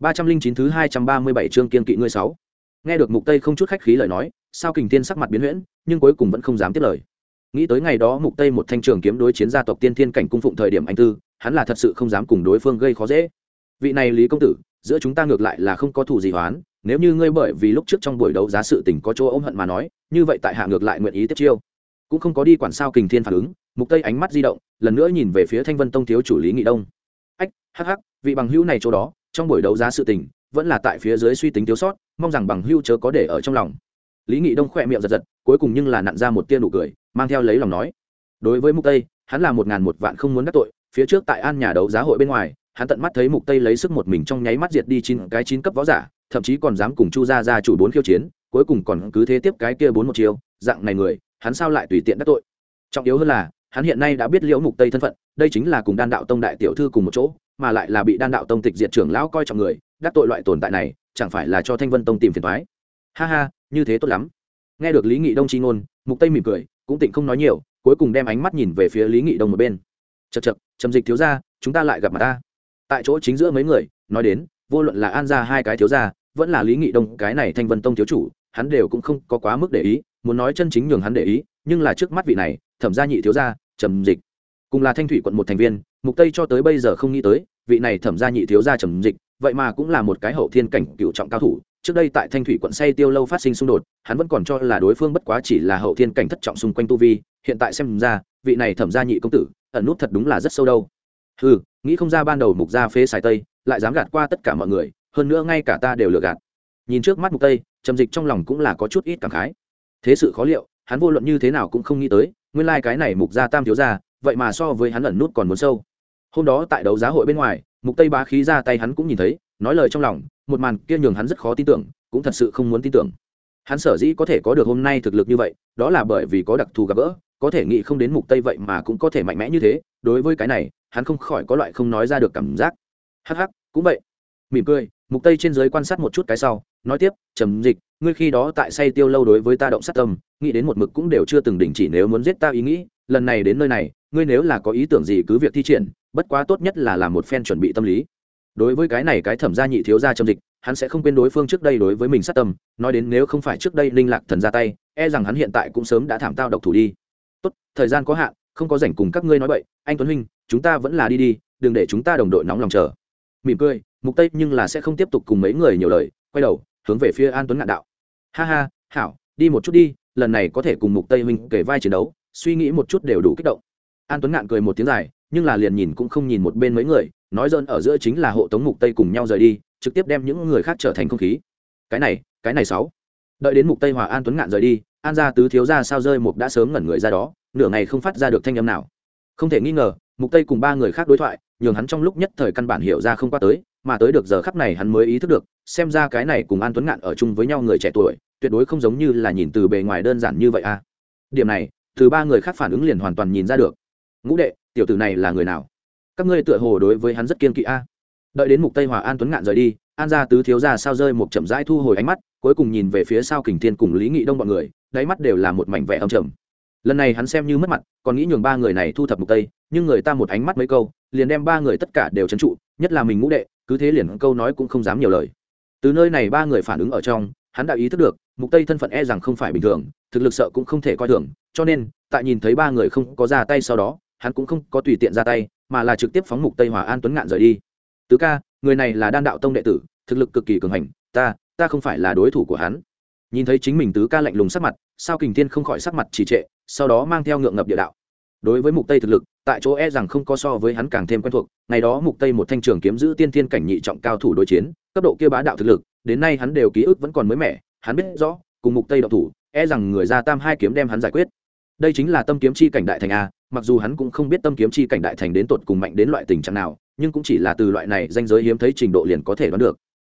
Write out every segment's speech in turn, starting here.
ba trăm linh chín thứ hai trăm ba mươi bảy chương kiên kỵ ngươi sáu. Nghe được mục tây không chút khách khí lời nói, sao kình thiên sắc mặt biến huyễn, nhưng cuối cùng vẫn không dám tiếp lời. Nghĩ tới ngày đó mục tây một thanh trường kiếm đối chiến gia tộc tiên thiên cảnh cung phụng thời điểm anh tư, hắn là thật sự không dám cùng đối phương gây khó dễ. Vị này lý công tử, giữa chúng ta ngược lại là không có thù gì hoán, nếu như ngươi bởi vì lúc trước trong buổi đấu giá sự tình có chỗ ôm hận mà nói, như vậy tại hạ ngược lại nguyện ý tiếp chiêu. Cũng không có đi quản sao kình thiên phản ứng, mục tây ánh mắt di động, lần nữa nhìn về phía thanh vân tông thiếu chủ lý nghị đông. Ách, hắc hắc, vị bằng hữu này chỗ đó trong buổi đấu giá sự tình, vẫn là tại phía dưới suy tính thiếu sót, mong rằng bằng hữu chớ có để ở trong lòng. Lý nghị đông khỏe miệng giật giật, cuối cùng nhưng là nặn ra một tia nụ cười, mang theo lấy lòng nói. Đối với mục tây, hắn là một ngàn một vạn không muốn đắc tội, phía trước tại an nhà đấu giá hội bên ngoài, hắn tận mắt thấy mục tây lấy sức một mình trong nháy mắt diệt đi chín cái chín cấp võ giả, thậm chí còn dám cùng chu gia gia chủ bốn khiêu chiến, cuối cùng còn cứ thế tiếp cái kia bốn một chiêu, dạng này người, hắn sao lại tùy tiện đắc tội? Trọng yếu hơn là, hắn hiện nay đã biết liễu mục tây thân phận, đây chính là cùng đan đạo tông đại tiểu thư cùng một chỗ mà lại là bị đan đạo tông tịch diệt trưởng lão coi trọng người, đắc tội loại tồn tại này, chẳng phải là cho thanh vân tông tìm phiền toái? Ha ha, như thế tốt lắm. Nghe được lý nghị đông chi ngôn, mục tây mỉm cười, cũng tịnh không nói nhiều, cuối cùng đem ánh mắt nhìn về phía lý nghị đông một bên. Chật chật trầm dịch thiếu ra chúng ta lại gặp mặt ta. Tại chỗ chính giữa mấy người, nói đến, vô luận là an ra hai cái thiếu ra vẫn là lý nghị đông cái này thanh vân tông thiếu chủ, hắn đều cũng không có quá mức để ý, muốn nói chân chính nhường hắn để ý, nhưng là trước mắt vị này, thẩm gia nhị thiếu gia, trầm dịch. Cùng là thanh thủy quận một thành viên, mục tây cho tới bây giờ không nghĩ tới vị này thẩm gia nhị thiếu gia trầm dịch, vậy mà cũng là một cái hậu thiên cảnh cựu trọng cao thủ. Trước đây tại thanh thủy quận say tiêu lâu phát sinh xung đột, hắn vẫn còn cho là đối phương bất quá chỉ là hậu thiên cảnh thất trọng xung quanh tu vi. Hiện tại xem ra, vị này thẩm gia nhị công tử, ẩn nút thật đúng là rất sâu đâu. Ừ nghĩ không ra ban đầu mục gia phế xài tây, lại dám gạt qua tất cả mọi người, hơn nữa ngay cả ta đều lừa gạt. Nhìn trước mắt mục tây, trầm dịch trong lòng cũng là có chút ít cảm khái. Thế sự khó liệu, hắn vô luận như thế nào cũng không nghĩ tới, nguyên lai like cái này mục gia tam thiếu gia, vậy mà so với hắn ẩn nút còn muốn sâu hôm đó tại đấu giá hội bên ngoài, mục tây bá khí ra tay hắn cũng nhìn thấy, nói lời trong lòng, một màn kia nhường hắn rất khó tin tưởng, cũng thật sự không muốn tin tưởng. Hắn sở dĩ có thể có được hôm nay thực lực như vậy, đó là bởi vì có đặc thù gặp gỡ, có thể nghĩ không đến mục tây vậy mà cũng có thể mạnh mẽ như thế, đối với cái này, hắn không khỏi có loại không nói ra được cảm giác. Hắc hắc, cũng vậy. Mỉm cười, mục tây trên giới quan sát một chút cái sau, nói tiếp, trầm dịch, ngươi khi đó tại say tiêu lâu đối với ta động sát tâm, nghĩ đến một mực cũng đều chưa từng đình chỉ nếu muốn giết ta ý nghĩ, lần này đến nơi này, ngươi nếu là có ý tưởng gì cứ việc thi triển bất quá tốt nhất là làm một phen chuẩn bị tâm lý. Đối với cái này cái thẩm gia nhị thiếu gia châm dịch, hắn sẽ không quên đối phương trước đây đối với mình sát tâm, nói đến nếu không phải trước đây linh lạc thần ra tay e rằng hắn hiện tại cũng sớm đã thảm tao độc thủ đi. Tốt, thời gian có hạn, không có rảnh cùng các ngươi nói vậy anh tuấn huynh, chúng ta vẫn là đi đi, đừng để chúng ta đồng đội nóng lòng chờ. Mỉm cười, mục tây nhưng là sẽ không tiếp tục cùng mấy người nhiều lời, quay đầu, hướng về phía an tuấn ngạn đạo. Ha ha, hảo, đi một chút đi, lần này có thể cùng mục tây huynh kể vai chiến đấu, suy nghĩ một chút đều đủ kích động. An tuấn ngạn cười một tiếng dài nhưng là liền nhìn cũng không nhìn một bên mấy người, nói dơn ở giữa chính là hộ tống mục tây cùng nhau rời đi, trực tiếp đem những người khác trở thành không khí. Cái này cái này sáu. Đợi đến mục tây hòa an tuấn ngạn rời đi, an gia tứ thiếu gia sao rơi mục đã sớm ngẩn người ra đó, nửa ngày không phát ra được thanh âm nào. Không thể nghi ngờ, mục tây cùng ba người khác đối thoại, nhường hắn trong lúc nhất thời căn bản hiểu ra không qua tới, mà tới được giờ khắp này hắn mới ý thức được, xem ra cái này cùng an tuấn ngạn ở chung với nhau người trẻ tuổi, tuyệt đối không giống như là nhìn từ bề ngoài đơn giản như vậy a điểm này, từ ba người khác phản ứng liền hoàn toàn nhìn ra được. Ngũ đệ tiểu tử này là người nào? Các ngươi tựa hồ đối với hắn rất kiên kỵ a. Đợi đến mục tây hòa an tuấn ngạn rời đi, an gia tứ thiếu gia sao rơi một chậm rãi thu hồi ánh mắt, cuối cùng nhìn về phía sau kình thiên cùng lý nghị đông bọn người, đáy mắt đều là một mảnh vẻ âm trầm. Lần này hắn xem như mất mặt, còn nghĩ nhường ba người này thu thập mục tây, nhưng người ta một ánh mắt mấy câu, liền đem ba người tất cả đều trấn trụ, nhất là mình ngũ đệ, cứ thế liền câu nói cũng không dám nhiều lời. Từ nơi này ba người phản ứng ở trong, hắn đã ý thức được, mục tây thân phận e rằng không phải bình thường, thực lực sợ cũng không thể coi thường, cho nên, tại nhìn thấy ba người không có ra tay sau đó hắn cũng không có tùy tiện ra tay, mà là trực tiếp phóng mục tây hòa an tuấn ngạn rời đi. Tứ ca, người này là đan đạo tông đệ tử, thực lực cực kỳ cường hành, ta ta không phải là đối thủ của hắn. Nhìn thấy chính mình tứ ca lạnh lùng sắc mặt, sao kình thiên không khỏi sắc mặt trì trệ, sau đó mang theo ngượng ngập địa đạo. Đối với mục tây thực lực, tại chỗ e rằng không có so với hắn càng thêm quen thuộc, ngày đó mục tây một thanh trường kiếm giữ tiên thiên cảnh nhị trọng cao thủ đối chiến, cấp độ kia bá đạo thực lực, đến nay hắn đều ký ức vẫn còn mới mẻ, hắn biết rõ, cùng mục tây độc thủ e rằng người ra tam hai kiếm đem hắn giải quyết đây chính là tâm kiếm chi cảnh đại thành a, mặc dù hắn cũng không biết tâm kiếm chi cảnh đại thành đến tột cùng mạnh đến loại tình trạng nào, nhưng cũng chỉ là từ loại này danh giới hiếm thấy trình độ liền có thể đoán được.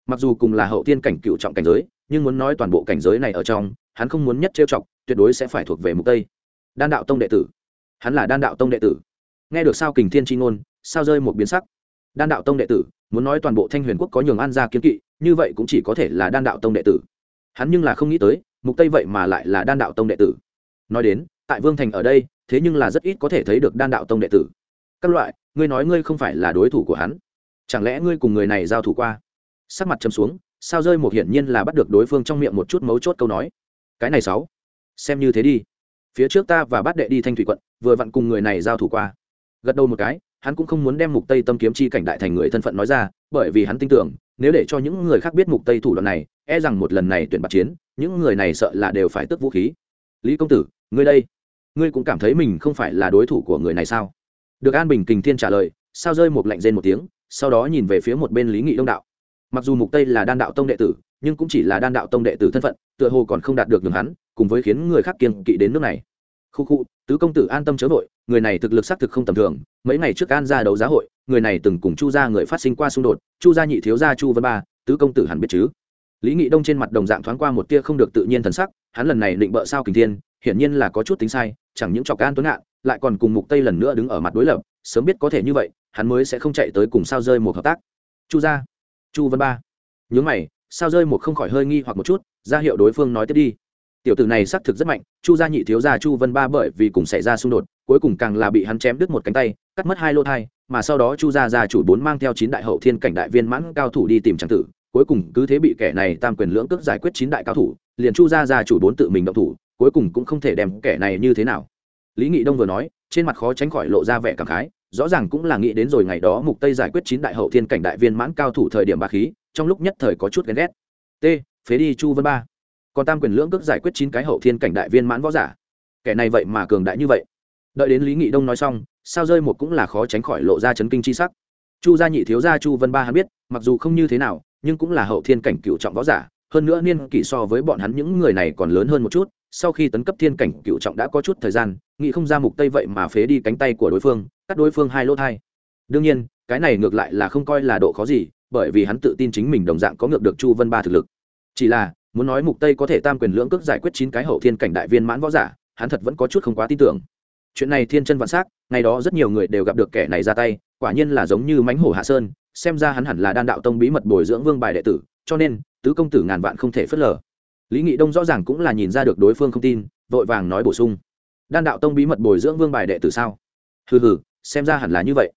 Mặc dù cùng là hậu tiên cảnh cựu trọng cảnh giới, nhưng muốn nói toàn bộ cảnh giới này ở trong, hắn không muốn nhất trêu chọc, tuyệt đối sẽ phải thuộc về mục tây. Đan đạo tông đệ tử. Hắn là đan đạo tông đệ tử. Nghe được sao kình thiên chi ngôn, sao rơi một biến sắc. Đan đạo tông đệ tử, muốn nói toàn bộ thanh huyền quốc có nhường an gia kiến kỵ, như vậy cũng chỉ có thể là đan đạo tông đệ tử. Hắn nhưng là không nghĩ tới, mục tây vậy mà lại là đan đạo tông đệ tử. Nói đến tại vương thành ở đây, thế nhưng là rất ít có thể thấy được đan đạo tông đệ tử. Các loại, ngươi nói ngươi không phải là đối thủ của hắn. Chẳng lẽ ngươi cùng người này giao thủ qua? Sắc mặt chấm xuống, sao rơi một hiển nhiên là bắt được đối phương trong miệng một chút mấu chốt câu nói. Cái này sáu, xem như thế đi. Phía trước ta và bát đệ đi thanh thủy quận, vừa vặn cùng người này giao thủ qua. Gật đầu một cái, hắn cũng không muốn đem mục tây tâm kiếm chi cảnh đại thành người thân phận nói ra, bởi vì hắn tin tưởng, nếu để cho những người khác biết mục tây thủ đoạn này e rằng một lần này tuyển bạc chiến, những người này sợ là đều phải tước vũ khí. Lý công tử, ngươi đây ngươi cũng cảm thấy mình không phải là đối thủ của người này sao? Được an bình kình thiên trả lời, sao rơi một lạnh rên một tiếng, sau đó nhìn về phía một bên lý nghị đông đạo. Mặc dù mục tây là đan đạo tông đệ tử, nhưng cũng chỉ là đan đạo tông đệ tử thân phận, tựa hồ còn không đạt được đường hắn, cùng với khiến người khác kiên kỵ đến nước này. Khu khu, tứ công tử an tâm chớ vội, người này thực lực xác thực không tầm thường, mấy ngày trước an ra đấu giá hội, người này từng cùng chu gia người phát sinh qua xung đột, chu gia nhị thiếu gia chu vân ba, tứ công tử hẳn biết chứ? Lý nghị đông trên mặt đồng dạng thoáng qua một tia không được tự nhiên thần sắc, hắn lần này định bợ sao kình thiên, hiển nhiên là có chút tính sai chẳng những chọc an tuấn ngạn, lại còn cùng mục tây lần nữa đứng ở mặt đối lập, sớm biết có thể như vậy, hắn mới sẽ không chạy tới cùng sao rơi một hợp tác. Chu gia, chu vân ba. Nhướng mày, sao rơi một không khỏi hơi nghi hoặc một chút, ra hiệu đối phương nói tiếp đi. Tiểu tử này xác thực rất mạnh, chu gia nhị thiếu gia chu vân ba bởi vì cùng xảy ra xung đột, cuối cùng càng là bị hắn chém đứt một cánh tay, cắt mất hai lô thai, mà sau đó chu gia gia chủ bốn mang theo chín đại hậu thiên cảnh đại viên mãn cao thủ đi tìm tràng tử, cuối cùng cứ thế bị kẻ này tam quyền lưỡng cước giải quyết chín đại cao thủ, liền chu gia gia chủ bốn tự mình động thủ cuối cùng cũng không thể đem kẻ này như thế nào. Lý nghị đông vừa nói, trên mặt khó tránh khỏi lộ ra vẻ cảm khái, rõ ràng cũng là nghĩ đến rồi ngày đó mục tây giải quyết chín đại hậu thiên cảnh đại viên mãn cao thủ thời điểm ba khí, trong lúc nhất thời có chút ghen ghét. T, phế đi chu vân ba. Còn tam quyền lưỡng cước giải quyết chín cái hậu thiên cảnh đại viên mãn võ giả. Kẻ này vậy mà cường đại như vậy. Đợi đến lý nghị đông nói xong, sao rơi một cũng là khó tránh khỏi lộ ra chấn kinh chi sắc. Chu gia nhị thiếu gia chu vân ba hắn biết, mặc dù không như thế nào, nhưng cũng là hậu thiên cảnh cựu trọng võ giả, hơn nữa niên kỷ so với bọn hắn những người này còn lớn hơn một chút sau khi tấn cấp thiên cảnh cựu trọng đã có chút thời gian, nghĩ không ra mục tây vậy mà phế đi cánh tay của đối phương, cắt đối phương hai lỗ thai. Đương nhiên, cái này ngược lại là không coi là độ khó gì, bởi vì hắn tự tin chính mình đồng dạng có ngược được chu vân ba thực lực. Chỉ là, muốn nói mục tây có thể tam quyền lưỡng cước giải quyết chín cái hậu thiên cảnh đại viên mãn võ giả, hắn thật vẫn có chút không quá tin tưởng. Chuyện này thiên chân vạn s á c ngày đó rất nhiều người đều gặp được kẻ này ra tay, quả nhiên là giống như mánh hổ hạ sơn, xem ra hắn hẳn là đan đạo tông bí mật bồi dưỡng vương bài đệ tử, cho nên, tứ công tử ngàn vạn không thể phớt lờ lý nghị đông rõ ràng cũng là nhìn ra được đối phương không tin, vội vàng nói bổ sung. Đan đạo tông bí mật bồi dưỡng vương bài đệ tử sao? Hừ hừ, xem ra hẳn là như vậy.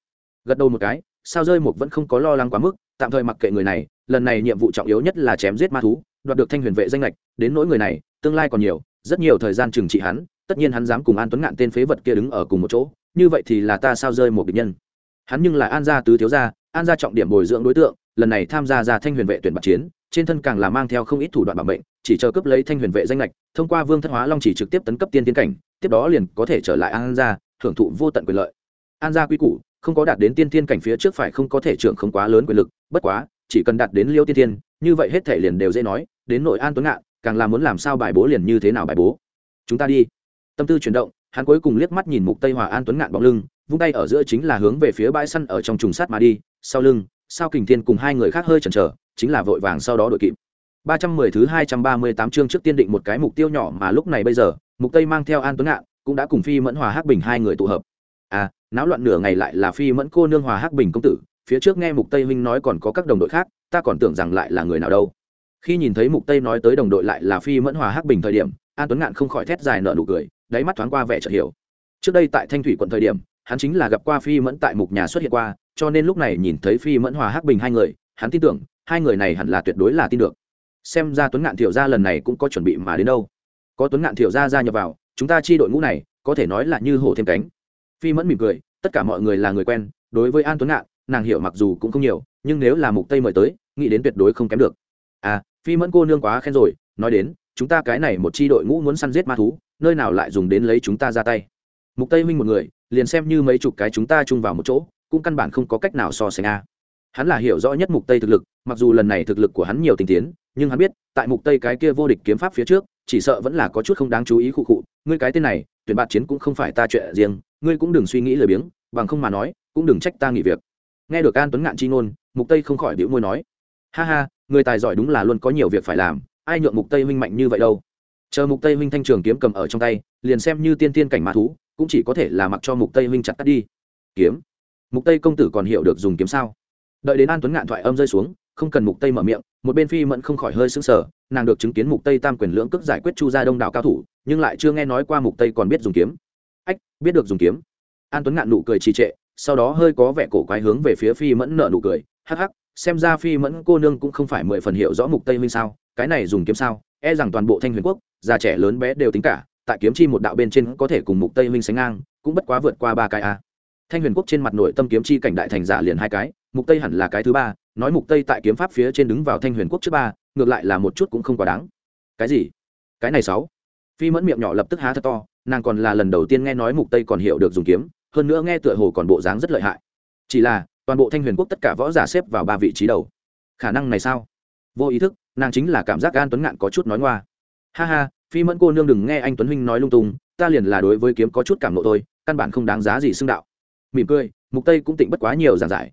Gật đầu một cái, sao rơi một vẫn không có lo lắng quá mức, tạm thời mặc kệ người này, lần này nhiệm vụ trọng yếu nhất là chém giết ma thú, đoạt được thanh huyền vệ danh lệch đến nỗi người này, tương lai còn nhiều, rất nhiều thời gian trừng trị hắn, tất nhiên hắn dám cùng an tuấn ngạn tên phế vật kia đứng ở cùng một chỗ, như vậy thì là ta sao rơi một bệnh nhân. Hắn nhưng là an gia tứ thiếu gia, an gia trọng điểm bồi dưỡng đối tượng, lần này tham gia ra thanh huyền vệ tuyển bạc chiến, trên thân càng là mang theo không ít thủ đoạn bảo mệnh chỉ chờ cấp lấy thanh huyền vệ danh lệch thông qua vương thất hóa long chỉ trực tiếp tấn cấp tiên tiến cảnh, tiếp đó liền có thể trở lại an gia thưởng thụ vô tận quyền lợi. An gia quy củ, không có đạt đến tiên tiên cảnh phía trước phải không có thể trưởng không quá lớn quyền lực, bất quá, chỉ cần đạt đến liêu tiên tiên như vậy hết thể liền đều dễ nói, đến nội an tuấn ngạn, càng là muốn làm sao bài bố liền như thế nào bài bố. Chúng ta đi. Tâm tư chuyển động, hắn cuối cùng liếc mắt nhìn mục tây hòa an tuấn ngạn bóng lưng, vung tay ở giữa chính là hướng về phía bãi săn ở trong trùng sát mà đi, sau lưng, sao kình thiên cùng hai người khác hơi chần chờ, chính là vội vàng sau đó đội kịp. 310 thứ 238 chương trước tiên định một cái mục tiêu nhỏ mà lúc này bây giờ, mục tây mang theo an tuấn ngạn, cũng đã cùng phi mẫn hòa hắc bình hai người tụ hợp. À náo loạn nửa ngày lại là phi mẫn cô nương hòa hắc bình công tử, phía trước nghe mục tây huynh nói còn có các đồng đội khác, ta còn tưởng rằng lại là người nào đâu. Khi nhìn thấy mục tây nói tới đồng đội lại là phi mẫn hòa hắc bình thời điểm, an tuấn ngạn không khỏi thét dài nở nụ cười, đáy mắt thoáng qua vẻ chợt hiểu. Trước đây tại thanh thủy quận thời điểm, hắn chính là gặp qua phi mẫn tại mục nhà xuất hiện qua, cho nên lúc này nhìn thấy phi mẫn hòa hắc bình hai người, hắn tin tưởng, hai người này hẳn là tuyệt đối là tin được xem ra tuấn ngạn thiểu gia lần này cũng có chuẩn bị mà đến đâu. Có tuấn ngạn thiểu gia gia nhập vào, chúng ta chi đội ngũ này, có thể nói là như hổ thêm cánh. Phi mẫn mỉm cười, tất cả mọi người là người quen, đối với an tuấn ngạn, nàng hiểu mặc dù cũng không nhiều, nhưng nếu là mục tây mời tới, nghĩ đến tuyệt đối không kém được. À phi mẫn cô nương quá khen rồi, nói đến, chúng ta cái này một chi đội ngũ muốn săn giết ma thú, nơi nào lại dùng đến lấy chúng ta ra tay. Mục tây minh một người, liền xem như mấy chục cái chúng ta chung vào một chỗ, cũng căn bản không có cách nào so sánh a. Hắn là hiểu rõ nhất mục tây thực lực, mặc dù lần này thực lực của hắn nhiều tình tiến nhưng hắn biết, tại mục tây cái kia vô địch kiếm pháp phía trước, chỉ sợ vẫn là có chút không đáng chú ý khu cụ ngươi cái tên này, tuyển bạt chiến cũng không phải ta chuyện riêng, ngươi cũng đừng suy nghĩ lười biếng, bằng không mà nói, cũng đừng trách ta nghỉ việc. Nghe được an tuấn ngạn chi ngôn, mục tây không khỏi biểu môi nói, ha ha, người tài giỏi đúng là luôn có nhiều việc phải làm, ai nhượng mục tây minh mạnh như vậy đâu? Chờ mục tây minh thanh trường kiếm cầm ở trong tay, liền xem như tiên tiên cảnh ma thú, cũng chỉ có thể là mặc cho mục tây minh chặt tắt đi. Kiếm. Mục tây công tử còn hiểu được dùng kiếm sao? Đợi đến an tuấn ngạn thoại âm rơi xuống không cần mục tây mở miệng, một bên phi mẫn không khỏi hơi sững sờ, nàng được chứng kiến mục tây tam quyền lưỡng cước giải quyết chu gia đông đảo cao thủ, nhưng lại chưa nghe nói qua mục tây còn biết dùng kiếm. Ách, biết được dùng kiếm. An tuấn ngạn nụ cười trì trệ, sau đó hơi có vẻ cổ quái hướng về phía phi mẫn nợ nụ cười, hắc hắc, xem ra phi mẫn cô nương cũng không phải mười phần hiệu rõ mục tây minh sao, cái này dùng kiếm sao e rằng toàn bộ thanh huyền quốc, già trẻ lớn bé đều tính cả, tại kiếm chi một đạo bên trên có thể cùng mục tây minh sánh ngang, cũng bất quá vượt qua ba cái a. Thanh huyền quốc trên mặt nội tâm kiếm chi cảnh đại thành giả liền hai cái, mục tây hẳn là cái thứ ba nói mục tây tại kiếm pháp phía trên đứng vào thanh huyền quốc trước ba, ngược lại là một chút cũng không quá đáng. Cái gì? Cái này sáu. Phi mẫn miệng nhỏ lập tức há thật to, nàng còn là lần đầu tiên nghe nói mục tây còn hiểu được dùng kiếm, hơn nữa nghe tựa hồ còn bộ dáng rất lợi hại. Chỉ là, toàn bộ thanh huyền quốc tất cả võ giả xếp vào ba vị trí đầu. Khả năng này sao? Vô ý thức, nàng chính là cảm giác an tuấn ngạn có chút nói ngoa. Ha ha, phi mẫn cô nương đừng nghe anh tuấn huynh nói lung tung, ta liền là đối với kiếm có chút cảm nộ thôi, căn bản không đáng giá gì xưng đạo. Mỉm cười, mục tây cũng tịnh bất quá nhiều giảng giải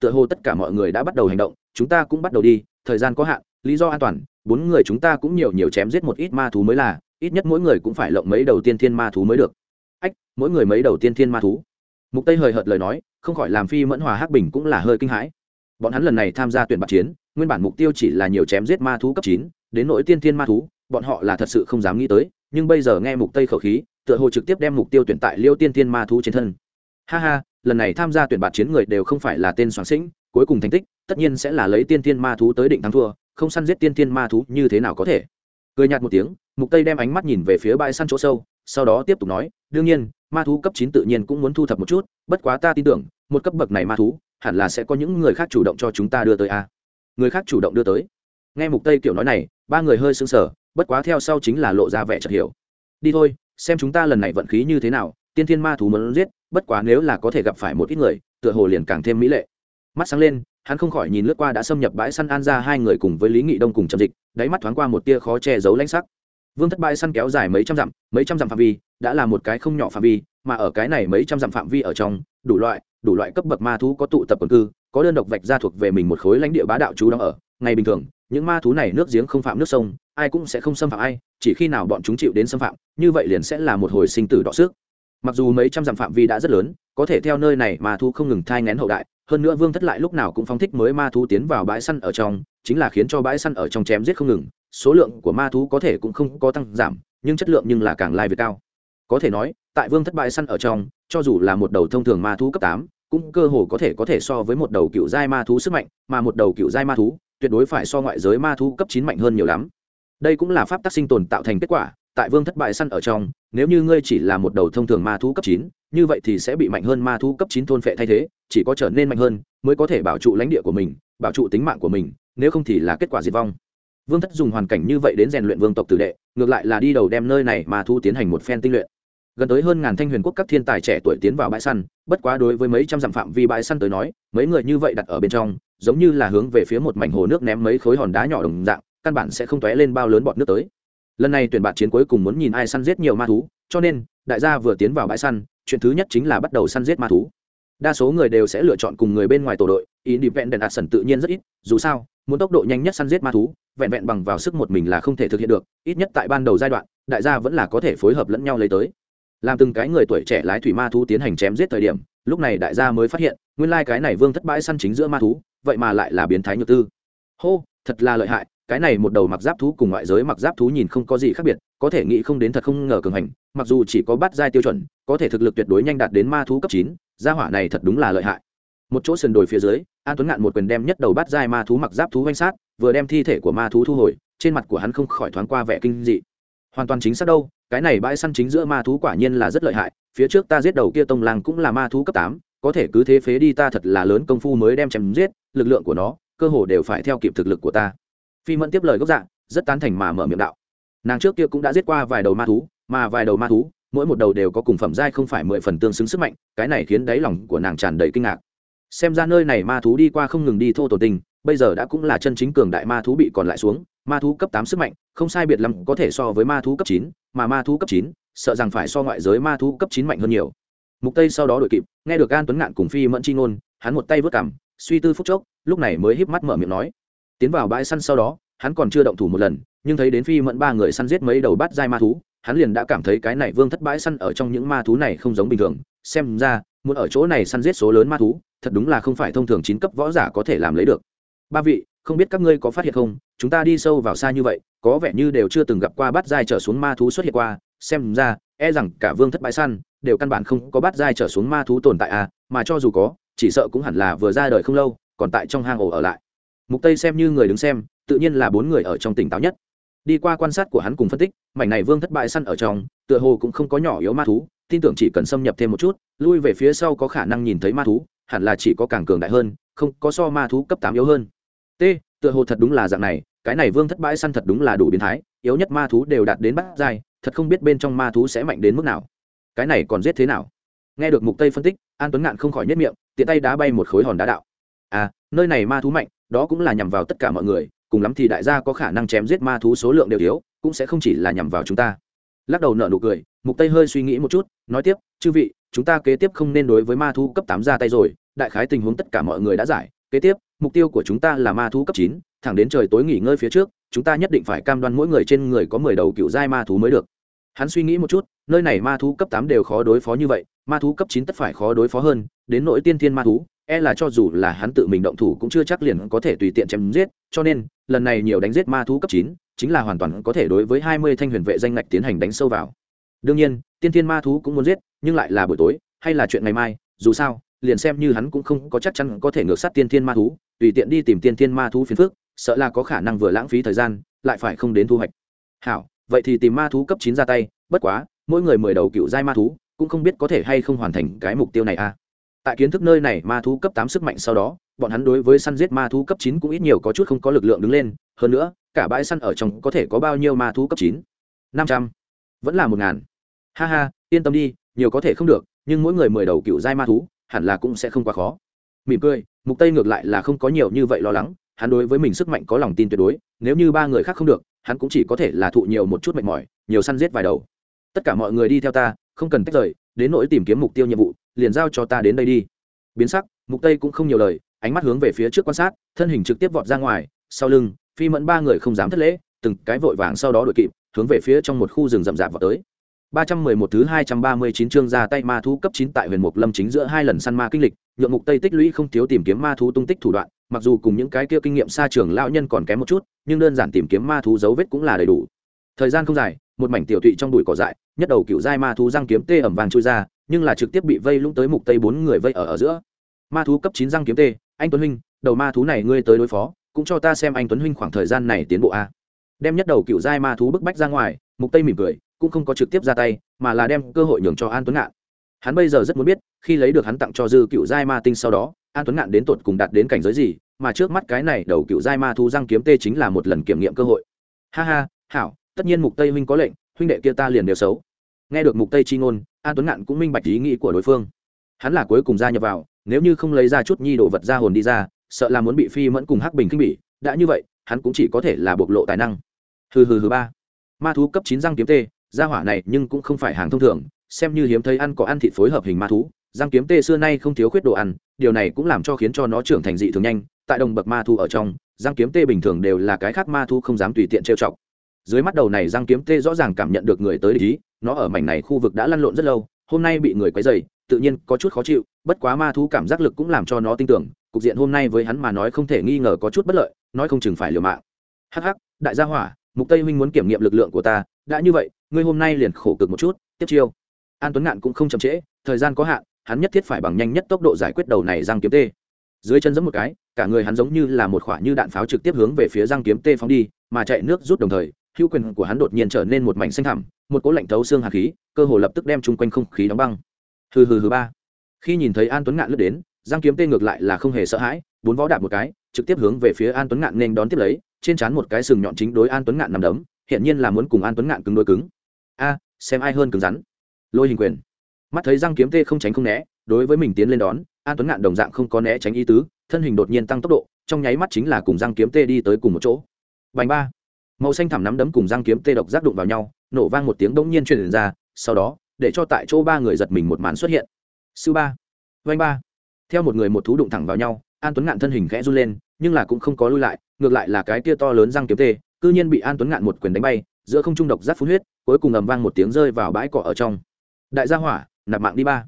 tựa hồ tất cả mọi người đã bắt đầu hành động chúng ta cũng bắt đầu đi thời gian có hạn lý do an toàn bốn người chúng ta cũng nhiều nhiều chém giết một ít ma thú mới là ít nhất mỗi người cũng phải lộng mấy đầu tiên thiên ma thú mới được. Ách mỗi người mấy đầu tiên thiên ma thú. Mục tây hời hợt lời nói không khỏi làm phi mẫn hòa hắc bình cũng là hơi kinh hãi. Bọn hắn lần này tham gia tuyển bạc chiến nguyên bản mục tiêu chỉ là nhiều chém giết ma thú cấp 9, đến nỗi tiên thiên ma thú bọn họ là thật sự không dám nghĩ tới nhưng bây giờ nghe mục tây khẩu khí tựa hồ trực tiếp đem mục tiêu tuyển tại liêu tiên thiên ma thú trên thân ha ha, lần này tham gia tuyển bạt chiến người đều không phải là tên soạn sinh, cuối cùng thành tích, tất nhiên sẽ là lấy tiên thiên ma thú tới định thắng thua, không săn giết tiên thiên ma thú như thế nào có thể. Cười nhạt một tiếng, mục tây đem ánh mắt nhìn về phía bãi săn chỗ sâu, sau đó tiếp tục nói, đương nhiên, ma thú cấp 9 tự nhiên cũng muốn thu thập một chút, bất quá ta tin tưởng, một cấp bậc này ma thú, hẳn là sẽ có những người khác chủ động cho chúng ta đưa tới a. Người khác chủ động đưa tới. Nghe mục tây kiểu nói này, ba người hơi sững sờ, bất quá theo sau chính là lộ ra vẻ chợt hiểu. Đi thôi, xem chúng ta lần này vận khí như thế nào, tiên thiên ma thú muốn giết bất quá nếu là có thể gặp phải một ít người, tựa hồ liền càng thêm mỹ lệ. Mắt sáng lên, hắn không khỏi nhìn lướt qua đã xâm nhập bãi săn an ra hai người cùng với lý nghị đông cùng trầm dịch, đáy mắt thoáng qua một tia khó che giấu lãnh sắc. Vương thất bãi săn kéo dài mấy trăm dặm, mấy trăm dặm phạm vi, đã là một cái không nhỏ phạm vi, mà ở cái này mấy trăm dặm phạm vi ở trong, đủ loại đủ loại cấp bậc ma thú có tụ tập quần cư, có đơn độc vạch ra thuộc về mình một khối lãnh địa bá đạo chú đang ở. Ngày bình thường, những ma thú này nước giếng không phạm nước sông, ai cũng sẽ không xâm phạm ai, chỉ khi nào bọn chúng chịu đến xâm phạm, như vậy liền sẽ là một hồi sinh tử đọ xước mặc dù mấy trăm dặm phạm vi đã rất lớn, có thể theo nơi này ma thu không ngừng thai ngén hậu đại, hơn nữa vương thất lại lúc nào cũng phóng thích mới ma thú tiến vào bãi săn ở trong, chính là khiến cho bãi săn ở trong chém giết không ngừng, số lượng của ma thú có thể cũng không có tăng giảm, nhưng chất lượng nhưng là càng lai việt cao. Có thể nói, tại vương thất bãi săn ở trong, cho dù là một đầu thông thường ma thú cấp tám, cũng cơ hồ có thể có thể so với một đầu cựu giai ma thú sức mạnh, mà một đầu cựu giai ma thú, tuyệt đối phải so ngoại giới ma thú cấp chín mạnh hơn nhiều lắm. Đây cũng là pháp tắc sinh tồn tạo thành kết quả tại vương thất bại săn ở trong, nếu như ngươi chỉ là một đầu thông thường ma thú cấp chín, như vậy thì sẽ bị mạnh hơn ma thú cấp chín thôn phệ thay thế, chỉ có trở nên mạnh hơn mới có thể bảo trụ lãnh địa của mình, bảo trụ tính mạng của mình, nếu không thì là kết quả diệt vong. Vương thất dùng hoàn cảnh như vậy đến rèn luyện vương tộc tử đệ, ngược lại là đi đầu đem nơi này mà thu tiến hành một phen tinh luyện. Gần tới hơn ngàn thanh huyền quốc các thiên tài trẻ tuổi tiến vào bãi săn, bất quá đối với mấy trăm dặm phạm vi bãi săn tới nói, mấy người như vậy đặt ở bên trong, giống như là hướng về phía một mảnh hồ nước ném mấy khối hòn đá nhỏ đồng dạng, căn bản sẽ không tóe lên bao lớn bọt nước tới lần này tuyển bạt chiến cuối cùng muốn nhìn ai săn giết nhiều ma thú, cho nên, đại gia vừa tiến vào bãi săn, chuyện thứ nhất chính là bắt đầu săn giết ma thú. Đa số người đều sẽ lựa chọn cùng người bên ngoài tổ đội, ý đi vẹn đèn đạt sần tự nhiên rất ít, dù sao, muốn tốc độ nhanh nhất săn giết ma thú, vẹn vẹn bằng vào sức một mình là không thể thực hiện được, ít nhất tại ban đầu giai đoạn, đại gia vẫn là có thể phối hợp lẫn nhau lấy tới. Làm từng cái người tuổi trẻ lái thủy ma thú tiến hành chém giết thời điểm, lúc này đại gia mới phát hiện, nguyên lai cái này vương thất bãi săn chính giữa ma thú, vậy mà lại là biến thái nhược tư. Hô, thật là lợi hại cái này một đầu mặc giáp thú cùng ngoại giới mặc giáp thú nhìn không có gì khác biệt, có thể nghĩ không đến thật không ngờ cường hành, mặc dù chỉ có bắt giai tiêu chuẩn, có thể thực lực tuyệt đối nhanh đạt đến ma thú cấp chín, gia hỏa này thật đúng là lợi hại. Một chỗ sườn đồi phía dưới, an tuấn ngạn một quyền đem nhất đầu bắt giai ma thú mặc giáp thú quanh sát, vừa đem thi thể của ma thú thu hồi, trên mặt của hắn không khỏi thoáng qua vẻ kinh dị. Hoàn toàn chính xác đâu, cái này bãi săn chính giữa ma thú quả nhiên là rất lợi hại, phía trước ta giết đầu kia tông lang cũng là ma thú cấp tám, có thể cứ thế phế đi ta thật là lớn công phu mới đem chém giết, lực lượng của nó, cơ hồ đều phải theo kịp thực lực của ta phi mẫn tiếp lời gốc dạ rất tán thành mà mở miệng đạo. Nàng trước kia cũng đã giết qua vài đầu ma thú, mà vài đầu ma thú, mỗi một đầu đều có cùng phẩm giai không phải mười phần tương xứng sức mạnh, cái này khiến đáy lòng của nàng tràn đầy kinh ngạc. Xem ra nơi này ma thú đi qua không ngừng đi thô tổ tình, bây giờ đã cũng là chân chính cường đại ma thú bị còn lại xuống, ma thú cấp tám sức mạnh, không sai biệt lắm có thể so với ma thú cấp chín, mà ma thú cấp chín, sợ rằng phải so ngoại giới ma thú cấp chín mạnh hơn nhiều. Mục tây sau đó đội kịp, nghe được an tuấn ngạn cùng phi mẫn chi ngôn, hắn một tay vớt cảm suy tư phút chốc, lúc này mới híp mắt mở miệng nói tiến vào bãi săn sau đó, hắn còn chưa động thủ một lần, nhưng thấy đến phi mẫn ba người săn giết mấy đầu bát giai ma thú, hắn liền đã cảm thấy cái này vương thất bãi săn ở trong những ma thú này không giống bình thường. Xem ra, muốn ở chỗ này săn giết số lớn ma thú, thật đúng là không phải thông thường chín cấp võ giả có thể làm lấy được. Ba vị, không biết các ngươi có phát hiện không? Chúng ta đi sâu vào xa như vậy, có vẻ như đều chưa từng gặp qua bát giai trở xuống ma thú xuất hiện qua. Xem ra e rằng cả vương thất bãi săn đều căn bản không có bát giai trở xuống ma thú tồn tại à mà cho dù có, chỉ sợ cũng hẳn là vừa ra đời không lâu, còn tại trong hang ổ ở lại mục tây xem như người đứng xem, tự nhiên là bốn người ở trong tỉnh táo nhất. Đi qua quan sát của hắn cùng phân tích, mảnh này vương thất bại săn ở trong, tựa hồ cũng không có nhỏ yếu ma thú, tin tưởng chỉ cần xâm nhập thêm một chút, lui về phía sau có khả năng nhìn thấy ma thú, hẳn là chỉ có càng cường đại hơn, không có so ma thú cấp tám yếu hơn. T, tựa hồ thật đúng là dạng này, cái này vương thất bại săn thật đúng là đủ biến thái, yếu nhất ma thú đều đạt đến bát giai, thật không biết bên trong ma thú sẽ mạnh đến mức nào. Cái này còn giết thế nào? Nghe được mục tây phân tích, an tuấn ngạn không khỏi nhất miệng, tiện tay đá bay một khối hòn đá đạo. À nơi này ma thú mạnh đó cũng là nhằm vào tất cả mọi người cùng lắm thì đại gia có khả năng chém giết ma thú số lượng đều thiếu cũng sẽ không chỉ là nhằm vào chúng ta. Lắc đầu nợ nụ cười mục tây hơi suy nghĩ một chút nói tiếp chư vị chúng ta kế tiếp không nên đối với ma thú cấp 8 ra tay rồi đại khái tình huống tất cả mọi người đã giải. Kế tiếp mục tiêu của chúng ta là ma thú cấp 9, thẳng đến trời tối nghỉ ngơi phía trước chúng ta nhất định phải cam đoan mỗi người trên người có 10 đầu cựu giai ma thú mới được. Hắn suy nghĩ một chút nơi này ma thú cấp 8 đều khó đối phó như vậy ma thú cấp 9 tất phải khó đối phó hơn đến nỗi tiên thiên ma thú e là cho dù là hắn tự mình động thủ cũng chưa chắc liền có thể tùy tiện chém giết cho nên lần này nhiều đánh giết ma thú cấp 9, chính là hoàn toàn có thể đối với 20 thanh huyền vệ danh ngạch tiến hành đánh sâu vào đương nhiên tiên thiên ma thú cũng muốn giết nhưng lại là buổi tối hay là chuyện ngày mai dù sao liền xem như hắn cũng không có chắc chắn có thể ngược sát tiên thiên ma thú tùy tiện đi tìm tiên thiên ma thú phiền phức, sợ là có khả năng vừa lãng phí thời gian lại phải không đến thu hoạch hảo vậy thì tìm ma thú cấp chín ra tay bất quá mỗi người mười đầu cựu giai ma thú cũng không biết có thể hay không hoàn thành cái mục tiêu này a à tại kiến thức nơi này ma thú cấp tám sức mạnh sau đó, bọn hắn đối với săn giết ma thú cấp chín cũng ít nhiều có chút không có lực lượng đứng lên. Hơn nữa, cả bãi săn ở trong có thể có bao nhiêu ma thú cấp chín? Năm trăm. Vẫn là một ngàn. Ha ha, yên tâm đi, nhiều có thể không được, nhưng mỗi người mười đầu cựu giai ma thú, hẳn là cũng sẽ không quá khó. Mỉm cười, mục tây ngược lại là không có nhiều như vậy lo lắng, hắn đối với mình sức mạnh có lòng tin tuyệt đối, nếu như ba người khác không được, hắn cũng chỉ có thể là thụ nhiều một chút mệt mỏi, nhiều săn giết vài đầu. Tất cả mọi người đi theo ta, không cần tách rời, đến nỗi tìm kiếm mục tiêu nhiệm vụ liền giao cho ta đến đây đi biến sắc mục tây cũng không nhiều lời ánh mắt hướng về phía trước quan sát thân hình trực tiếp vọt ra ngoài sau lưng phi mẫn ba người không dám thất lễ từng cái vội vàng sau đó đội kịp hướng về phía trong một khu rừng rậm rạp vào tới 311 thứ 239 chương ra tay ma thú cấp 9 tại Huyền Mục Lâm chính giữa hai lần săn ma kinh lịch, nhượng mục Tây tích lũy không thiếu tìm kiếm ma thú tung tích thủ đoạn, mặc dù cùng những cái kia kinh nghiệm xa trường lão nhân còn kém một chút, nhưng đơn giản tìm kiếm ma thú dấu vết cũng là đầy đủ. Thời gian không dài, một mảnh tiểu tụy trong đùi cỏ dại, nhất đầu cựu giai ma thú răng kiếm tê ẩm vàng chui ra, nhưng là trực tiếp bị vây lũng tới mục Tây bốn người vây ở ở giữa. Ma thú cấp 9 răng kiếm tê, anh Tuấn huynh, đầu ma thú này ngươi tới đối phó, cũng cho ta xem anh Tuấn huynh khoảng thời gian này tiến bộ a. Đem nhất đầu cựu giai ma thú bức bách ra ngoài, mục Tây mỉm cười, cũng không có trực tiếp ra tay mà là đem cơ hội nhường cho an tuấn ngạn hắn bây giờ rất muốn biết khi lấy được hắn tặng cho dư cựu giai ma tinh sau đó an tuấn ngạn đến tột cùng đạt đến cảnh giới gì mà trước mắt cái này đầu cựu giai ma thú răng kiếm tê chính là một lần kiểm nghiệm cơ hội ha ha hảo tất nhiên mục tây huynh có lệnh, huynh đệ kia ta liền đều xấu. Nghe được mục tây chi ngôn, an tuấn ngạn cũng minh bạch ý nghĩ của đối phương. Hắn là cuối cùng gia nhập vào, nếu như không lấy ra chút nhi đồ vật ra hồn đi ra, sợ là muốn bị phi mẫn cùng hắc bình kinh bỉ, đã như vậy, hắn cũng chỉ có thể là bộc lộ tài năng. Hừ hừ hừ ba. Ma thú cấp chín răng kiếm tê, gia hỏa này nhưng cũng không phải hàng thông thường, xem như hiếm thấy ăn có ăn thịt phối hợp hình ma thú giang kiếm tê xưa nay không thiếu khuyết đồ ăn, điều này cũng làm cho khiến cho nó trưởng thành dị thường nhanh. Tại đồng bậc ma thú ở trong giang kiếm tê bình thường đều là cái khác ma thú không dám tùy tiện trêu chọc dưới mắt đầu này giang kiếm tê rõ ràng cảm nhận được người tới ý, nó ở mảnh này khu vực đã lăn lộn rất lâu, hôm nay bị người quấy dày tự nhiên có chút khó chịu, bất quá ma thú cảm giác lực cũng làm cho nó tin tưởng, cục diện hôm nay với hắn mà nói không thể nghi ngờ có chút bất lợi, nói không chừng phải liều mạng. Hắc hắc, đại gia hỏa, mục tây huynh muốn kiểm nghiệm lực lượng của ta, đã như vậy, ngươi hôm nay liền khổ cực một chút, tiếp chiêu. An tuấn ngạn cũng không chậm trễ, thời gian có hạn, hắn nhất thiết phải bằng nhanh nhất tốc độ giải quyết đầu này giang kiếm tê. Dưới chân giẫm một cái, cả người hắn giống như là một khoả như đạn pháo trực tiếp hướng về phía giang kiếm tê phóng đi, mà chạy nước rút đồng thời hữu quyền của hắn đột nhiên trở nên một mảnh xanh thẳm, một cỗ lạnh thấu xương hạt khí, cơ hồ lập tức đem chung quanh không khí đóng băng. Hừ hừ hừ ba. Khi nhìn thấy an tuấn ngạn lướt đến, giang kiếm tê ngược lại là không hề sợ hãi, bốn võ đạp một cái, trực tiếp hướng về phía an tuấn ngạn nên đón tiếp lấy, trên trán một cái sừng nhọn chính đối an tuấn ngạn nằm đấm hiện nhiên là muốn cùng an tuấn ngạn cứng đối cứng. A, xem ai hơn cứng rắn. Lôi hình quyền. Mắt thấy giang kiếm tê không tránh không né, đối với mình tiến lên đón, an tuấn ngạn đồng dạng không có né tránh ý tứ, thân hình đột nhiên tăng tốc độ, trong nháy mắt chính là cùng giang kiếm tê đi tới cùng một chỗ. Vành ba màu xanh thẳm nắm đấm cùng răng kiếm tê độc giác đụng vào nhau, nổ vang một tiếng bỗng nhiên truyền ra, sau đó, để cho tại chỗ ba người giật mình một màn xuất hiện. Sư ba vanh ba. Theo một người một thú đụng thẳng vào nhau, an tuấn ngạn thân hình khẽ run lên, nhưng là cũng không có lui lại, ngược lại là cái tia to lớn răng kiếm tê, cư nhiên bị an tuấn ngạn một quyền đánh bay, giữa không trung độc giác phun huyết, cuối cùng ầm vang một tiếng rơi vào bãi cỏ ở trong. Đại gia hỏa, nạp mạng đi ba.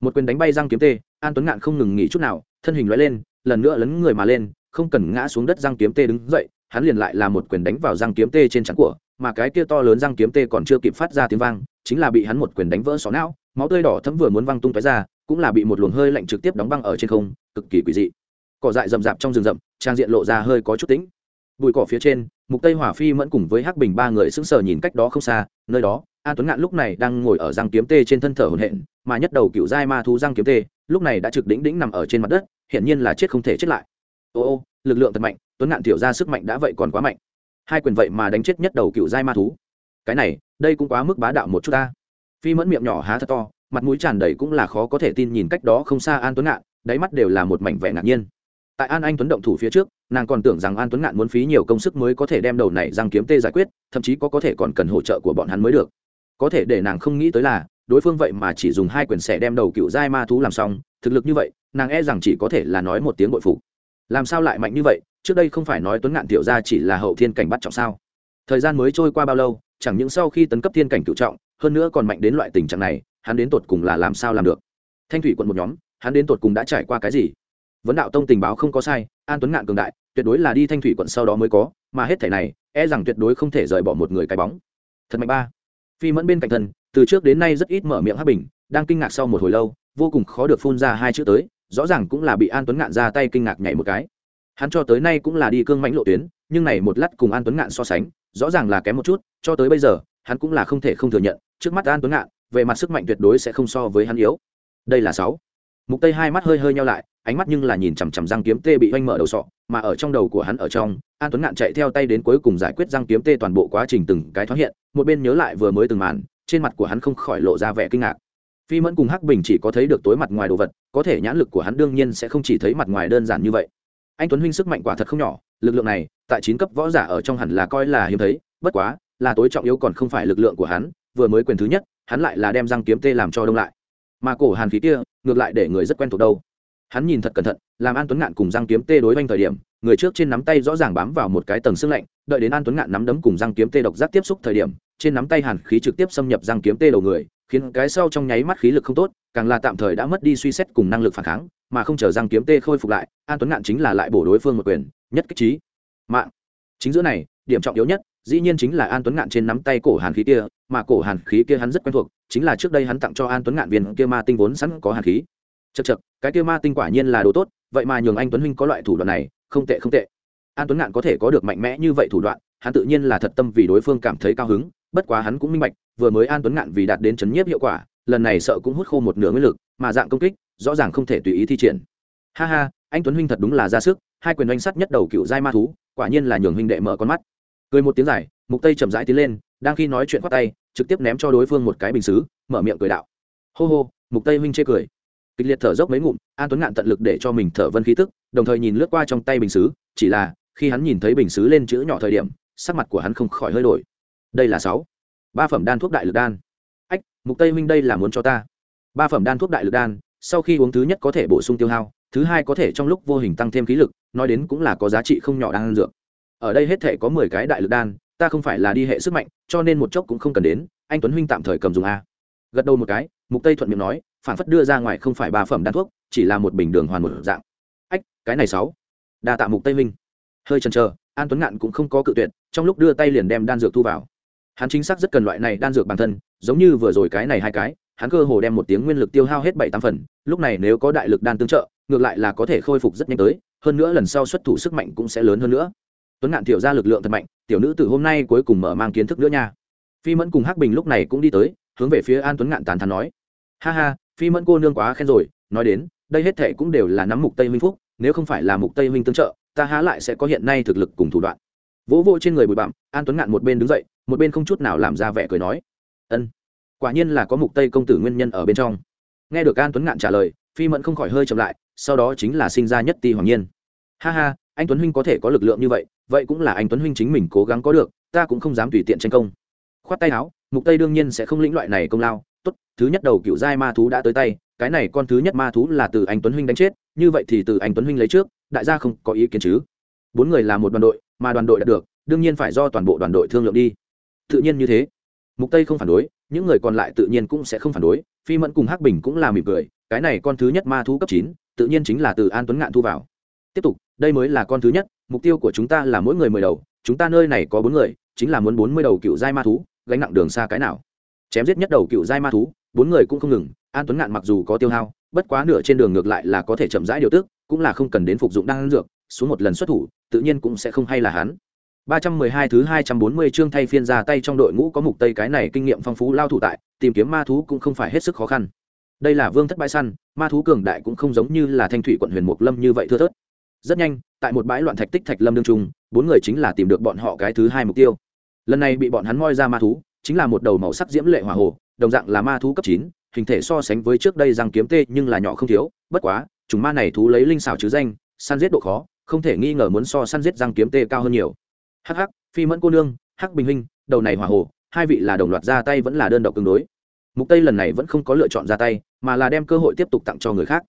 Một quyền đánh bay răng kiếm tê, an tuấn ngạn không ngừng nghỉ chút nào, thân hình loại lên, lần nữa lấn người mà lên, không cần ngã xuống đất răng kiếm tê đứng dậy hắn liền lại là một quyền đánh vào răng kiếm tê trên trắng của, mà cái kia to lớn răng kiếm tê còn chưa kịp phát ra tiếng vang, chính là bị hắn một quyền đánh vỡ xó não, máu tươi đỏ thấm vừa muốn văng tung tói ra, cũng là bị một luồng hơi lạnh trực tiếp đóng băng ở trên không, cực kỳ quỷ dị. Cỏ dại rậm rạp trong rừng rậm, trang diện lộ ra hơi có chút tĩnh. Bụi cỏ phía trên, mục tây hỏa phi mẫn cùng với hắc bình ba người sững sờ nhìn cách đó không xa, nơi đó an tuấn ngạn lúc này đang ngồi ở răng kiếm tê trên thân thở hổn hển, mà nhất đầu cựu giai ma thú răng kiếm tê, lúc này đã trực đỉnh đỉnh nằm ở trên mặt đất hiện nhiên là chết không thể chết lại. Ô ô, lực lượng thật mạnh tuấn ngạn tiểu ra sức mạnh đã vậy còn quá mạnh. Hai quyền vậy mà đánh chết nhất đầu cựu giai ma thú. Cái này, đây cũng quá mức bá đạo một chút ta. Phi mẫn miệng nhỏ há thật to, mặt mũi tràn đầy cũng là khó có thể tin nhìn cách đó không xa an tuấn ngạn, đáy mắt đều là một mảnh vẻ ngạc nhiên. Tại an anh tuấn động thủ phía trước, nàng còn tưởng rằng an tuấn ngạn muốn phí nhiều công sức mới có thể đem đầu này răng kiếm tê giải quyết, thậm chí có có thể còn cần hỗ trợ của bọn hắn mới được. Có thể để nàng không nghĩ tới là, đối phương vậy mà chỉ dùng hai quyền xẻ đem đầu cựu giai ma thú làm xong, thực lực như vậy, nàng e rằng chỉ có thể là nói một tiếng bội phục làm sao lại mạnh như vậy? Trước đây không phải nói tuấn ngạn tiểu ra chỉ là hậu thiên cảnh bắt trọng sao? Thời gian mới trôi qua bao lâu, chẳng những sau khi tấn cấp thiên cảnh cựu trọng, hơn nữa còn mạnh đến loại tình trạng này, hắn đến tột cùng là làm sao làm được? Thanh thủy quận một nhóm, hắn đến tột cùng đã trải qua cái gì? Vấn đạo tông tình báo không có sai, an tuấn ngạn cường đại, tuyệt đối là đi thanh thủy quận sau đó mới có, mà hết thể này e rằng tuyệt đối không thể rời bỏ một người cái bóng. Thật mạnh ba. Phi mẫn bên cạnh thân từ trước đến nay rất ít mở miệng hắc bình, đang kinh ngạc sau một hồi lâu, vô cùng khó được phun ra hai chữ tới rõ ràng cũng là bị an tuấn ngạn ra tay kinh ngạc nhảy một cái. Hắn cho tới nay cũng là đi cương mãnh lộ tuyến, nhưng này một lát cùng an tuấn ngạn so sánh, rõ ràng là kém một chút, cho tới bây giờ, hắn cũng là không thể không thừa nhận, trước mắt an tuấn ngạn, về mặt sức mạnh tuyệt đối sẽ không so với hắn yếu. Đây là sáu. Mục tây hai mắt hơi hơi nhau lại, ánh mắt nhưng là nhìn chằm chằm răng kiếm tê bị oanh mở đầu sọ, mà ở trong đầu của hắn ở trong, an tuấn ngạn chạy theo tay đến cuối cùng giải quyết răng kiếm tê toàn bộ quá trình từng cái thoáng hiện, một bên nhớ lại vừa mới từng màn, trên mặt của hắn không khỏi lộ ra vẻ kinh ngạc phi mẫn cùng hắc bình chỉ có thấy được tối mặt ngoài đồ vật, có thể nhãn lực của hắn đương nhiên sẽ không chỉ thấy mặt ngoài đơn giản như vậy. Anh tuấn huynh sức mạnh quả thật không nhỏ, lực lượng này, tại chín cấp võ giả ở trong hẳn là coi là hiếm thấy, bất quá, là tối trọng yếu còn không phải lực lượng của hắn, vừa mới quyền thứ nhất, hắn lại là đem răng kiếm tê làm cho đông lại. Mà cổ hàn khí kia, ngược lại để người rất quen thuộc đâu. Hắn nhìn thật cẩn thận, làm an tuấn ngạn cùng răng kiếm tê đối quanh thời điểm, người trước trên nắm tay rõ ràng bám vào một cái tầng xương lạnh, đợi đến an tuấn ngạn nắm đấm cùng răng kiếm tê độc giác tiếp xúc thời điểm, trên nắm tay hàn khí trực tiếp xâm nhập răng kiếm tê đầu người khiến cái sau trong nháy mắt khí lực không tốt, càng là tạm thời đã mất đi suy xét cùng năng lực phản kháng, mà không chờ răng kiếm tê khôi phục lại, an tuấn ngạn chính là lại bổ đối phương một quyền, nhất kích trí. Mạng. Chính giữa này, điểm trọng yếu nhất, dĩ nhiên chính là an tuấn ngạn trên nắm tay cổ hàn khí kia, mà cổ hàn khí kia hắn rất quen thuộc, chính là trước đây hắn tặng cho an tuấn ngạn viên kia ma tinh vốn sẵn có hàn khí. Chật chật cái kia ma tinh quả nhiên là đồ tốt, vậy mà nhường anh tuấn huynh có loại thủ đoạn này, không tệ không tệ. An tuấn ngạn có thể có được mạnh mẽ như vậy thủ đoạn, hắn tự nhiên là thật tâm vì đối phương cảm thấy cao hứng, bất quá hắn cũng minh bạch vừa mới an tuấn ngạn vì đạt đến chấn nhiếp hiệu quả, lần này sợ cũng hút khô một nửa nguyên lực, mà dạng công kích, rõ ràng không thể tùy ý thi triển. Ha ha, anh tuấn huynh thật đúng là ra sức, hai quyền oanh sắt nhất đầu cựu giai ma thú, quả nhiên là nhường huynh đệ mở con mắt. Cười một tiếng dài mục tây chậm rãi tiến lên, đang khi nói chuyện khoát tay, trực tiếp ném cho đối phương một cái bình xứ, mở miệng cười đạo. Hô hô, mục tây huynh chê cười. Kịch liệt thở dốc mấy ngụm, an tuấn ngạn tận lực để cho mình thở vân khí tức, đồng thời nhìn lướt qua trong tay bình xứ, chỉ là, khi hắn nhìn thấy bình xứ lên chữ nhỏ thời điểm, sắc mặt của hắn không khỏi hơi đổi. Đây là sáu ba phẩm đan thuốc đại lực đan. Ách, mục tây minh đây là muốn cho ta. Ba phẩm đan thuốc đại lực đan, sau khi uống thứ nhất có thể bổ sung tiêu hao, thứ hai có thể trong lúc vô hình tăng thêm khí lực, nói đến cũng là có giá trị không nhỏ đan dược. Ở đây hết thể có mười cái đại lực đan, ta không phải là đi hệ sức mạnh, cho nên một chốc cũng không cần đến, anh tuấn huynh tạm thời cầm dùng a. Gật đầu một cái, mục tây thuận miệng nói, phản phất đưa ra ngoài không phải ba phẩm đan thuốc, chỉ là một bình đường hoàn một dạng. Ách, cái này sáu. Đa tạ mục tây huynh. Hơi chần chờ, an tuấn ngạn cũng không có cự tuyệt, trong lúc đưa tay liền đem đan dược thu vào hắn chính xác rất cần loại này đan dược bản thân, giống như vừa rồi cái này hai cái, hắn cơ hồ đem một tiếng nguyên lực tiêu hao hết bảy tám phần, lúc này nếu có đại lực đan tương trợ, ngược lại là có thể khôi phục rất nhanh tới, hơn nữa lần sau xuất thủ sức mạnh cũng sẽ lớn hơn nữa. Tuấn ngạn tiểu ra lực lượng thật mạnh, tiểu nữ từ hôm nay cuối cùng mở mang kiến thức nữa nha. Phi mẫn cùng hắc bình lúc này cũng đi tới, hướng về phía an tuấn ngạn tàn thắn nói. Ha ha, phi mẫn cô nương quá khen rồi, nói đến, đây hết thệ cũng đều là nắm mục tây huynh phúc, nếu không phải là mục tây huynh tương trợ, ta há lại sẽ có hiện nay thực lực cùng thủ đoạn. Vỗ vô trên người bụi bặm, an tuấn ngạn một bên đứng dậy một bên không chút nào làm ra vẻ cười nói, ân, quả nhiên là có mục tây công tử nguyên nhân ở bên trong. Nghe được an tuấn ngạn trả lời, phi mẫn không khỏi hơi chậm lại, sau đó chính là sinh ra nhất ti hoàng nhiên. Ha ha, anh tuấn huynh có thể có lực lượng như vậy vậy cũng là anh tuấn huynh chính mình cố gắng có được, ta cũng không dám tùy tiện tranh công. Khoát tay áo, mục tây đương nhiên sẽ không lĩnh loại này công lao, tốt, thứ nhất đầu cựu giai ma thú đã tới tay, cái này con thứ nhất ma thú là từ anh tuấn huynh đánh chết, như vậy thì từ anh tuấn huynh lấy trước, đại gia không có ý kiến chứ? Bốn người là một đoàn đội, mà đoàn đội đạt được, đương nhiên phải do toàn bộ đoàn đội thương lượng đi tự nhiên như thế. Mục tây không phản đối, những người còn lại tự nhiên cũng sẽ không phản đối, phi mẫn cùng hắc bình cũng là mỉm cười, cái này con thứ nhất ma thú cấp chín, tự nhiên chính là từ an tuấn ngạn thu vào. Tiếp tục, đây mới là con thứ nhất, mục tiêu của chúng ta là mỗi người mười đầu, chúng ta nơi này có bốn người, chính là muốn bốn mươi đầu cựu giai ma thú, gánh nặng đường xa cái nào. Chém giết nhất đầu cựu giai ma thú, bốn người cũng không ngừng, an tuấn ngạn mặc dù có tiêu hao, bất quá nửa trên đường ngược lại là có thể chậm rãi điều tức, cũng là không cần đến phục dụng đan dược, xuống một lần xuất thủ, tự nhiên cũng sẽ không hay là hắn. 312 thứ 240 chương thay phiên ra tay trong đội ngũ có mục tây cái này kinh nghiệm phong phú lao thủ tại, tìm kiếm ma thú cũng không phải hết sức khó khăn. Đây là vương thất bãi săn, ma thú cường đại cũng không giống như là thanh thủy quận huyền mục lâm như vậy thưa thớt. Rất nhanh, tại một bãi loạn thạch tích thạch lâm đương trung, bốn người chính là tìm được bọn họ cái thứ hai mục tiêu. Lần này bị bọn hắn moi ra ma thú, chính là một đầu màu sắc diễm lệ hỏa hồ, đồng dạng là ma thú cấp 9, hình thể so sánh với trước đây răng kiếm tê nhưng là nhỏ không thiếu, bất quá, chúng ma này thú lấy linh xảo chứ danh, săn giết độ khó, không thể nghi ngờ muốn so săn giết răng kiếm tê cao hơn nhiều hắc hắc, phi mẫn cô nương, hắc bình huynh, đầu này hỏa hồ, hai vị là đồng loạt ra tay vẫn là đơn độc tương đối. Mục tây lần này vẫn không có lựa chọn ra tay, mà là đem cơ hội tiếp tục tặng cho người khác.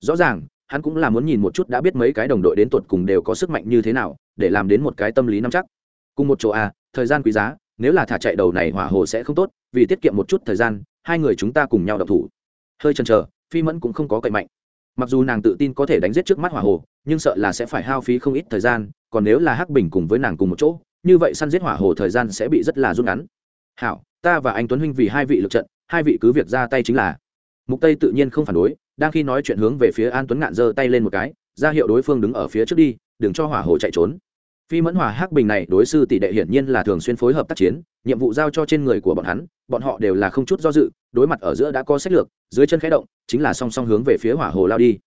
Rõ ràng, hắn cũng là muốn nhìn một chút đã biết mấy cái đồng đội đến tuột cùng đều có sức mạnh như thế nào, để làm đến một cái tâm lý nắm chắc. Cùng một chỗ à thời gian quý giá, nếu là thả chạy đầu này hỏa hồ sẽ không tốt, vì tiết kiệm một chút thời gian, hai người chúng ta cùng nhau đậu thủ. Hơi chần chờ, phi mẫn cũng không có cậy mạnh. Mặc dù nàng tự tin có thể đánh giết trước mắt hỏa hồ, nhưng sợ là sẽ phải hao phí không ít thời gian còn nếu là hắc bình cùng với nàng cùng một chỗ, như vậy săn giết hỏa hồ thời gian sẽ bị rất là rút ngắn. Hảo, ta và anh tuấn huynh vì hai vị lực trận, hai vị cứ việc ra tay chính là. Mục tây tự nhiên không phản đối, đang khi nói chuyện hướng về phía an tuấn ngạn giơ tay lên một cái, ra hiệu đối phương đứng ở phía trước đi, đừng cho hỏa hồ chạy trốn. Phi mẫn hòa hắc bình này đối sư tỷ đệ hiển nhiên là thường xuyên phối hợp tác chiến, nhiệm vụ giao cho trên người của bọn hắn, bọn họ đều là không chút do dự, đối mặt ở giữa đã có sách lược, dưới chân khẽ động, chính là song song hướng về phía hỏa hồ lao đi.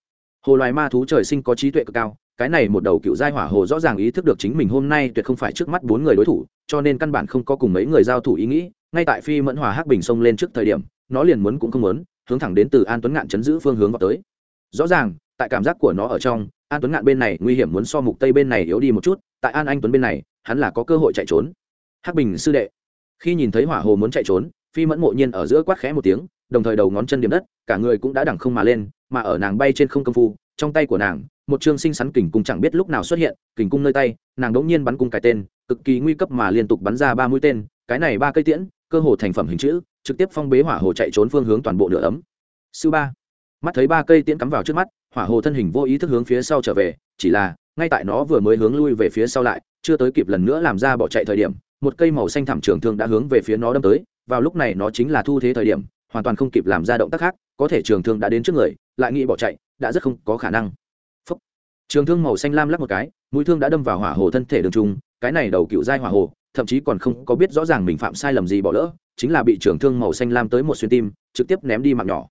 Hồ loài ma thú trời sinh có trí tuệ cực cao cái này một đầu cựu giai hỏa hồ rõ ràng ý thức được chính mình hôm nay tuyệt không phải trước mắt bốn người đối thủ, cho nên căn bản không có cùng mấy người giao thủ ý nghĩ, ngay tại phi mẫn hòa hắc bình xông lên trước thời điểm, nó liền muốn cũng không muốn, hướng thẳng đến từ an tuấn ngạn chấn giữ phương hướng vào tới. Rõ ràng, tại cảm giác của nó ở trong, an tuấn ngạn bên này nguy hiểm muốn so mục tây bên này yếu đi một chút, tại an anh tuấn bên này, hắn là có cơ hội chạy trốn. Hắc bình sư đệ, khi nhìn thấy hỏa hồ muốn chạy trốn, phi mẫn mộ nhiên ở giữa quát khẽ một tiếng, đồng thời đầu ngón chân điểm đất, cả người cũng đã đẳng không mà lên, mà ở nàng bay trên không công phu trong tay của nàng, một chương sinh sắn kình cung chẳng biết lúc nào xuất hiện, kình cung nơi tay, nàng đống nhiên bắn cung cái tên, cực kỳ nguy cấp mà liên tục bắn ra ba mũi tên, cái này ba cây tiễn, cơ hồ thành phẩm hình chữ, trực tiếp phong bế hỏa hồ chạy trốn phương hướng toàn bộ lửa ấm. Sư ba, mắt thấy ba cây tiễn cắm vào trước mắt, hỏa hồ thân hình vô ý thức hướng phía sau trở về, chỉ là, ngay tại nó vừa mới hướng lui về phía sau lại, chưa tới kịp lần nữa làm ra bỏ chạy thời điểm, một cây màu xanh thảm trường thương đã hướng về phía nó đâm tới, vào lúc này nó chính là thu thế thời điểm, hoàn toàn không kịp làm ra động tác khác, có thể trường thương đã đến trước người, lại nghĩ bỏ chạy đã rất không có khả năng. Phúc. trường thương màu xanh lam lắc một cái, mũi thương đã đâm vào hỏa hồ thân thể đường trung, cái này đầu cựu giai hỏa hồ, thậm chí còn không có biết rõ ràng mình phạm sai lầm gì bỏ lỡ, chính là bị trường thương màu xanh lam tới một xuyên tim, trực tiếp ném đi mạng nhỏ.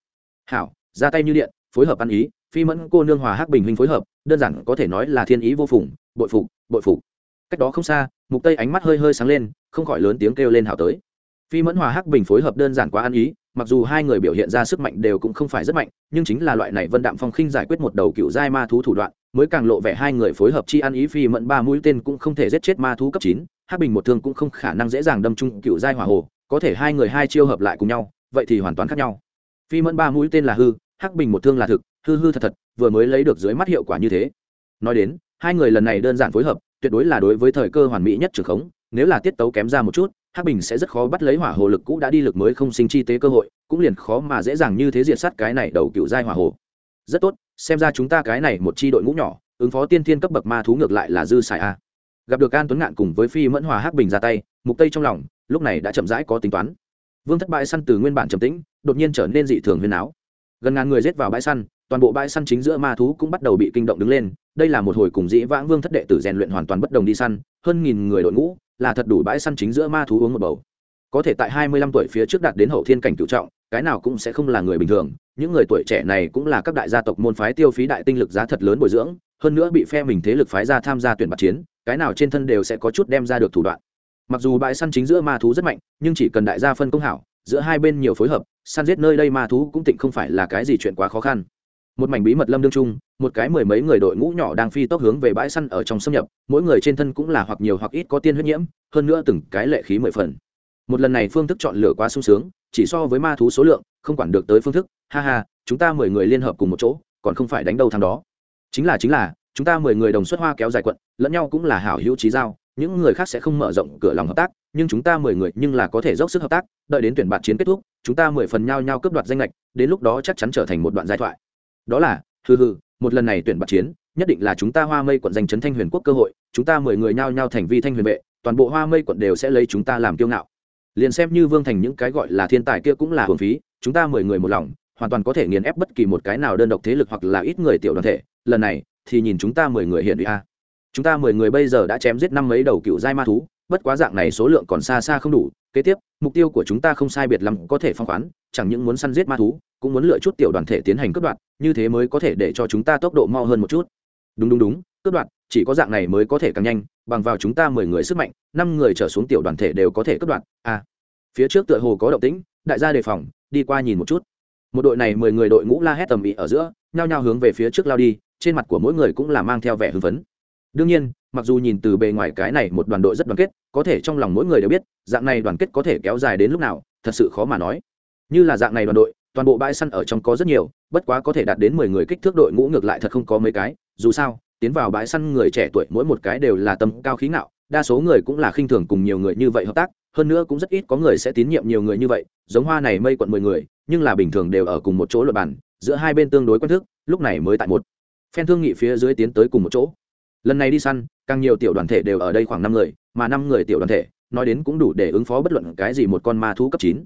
Hảo, ra tay như điện, phối hợp ăn ý, phi mẫn cô nương hòa hắc bình huynh phối hợp, đơn giản có thể nói là thiên ý vô phùng, bội phục bội phục. Cách đó không xa, mục tây ánh mắt hơi hơi sáng lên, không khỏi lớn tiếng kêu lên hảo tới. Phi mẫn hòa hắc bình phối hợp đơn giản quá ăn ý mặc dù hai người biểu hiện ra sức mạnh đều cũng không phải rất mạnh, nhưng chính là loại này vân đạm phong khinh giải quyết một đầu cựu giai ma thú thủ đoạn, mới càng lộ vẻ hai người phối hợp chi ăn ý phi mẫn ba mũi tên cũng không thể giết chết ma thú cấp chín, hắc bình một thương cũng không khả năng dễ dàng đâm chung cựu giai hỏa hồ, có thể hai người hai chiêu hợp lại cùng nhau, vậy thì hoàn toàn khác nhau. Phi mẫn ba mũi tên là hư, hắc bình một thương là thực, hư hư thật thật, vừa mới lấy được dưới mắt hiệu quả như thế. Nói đến, hai người lần này đơn giản phối hợp, tuyệt đối là đối với thời cơ hoàn mỹ nhất trường khống, nếu là tiết tấu kém ra một chút hắc bình sẽ rất khó bắt lấy hỏa hồ lực cũ đã đi lực mới không sinh chi tế cơ hội, cũng liền khó mà dễ dàng như thế diệt sát cái này đầu cựu giai hỏa hồ. Rất tốt, xem ra chúng ta cái này một chi đội ngũ nhỏ, ứng phó tiên thiên cấp bậc ma thú ngược lại là dư xài a. Gặp được an tuấn ngạn cùng với phi mẫn hòa hắc bình ra tay, mục tây trong lòng, lúc này đã chậm rãi có tính toán. Vương thất bại săn từ nguyên bản trầm tĩnh, đột nhiên trở nên dị thường huyền áo. Gần ngàn người giết vào bãi săn, toàn bộ bãi săn chính giữa ma thú cũng bắt đầu bị kinh động đứng lên, đây là một hồi cùng dĩ vãng vương thất đệ tử rèn luyện hoàn toàn bất đồng đi săn, hơn nghìn người đội ngũ là thật đủ bãi săn chính giữa ma thú uống một bầu. Có thể tại hai mươi lăm tuổi phía trước đạt đến hậu thiên cảnh cựu trọng, cái nào cũng sẽ không là người bình thường. Những người tuổi trẻ này cũng là các đại gia tộc môn phái tiêu phí đại tinh lực giá thật lớn bồi dưỡng, hơn nữa bị phe mình thế lực phái ra tham gia tuyển bạc chiến, cái nào trên thân đều sẽ có chút đem ra được thủ đoạn. Mặc dù bãi săn chính giữa ma thú rất mạnh, nhưng chỉ cần đại gia phân công hảo, giữa hai bên nhiều phối hợp, săn giết nơi đây ma thú cũng tịnh không phải là cái gì chuyện quá khó khăn một mảnh bí mật lâm đương trung, một cái mười mấy người đội ngũ nhỏ đang phi tốc hướng về bãi săn ở trong xâm nhập, mỗi người trên thân cũng là hoặc nhiều hoặc ít có tiên huyết nhiễm, hơn nữa từng cái lệ khí mười phần. Một lần này phương thức chọn lựa quá sung sướng, chỉ so với ma thú số lượng, không quản được tới phương thức, ha ha, chúng ta mười người liên hợp cùng một chỗ, còn không phải đánh đâu thằng đó. Chính là chính là, chúng ta mười người đồng xuất hoa kéo dài quận, lẫn nhau cũng là hảo hữu trí giao, những người khác sẽ không mở rộng cửa lòng hợp tác, nhưng chúng ta mười người nhưng là có thể dốc sức hợp tác, đợi đến tuyển bạn chiến kết thúc, chúng ta mười phần nhau nhau cướp đoạt danh lệch đến lúc đó chắc chắn trở thành một đoạn giai thoại đó là, hừ hừ, một lần này tuyển bạc chiến, nhất định là chúng ta hoa mây quận giành trấn thanh huyền quốc cơ hội, chúng ta mười người nhao nhao thành vi thanh huyền vệ, toàn bộ hoa mây quận đều sẽ lấy chúng ta làm kiêu ngạo. Liền xem như vương thành những cái gọi là thiên tài kia cũng là hưởng phí, chúng ta mười người một lòng, hoàn toàn có thể nghiền ép bất kỳ một cái nào đơn độc thế lực hoặc là ít người tiểu đoàn thể. Lần này, thì nhìn chúng ta mười người hiện ủy a. Chúng ta mười người bây giờ đã chém giết năm mấy đầu cựu giai ma thú bất quá dạng này số lượng còn xa xa không đủ, kế tiếp, mục tiêu của chúng ta không sai biệt lắm có thể phong khoán, chẳng những muốn săn giết ma thú, cũng muốn lựa chút tiểu đoàn thể tiến hành cướp đoạt, như thế mới có thể để cho chúng ta tốc độ mau hơn một chút. Đúng đúng đúng, cướp đoạt, chỉ có dạng này mới có thể càng nhanh, bằng vào chúng ta mười người sức mạnh, năm người trở xuống tiểu đoàn thể đều có thể cướp đoạt. À phía trước tựa hồ có động tĩnh, đại gia đề phòng, đi qua nhìn một chút. Một đội này mười người đội ngũ la hét tầm ĩ ở giữa, nhao nhao hướng về phía trước lao đi, trên mặt của mỗi người cũng là mang theo vẻ hưng phấn đương nhiên, mặc dù nhìn từ bề ngoài cái này một đoàn đội rất đoàn kết, có thể trong lòng mỗi người đều biết, dạng này đoàn kết có thể kéo dài đến lúc nào, thật sự khó mà nói. Như là dạng này đoàn đội, toàn bộ bãi săn ở trong có rất nhiều, bất quá có thể đạt đến mười người kích thước đội ngũ ngược lại thật không có mấy cái, dù sao, tiến vào bãi săn người trẻ tuổi mỗi một cái đều là tâm cao khí ngạo, đa số người cũng là khinh thường cùng nhiều người như vậy hợp tác, hơn nữa cũng rất ít có người sẽ tín nhiệm nhiều người như vậy, giống hoa này mây quận mười người, nhưng là bình thường đều ở cùng một chỗ luật bản giữa hai bên tương đối quen thức, lúc này mới tại một. Phen thương nghị phía dưới tiến tới cùng một chỗ lần này đi săn, càng nhiều tiểu đoàn thể đều ở đây khoảng năm người, mà năm người tiểu đoàn thể, nói đến cũng đủ để ứng phó bất luận cái gì một con ma thú cấp chín.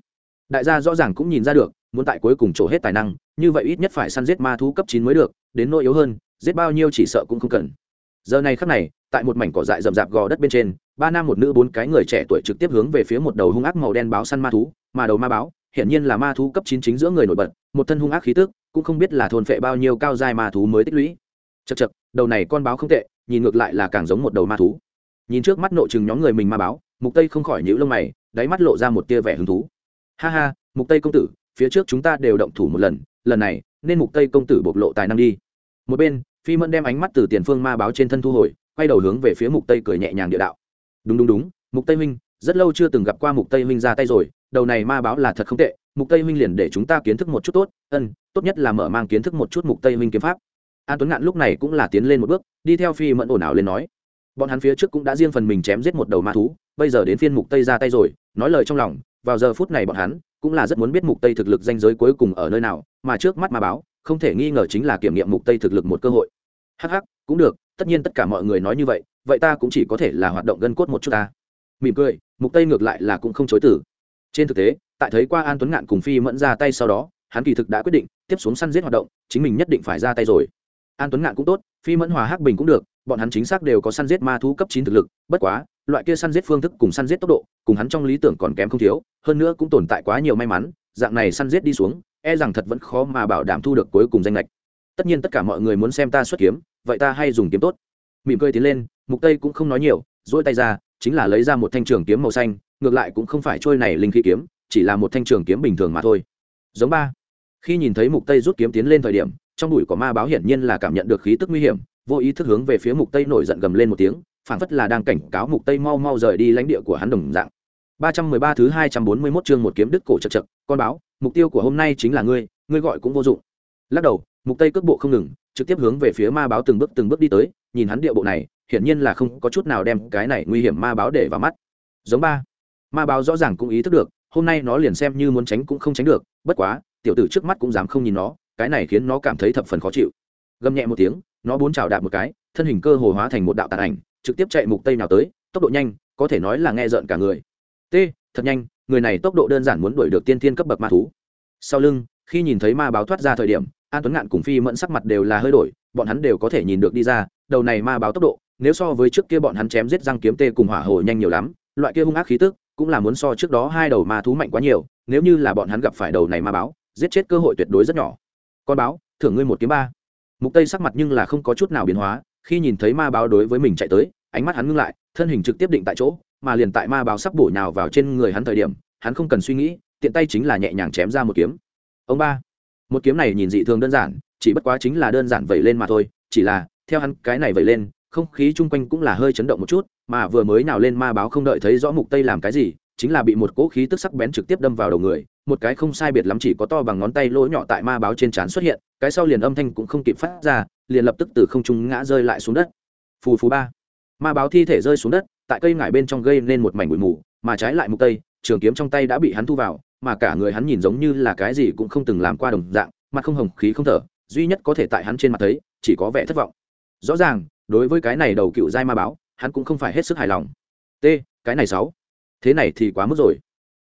Đại gia rõ ràng cũng nhìn ra được, muốn tại cuối cùng trổ hết tài năng, như vậy ít nhất phải săn giết ma thú cấp chín mới được, đến nỗi yếu hơn, giết bao nhiêu chỉ sợ cũng không cần. Giờ này khắc này, tại một mảnh cỏ dại rậm rạp gò đất bên trên, ba nam một nữ bốn cái người trẻ tuổi trực tiếp hướng về phía một đầu hung ác màu đen báo săn ma thú, mà đầu ma báo, hiển nhiên là ma thú cấp chín chính giữa người nổi bật, một thân hung ác khí tức, cũng không biết là thôn phệ bao nhiêu cao dài ma thú mới tích lũy. Chật chật đầu này con báo không tệ nhìn ngược lại là càng giống một đầu ma thú. Nhìn trước mắt nộ chừng nhóm người mình ma báo, mục tây không khỏi nhíu lông mày, đáy mắt lộ ra một tia vẻ hứng thú. Ha ha, mục tây công tử, phía trước chúng ta đều động thủ một lần lần này, nên mục tây công tử bộc lộ tài năng đi. Một bên, phi mẫn đem ánh mắt từ tiền phương ma báo trên thân thu hồi, quay đầu hướng về phía mục tây cười nhẹ nhàng địa đạo. Đúng đúng đúng, mục tây huynh, rất lâu chưa từng gặp qua mục tây huynh ra tay rồi, đầu này ma báo là thật không tệ, mục tây huynh liền để chúng ta kiến thức một chút tốt, ân, tốt nhất là mở mang kiến thức một chút mục tây huynh kiếm pháp an tuấn ngạn lúc này cũng là tiến lên một bước, đi theo phi mẫn ồn ào lên nói. Bọn hắn phía trước cũng đã riêng phần mình chém giết một đầu ma thú, bây giờ đến phiên mục tây ra tay rồi, nói lời trong lòng, vào giờ phút này bọn hắn cũng là rất muốn biết mục tây thực lực danh giới cuối cùng ở nơi nào, mà trước mắt mà báo, không thể nghi ngờ chính là kiểm nghiệm mục tây thực lực một cơ hội. Hắc hắc, cũng được, tất nhiên tất cả mọi người nói như vậy vậy ta cũng chỉ có thể là hoạt động gân cốt một chút ta. Mỉm cười, mục tây ngược lại là cũng không chối từ. Trên thực tế, tại thấy qua an tuấn ngạn cùng phi mẫn ra tay sau đó, hắn kỳ thực đã quyết định tiếp xuống săn giết hoạt động, chính mình nhất định phải ra tay rồi an tuấn ngạn cũng tốt, phi mẫn hòa hắc bình cũng được, bọn hắn chính xác đều có săn giết ma thú cấp chín thực lực, bất quá, loại kia săn giết phương thức cùng săn giết tốc độ, cùng hắn trong lý tưởng còn kém không thiếu, hơn nữa cũng tồn tại quá nhiều may mắn, dạng này săn giết đi xuống e rằng thật vẫn khó mà bảo đảm thu được cuối cùng danh lệch. Tất nhiên tất cả mọi người muốn xem ta xuất kiếm, vậy ta hay dùng kiếm tốt. Mỉm cười tiến lên, mục tây cũng không nói nhiều dỗi tay ra, chính là lấy ra một thanh trường kiếm màu xanh, ngược lại cũng không phải trôi này linh khí kiếm, chỉ là một thanh trường kiếm bình thường mà thôi. Giống ba. Khi nhìn thấy mục tây rút kiếm tiến lên thời điểm trong đùi có ma báo hiển nhiên là cảm nhận được khí tức nguy hiểm, vô ý thức hướng về phía mục tây nổi giận gầm lên một tiếng, phảng phất là đang cảnh cáo mục tây mau mau rời đi lãnh địa của hắn đồng dạng. 313 thứ 241 chương một kiếm đứt cổ chật chật, con báo, mục tiêu của hôm nay chính là ngươi ngươi gọi cũng vô dụng. Lắc đầu, mục tây cước bộ không ngừng, trực tiếp hướng về phía ma báo từng bước từng bước đi tới, nhìn hắn địa bộ này, hiển nhiên là không có chút nào đem cái này nguy hiểm ma báo để vào mắt. Giống ba. Ma báo rõ ràng cũng ý thức được, hôm nay nó liền xem như muốn tránh cũng không tránh được, bất quá, tiểu tử trước mắt cũng dám không nhìn nó cái này khiến nó cảm thấy thập phần khó chịu. Gầm nhẹ một tiếng, nó bốn chảo đạp một cái, thân hình cơ hồ hóa thành một đạo tàn ảnh, trực tiếp chạy mục tây nào tới, tốc độ nhanh, có thể nói là nghe rợn cả người. T, thật nhanh, người này tốc độ đơn giản muốn đuổi được tiên tiên cấp bậc ma thú. Sau lưng, khi nhìn thấy ma báo thoát ra thời điểm, an tuấn ngạn cùng phi mẫn sắc mặt đều là hơi đổi, bọn hắn đều có thể nhìn được đi ra, đầu này ma báo tốc độ, nếu so với trước kia bọn hắn chém giết răng kiếm tê cùng hỏa hồ nhanh nhiều lắm, loại kia hung ác khí tức, cũng là muốn so trước đó hai đầu ma thú mạnh quá nhiều, nếu như là bọn hắn gặp phải đầu này ma báo, giết chết cơ hội tuyệt đối rất nhỏ con báo, thưởng ngươi một kiếm ba. Mục tây sắc mặt nhưng là không có chút nào biến hóa, khi nhìn thấy ma báo đối với mình chạy tới, ánh mắt hắn ngưng lại, thân hình trực tiếp định tại chỗ, mà liền tại ma báo sắp bổ nhào vào trên người hắn thời điểm, hắn không cần suy nghĩ, tiện tay chính là nhẹ nhàng chém ra một kiếm. Ông ba, một kiếm này nhìn dị thường đơn giản, chỉ bất quá chính là đơn giản vẩy lên mà thôi, chỉ là, theo hắn cái này vẩy lên, không khí chung quanh cũng là hơi chấn động một chút, mà vừa mới nào lên ma báo không đợi thấy rõ mục tây làm cái gì, chính là bị một cỗ khí tức sắc bén trực tiếp đâm vào đầu người một cái không sai biệt lắm chỉ có to bằng ngón tay lỗ nhỏ tại ma báo trên trán xuất hiện, cái sau liền âm thanh cũng không kịp phát ra, liền lập tức từ không trung ngã rơi lại xuống đất. Phù phù ba. Ma báo thi thể rơi xuống đất, tại cây ngải bên trong gây nên một mảnh bụi mù, mà trái lại mục tây, trường kiếm trong tay đã bị hắn thu vào, mà cả người hắn nhìn giống như là cái gì cũng không từng làm qua đồng dạng, mặt không hồng khí không thở, duy nhất có thể tại hắn trên mặt thấy, chỉ có vẻ thất vọng. Rõ ràng, đối với cái này đầu cựu giai ma báo, hắn cũng không phải hết sức hài lòng. T, cái này sáu. Thế này thì quá mức rồi.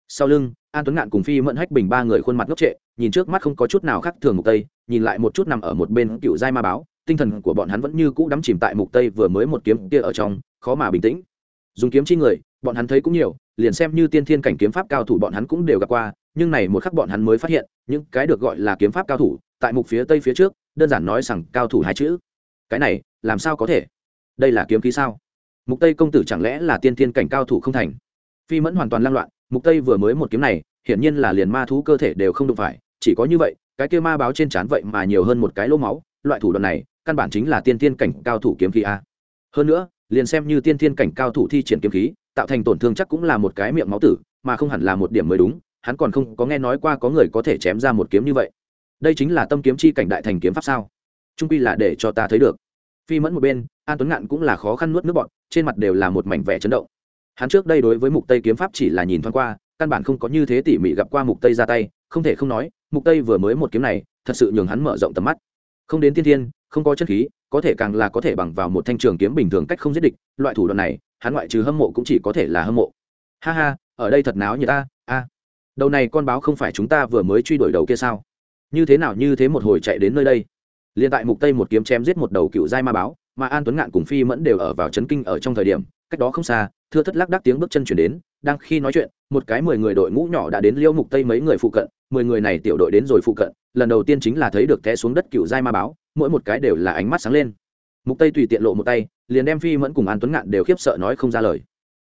Sau lưng an tuấn ngạn cùng phi mẫn hách bình ba người khuôn mặt ngốc trệ, nhìn trước mắt không có chút nào khác thường mục tây, nhìn lại một chút nằm ở một bên cựu giai ma báo, tinh thần của bọn hắn vẫn như cũ đắm chìm tại mục tây vừa mới một kiếm kia ở trong, khó mà bình tĩnh. Dùng kiếm chi người, bọn hắn thấy cũng nhiều, liền xem như tiên thiên cảnh kiếm pháp cao thủ bọn hắn cũng đều gặp qua, nhưng này một khắc bọn hắn mới phát hiện, những cái được gọi là kiếm pháp cao thủ, tại mục phía tây phía trước, đơn giản nói rằng cao thủ hai chữ. Cái này, làm sao có thể? Đây là kiếm khí sao? Mục tây công tử chẳng lẽ là tiên thiên cảnh cao thủ không thành? Phi mẫn hoàn toàn lang loạn mục tây vừa mới một kiếm này, hiển nhiên là liền ma thú cơ thể đều không đụng phải, chỉ có như vậy, cái kia ma báo trên trán vậy mà nhiều hơn một cái lỗ máu, loại thủ đoạn này, căn bản chính là tiên thiên cảnh cao thủ kiếm khí a. Hơn nữa, liền xem như tiên thiên cảnh cao thủ thi triển kiếm khí, tạo thành tổn thương chắc cũng là một cái miệng máu tử, mà không hẳn là một điểm mới đúng, hắn còn không có nghe nói qua có người có thể chém ra một kiếm như vậy. Đây chính là tâm kiếm chi cảnh đại thành kiếm pháp sao? Trung quy là để cho ta thấy được. Phi mẫn một bên, an tuấn ngạn cũng là khó khăn nuốt nước bọn trên mặt đều là một mảnh vẻ chấn động hắn trước đây đối với mục tây kiếm pháp chỉ là nhìn thoáng qua, căn bản không có như thế tỉ mỉ gặp qua mục tây ra tay, không thể không nói, mục tây vừa mới một kiếm này, thật sự nhường hắn mở rộng tầm mắt. Không đến tiên thiên, không có chất khí, có thể càng là có thể bằng vào một thanh trường kiếm bình thường cách không giết địch, loại thủ đoạn này, hắn ngoại trừ hâm mộ cũng chỉ có thể là hâm mộ. Ha ha, ở đây thật náo như ta, a. Đầu này con báo không phải chúng ta vừa mới truy đuổi đầu kia sao? Như thế nào như thế một hồi chạy đến nơi đây? Liền tại mục tây một kiếm chém giết một đầu cựu giai ma báo, mà an tuấn ngạn cùng phi mẫn đều ở vào chấn kinh ở trong thời điểm, cách đó không xa thưa thất lắc đắc tiếng bước chân chuyển đến, đang khi nói chuyện, một cái mười người đội ngũ nhỏ đã đến liêu mục tây mấy người phụ cận, mười người này tiểu đội đến rồi phụ cận, lần đầu tiên chính là thấy được té xuống đất cựu giai ma báo, mỗi một cái đều là ánh mắt sáng lên. Mục tây tùy tiện lộ một tay, liền đem phi mẫn cùng an tuấn ngạn đều khiếp sợ nói không ra lời.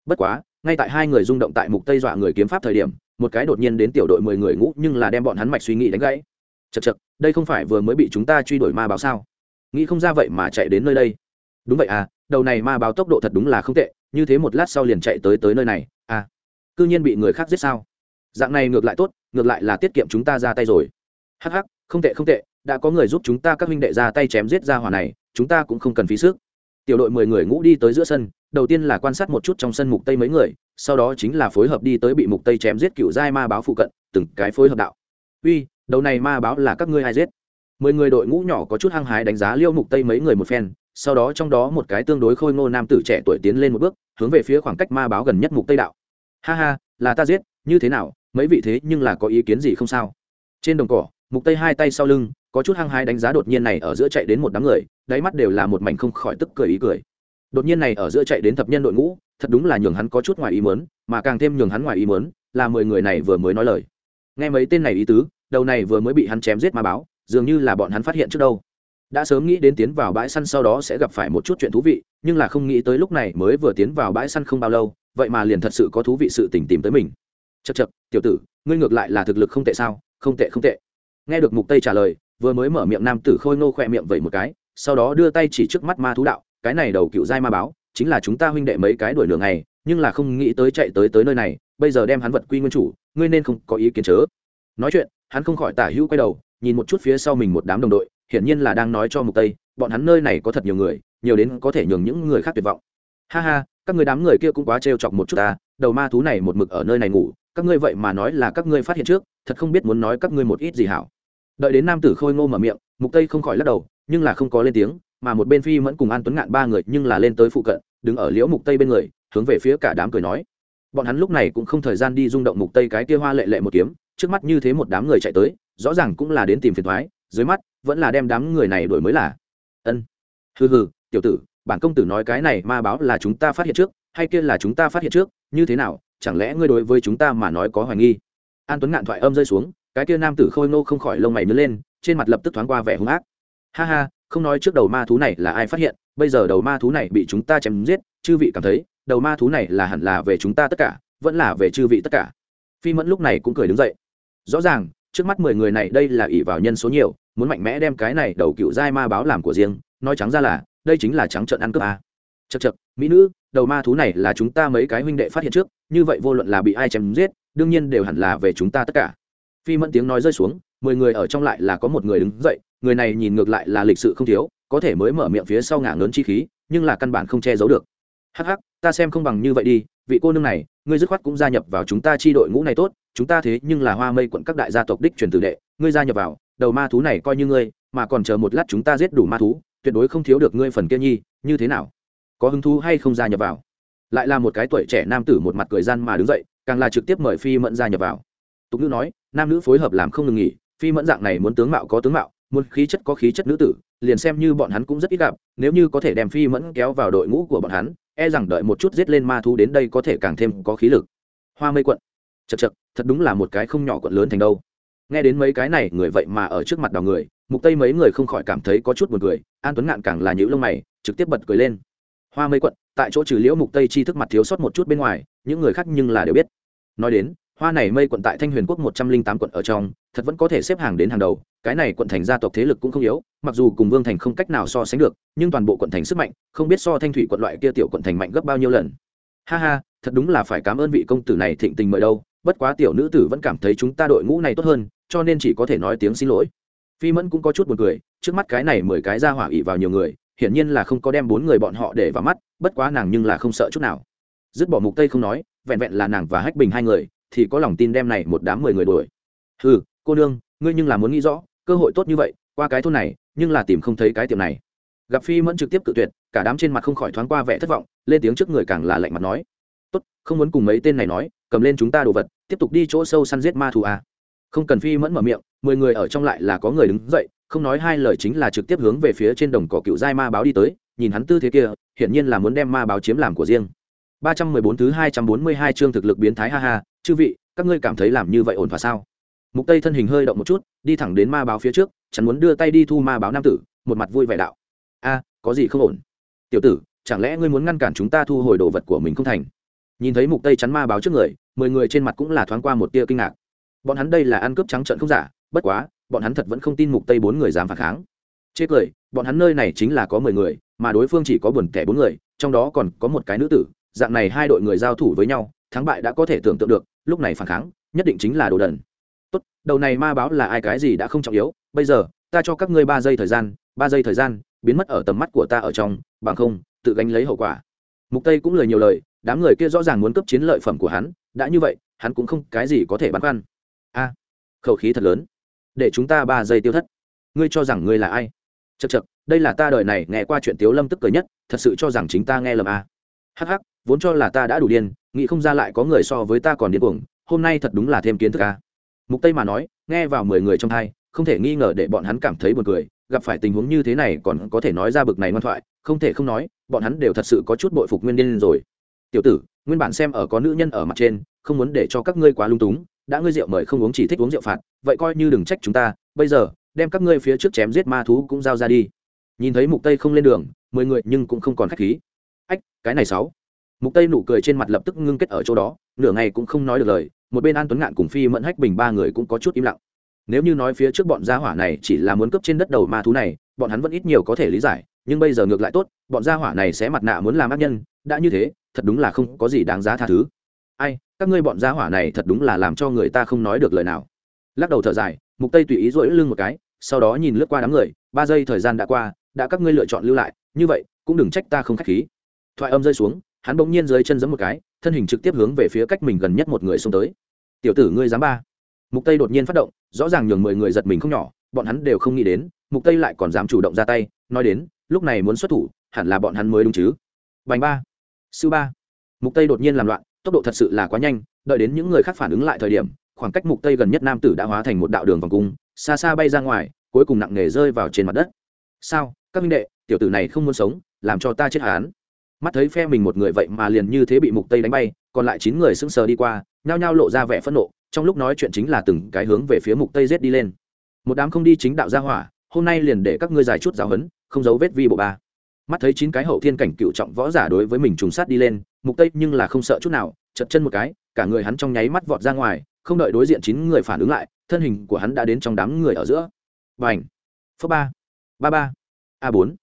Bất quá, ngay tại hai người rung động tại mục tây dọa người kiếm pháp thời điểm, một cái đột nhiên đến tiểu đội mười người ngũ nhưng là đem bọn hắn mạch suy nghĩ đánh gãy. Chật chật đây không phải vừa mới bị chúng ta truy đuổi ma báo sao? Nghĩ không ra vậy mà chạy đến nơi đây. Đúng vậy à đầu này ma báo tốc độ thật đúng là không tệ như thế một lát sau liền chạy tới tới nơi này à cư nhiên bị người khác giết sao? Dạng này ngược lại tốt, ngược lại là tiết kiệm chúng ta ra tay rồi. Hắc hắc, không tệ không tệ, đã có người giúp chúng ta các huynh đệ ra tay chém giết ra hỏa này, chúng ta cũng không cần phí sức. Tiểu đội mười người ngũ đi tới giữa sân, đầu tiên là quan sát một chút trong sân mục tây mấy người, sau đó chính là phối hợp đi tới bị mục tây chém giết cựu giai ma báo phụ cận, từng cái phối hợp đạo. Uy, đầu này ma báo là các ngươi ai giết? Mười người đội ngũ nhỏ có chút hăng hái đánh giá liêu mục tây mấy người một phen sau đó trong đó một cái tương đối khôi ngô nam tử trẻ tuổi tiến lên một bước, hướng về phía khoảng cách ma báo gần nhất mục tây đạo. Ha ha, là ta giết, như thế nào, mấy vị thế nhưng là có ý kiến gì không sao? Trên đồng cỏ, mục tây hai tay sau lưng, có chút hăng hái đánh giá đột nhiên này ở giữa chạy đến một đám người, đáy mắt đều là một mảnh không khỏi tức cười ý cười. Đột nhiên này ở giữa chạy đến thập nhân đội ngũ, thật đúng là nhường hắn có chút ngoài ý mớn mà càng thêm nhường hắn ngoài ý mớn là mười người này vừa mới nói lời. Nghe mấy tên này ý tứ, đầu này vừa mới bị hắn chém giết ma báo, dường như là bọn hắn phát hiện trước đâu đã sớm nghĩ đến tiến vào bãi săn sau đó sẽ gặp phải một chút chuyện thú vị, nhưng là không nghĩ tới lúc này mới vừa tiến vào bãi săn không bao lâu, vậy mà liền thật sự có thú vị sự tình tìm tới mình. Chật chật tiểu tử, ngươi ngược lại là thực lực không tệ sao? Không tệ không tệ. Nghe được mục tây trả lời, vừa mới mở miệng nam tử khôi ngô khỏe miệng vậy một cái, sau đó đưa tay chỉ trước mắt ma thú đạo, cái này đầu cựu giai ma báo, chính là chúng ta huynh đệ mấy cái đuổi đường này nhưng là không nghĩ tới chạy tới tới nơi này, bây giờ đem hắn vật quy nguyên chủ, ngươi nên không có ý kiến chớ. Nói chuyện, hắn không khỏi tả hữu quay đầu, nhìn một chút phía sau mình một đám đồng đội hiển nhiên là đang nói cho mục tây, bọn hắn nơi này có thật nhiều người, nhiều đến có thể nhường những người khác tuyệt vọng. Ha ha, các người đám người kia cũng quá trêu chọc một chút ta, đầu ma thú này một mực ở nơi này ngủ, các ngươi vậy mà nói là các ngươi phát hiện trước, thật không biết muốn nói các ngươi một ít gì hảo. Đợi đến nam tử khôi ngô mở miệng, mục tây không khỏi lắc đầu, nhưng là không có lên tiếng, mà một bên phi vẫn cùng an tuấn ngạn ba người nhưng là lên tới phụ cận, đứng ở liễu mục tây bên người, hướng về phía cả đám cười nói. Bọn hắn lúc này cũng không thời gian đi rung động mục tây cái kia hoa lệ lệ một kiếm, trước mắt như thế một đám người chạy tới, rõ ràng cũng là đến tìm phiền thoái, dưới mắt vẫn là đem đám người này đuổi mới là. Ân. Hừ hừ, tiểu tử, bản công tử nói cái này ma báo là chúng ta phát hiện trước, hay kia là chúng ta phát hiện trước, như thế nào, chẳng lẽ ngươi đối với chúng ta mà nói có hoài nghi? An tuấn ngạn thoại âm rơi xuống, cái kia nam tử khôi ngô không khỏi lông mày nhớ lên, trên mặt lập tức thoáng qua vẻ hung ác. Ha ha, không nói trước đầu ma thú này là ai phát hiện, bây giờ đầu ma thú này bị chúng ta chém giết, chư vị cảm thấy, đầu ma thú này là hẳn là về chúng ta tất cả, vẫn là về chư vị tất cả. Phi mẫn lúc này cũng cười đứng dậy. Rõ ràng trước mắt mười người này đây là ỷ vào nhân số nhiều, muốn mạnh mẽ đem cái này đầu cựu giai ma báo làm của riêng, nói trắng ra là, đây chính là trắng trợn ăn cướp a. Chật chật mỹ nữ, đầu ma thú này là chúng ta mấy cái huynh đệ phát hiện trước, như vậy vô luận là bị ai chém giết, đương nhiên đều hẳn là về chúng ta tất cả. Phi mẫn tiếng nói rơi xuống, mười người ở trong lại là có một người đứng dậy, người này nhìn ngược lại là lịch sự không thiếu, có thể mới mở miệng phía sau ngả ngớn chi khí, nhưng là căn bản không che giấu được. Hắc hắc, ta xem không bằng như vậy đi, vị cô nương này, ngươi dứt khoát cũng gia nhập vào chúng ta chi đội ngũ này tốt chúng ta thế nhưng là hoa mây quận các đại gia tộc đích truyền tử đệ, ngươi gia nhập vào, đầu ma thú này coi như ngươi, mà còn chờ một lát chúng ta giết đủ ma thú, tuyệt đối không thiếu được ngươi phần kia nhi, như thế nào? Có hứng thú hay không gia nhập vào? Lại là một cái tuổi trẻ nam tử một mặt cười gian mà đứng dậy, càng là trực tiếp mời phi mẫn gia nhập vào. Tục nữ nói, nam nữ phối hợp làm không ngừng nghỉ, phi mẫn dạng này muốn tướng mạo có tướng mạo, muốn khí chất có khí chất nữ tử, liền xem như bọn hắn cũng rất ít gặp, nếu như có thể đem phi mẫn kéo vào đội ngũ của bọn hắn e rằng đợi một chút giết lên ma thú đến đây có thể càng thêm có khí lực. Hoa mây quận. Chật chật thật đúng là một cái không nhỏ quận lớn thành đâu. Nghe đến mấy cái này, người vậy mà ở trước mặt đào người, mục tây mấy người không khỏi cảm thấy có chút buồn cười, an tuấn ngạn càng là nhữ lông mày, trực tiếp bật cười lên. Hoa mây quận, tại chỗ trừ liễu mục tây chi thức mặt thiếu sót một chút bên ngoài, những người khác nhưng là đều biết. Nói đến, hoa này mây quận tại thanh huyền quốc một trăm linh tám quận ở trong, thật vẫn có thể xếp hàng đến hàng đầu, cái này quận thành gia tộc thế lực cũng không yếu, mặc dù cùng vương thành không cách nào so sánh được, nhưng toàn bộ quận thành sức mạnh, không biết so thanh thủy quận loại kia tiểu quận thành mạnh gấp bao nhiêu lần. Ha ha, thật đúng là phải cảm ơn vị công tử này thịnh tình mời đâu bất quá tiểu nữ tử vẫn cảm thấy chúng ta đội ngũ này tốt hơn, cho nên chỉ có thể nói tiếng xin lỗi. Phi mẫn cũng có chút b u ồ n cười, trước mắt cái này mười cái ra hỏa ỉ vào nhiều người, hiển nhiên là không có đem bốn người bọn họ để vào mắt, bất quá nàng nhưng là không sợ chút nào. Dứt bỏ mục tây không nói, vẹn vẹn là nàng và hách bình hai người, thì có lòng tin đem này một đám mười người đuổi. Ừ cô nương, ngươi nhưng là muốn nghĩ rõ, cơ hội tốt như vậy, qua cái thôn này, nhưng là tìm không thấy cái tiệm này. Gặp phi mẫn trực tiếp cự tuyệt, cả đám trên mặt không khỏi thoáng qua vẻ thất vọng, lên tiếng trước người càng là lạnh mặt nói. Tốt, không muốn cùng mấy tên này nói cầm lên chúng ta đồ vật, tiếp tục đi chỗ sâu săn giết ma thù à. không cần phi mẫn mở miệng, mười người ở trong lại là có người đứng dậy, không nói hai lời chính là trực tiếp hướng về phía trên đồng cỏ cựu giai ma báo đi tới, nhìn hắn tư thế kia, hiển nhiên là muốn đem ma báo chiếm làm của riêng. Ba trăm mười bốn thứ hai trăm bốn mươi hai chương thực lực biến thái, ha ha, chư vị, các ngươi cảm thấy làm như vậy ổn thỏa sao? Mục tây thân hình hơi động một chút, đi thẳng đến ma báo phía trước chẳng muốn đưa tay đi thu ma báo nam tử, một mặt vui vẻ đạo. A, có gì không ổn? Tiểu tử, chẳng lẽ ngươi muốn ngăn cản chúng ta thu hồi đồ vật của mình không thành? Nhìn thấy mục tây chắn ma báo trước người, mười người trên mặt cũng là thoáng qua một tia kinh ngạc. Bọn hắn đây là ăn cướp trắng trợn không giả, bất quá, bọn hắn thật vẫn không tin mục tây bốn người dám phản kháng. Chê cười, bọn hắn nơi này chính là có mười người, mà đối phương chỉ có buồn kẻ bốn người, trong đó còn có một cái nữ tử, dạng này hai đội người giao thủ với nhau, thắng bại đã có thể tưởng tượng được, lúc này phản kháng, nhất định chính là đồ đần. Tốt, đầu này ma báo là ai cái gì đã không trọng yếu, bây giờ, ta cho các ngươi ba giây thời gian, ba giây thời gian, biến mất ở tầm mắt của ta ở trong, bằng không, tự gánh lấy hậu quả mục tây cũng lời nhiều lời, đám người kia rõ ràng muốn cấp chiến lợi phẩm của hắn, đã như vậy, hắn cũng không cái gì có thể băn khoăn. A, khẩu khí thật lớn. Để chúng ta ba giây tiêu thất. Ngươi cho rằng ngươi là ai? Chật chật đây là ta đời này nghe qua chuyện tiếu lâm tức cười nhất, thật sự cho rằng chính ta nghe lầm a hắc hắc, vốn cho là ta đã đủ điên, nghĩ không ra lại có người so với ta còn điên cuồng, hôm nay thật đúng là thêm kiến thức a mục tây mà nói, nghe vào mười người trong hai, không thể nghi ngờ để bọn hắn cảm thấy buồn cười gặp phải tình huống như thế này còn có thể nói ra bực này ngoan thoại, không thể không nói, bọn hắn đều thật sự có chút bội phục nguyên điên rồi. Tiểu tử, nguyên bản xem ở có nữ nhân ở mặt trên, không muốn để cho các ngươi quá lung túng, đã ngươi rượu mời không uống chỉ thích uống rượu phạt, vậy coi như đừng trách chúng ta, bây giờ, đem các ngươi phía trước chém giết ma thú cũng giao ra đi. Nhìn thấy mục tây không lên đường, mười người nhưng cũng không còn khách khí. Ách, cái này sáu. Mục tây nụ cười trên mặt lập tức ngưng kết ở chỗ đó, nửa ngày cũng không nói được lời, một bên an tuấn ngạn cùng phi mẫn hách bình ba người cũng có chút im lặng nếu như nói phía trước bọn gia hỏa này chỉ là muốn cướp trên đất đầu ma thú này, bọn hắn vẫn ít nhiều có thể lý giải, nhưng bây giờ ngược lại tốt, bọn gia hỏa này sẽ mặt nạ muốn làm ác nhân, đã như thế, thật đúng là không có gì đáng giá tha thứ. Ai, các ngươi bọn gia hỏa này thật đúng là làm cho người ta không nói được lời nào. Lắc đầu thở dài, mục tây tùy ý rỗi lưng một cái, sau đó nhìn lướt qua đám người, ba giây thời gian đã qua, đã các ngươi lựa chọn lưu lại, như vậy, cũng đừng trách ta không khách khí. Thoại âm rơi xuống, hắn bỗng nhiên dưới chân giẫm một cái, thân hình trực tiếp hướng về phía cách mình gần nhất một người xông tới. Tiểu tử ngươi dám ba mục tây đột nhiên phát động, rõ ràng nhường mười người giật mình không nhỏ, bọn hắn đều không nghĩ đến, mục tây lại còn dám chủ động ra tay, nói đến, lúc này muốn xuất thủ, hẳn là bọn hắn mới đúng chứ. Bành ba, sư ba. Mục tây đột nhiên làm loạn, tốc độ thật sự là quá nhanh, đợi đến những người khác phản ứng lại thời điểm, khoảng cách mục tây gần nhất nam tử đã hóa thành một đạo đường vòng cung, xa xa bay ra ngoài, cuối cùng nặng nề rơi vào trên mặt đất. Sao, các minh đệ, tiểu tử này không muốn sống, làm cho ta chết hán. Mắt thấy phe mình một người vậy mà liền như thế bị mục tây đánh bay, còn lại chín người sững sờ đi qua, nhao nhao lộ ra vẻ phẫn nộ trong lúc nói chuyện chính là từng cái hướng về phía mục tây giết đi lên. Một đám không đi chính đạo gia hỏa, hôm nay liền để các ngươi giải chút giáo hấn không giấu vết vi bộ ba. Mắt thấy chín cái hậu thiên cảnh cựu trọng võ giả đối với mình trùng sát đi lên, mục tây nhưng là không sợ chút nào, chật chân một cái, cả người hắn trong nháy mắt vọt ra ngoài, không đợi đối diện chín người phản ứng lại, thân hình của hắn đã đến trong đám người ở giữa. Bành! Phớ ba! Ba ba! A bốn!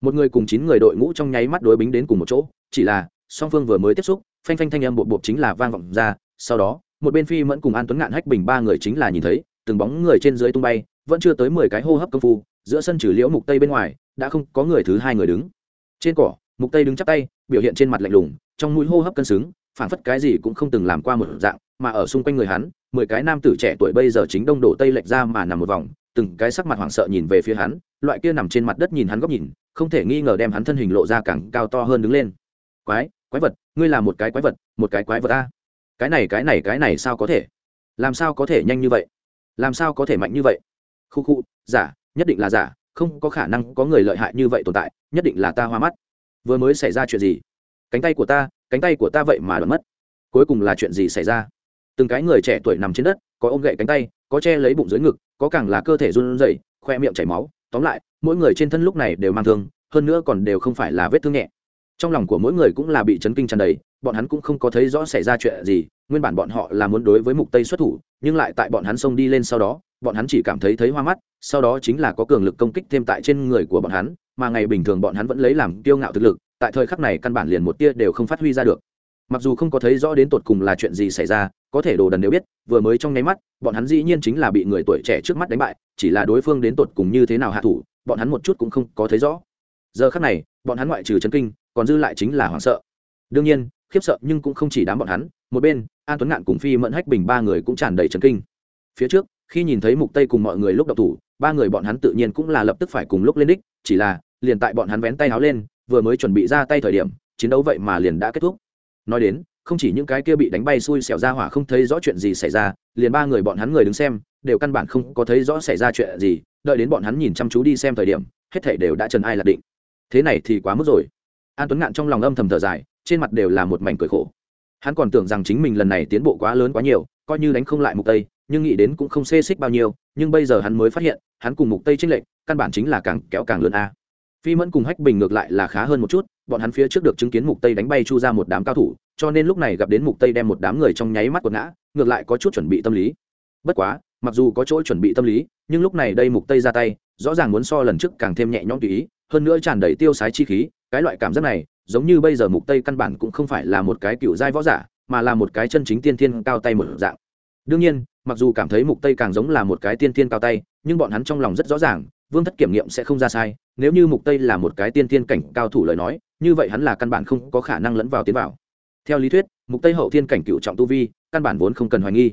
Một người cùng chín người đội ngũ trong nháy mắt đối bính đến cùng một chỗ, chỉ là song phương vừa mới tiếp xúc, phanh phanh thanh âm bột bột chính là vang vọng ra, sau đó một bên phi mẫn cùng an tuấn ngạn hách bình ba người chính là nhìn thấy, từng bóng người trên dưới tung bay, vẫn chưa tới mười cái hô hấp công phu, giữa sân trừ liễu mục tây bên ngoài, đã không có người thứ hai người đứng. Trên cỏ, mục tây đứng chắp tay, biểu hiện trên mặt lạnh lùng, trong mũi hô hấp cân xứng phản phất cái gì cũng không từng làm qua một dạng, mà ở xung quanh người hắn, mười cái nam tử trẻ tuổi bây giờ chính đông đổ tây lệch ra mà nằm một vòng, từng cái sắc mặt hoảng sợ nhìn về phía hắn, loại kia nằm trên mặt đất nhìn hắn góc nhìn, không thể nghi ngờ đem hắn thân hình lộ ra càng cao to hơn đứng lên. Quái quái vật, ngươi là một cái quái vật, một cái quái vật a cái này cái này cái này sao có thể? Làm sao có thể nhanh như vậy? Làm sao có thể mạnh như vậy? Khu khu, giả, nhất định là giả, không có khả năng có người lợi hại như vậy tồn tại, nhất định là ta hoa mắt. Vừa mới xảy ra chuyện gì? Cánh tay của ta, cánh tay của ta vậy mà đoán mất. Cuối cùng là chuyện gì xảy ra? Từng cái người trẻ tuổi nằm trên đất, có ôm gậy cánh tay, có che lấy bụng dưới ngực, có càng là cơ thể run rẩy, khoe miệng chảy máu. Tóm lại, mỗi người trên thân lúc này đều mang thương, hơn nữa còn đều không phải là vết thương nhẹ. Trong lòng của mỗi người cũng là bị chấn kinh tràn đầy bọn hắn cũng không có thấy rõ xảy ra chuyện gì, nguyên bản bọn họ là muốn đối với mục tây xuất thủ, nhưng lại tại bọn hắn xông đi lên sau đó, bọn hắn chỉ cảm thấy thấy hoa mắt, sau đó chính là có cường lực công kích thêm tại trên người của bọn hắn, mà ngày bình thường bọn hắn vẫn lấy làm kiêu ngạo thực lực, tại thời khắc này căn bản liền một tia đều không phát huy ra được. Mặc dù không có thấy rõ đến tột cùng là chuyện gì xảy ra, có thể đồ đần đều biết, vừa mới trong nháy mắt, bọn hắn dĩ nhiên chính là bị người tuổi trẻ trước mắt đánh bại, chỉ là đối phương đến tột cùng như thế nào hạ thủ, bọn hắn một chút cũng không có thấy rõ. Giờ khắc này, bọn hắn ngoại trừ chấn kinh, còn dư lại chính là hoảng sợ. Đương nhiên khiếp sợ nhưng cũng không chỉ đám bọn hắn, một bên, an tuấn ngạn cùng phi mẫn hách bình ba người cũng tràn đầy chấn kinh. Phía trước, khi nhìn thấy mục tây cùng mọi người lúc độc thủ, ba người bọn hắn tự nhiên cũng là lập tức phải cùng lúc lên đích, chỉ là, liền tại bọn hắn vén tay háo lên, vừa mới chuẩn bị ra tay thời điểm, chiến đấu vậy mà liền đã kết thúc. Nói đến, không chỉ những cái kia bị đánh bay xui xẻo ra hỏa không thấy rõ chuyện gì xảy ra, liền ba người bọn hắn người đứng xem, đều căn bản không có thấy rõ xảy ra chuyện gì, đợi đến bọn hắn nhìn chăm chú đi xem thời điểm, hết thảy đều đã trần ai lạc định. Thế này thì quá mức rồi. An tuấn ngạn trong lòng âm thầm thở dài trên mặt đều là một mảnh cười khổ. Hắn còn tưởng rằng chính mình lần này tiến bộ quá lớn quá nhiều, coi như đánh không lại mục tây, nhưng nghĩ đến cũng không xê xích bao nhiêu, nhưng bây giờ hắn mới phát hiện, hắn cùng mục tây chênh lệch, căn bản chính là càng kéo càng lớn a. Phi mẫn cùng hách bình ngược lại là khá hơn một chút, bọn hắn phía trước được chứng kiến mục tây đánh bay chu ra một đám cao thủ, cho nên lúc này gặp đến mục tây đem một đám người trong nháy mắt quật ngã, ngược lại có chút chuẩn bị tâm lý. Bất quá, mặc dù có chỗ chuẩn bị tâm lý, nhưng lúc này đây mục tây ra tay, rõ ràng muốn so lần trước càng thêm nhẹ nhõm tùy ý, hơn nữa tràn đầy tiêu sái chi khí, cái loại cảm giác này giống như bây giờ mục tây căn bản cũng không phải là một cái cựu giai võ giả, mà là một cái chân chính tiên thiên cao tay một dạng. Đương nhiên, mặc dù cảm thấy mục tây càng giống là một cái tiên thiên cao tay, nhưng bọn hắn trong lòng rất rõ ràng, vương thất kiểm nghiệm sẽ không ra sai, nếu như mục tây là một cái tiên thiên cảnh cao thủ lời nói, như vậy hắn là căn bản không có khả năng lẫn vào tiến vào. Theo lý thuyết, mục tây hậu thiên cảnh cựu trọng tu vi, căn bản vốn không cần hoài nghi.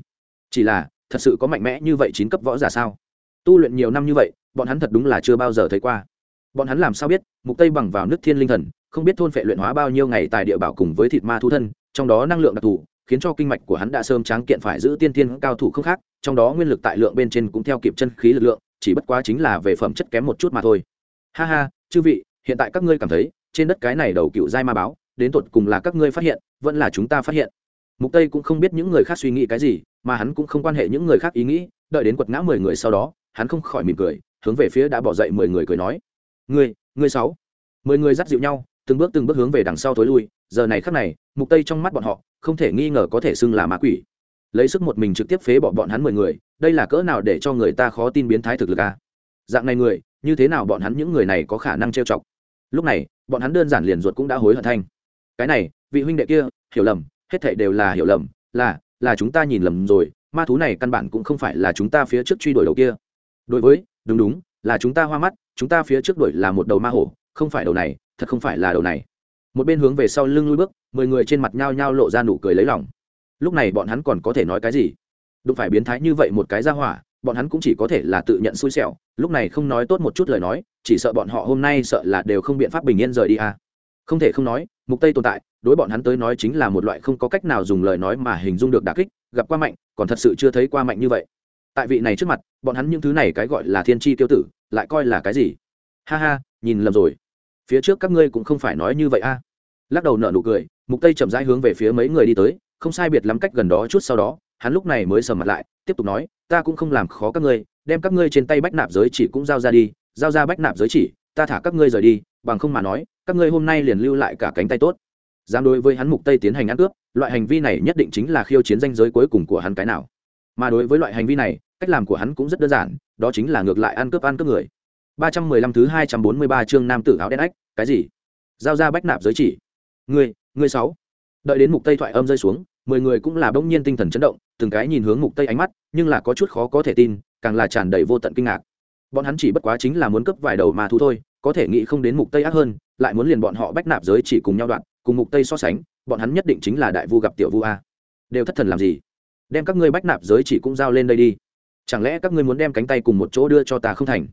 Chỉ là, thật sự có mạnh mẽ như vậy chín cấp võ giả sao? Tu luyện nhiều năm như vậy, bọn hắn thật đúng là chưa bao giờ thấy qua bọn hắn làm sao biết, mục tây bằng vào nước thiên linh thần, không biết thôn phệ luyện hóa bao nhiêu ngày tại địa bảo cùng với thịt ma thu thân, trong đó năng lượng đặc thù, khiến cho kinh mạch của hắn đã sớm tráng kiện phải giữ tiên tiên cao thủ không khác, trong đó nguyên lực tại lượng bên trên cũng theo kịp chân khí lực lượng, chỉ bất quá chính là về phẩm chất kém một chút mà thôi. Ha ha, chư vị, hiện tại các ngươi cảm thấy, trên đất cái này đầu cựu giai ma báo, đến tột cùng là các ngươi phát hiện, vẫn là chúng ta phát hiện. Mục tây cũng không biết những người khác suy nghĩ cái gì, mà hắn cũng không quan hệ những người khác ý nghĩ, đợi đến quật ngã mười người sau đó, hắn không khỏi mỉm cười, hướng về phía đã bỏ dậy mười người cười nói ngươi ngươi sáu. Mười người dắt dịu nhau, từng bước từng bước hướng về đằng sau tối lui. Giờ này khắc này, mục tây trong mắt bọn họ, không thể nghi ngờ có thể xưng là ma quỷ. Lấy sức một mình trực tiếp phế bỏ bọn hắn mười người, đây là cỡ nào để cho người ta khó tin biến thái thực lực à? dạng này người, như thế nào bọn hắn những người này có khả năng trêu chọc? Lúc này, bọn hắn đơn giản liền ruột cũng đã hối hận thanh. Cái này, vị huynh đệ kia, hiểu lầm, hết thảy đều là hiểu lầm, là là chúng ta nhìn lầm rồi, ma thú này căn bản cũng không phải là chúng ta phía trước truy đuổi đầu kia. Đối với, đúng đúng là chúng ta hoa mắt, chúng ta phía trước đuổi là một đầu ma hổ, không phải đầu này, thật không phải là đầu này. Một bên hướng về sau lưng lui bước, mười người trên mặt nhao nhao lộ ra nụ cười lấy lòng. Lúc này bọn hắn còn có thể nói cái gì? Đụng phải biến thái như vậy một cái ra hỏa, bọn hắn cũng chỉ có thể là tự nhận xui xẻo, lúc này không nói tốt một chút lời nói, chỉ sợ bọn họ hôm nay sợ là đều không biện pháp bình yên rời đi à. không thể không nói, mục tây tồn tại, đối bọn hắn tới nói chính là một loại không có cách nào dùng lời nói mà hình dung được đả kích, gặp qua mạnh, còn thật sự chưa thấy qua mạnh như vậy tại vị này trước mặt, bọn hắn những thứ này cái gọi là thiên tri tiêu tử, lại coi là cái gì? Ha ha, nhìn lầm rồi. Phía trước các ngươi cũng không phải nói như vậy a. À. lắc đầu nở nụ cười, mục tây chậm rãi hướng về phía mấy người đi tới, không sai biệt lắm cách gần đó chút sau đó, hắn lúc này mới sầm mặt lại, tiếp tục nói, ta cũng không làm khó các ngươi, đem các ngươi trên tay bách nạp giới chỉ cũng giao ra đi, giao ra bách nạp giới chỉ, ta thả các ngươi rời đi, bằng không mà nói, các ngươi hôm nay liền lưu lại cả cánh tay tốt. Dám đối với hắn mục tây tiến hành ăn cướp, loại hành vi này nhất định chính là khiêu chiến danh giới cuối cùng của hắn cái nào mà đối với loại hành vi này, cách làm của hắn cũng rất đơn giản, đó chính là ngược lại ăn cướp ăn cướp người. 315 thứ 243 chương nam tử áo đen ách, cái gì? Giao ra bách nạp giới chỉ. Ngươi ngươi sáu. Đợi đến mục tây thoại âm rơi xuống, mười người cũng là bỗng nhiên tinh thần chấn động, từng cái nhìn hướng mục tây ánh mắt, nhưng là có chút khó có thể tin, càng là tràn đầy vô tận kinh ngạc. Bọn hắn chỉ bất quá chính là muốn cướp vài đầu mà thu thôi, có thể nghĩ không đến mục tây ác hơn, lại muốn liền bọn họ bách nạp giới chỉ cùng nhau đoạn, cùng mục tây so sánh, bọn hắn nhất định chính là đại vu gặp tiểu vu a. Đều thất thần làm gì? Đem các ngươi bách nạp giới chỉ cũng giao lên đây đi. Chẳng lẽ các ngươi muốn đem cánh tay cùng một chỗ đưa cho ta không thành?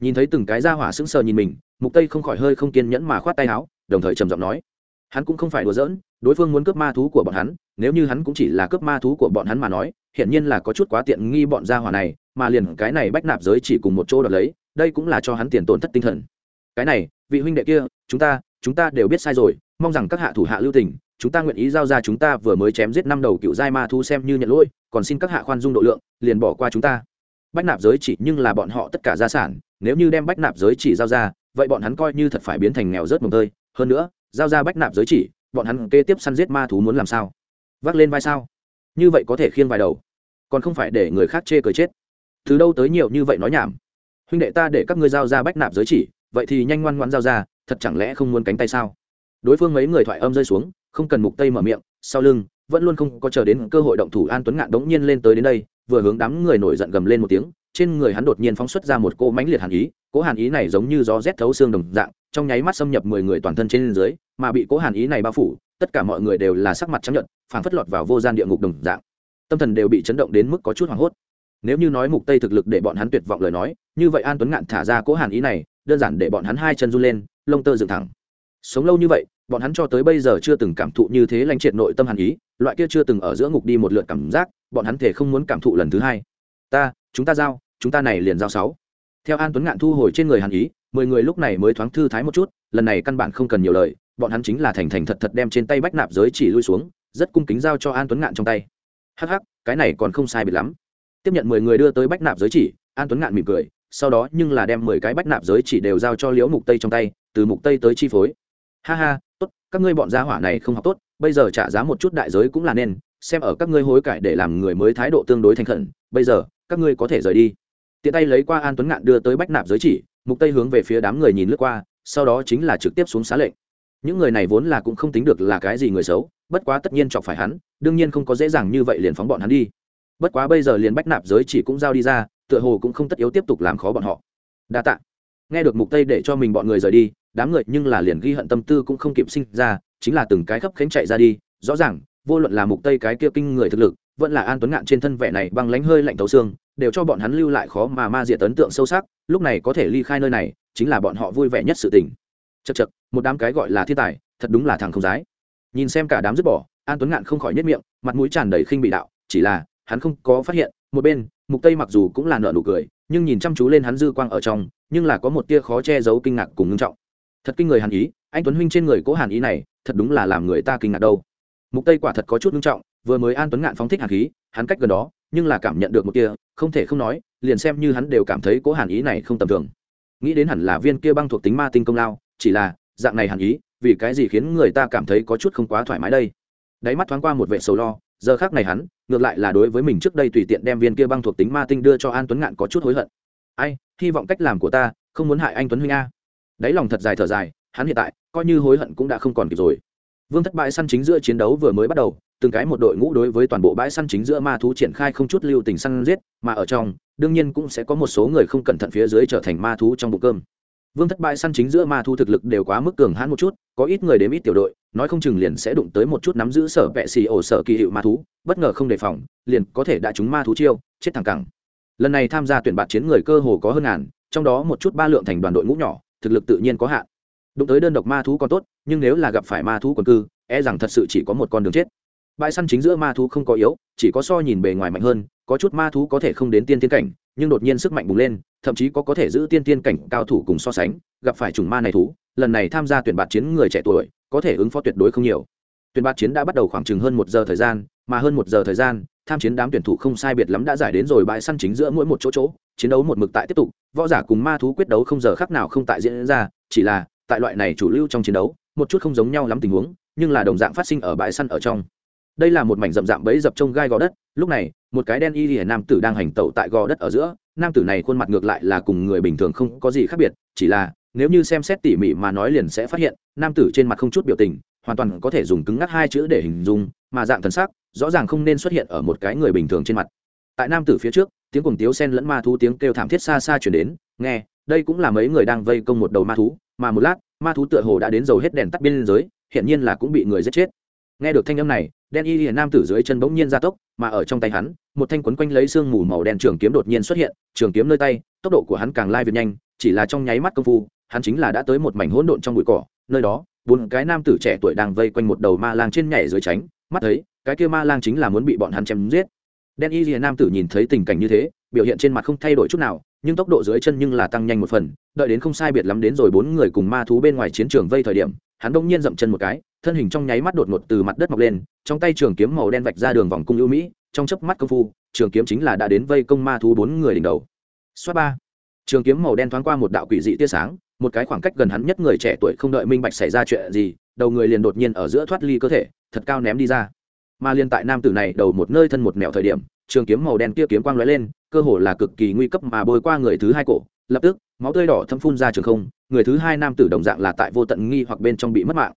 Nhìn thấy từng cái ra hỏa sững sờ nhìn mình, mục tây không khỏi hơi không kiên nhẫn mà khoát tay áo, đồng thời trầm giọng nói. Hắn cũng không phải đùa giỡn, đối phương muốn cướp ma thú của bọn hắn, nếu như hắn cũng chỉ là cướp ma thú của bọn hắn mà nói, hiển nhiên là có chút quá tiện nghi bọn gia hỏa này, mà liền cái này bách nạp giới chỉ cùng một chỗ đoạt lấy, đây cũng là cho hắn tiền tổn thất tinh thần. Cái này, vị huynh đệ kia, chúng ta chúng ta đều biết sai rồi, mong rằng các hạ thủ hạ lưu tình chúng ta nguyện ý giao ra chúng ta vừa mới chém giết năm đầu cựu giai ma thu xem như nhận lỗi, còn xin các hạ khoan dung độ lượng, liền bỏ qua chúng ta. Bách nạp giới chỉ nhưng là bọn họ tất cả gia sản, nếu như đem bách nạp giới chỉ giao ra, vậy bọn hắn coi như thật phải biến thành nghèo rớt mồng tơi. Hơn nữa, giao ra bách nạp giới chỉ, bọn hắn kế tiếp săn giết ma thú muốn làm sao? Vác lên vai sao? Như vậy có thể khiêng vài đầu. Còn không phải để người khác chê cười chết. Từ đâu tới nhiều như vậy nói nhảm? Huynh đệ ta để các ngươi giao ra bách nạp giới chỉ, vậy thì nhanh ngoan ngoãn giao ra, thật chẳng lẽ không muốn cánh tay sao? Đối phương mấy người thoại âm rơi xuống không cần mục tây mở miệng, sau lưng, vẫn luôn không có chờ đến cơ hội động thủ an tuấn ngạn đống nhiên lên tới đến đây, vừa hướng đám người nổi giận gầm lên một tiếng, trên người hắn đột nhiên phóng xuất ra một cô mãnh liệt hàn ý Cố hàn ý này giống như gió rét thấu xương đồng dạng, trong nháy mắt xâm nhập mười người toàn thân trên dưới, mà bị cố hàn ý này bao phủ, tất cả mọi người đều là sắc mặt chấp nhận phản phất lọt vào vô gian địa ngục đồng dạng. Tâm thần đều bị chấn động đến mức có chút hoảng hốt. Nếu như nói mục tây thực lực để bọn hắn tuyệt vọng lời nói, như vậy an tuấn ngạn thả ra cố hàn ý này, đơn giản để bọn hắn hai chân run lên, lông tơ dựng thẳng. Sống lâu như vậy bọn hắn cho tới bây giờ chưa từng cảm thụ như thế lãnh triệt nội tâm hàn ý, loại kia chưa từng ở giữa ngục đi một lượt cảm giác, bọn hắn thể không muốn cảm thụ lần thứ hai. Ta, chúng ta giao, chúng ta này liền giao sáu. Theo an tuấn ngạn thu hồi trên người hàn ý, mười người lúc này mới thoáng thư thái một chút, lần này căn bản không cần nhiều lời, bọn hắn chính là thành thành thật thật đem trên tay bách nạp giới chỉ lui xuống, rất cung kính giao cho an tuấn ngạn trong tay. Hắc hắc, cái này còn không sai biệt lắm. Tiếp nhận mười người đưa tới bách nạp giới chỉ, an tuấn ngạn mỉm cười, sau đó nhưng là đem mười cái bách nạp giới chỉ đều giao cho liễu mục tây trong tay, từ mục tây tới chi phối. Ha ha tốt, các ngươi bọn gia hỏa này không học tốt, bây giờ trả giá một chút đại giới cũng là nên, xem ở các ngươi hối cải để làm người mới thái độ tương đối thành khẩn, bây giờ, các ngươi có thể rời đi. Tiện tay lấy qua an tuấn ngạn đưa tới bách nạp giới chỉ, mục tây hướng về phía đám người nhìn lướt qua, sau đó chính là trực tiếp xuống xá lệnh. Những người này vốn là cũng không tính được là cái gì người xấu, bất quá tất nhiên chọc phải hắn, đương nhiên không có dễ dàng như vậy liền phóng bọn hắn đi. Bất quá bây giờ liền bách nạp giới chỉ cũng giao đi ra, tựa hồ cũng không tất yếu tiếp tục làm khó bọn họ. Đa tạ. Nghe được mục tây để cho mình bọn người rời đi đám người nhưng là liền ghi hận tâm tư cũng không kịp sinh ra, chính là từng cái khắp khánh chạy ra đi, rõ ràng, vô luận là mục tây cái kia kinh người thực lực, vẫn là an tuấn ngạn trên thân vẻ này băng lánh hơi lạnh thấu xương, đều cho bọn hắn lưu lại khó mà ma diệt ấn tượng sâu sắc, lúc này có thể ly khai nơi này, chính là bọn họ vui vẻ nhất sự tình. Chật chật một đám cái gọi là thiên tài, thật đúng là thằng không dái. Nhìn xem cả đám dứt bỏ, an tuấn ngạn không khỏi nhất miệng, mặt mũi tràn đầy khinh bị đạo, chỉ là, hắn không có phát hiện, một bên, mục tây mặc dù cũng là nợ nụ cười, nhưng nhìn chăm chú lên hắn dư quang ở trong, nhưng là có một tia khó che giấu kinh ngạc cùng ngưng trọng thật kinh người hàn ý, anh tuấn huynh trên người cố hàn ý này, thật đúng là làm người ta kinh ngạc đâu. Mục tây quả thật có chút nghiêm trọng, vừa mới an tuấn ngạn phóng thích hàn khí, hắn cách gần đó, nhưng là cảm nhận được một tia không thể không nói, liền xem như hắn đều cảm thấy cố hàn ý này không tầm thường. Nghĩ đến hẳn là viên kia băng thuộc tính ma tinh công lao, chỉ là, dạng này hàn ý, vì cái gì khiến người ta cảm thấy có chút không quá thoải mái đây? Đáy mắt thoáng qua một vệ sầu lo, giờ khác này hắn, ngược lại là đối với mình trước đây tùy tiện đem viên kia băng thuộc tính ma tinh đưa cho an tuấn ngạn có chút hối hận. Ai, hy vọng cách làm của ta, không muốn hại anh tuấn huynh a đáy lòng thật dài thở dài, hắn hiện tại coi như hối hận cũng đã không còn kịp rồi. Vương thất bại săn chính giữa chiến đấu vừa mới bắt đầu, từng cái một đội ngũ đối với toàn bộ bãi săn chính giữa ma thú triển khai không chút lưu tình săn giết, mà ở trong, đương nhiên cũng sẽ có một số người không cẩn thận phía dưới trở thành ma thú trong bụng cơm. Vương thất bại săn chính giữa ma thú thực lực đều quá mức cường hãn một chút, có ít người đếm ít tiểu đội, nói không chừng liền sẽ đụng tới một chút nắm giữ sở vệ xì ổ sở kỳ hiệu ma thú, bất ngờ không đề phòng, liền có thể đã trúng ma thú chiêu, chết thẳng cẳng. Lần này tham gia tuyển bạt chiến người cơ hồ có hơn ngàn, trong đó một chút ba lượng thành đoàn đội ngũ nhỏ thực lực tự nhiên có hạn. Đụng tới đơn độc ma thú còn tốt, nhưng nếu là gặp phải ma thú quần cư e rằng thật sự chỉ có một con đường chết. Bãi săn chính giữa ma thú không có yếu, chỉ có so nhìn bề ngoài mạnh hơn, có chút ma thú có thể không đến tiên tiên cảnh, nhưng đột nhiên sức mạnh bùng lên, thậm chí có có thể giữ tiên tiên cảnh cao thủ cùng so sánh, gặp phải chủng ma này thú, lần này tham gia tuyển bạt chiến người trẻ tuổi, có thể ứng phó tuyệt đối không nhiều. Tuyển bạt chiến đã bắt đầu khoảng chừng hơn một giờ thời gian, mà hơn một giờ thời gian tham chiến đám tuyển thủ không sai biệt lắm đã giải đến rồi bãi săn chính giữa mỗi một chỗ chỗ, chiến đấu một mực tại tiếp tục, võ giả cùng ma thú quyết đấu không giờ khác nào không tại diễn ra, chỉ là, tại loại này chủ lưu trong chiến đấu, một chút không giống nhau lắm tình huống, nhưng là đồng dạng phát sinh ở bãi săn ở trong. Đây là một mảnh rậm rạp bẫy dập trông gai gò đất, lúc này, một cái đen y hiển nam tử đang hành tẩu tại gò đất ở giữa, nam tử này khuôn mặt ngược lại là cùng người bình thường không có gì khác biệt, chỉ là nếu như xem xét tỉ mỉ mà nói liền sẽ phát hiện, nam tử trên mặt không chút biểu tình, hoàn toàn có thể dùng cứng ngắc hai chữ để hình dung, mà dạng thần sắc, rõ ràng không nên xuất hiện ở một cái người bình thường trên mặt. Tại nam tử phía trước, tiếng cuồng tiếu sen lẫn ma thú tiếng kêu thảm thiết xa xa chuyển đến, nghe, đây cũng là mấy người đang vây công một đầu ma thú, mà một lát, ma thú tựa hồ đã đến dầu hết đèn tắt biên giới hiện nhiên là cũng bị người giết chết. Nghe được thanh âm này, đen y hiền nam tử dưới chân bỗng nhiên gia tốc, mà ở trong tay hắn, một thanh quấn quanh lấy sương mù màu đen trường kiếm đột nhiên xuất hiện, trường kiếm nơi tay, tốc độ của hắn càng lai việt nhanh, chỉ là trong nháy mắt công phu hắn chính là đã tới một mảnh hỗn độn trong bụi cỏ, nơi đó, bốn cái nam tử trẻ tuổi đang vây quanh một đầu ma lang trên nhảy dưới tránh, mắt thấy, cái kia ma lang chính là muốn bị bọn hắn chém giết. Đen y rìa nam tử nhìn thấy tình cảnh như thế, biểu hiện trên mặt không thay đổi chút nào, nhưng tốc độ dưới chân nhưng là tăng nhanh một phần, đợi đến không sai biệt lắm đến rồi bốn người cùng ma thú bên ngoài chiến trường vây thời điểm, hắn đông nhiên dậm chân một cái, thân hình trong nháy mắt đột ngột từ mặt đất mọc lên, trong tay trường kiếm màu đen vạch ra đường vòng cung ưu mỹ, trong chớp mắt công phu, trường kiếm chính là đã đến vây công ma thú bốn người đỉnh đầu. Xoát ba. Trường kiếm màu đen thoáng qua một đạo quỷ dị tia sáng một cái khoảng cách gần hắn nhất người trẻ tuổi không đợi minh bạch xảy ra chuyện gì, đầu người liền đột nhiên ở giữa thoát ly cơ thể, thật cao ném đi ra. Mà liên tại nam tử này đầu một nơi thân một mẹo thời điểm, trường kiếm màu đen kia kiếm quang lóe lên, cơ hồ là cực kỳ nguy cấp mà bôi qua người thứ hai cổ, lập tức, máu tươi đỏ thâm phun ra trường không, người thứ hai nam tử đồng dạng là tại vô tận nghi hoặc bên trong bị mất mạng.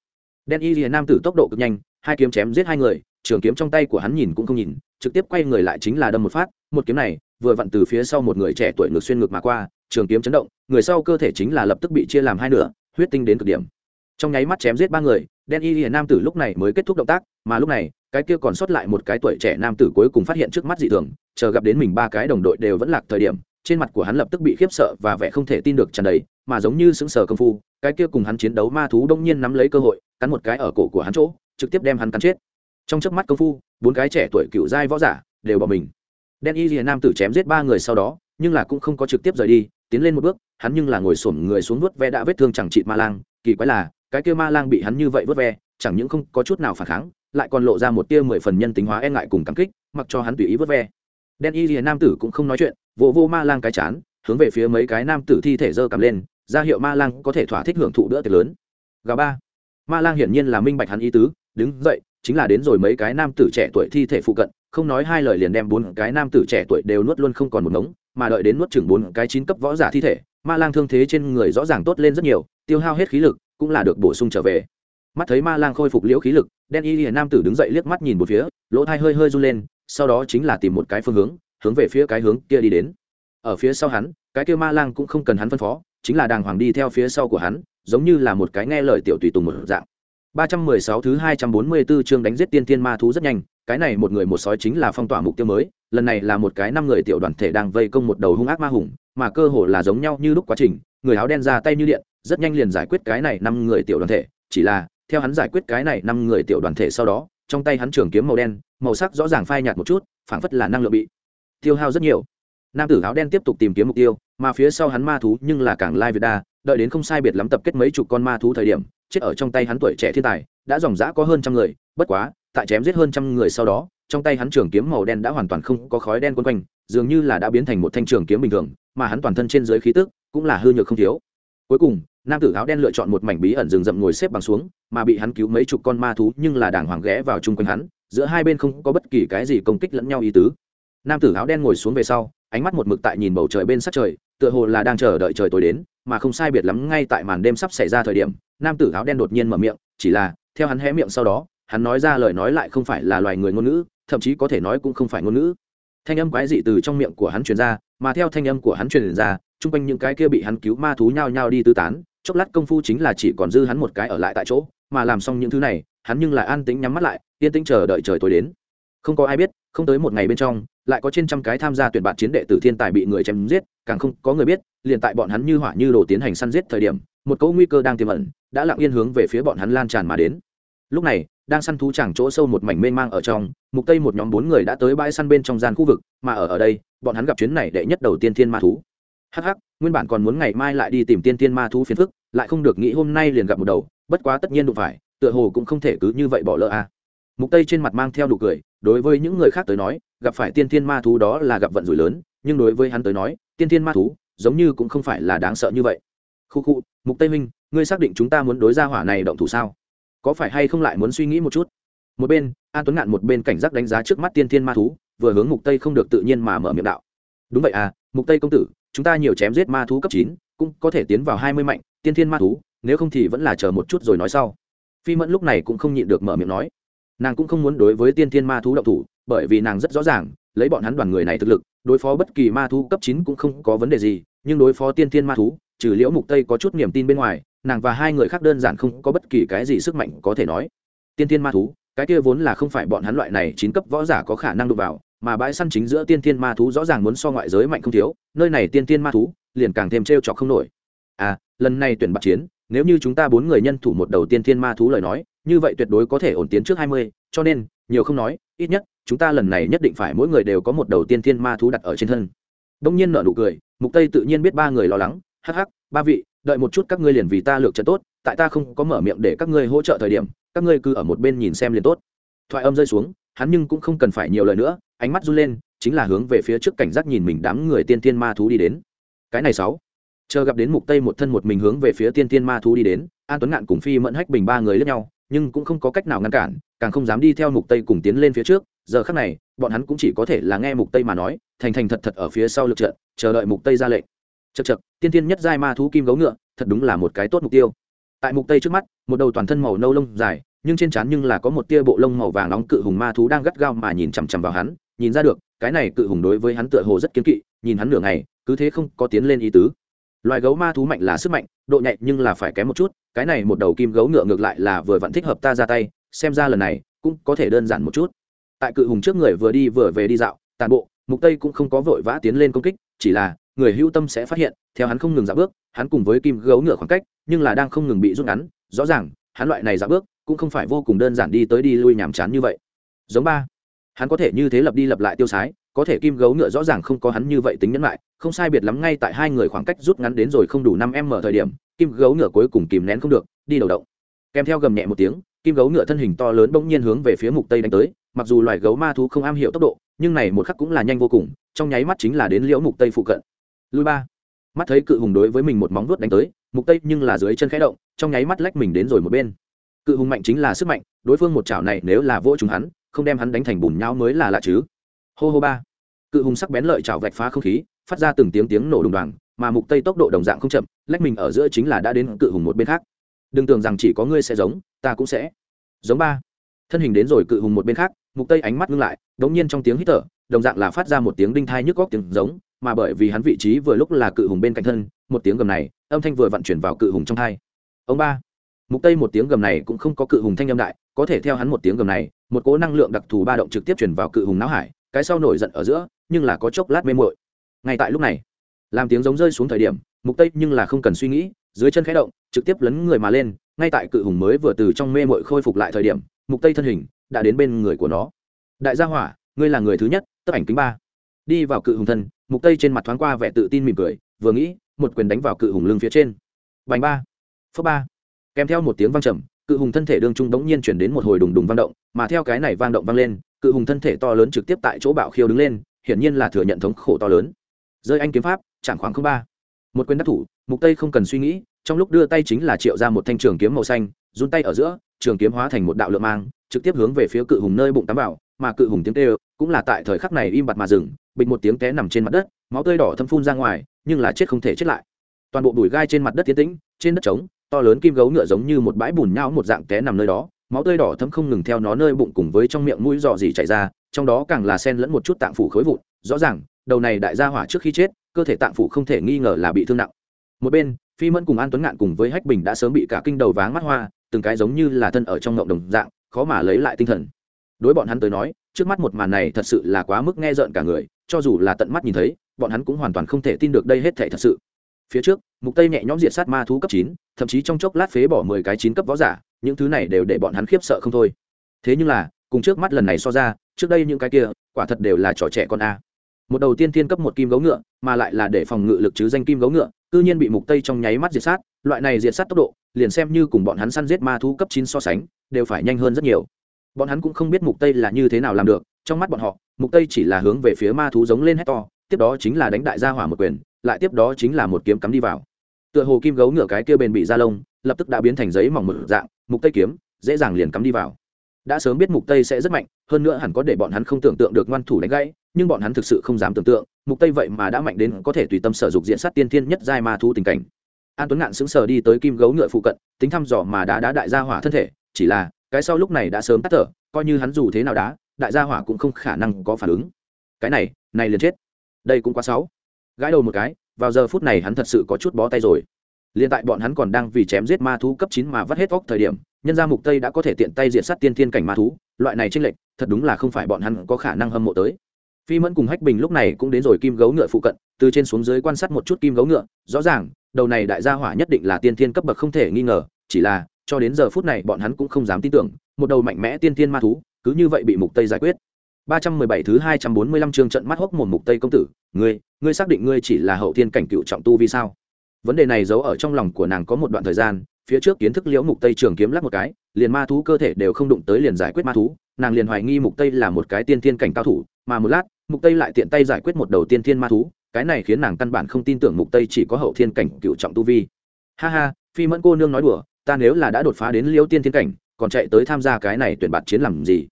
Đen y rìa nam tử tốc độ cực nhanh, hai kiếm chém giết hai người, trường kiếm trong tay của hắn nhìn cũng không nhìn, trực tiếp quay người lại chính là đâm một phát, một kiếm này, vừa vặn từ phía sau một người trẻ tuổi ngược xuyên ngược mà qua trường kiếm chấn động, người sau cơ thể chính là lập tức bị chia làm hai nửa, huyết tinh đến cực điểm. Trong nháy mắt chém giết ba người, đen y hiền nam tử lúc này mới kết thúc động tác, mà lúc này, cái kia còn sót lại một cái tuổi trẻ nam tử cuối cùng phát hiện trước mắt dị thường, chờ gặp đến mình ba cái đồng đội đều vẫn lạc thời điểm, trên mặt của hắn lập tức bị khiếp sợ và vẻ không thể tin được tràn đầy, mà giống như sững sờ công phu, cái kia cùng hắn chiến đấu ma thú đông nhiên nắm lấy cơ hội, cắn một cái ở cổ của hắn chỗ, trực tiếp đem hắn cắn chết. Trong chớp mắt công phu, bốn cái trẻ tuổi cựu giai võ giả đều bỏ mình. Đen y hiền nam tử chém giết ba người sau đó, nhưng là cũng không có trực tiếp rời đi tiến lên một bước, hắn nhưng là ngồi xổm người xuống vớt ve đã vết thương chẳng trị ma lang, kỳ quái là, cái kia ma lang bị hắn như vậy vớt ve, chẳng những không có chút nào phản kháng, lại còn lộ ra một tia mười phần nhân tính hóa e ngại cùng cảm kích, mặc cho hắn tùy ý vớt ve. Đen y rìa nam tử cũng không nói chuyện vô vô ma lang cái chán, hướng về phía mấy cái nam tử thi thể dơ cầm lên, ra hiệu ma lang có thể thỏa thích hưởng thụ bữa tiệc lớn. Gà ba. Ma lang hiển nhiên là minh bạch hắn ý tứ, đứng dậy, chính là đến rồi mấy cái nam tử trẻ tuổi thi thể phụ cận không nói hai lời liền đem bốn cái nam tử trẻ tuổi đều nuốt luôn không còn một ngống mà đợi đến nuốt chừng bốn cái chín cấp võ giả thi thể ma lang thương thế trên người rõ ràng tốt lên rất nhiều tiêu hao hết khí lực cũng là được bổ sung trở về. Mắt thấy ma lang khôi phục liễu khí lực đen y hiền nam tử đứng dậy liếc mắt nhìn một phía lỗ thai hơi hơi run lên sau đó chính là tìm một cái phương hướng hướng về phía cái hướng kia đi đến. Ở phía sau hắn cái kia ma lang cũng không cần hắn phân phó chính là đàng hoàng đi theo phía sau của hắn giống như là một cái nghe lời tiểu tùy tùng một dạng. 316 thứ 244 chương đánh giết tiên tiên ma thú rất nhanh, cái này một người một sói chính là phong tỏa mục tiêu mới, lần này là một cái năm người tiểu đoàn thể đang vây công một đầu hung ác ma hùng, mà cơ hồ là giống nhau như lúc quá trình, người áo đen ra tay như điện, rất nhanh liền giải quyết cái này năm người tiểu đoàn thể, chỉ là, theo hắn giải quyết cái này năm người tiểu đoàn thể sau đó, trong tay hắn trường kiếm màu đen, màu sắc rõ ràng phai nhạt một chút, phảng phất là năng lượng bị tiêu hao rất nhiều. Nam tử áo đen tiếp tục tìm kiếm mục tiêu, mà phía sau hắn ma thú nhưng là càng lai việt đa, đợi đến không sai biệt lắm tập kết mấy chục con ma thú thời điểm, chết ở trong tay hắn tuổi trẻ thiên tài đã dòng dã có hơn trăm người bất quá tại chém giết hơn trăm người sau đó, trong tay hắn trường kiếm màu đen đã hoàn toàn không có khói đen quấn quanh, dường như là đã biến thành một thanh trường kiếm bình thường, mà hắn toàn thân trên dưới khí tức cũng là hư nhược không thiếu. Cuối cùng, nam tử áo đen lựa chọn một mảnh bí ẩn rừng rậm ngồi xếp bằng xuống, mà bị hắn cứu mấy chục con ma thú nhưng là đàng hoàng ghé vào chung quanh hắn, giữa hai bên không có bất kỳ cái gì công kích lẫn nhau ý tứ. Nam tử áo đen ngồi xuống về sau, ánh mắt một mực tại nhìn bầu trời bên sát trời, tựa hồ là đang chờ đợi trời tối đến, mà không sai biệt lắm ngay tại màn đêm sắp xảy ra thời điểm, nam tử áo đen đột nhiên mở miệng, chỉ là, theo hắn hé miệng sau đó hắn nói ra lời nói lại không phải là loài người ngôn ngữ, thậm chí có thể nói cũng không phải ngôn ngữ. Thanh âm quái dị từ trong miệng của hắn truyền ra, mà theo thanh âm của hắn truyền ra, chung quanh những cái kia bị hắn cứu ma thú nhao nhao đi tư tán, chốc lát công phu chính là chỉ còn dư hắn một cái ở lại tại chỗ, mà làm xong những thứ này, hắn nhưng lại an tĩnh nhắm mắt lại, yên tĩnh chờ đợi trời tối đến. Không có ai biết, không tới một ngày bên trong, lại có trên trăm cái tham gia tuyển bạn chiến đệ tử thiên tài bị người chém giết, càng không có người biết, liền tại bọn hắn như hỏa như đồ tiến hành săn giết thời điểm, một cỗ nguy cơ đang tiềm ẩn, đã lặng yên hướng về phía bọn hắn lan tràn mà đến. Lúc này đang săn thú chẳng chỗ sâu một mảnh mênh mang ở trong, mục tây một nhóm bốn người đã tới bãi săn bên trong gian khu vực, mà ở ở đây, bọn hắn gặp chuyến này đệ nhất đầu tiên thiên ma thú. Hắc hắc, nguyên bản còn muốn ngày mai lại đi tìm tiên thiên ma thú phiền phức, lại không được nghĩ hôm nay liền gặp một đầu, bất quá tất nhiên đụng phải, tựa hồ cũng không thể cứ như vậy bỏ lỡ a. À. mục tây trên mặt mang theo đủ cười, đối với những người khác tới nói, gặp phải tiên thiên ma thú đó là gặp vận rủi lớn, nhưng đối với hắn tới nói, tiên thiên ma thú, giống như cũng không phải là đáng sợ như vậy. Khu khu, mục tây minh ngươi xác định chúng ta muốn đối ra hỏa này động thủ sao? Có phải hay không lại muốn suy nghĩ một chút? Một bên an tuấn ngạn một bên cảnh giác đánh giá trước mắt tiên thiên ma thú vừa hướng mục tây không được tự nhiên mà mở miệng đạo. Đúng vậy à mục tây công tử chúng ta nhiều chém giết ma thú cấp 9, cũng có thể tiến vào 20 mạnh tiên thiên ma thú nếu không thì vẫn là chờ một chút rồi nói sau. Phi mẫn lúc này cũng không nhịn được mở miệng nói. Nàng cũng không muốn đối với tiên thiên ma thú động thủ bởi vì nàng rất rõ ràng lấy bọn hắn đoàn người này thực lực đối phó bất kỳ ma thú cấp chín cũng không có vấn đề gì nhưng đối phó tiên thiên ma thú trừ liễu mục tây có chút niềm tin bên ngoài nàng và hai người khác đơn giản không có bất kỳ cái gì sức mạnh có thể nói. Tiên thiên ma thú, cái kia vốn là không phải bọn hắn loại này chín cấp võ giả có khả năng đụng vào, mà bãi săn chính giữa tiên thiên ma thú rõ ràng muốn so ngoại giới mạnh không thiếu, nơi này tiên thiên ma thú liền càng thêm trêu chọc không nổi. À lần này tuyển bạc chiến, nếu như chúng ta bốn người nhân thủ một đầu tiên thiên ma thú lời nói, như vậy tuyệt đối có thể ổn tiến trước hai mươi, cho nên, nhiều không nói, ít nhất, chúng ta lần này nhất định phải mỗi người đều có một đầu tiên thiên ma thú đặt ở trên thân. Đông nhiên nở nụ cười, mục tây tự nhiên biết ba người lo lắng, hắc hắc, ba vị đợi một chút các ngươi liền vì ta lược trận tốt, tại ta không có mở miệng để các ngươi hỗ trợ thời điểm, các ngươi cứ ở một bên nhìn xem liền tốt. Thoại âm rơi xuống, hắn nhưng cũng không cần phải nhiều lời nữa, ánh mắt run lên, chính là hướng về phía trước cảnh giác nhìn mình đám người tiên tiên ma thú đi đến. Cái này sáu. Chờ gặp đến mục tây một thân một mình hướng về phía tiên tiên ma thú đi đến, an tuấn ngạn cùng phi mẫn hách bình ba người lẫn nhau, nhưng cũng không có cách nào ngăn cản, càng không dám đi theo mục tây cùng tiến lên phía trước. Giờ khắc này, bọn hắn cũng chỉ có thể là nghe mục tây mà nói, thành thành thật thật ở phía sau lực trận, chờ đợi mục tây ra lệnh chật chật tiên tiên nhất giai ma thú kim gấu ngựa, thật đúng là một cái tốt mục tiêu. Tại mục tây trước mắt, một đầu toàn thân màu nâu lông dài, nhưng trên trán nhưng là có một tia bộ lông màu vàng nóng cự hùng ma thú đang gắt gao mà nhìn chằm chằm vào hắn, nhìn ra được, cái này cự hùng đối với hắn tựa hồ rất kiến kỵ, nhìn hắn nửa ngày, cứ thế không có tiến lên ý tứ. Loài gấu ma thú mạnh là sức mạnh, độ nhạy nhưng là phải kém một chút, cái này một đầu kim gấu ngựa ngược lại là vừa vẫn thích hợp ta ra tay, xem ra lần này, cũng có thể đơn giản một chút. Tại cự hùng trước người vừa đi vừa về đi dạo, tàn bộ, mục tây cũng không có vội vã tiến lên công kích, chỉ là người hữu tâm sẽ phát hiện, theo hắn không ngừng dạo bước, hắn cùng với kim gấu ngựa khoảng cách, nhưng là đang không ngừng bị rút ngắn, rõ ràng, hắn loại này dạo bước cũng không phải vô cùng đơn giản đi tới đi lui nhàm chán như vậy. Giống ba, hắn có thể như thế lập đi lập lại tiêu sái, có thể kim gấu ngựa rõ ràng không có hắn như vậy tính nhẫn lại không sai biệt lắm ngay tại hai người khoảng cách rút ngắn đến rồi không đủ năm m thời điểm, kim gấu ngựa cuối cùng kìm nén không được, đi đầu động. Kèm theo gầm nhẹ một tiếng, kim gấu ngựa thân hình to lớn bỗng nhiên hướng về phía mục tây đánh tới, mặc dù loài gấu ma thú không am hiểu tốc độ, nhưng này một khắc cũng là nhanh vô cùng, trong nháy mắt chính là đến liễu mục tây phụ cận lui ba. Mắt thấy cự hùng đối với mình một móng vuốt đánh tới, mục tây nhưng là dưới chân khẽ động, trong nháy mắt lách mình đến rồi một bên. Cự hùng mạnh chính là sức mạnh, đối phương một chảo này nếu là vỗ chúng hắn, không đem hắn đánh thành bùn nhau mới là lạ chứ. Hô hô ba. Cự hùng sắc bén lợi chảo vạch phá không khí, phát ra từng tiếng tiếng nổ đùng đoàng, mà mục tây tốc độ đồng dạng không chậm, lách mình ở giữa chính là đã đến cự hùng một bên khác. Đừng tưởng rằng chỉ có ngươi sẽ giống, ta cũng sẽ giống ba. Thân hình đến rồi cự hùng một bên khác, mục tây ánh mắt ngưng lại, đống nhiên trong tiếng hít thở, đồng dạng là phát ra một tiếng đinh thai nhức góc tiếng giống mà bởi vì hắn vị trí vừa lúc là cự hùng bên cạnh thân, một tiếng gầm này, âm thanh vừa vận chuyển vào cự hùng trong thai. Ông ba. Mục tây một tiếng gầm này cũng không có cự hùng thanh âm đại, có thể theo hắn một tiếng gầm này, một cỗ năng lượng đặc thù ba động trực tiếp chuyển vào cự hùng não hải, cái sau nổi giận ở giữa, nhưng là có chốc lát mê muội. Ngay tại lúc này, làm tiếng giống rơi xuống thời điểm, mục tây nhưng là không cần suy nghĩ, dưới chân khẽ động, trực tiếp lấn người mà lên, ngay tại cự hùng mới vừa từ trong mê muội khôi phục lại thời điểm, mục tây thân hình đã đến bên người của nó. Đại gia hỏa, ngươi là người thứ nhất, tấp ảnh kính ba. Đi vào cự hùng thân mục tây trên mặt thoáng qua vẻ tự tin mỉm cười, vừa nghĩ, một quyền đánh vào cự hùng lưng phía trên. Bành ba phớp ba. Kèm theo một tiếng vang trầm, cự hùng thân thể đương trung đống nhiên chuyển đến một hồi đùng đùng vang động, mà theo cái này vang động vang lên, cự hùng thân thể to lớn trực tiếp tại chỗ bạo khiêu đứng lên, hiển nhiên là thừa nhận thống khổ to lớn. Rơi anh kiếm pháp, chẳng khoảng không ba. Một quyền đắc thủ, mục tây không cần suy nghĩ, trong lúc đưa tay chính là triệu ra một thanh trường kiếm màu xanh, run tay ở giữa, trường kiếm hóa thành một đạo lượng mang, trực tiếp hướng về phía cự hùng nơi bụng tắm vào, mà cự hùng tiếng kêu cũng là tại thời khắc này im bặt mà dừng bịch một tiếng té nằm trên mặt đất, máu tươi đỏ thâm phun ra ngoài, nhưng là chết không thể chết lại. Toàn bộ bụi gai trên mặt đất tiến tĩnh, trên đất trống, to lớn kim gấu ngựa giống như một bãi bùn nhau một dạng té nằm nơi đó, máu tươi đỏ thấm không ngừng theo nó nơi bụng cùng với trong miệng mũi dò dỉ chảy ra, trong đó càng là sen lẫn một chút tạng phủ khối vụn. Rõ ràng, đầu này đại gia hỏa trước khi chết, cơ thể tạng phủ không thể nghi ngờ là bị thương nặng. Một bên, phi mẫn cùng an tuấn ngạn cùng với hách bình đã sớm bị cả kinh đầu váng mắt hoa, từng cái giống như là thân ở trong ngộng đồng dạng, khó mà lấy lại tinh thần. Đối bọn hắn tới nói, trước mắt một màn này thật sự là quá mức nghe rợn cả người cho dù là tận mắt nhìn thấy bọn hắn cũng hoàn toàn không thể tin được đây hết thể thật sự. Phía trước mục tây nhẹ nhõm diệt sát ma thú cấp 9, thậm chí trong chốc lát phế bỏ 10 cái 9 cấp võ giả những thứ này đều để bọn hắn khiếp sợ không thôi. Thế nhưng là cùng trước mắt lần này so ra trước đây những cái kia quả thật đều là trò trẻ con a. Một đầu tiên thiên cấp một kim gấu ngựa mà lại là để phòng ngự lực chứ danh kim gấu ngựa cư nhiên bị mục tây trong nháy mắt diệt sát loại này diệt sát tốc độ liền xem như cùng bọn hắn săn giết ma thú cấp 9 so sánh đều phải nhanh hơn rất nhiều. Bọn hắn cũng không biết mục tây là như thế nào làm được trong mắt bọn họ, mục tây chỉ là hướng về phía ma thú giống lên hét to, tiếp đó chính là đánh đại gia hỏa một quyền, lại tiếp đó chính là một kiếm cắm đi vào. Tựa hồ kim gấu ngựa cái kia bền bị da lông, lập tức đã biến thành giấy mỏng mực dạng, mục tây kiếm, dễ dàng liền cắm đi vào. Đã sớm biết mục tây sẽ rất mạnh, hơn nữa hẳn có để bọn hắn không tưởng tượng được ngoan thủ đánh gãy, nhưng bọn hắn thực sự không dám tưởng tượng, mục tây vậy mà đã mạnh đến có thể tùy tâm sở dục diện sát tiên thiên nhất giai ma thú tình cảnh. An tuấn ngạn sững sờ đi tới kim gấu ngựa phụ cận, tính thăm dò mà đã đá đại gia hỏa thân thể, chỉ là, cái sau lúc này đã sớm tắt thở, coi như hắn dù thế nào đá đại gia hỏa cũng không khả năng có phản ứng. Cái này này liền chết. Đây cũng quá xấu. Gãi đầu một cái, vào giờ phút này hắn thật sự có chút bó tay rồi. Liền tại bọn hắn còn đang vì chém giết ma thú cấp chín mà vắt hết óc thời điểm, nhân gia mục tây đã có thể tiện tay diện sát tiên thiên cảnh ma thú, loại này tranh lệch, thật đúng là không phải bọn hắn có khả năng hâm mộ tới. Phi mẫn cùng hách bình lúc này cũng đến rồi kim gấu ngựa phụ cận, từ trên xuống dưới quan sát một chút kim gấu ngựa, rõ ràng, đầu này đại gia hỏa nhất định là tiên thiên cấp bậc không thể nghi ngờ, chỉ là, cho đến giờ phút này bọn hắn cũng không dám tin tưởng, một đầu mạnh mẽ tiên thiên ma thú cứ như vậy bị mục tây giải quyết. Ba trăm mười bảy thứ hai trăm bốn mươi lăm chương trận mắt hốc mồm mục tây công tử, ngươi ngươi xác định ngươi chỉ là hậu thiên cảnh cựu trọng tu vì sao? Vấn đề này giấu ở trong lòng của nàng có một đoạn thời gian, phía trước kiến thức liễu mục tây trường kiếm lắc một cái, liền ma thú cơ thể đều không đụng tới liền giải quyết ma thú, nàng liền hoài nghi mục tây là một cái tiên thiên cảnh cao thủ, mà một lát, mục tây lại tiện tay giải quyết một đầu tiên thiên ma thú, cái này khiến nàng căn bản không tin tưởng mục tây chỉ có hậu thiên cảnh cựu trọng tu vi. Ha ha, phi mẫn cô nương nói đùa, ta nếu là đã đột phá đến liễu tiên thiên cảnh, còn chạy tới tham gia cái này tuyển bạt chiến làm gì?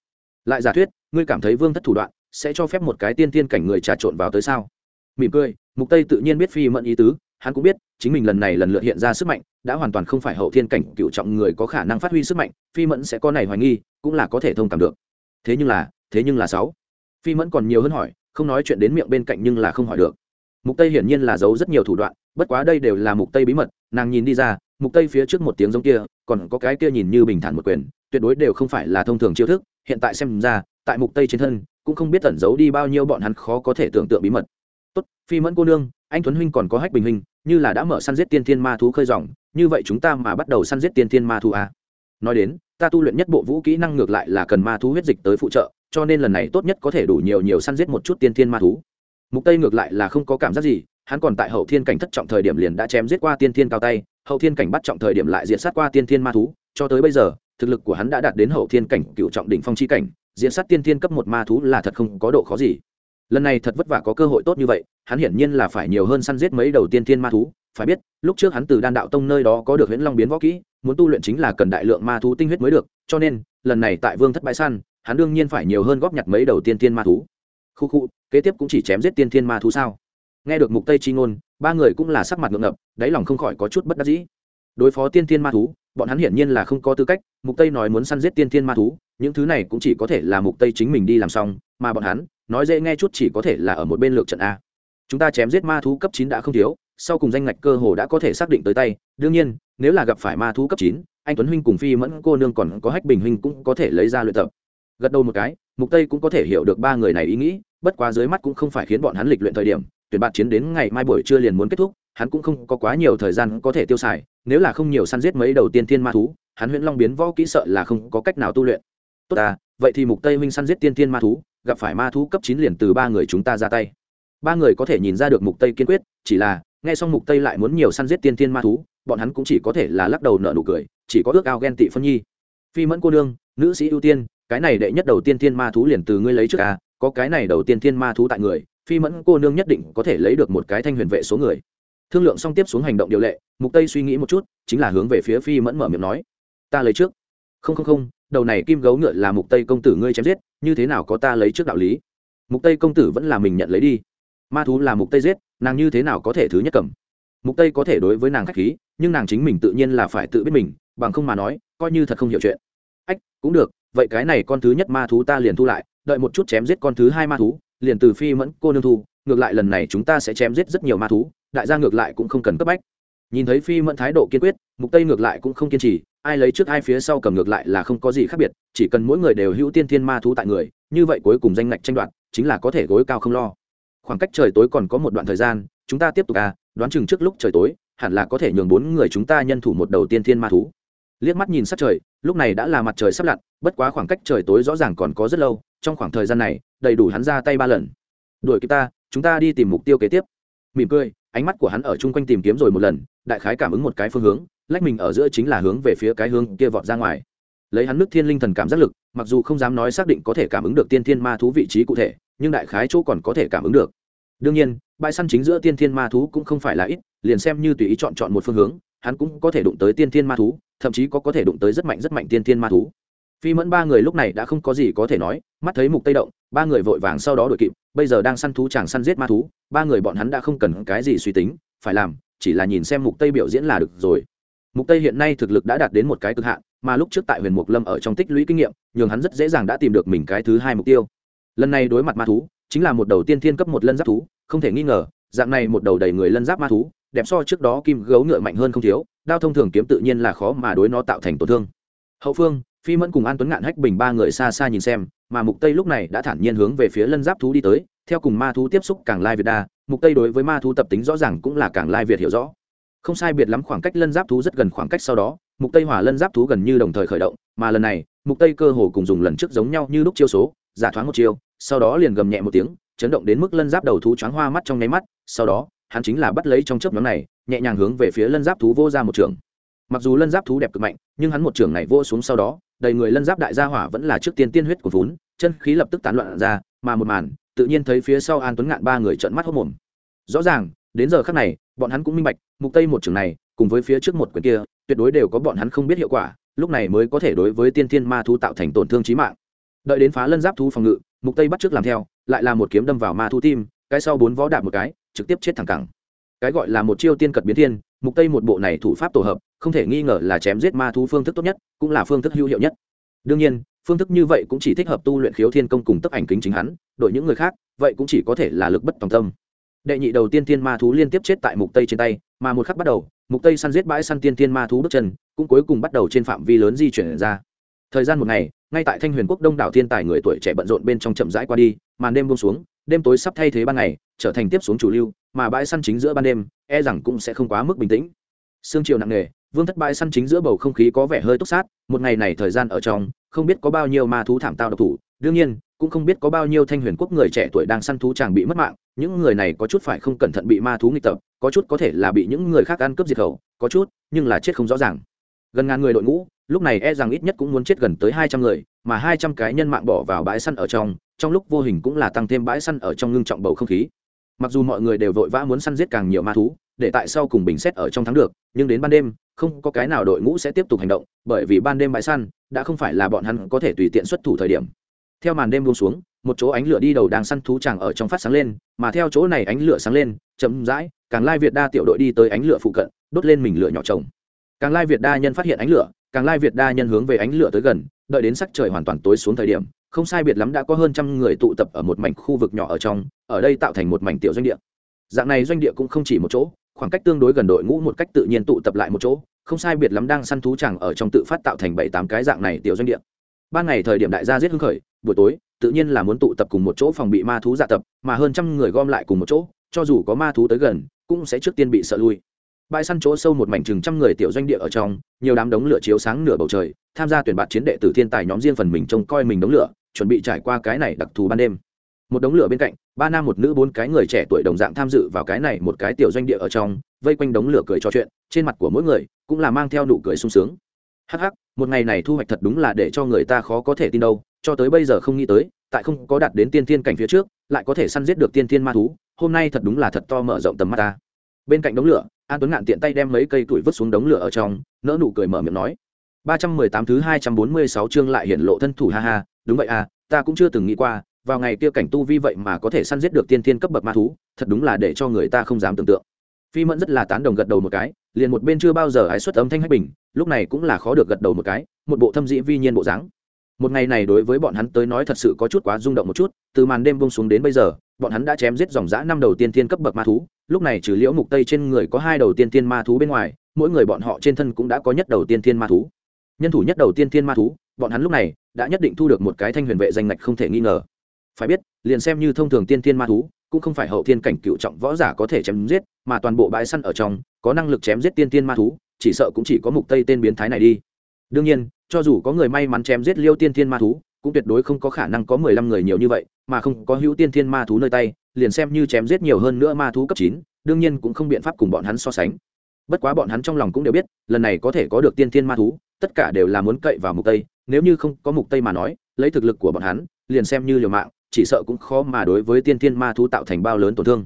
Lại giả thuyết, ngươi cảm thấy vương thất thủ đoạn sẽ cho phép một cái tiên tiên cảnh người trà trộn vào tới sao? Mỉm cười, mục tây tự nhiên biết phi mẫn ý tứ, hắn cũng biết, chính mình lần này lần lượt hiện ra sức mạnh, đã hoàn toàn không phải hậu thiên cảnh cựu trọng người có khả năng phát huy sức mạnh, phi mẫn sẽ có này hoài nghi, cũng là có thể thông cảm được. Thế nhưng là, thế nhưng là sáu. Phi mẫn còn nhiều hơn hỏi, không nói chuyện đến miệng bên cạnh nhưng là không hỏi được. Mục tây hiển nhiên là giấu rất nhiều thủ đoạn, bất quá đây đều là mục tây bí mật, nàng nhìn đi ra, mục tây phía trước một tiếng giống kia, còn có cái kia nhìn như bình thản một quyền tuyệt đối đều không phải là thông thường chiêu thức, hiện tại xem ra, tại mục tây trên thân, cũng không biết tẩn giấu đi bao nhiêu bọn hắn khó có thể tưởng tượng bí mật tốt, phi mẫn cô nương, anh tuấn huynh còn có hách bình huynh, như là đã mở săn giết tiên thiên ma thú khơi dòng, như vậy chúng ta mà bắt đầu săn giết tiên thiên ma thú à. nói đến, ta tu luyện nhất bộ vũ kỹ năng ngược lại là cần ma thú huyết dịch tới phụ trợ, cho nên lần này tốt nhất có thể đủ nhiều nhiều săn giết một chút tiên thiên ma thú mục tây ngược lại là không có cảm giác gì, hắn còn tại hậu thiên cảnh thất trọng thời điểm liền đã chém giết qua tiên thiên cao tay, hậu thiên cảnh bắt trọng thời điểm lại diệt sát qua tiên thiên ma thú, cho tới bây giờ thực lực của hắn đã đạt đến hậu thiên cảnh, cựu trọng đỉnh phong chi cảnh, diễn sát tiên thiên cấp một ma thú là thật không có độ khó gì. Lần này thật vất vả có cơ hội tốt như vậy, hắn hiển nhiên là phải nhiều hơn săn giết mấy đầu tiên thiên ma thú. Phải biết, lúc trước hắn từ đan đạo tông nơi đó có được huyễn long biến võ kỹ, muốn tu luyện chính là cần đại lượng ma thú tinh huyết mới được, cho nên, lần này tại vương thất bãi săn, hắn đương nhiên phải nhiều hơn góp nhặt mấy đầu tiên thiên ma thú. Khu khu, kế tiếp cũng chỉ chém giết tiên thiên ma thú sao? Nghe được mục tây chi ngôn, ba người cũng là sắc mặt ngượng ngập, đáy lòng không khỏi có chút bất đắc dĩ. Đối phó tiên thiên ma thú bọn hắn hiển nhiên là không có tư cách mục tây nói muốn săn giết tiên thiên ma thú những thứ này cũng chỉ có thể là mục tây chính mình đi làm xong mà bọn hắn nói dễ nghe chút chỉ có thể là ở một bên lược trận a. Chúng ta chém giết ma thú cấp 9 đã không thiếu sau cùng danh ngạch cơ hồ đã có thể xác định tới tay. Đương nhiên nếu là gặp phải ma thú cấp 9, anh tuấn huynh cùng phi mẫn cô nương còn có hách bình huynh cũng có thể lấy ra luyện tập. Gật đầu một cái mục tây cũng có thể hiểu được ba người này ý nghĩ bất quá dưới mắt cũng không phải khiến bọn hắn lịch luyện thời điểm tuyển bạn chiến đến ngày mai buổi trưa liền muốn kết thúc hắn cũng không có quá nhiều thời gian có thể tiêu xài nếu là không nhiều săn giết mấy đầu tiên thiên ma thú, hắn huyễn long biến võ kỹ sợ là không có cách nào tu luyện. Tốt à vậy thì mục tây huynh săn giết tiên thiên ma thú, gặp phải ma thú cấp chín liền từ ba người chúng ta ra tay. Ba người có thể nhìn ra được mục tây kiên quyết, chỉ là, nghe xong mục tây lại muốn nhiều săn giết tiên thiên ma thú, bọn hắn cũng chỉ có thể là lắc đầu nở nụ cười, chỉ có ước ao ghen tị phân nhi. Phi mẫn cô nương, nữ sĩ ưu tiên, cái này đệ nhất đầu tiên thiên ma thú liền từ ngươi lấy trước à có cái này đầu tiên thiên ma thú tại người, phi mẫn cô nương nhất định có thể lấy được một cái thanh huyền vệ số người thương lượng xong tiếp xuống hành động điều lệ, mục tây suy nghĩ một chút, chính là hướng về phía phi mẫn mở miệng nói, ta lấy trước. Không không không, đầu này kim gấu ngựa là mục tây công tử ngươi chém giết, như thế nào có ta lấy trước đạo lý? Mục tây công tử vẫn là mình nhận lấy đi. Ma thú là mục tây giết, nàng như thế nào có thể thứ nhất cầm? Mục tây có thể đối với nàng khách khí, nhưng nàng chính mình tự nhiên là phải tự biết mình, bằng không mà nói, coi như thật không hiểu chuyện. Ách, cũng được, vậy cái này con thứ nhất ma thú ta liền thu lại, đợi một chút chém giết con thứ hai ma thú, liền từ phi mẫn cô nương thu, ngược lại lần này chúng ta sẽ chém giết rất nhiều ma thú đại gia ngược lại cũng không cần cấp bách. Nhìn thấy phi mẫn thái độ kiên quyết, mục tây ngược lại cũng không kiên trì, ai lấy trước ai phía sau cầm ngược lại là không có gì khác biệt, chỉ cần mỗi người đều hữu tiên thiên ma thú tại người, như vậy cuối cùng danh ngạch tranh đoạt chính là có thể gối cao không lo. Khoảng cách trời tối còn có một đoạn thời gian, chúng ta tiếp tục à đoán chừng trước lúc trời tối, hẳn là có thể nhường bốn người chúng ta nhân thủ một đầu tiên thiên ma thú. Liếc mắt nhìn sát trời, lúc này đã là mặt trời sắp lặn, bất quá khoảng cách trời tối rõ ràng còn có rất lâu, trong khoảng thời gian này, đầy đủ hắn ra tay ba lần. Đuổi kịp ta, chúng ta đi tìm mục tiêu kế tiếp. Mỉm cười ánh mắt của hắn ở chung quanh tìm kiếm rồi một lần, đại khái cảm ứng một cái phương hướng, lách mình ở giữa chính là hướng về phía cái hướng kia vọt ra ngoài. Lấy hắn nước thiên linh thần cảm giác lực, mặc dù không dám nói xác định có thể cảm ứng được tiên thiên ma thú vị trí cụ thể, nhưng đại khái chỗ còn có thể cảm ứng được. Đương nhiên, bãi săn chính giữa tiên thiên ma thú cũng không phải là ít, liền xem như tùy ý chọn chọn một phương hướng, hắn cũng có thể đụng tới tiên thiên ma thú, thậm chí có có thể đụng tới rất mạnh rất mạnh tiên thiên ma thú. Phi mẫn ba người lúc này đã không có gì có thể nói, mắt thấy mục tây động ba người vội vàng sau đó đuổi kịp, bây giờ đang săn thú chàng săn giết ma thú, ba người bọn hắn đã không cần cái gì suy tính, phải làm, chỉ là nhìn xem mục tây biểu diễn là được rồi. Mục tây hiện nay thực lực đã đạt đến một cái cực hạn, mà lúc trước tại huyền mục lâm ở trong tích lũy kinh nghiệm, nhường hắn rất dễ dàng đã tìm được mình cái thứ hai mục tiêu. Lần này đối mặt ma thú, chính là một đầu tiên thiên cấp một lân giáp thú, không thể nghi ngờ, dạng này một đầu đầy người lân giáp ma thú, đẹp so trước đó kim gấu ngựa mạnh hơn không thiếu, đao thông thường kiếm tự nhiên là khó mà đối nó tạo thành tổn thương. Hậu phương phi mẫn cùng an tuấn ngạn hách bình ba người xa xa nhìn xem, mà mục tây lúc này đã thản nhiên hướng về phía lân giáp thú đi tới, theo cùng ma thú tiếp xúc càng lai việt đa, mục tây đối với ma thú tập tính rõ ràng cũng là càng lai việt hiểu rõ. Không sai biệt lắm khoảng cách lân giáp thú rất gần khoảng cách sau đó, mục tây hỏa lân giáp thú gần như đồng thời khởi động, mà lần này, mục tây cơ hồ cùng dùng lần trước giống nhau như lúc chiêu số, giả thoáng một chiêu, sau đó liền gầm nhẹ một tiếng, chấn động đến mức lân giáp đầu thú choáng hoa mắt trong nháy mắt, sau đó, hắn chính là bắt lấy trong chớp nhóm này, nhẹ nhàng hướng về phía lân giáp thú vô ra một trường. Mặc dù lân giáp thú đẹp cực mạnh, nhưng hắn một trường này vô xuống sau đó đầy người lân giáp đại gia hỏa vẫn là trước tiên tiên huyết của vốn, chân khí lập tức tán loạn ra, mà một màn, tự nhiên thấy phía sau an tuấn ngạn ba người trợn mắt hốc mồm. Rõ ràng, đến giờ khắc này, bọn hắn cũng minh bạch, mục tây một trường này, cùng với phía trước một quyền kia, tuyệt đối đều có bọn hắn không biết hiệu quả, lúc này mới có thể đối với tiên thiên ma thú tạo thành tổn thương chí mạng. Đợi đến phá lân giáp thú phòng ngự, mục tây bắt trước làm theo, lại là một kiếm đâm vào ma thú tim, cái sau bốn vó đạp một cái, trực tiếp chết thẳng cẳng. Cái gọi là một chiêu tiên cật biến thiên mục tây một bộ này thủ pháp tổ hợp, không thể nghi ngờ là chém giết ma thú phương thức tốt nhất, cũng là phương thức hữu hiệu nhất. Đương nhiên, phương thức như vậy cũng chỉ thích hợp tu luyện khiếu thiên công cùng tấp ảnh kính chính hắn đội những người khác, vậy cũng chỉ có thể là lực bất tòng tâm. Đệ nhị đầu tiên thiên ma thú liên tiếp chết tại mục tây trên tay, mà một khắc bắt đầu, mục tây săn giết bãi săn tiên thiên ma thú bước chân, cũng cuối cùng bắt đầu trên phạm vi lớn di chuyển ra. Thời gian một ngày, ngay tại thanh huyền quốc đông đảo thiên tài người tuổi trẻ bận rộn bên trong chậm rãi qua đi, màn đêm buông xuống, đêm tối sắp thay thế ban ngày, trở thành tiếp xuống chủ lưu, mà bãi săn chính giữa ban đêm e rằng cũng sẽ không quá mức bình tĩnh. Sương chiều nặng nề, vương thất bãi săn chính giữa bầu không khí có vẻ hơi túc sát, một ngày này thời gian ở trong, không biết có bao nhiêu ma thú thảm tao độc thủ, đương nhiên, cũng không biết có bao nhiêu thanh huyền quốc người trẻ tuổi đang săn thú chàng bị mất mạng, những người này có chút phải không cẩn thận bị ma thú nghịch tập, có chút có thể là bị những người khác ăn cướp diệt khẩu, có chút, nhưng là chết không rõ ràng. Gần ngàn người đội ngũ, lúc này e rằng ít nhất cũng muốn chết gần tới hai trăm người, mà hai trăm cái nhân mạng bỏ vào bãi săn ở trong trong lúc vô hình cũng là tăng thêm bãi săn ở trong ngưng trọng bầu không khí mặc dù mọi người đều vội vã muốn săn giết càng nhiều ma thú, để tại sau cùng bình xét ở trong thắng được, nhưng đến ban đêm, không có cái nào đội ngũ sẽ tiếp tục hành động, bởi vì ban đêm bãi săn đã không phải là bọn hắn có thể tùy tiện xuất thủ thời điểm. Theo màn đêm buông xuống, một chỗ ánh lửa đi đầu đang săn thú chàng ở trong phát sáng lên, mà theo chỗ này ánh lửa sáng lên, chậm rãi, càng lai việt đa tiểu đội đi tới ánh lửa phụ cận, đốt lên mình lửa nhỏ trồng. Càng lai việt đa nhân phát hiện ánh lửa, càng lai việt đa nhân hướng về ánh lửa tới gần, đợi đến sắc trời hoàn toàn tối xuống thời điểm không sai biệt lắm đã có hơn trăm người tụ tập ở một mảnh khu vực nhỏ ở trong, ở đây tạo thành một mảnh tiểu doanh địa. Dạng này doanh địa cũng không chỉ một chỗ, khoảng cách tương đối gần đội ngũ một cách tự nhiên tụ tập lại một chỗ, không sai biệt lắm đang săn thú chẳng ở trong tự phát tạo thành bảy tám cái dạng này tiểu doanh địa. Ban ngày thời điểm đại gia giết hưng khởi, buổi tối, tự nhiên là muốn tụ tập cùng một chỗ phòng bị ma thú dạ tập, mà hơn trăm người gom lại cùng một chỗ, cho dù có ma thú tới gần, cũng sẽ trước tiên bị sợ lui. Bãi săn chỗ sâu một mảnh chừng trăm người tiểu doanh địa ở trong, nhiều đám đống lửa chiếu sáng nửa bầu trời, tham gia tuyển bạt chiến đệ tử thiên tài nhóm riêng phần mình trông coi mình đống lửa chuẩn bị trải qua cái này đặc thù ban đêm. Một đống lửa bên cạnh, ba nam một nữ bốn cái người trẻ tuổi đồng dạng tham dự vào cái này một cái tiểu doanh địa ở trong, vây quanh đống lửa cười trò chuyện, trên mặt của mỗi người cũng là mang theo nụ cười sung sướng. Hắc hắc, một ngày này thu hoạch thật đúng là để cho người ta khó có thể tin đâu, cho tới bây giờ không nghĩ tới, tại không có đạt đến tiên thiên cảnh phía trước, lại có thể săn giết được tiên thiên ma thú, hôm nay thật đúng là thật to mở rộng tầm mắt ta. Bên cạnh đống lửa, an tuấn ngạn tiện tay đem mấy cây tuổi vứt xuống đống lửa ở trong nỡ nụ cười mở miệng nói. Ba trăm mười tám thứ hai trăm bốn mươi sáu chương lại hiện lộ thân thủ, ha ha đúng vậy à ta cũng chưa từng nghĩ qua, vào ngày kia cảnh tu vi vậy mà có thể săn giết được tiên thiên cấp bậc ma thú, thật đúng là để cho người ta không dám tưởng tượng. Phi mẫn rất là tán đồng gật đầu một cái, liền một bên chưa bao giờ ái xuất âm thanh hách bình, lúc này cũng là khó được gật đầu một cái, một bộ thâm dĩ vi nhiên bộ dáng. Một ngày này đối với bọn hắn tới nói thật sự có chút quá rung động một chút, từ màn đêm bông xuống đến bây giờ, bọn hắn đã chém giết dòng dã năm đầu tiên thiên cấp bậc ma thú, lúc này trừ liễu mục tây trên người có hai đầu tiên thiên ma thú bên ngoài, mỗi người bọn họ trên thân cũng đã có nhất đầu tiên thiên ma thú. Nhân thủ nhất đầu tiên thiên ma thú, bọn hắn lúc này đã nhất định thu được một cái thanh huyền vệ danh ngạch không thể nghi ngờ. Phải biết, liền xem như thông thường tiên thiên ma thú, cũng không phải hậu thiên cảnh cựu trọng võ giả có thể chém giết, mà toàn bộ bãi săn ở trong, có năng lực chém giết tiên thiên ma thú, chỉ sợ cũng chỉ có mục tây tên biến thái này đi. Đương nhiên, cho dù có người may mắn chém giết liêu tiên thiên ma thú, cũng tuyệt đối không có khả năng có mười lăm người nhiều như vậy, mà không có hữu tiên thiên ma thú nơi tay, liền xem như chém giết nhiều hơn nữa ma thú cấp chín, đương nhiên cũng không biện pháp cùng bọn hắn so sánh. Bất quá bọn hắn trong lòng cũng đều biết, lần này có thể có được tiên thiên ma thú, tất cả đều là muốn cậy vào mục tây nếu như không có mục tây mà nói, lấy thực lực của bọn hắn, liền xem như liều mạng, chỉ sợ cũng khó mà đối với tiên thiên ma thú tạo thành bao lớn tổn thương.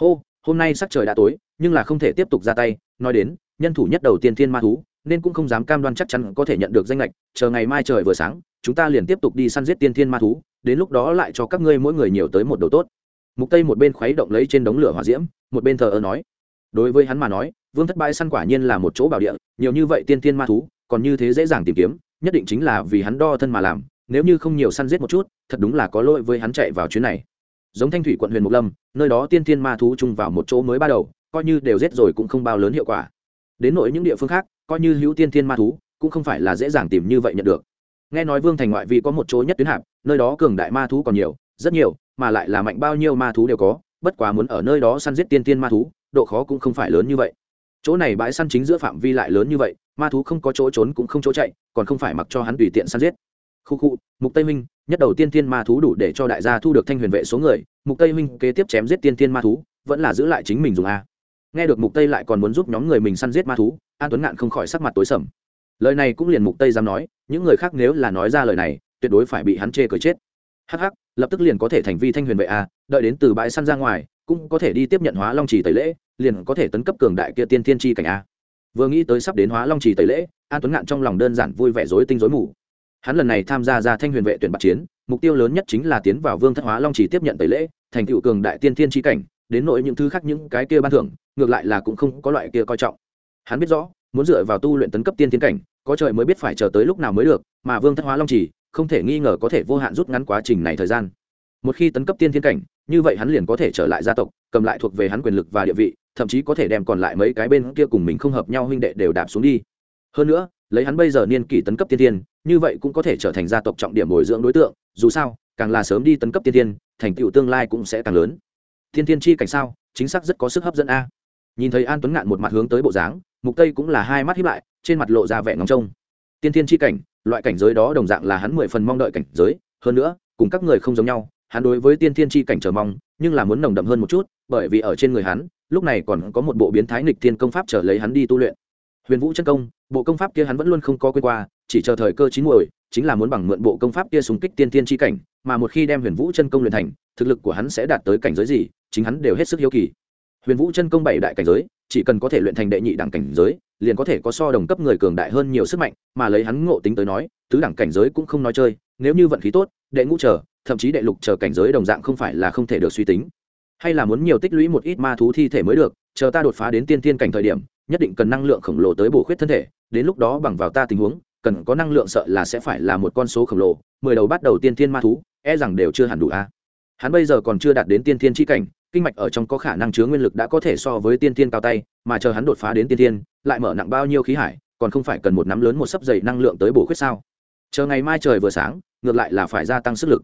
Hô, hôm nay sắc trời đã tối, nhưng là không thể tiếp tục ra tay, nói đến, nhân thủ nhất đầu tiên thiên ma thú, nên cũng không dám cam đoan chắc chắn có thể nhận được danh lệch, chờ ngày mai trời vừa sáng, chúng ta liền tiếp tục đi săn giết tiên thiên ma thú, đến lúc đó lại cho các ngươi mỗi người nhiều tới một đầu tốt. Mục tây một bên khuấy động lấy trên đống lửa hỏa diễm, một bên thờ ơ nói. Đối với hắn mà nói, vương thất bại săn quả nhiên là một chỗ bảo địa, nhiều như vậy tiên thiên ma thú, còn như thế dễ dàng tìm kiếm nhất định chính là vì hắn đo thân mà làm, nếu như không nhiều săn giết một chút, thật đúng là có lỗi với hắn chạy vào chuyến này. Giống thanh thủy quận huyền mộc lâm, nơi đó tiên thiên ma thú chung vào một chỗ mới ba đầu, coi như đều giết rồi cũng không bao lớn hiệu quả. Đến nội những địa phương khác, coi như hữu tiên thiên ma thú, cũng không phải là dễ dàng tìm như vậy nhận được. Nghe nói vương thành ngoại vi có một chỗ nhất tuyến hạp, nơi đó cường đại ma thú còn nhiều, rất nhiều, mà lại là mạnh bao nhiêu ma thú đều có, bất quá muốn ở nơi đó săn giết tiên tiên ma thú, độ khó cũng không phải lớn như vậy. Chỗ này bãi săn chính giữa phạm vi lại lớn như vậy ma thú không có chỗ trốn cũng không chỗ chạy, còn không phải mặc cho hắn tùy tiện săn giết. Khu khu, mục tây minh, nhất đầu tiên tiên ma thú đủ để cho đại gia thu được thanh huyền vệ số người, mục tây minh kế tiếp chém giết tiên tiên ma thú, vẫn là giữ lại chính mình dùng a. Nghe được mục tây lại còn muốn giúp nhóm người mình săn giết ma thú, an tuấn ngạn không khỏi sắc mặt tối sầm. Lời này cũng liền mục tây dám nói, những người khác nếu là nói ra lời này, tuyệt đối phải bị hắn chê cười chết. Hắc hắc, lập tức liền có thể thành vi thanh huyền vệ a, đợi đến từ bãi săn ra ngoài, cũng có thể đi tiếp nhận hóa long trì tẩy lễ, liền có thể tấn cấp cường đại kia tiên tiên chi cảnh a vừa nghĩ tới sắp đến hóa long trì tẩy lễ, an tuấn ngạn trong lòng đơn giản vui vẻ rối tinh rối mù. Hắn lần này tham gia ra thanh huyền vệ tuyển bạc chiến, mục tiêu lớn nhất chính là tiến vào vương thất hóa long trì tiếp nhận tẩy lễ, thành tựu cường đại tiên thiên tri cảnh, đến nội những thứ khác những cái kia ban thưởng, ngược lại là cũng không có loại kia coi trọng. Hắn biết rõ, muốn dựa vào tu luyện tấn cấp tiên tiến cảnh, có trời mới biết phải chờ tới lúc nào mới được, mà vương thất hóa long trì, không thể nghi ngờ có thể vô hạn rút ngắn quá trình này thời gian. Một khi tấn cấp tiên thiên cảnh, như vậy hắn liền có thể trở lại gia tộc, cầm lại thuộc về hắn quyền lực và địa vị thậm chí có thể đem còn lại mấy cái bên kia cùng mình không hợp nhau huynh đệ đều đạp xuống đi. Hơn nữa, lấy hắn bây giờ niên kỷ tấn cấp tiên thiên, như vậy cũng có thể trở thành gia tộc trọng điểm bồi dưỡng đối tượng, dù sao, càng là sớm đi tấn cấp tiên thiên, thành tựu tương lai cũng sẽ càng lớn. Thiên thiên chi cảnh sao? Chính xác rất có sức hấp dẫn a. Nhìn thấy an tuấn ngạn một mặt hướng tới bộ dáng, mục tây cũng là hai mắt hiếp lại, trên mặt lộ ra vẻ ngóng trông. Tiên thiên chi cảnh, loại cảnh giới đó đồng dạng là hắn mười phần mong đợi cảnh giới, hơn nữa, cùng các người không giống nhau hắn đối với tiên thiên chi cảnh chờ mong, nhưng là muốn nồng đậm hơn một chút, bởi vì ở trên người hắn, lúc này còn có một bộ biến thái nghịch thiên công pháp trở lấy hắn đi tu luyện. Huyền vũ chân công, bộ công pháp kia hắn vẫn luôn không có quên qua, chỉ chờ thời cơ chín muồi, chính là muốn bằng mượn bộ công pháp kia súng kích tiên thiên chi cảnh, mà một khi đem huyền vũ chân công luyện thành, thực lực của hắn sẽ đạt tới cảnh giới gì, chính hắn đều hết sức hiếu kỳ. Huyền vũ chân công bảy đại cảnh giới, chỉ cần có thể luyện thành đệ nhị đẳng cảnh giới, liền có thể có so đồng cấp người cường đại hơn nhiều sức mạnh, mà lấy hắn ngộ tính tới nói, tứ đẳng cảnh giới cũng không nói chơi, nếu như vận khí tốt, đệ ngũ chờ thậm chí đệ lục chờ cảnh giới đồng dạng không phải là không thể được suy tính. Hay là muốn nhiều tích lũy một ít ma thú thi thể mới được, chờ ta đột phá đến tiên tiên cảnh thời điểm, nhất định cần năng lượng khổng lồ tới bổ khuyết thân thể, đến lúc đó bằng vào ta tình huống, cần có năng lượng sợ là sẽ phải là một con số khổng lồ, mười đầu bắt đầu tiên tiên ma thú e rằng đều chưa hẳn đủ a. Hắn bây giờ còn chưa đạt đến tiên tiên tri cảnh, kinh mạch ở trong có khả năng chứa nguyên lực đã có thể so với tiên tiên cao tay, mà chờ hắn đột phá đến tiên tiên lại mở nặng bao nhiêu khí hải, còn không phải cần một nắm lớn một sấp dày năng lượng tới bổ khuyết sao? Chờ ngày mai trời vừa sáng, ngược lại là phải gia tăng sức lực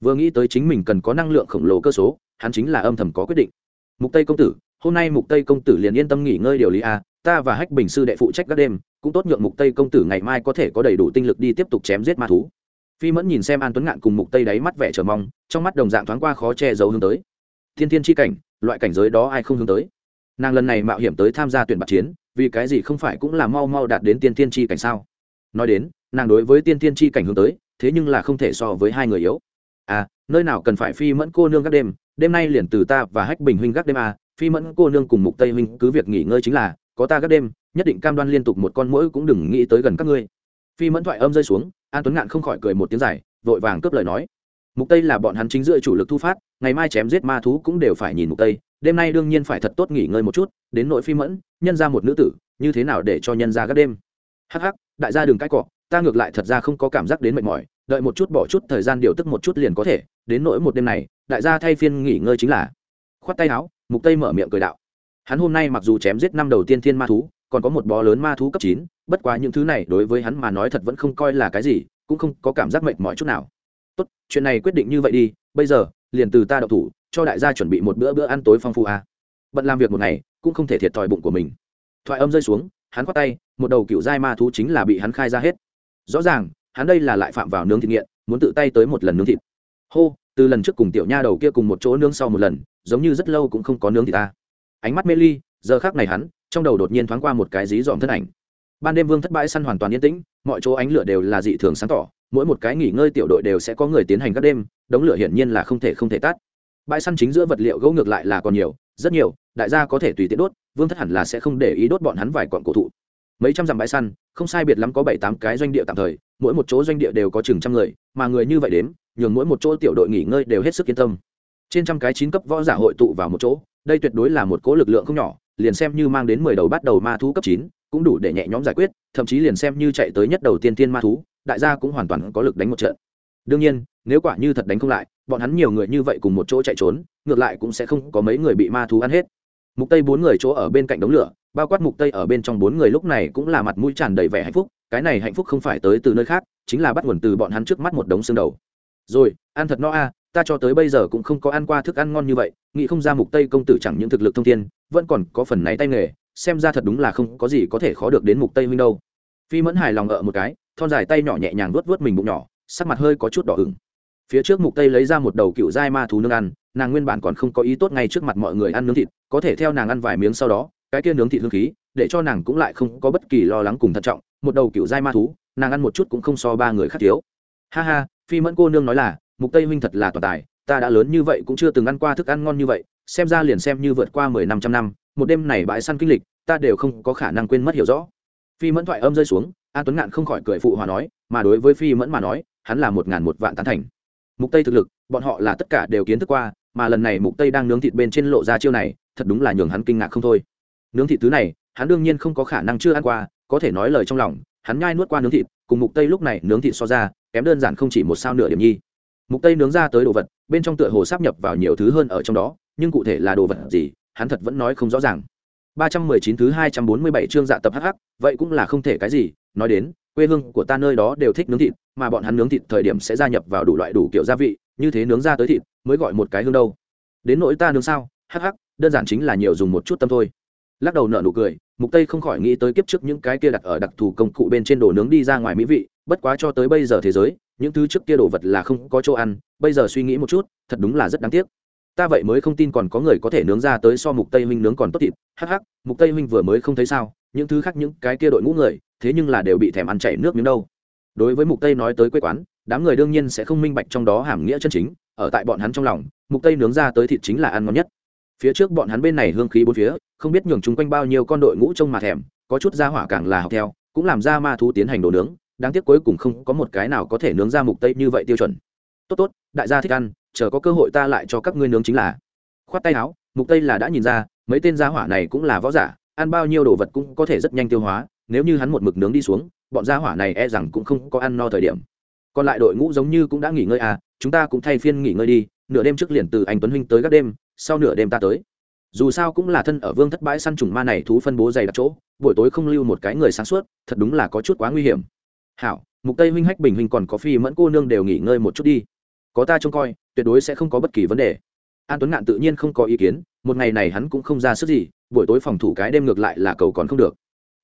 vừa nghĩ tới chính mình cần có năng lượng khổng lồ cơ số, hắn chính là âm thầm có quyết định. Mục tây công tử, hôm nay mục tây công tử liền yên tâm nghỉ ngơi điều lý a, ta và hách bình sư đệ phụ trách các đêm, cũng tốt nhượng mục tây công tử ngày mai có thể có đầy đủ tinh lực đi tiếp tục chém giết ma thú. Phi mẫn nhìn xem an tuấn ngạn cùng mục tây đáy mắt vẻ chờ mong, trong mắt đồng dạng thoáng qua khó che giấu hướng tới. Thiên thiên chi cảnh, loại cảnh giới đó ai không hướng tới? Nàng lần này mạo hiểm tới tham gia tuyển bạc chiến, vì cái gì không phải cũng là mau mau đạt đến tiên thiên chi cảnh sao? Nói đến, nàng đối với tiên thiên chi cảnh hướng tới, thế nhưng là không thể so với hai người yếu à nơi nào cần phải phi mẫn cô nương các đêm đêm nay liền từ ta và hách bình huynh gác đêm à phi mẫn cô nương cùng mục tây huynh cứ việc nghỉ ngơi chính là, có ta gác đêm, nhất định cam đoan liên tục một con mũi cũng đừng nghĩ tới gần các ngươi. Phi mẫn thoại âm rơi xuống, an tuấn ngạn không khỏi cười một tiếng dài, vội vàng cướp lời nói. Mục tây là bọn hắn chính giữa chủ lực thu phát, ngày mai chém giết ma thú cũng đều phải nhìn mục tây, đêm nay đương nhiên phải thật tốt nghỉ ngơi một chút, đến nội phi mẫn, nhân ra một nữ tử, như thế nào để cho nhân ra các đêm? Hắc hắc, đại gia đừng cãi cọ ta ngược lại thật ra không có cảm giác đến mệt mỏi đợi một chút bỏ chút thời gian điều tức một chút liền có thể đến nỗi một đêm này đại gia thay phiên nghỉ ngơi chính là. Khoát tay áo mục tây mở miệng cười đạo. Hắn hôm nay mặc dù chém giết năm đầu tiên thiên ma thú còn có một bó lớn ma thú cấp 9, bất quá những thứ này đối với hắn mà nói thật vẫn không coi là cái gì cũng không có cảm giác mệt mỏi chút nào. Tốt chuyện này quyết định như vậy đi bây giờ liền từ ta đậu thủ cho đại gia chuẩn bị một bữa bữa ăn tối phong phú a. À. bận làm việc một ngày cũng không thể thiệt thòi bụng của mình. Thoại âm rơi xuống hắn khoát tay một đầu cựu giai ma thú chính là bị hắn khai ra hết rõ ràng, hắn đây là lại phạm vào nướng thịt nghiện, muốn tự tay tới một lần nướng thịt. Hô, từ lần trước cùng tiểu nha đầu kia cùng một chỗ nướng sau một lần, giống như rất lâu cũng không có nướng thịt ta. Ánh mắt mê ly, giờ khác này hắn, trong đầu đột nhiên thoáng qua một cái dí dòm thân ảnh. Ban đêm vương thất bãi săn hoàn toàn yên tĩnh, mọi chỗ ánh lửa đều là dị thường sáng tỏ, mỗi một cái nghỉ ngơi tiểu đội đều sẽ có người tiến hành các đêm, đống lửa hiển nhiên là không thể không thể tắt. Bãi săn chính giữa vật liệu gỗ ngược lại là còn nhiều, rất nhiều, đại gia có thể tùy tiện đốt, vương thất hẳn là sẽ không để ý đốt bọn hắn vài quọn cổ thụ mấy trăm dặm bãi săn không sai biệt lắm có bảy tám cái doanh địa tạm thời mỗi một chỗ doanh địa đều có chừng trăm người mà người như vậy đến, nhường mỗi một chỗ tiểu đội nghỉ ngơi đều hết sức yên tâm. Trên trăm cái chín cấp võ giả hội tụ vào một chỗ đây tuyệt đối là một cố lực lượng không nhỏ liền xem như mang đến mười đầu bắt đầu ma thú cấp chín cũng đủ để nhẹ nhõm giải quyết thậm chí liền xem như chạy tới nhất đầu tiên tiên ma thú đại gia cũng hoàn toàn có lực đánh một trận. Đương nhiên nếu quả như thật đánh không lại bọn hắn nhiều người như vậy cùng một chỗ chạy trốn ngược lại cũng sẽ không có mấy người bị ma thú ăn hết. Mục tây bốn người chỗ ở bên cạnh đống lửa bao quát mục tây ở bên trong bốn người lúc này cũng là mặt mũi tràn đầy vẻ hạnh phúc, cái này hạnh phúc không phải tới từ nơi khác, chính là bắt nguồn từ bọn hắn trước mắt một đống xương đầu. Rồi, ăn thật no a à, ta cho tới bây giờ cũng không có ăn qua thức ăn ngon như vậy, nghĩ không ra mục tây công tử chẳng những thực lực thông thiên, vẫn còn có phần náy tay nghề, xem ra thật đúng là không có gì có thể khó được đến mục tây huynh đâu. Phi mẫn hài lòng ở một cái, thon dài tay nhỏ nhẹ nhàng vuốt vuốt mình bụng nhỏ, sắc mặt hơi có chút đỏ ửng. Phía trước mục tây lấy ra một đầu cựu dai ma thú nướng ăn, nàng nguyên bản còn không có ý tốt ngay trước mặt mọi người ăn nướng thịt, có thể theo nàng ăn vài miếng sau đó cái kia nướng thịt hương khí, để cho nàng cũng lại không có bất kỳ lo lắng cùng thận trọng, một đầu cựu dai ma thú, nàng ăn một chút cũng không so ba người khác thiếu. Ha ha, phi mẫn cô nương nói là, mục tây huynh thật là toàn tài, ta đã lớn như vậy cũng chưa từng ăn qua thức ăn ngon như vậy, xem ra liền xem như vượt qua mười năm trăm năm, một đêm này bãi săn kinh lịch, ta đều không có khả năng quên mất hiểu rõ. Phi mẫn thoại âm rơi xuống, an tuấn ngạn không khỏi cười phụ hòa nói, mà đối với phi mẫn mà nói, hắn là một ngàn một vạn tán thành. Mục tây thực lực, bọn họ là tất cả đều kiến thức qua, mà lần này mục tây đang nướng thịt bên trên lộ ra chiêu này, thật đúng là nhường hắn kinh ngạc không thôi nướng thịt thứ này hắn đương nhiên không có khả năng chưa ăn qua có thể nói lời trong lòng hắn nhai nuốt qua nướng thịt cùng mục tây lúc này nướng thịt so ra kém đơn giản không chỉ một sao nửa điểm nhi mục tây nướng ra tới đồ vật bên trong tựa hồ sắp nhập vào nhiều thứ hơn ở trong đó nhưng cụ thể là đồ vật gì hắn thật vẫn nói không rõ ràng 319 thứ 247 chương dạ tập hắc hắc, vậy cũng là không thể cái gì, nói đến, quê hương của ta nơi đó đều thích nướng thịt, mà bọn hắn nướng thịt thời điểm sẽ gia nhập vào đủ loại đủ kiểu gia vị, như thế nướng ra tới thịt mới gọi một cái hương đâu. Đến nỗi ta nướng sao? Hắc hắc, đơn giản chính là nhiều dùng một chút tâm thôi. Lắc đầu nở nụ cười, Mục Tây không khỏi nghĩ tới kiếp trước những cái kia đặt ở đặc thù công cụ bên trên đồ nướng đi ra ngoài mỹ vị, bất quá cho tới bây giờ thế giới, những thứ trước kia đồ vật là không có chỗ ăn, bây giờ suy nghĩ một chút, thật đúng là rất đáng tiếc. Ta vậy mới không tin còn có người có thể nướng ra tới so mục tây huynh nướng còn tốt thịt hắc hắc mục tây huynh vừa mới không thấy sao những thứ khác những cái kia đội ngũ người thế nhưng là đều bị thèm ăn chảy nước miếng đâu. Đối với mục tây nói tới quê quán đám người đương nhiên sẽ không minh bạch trong đó hàm nghĩa chân chính ở tại bọn hắn trong lòng mục tây nướng ra tới thịt chính là ăn ngon nhất phía trước bọn hắn bên này hương khí bốn phía, không biết nhường chúng quanh bao nhiêu con đội ngũ trông mà thèm, có chút ra hỏa càng là học theo, cũng làm ra ma thú tiến hành đồ nướng, đáng tiếc cuối cùng không có một cái nào có thể nướng ra mục tây như vậy tiêu chuẩn. Tốt tốt, đại gia thích ăn, chờ có cơ hội ta lại cho các ngươi nướng chính là. Khoát tay áo, mục tây là đã nhìn ra, mấy tên gia hỏa này cũng là võ giả, ăn bao nhiêu đồ vật cũng có thể rất nhanh tiêu hóa, nếu như hắn một mực nướng đi xuống, bọn gia hỏa này e rằng cũng không có ăn no thời điểm. Còn lại đội ngũ giống như cũng đã nghỉ ngơi à chúng ta cũng thay phiên nghỉ ngơi đi, nửa đêm trước liền từ anh tuấn huynh tới các đêm, sau nửa đêm ta tới. Dù sao cũng là thân ở vương thất bãi săn trùng ma này thú phân bố dày đặc chỗ, buổi tối không lưu một cái người sáng suốt, thật đúng là có chút quá nguy hiểm. Hảo, mục tây huynh hách bình huynh còn có phi mẫn cô nương đều nghỉ ngơi một chút đi. Có ta trông coi, tuyệt đối sẽ không có bất kỳ vấn đề. An tuấn ngạn tự nhiên không có ý kiến, một ngày này hắn cũng không ra sức gì, buổi tối phòng thủ cái đêm ngược lại là cầu còn không được.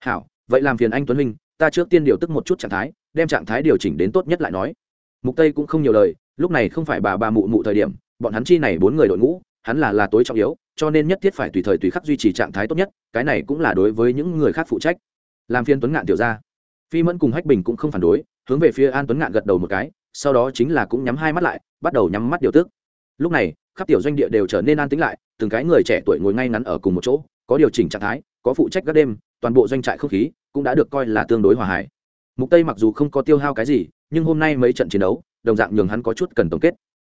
Hảo, vậy làm phiền anh tuấn huynh, ta trước tiên điều tức một chút trạng thái, đem trạng thái điều chỉnh đến tốt nhất lại nói mục tây cũng không nhiều lời, lúc này không phải bà bà mụ mụ thời điểm, bọn hắn chi này bốn người đội ngũ, hắn là là tối trọng yếu, cho nên nhất thiết phải tùy thời tùy khắc duy trì trạng thái tốt nhất, cái này cũng là đối với những người khác phụ trách. Làm phiên tuấn ngạn tiểu ra phi mẫn cùng hách bình cũng không phản đối, hướng về phía an tuấn ngạn gật đầu một cái, sau đó chính là cũng nhắm hai mắt lại, bắt đầu nhắm mắt điều tức. Lúc này, khắp tiểu doanh địa đều trở nên an tĩnh lại, từng cái người trẻ tuổi ngồi ngay ngắn ở cùng một chỗ, có điều chỉnh trạng thái, có phụ trách các đêm, toàn bộ doanh trại không khí cũng đã được coi là tương đối hòa hải mục tây mặc dù không có tiêu hao cái gì nhưng hôm nay mấy trận chiến đấu, đồng dạng nhường hắn có chút cần tổng kết.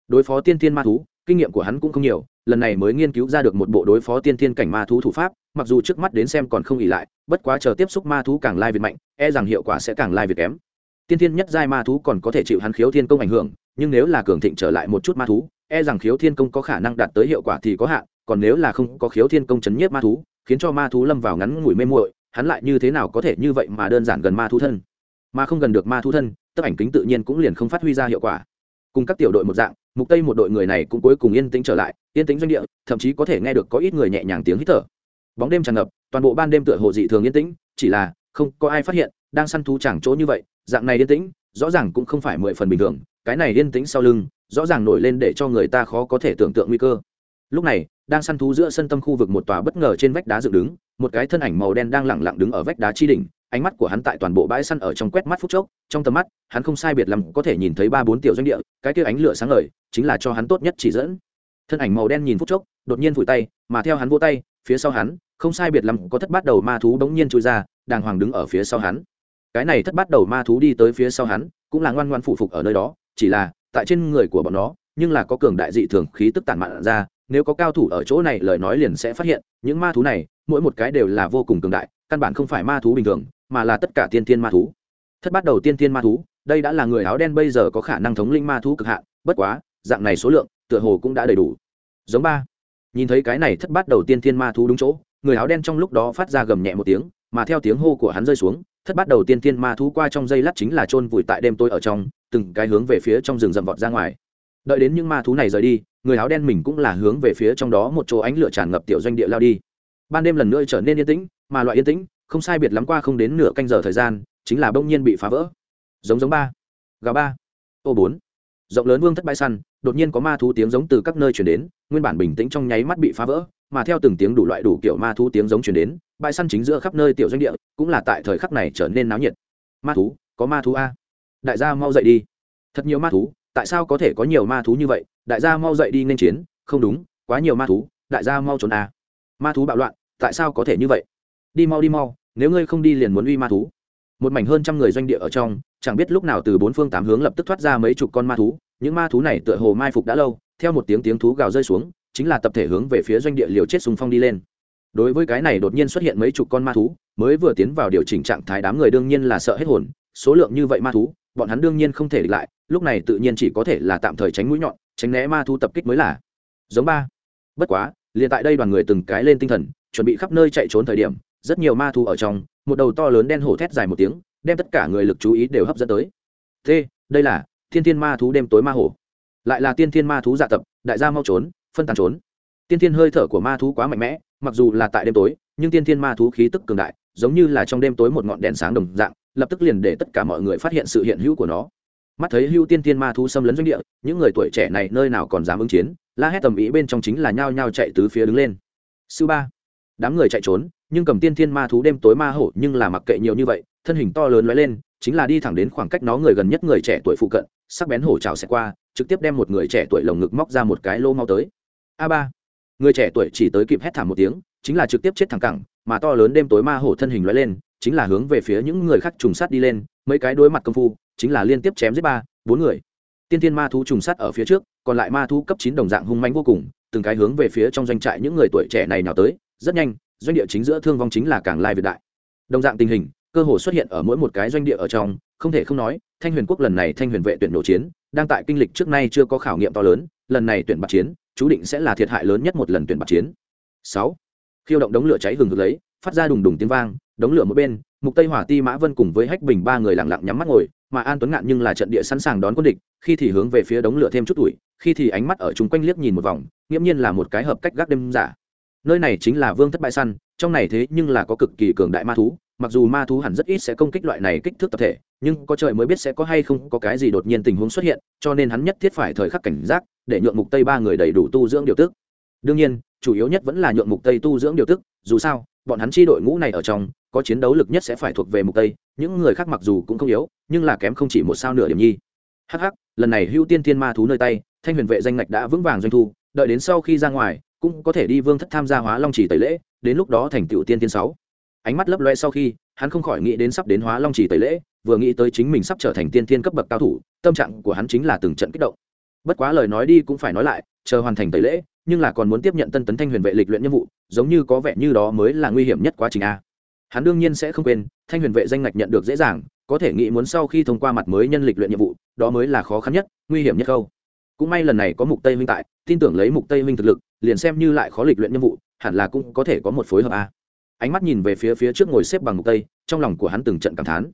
Đối phó tiên tiên ma thú, kinh nghiệm của hắn cũng không nhiều, lần này mới nghiên cứu ra được một bộ đối phó tiên tiên cảnh ma thú thủ pháp, mặc dù trước mắt đến xem còn không ỉ lại, bất quá chờ tiếp xúc ma thú càng lai việt mạnh e rằng hiệu quả sẽ càng lai việt kém. Tiên tiên nhất giai ma thú còn có thể chịu hắn khiếu thiên công ảnh hưởng, nhưng nếu là cường thịnh trở lại một chút ma thú e rằng khiếu thiên công có khả năng đạt tới hiệu quả thì có hạn, còn nếu là không có khiếu thiên công chấn nhiếp ma thú, khiến cho ma thú lâm vào ngắn ngủi mê muội, hắn lại như thế nào có thể như vậy mà đơn giản gần ma thú thân? Mà không gần được ma thú thân tấm ảnh kính tự nhiên cũng liền không phát huy ra hiệu quả. Cùng các tiểu đội một dạng, mục tây một đội người này cũng cuối cùng yên tĩnh trở lại, yên tĩnh doanh địa, thậm chí có thể nghe được có ít người nhẹ nhàng tiếng hít thở. Bóng đêm tràn ngập, toàn bộ ban đêm tựa hồ dị thường yên tĩnh, chỉ là không có ai phát hiện, đang săn thú chẳng chỗ như vậy, dạng này yên tĩnh, rõ ràng cũng không phải mười phần bình thường, cái này yên tĩnh sau lưng, rõ ràng nổi lên để cho người ta khó có thể tưởng tượng nguy cơ. Lúc này, đang săn thú giữa sân tâm khu vực một tòa bất ngờ trên vách đá dựng đứng, một cái thân ảnh màu đen đang lẳng lặng đứng ở vách đá chi đỉnh ánh mắt của hắn tại toàn bộ bãi săn ở trong quét mắt phút chốc, trong tầm mắt, hắn không sai biệt lắm có thể nhìn thấy ba bốn tiểu doanh địa, cái kia ánh lửa sáng ngời, chính là cho hắn tốt nhất chỉ dẫn. Thân ảnh màu đen nhìn phút chốc, đột nhiên vùi tay, mà theo hắn vỗ tay, phía sau hắn, không sai biệt lắm có thất bát đầu ma thú bỗng nhiên trôi ra, đàng hoàng đứng ở phía sau hắn. Cái này thất bát đầu ma thú đi tới phía sau hắn, cũng là ngoan ngoan phụ phục ở nơi đó, chỉ là, tại trên người của bọn nó, nhưng là có cường đại dị thường khí tức tản mạn ra, nếu có cao thủ ở chỗ này lời nói liền sẽ phát hiện, những ma thú này, mỗi một cái đều là vô cùng cường đại, căn bản không phải ma thú bình thường mà là tất cả tiên thiên ma thú. Thất bát đầu tiên thiên ma thú, đây đã là người áo đen bây giờ có khả năng thống linh ma thú cực hạn, bất quá, dạng này số lượng, tựa hồ cũng đã đầy đủ. Giống ba. Nhìn thấy cái này thất bát đầu tiên thiên ma thú đúng chỗ, người áo đen trong lúc đó phát ra gầm nhẹ một tiếng, mà theo tiếng hô của hắn rơi xuống, thất bát đầu tiên thiên ma thú qua trong dây lát chính là chôn vùi tại đêm tôi ở trong, từng cái hướng về phía trong rừng rậm vọt ra ngoài. Đợi đến những ma thú này rời đi, người áo đen mình cũng là hướng về phía trong đó một chỗ ánh lửa tràn ngập tiểu doanh địa lao đi. Ban đêm lần nữa trở nên yên tĩnh, mà loại yên tĩnh không sai biệt lắm qua không đến nửa canh giờ thời gian, chính là bỗng nhiên bị phá vỡ. Giống giống ba, gà ba, ô bốn. Rộng lớn vương thất bãi săn, đột nhiên có ma thú tiếng giống từ các nơi chuyển đến, nguyên bản bình tĩnh trong nháy mắt bị phá vỡ, mà theo từng tiếng đủ loại đủ kiểu ma thú tiếng giống chuyển đến, bãi săn chính giữa khắp nơi tiểu doanh địa, cũng là tại thời khắc này trở nên náo nhiệt. Ma thú, có ma thú a. Đại gia mau dậy đi. Thật nhiều ma thú, tại sao có thể có nhiều ma thú như vậy? Đại gia mau dậy đi nên chiến. Không đúng, quá nhiều ma thú, đại gia mau trốn a. Ma thú bạo loạn, tại sao có thể như vậy? Đi mau đi mau, nếu ngươi không đi liền muốn uy ma thú. Một mảnh hơn trăm người doanh địa ở trong, chẳng biết lúc nào từ bốn phương tám hướng lập tức thoát ra mấy chục con ma thú. Những ma thú này tựa hồ mai phục đã lâu, theo một tiếng tiếng thú gào rơi xuống, chính là tập thể hướng về phía doanh địa liều chết sùng phong đi lên. Đối với cái này đột nhiên xuất hiện mấy chục con ma thú, mới vừa tiến vào điều chỉnh trạng thái đám người đương nhiên là sợ hết hồn, số lượng như vậy ma thú, bọn hắn đương nhiên không thể địch lại, lúc này tự nhiên chỉ có thể là tạm thời tránh mũi nhọn, tránh né ma thú tập kích mới là. Giống ba. Bất quá, liền tại đây đoàn người từng cái lên tinh thần, chuẩn bị khắp nơi chạy trốn thời điểm rất nhiều ma thú ở trong, một đầu to lớn đen hổ thét dài một tiếng, đem tất cả người lực chú ý đều hấp dẫn tới. T, đây là thiên thiên ma thú đêm tối ma hổ. Lại là tiên thiên ma thú dạ tập, đại gia mau trốn, phân tán trốn. Tiên thiên hơi thở của ma thú quá mạnh mẽ, mặc dù là tại đêm tối, nhưng tiên thiên ma thú khí tức cường đại, giống như là trong đêm tối một ngọn đèn sáng đồng dạng, lập tức liền để tất cả mọi người phát hiện sự hiện hữu của nó. Mắt thấy hưu tiên thiên ma thú xâm lấn doanh địa, những người tuổi trẻ này nơi nào còn dám ứng chiến, la hét tầm ý bên trong chính là nhao nhao chạy tứ phía đứng lên. Sư ba, đám người chạy trốn nhưng cầm tiên thiên ma thú đêm tối ma hổ nhưng là mặc kệ nhiều như vậy, thân hình to lớn lóe lên, chính là đi thẳng đến khoảng cách nó người gần nhất người trẻ tuổi phụ cận, sắc bén hổ trào xẹt qua, trực tiếp đem một người trẻ tuổi lồng ngực móc ra một cái lô mau tới. A ba. Người trẻ tuổi chỉ tới kịp hét thảm một tiếng, chính là trực tiếp chết thẳng cẳng, mà to lớn đêm tối ma hổ thân hình lóe lên, chính là hướng về phía những người khác trùng sát đi lên, mấy cái đối mặt công phu, chính là liên tiếp chém giết ba, bốn người. Tiên thiên ma thú trùng sát ở phía trước, còn lại ma thú cấp chín đồng dạng hung manh vô cùng, từng cái hướng về phía trong doanh trại những người tuổi trẻ này nào tới, rất nhanh doanh địa chính giữa thương vong chính là càng lai việt đại. Đồng dạng tình hình, cơ hồ xuất hiện ở mỗi một cái doanh địa ở trong, không thể không nói, thanh huyền quốc lần này thanh huyền vệ tuyển nổ chiến, đang tại kinh lịch trước nay chưa có khảo nghiệm to lớn, lần này tuyển bạc chiến, chú định sẽ là thiệt hại lớn nhất một lần tuyển bạc chiến. Sáu, khiêu động đống lửa cháy hừng hực lấy, phát ra đùng đùng tiếng vang, đống lửa một bên, mục tây hỏa ti mã vân cùng với hách bình ba người lặng lặng nhắm mắt ngồi, mà an tuấn ngạn nhưng là trận địa sẵn sàng đón quân địch, khi thì hướng về phía đống lửa thêm chút tuổi, khi thì ánh mắt ở chung quanh liếc nhìn một vòng, nghiễm nhiên là một cái hợp cách gác đêm giả nơi này chính là vương thất bại săn, trong này thế nhưng là có cực kỳ cường đại ma thú, mặc dù ma thú hẳn rất ít sẽ công kích loại này kích thước tập thể, nhưng có trời mới biết sẽ có hay không có cái gì đột nhiên tình huống xuất hiện, cho nên hắn nhất thiết phải thời khắc cảnh giác, để nhượng mục tây ba người đầy đủ tu dưỡng điều tức. Đương nhiên, chủ yếu nhất vẫn là nhượng mục tây tu dưỡng điều tức, dù sao, bọn hắn chi đội ngũ này ở trong, có chiến đấu lực nhất sẽ phải thuộc về mục tây, những người khác mặc dù cũng không yếu, nhưng là kém không chỉ một sao nửa điểm nhi. Hắc hắc, lần này hưu tiên thiên ma thú nơi tay, thanh huyền vệ danh ngạch đã vững vàng doanh thu, đợi đến sau khi ra ngoài cũng có thể đi vương thất tham gia hóa long chỉ tẩy lễ, đến lúc đó thành tựu tiên tiên sáu. Ánh mắt lấp loe sau khi, hắn không khỏi nghĩ đến sắp đến hóa long chỉ tẩy lễ, vừa nghĩ tới chính mình sắp trở thành tiên tiên cấp bậc cao thủ, tâm trạng của hắn chính là từng trận kích động. Bất quá lời nói đi cũng phải nói lại, chờ hoàn thành tẩy lễ, nhưng là còn muốn tiếp nhận tân tấn thanh huyền vệ lịch luyện nhiệm vụ, giống như có vẻ như đó mới là nguy hiểm nhất quá trình a. Hắn đương nhiên sẽ không quên, thanh huyền vệ danh ngạch nhận được dễ dàng, có thể nghĩ muốn sau khi thông qua mặt mới nhân lịch luyện nhiệm vụ, đó mới là khó khăn nhất, nguy hiểm nhất câu cũng may lần này có mục tây minh tại, tin tưởng lấy mục tây minh thực lực liền xem như lại khó lịch luyện nhiệm vụ, hẳn là cũng có thể có một phối hợp a. Ánh mắt nhìn về phía phía trước ngồi xếp bằng mục tây, trong lòng của hắn từng trận cảm thán.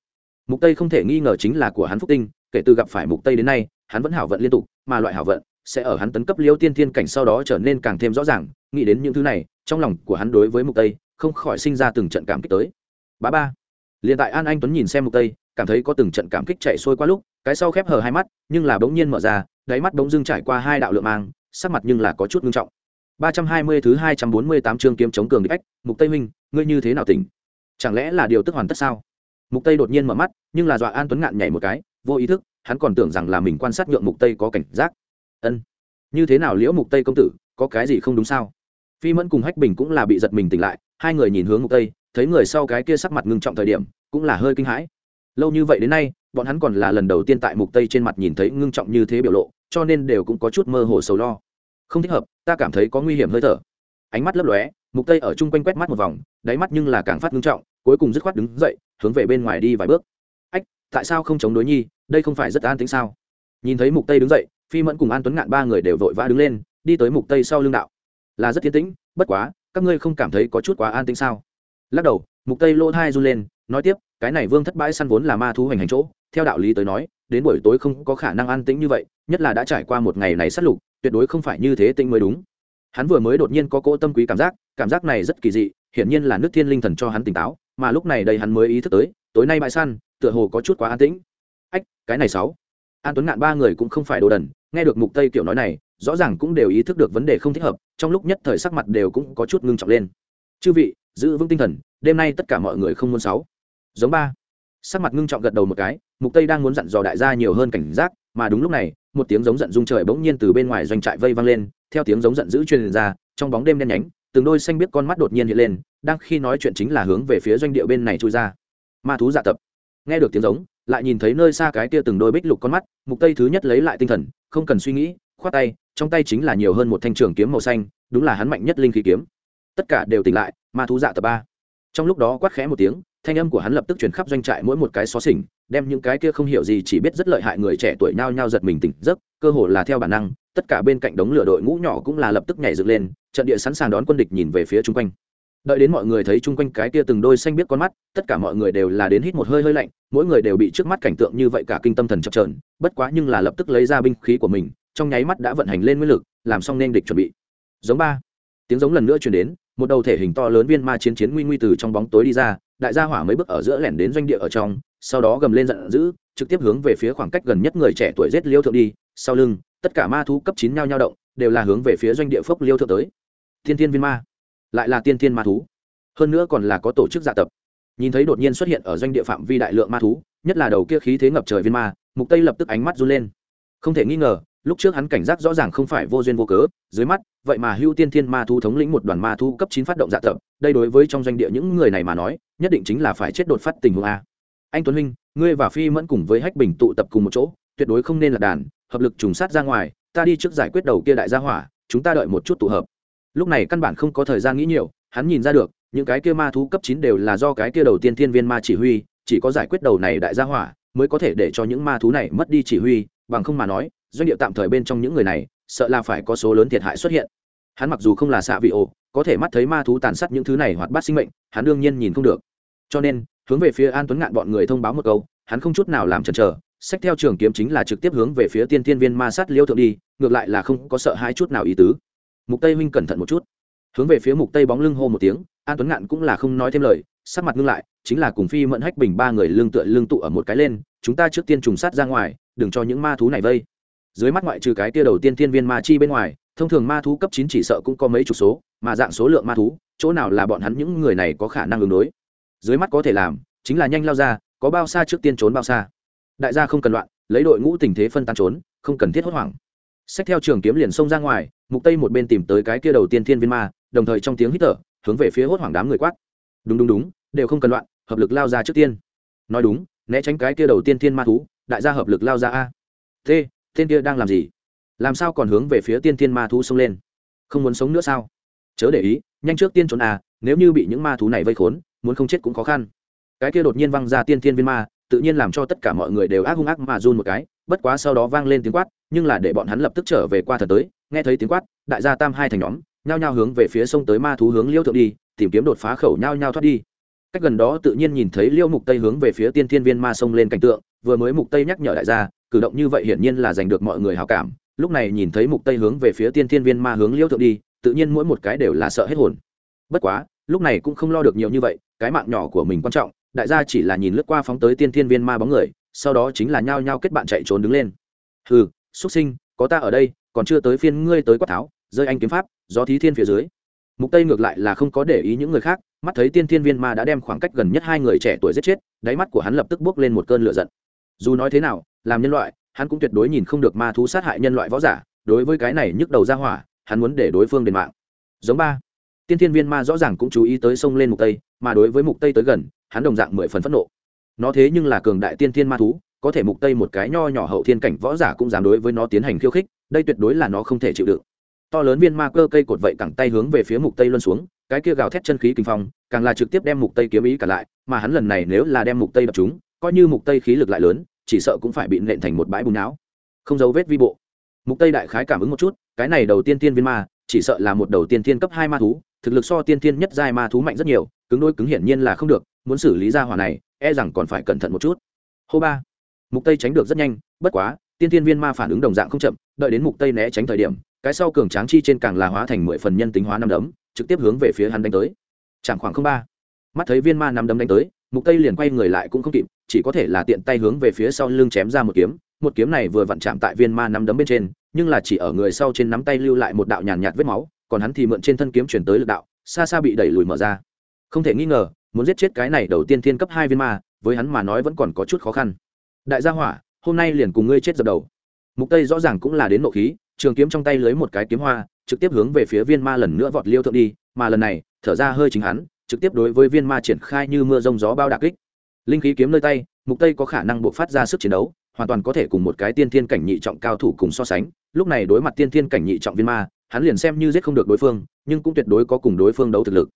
Mục tây không thể nghi ngờ chính là của hắn phúc tinh, kể từ gặp phải mục tây đến nay, hắn vẫn hảo vận liên tục, mà loại hảo vận sẽ ở hắn tấn cấp liêu tiên thiên cảnh sau đó trở nên càng thêm rõ ràng, nghĩ đến những thứ này, trong lòng của hắn đối với mục tây không khỏi sinh ra từng trận cảm kích tới. Bá ba. Liền tại an anh tuấn nhìn xem mục tây, cảm thấy có từng trận cảm kích chạy xuôi qua lúc, cái sau khép hờ hai mắt, nhưng là bỗng nhiên mở ra, đáy mắt bỗng dưng trải qua hai đạo lượng mang, sắc mặt nhưng là có chút ngưng trọng. 320 thứ 248 chương kiếm chống cường địch ách, Mục Tây Minh, ngươi như thế nào tỉnh? Chẳng lẽ là điều tức hoàn tất sao? Mục Tây đột nhiên mở mắt, nhưng là dọa An Tuấn ngạn nhảy một cái, vô ý thức, hắn còn tưởng rằng là mình quan sát nhượng Mục Tây có cảnh giác. Ân, như thế nào liễu Mục Tây công tử, có cái gì không đúng sao? Phi Mẫn cùng Hách Bình cũng là bị giật mình tỉnh lại, hai người nhìn hướng Mục Tây, thấy người sau cái kia sắc mặt ngưng trọng thời điểm, cũng là hơi kinh hãi. Lâu như vậy đến nay, bọn hắn còn là lần đầu tiên tại Mục Tây trên mặt nhìn thấy ngưng trọng như thế biểu lộ, cho nên đều cũng có chút mơ hồ sầu lo không thích hợp ta cảm thấy có nguy hiểm hơi thở. Ánh mắt lấp lóe, mục tây ở chung quanh quét mắt một vòng, đáy mắt nhưng là càng phát ngưng trọng, cuối cùng dứt khoát đứng dậy, hướng về bên ngoài đi vài bước. Ách, tại sao không chống đối nhi? Đây không phải rất an tính sao? Nhìn thấy mục tây đứng dậy, phi mẫn cùng an tuấn ngạn ba người đều vội vã đứng lên, đi tới mục tây sau lưng đạo. Là rất thiên tĩnh, bất quá, các ngươi không cảm thấy có chút quá an tĩnh sao? Lắc đầu, mục tây lỗ thai run lên, nói tiếp, cái này vương thất bãi săn vốn là ma thú hành hành chỗ, theo đạo lý tới nói, đến buổi tối không có khả năng an tĩnh như vậy, nhất là đã trải qua một ngày này sát lục tuyệt đối không phải như thế tinh mới đúng. Hắn vừa mới đột nhiên có cỗ tâm quý cảm giác cảm giác này rất kỳ dị, hiển nhiên là nước thiên linh thần cho hắn tỉnh táo, mà lúc này đây hắn mới ý thức tới, tối nay bãi săn, tựa hồ có chút quá an tĩnh. Ách, cái này sáu. An tuấn ngạn ba người cũng không phải đồ đần, nghe được mục tây kiểu nói này, rõ ràng cũng đều ý thức được vấn đề không thích hợp, trong lúc nhất thời sắc mặt đều cũng có chút ngưng trọng lên. Chư vị, giữ vững tinh thần, đêm nay tất cả mọi người không muốn sáu. Giống ba. Sắc mặt ngưng trọng gật đầu một cái, mục tây đang muốn dặn dò đại gia nhiều hơn cảnh giác, mà đúng lúc này một tiếng giống giận rung trời bỗng nhiên từ bên ngoài doanh trại vây vang lên, theo tiếng giống giận dữ truyền ra, trong bóng đêm đen nhánh, từng đôi xanh biết con mắt đột nhiên hiện lên, đang khi nói chuyện chính là hướng về phía doanh địa bên này chui ra. Ma thú dạ tập. Nghe được tiếng giống, lại nhìn thấy nơi xa cái kia từng đôi bích lục con mắt, mục tây thứ nhất lấy lại tinh thần, không cần suy nghĩ, khoát tay, trong tay chính là nhiều hơn một thanh trường kiếm màu xanh, đúng là hắn mạnh nhất linh khí kiếm. Tất cả đều tỉnh lại, ma thú dạ tập ba. Trong lúc đó quát khẽ một tiếng thanh âm của hắn lập tức chuyển khắp doanh trại mỗi một cái xó xỉnh, đem những cái kia không hiểu gì chỉ biết rất lợi hại người trẻ tuổi nhao nhao giật mình tỉnh giấc, cơ hồ là theo bản năng, tất cả bên cạnh đống lửa đội ngũ nhỏ cũng là lập tức nhảy dựng lên, trận địa sẵn sàng đón quân địch nhìn về phía chung quanh. Đợi đến mọi người thấy chung quanh cái kia từng đôi xanh biết con mắt, tất cả mọi người đều là đến hít một hơi hơi lạnh, mỗi người đều bị trước mắt cảnh tượng như vậy cả kinh tâm thần chập trờn bất quá nhưng là lập tức lấy ra binh khí của mình, trong nháy mắt đã vận hành lên nguyên lực, làm xong nên địch chuẩn bị. Giống ba. Tiếng giống lần nữa truyền đến, một đầu thể hình to lớn viên ma chiến chiến nguy nguy từ trong bóng tối đi ra đại gia hỏa mấy bước ở giữa lẻn đến doanh địa ở trong, sau đó gầm lên giận dữ, trực tiếp hướng về phía khoảng cách gần nhất người trẻ tuổi giết liêu thượng đi. Sau lưng, tất cả ma thú cấp chín nhau nhau động, đều là hướng về phía doanh địa phốc liêu thượng tới. Thiên thiên viên ma. Lại là tiên thiên ma thú. Hơn nữa còn là có tổ chức dạ tập. Nhìn thấy đột nhiên xuất hiện ở doanh địa phạm vi đại lượng ma thú, nhất là đầu kia khí thế ngập trời viên ma, mục tây lập tức ánh mắt run lên. Không thể nghi ngờ lúc trước hắn cảnh giác rõ ràng không phải vô duyên vô cớ, dưới mắt, vậy mà hưu tiên thiên ma thu thống lĩnh một đoàn ma thu cấp chín phát động dạ tập, đây đối với trong doanh địa những người này mà nói, nhất định chính là phải chết đột phát tình huống a. Anh tuấn huynh, ngươi và phi mẫn cùng với hách bình tụ tập cùng một chỗ, tuyệt đối không nên là đàn, hợp lực trùng sát ra ngoài, ta đi trước giải quyết đầu kia đại gia hỏa, chúng ta đợi một chút tụ hợp. Lúc này căn bản không có thời gian nghĩ nhiều, hắn nhìn ra được, những cái kia ma thú cấp chín đều là do cái kia đầu tiên thiên viên ma chỉ huy, chỉ có giải quyết đầu này đại gia hỏa, mới có thể để cho những ma thú này mất đi chỉ huy bằng không mà nói, doanh địa tạm thời bên trong những người này, sợ là phải có số lớn thiệt hại xuất hiện. Hắn mặc dù không là xạ vị ổ, có thể mắt thấy ma thú tàn sát những thứ này hoạt bát sinh mệnh, hắn đương nhiên nhìn không được. Cho nên, hướng về phía an tuấn ngạn bọn người thông báo một câu, hắn không chút nào làm chần chờ, sách theo trường kiếm chính là trực tiếp hướng về phía tiên tiên viên ma sát liêu thượng đi, ngược lại là không có sợ hai chút nào ý tứ. Mục tây huynh cẩn thận một chút. Hướng về phía mục tây bóng lưng hô một tiếng, an tuấn ngạn cũng là không nói thêm lời sắc mặt ngưng lại, chính là cùng phi mẫn hách bình ba người lưng tựa lưng tụ ở một cái lên, chúng ta trước tiên trùng sát ra ngoài, đừng cho những ma thú này vây. Dưới mắt ngoại trừ cái tia đầu tiên tiên viên ma chi bên ngoài, thông thường ma thú cấp chín chỉ sợ cũng có mấy chục số, mà dạng số lượng ma thú, chỗ nào là bọn hắn những người này có khả năng ứng đối? Dưới mắt có thể làm, chính là nhanh lao ra, có bao xa trước tiên trốn bao xa. Đại gia không cần loạn, lấy đội ngũ tình thế phân tán trốn, không cần thiết hốt hoảng. Xét theo trường kiếm liền xông ra ngoài, mục tây một bên tìm tới cái kia đầu tiên thiên viên ma, đồng thời trong tiếng hít thở, hướng về phía hốt hoảng đám người quát đúng đúng đúng, đều không cần loạn, hợp lực lao ra trước tiên. Nói đúng, né tránh cái kia đầu tiên thiên ma thú, đại gia hợp lực lao ra a. T, tên kia đang làm gì? Làm sao còn hướng về phía tiên thiên ma thú xông lên? Không muốn sống nữa sao? Chớ để ý, nhanh trước tiên trốn à nếu như bị những ma thú này vây khốn, muốn không chết cũng khó khăn. Cái kia đột nhiên văng ra tiên thiên viên ma, tự nhiên làm cho tất cả mọi người đều ác hung ác mà run một cái, bất quá sau đó vang lên tiếng quát, nhưng là để bọn hắn lập tức trở về qua thật tới, nghe thấy tiếng quát, đại gia tam hai thành nhóm, nhao nhao hướng về phía sông tới ma thú hướng liêu thượng đi tìm kiếm đột phá khẩu nhao nhao thoát đi. Cách gần đó tự nhiên nhìn thấy liêu mục tây hướng về phía tiên thiên viên ma sông lên cảnh tượng, vừa mới mục tây nhắc nhở đại gia, cử động như vậy hiển nhiên là giành được mọi người hào cảm. Lúc này nhìn thấy mục tây hướng về phía tiên thiên viên ma hướng liêu thượng đi, tự nhiên mỗi một cái đều là sợ hết hồn. Bất quá, lúc này cũng không lo được nhiều như vậy, cái mạng nhỏ của mình quan trọng, đại gia chỉ là nhìn lướt qua phóng tới tiên thiên viên ma bóng người, sau đó chính là nhao nhao kết bạn chạy trốn đứng lên. Hừ, xuất sinh, có ta ở đây, còn chưa tới phiên ngươi tới quát tháo, rơi anh kiếm pháp do thí thiên phía dưới mục tây ngược lại là không có để ý những người khác, mắt thấy tiên thiên viên ma đã đem khoảng cách gần nhất hai người trẻ tuổi giết chết, đáy mắt của hắn lập tức bước lên một cơn lửa giận. Dù nói thế nào, làm nhân loại, hắn cũng tuyệt đối nhìn không được ma thú sát hại nhân loại võ giả, đối với cái này nhức đầu ra hỏa, hắn muốn để đối phương đền mạng. Giống ba. Tiên thiên viên ma rõ ràng cũng chú ý tới sông lên mục tây, mà đối với mục tây tới gần, hắn đồng dạng mười phần phẫn nộ. Nó thế nhưng là cường đại tiên thiên ma thú, có thể mục tây một cái nho nhỏ hậu thiên cảnh võ giả cũng dám đối với nó tiến hành khiêu khích, đây tuyệt đối là nó không thể chịu đựng to lớn viên ma cơ cây cột vậy cẳng tay hướng về phía mục tây luân xuống, cái kia gào thét chân khí kinh phong, càng là trực tiếp đem mục tây kiếm ý cả lại, mà hắn lần này nếu là đem mục tây đập chúng, coi như mục tây khí lực lại lớn, chỉ sợ cũng phải bị nện thành một bãi bùn não. Không dấu vết vi bộ. Mục tây đại khái cảm ứng một chút, cái này đầu tiên tiên viên ma, chỉ sợ là một đầu tiên tiên cấp hai ma thú, thực lực so tiên tiên nhất giai ma thú mạnh rất nhiều, cứng đôi cứng hiển nhiên là không được, muốn xử lý ra hỏa này e rằng còn phải cẩn thận một chút. Hô ba. Mục tây tránh được rất nhanh, bất quá, tiên tiên viên ma phản ứng đồng dạng không chậm, đợi đến mục tây né tránh thời điểm cái sau cường tráng chi trên càng là hóa thành mười phần nhân tính hóa năm đấm, trực tiếp hướng về phía hắn đánh tới. Chẳng khoảng không ba. Mắt thấy viên ma năm đấm đánh tới, mục tây liền quay người lại cũng không kịp, chỉ có thể là tiện tay hướng về phía sau lưng chém ra một kiếm. Một kiếm này vừa vặn chạm tại viên ma năm đấm bên trên, nhưng là chỉ ở người sau trên nắm tay lưu lại một đạo nhàn nhạt vết máu, còn hắn thì mượn trên thân kiếm chuyển tới lực đạo, xa xa bị đẩy lùi mở ra. Không thể nghi ngờ, muốn giết chết cái này đầu tiên thiên cấp hai viên ma, với hắn mà nói vẫn còn có chút khó khăn. Đại gia hỏa, hôm nay liền cùng ngươi chết dập đầu. Mục tây rõ ràng cũng là đến nộ khí trường kiếm trong tay lấy một cái kiếm hoa, trực tiếp hướng về phía viên ma lần nữa vọt liêu thượng đi, mà lần này, thở ra hơi chính hắn, trực tiếp đối với viên ma triển khai như mưa rông gió bao đạc kích. Linh khí kiếm nơi tay, mục tây có khả năng buộc phát ra sức chiến đấu, hoàn toàn có thể cùng một cái tiên thiên cảnh nhị trọng cao thủ cùng so sánh. Lúc này đối mặt tiên thiên cảnh nhị trọng viên ma, hắn liền xem như giết không được đối phương, nhưng cũng tuyệt đối có cùng đối phương đấu thực lực.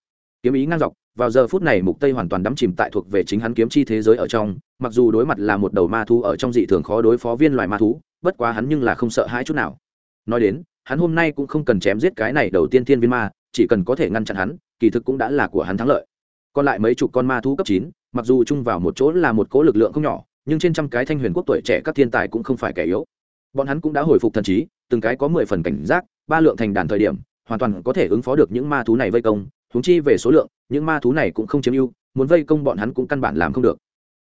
Kiếm ý ngang dọc, vào giờ phút này mục tây hoàn toàn đắm chìm tại thuộc về chính hắn kiếm chi thế giới ở trong, mặc dù đối mặt là một đầu ma thú ở trong dị thường khó đối phó viên loài ma thú, bất quá hắn nhưng là không sợ hãi chút nào nói đến, hắn hôm nay cũng không cần chém giết cái này đầu tiên thiên viên ma, chỉ cần có thể ngăn chặn hắn, kỳ thực cũng đã là của hắn thắng lợi. Còn lại mấy chục con ma thú cấp chín, mặc dù chung vào một chỗ là một cỗ lực lượng không nhỏ, nhưng trên trăm cái thanh huyền quốc tuổi trẻ các thiên tài cũng không phải kẻ yếu. Bọn hắn cũng đã hồi phục thần trí, từng cái có mười phần cảnh giác, ba lượng thành đàn thời điểm, hoàn toàn có thể ứng phó được những ma thú này vây công thúng chi về số lượng, những ma thú này cũng không chiếm ưu, muốn vây công bọn hắn cũng căn bản làm không được.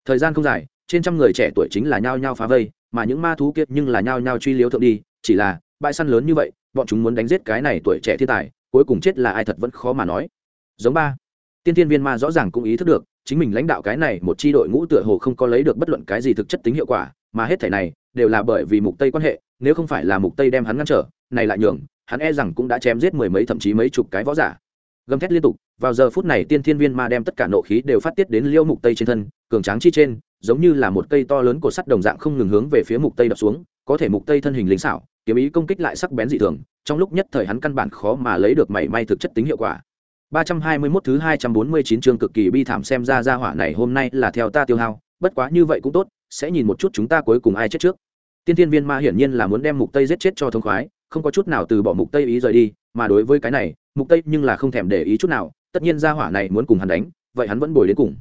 Thời gian không dài, trên trăm người trẻ tuổi chính là nhao nhao phá vây, mà những ma thú kiệt nhưng là nhao nhao truy liếu thượng đi, chỉ là bãi săn lớn như vậy, bọn chúng muốn đánh giết cái này tuổi trẻ thiên tài, cuối cùng chết là ai thật vẫn khó mà nói. Giống ba. Tiên thiên viên ma rõ ràng cũng ý thức được, chính mình lãnh đạo cái này một chi đội ngũ tựa hồ không có lấy được bất luận cái gì thực chất tính hiệu quả, mà hết thể này đều là bởi vì mục tây quan hệ, nếu không phải là mục tây đem hắn ngăn trở, này lại nhường, hắn e rằng cũng đã chém giết mười mấy thậm chí mấy chục cái võ giả. Gầm thét liên tục, vào giờ phút này tiên thiên viên ma đem tất cả nộ khí đều phát tiết đến liêu mục tây trên thân, cường tráng chi trên, giống như là một cây to lớn của sắt đồng dạng không ngừng hướng về phía mục tây đập xuống, có thể mục tây thân hình lính xảo kiếm ý công kích lại sắc bén dị thường, trong lúc nhất thời hắn căn bản khó mà lấy được mảy may thực chất tính hiệu quả. 321 thứ 249 chương cực kỳ bi thảm xem ra gia hỏa này hôm nay là theo ta tiêu hao, bất quá như vậy cũng tốt, sẽ nhìn một chút chúng ta cuối cùng ai chết trước. Tiên thiên viên ma hiển nhiên là muốn đem mục tây giết chết cho thông khoái, không có chút nào từ bỏ mục tây ý rời đi, mà đối với cái này, mục tây nhưng là không thèm để ý chút nào, tất nhiên gia hỏa này muốn cùng hắn đánh, vậy hắn vẫn bồi đến cùng.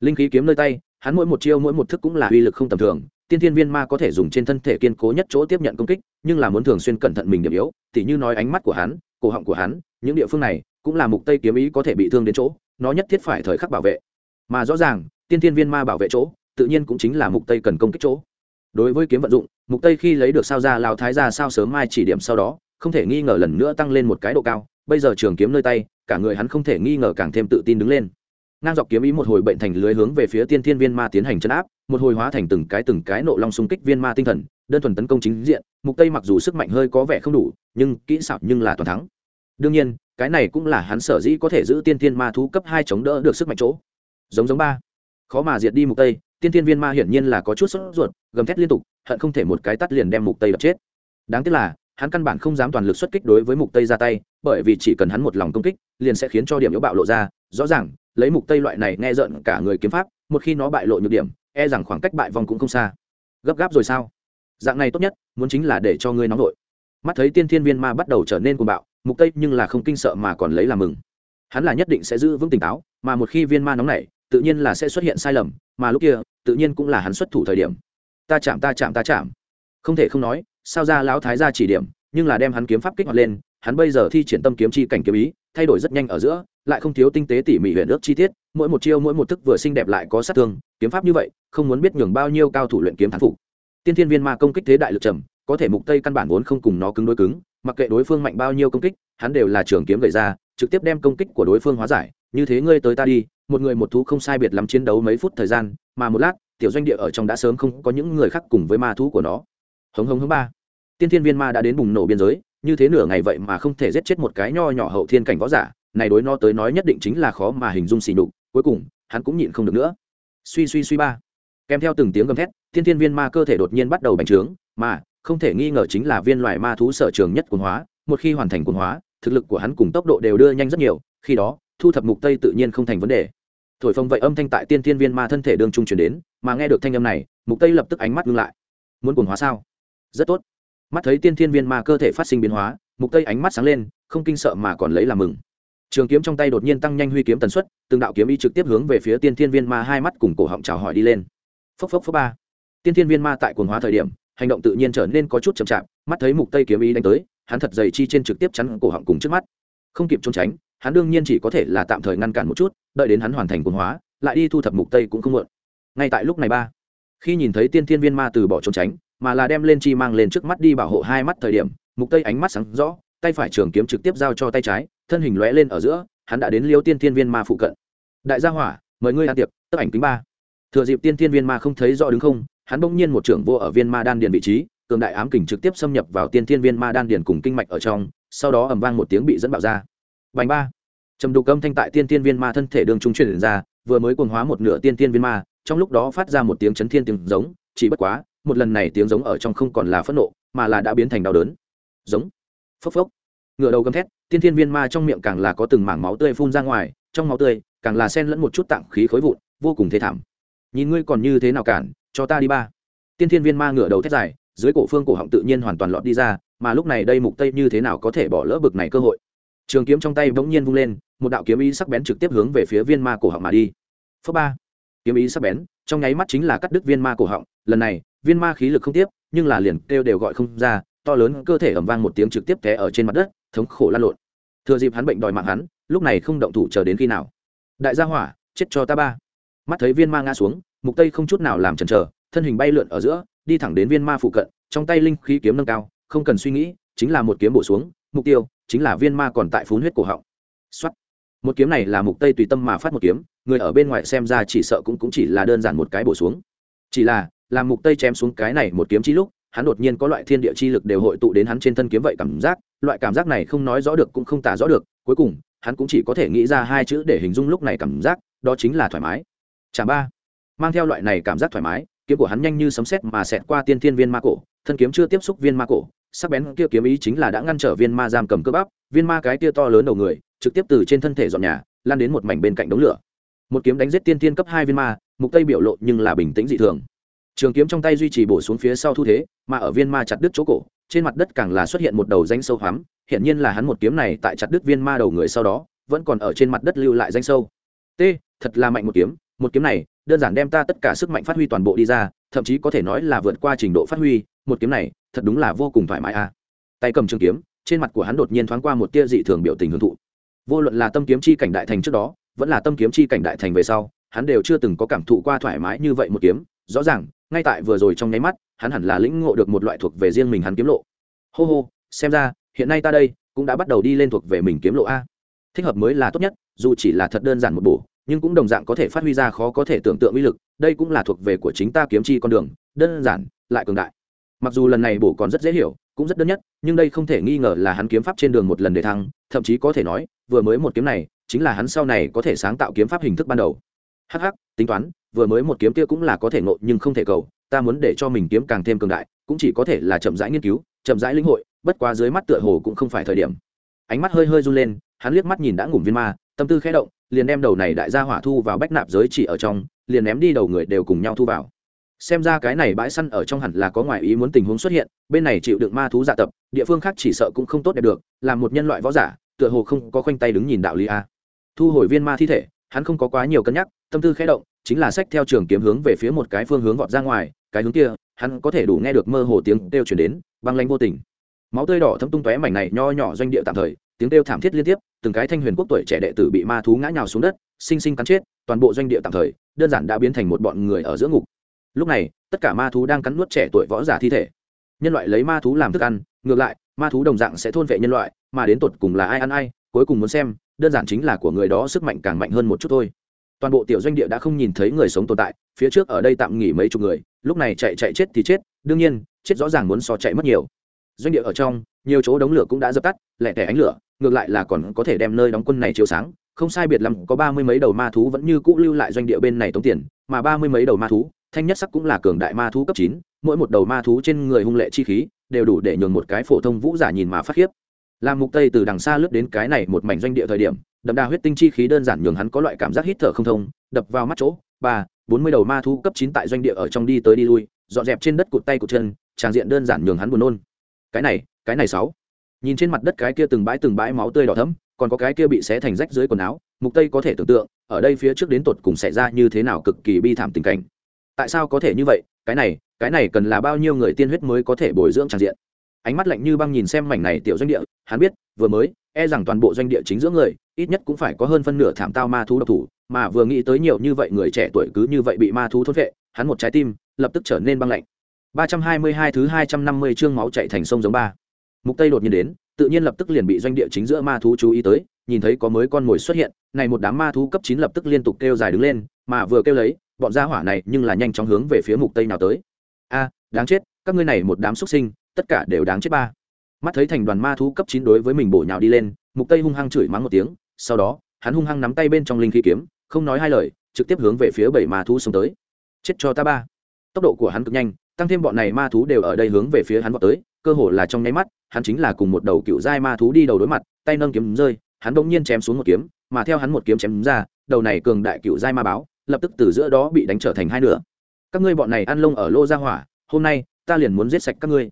Linh khí kiếm nơi tay, hắn mỗi một chiêu mỗi một thức cũng là uy lực không tầm thường, tiên thiên viên ma có thể dùng trên thân thể kiên cố nhất chỗ tiếp nhận công kích nhưng là muốn thường xuyên cẩn thận mình điểm yếu, tỉ như nói ánh mắt của hắn, cổ họng của hắn, những địa phương này cũng là mục tây kiếm ý có thể bị thương đến chỗ, nó nhất thiết phải thời khắc bảo vệ. Mà rõ ràng, tiên thiên viên ma bảo vệ chỗ, tự nhiên cũng chính là mục tây cần công kích chỗ. Đối với kiếm vận dụng, mục tây khi lấy được sao ra lao thái ra sao sớm mai chỉ điểm sau đó, không thể nghi ngờ lần nữa tăng lên một cái độ cao, bây giờ trường kiếm nơi tay, cả người hắn không thể nghi ngờ càng thêm tự tin đứng lên. Ngang dọc kiếm ý một hồi bệnh thành lưới hướng về phía tiên thiên viên ma tiến hành chấn áp, một hồi hóa thành từng cái từng cái nộ long xung kích viên ma tinh thần đơn thuần tấn công chính diện, mục tây mặc dù sức mạnh hơi có vẻ không đủ, nhưng kỹ xảo nhưng là toàn thắng. Đương nhiên, cái này cũng là hắn sở dĩ có thể giữ tiên thiên ma thú cấp hai chống đỡ được sức mạnh chỗ. Giống giống ba. Khó mà diệt đi mục tây, tiên thiên viên ma hiển nhiên là có chút sốt ruột, gầm thét liên tục, hận không thể một cái tắt liền đem mục tây đập chết. Đáng tiếc là, hắn căn bản không dám toàn lực xuất kích đối với mục tây ra tay, bởi vì chỉ cần hắn một lòng công kích, liền sẽ khiến cho điểm yếu bạo lộ ra. Rõ ràng, lấy mục tây loại này nghe giận cả người kiếm pháp, một khi nó bại lộ nhược điểm e rằng khoảng cách bại vòng cũng không xa. Gấp gáp rồi sao? Dạng này tốt nhất, muốn chính là để cho ngươi nóng vội. Mắt thấy tiên thiên viên ma bắt đầu trở nên cuồng bạo, mục tây nhưng là không kinh sợ mà còn lấy làm mừng. Hắn là nhất định sẽ giữ vững tỉnh táo, mà một khi viên ma nóng này tự nhiên là sẽ xuất hiện sai lầm, mà lúc kia, tự nhiên cũng là hắn xuất thủ thời điểm. Ta chạm ta chạm ta chạm. Không thể không nói, sao ra lão thái ra chỉ điểm, nhưng là đem hắn kiếm pháp kích hoạt lên, hắn bây giờ thi triển tâm kiếm chi cảnh kiếm ý, thay đổi rất nhanh ở giữa, lại không thiếu tinh tế tỉ mỉ huyện ước chi tiết, mỗi một chiêu, mỗi một thức vừa xinh đẹp lại có sát thương, kiếm pháp như vậy, không muốn biết nhường bao nhiêu cao thủ luyện kiếm thắng phục tiên thiên viên ma công kích thế đại lực trầm, có thể mục tây căn bản vốn không cùng nó cứng đối cứng, mặc kệ đối phương mạnh bao nhiêu công kích, hắn đều là trường kiếm gậy ra, trực tiếp đem công kích của đối phương hóa giải. Như thế ngươi tới ta đi, một người một thú không sai biệt lắm chiến đấu mấy phút thời gian, mà một lát, tiểu doanh địa ở trong đã sớm không có những người khác cùng với ma thú của nó. Hống hống hống ba. Tiên thiên viên ma đã đến bùng nổ biên giới, như thế nửa ngày vậy mà không thể giết chết một cái nho nhỏ hậu thiên cảnh võ giả, này đối nó tới nói nhất định chính là khó mà hình dung xỉ nhục, cuối cùng, hắn cũng nhịn không được nữa. Suy suy suy ba. Kèm theo từng tiếng gầm thét Tiên thiên viên ma cơ thể đột nhiên bắt đầu bành trướng, mà, không thể nghi ngờ chính là viên loài ma thú sở trường nhất quần hóa, một khi hoàn thành quần hóa, thực lực của hắn cùng tốc độ đều đưa nhanh rất nhiều, khi đó, thu thập mục tây tự nhiên không thành vấn đề. Thổi phồng vậy âm thanh tại tiên thiên viên ma thân thể đương trung chuyển đến, mà nghe được thanh âm này, mục tây lập tức ánh mắt ngưng lại. Muốn quần hóa sao? Rất tốt. Mắt thấy tiên thiên viên ma cơ thể phát sinh biến hóa, mục tây ánh mắt sáng lên, không kinh sợ mà còn lấy làm mừng. Trường kiếm trong tay đột nhiên tăng nhanh huy kiếm tần suất, từng đạo kiếm y trực tiếp hướng về phía tiên thiên viên ma hai mắt cùng cổ họng chào hỏi đi lên. Phốc phốc phốc ba tiên thiên viên ma tại cuồng hóa thời điểm, hành động tự nhiên trở nên có chút chậm chạp, mắt thấy mục tây kiếm ý đánh tới, hắn thật dày chi trên trực tiếp chắn cổ họng cùng trước mắt. Không kịp trốn tránh, hắn đương nhiên chỉ có thể là tạm thời ngăn cản một chút, đợi đến hắn hoàn thành cuồng hóa, lại đi thu thập mục tây cũng không muộn. Ngay tại lúc này ba, khi nhìn thấy tiên thiên viên ma từ bỏ trốn tránh, mà là đem lên chi mang lên trước mắt đi bảo hộ hai mắt thời điểm, mục tây ánh mắt sáng rõ, tay phải trường kiếm trực tiếp giao cho tay trái, thân hình lóe lên ở giữa, hắn đã đến liêu tiên thiên viên ma phụ cận. Đại gia hỏa, mời ngươi ăn tiệc tức ảnh kính ba. Thừa dịp tiên thiên viên ma không thấy rõ đứng không hắn bỗng nhiên một trưởng vô ở viên ma đan điền vị trí, cường đại ám kình trực tiếp xâm nhập vào tiên thiên viên ma đan điền cùng kinh mạch ở trong, sau đó ầm vang một tiếng bị dẫn bạo ra. Bành ba! Trầm đục âm thanh tại tiên thiên viên ma thân thể đường trung truyền ra, vừa mới cuồng hóa một nửa tiên thiên viên ma, trong lúc đó phát ra một tiếng chấn thiên tiếng giống, chỉ bất quá, một lần này tiếng giống ở trong không còn là phẫn nộ, mà là đã biến thành đau đớn. Giống! Phốc phốc! Ngựa đầu gầm thét, tiên thiên viên ma trong miệng càng là có từng mảng máu tươi phun ra ngoài, trong máu tươi càng là sen lẫn một chút tạng khí khối vụn, vô cùng thế thảm. Nhìn ngươi còn như thế nào cản cho ta đi ba. Tiên thiên viên ma ngựa đầu thét dài, dưới cổ phương cổ họng tự nhiên hoàn toàn lọt đi ra, mà lúc này đây mục tây như thế nào có thể bỏ lỡ bực này cơ hội? Trường kiếm trong tay bỗng nhiên vung lên, một đạo kiếm ý sắc bén trực tiếp hướng về phía viên ma cổ họng mà đi. Phớp ba. Kiếm ý sắc bén, trong nháy mắt chính là cắt đứt viên ma cổ họng. Lần này, viên ma khí lực không tiếp, nhưng là liền kêu đều gọi không ra, to lớn cơ thể ẩm vang một tiếng trực tiếp té ở trên mặt đất, thống khổ lan lộn. Thừa dịp hắn bệnh đòi mạng hắn, lúc này không động thủ chờ đến khi nào? Đại gia hỏa, chết cho ta ba. Mắt thấy viên ma ngã xuống mục tây không chút nào làm chần chờ thân hình bay lượn ở giữa đi thẳng đến viên ma phụ cận trong tay linh khí kiếm nâng cao không cần suy nghĩ chính là một kiếm bổ xuống mục tiêu chính là viên ma còn tại phun huyết cổ họng. Xoát, một kiếm này là mục tây tùy tâm mà phát một kiếm người ở bên ngoài xem ra chỉ sợ cũng cũng chỉ là đơn giản một cái bổ xuống. Chỉ là làm mục tây chém xuống cái này một kiếm chi lúc hắn đột nhiên có loại thiên địa chi lực đều hội tụ đến hắn trên thân kiếm vậy cảm giác loại cảm giác này không nói rõ được cũng không tả rõ được cuối cùng hắn cũng chỉ có thể nghĩ ra hai chữ để hình dung lúc này cảm giác đó chính là thoải mái. Chả ba mang theo loại này cảm giác thoải mái, kiếm của hắn nhanh như sấm sét mà xẹt qua tiên thiên viên ma cổ, thân kiếm chưa tiếp xúc viên ma cổ, sắc bén kia kiếm ý chính là đã ngăn trở viên ma giam cầm cơ bắp, viên ma cái kia to lớn đầu người, trực tiếp từ trên thân thể dọn nhà, lan đến một mảnh bên cạnh đống lửa. Một kiếm đánh giết tiên thiên cấp hai viên ma, mục tây biểu lộ nhưng là bình tĩnh dị thường. Trường kiếm trong tay duy trì bổ xuống phía sau thu thế, mà ở viên ma chặt đứt chỗ cổ, trên mặt đất càng là xuất hiện một đầu danh sâu hoắm hiện nhiên là hắn một kiếm này tại chặt đứt viên ma đầu người sau đó, vẫn còn ở trên mặt đất lưu lại danh sâu. T, thật là mạnh một kiếm một kiếm này đơn giản đem ta tất cả sức mạnh phát huy toàn bộ đi ra, thậm chí có thể nói là vượt qua trình độ phát huy, một kiếm này, thật đúng là vô cùng thoải mái a. Tay cầm trường kiếm, trên mặt của hắn đột nhiên thoáng qua một tia dị thường biểu tình hưởng thụ. Vô luận là tâm kiếm chi cảnh đại thành trước đó, vẫn là tâm kiếm chi cảnh đại thành về sau, hắn đều chưa từng có cảm thụ qua thoải mái như vậy một kiếm. Rõ ràng, ngay tại vừa rồi trong nháy mắt, hắn hẳn là lĩnh ngộ được một loại thuộc về riêng mình hắn kiếm lộ. Hô hô, xem ra, hiện nay ta đây cũng đã bắt đầu đi lên thuộc về mình kiếm lộ a. Thích hợp mới là tốt nhất, dù chỉ là thật đơn giản một bổ nhưng cũng đồng dạng có thể phát huy ra khó có thể tưởng tượng uy lực, đây cũng là thuộc về của chính ta kiếm chi con đường, đơn giản, lại cường đại. Mặc dù lần này bổ còn rất dễ hiểu, cũng rất đơn nhất, nhưng đây không thể nghi ngờ là hắn kiếm pháp trên đường một lần để thăng, thậm chí có thể nói, vừa mới một kiếm này, chính là hắn sau này có thể sáng tạo kiếm pháp hình thức ban đầu. Hh tính toán, vừa mới một kiếm kia cũng là có thể ngộ nhưng không thể cầu, ta muốn để cho mình kiếm càng thêm cường đại, cũng chỉ có thể là chậm rãi nghiên cứu, chậm rãi lĩnh hội, bất quá dưới mắt tựa hồ cũng không phải thời điểm. Ánh mắt hơi hơi run lên, hắn liếc mắt nhìn đã ngủm viên ma tâm tư khẽ động, liền đem đầu này đại gia hỏa thu vào bách nạp giới chỉ ở trong, liền ném đi đầu người đều cùng nhau thu vào. Xem ra cái này bãi săn ở trong hẳn là có ngoại ý muốn tình huống xuất hiện, bên này chịu đựng ma thú dạ tập, địa phương khác chỉ sợ cũng không tốt đẹp được là một nhân loại võ giả, tựa hồ không có khoanh tay đứng nhìn đạo lý a. Thu hồi viên ma thi thể, hắn không có quá nhiều cân nhắc, tâm tư khẽ động, chính là sách theo trường kiếm hướng về phía một cái phương hướng vọt ra ngoài, cái hướng kia, hắn có thể đủ nghe được mơ hồ tiếng kêu chuyển đến, băng lanh vô tình. Máu tươi đỏ thấm tung tóe mảnh này nho nhỏ doanh địa tạm thời, tiếng kêu thảm thiết liên tiếp từng cái thanh huyền quốc tuổi trẻ đệ tử bị ma thú ngã nhào xuống đất, sinh sinh cắn chết, toàn bộ doanh địa tạm thời, đơn giản đã biến thành một bọn người ở giữa ngục. Lúc này, tất cả ma thú đang cắn nuốt trẻ tuổi võ giả thi thể. Nhân loại lấy ma thú làm thức ăn, ngược lại, ma thú đồng dạng sẽ thôn vệ nhân loại, mà đến tột cùng là ai ăn ai, cuối cùng muốn xem, đơn giản chính là của người đó sức mạnh càng mạnh hơn một chút thôi. Toàn bộ tiểu doanh địa đã không nhìn thấy người sống tồn tại, phía trước ở đây tạm nghỉ mấy chục người, lúc này chạy chạy chết thì chết, đương nhiên, chết rõ ràng muốn so chạy mất nhiều. Doanh địa ở trong, nhiều chỗ đống lửa cũng đã dập tắt lẹ tẻ ánh lửa ngược lại là còn có thể đem nơi đóng quân này chiếu sáng, không sai biệt lắm, có ba mươi mấy đầu ma thú vẫn như cũ lưu lại doanh địa bên này tống tiền, mà ba mươi mấy đầu ma thú, thanh nhất sắc cũng là cường đại ma thú cấp chín, mỗi một đầu ma thú trên người hung lệ chi khí, đều đủ để nhường một cái phổ thông vũ giả nhìn mà phát khiếp. Làm mục tây từ đằng xa lướt đến cái này một mảnh doanh địa thời điểm, đậm đà huyết tinh chi khí đơn giản nhường hắn có loại cảm giác hít thở không thông, đập vào mắt chỗ, ba, bốn mươi đầu ma thú cấp chín tại doanh địa ở trong đi tới đi lui, dọn dẹp trên đất cụt tay cụt chân tràng diện đơn giản nhường hắn buồn nôn. Cái này cái này sáu nhìn trên mặt đất cái kia từng bãi từng bãi máu tươi đỏ thấm còn có cái kia bị xé thành rách dưới quần áo, mục tây có thể tưởng tượng, ở đây phía trước đến tột cùng xảy ra như thế nào cực kỳ bi thảm tình cảnh. Tại sao có thể như vậy? Cái này cái này cần là bao nhiêu người tiên huyết mới có thể bồi dưỡng tràn diện? Ánh mắt lạnh như băng nhìn xem mảnh này tiểu doanh địa, hắn biết, vừa mới e rằng toàn bộ doanh địa chính giữa người, ít nhất cũng phải có hơn phân nửa thảm tao ma thú độc thủ, mà vừa nghĩ tới nhiều như vậy người trẻ tuổi cứ như vậy bị ma thú thốt vệ, hắn một trái tim, lập tức trở nên băng lạnh. 322 thứ 250 chương máu chảy thành sông giống ba. Mục Tây đột nhiên đến, tự nhiên lập tức liền bị doanh địa chính giữa ma thú chú ý tới, nhìn thấy có mới con mồi xuất hiện, này một đám ma thú cấp 9 lập tức liên tục kêu dài đứng lên, mà vừa kêu lấy, bọn gia hỏa này nhưng là nhanh chóng hướng về phía Mục Tây nào tới. A, đáng chết, các ngươi này một đám xuất sinh, tất cả đều đáng chết ba. Mắt thấy thành đoàn ma thú cấp 9 đối với mình bổ nhào đi lên, Mục Tây hung hăng chửi mắng một tiếng, sau đó, hắn hung hăng nắm tay bên trong linh khí kiếm, không nói hai lời, trực tiếp hướng về phía bảy ma thú xông tới. Chết cho ta ba. Tốc độ của hắn cực nhanh, tăng thêm bọn này ma thú đều ở đây hướng về phía hắn vọt tới cơ hồ là trong nháy mắt, hắn chính là cùng một đầu cựu giai ma thú đi đầu đối mặt, tay nâng kiếm rơi, hắn bỗng nhiên chém xuống một kiếm, mà theo hắn một kiếm chém ra, đầu này cường đại cựu giai ma báo, lập tức từ giữa đó bị đánh trở thành hai nửa. Các ngươi bọn này ăn lông ở lô gia hỏa, hôm nay, ta liền muốn giết sạch các ngươi.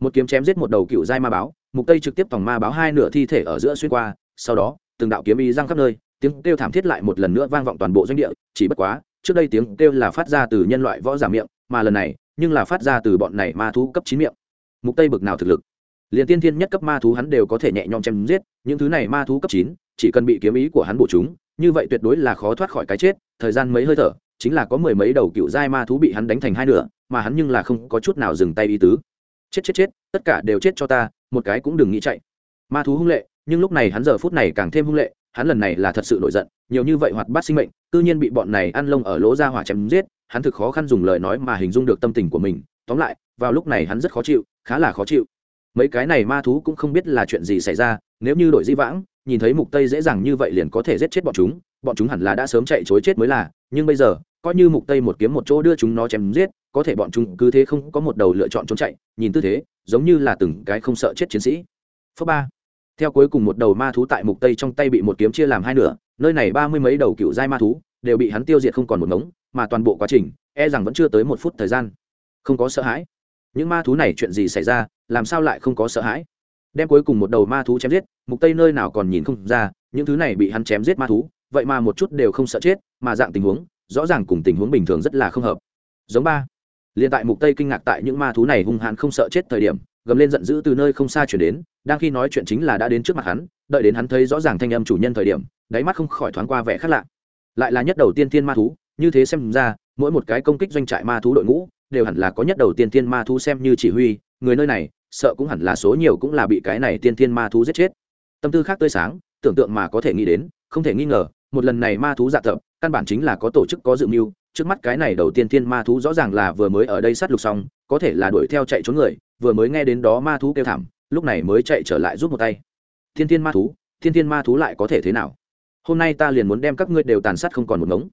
Một kiếm chém giết một đầu cựu giai ma báo, mục tây trực tiếp tòng ma báo hai nửa thi thể ở giữa xuyên qua, sau đó, từng đạo kiếm ý răng khắp nơi, tiếng kêu thảm thiết lại một lần nữa vang vọng toàn bộ doanh địa, chỉ bất quá, trước đây tiếng kêu là phát ra từ nhân loại võ giả miệng, mà lần này, nhưng là phát ra từ bọn này ma thú cấp chín miệng mục tây bực nào thực lực. Liền tiên thiên nhất cấp ma thú hắn đều có thể nhẹ nhõm chém giết, những thứ này ma thú cấp chín, chỉ cần bị kiếm ý của hắn bổ chúng, như vậy tuyệt đối là khó thoát khỏi cái chết, thời gian mấy hơi thở, chính là có mười mấy đầu cựu giai ma thú bị hắn đánh thành hai nửa, mà hắn nhưng là không có chút nào dừng tay ý tứ. Chết chết chết, tất cả đều chết cho ta, một cái cũng đừng nghĩ chạy. Ma thú hung lệ, nhưng lúc này hắn giờ phút này càng thêm hung lệ, hắn lần này là thật sự nổi giận, nhiều như vậy hoạt bát sinh mệnh tự nhiên bị bọn này ăn lông ở lỗ ra hỏa chém giết, hắn thực khó khăn dùng lời nói mà hình dung được tâm tình của mình tóm lại, vào lúc này hắn rất khó chịu, khá là khó chịu. Mấy cái này ma thú cũng không biết là chuyện gì xảy ra, nếu như đội di vãng nhìn thấy mục tây dễ dàng như vậy liền có thể giết chết bọn chúng bọn chúng hẳn là đã sớm chạy chối chết mới là, nhưng bây giờ, coi như mục tây một kiếm một chỗ đưa chúng nó chém giết, có thể bọn chúng cứ thế không có một đầu lựa chọn trốn chạy, nhìn tư thế, giống như là từng cái không sợ chết chiến sĩ. Phớp ba. Theo cuối cùng một đầu ma thú tại mục tây trong tay bị một kiếm chia làm hai nửa, nơi này ba mươi mấy đầu cựu giai ma thú đều bị hắn tiêu diệt không còn một ngống, mà toàn bộ quá trình e rằng vẫn chưa tới một phút thời gian không có sợ hãi. Những ma thú này chuyện gì xảy ra, làm sao lại không có sợ hãi? Đem cuối cùng một đầu ma thú chém giết, mục tây nơi nào còn nhìn không ra, những thứ này bị hắn chém giết ma thú, vậy mà một chút đều không sợ chết, mà dạng tình huống, rõ ràng cùng tình huống bình thường rất là không hợp. Giống ba. Liền tại mục tây kinh ngạc tại những ma thú này hung hãn không sợ chết thời điểm, gầm lên giận dữ từ nơi không xa chuyển đến, đang khi nói chuyện chính là đã đến trước mặt hắn, đợi đến hắn thấy rõ ràng thanh âm chủ nhân thời điểm, đáy mắt không khỏi thoáng qua vẻ khác lạ. Lại là nhất đầu tiên tiên ma thú, như thế xem ra, mỗi một cái công kích doanh trại ma thú đội ngũ đều hẳn là có nhất đầu tiên thiên ma thú xem như chỉ huy, người nơi này, sợ cũng hẳn là số nhiều cũng là bị cái này tiên thiên ma thú giết chết. Tâm tư khác tươi sáng, tưởng tượng mà có thể nghĩ đến, không thể nghi ngờ, một lần này ma thú dạ tập, căn bản chính là có tổ chức có dự mưu, trước mắt cái này đầu tiên thiên ma thú rõ ràng là vừa mới ở đây sát lục xong, có thể là đuổi theo chạy trốn người, vừa mới nghe đến đó ma thú kêu thảm, lúc này mới chạy trở lại giúp một tay. Thiên thiên ma thú, thiên thiên ma thú lại có thể thế nào? Hôm nay ta liền muốn đem các ngươi đều tàn sát không còn một ngống.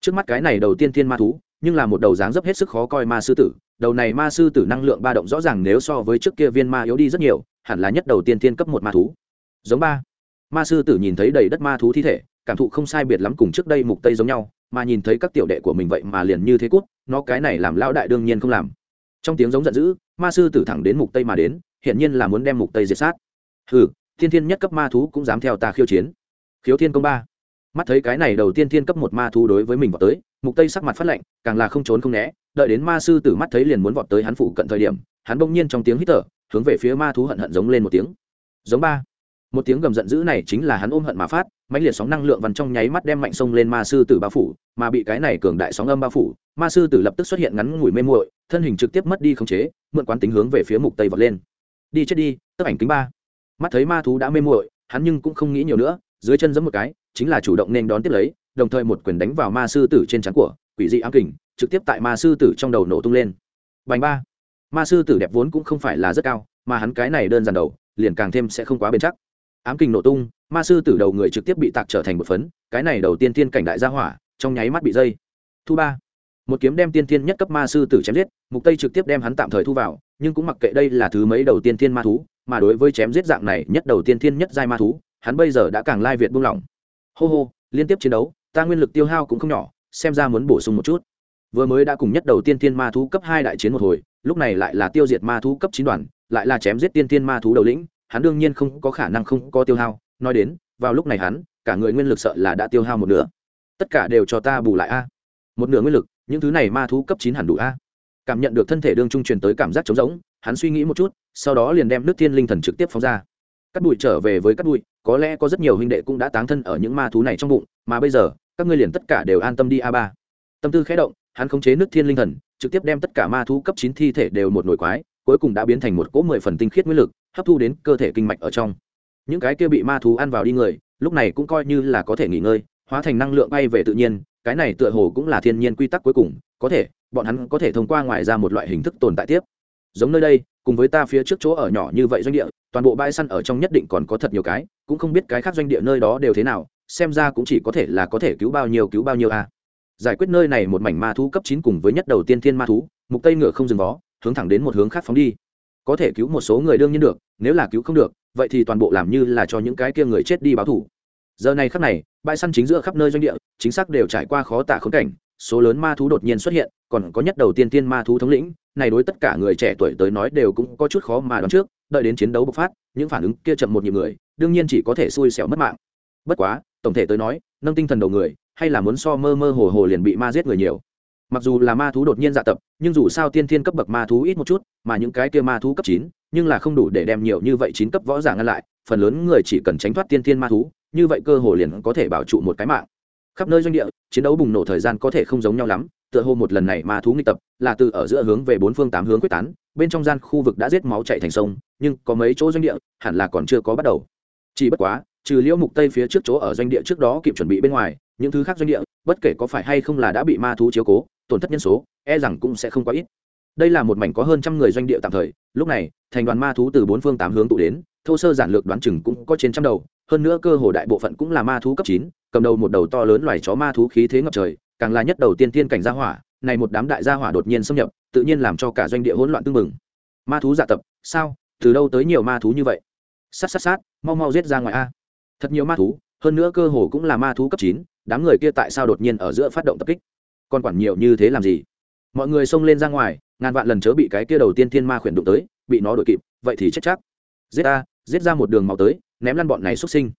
Trước mắt cái này đầu tiên thiên ma thú nhưng là một đầu dáng dấp hết sức khó coi ma sư tử, đầu này ma sư tử năng lượng ba động rõ ràng nếu so với trước kia viên ma yếu đi rất nhiều, hẳn là nhất đầu tiên thiên cấp một ma thú. Giống ba. Ma sư tử nhìn thấy đầy đất ma thú thi thể, cảm thụ không sai biệt lắm cùng trước đây mục tây giống nhau, mà nhìn thấy các tiểu đệ của mình vậy mà liền như thế cút, nó cái này làm lão đại đương nhiên không làm. Trong tiếng giống giận dữ, ma sư tử thẳng đến mục tây mà đến hiện nhiên là muốn đem mục tây diệt sát. Hừ, thiên thiên nhất cấp ma thú cũng dám theo ta khiêu chiến. Khiếu thiên công ba. Mắt thấy cái này đầu tiên thiên cấp một ma thú đối với mình vào tới mục tây sắc mặt phát lạnh, càng là không trốn không né, đợi đến ma sư tử mắt thấy liền muốn vọt tới hắn phụ cận thời điểm, hắn bỗng nhiên trong tiếng hít thở, hướng về phía ma thú hận hận giống lên một tiếng. Giống ba. Một tiếng gầm giận dữ này chính là hắn ôm hận mà phát, mãnh liệt sóng năng lượng vằn trong nháy mắt đem mạnh sông lên ma sư tử bao phủ, mà bị cái này cường đại sóng âm bao phủ, ma sư tử lập tức xuất hiện ngắn ngủi mê muội, thân hình trực tiếp mất đi khống chế, mượn quán tính hướng về phía mục tây vọt lên. Đi chết đi, tấp ảnh kính ba. Mắt thấy ma thú đã mê muội, hắn nhưng cũng không nghĩ nhiều nữa, dưới chân giẫm một cái, chính là chủ động nên đón tiếp lấy đồng thời một quyền đánh vào ma sư tử trên trán của, quỷ dị ám kình, trực tiếp tại ma sư tử trong đầu nổ tung lên. Bành ba. Ma sư tử đẹp vốn cũng không phải là rất cao, mà hắn cái này đơn giản đầu, liền càng thêm sẽ không quá bền chắc. Ám kình nổ tung, ma sư tử đầu người trực tiếp bị tạc trở thành một phấn, cái này đầu tiên tiên cảnh đại gia hỏa, trong nháy mắt bị dây. Thu ba. Một kiếm đem tiên tiên nhất cấp ma sư tử chém giết, mục tây trực tiếp đem hắn tạm thời thu vào, nhưng cũng mặc kệ đây là thứ mấy đầu tiên tiên ma thú, mà đối với chém giết dạng này nhất đầu tiên tiên nhất giai ma thú, hắn bây giờ đã càng lai việt buông lỏng. Hô hô, liên tiếp chiến đấu ta nguyên lực tiêu hao cũng không nhỏ, xem ra muốn bổ sung một chút. Vừa mới đã cùng nhất đầu tiên tiên ma thú cấp hai đại chiến một hồi, lúc này lại là tiêu diệt ma thú cấp chín đoàn, lại là chém giết tiên tiên ma thú đầu lĩnh, hắn đương nhiên không có khả năng không có tiêu hao. Nói đến, vào lúc này hắn, cả người nguyên lực sợ là đã tiêu hao một nửa. Tất cả đều cho ta bù lại a. Một nửa nguyên lực, những thứ này ma thú cấp chín hẳn đủ a. Cảm nhận được thân thể đương trung truyền tới cảm giác trống rỗng, hắn suy nghĩ một chút, sau đó liền đem nước thiên linh thần trực tiếp phóng ra cắt bụi trở về với cắt bụi, có lẽ có rất nhiều huynh đệ cũng đã táng thân ở những ma thú này trong bụng, mà bây giờ, các ngươi liền tất cả đều an tâm đi a ba. Tâm tư khẽ động, hắn khống chế nước thiên linh thần, trực tiếp đem tất cả ma thú cấp chín thi thể đều một nồi quái, cuối cùng đã biến thành một cỗ mười phần tinh khiết nguyên lực, hấp thu đến cơ thể kinh mạch ở trong. Những cái kia bị ma thú ăn vào đi người, lúc này cũng coi như là có thể nghỉ ngơi, hóa thành năng lượng bay về tự nhiên, cái này tựa hồ cũng là thiên nhiên quy tắc cuối cùng, có thể, bọn hắn có thể thông qua ngoài ra một loại hình thức tồn tại tiếp giống nơi đây, cùng với ta phía trước chỗ ở nhỏ như vậy doanh địa, toàn bộ bãi săn ở trong nhất định còn có thật nhiều cái, cũng không biết cái khác doanh địa nơi đó đều thế nào, xem ra cũng chỉ có thể là có thể cứu bao nhiêu cứu bao nhiêu a. Giải quyết nơi này một mảnh ma thú cấp chín cùng với nhất đầu tiên thiên ma thú, mục tây ngựa không dừng vó, hướng thẳng đến một hướng khác phóng đi. Có thể cứu một số người đương nhiên được, nếu là cứu không được, vậy thì toàn bộ làm như là cho những cái kia người chết đi báo thủ giờ này khắc này, bãi săn chính giữa khắp nơi doanh địa, chính xác đều trải qua khó tả khốn cảnh số lớn ma thú đột nhiên xuất hiện, còn có nhất đầu tiên tiên ma thú thống lĩnh, này đối tất cả người trẻ tuổi tới nói đều cũng có chút khó mà đoán trước, đợi đến chiến đấu bộc phát, những phản ứng kia chậm một nhịp người, đương nhiên chỉ có thể xui xẻo mất mạng. Bất quá, tổng thể tới nói, nâng tinh thần đầu người, hay là muốn so mơ mơ hồ hồ liền bị ma giết người nhiều. Mặc dù là ma thú đột nhiên dạ tập, nhưng dù sao tiên thiên cấp bậc ma thú ít một chút, mà những cái kia ma thú cấp chín, nhưng là không đủ để đem nhiều như vậy chín cấp võ giả ngăn lại, phần lớn người chỉ cần tránh thoát tiên thiên ma thú, như vậy cơ hồ liền có thể bảo trụ một cái mạng khắp nơi doanh địa, chiến đấu bùng nổ thời gian có thể không giống nhau lắm, tựa hồ một lần này ma thú nghịch tập là từ ở giữa hướng về bốn phương tám hướng quyết tán, bên trong gian khu vực đã giết máu chạy thành sông, nhưng có mấy chỗ doanh địa hẳn là còn chưa có bắt đầu. Chỉ bất quá, trừ liễu mục tây phía trước chỗ ở doanh địa trước đó kịp chuẩn bị bên ngoài, những thứ khác doanh địa, bất kể có phải hay không là đã bị ma thú chiếu cố, tổn thất nhân số e rằng cũng sẽ không quá ít. Đây là một mảnh có hơn trăm người doanh địa tạm thời, lúc này, thành đoàn ma thú từ bốn phương tám hướng tụ đến, thô sơ giản lược đoán chừng cũng có trên trăm đầu hơn nữa cơ hồ đại bộ phận cũng là ma thú cấp chín, cầm đầu một đầu to lớn loài chó ma thú khí thế ngập trời, càng là nhất đầu tiên tiên cảnh gia hỏa, này một đám đại gia hỏa đột nhiên xâm nhập, tự nhiên làm cho cả doanh địa hỗn loạn tương mừng ma thú dạ tập, sao? Từ đâu tới nhiều ma thú như vậy? Sát sát sát, mau mau giết ra ngoài a. Thật nhiều ma thú, hơn nữa cơ hồ cũng là ma thú cấp chín, đám người kia tại sao đột nhiên ở giữa phát động tập kích? Còn quản nhiều như thế làm gì? Mọi người xông lên ra ngoài, ngàn vạn lần chớ bị cái kia đầu tiên thiên ma khuyển đụng tới, bị nó đuổi kịp, vậy thì chết chắc. Giết ta giết ra một đường máu tới ném lăn bọn này xuất sinh.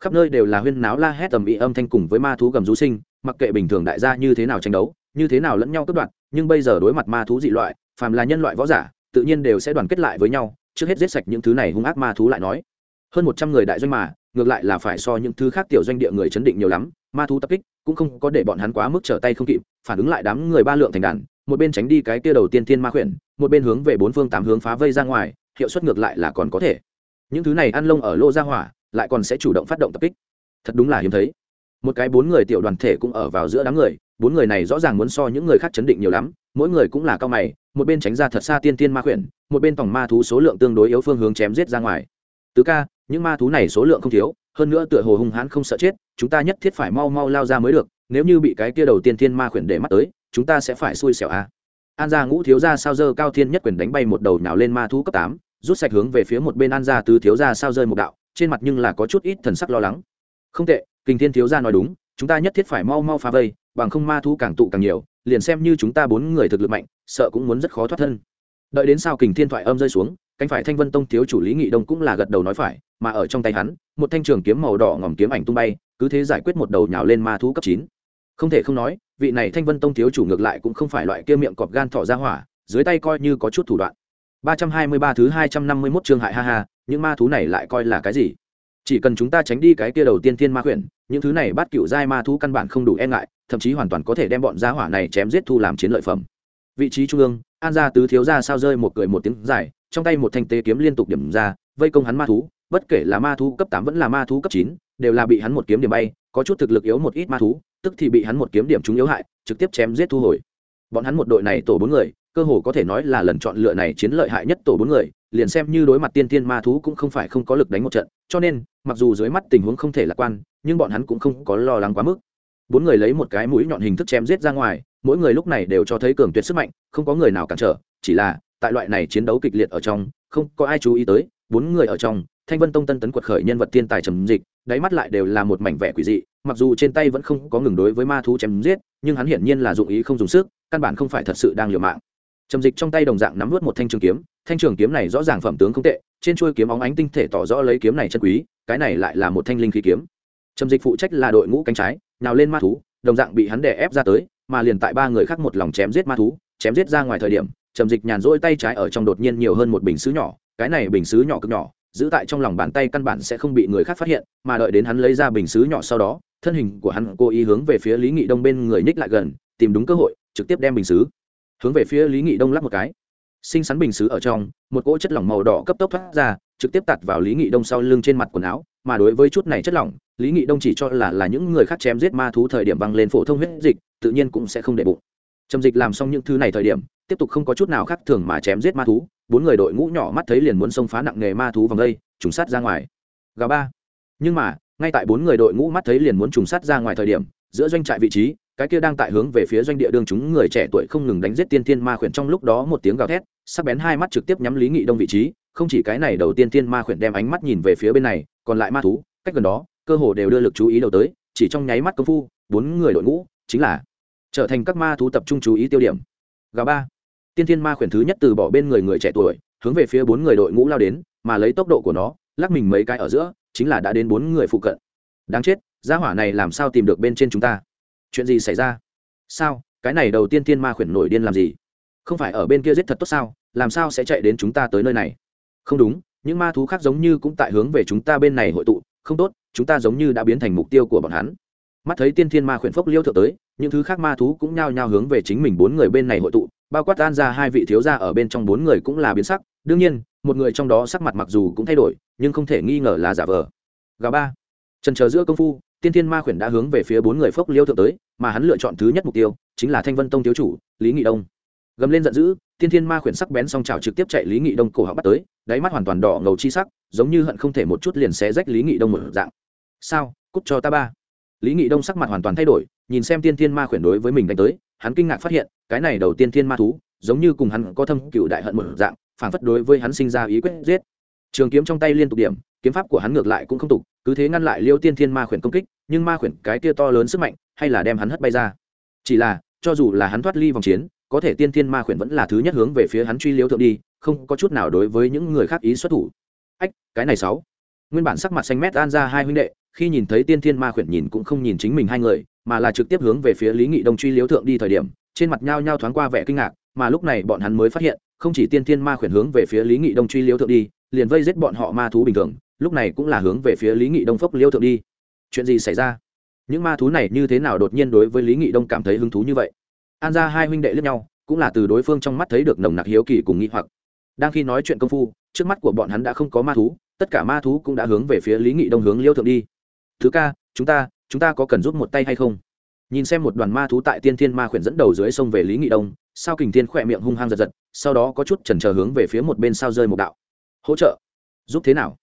Khắp nơi đều là huyên náo la hét tầm ý âm thanh cùng với ma thú gầm rú sinh, mặc kệ bình thường đại gia như thế nào tranh đấu, như thế nào lẫn nhau cướp đoạt, nhưng bây giờ đối mặt ma thú dị loại, phàm là nhân loại võ giả, tự nhiên đều sẽ đoàn kết lại với nhau, trước hết giết sạch những thứ này hung ác ma thú lại nói. Hơn một trăm người đại doanh mà, ngược lại là phải so những thứ khác tiểu doanh địa người chấn định nhiều lắm, ma thú tập kích cũng không có để bọn hắn quá mức trở tay không kịp, phản ứng lại đám người ba lượng thành đàn, một bên tránh đi cái kia đầu tiên thiên ma khuyển, một bên hướng về bốn phương tám hướng phá vây ra ngoài, hiệu suất ngược lại là còn có thể những thứ này ăn lông ở lô ra hỏa, lại còn sẽ chủ động phát động tập kích. Thật đúng là hiếm thấy. Một cái bốn người tiểu đoàn thể cũng ở vào giữa đám người, bốn người này rõ ràng muốn so những người khác chấn định nhiều lắm, mỗi người cũng là cao mày, một bên tránh ra thật xa tiên tiên ma khuyển, một bên tòng ma thú số lượng tương đối yếu phương hướng chém giết ra ngoài. Tứ ca, những ma thú này số lượng không thiếu, hơn nữa tựa hồ hung hãn không sợ chết, chúng ta nhất thiết phải mau mau lao ra mới được, nếu như bị cái kia đầu tiên thiên ma khuyển để mắt tới, chúng ta sẽ phải xui xẻo a à. an gia ngũ thiếu gia sao dơ cao thiên nhất quyền đánh bay một đầu nào lên ma thú cấp tám rút sạch hướng về phía một bên an gia tứ thiếu gia sao rơi một đạo, trên mặt nhưng là có chút ít thần sắc lo lắng. Không tệ kinh thiên thiếu gia nói đúng, chúng ta nhất thiết phải mau mau phá vây, bằng không ma thú càng tụ càng nhiều, liền xem như chúng ta bốn người thực lực mạnh, sợ cũng muốn rất khó thoát thân. Đợi đến sao kình thiên thoại âm rơi xuống, cánh phải thanh vân tông thiếu chủ lý nghị đông cũng là gật đầu nói phải, mà ở trong tay hắn, một thanh trường kiếm màu đỏ ngòm kiếm ảnh tung bay, cứ thế giải quyết một đầu nhào lên ma thú cấp chín. Không thể không nói, vị này thanh vân tông thiếu chủ ngược lại cũng không phải loại kia miệng cọp gan thỏ ra hỏa, dưới tay coi như có chút thủ đoạn ba trăm hai mươi ba thứ hai trăm năm mươi 251 chương hại ha ha, những ma thú này lại coi là cái gì? Chỉ cần chúng ta tránh đi cái kia đầu tiên thiên ma quyển những thứ này bắt cựu giai ma thú căn bản không đủ e ngại, thậm chí hoàn toàn có thể đem bọn gia hỏa này chém giết thu làm chiến lợi phẩm. Vị trí trung ương, an gia tứ thiếu gia sao rơi một cười một tiếng dài, trong tay một thanh tế kiếm liên tục điểm ra, vây công hắn ma thú, bất kể là ma thú cấp tám vẫn là ma thú cấp chín, đều là bị hắn một kiếm điểm bay, có chút thực lực yếu một ít ma thú, tức thì bị hắn một kiếm điểm chúng yếu hại, trực tiếp chém giết thu hồi. Bọn hắn một đội này tổ bốn người cơ hồ có thể nói là lần chọn lựa này chiến lợi hại nhất tổ bốn người, liền xem như đối mặt tiên tiên ma thú cũng không phải không có lực đánh một trận, cho nên, mặc dù dưới mắt tình huống không thể lạc quan, nhưng bọn hắn cũng không có lo lắng quá mức. Bốn người lấy một cái mũi nhọn hình thức chém giết ra ngoài, mỗi người lúc này đều cho thấy cường tuyệt sức mạnh, không có người nào cản trở, chỉ là, tại loại này chiến đấu kịch liệt ở trong, không có ai chú ý tới, bốn người ở trong, thanh vân tông tân tấn quật khởi nhân vật thiên tài trầm dịch, đáy mắt lại đều là một mảnh vẻ quỷ dị, mặc dù trên tay vẫn không có ngừng đối với ma thú chém giết, nhưng hắn hiển nhiên là dụng ý không dùng sức, căn bản không phải thật sự đang liều mạng trầm dịch trong tay đồng dạng nắm vớt một thanh trường kiếm, thanh trường kiếm này rõ ràng phẩm tướng không tệ, trên chuôi kiếm óng ánh tinh thể tỏ rõ lấy kiếm này chân quý, cái này lại là một thanh linh khí kiếm. Trầm dịch phụ trách là đội ngũ cánh trái, nào lên ma thú, đồng dạng bị hắn đè ép ra tới, mà liền tại ba người khác một lòng chém giết ma thú, chém giết ra ngoài thời điểm, trầm dịch nhàn rỗi tay trái ở trong đột nhiên nhiều hơn một bình xứ nhỏ, cái này bình xứ nhỏ cực nhỏ, giữ tại trong lòng bàn tay căn bản sẽ không bị người khác phát hiện, mà đợi đến hắn lấy ra bình xứ nhỏ sau đó, thân hình của hắn cố ý hướng về phía lý nghị đông bên người ních lại gần, tìm đúng cơ hội, trực tiếp đem bình xứ hướng về phía lý nghị đông lắp một cái. Sinh sắn bình xứ ở trong, một cỗ chất lỏng màu đỏ cấp tốc thoát ra, trực tiếp tạt vào lý nghị đông sau lưng trên mặt quần áo, mà đối với chút này chất lỏng, lý nghị đông chỉ cho là là những người khác chém giết ma thú thời điểm văng lên phổ thông huyết dịch, tự nhiên cũng sẽ không để bụng. Trầm dịch làm xong những thứ này thời điểm, tiếp tục không có chút nào khác thường mà chém giết ma thú, bốn người đội ngũ nhỏ mắt thấy liền muốn xông phá nặng nghề ma thú vòng đây, trùng sát ra ngoài. Gà ba. Nhưng mà, ngay tại bốn người đội ngũ mắt thấy liền muốn trùng sát ra ngoài thời điểm, giữa doanh trại vị trí cái kia đang tại hướng về phía doanh địa đương chúng người trẻ tuổi không ngừng đánh giết tiên tiên ma khuyển trong lúc đó một tiếng gào thét, sắc bén hai mắt trực tiếp nhắm lý nghị đông vị trí, không chỉ cái này đầu tiên tiên ma khuyển đem ánh mắt nhìn về phía bên này, còn lại ma thú, cách gần đó, cơ hồ đều đưa lực chú ý đầu tới, chỉ trong nháy mắt công phu, bốn người đội ngũ, chính là trở thành các ma thú tập trung chú ý tiêu điểm. Gà ba. Tiên tiên ma khuyển thứ nhất từ bỏ bên người người trẻ tuổi, hướng về phía bốn người đội ngũ lao đến, mà lấy tốc độ của nó, lắc mình mấy cái ở giữa, chính là đã đến bốn người phụ cận. Đáng chết, gia hỏa này làm sao tìm được bên trên chúng ta? Chuyện gì xảy ra? Sao? Cái này đầu tiên thiên ma khuyển nổi điên làm gì? Không phải ở bên kia giết thật tốt sao? Làm sao sẽ chạy đến chúng ta tới nơi này? Không đúng, những ma thú khác giống như cũng tại hướng về chúng ta bên này hội tụ. Không tốt, chúng ta giống như đã biến thành mục tiêu của bọn hắn. Mắt thấy tiên thiên ma khuyển phốc liêu thượng tới, những thứ khác ma thú cũng nhao nhao hướng về chính mình bốn người bên này hội tụ, bao quát an ra hai vị thiếu gia ở bên trong bốn người cũng là biến sắc. Đương nhiên, một người trong đó sắc mặt mặc dù cũng thay đổi, nhưng không thể nghi ngờ là giả vờ. Gà ba. Trần chờ giữa công phu tiên thiên ma khuyển đã hướng về phía bốn người phốc liêu thượng tới, mà hắn lựa chọn thứ nhất mục tiêu chính là thanh vân tông thiếu chủ, lý nghị đông. Gầm lên giận dữ, tiên thiên ma khuyển sắc bén song trào trực tiếp chạy lý nghị đông cổ họng bắt tới, đáy mắt hoàn toàn đỏ ngầu chi sắc, giống như hận không thể một chút liền xé rách lý nghị đông một dạng. Sao, cút cho ta ba. Lý nghị đông sắc mặt hoàn toàn thay đổi, nhìn xem tiên thiên ma khuyển đối với mình đánh tới, hắn kinh ngạc phát hiện, cái này đầu tiên thiên ma thú, giống như cùng hắn có thâm cựu đại hận một dạng phản phất đối với hắn sinh ra ý quyết giết. Trường kiếm trong tay liên tục điểm kiếm pháp của hắn ngược lại cũng không tục, cứ thế ngăn lại liêu tiên thiên ma khuyển công kích, nhưng ma khuyển cái kia to lớn sức mạnh, hay là đem hắn hất bay ra. Chỉ là, cho dù là hắn thoát ly vòng chiến, có thể tiên thiên ma khuyển vẫn là thứ nhất hướng về phía hắn truy liêu thượng đi, không có chút nào đối với những người khác ý xuất thủ. Ách, cái này sáu. Nguyên bản sắc mặt xanh mét an ra hai huynh đệ, khi nhìn thấy tiên thiên ma khuyển nhìn cũng không nhìn chính mình hai người, mà là trực tiếp hướng về phía lý nghị đông truy liếu thượng đi thời điểm, trên mặt nhao nhao thoáng qua vẻ kinh ngạc, mà lúc này bọn hắn mới phát hiện, không chỉ tiên thiên ma khuyển hướng về phía lý nghị đông truy liếu thượng đi, liền vây giết bọn họ ma thú bình thường lúc này cũng là hướng về phía lý nghị đông phốc liêu thượng đi chuyện gì xảy ra những ma thú này như thế nào đột nhiên đối với lý nghị đông cảm thấy hứng thú như vậy an ra hai huynh đệ lẫn nhau cũng là từ đối phương trong mắt thấy được nồng nặc hiếu kỳ cùng nghĩ hoặc đang khi nói chuyện công phu trước mắt của bọn hắn đã không có ma thú tất cả ma thú cũng đã hướng về phía lý nghị đông hướng liêu thượng đi thứ ca chúng ta chúng ta có cần giúp một tay hay không nhìn xem một đoàn ma thú tại tiên thiên ma khuyển dẫn đầu dưới sông về lý nghị đông sao kình thiên khỏe miệng hung hăng giật giật sau đó có chút chần chờ hướng về phía một bên sao rơi một đạo hỗ trợ giúp thế nào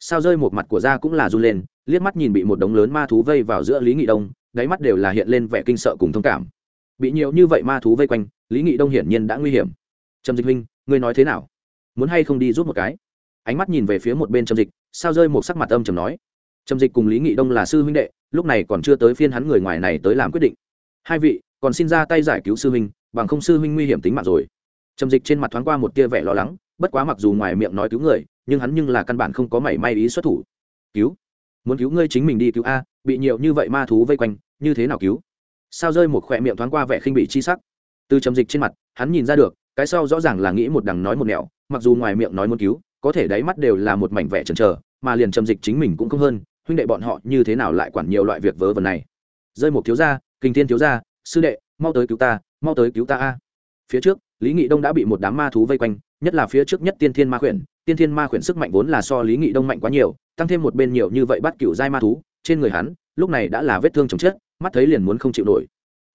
sao rơi một mặt của da cũng là run lên, liếc mắt nhìn bị một đống lớn ma thú vây vào giữa lý nghị đông, đáy mắt đều là hiện lên vẻ kinh sợ cùng thông cảm. Bị nhiều như vậy ma thú vây quanh, lý nghị đông hiển nhiên đã nguy hiểm. Trầm dịch huynh, ngươi nói thế nào? Muốn hay không đi rút một cái? Ánh mắt nhìn về phía một bên trầm dịch, sao rơi một sắc mặt âm trầm nói. Trầm dịch cùng lý nghị đông là sư huynh đệ, lúc này còn chưa tới phiên hắn người ngoài này tới làm quyết định. Hai vị, còn xin ra tay giải cứu sư huynh, bằng không sư huynh nguy hiểm tính mạng rồi. Trầm dịch trên mặt thoáng qua một tia vẻ lo lắng, bất quá mặc dù ngoài miệng nói cứu người nhưng hắn nhưng là căn bản không có mảy may ý xuất thủ. Cứu! Muốn cứu ngươi chính mình đi cứu a, bị nhiều như vậy ma thú vây quanh, như thế nào cứu? Sao rơi một khỏe miệng thoáng qua vẻ khinh bị chi sắc? Từ chấm dịch trên mặt, hắn nhìn ra được, cái sau rõ ràng là nghĩ một đằng nói một nẻo, mặc dù ngoài miệng nói muốn cứu, có thể đáy mắt đều là một mảnh vẻ chần chờ, mà liền chấm dịch chính mình cũng không hơn, huynh đệ bọn họ như thế nào lại quản nhiều loại việc vớ vẩn này? Rơi một thiếu gia kinh thiên thiếu gia, sư đệ, mau tới cứu ta, mau tới cứu ta a. Phía trước, lý nghị đông đã bị một đám ma thú vây quanh, nhất là phía trước nhất tiên thiên ma khuyển tiên thiên ma khuyển sức mạnh vốn là so lý nghị đông mạnh quá nhiều, tăng thêm một bên nhiều như vậy bắt cựu giai ma thú, trên người hắn, lúc này đã là vết thương chồng chết, mắt thấy liền muốn không chịu nổi.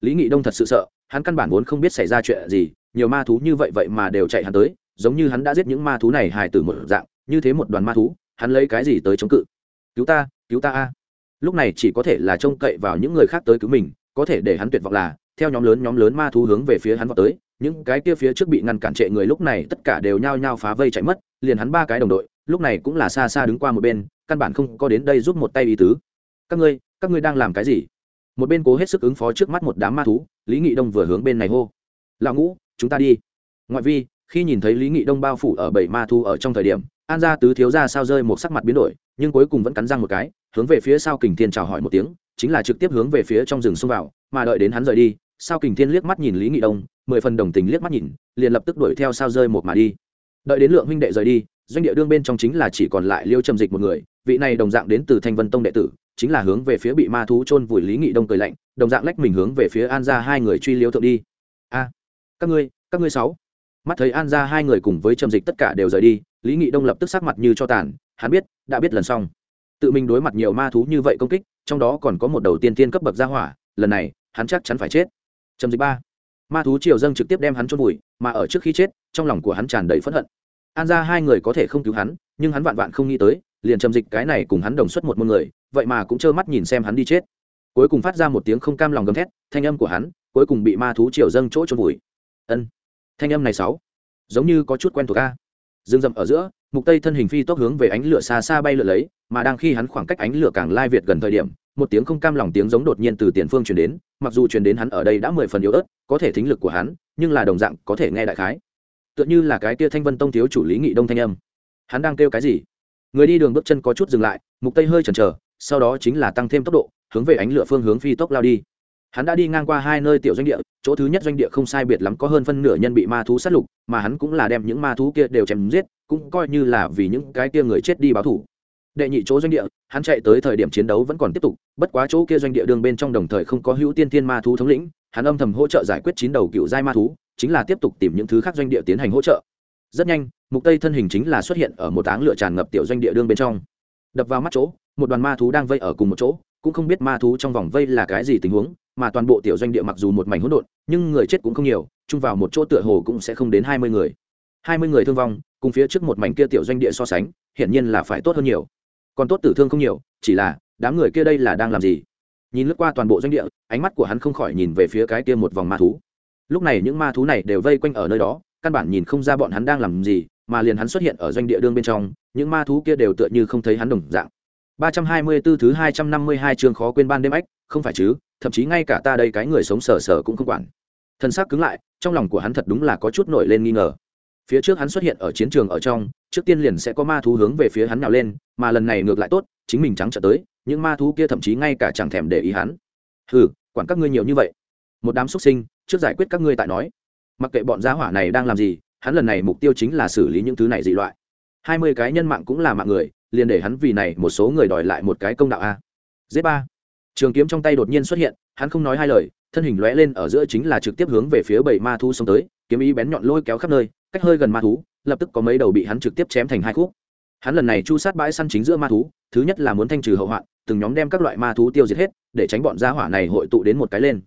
Lý nghị đông thật sự sợ, hắn căn bản vốn không biết xảy ra chuyện gì, nhiều ma thú như vậy vậy mà đều chạy hắn tới, giống như hắn đã giết những ma thú này hài tử một dạng, như thế một đoàn ma thú, hắn lấy cái gì tới chống cự? Cứu ta cứu ta a. Lúc này chỉ có thể là trông cậy vào những người khác tới cứu mình, có thể để hắn tuyệt vọng là, theo nhóm lớn nhóm lớn ma thú hướng về phía hắn vào tới, những cái kia phía trước bị ngăn cản trệ người lúc này tất cả đều nhao nhao phá vây chạy mất liền hắn ba cái đồng đội, lúc này cũng là xa xa đứng qua một bên, căn bản không có đến đây giúp một tay ý tứ. Các ngươi các ngươi đang làm cái gì? Một bên cố hết sức ứng phó trước mắt một đám ma thú, lý nghị đông vừa hướng bên này hô. Lão ngũ, chúng ta đi. Ngoại vi, khi nhìn thấy lý nghị đông bao phủ ở bảy ma thú ở trong thời điểm, an gia tứ thiếu ra sao rơi một sắc mặt biến đổi, nhưng cuối cùng vẫn cắn răng một cái, hướng về phía sau kình thiên chào hỏi một tiếng, chính là trực tiếp hướng về phía trong rừng xông vào, mà đợi đến hắn rời đi, sao kình thiên liếc mắt nhìn lý nghị đông, mười phần đồng tình liếc mắt nhìn, liền lập tức đuổi theo sao rơi một mà đi đợi đến lượng huynh đệ rời đi, doanh địa đương bên trong chính là chỉ còn lại liêu trầm dịch một người, vị này đồng dạng đến từ thanh vân tông đệ tử, chính là hướng về phía bị ma thú chôn vùi lý nghị đông cười lạnh, đồng dạng lách mình hướng về phía an ra hai người truy liêu thượng đi. A, các ngươi các ngươi sáu. Mắt thấy an ra hai người cùng với trầm dịch tất cả đều rời đi, lý nghị đông lập tức sắc mặt như cho tàn, hắn biết, đã biết lần xong. Tự mình đối mặt nhiều ma thú như vậy công kích, trong đó còn có một đầu tiên tiên cấp bậc gia hỏa, lần này, hắn chắc chắn phải chết. Trầm dịch ba. Ma thú triều dâng trực tiếp đem hắn chôn vùi, mà ở trước khi chết trong lòng của hắn tràn đầy phẫn hận. An ra hai người có thể không cứu hắn, nhưng hắn vạn vạn không nghĩ tới, liền trầm dịch cái này cùng hắn đồng xuất một môn người, vậy mà cũng trơ mắt nhìn xem hắn đi chết. Cuối cùng phát ra một tiếng không cam lòng gầm thét, thanh âm của hắn, cuối cùng bị ma thú triều dâng chỗ trôn vùi. Ân, thanh âm này sáu, giống như có chút quen thuộc a. Dương dậm ở giữa, mục tây thân hình phi tốc hướng về ánh lửa xa xa bay lượn lấy, mà đang khi hắn khoảng cách ánh lửa càng lai việt gần thời điểm, một tiếng không cam lòng tiếng giống đột nhiên từ tiền phương truyền đến, mặc dù truyền đến hắn ở đây đã mười phần yếu ớt, có thể thính lực của hắn, nhưng là đồng dạng có thể nghe đại khái tựa như là cái kia thanh vân tông thiếu chủ lý nghị đông thanh âm. Hắn đang kêu cái gì? Người đi đường bước chân có chút dừng lại, mục tây hơi chần chờ, sau đó chính là tăng thêm tốc độ, hướng về ánh lửa phương hướng phi tốc lao đi. Hắn đã đi ngang qua hai nơi tiểu doanh địa, chỗ thứ nhất doanh địa không sai biệt lắm có hơn phân nửa nhân bị ma thú sát lục, mà hắn cũng là đem những ma thú kia đều chém giết, cũng coi như là vì những cái kia người chết đi báo thủ. Đệ nhị chỗ doanh địa, hắn chạy tới thời điểm chiến đấu vẫn còn tiếp tục, bất quá chỗ kia doanh địa đường bên trong đồng thời không có hữu tiên tiên ma thú thống lĩnh, hắn âm thầm hỗ trợ giải quyết chín đầu cựu giai ma thú chính là tiếp tục tìm những thứ khác doanh địa tiến hành hỗ trợ. Rất nhanh, mục tây thân hình chính là xuất hiện ở một áng lửa tràn ngập tiểu doanh địa đương bên trong. Đập vào mắt chỗ, một đoàn ma thú đang vây ở cùng một chỗ, cũng không biết ma thú trong vòng vây là cái gì tình huống, mà toàn bộ tiểu doanh địa mặc dù một mảnh hỗn độn, nhưng người chết cũng không nhiều, chung vào một chỗ tựa hồ cũng sẽ không đến hai mươi người. Hai mươi người thương vong, cùng phía trước một mảnh kia tiểu doanh địa so sánh, hiển nhiên là phải tốt hơn nhiều. Còn tốt tử thương không nhiều, chỉ là, đám người kia đây là đang làm gì? Nhìn lướt qua toàn bộ doanh địa, ánh mắt của hắn không khỏi nhìn về phía cái kia một vòng ma thú lúc này những ma thú này đều vây quanh ở nơi đó căn bản nhìn không ra bọn hắn đang làm gì mà liền hắn xuất hiện ở doanh địa đương bên trong những ma thú kia đều tựa như không thấy hắn đồng dạng 324 thứ 252 chương khó quên ban đêm ách, không phải chứ, thậm chí ngay cả ta đây cái người sống sờ sờ cũng không quản. Thân xác cứng lại, trong lòng của hắn thật đúng là có chút nổi lên nghi ngờ. Phía trước hắn xuất hiện ở chiến trường ở trong, trước tiên liền sẽ có ma thú hướng về phía hắn nào lên, mà lần này ngược lại tốt, chính mình trắng trở tới, những ma thú kia thậm chí ngay cả chẳng thèm để ý hắn. Hừ, quản các ngươi nhiều như vậy. Một đám xuất sinh, trước giải quyết các ngươi tại nói. Mặc kệ bọn gia hỏa này đang làm gì, hắn lần này mục tiêu chính là xử lý những thứ này dị loại. 20 cái nhân mạng cũng là mạng người, liền để hắn vì này một số người đòi lại một cái công đạo a z ba trường kiếm trong tay đột nhiên xuất hiện hắn không nói hai lời thân hình lóe lên ở giữa chính là trực tiếp hướng về phía bảy ma thú xông tới kiếm ý bén nhọn lôi kéo khắp nơi cách hơi gần ma thú lập tức có mấy đầu bị hắn trực tiếp chém thành hai khúc hắn lần này chu sát bãi săn chính giữa ma thú thứ nhất là muốn thanh trừ hậu hoạn từng nhóm đem các loại ma thú tiêu diệt hết để tránh bọn gia hỏa này hội tụ đến một cái lên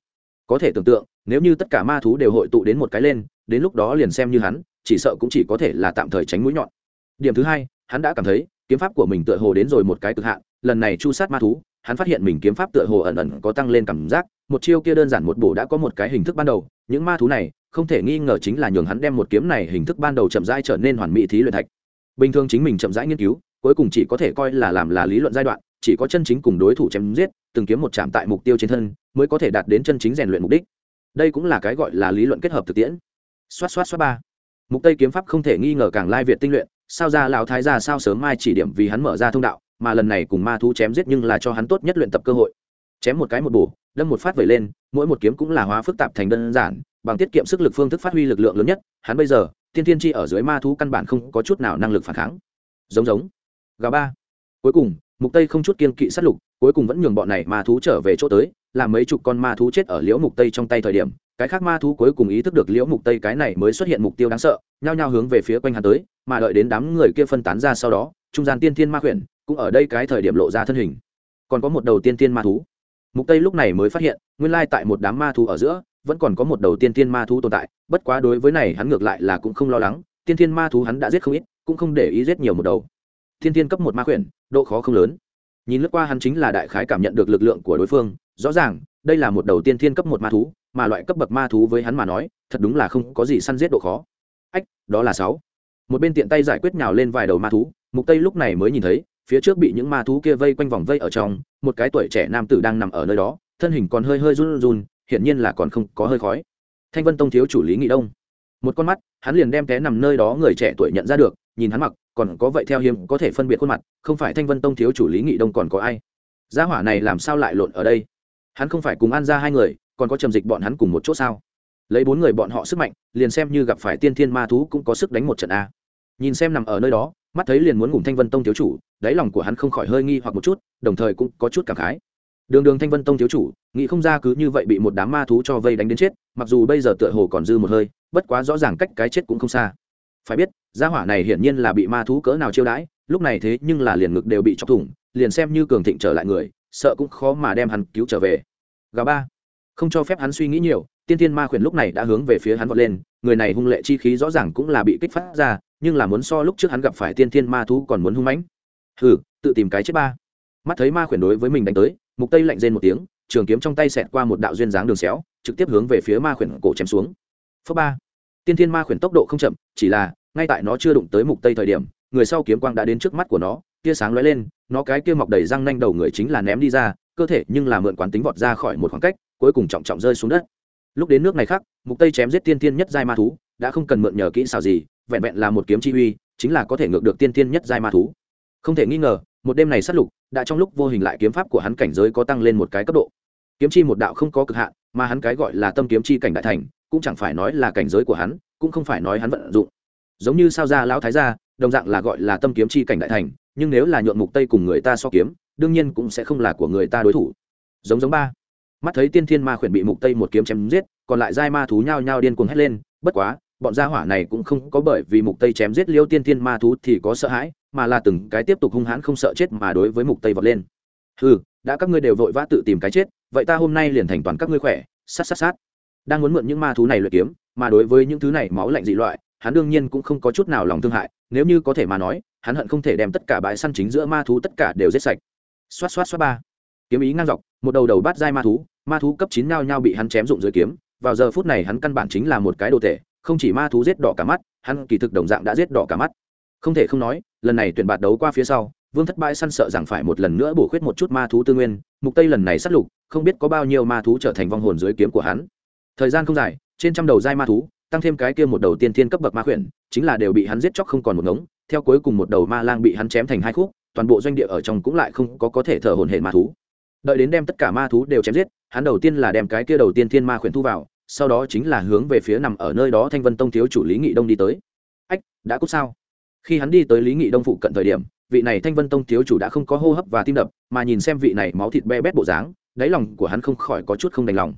có thể tưởng tượng, nếu như tất cả ma thú đều hội tụ đến một cái lên, đến lúc đó liền xem như hắn, chỉ sợ cũng chỉ có thể là tạm thời tránh mũi nhọn. Điểm thứ hai, hắn đã cảm thấy, kiếm pháp của mình tựa hồ đến rồi một cái cực hạn, lần này chu sát ma thú, hắn phát hiện mình kiếm pháp tựa hồ ẩn ẩn có tăng lên cảm giác, một chiêu kia đơn giản một bổ đã có một cái hình thức ban đầu, những ma thú này, không thể nghi ngờ chính là nhường hắn đem một kiếm này hình thức ban đầu chậm rãi trở nên hoàn mỹ thí luyện thạch. Bình thường chính mình chậm rãi nghiên cứu, cuối cùng chỉ có thể coi là làm là lý luận giai đoạn chỉ có chân chính cùng đối thủ chém giết, từng kiếm một chạm tại mục tiêu trên thân, mới có thể đạt đến chân chính rèn luyện mục đích. Đây cũng là cái gọi là lý luận kết hợp thực tiễn. Xoát xoát xoát ba. Mục tây kiếm pháp không thể nghi ngờ càng lai việt tinh luyện, sao ra lão thái gia sao sớm mai chỉ điểm vì hắn mở ra thông đạo, mà lần này cùng ma thú chém giết nhưng là cho hắn tốt nhất luyện tập cơ hội. Chém một cái một bổ, đâm một phát vẩy lên, mỗi một kiếm cũng là hóa phức tạp thành đơn giản, bằng tiết kiệm sức lực phương thức phát huy lực lượng lớn nhất, hắn bây giờ tiên tiên chi ở dưới ma thú căn bản không có chút nào năng lực phản kháng. Giống giống. Gà ba. Cuối cùng mục tây không chút kiên kỵ sát lục, cuối cùng vẫn nhường bọn này ma thú trở về chỗ tới, làm mấy chục con ma thú chết ở liễu mục tây trong tay thời điểm, cái khác ma thú cuối cùng ý thức được liễu mục tây cái này mới xuất hiện mục tiêu đáng sợ, nhao nhao hướng về phía quanh hắn tới, mà đợi đến đám người kia phân tán ra sau đó, trung gian tiên thiên ma khuyển cũng ở đây cái thời điểm lộ ra thân hình. Còn có một đầu tiên thiên ma thú. Mục tây lúc này mới phát hiện, nguyên lai tại một đám ma thú ở giữa, vẫn còn có một đầu tiên thiên ma thú tồn tại, bất quá đối với này hắn ngược lại là cũng không lo lắng, tiên thiên ma thú hắn đã giết không ít, cũng không để ý giết nhiều một đầu. Tiên thiên cấp một ma khuyển độ khó không lớn. Nhìn lướt qua hắn chính là đại khái cảm nhận được lực lượng của đối phương, rõ ràng, đây là một đầu tiên thiên cấp một ma thú, mà loại cấp bậc ma thú với hắn mà nói, thật đúng là không có gì săn giết độ khó. Ách, đó là sáu. Một bên tiện tay giải quyết nhào lên vài đầu ma thú, mục tây lúc này mới nhìn thấy, phía trước bị những ma thú kia vây quanh vòng vây ở trong, một cái tuổi trẻ nam tử đang nằm ở nơi đó, thân hình còn hơi hơi run run, hiển nhiên là còn không có hơi khói. Thanh vân tông thiếu chủ lý nghị đông. Một con mắt, hắn liền đem té nằm nơi đó người trẻ tuổi nhận ra được, nhìn hắn mặc còn có vậy theo hiếm có thể phân biệt khuôn mặt, không phải thanh vân tông thiếu chủ lý nghị đông còn có ai? Gia hỏa này làm sao lại lộn ở đây? Hắn không phải cùng an ra hai người, còn có trầm dịch bọn hắn cùng một chỗ sao? Lấy bốn người bọn họ sức mạnh, liền xem như gặp phải tiên thiên ma thú cũng có sức đánh một trận a. Nhìn xem nằm ở nơi đó, mắt thấy liền muốn ngủ thanh vân tông thiếu chủ, đáy lòng của hắn không khỏi hơi nghi hoặc một chút, đồng thời cũng có chút cảm khái. Đường đường thanh vân tông thiếu chủ, nghĩ không ra cứ như vậy bị một đám ma thú cho vây đánh đến chết, mặc dù bây giờ tựa hồ còn dư một hơi, bất quá rõ ràng cách cái chết cũng không xa phải biết, gia hỏa này hiển nhiên là bị ma thú cỡ nào chiêu đãi, lúc này thế nhưng là liền ngực đều bị chọc thủng, liền xem như cường thịnh trở lại người, sợ cũng khó mà đem hắn cứu trở về. Gà ba. Không cho phép hắn suy nghĩ nhiều, tiên tiên ma khuyển lúc này đã hướng về phía hắn vọt lên, người này hung lệ chi khí rõ ràng cũng là bị kích phát ra, nhưng là muốn so lúc trước hắn gặp phải tiên tiên ma thú còn muốn hung mãnh. Hừ, tự tìm cái chết ba. Mắt thấy ma khuyển đối với mình đánh tới, mục tây lạnh rên một tiếng, trường kiếm trong tay xẹt qua một đạo duyên dáng đường xéo, trực tiếp hướng về phía ma khuyển cổ chém xuống. Phớ ba tiên thiên ma khuyển tốc độ không chậm, chỉ là, ngay tại nó chưa đụng tới mục tây thời điểm, người sau kiếm quang đã đến trước mắt của nó, tia sáng lóe lên, nó cái kia mọc đầy răng nanh đầu người chính là ném đi ra, cơ thể nhưng là mượn quán tính vọt ra khỏi một khoảng cách, cuối cùng trọng trọng rơi xuống đất. Lúc đến nước này khác, mục tây chém giết tiên Thiên nhất giai ma thú, đã không cần mượn nhờ kỹ xảo gì, vẹn vẹn là một kiếm chi uy, chính là có thể ngược được tiên Thiên nhất giai ma thú. Không thể nghi ngờ, một đêm này sát lục, đã trong lúc vô hình lại kiếm pháp của hắn cảnh giới có tăng lên một cái cấp độ. Kiếm chi một đạo không có cực hạn, mà hắn cái gọi là tâm kiếm chi cảnh đại thành cũng chẳng phải nói là cảnh giới của hắn, cũng không phải nói hắn vận dụng. Giống như sao gia lão thái gia, đồng dạng là gọi là tâm kiếm chi cảnh đại thành, nhưng nếu là nhuộm mục tây cùng người ta so kiếm, đương nhiên cũng sẽ không là của người ta đối thủ. Giống giống ba. Mắt thấy tiên thiên ma khuyển bị mục tây một kiếm chém giết, còn lại giai ma thú nhao nhao điên cuồng hét lên, bất quá, bọn gia hỏa này cũng không có bởi vì mục tây chém giết liêu tiên thiên ma thú thì có sợ hãi, mà là từng cái tiếp tục hung hãn không sợ chết mà đối với mục tây vọt lên. Hừ, đã các ngươi đều vội vã tự tìm cái chết, vậy ta hôm nay liền thành toàn các ngươi khỏe, sát sát sát đang muốn mượn những ma thú này luyện kiếm, mà đối với những thứ này máu lạnh dị loại, hắn đương nhiên cũng không có chút nào lòng thương hại, nếu như có thể mà nói, hắn hận không thể đem tất cả bãi săn chính giữa ma thú tất cả đều giết sạch. Xoát xoát xoát ba. Kiếm ý ngang dọc, một đầu đầu bát dai ma thú ma thú cấp chín nao nhau bị hắn chém dụng dưới kiếm, vào giờ phút này hắn căn bản chính là một cái đồ tệ không chỉ ma thú giết đỏ cả mắt, hắn kỳ thực đồng dạng đã giết đỏ cả mắt. Không thể không nói, lần này tuyển bạt đấu qua phía sau, vương thất bãi săn sợ rằng phải một lần nữa bổ khuyết một chút ma thú tư nguyên, mục tây lần này sát lục, không biết có bao nhiêu ma thú trở thành vong hồn dưới kiếm của hắn thời gian không dài, trên trăm đầu dai ma thú, tăng thêm cái kia một đầu tiên thiên cấp bậc ma khuyển, chính là đều bị hắn giết chóc không còn một ngống, theo cuối cùng một đầu ma lang bị hắn chém thành hai khúc, toàn bộ doanh địa ở trong cũng lại không có có thể thở hồn hệ ma thú. Đợi đến đem tất cả ma thú đều chém giết, hắn đầu tiên là đem cái kia đầu tiên thiên ma khuyển thu vào, sau đó chính là hướng về phía nằm ở nơi đó thanh vân tông thiếu chủ lý nghị đông đi tới. Ách, đã cút sao? Khi hắn đi tới lý nghị đông phụ cận thời điểm, vị này thanh vân tông thiếu chủ đã không có hô hấp và tim đập, mà nhìn xem vị này máu thịt be bét bộ dáng, đáy lòng của hắn không khỏi có chút không đành lòng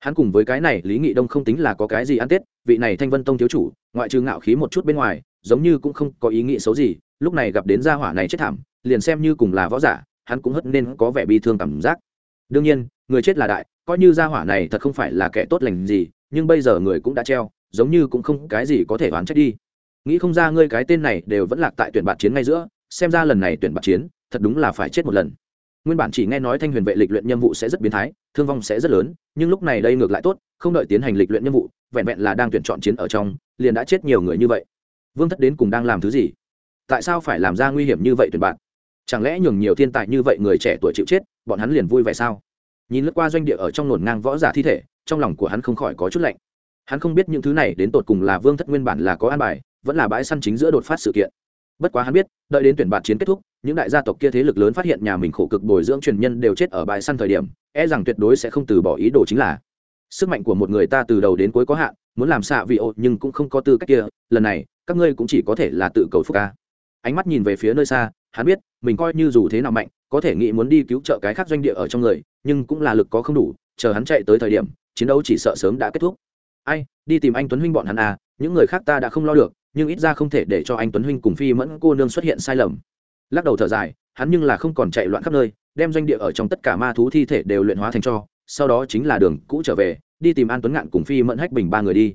hắn cùng với cái này lý nghị đông không tính là có cái gì ăn tết, vị này thanh vân tông thiếu chủ, ngoại trừ ngạo khí một chút bên ngoài, giống như cũng không có ý nghĩ xấu gì, lúc này gặp đến gia hỏa này chết thảm, liền xem như cùng là võ giả, hắn cũng hất nên có vẻ bi thương cảm giác. Đương nhiên, người chết là đại, coi như gia hỏa này thật không phải là kẻ tốt lành gì, nhưng bây giờ người cũng đã treo, giống như cũng không cái gì có thể đoán trách đi. Nghĩ không ra ngươi cái tên này đều vẫn lạc tại tuyển bạt chiến ngay giữa, xem ra lần này tuyển bạt chiến, thật đúng là phải chết một lần nguyên bản chỉ nghe nói thanh huyền vệ lịch luyện nhiệm vụ sẽ rất biến thái, thương vong sẽ rất lớn, nhưng lúc này đây ngược lại tốt, không đợi tiến hành lịch luyện nhiệm vụ, vẹn vẹn là đang tuyển chọn chiến ở trong, liền đã chết nhiều người như vậy. Vương thất đến cùng đang làm thứ gì? Tại sao phải làm ra nguy hiểm như vậy tuyển bạn? Chẳng lẽ nhường nhiều thiên tài như vậy người trẻ tuổi chịu chết, bọn hắn liền vui vẻ sao? Nhìn lướt qua doanh địa ở trong nổn ngang võ giả thi thể, trong lòng của hắn không khỏi có chút lạnh. Hắn không biết những thứ này đến tột cùng là vương thất nguyên bản là có an bài, vẫn là bãi săn chính giữa đột phát sự kiện bất quá hắn biết, đợi đến tuyển bạt chiến kết thúc, những đại gia tộc kia thế lực lớn phát hiện nhà mình khổ cực bồi dưỡng truyền nhân đều chết ở bãi săn thời điểm e rằng tuyệt đối sẽ không từ bỏ ý đồ chính là. Sức mạnh của một người ta từ đầu đến cuối có hạn, muốn làm xạ vị ô nhưng cũng không có tư cách kia, lần này, các ngươi cũng chỉ có thể là tự cầu phúc ca. Ánh mắt nhìn về phía nơi xa, hắn biết, mình coi như dù thế nào mạnh, có thể nghĩ muốn đi cứu trợ cái khác doanh địa ở trong người, nhưng cũng là lực có không đủ, chờ hắn chạy tới thời điểm, chiến đấu chỉ sợ sớm đã kết thúc. Ai, đi tìm anh tuấn huynh bọn hắn à những người khác ta đã không lo được nhưng ít ra không thể để cho anh tuấn huynh cùng phi mẫn cô nương xuất hiện sai lầm. Lắc đầu thở dài, hắn nhưng là không còn chạy loạn khắp nơi, đem doanh địa ở trong tất cả ma thú thi thể đều luyện hóa thành cho, sau đó chính là đường cũ trở về, đi tìm an tuấn ngạn cùng phi mẫn hách bình ba người đi.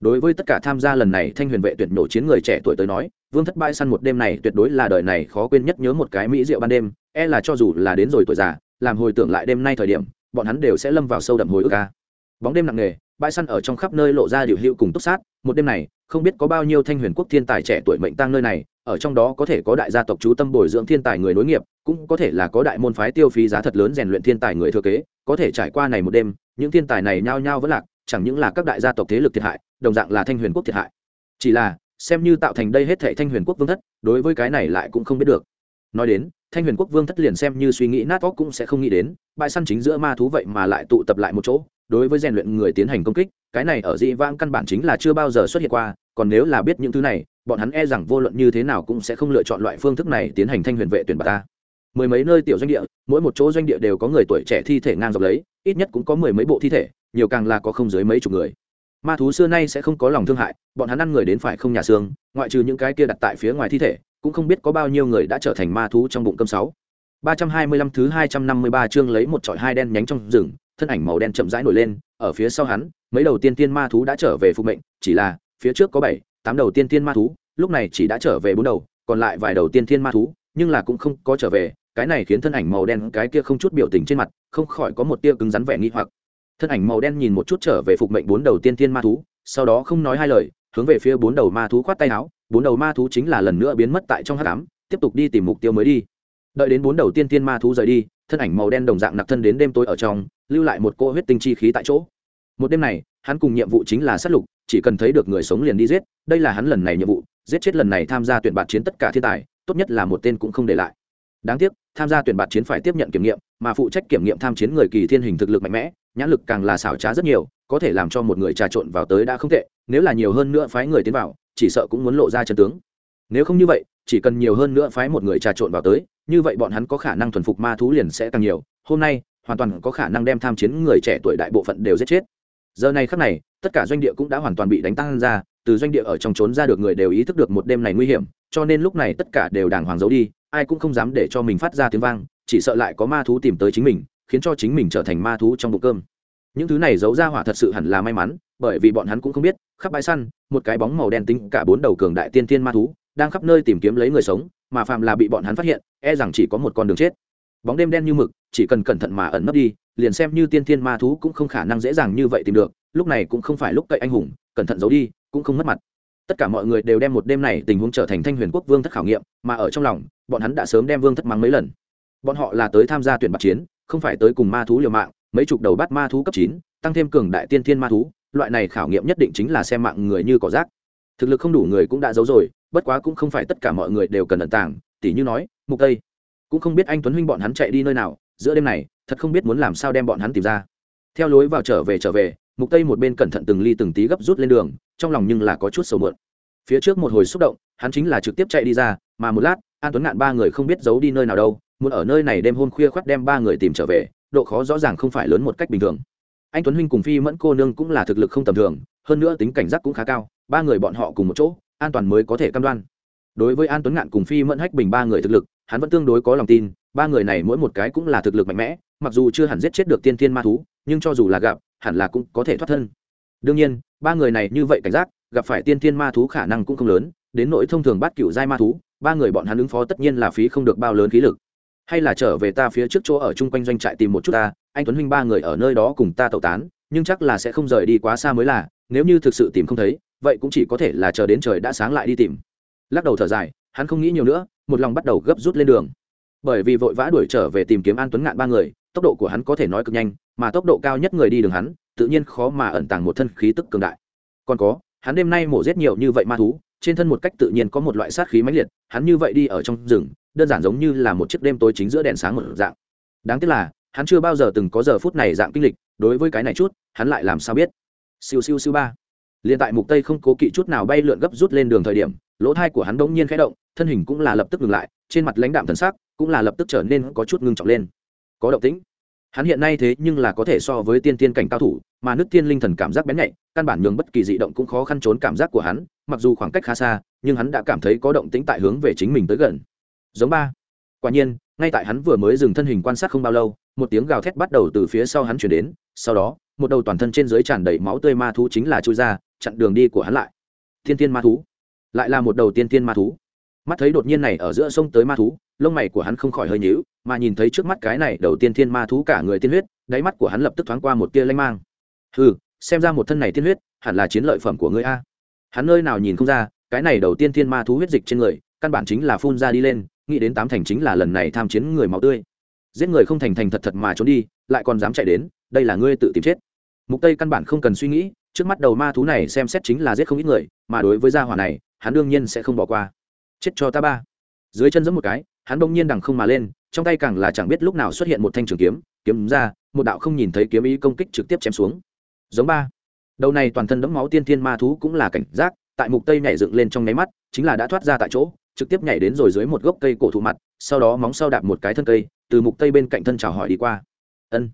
Đối với tất cả tham gia lần này thanh huyền vệ tuyệt nổ chiến người trẻ tuổi tới nói, vương thất bại săn một đêm này tuyệt đối là đời này khó quên nhất nhớ một cái mỹ rượu ban đêm e là cho dù là đến rồi tuổi già, làm hồi tưởng lại đêm nay thời điểm, bọn hắn đều sẽ lâm vào sâu đậm hồi ức ca bóng đêm nặng nề bãi săn ở trong khắp nơi lộ ra điều hữu cùng túc sát, một đêm này, không biết có bao nhiêu thanh huyền quốc thiên tài trẻ tuổi mệnh tăng nơi này, ở trong đó có thể có đại gia tộc chú tâm bồi dưỡng thiên tài người nối nghiệp, cũng có thể là có đại môn phái tiêu phí giá thật lớn rèn luyện thiên tài người thừa kế, có thể trải qua này một đêm, những thiên tài này nhao nhao vẫn lạc, chẳng những là các đại gia tộc thế lực thiệt hại, đồng dạng là thanh huyền quốc thiệt hại. Chỉ là, xem như tạo thành đây hết thệ thanh huyền quốc vương thất, đối với cái này lại cũng không biết được. Nói đến, thanh huyền quốc vương thất liền xem như suy nghĩ nát óc cũng sẽ không nghĩ đến, bãi săn chính giữa ma thú vậy mà lại tụ tập lại một chỗ đối với rèn luyện người tiến hành công kích, cái này ở dị vãng căn bản chính là chưa bao giờ xuất hiện qua, còn nếu là biết những thứ này, bọn hắn e rằng vô luận như thế nào cũng sẽ không lựa chọn loại phương thức này tiến hành thanh huyền vệ tuyển bạc ta. Mười mấy nơi tiểu doanh địa, mỗi một chỗ doanh địa đều có người tuổi trẻ thi thể ngang dọc lấy, ít nhất cũng có mười mấy bộ thi thể, nhiều càng là có không dưới mấy chục người. Ma thú xưa nay sẽ không có lòng thương hại, bọn hắn ăn người đến phải không nhà xương, ngoại trừ những cái kia đặt tại phía ngoài thi thể, cũng không biết có bao nhiêu người đã trở thành ma thú trong bụng cơm sáu. Ba trăm hai mươi lăm thứ hai trăm năm mươi ba chương lấy một trọi hai đen nhánh trong rừng thân ảnh màu đen chậm rãi nổi lên, ở phía sau hắn, mấy đầu tiên tiên ma thú đã trở về phục mệnh, chỉ là, phía trước có bảy, tám đầu tiên tiên ma thú, lúc này chỉ đã trở về bốn đầu, còn lại vài đầu tiên tiên ma thú, nhưng là cũng không có trở về, cái này khiến thân ảnh màu đen cái kia không chút biểu tình trên mặt, không khỏi có một tia cứng rắn vẻ nghi hoặc. Thân ảnh màu đen nhìn một chút trở về phục mệnh bốn đầu tiên tiên ma thú, sau đó không nói hai lời, hướng về phía bốn đầu ma thú khoát tay áo, bốn đầu ma thú chính là lần nữa biến mất tại trong h tám tiếp tục đi tìm mục tiêu mới đi. Đợi đến bốn đầu tiên tiên ma thú rời đi, thân ảnh màu đen đồng dạng nặc thân đến đêm tối ở trong lưu lại một cô huyết tinh chi khí tại chỗ. Một đêm này, hắn cùng nhiệm vụ chính là sát lục, chỉ cần thấy được người sống liền đi giết, đây là hắn lần này nhiệm vụ, giết chết lần này tham gia tuyển bạt chiến tất cả thiên tài, tốt nhất là một tên cũng không để lại. Đáng tiếc, tham gia tuyển bạt chiến phải tiếp nhận kiểm nghiệm, mà phụ trách kiểm nghiệm tham chiến người kỳ thiên hình thực lực mạnh mẽ, nhãn lực càng là xảo trá rất nhiều, có thể làm cho một người trà trộn vào tới đã không tệ, nếu là nhiều hơn nữa phái người tiến vào, chỉ sợ cũng muốn lộ ra chân tướng. Nếu không như vậy, chỉ cần nhiều hơn nữa phái một người trà trộn vào tới, như vậy bọn hắn có khả năng thuần phục ma thú liền sẽ càng nhiều. Hôm nay hoàn toàn có khả năng đem tham chiến người trẻ tuổi đại bộ phận đều giết chết. Giờ này khắc này, tất cả doanh địa cũng đã hoàn toàn bị đánh tăng ra, từ doanh địa ở trong trốn ra được người đều ý thức được một đêm này nguy hiểm, cho nên lúc này tất cả đều đàng hoàng giấu đi, ai cũng không dám để cho mình phát ra tiếng vang, chỉ sợ lại có ma thú tìm tới chính mình, khiến cho chính mình trở thành ma thú trong bụng cơm. Những thứ này giấu ra hỏa thật sự hẳn là may mắn, bởi vì bọn hắn cũng không biết, khắp bãi săn, một cái bóng màu đen tính cả bốn đầu cường đại tiên tiên ma thú, đang khắp nơi tìm kiếm lấy người sống, mà phạm là bị bọn hắn phát hiện e rằng chỉ có một con đường chết bóng đêm đen như mực, chỉ cần cẩn thận mà ẩn nấp đi, liền xem như tiên thiên ma thú cũng không khả năng dễ dàng như vậy tìm được, lúc này cũng không phải lúc cậy anh hùng, cẩn thận giấu đi, cũng không mất mặt. Tất cả mọi người đều đem một đêm này tình huống trở thành thanh huyền quốc vương thất khảo nghiệm, mà ở trong lòng, bọn hắn đã sớm đem vương thất mắng mấy lần. Bọn họ là tới tham gia tuyển bạc chiến, không phải tới cùng ma thú liều mạng, mấy chục đầu bắt ma thú cấp chín, tăng thêm cường đại tiên thiên ma thú, loại này khảo nghiệm nhất định chính là xem mạng người như cỏ rác. Thực lực không đủ người cũng đã giấu rồi, bất quá cũng không phải tất cả mọi người đều cần ẩn tàng, tỉ như nói, mục tây cũng không biết anh tuấn huynh bọn hắn chạy đi nơi nào, giữa đêm này, thật không biết muốn làm sao đem bọn hắn tìm ra. Theo lối vào trở về trở về, mục tây một bên cẩn thận từng ly từng tí gấp rút lên đường, trong lòng nhưng là có chút sầu muộn. Phía trước một hồi xúc động, hắn chính là trực tiếp chạy đi ra, mà một lát, an tuấn ngạn ba người không biết giấu đi nơi nào đâu, muốn ở nơi này đêm hôm khuya khoắt đem ba người tìm trở về, độ khó rõ ràng không phải lớn một cách bình thường. Anh tuấn huynh cùng phi mẫn cô nương cũng là thực lực không tầm thường, hơn nữa tính cảnh giác cũng khá cao, ba người bọn họ cùng một chỗ, an toàn mới có thể cam đoan. Đối với an tuấn ngạn cùng phi mẫn hách bình ba người thực lực hắn vẫn tương đối có lòng tin, ba người này mỗi một cái cũng là thực lực mạnh mẽ, mặc dù chưa hẳn giết chết được tiên tiên ma thú, nhưng cho dù là gặp, hẳn là cũng có thể thoát thân. Đương nhiên, ba người này như vậy cảnh giác, gặp phải tiên tiên ma thú khả năng cũng không lớn, đến nỗi thông thường bắt cựu giai ma thú, ba người bọn hắn ứng phó tất nhiên là phí không được bao lớn khí lực. Hay là trở về ta phía trước chỗ ở chung quanh doanh trại tìm một chút ta, anh tuấn huynh ba người ở nơi đó cùng ta tẩu tán, nhưng chắc là sẽ không rời đi quá xa mới là, nếu như thực sự tìm không thấy, vậy cũng chỉ có thể là chờ đến trời đã sáng lại đi tìm. Lắc đầu thở dài, hắn không nghĩ nhiều nữa một lòng bắt đầu gấp rút lên đường. Bởi vì vội vã đuổi trở về tìm kiếm an tuấn ngạn ba người, tốc độ của hắn có thể nói cực nhanh, mà tốc độ cao nhất người đi đường hắn, tự nhiên khó mà ẩn tàng một thân khí tức cường đại. Còn có, hắn đêm nay mổ giết nhiều như vậy ma thú, trên thân một cách tự nhiên có một loại sát khí mãnh liệt, hắn như vậy đi ở trong rừng, đơn giản giống như là một chiếc đêm tối chính giữa đèn sáng một dạng. Đáng tiếc là, hắn chưa bao giờ từng có giờ phút này dạng kinh lịch, đối với cái này chút, hắn lại làm sao biết? Siêu siêu siêu ba. Liền tại mục tây không cố kỵ chút nào bay lượn gấp rút lên đường thời điểm, lỗ thai của hắn đống nhiên khẽ động thân hình cũng là lập tức ngừng lại, trên mặt lãnh đạm thần sắc cũng là lập tức trở nên có chút ngưng trọng lên. Có động tĩnh. Hắn hiện nay thế nhưng là có thể so với tiên tiên cảnh cao thủ, mà nước tiên linh thần cảm giác bén nhạy, căn bản nhường bất kỳ dị động cũng khó khăn trốn cảm giác của hắn, mặc dù khoảng cách khá xa, nhưng hắn đã cảm thấy có động tĩnh tại hướng về chính mình tới gần. Giống ba. Quả nhiên, ngay tại hắn vừa mới dừng thân hình quan sát không bao lâu, một tiếng gào thét bắt đầu từ phía sau hắn chuyển đến, sau đó, một đầu toàn thân trên dưới tràn đầy máu tươi ma thú chính là chui ra, chặn đường đi của hắn lại. Thiên tiên ma thú. Lại là một đầu tiên tiên ma thú mắt thấy đột nhiên này ở giữa sông tới ma thú, lông mày của hắn không khỏi hơi nhíu, mà nhìn thấy trước mắt cái này đầu tiên thiên ma thú cả người tiên huyết, đáy mắt của hắn lập tức thoáng qua một tia lanh mang. Ừ xem ra một thân này tiên huyết, hẳn là chiến lợi phẩm của ngươi a. Hắn nơi nào nhìn không ra, cái này đầu tiên thiên ma thú huyết dịch trên người, căn bản chính là phun ra đi lên, nghĩ đến tám thành chính là lần này tham chiến người máu tươi. Giết người không thành thành thật thật mà trốn đi, lại còn dám chạy đến, đây là ngươi tự tìm chết. Mục tây căn bản không cần suy nghĩ, trước mắt đầu ma thú này xem xét chính là giết không ít người, mà đối với gia hỏa này, hắn đương nhiên sẽ không bỏ qua chết cho ta ba. Dưới chân giẫm một cái, hắn bỗng nhiên đằng không mà lên, trong tay càng là chẳng biết lúc nào xuất hiện một thanh trường kiếm kiếm ra, một đạo không nhìn thấy kiếm ý công kích trực tiếp chém xuống. Giống ba. Đầu này toàn thân đẫm máu tiên thiên ma thú cũng là cảnh giác, tại mục tây nhảy dựng lên trong nháy mắt, chính là đã thoát ra tại chỗ, trực tiếp nhảy đến rồi dưới một gốc cây cổ thụ mặt, sau đó móng sau đạp một cái thân cây, từ mục tây bên cạnh thân chào hỏi đi qua. Ân.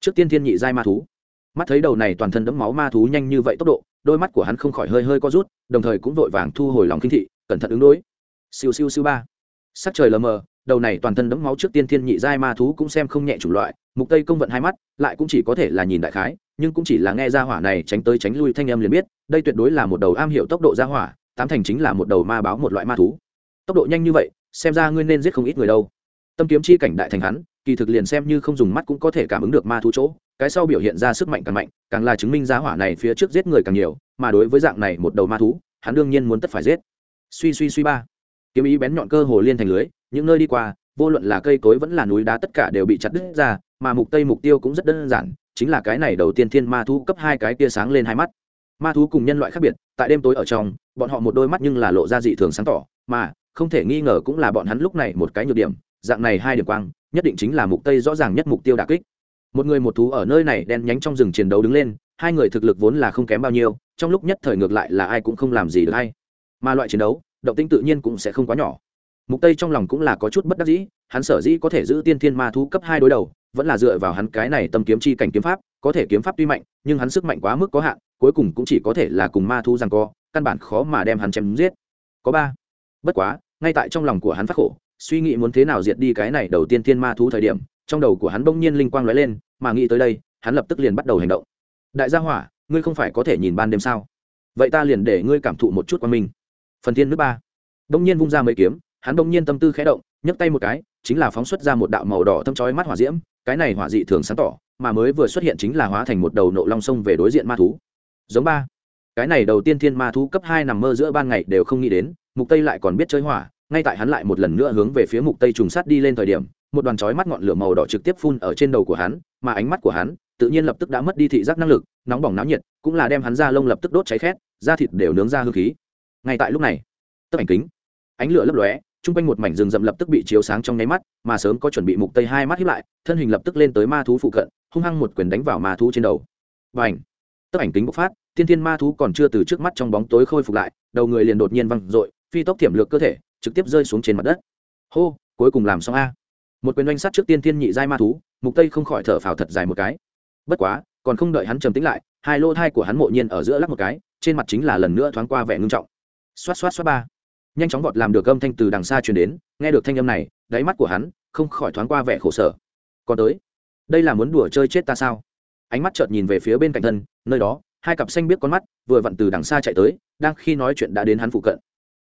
Trước tiên thiên nhị giai ma thú. Mắt thấy đầu này toàn thân đẫm máu ma thú nhanh như vậy tốc độ, đôi mắt của hắn không khỏi hơi hơi co rút, đồng thời cũng vội vàng thu hồi lòng kinh thị, cẩn thận ứng đối siêu siêu siêu ba. Sắc trời lờ mờ, đầu này toàn thân đẫm máu trước tiên thiên nhị giai ma thú cũng xem không nhẹ chủng loại, mục tây công vận hai mắt, lại cũng chỉ có thể là nhìn đại khái, nhưng cũng chỉ là nghe ra hỏa này tránh tới tránh lui thanh âm liền biết, đây tuyệt đối là một đầu am hiểu tốc độ ra hỏa, tám thành chính là một đầu ma báo một loại ma thú. Tốc độ nhanh như vậy, xem ra ngươi nên giết không ít người đâu. Tâm kiếm chi cảnh đại thành hắn, kỳ thực liền xem như không dùng mắt cũng có thể cảm ứng được ma thú chỗ, cái sau biểu hiện ra sức mạnh càng mạnh, càng là chứng minh giá hỏa này phía trước giết người càng nhiều, mà đối với dạng này một đầu ma thú, hắn đương nhiên muốn tất phải giết. Suy suy suy ba kiếm ý bén nhọn cơ hồ liên thành lưới, những nơi đi qua, vô luận là cây cối vẫn là núi đá tất cả đều bị chặt đứt ra, mà mục tây mục tiêu cũng rất đơn giản, chính là cái này đầu tiên thiên ma thú cấp hai cái tia sáng lên hai mắt. Ma thú cùng nhân loại khác biệt, tại đêm tối ở trong, bọn họ một đôi mắt nhưng là lộ ra dị thường sáng tỏ, mà, không thể nghi ngờ cũng là bọn hắn lúc này một cái nhược điểm, dạng này hai điểm quang, nhất định chính là mục tây rõ ràng nhất mục tiêu đả kích. Một người một thú ở nơi này đen nhánh trong rừng chiến đấu đứng lên, hai người thực lực vốn là không kém bao nhiêu, trong lúc nhất thời ngược lại là ai cũng không làm gì được hay. Mà loại chiến đấu động tinh tự nhiên cũng sẽ không quá nhỏ. Mục tây trong lòng cũng là có chút bất đắc dĩ, hắn sở dĩ có thể giữ tiên thiên ma thú cấp hai đối đầu, vẫn là dựa vào hắn cái này tâm kiếm chi cảnh kiếm pháp, có thể kiếm pháp tuy mạnh, nhưng hắn sức mạnh quá mức có hạn, cuối cùng cũng chỉ có thể là cùng ma thú rằng co, căn bản khó mà đem hắn chém giết. Có ba. Bất quá, ngay tại trong lòng của hắn phát khổ, suy nghĩ muốn thế nào diệt đi cái này đầu tiên thiên ma thú thời điểm, trong đầu của hắn bỗng nhiên linh quang lóe lên, mà nghĩ tới đây, hắn lập tức liền bắt đầu hành động. Đại gia hỏa, ngươi không phải có thể nhìn ban đêm sao? Vậy ta liền để ngươi cảm thụ một chút qua mình phần thiên nước ba. Đông nhiên vung ra mấy kiếm, hắn Đông nhiên tâm tư khẽ động, nhấc tay một cái, chính là phóng xuất ra một đạo màu đỏ thâm chói mắt hỏa diễm, cái này hỏa dị thường sáng tỏ, mà mới vừa xuất hiện chính là hóa thành một đầu nộ long sông về đối diện ma thú. Giống ba. Cái này đầu tiên thiên ma thú cấp hai nằm mơ giữa ban ngày đều không nghĩ đến, mục tây lại còn biết chơi hỏa, ngay tại hắn lại một lần nữa hướng về phía mục tây trùng sát đi lên thời điểm, một đoàn chói mắt ngọn lửa màu đỏ trực tiếp phun ở trên đầu của hắn, mà ánh mắt của hắn tự nhiên lập tức đã mất đi thị giác năng lực, nóng bỏng náo nhiệt, cũng là đem hắn ra lông lập tức đốt cháy khét, da thịt đều nướng ra hư khí ngay tại lúc này, tấm ảnh kính, ánh lửa lấp lóe, chung quanh một mảnh rừng rậm lập tức bị chiếu sáng trong nháy mắt, mà sớm có chuẩn bị mục tây hai mắt hiếp lại, thân hình lập tức lên tới ma thú phụ cận, hung hăng một quyền đánh vào ma thú trên đầu. Và ảnh tấm ảnh kính bộc phát, thiên thiên ma thú còn chưa từ trước mắt trong bóng tối khôi phục lại, đầu người liền đột nhiên văng dội, phi tốc thiểm lược cơ thể, trực tiếp rơi xuống trên mặt đất. Hô, cuối cùng làm xong a. Một quyền oanh sát trước tiên thiên nhị giai ma thú, mục tây không khỏi thở phào thật dài một cái. Bất quá, còn không đợi hắn trầm tĩnh lại, hai lô thai của hắn mộ nhiên ở giữa lắc một cái, trên mặt chính là lần nữa thoáng qua vẻ ngưng trọng xoát xoát xoát ba. Nhanh chóng vọt làm được âm thanh từ đằng xa truyền đến, nghe được thanh âm này, đáy mắt của hắn không khỏi thoáng qua vẻ khổ sở. Còn tới, đây là muốn đùa chơi chết ta sao? Ánh mắt chợt nhìn về phía bên cạnh thân, nơi đó, hai cặp xanh biết con mắt vừa vặn từ đằng xa chạy tới, đang khi nói chuyện đã đến hắn phụ cận.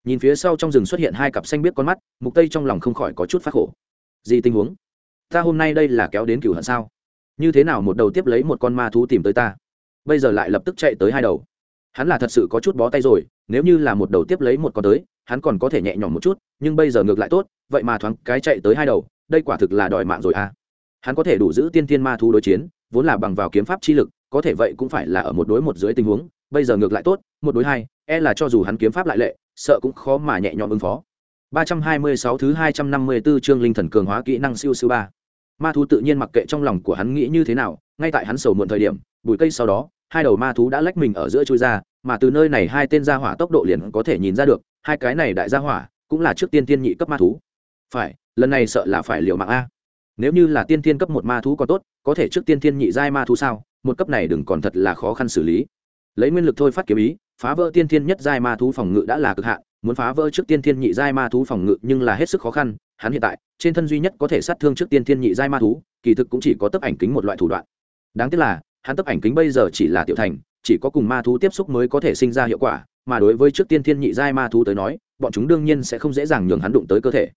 Nhìn phía sau trong rừng xuất hiện hai cặp xanh biết con mắt, mục tây trong lòng không khỏi có chút phát khổ. Gì tình huống? Ta hôm nay đây là kéo đến cửu hận sao? Như thế nào một đầu tiếp lấy một con ma thú tìm tới ta? Bây giờ lại lập tức chạy tới hai đầu. Hắn là thật sự có chút bó tay rồi nếu như là một đầu tiếp lấy một con tới, hắn còn có thể nhẹ nhõm một chút, nhưng bây giờ ngược lại tốt, vậy mà thoáng cái chạy tới hai đầu, đây quả thực là đòi mạng rồi à. Hắn có thể đủ giữ tiên thiên ma thú đối chiến, vốn là bằng vào kiếm pháp chi lực, có thể vậy cũng phải là ở một đối một dưới tình huống, bây giờ ngược lại tốt, một đối hai e là cho dù hắn kiếm pháp lại lệ, sợ cũng khó mà nhẹ nhõm ứng phó. 326 thứ 254 chương linh thần cường hóa kỹ năng siêu siêu ba. Ma thú tự nhiên mặc kệ trong lòng của hắn nghĩ như thế nào, ngay tại hắn sầu muộn thời điểm, bụi cây sau đó hai đầu ma thú đã lách mình ở giữa chui ra, mà từ nơi này hai tên gia hỏa tốc độ liền có thể nhìn ra được, hai cái này đại gia hỏa cũng là trước tiên tiên nhị cấp ma thú. Phải, lần này sợ là phải liệu mạng a. Nếu như là tiên tiên cấp một ma thú còn tốt, có thể trước tiên tiên nhị giai ma thú sao? Một cấp này đừng còn thật là khó khăn xử lý. Lấy nguyên lực thôi phát kiếm ý, phá vỡ tiên tiên nhất giai ma thú phòng ngự đã là cực hạn, muốn phá vỡ trước tiên tiên nhị giai ma thú phòng ngự nhưng là hết sức khó khăn, hắn hiện tại, trên thân duy nhất có thể sát thương trước tiên tiên nhị giai ma thú, kỳ thực cũng chỉ có tấp ảnh kính một loại thủ đoạn. Đáng tiếc là hắn tấp ảnh kính bây giờ chỉ là tiểu thành, chỉ có cùng ma thú tiếp xúc mới có thể sinh ra hiệu quả, mà đối với trước tiên thiên nhị giai ma thú tới nói, bọn chúng đương nhiên sẽ không dễ dàng nhường hắn đụng tới cơ thể.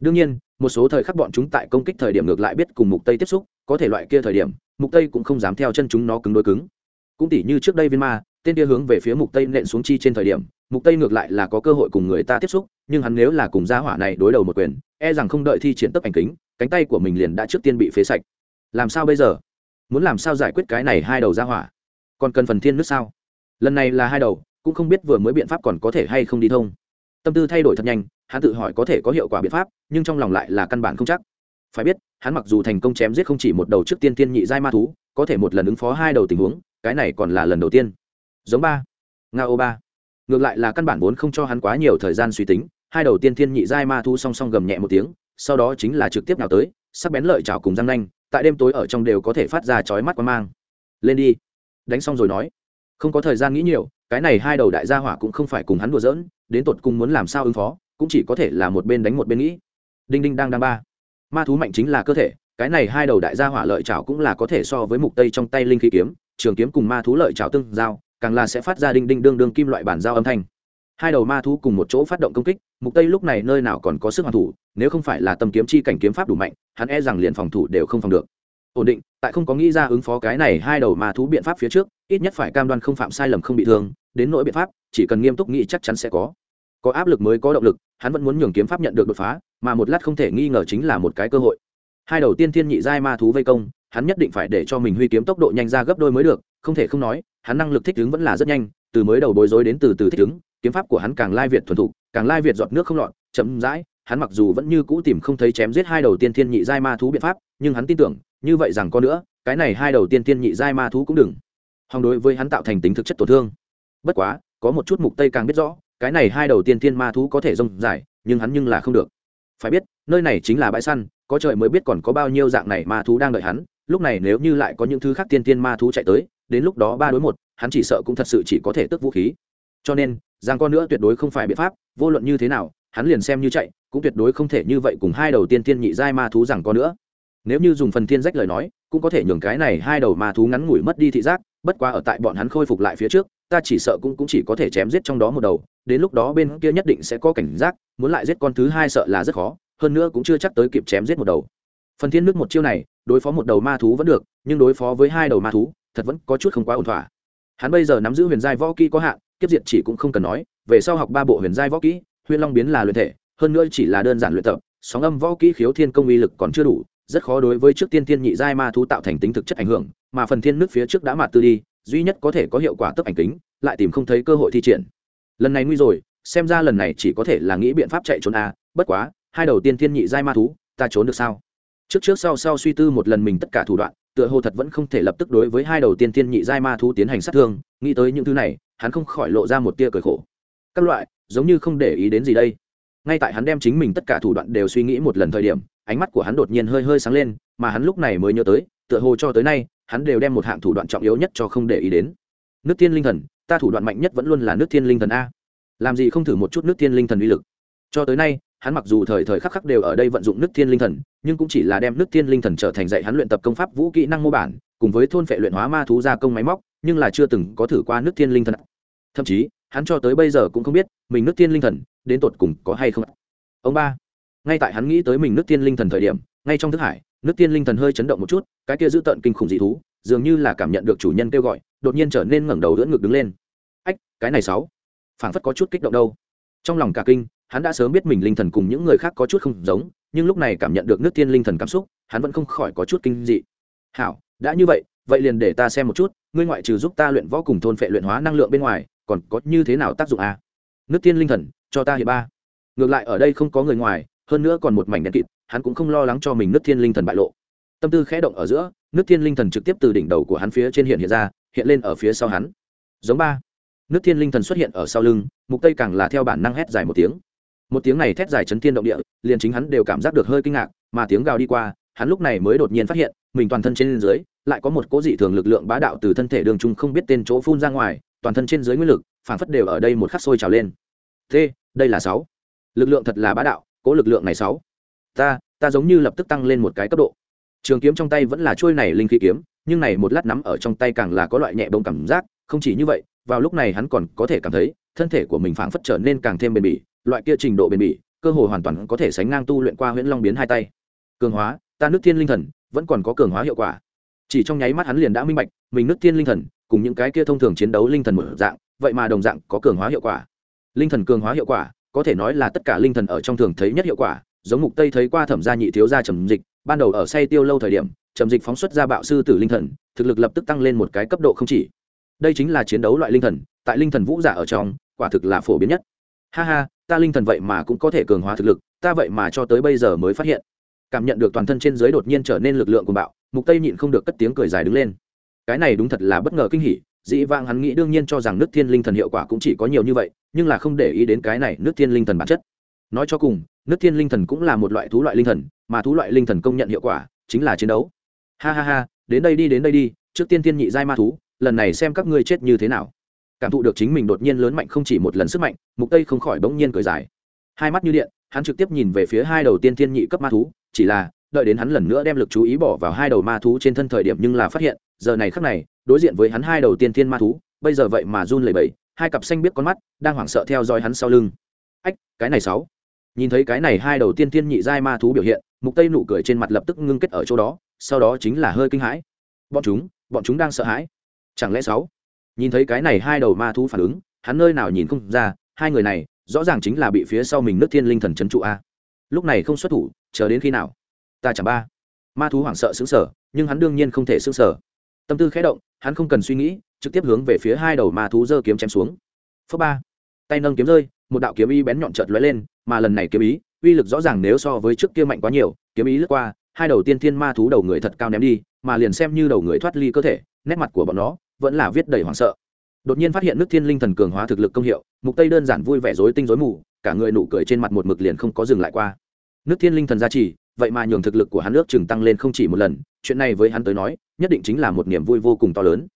Đương nhiên, một số thời khắc bọn chúng tại công kích thời điểm ngược lại biết cùng mục tây tiếp xúc, có thể loại kia thời điểm, mục tây cũng không dám theo chân chúng nó cứng đối cứng. Cũng tỉ như trước đây viên ma, tên kia hướng về phía mục tây nện xuống chi trên thời điểm, mục tây ngược lại là có cơ hội cùng người ta tiếp xúc, nhưng hắn nếu là cùng gia hỏa này đối đầu một quyền e rằng không đợi thi triển tấp ảnh kính, cánh tay của mình liền đã trước tiên bị phế sạch. Làm sao bây giờ? Muốn làm sao giải quyết cái này hai đầu ra hỏa? Còn cần phần thiên nước sao? Lần này là hai đầu, cũng không biết vừa mới biện pháp còn có thể hay không đi thông. Tâm tư thay đổi thật nhanh, hắn tự hỏi có thể có hiệu quả biện pháp, nhưng trong lòng lại là căn bản không chắc. Phải biết, hắn mặc dù thành công chém giết không chỉ một đầu trước tiên tiên nhị giai ma thú, có thể một lần ứng phó hai đầu tình huống, cái này còn là lần đầu tiên. Giống ba. Nga ô ba. Ngược lại là căn bản vốn không cho hắn quá nhiều thời gian suy tính, hai đầu tiên thiên nhị giai ma thú song song gầm nhẹ một tiếng, sau đó chính là trực tiếp nào tới sắc bén lợi chảo cùng răng nanh, tại đêm tối ở trong đều có thể phát ra chói mắt quan mang. Lên đi. Đánh xong rồi nói. Không có thời gian nghĩ nhiều, cái này hai đầu đại gia hỏa cũng không phải cùng hắn đùa giỡn, đến tột cùng muốn làm sao ứng phó, cũng chỉ có thể là một bên đánh một bên nghĩ. Đinh đinh đang đang ba. Ma thú mạnh chính là cơ thể, cái này hai đầu đại gia hỏa lợi chảo cũng là có thể so với mục tây trong tay linh khí kiếm, trường kiếm cùng ma thú lợi chảo tương giao, càng là sẽ phát ra đinh đinh đương đương kim loại bản giao âm thanh hai đầu ma thú cùng một chỗ phát động công kích, mục tây lúc này nơi nào còn có sức hoàn thủ, nếu không phải là tâm kiếm chi cảnh kiếm pháp đủ mạnh, hắn e rằng liền phòng thủ đều không phòng được. Ổn định, tại không có nghĩ ra ứng phó cái này hai đầu ma thú biện pháp phía trước, ít nhất phải cam đoan không phạm sai lầm không bị thương, đến nỗi biện pháp, chỉ cần nghiêm túc nghĩ chắc chắn sẽ có. Có áp lực mới có động lực, hắn vẫn muốn nhường kiếm pháp nhận được đột phá, mà một lát không thể nghi ngờ chính là một cái cơ hội. Hai đầu tiên thiên nhị giai ma thú vây công, hắn nhất định phải để cho mình huy kiếm tốc độ nhanh ra gấp đôi mới được, không thể không nói, hắn năng lực thích ứng vẫn là rất nhanh, từ mới đầu bối rối đến từ từ thích ứng kiếm pháp của hắn càng lai việt thuần thục, càng lai việt giọt nước không lọt, chậm rãi, hắn mặc dù vẫn như cũ tìm không thấy chém giết hai đầu tiên thiên nhị giai ma thú biện pháp, nhưng hắn tin tưởng, như vậy rằng có nữa, cái này hai đầu tiên thiên nhị giai ma thú cũng đừng. Hòng đối với hắn tạo thành tính thực chất tổn thương. Bất quá, có một chút mục tây càng biết rõ, cái này hai đầu tiên thiên ma thú có thể rông dài, nhưng hắn nhưng là không được. Phải biết, nơi này chính là bãi săn, có trời mới biết còn có bao nhiêu dạng này ma thú đang đợi hắn, lúc này nếu như lại có những thứ khác tiên tiên ma thú chạy tới, đến lúc đó ba đối một, hắn chỉ sợ cũng thật sự chỉ có thể tức vũ khí. Cho nên giang con nữa tuyệt đối không phải biện pháp, vô luận như thế nào, hắn liền xem như chạy, cũng tuyệt đối không thể như vậy cùng hai đầu tiên tiên nhị giai ma thú rằng con nữa. Nếu như dùng phần thiên rách lời nói, cũng có thể nhường cái này hai đầu ma thú ngắn ngủi mất đi thị giác, bất quá ở tại bọn hắn khôi phục lại phía trước, ta chỉ sợ cũng cũng chỉ có thể chém giết trong đó một đầu, đến lúc đó bên kia nhất định sẽ có cảnh giác, muốn lại giết con thứ hai sợ là rất khó, hơn nữa cũng chưa chắc tới kịp chém giết một đầu. Phần thiên nước một chiêu này, đối phó một đầu ma thú vẫn được, nhưng đối phó với hai đầu ma thú, thật vẫn có chút không quá ổn thỏa. Hắn bây giờ nắm giữ huyền giai võ kỹ có hạn kiếp diệt chỉ cũng không cần nói, về sau học ba bộ huyền giai võ kỹ huyền long biến là luyện thể, hơn nữa chỉ là đơn giản luyện tập, sóng âm võ kỹ khiếu thiên công uy lực còn chưa đủ, rất khó đối với trước tiên thiên nhị giai ma thú tạo thành tính thực chất ảnh hưởng, mà phần thiên nước phía trước đã mạt tư đi, duy nhất có thể có hiệu quả tấp ảnh kính, lại tìm không thấy cơ hội thi triển. Lần này nguy rồi, xem ra lần này chỉ có thể là nghĩ biện pháp chạy trốn a bất quá, hai đầu tiên thiên nhị giai ma thú, ta trốn được sao? Trước trước sau sau suy tư một lần mình tất cả thủ đoạn, tựa hồ thật vẫn không thể lập tức đối với hai đầu tiên thiên nhị giai ma thú tiến hành sát thương, nghĩ tới những thứ này hắn không khỏi lộ ra một tia cười khổ. Các loại, giống như không để ý đến gì đây. Ngay tại hắn đem chính mình tất cả thủ đoạn đều suy nghĩ một lần thời điểm, ánh mắt của hắn đột nhiên hơi hơi sáng lên, mà hắn lúc này mới nhớ tới, tựa hồ cho tới nay, hắn đều đem một hạng thủ đoạn trọng yếu nhất cho không để ý đến. Nước thiên linh thần, ta thủ đoạn mạnh nhất vẫn luôn là nước thiên linh thần a. Làm gì không thử một chút nước thiên linh thần uy lực. Cho tới nay, hắn mặc dù thời thời khắc khắc đều ở đây vận dụng nước thiên linh thần, nhưng cũng chỉ là đem nước thiên linh thần trở thành dạy hắn luyện tập công pháp vũ kỹ năng mô bản, cùng với thôn phệ luyện hóa ma thú gia công máy móc nhưng là chưa từng có thử qua nước thiên linh thần. Thậm chí, hắn cho tới bây giờ cũng không biết mình nước thiên linh thần đến tột cùng có hay không ông ba, ngay tại hắn nghĩ tới mình nước thiên linh thần thời điểm, ngay trong thức hải, nước thiên linh thần hơi chấn động một chút, cái kia giữ tận kinh khủng dị thú, dường như là cảm nhận được chủ nhân kêu gọi, đột nhiên trở nên ngẩng đầu đỡ ngực đứng lên. Ách, cái này sáu, phảng phất có chút kích động đâu. Trong lòng cả kinh, hắn đã sớm biết mình linh thần cùng những người khác có chút không giống, nhưng lúc này cảm nhận được nước thiên linh thần cảm xúc, hắn vẫn không khỏi có chút kinh dị. Hảo, đã như vậy vậy liền để ta xem một chút, ngươi ngoại trừ giúp ta luyện võ cùng thôn phệ luyện hóa năng lượng bên ngoài, còn có như thế nào tác dụng à? nước thiên linh thần, cho ta hiện ba. Ngược lại ở đây không có người ngoài, hơn nữa còn một mảnh đèn kịt, hắn cũng không lo lắng cho mình nước thiên linh thần bại lộ. Tâm tư khẽ động ở giữa, nước thiên linh thần trực tiếp từ đỉnh đầu của hắn phía trên hiện hiện ra, hiện lên ở phía sau hắn. Giống ba. Nước thiên linh thần xuất hiện ở sau lưng, mục tây càng là theo bản năng hét dài một tiếng. Một tiếng này thét dài chấn thiên động địa, liền chính hắn đều cảm giác được hơi kinh ngạc, mà tiếng gào đi qua hắn lúc này mới đột nhiên phát hiện, mình toàn thân trên dưới lại có một cố dị thường lực lượng bá đạo từ thân thể đường trung không biết tên chỗ phun ra ngoài, toàn thân trên dưới nguyên lực, phản phất đều ở đây một khắc sôi trào lên. Thế đây là sáu. Lực lượng thật là bá đạo cố lực lượng này sáu. Ta ta giống như lập tức tăng lên một cái cấp độ. Trường kiếm trong tay vẫn là trôi này linh khí kiếm, nhưng này một lát nắm ở trong tay càng là có loại nhẹ bông cảm giác, không chỉ như vậy, vào lúc này hắn còn có thể cảm thấy, thân thể của mình phảng phất trở nên càng thêm bền bỉ, loại kia trình độ bền bỉ, cơ hồ hoàn toàn có thể sánh ngang tu luyện qua huyễn long biến hai tay. Cường hóa ta nước thiên linh thần vẫn còn có cường hóa hiệu quả. Chỉ trong nháy mắt hắn liền đã minh bạch, mình nước thiên linh thần cùng những cái kia thông thường chiến đấu linh thần một dạng, vậy mà đồng dạng có cường hóa hiệu quả. Linh thần cường hóa hiệu quả, có thể nói là tất cả linh thần ở trong thường thấy nhất hiệu quả, giống mục tây thấy qua thẩm gia nhị thiếu gia trầm dịch, ban đầu ở say tiêu lâu thời điểm, trầm dịch phóng xuất ra bạo sư tử linh thần, thực lực lập tức tăng lên một cái cấp độ không chỉ. Đây chính là chiến đấu loại linh thần, tại linh thần vũ giả ở trong, quả thực là phổ biến nhất. Ha ha, ta linh thần vậy mà cũng có thể cường hóa thực lực, ta vậy mà cho tới bây giờ mới phát hiện cảm nhận được toàn thân trên giới đột nhiên trở nên lực lượng của bạo, mục tây nhịn không được cất tiếng cười dài đứng lên. Cái này đúng thật là bất ngờ kinh hỉ, dĩ vãng hắn nghĩ đương nhiên cho rằng nước thiên linh thần hiệu quả cũng chỉ có nhiều như vậy, nhưng là không để ý đến cái này nước thiên linh thần bản chất. Nói cho cùng, nước thiên linh thần cũng là một loại thú loại linh thần, mà thú loại linh thần công nhận hiệu quả chính là chiến đấu. Ha ha ha, đến đây đi, đến đây đi, trước tiên tiên nhị giai ma thú, lần này xem các ngươi chết như thế nào. Cảm thụ được chính mình đột nhiên lớn mạnh không chỉ một lần sức mạnh, mục tây không khỏi bỗng nhiên cười dài. Hai mắt như điện hắn trực tiếp nhìn về phía hai đầu tiên thiên nhị cấp ma thú, chỉ là, đợi đến hắn lần nữa đem lực chú ý bỏ vào hai đầu ma thú trên thân thời điểm nhưng là phát hiện, giờ này khắc này, đối diện với hắn hai đầu tiên thiên ma thú, bây giờ vậy mà run lẩy bẩy, hai cặp xanh biết con mắt đang hoảng sợ theo dõi hắn sau lưng. Ách, cái này sáu. Nhìn thấy cái này hai đầu tiên thiên nhị giai ma thú biểu hiện, mục tây nụ cười trên mặt lập tức ngưng kết ở chỗ đó, sau đó chính là hơi kinh hãi. Bọn chúng bọn chúng đang sợ hãi. Chẳng lẽ sáu? Nhìn thấy cái này hai đầu ma thú phản ứng, hắn nơi nào nhìn không ra, hai người này rõ ràng chính là bị phía sau mình nước thiên linh thần trấn trụ a. Lúc này không xuất thủ, chờ đến khi nào? Ta chẳng ba. Ma thú hoảng sợ xứng sở nhưng hắn đương nhiên không thể xứng sở tâm tư khẽ động, hắn không cần suy nghĩ, trực tiếp hướng về phía hai đầu ma thú giơ kiếm chém xuống. Phớ ba. Tay nâng kiếm rơi, một đạo kiếm ý bén nhọn chợt lóe lên, mà lần này kiếm ý, uy lực rõ ràng nếu so với trước kia mạnh quá nhiều, kiếm ý lướt qua, hai đầu tiên thiên ma thú đầu người thật cao ném đi, mà liền xem như đầu người thoát ly cơ thể, nét mặt của bọn nó vẫn là viết đầy hoảng sợ đột nhiên phát hiện nước thiên linh thần cường hóa thực lực công hiệu, mục tây đơn giản vui vẻ rối tinh rối mù, cả người nụ cười trên mặt một mực liền không có dừng lại qua. Nước thiên linh thần gia trì, vậy mà nhường thực lực của hắn nước chừng tăng lên không chỉ một lần, chuyện này với hắn tới nói, nhất định chính là một niềm vui vô cùng to lớn.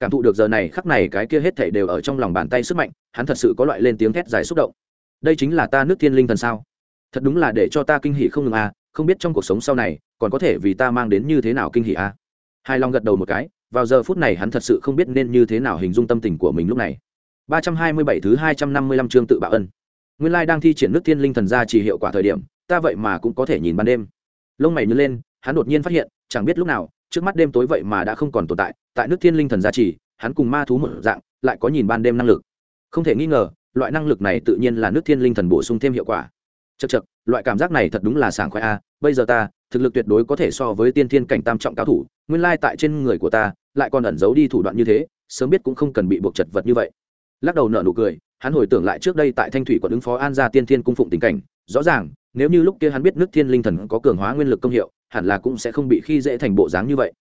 Cảm thụ được giờ này khắc này cái kia hết thảy đều ở trong lòng bàn tay sức mạnh, hắn thật sự có loại lên tiếng thét dài xúc động. Đây chính là ta nước thiên linh thần sao? Thật đúng là để cho ta kinh hỉ không ngừng à không biết trong cuộc sống sau này, còn có thể vì ta mang đến như thế nào kinh hỉ à? Hai long gật đầu một cái, vào giờ phút này hắn thật sự không biết nên như thế nào hình dung tâm tình của mình lúc này. 327 thứ 255 chương tự bạo ân. Nguyên lai đang thi triển nước thiên linh thần ra chỉ hiệu quả thời điểm, ta vậy mà cũng có thể nhìn ban đêm. Lông mày nhớ lên, hắn đột nhiên phát hiện, chẳng biết lúc nào, trước mắt đêm tối vậy mà đã không còn tồn tại tại nước thiên linh thần gia trì hắn cùng ma thú một dạng, lại có nhìn ban đêm năng lực. Không thể nghi ngờ, loại năng lực này tự nhiên là nước thiên linh thần bổ sung thêm hiệu quả. Chật chật loại cảm giác này thật đúng là sảng khoái a, bây giờ ta thực lực tuyệt đối có thể so với tiên thiên cảnh tam trọng cao thủ, nguyên lai tại trên người của ta, lại còn ẩn giấu đi thủ đoạn như thế, sớm biết cũng không cần bị buộc chật vật như vậy. Lắc đầu nở nụ cười, hắn hồi tưởng lại trước đây tại thanh thủy quận ứng phó an gia tiên thiên cung phụng tình cảnh, rõ ràng, nếu như lúc kia hắn biết nước thiên linh thần có cường hóa nguyên lực công hiệu, hẳn là cũng sẽ không bị khi dễ thành bộ dáng như vậy.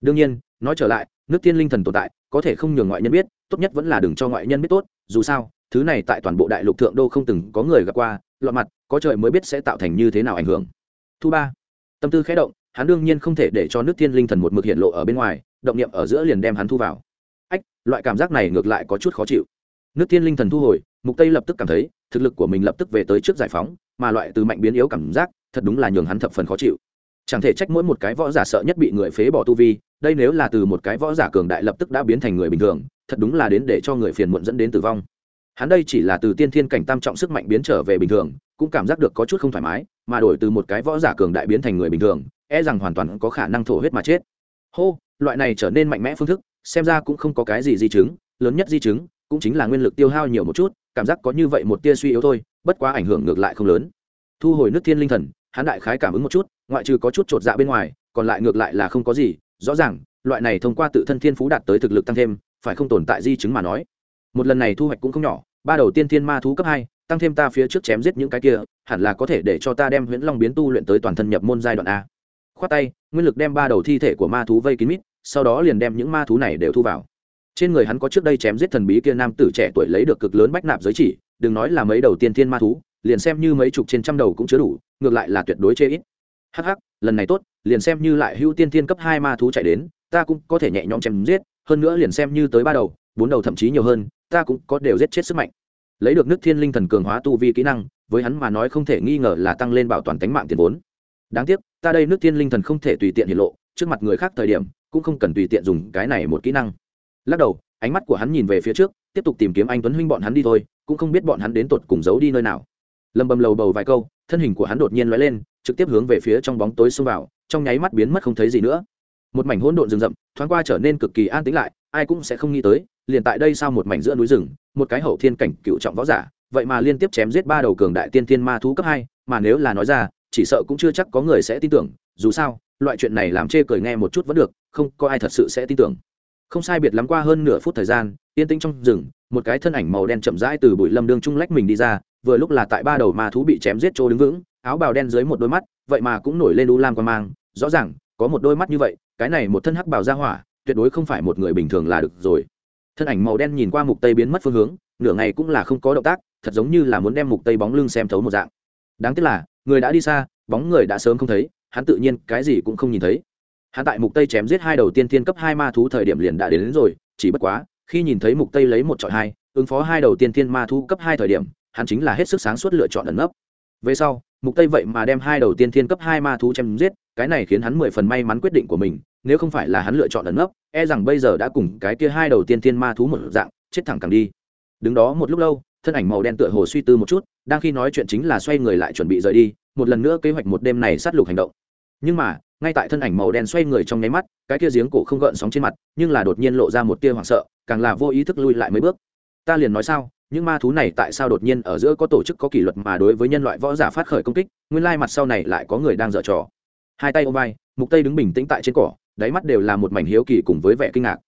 Đương nhiên, nói trở lại, nước thiên linh thần tồn tại, có thể không nhường ngoại nhân biết, tốt nhất vẫn là đừng cho ngoại nhân biết tốt, dù sao, thứ này tại toàn bộ đại lục thượng đô không từng có người gặp qua, lọt mặt, có trời mới biết sẽ tạo thành như thế nào ảnh hưởng. Thu ba tâm tư khẽ động, hắn đương nhiên không thể để cho nước thiên linh thần một mực hiện lộ ở bên ngoài, động niệm ở giữa liền đem hắn thu vào. Ách, loại cảm giác này ngược lại có chút khó chịu. Nước thiên linh thần thu hồi, mục tây lập tức cảm thấy, thực lực của mình lập tức về tới trước giải phóng, mà loại từ mạnh biến yếu cảm giác, thật đúng là nhường hắn thập phần khó chịu. Chẳng thể trách mỗi một cái võ giả sợ nhất bị người phế bỏ tu vi, đây nếu là từ một cái võ giả cường đại lập tức đã biến thành người bình thường, thật đúng là đến để cho người phiền muộn dẫn đến tử vong. Hắn đây chỉ là từ tiên thiên cảnh tam trọng sức mạnh biến trở về bình thường, cũng cảm giác được có chút không thoải mái mà đổi từ một cái võ giả cường đại biến thành người bình thường e rằng hoàn toàn có khả năng thổ huyết mà chết. Hô, loại này trở nên mạnh mẽ phương thức, xem ra cũng không có cái gì di chứng, lớn nhất di chứng cũng chính là nguyên lực tiêu hao nhiều một chút, cảm giác có như vậy một tia suy yếu thôi, bất quá ảnh hưởng ngược lại không lớn. Thu hồi nước thiên linh thần, hắn đại khái cảm ứng một chút, ngoại trừ có chút t dạ bên ngoài, còn lại ngược lại là không có gì, rõ ràng, loại này thông qua tự thân thiên phú đạt tới thực lực tăng thêm, phải không tồn tại di chứng mà nói. Một lần này thu hoạch cũng không nhỏ, ba đầu tiên thiên ma thú cấp hai, tăng thêm ta phía trước chém giết những cái kia hẳn là có thể để cho ta đem huyễn long biến tu luyện tới toàn thân nhập môn giai đoạn a. Khoát tay, nguyên lực đem ba đầu thi thể của ma thú vây kín mít, sau đó liền đem những ma thú này đều thu vào. Trên người hắn có trước đây chém giết thần bí kia nam tử trẻ tuổi lấy được cực lớn bách nạp giới chỉ, đừng nói là mấy đầu tiên thiên ma thú, liền xem như mấy chục trên trăm đầu cũng chứa đủ, ngược lại là tuyệt đối chê ít. Hh lần này tốt, liền xem như lại hữu tiên thiên cấp hai ma thú chạy đến, ta cũng có thể nhẹ nhõm chém giết, hơn nữa liền xem như tới ba đầu, bốn đầu thậm chí nhiều hơn, ta cũng có đều giết chết sức mạnh. Lấy được nước thiên linh thần cường hóa tu vi kỹ năng với hắn mà nói không thể nghi ngờ là tăng lên bảo toàn tính mạng tiền vốn. Đáng tiếc, ta đây nước tiên linh thần không thể tùy tiện hiện lộ, trước mặt người khác thời điểm, cũng không cần tùy tiện dùng cái này một kỹ năng. Lắc đầu, ánh mắt của hắn nhìn về phía trước, tiếp tục tìm kiếm anh tuấn huynh bọn hắn đi thôi, cũng không biết bọn hắn đến tột cùng giấu đi nơi nào. Lầm bầm lầu bầu vài câu, thân hình của hắn đột nhiên lóe lên, trực tiếp hướng về phía trong bóng tối xông vào, trong nháy mắt biến mất không thấy gì nữa. Một mảnh hỗn độn rừng rậm, thoáng qua trở nên cực kỳ an tĩnh lại, ai cũng sẽ không nghĩ tới, liền tại đây sau một mảnh giữa núi rừng, một cái hậu thiên cảnh cựu trọng võ giả vậy mà liên tiếp chém giết ba đầu cường đại tiên thiên ma thú cấp hai, mà nếu là nói ra, chỉ sợ cũng chưa chắc có người sẽ tin tưởng. Dù sao, loại chuyện này làm chê cười nghe một chút vẫn được, không có ai thật sự sẽ tin tưởng. Không sai biệt lắm qua hơn nửa phút thời gian, yên tĩnh trong rừng, một cái thân ảnh màu đen chậm rãi từ bụi lâm đương trung lách mình đi ra, vừa lúc là tại ba đầu ma thú bị chém giết chỗ đứng vững, áo bào đen dưới một đôi mắt, vậy mà cũng nổi lên u lam quan mang. Rõ ràng, có một đôi mắt như vậy, cái này một thân hắc bào ra hỏa, tuyệt đối không phải một người bình thường là được rồi. Thân ảnh màu đen nhìn qua mục tây biến mất phương hướng, nửa ngày cũng là không có động tác thật giống như là muốn đem mục tây bóng lưng xem thấu một dạng. Đáng tiếc là người đã đi xa bóng người đã sớm không thấy hắn tự nhiên cái gì cũng không nhìn thấy. Hắn tại mục tây chém giết hai đầu tiên thiên cấp hai ma thú thời điểm liền đã đến, đến rồi chỉ bất quá khi nhìn thấy mục tây lấy một trọi hai ứng phó hai đầu tiên thiên ma thú cấp hai thời điểm hắn chính là hết sức sáng suốt lựa chọn ẩn nấp. Về sau mục tây vậy mà đem hai đầu tiên thiên cấp hai ma thú chém giết cái này khiến hắn mười phần may mắn quyết định của mình nếu không phải là hắn lựa chọn ẩn nấp e rằng bây giờ đã cùng cái kia hai đầu tiên thiên ma thú một dạng chết thẳng càng đi. Đứng đó một lúc lâu thân ảnh màu đen tựa hồ suy tư một chút, đang khi nói chuyện chính là xoay người lại chuẩn bị rời đi, một lần nữa kế hoạch một đêm này sát lục hành động. Nhưng mà, ngay tại thân ảnh màu đen xoay người trong nháy mắt, cái kia giếng cổ không gợn sóng trên mặt, nhưng là đột nhiên lộ ra một tia hoảng sợ, càng là vô ý thức lui lại mấy bước. Ta liền nói sao, những ma thú này tại sao đột nhiên ở giữa có tổ chức có kỷ luật mà đối với nhân loại võ giả phát khởi công kích, nguyên lai mặt sau này lại có người đang dở trò. Hai tay ôm vai, mục tây đứng bình tĩnh tại trên cỏ, đáy mắt đều là một mảnh hiếu kỳ cùng với vẻ kinh ngạc.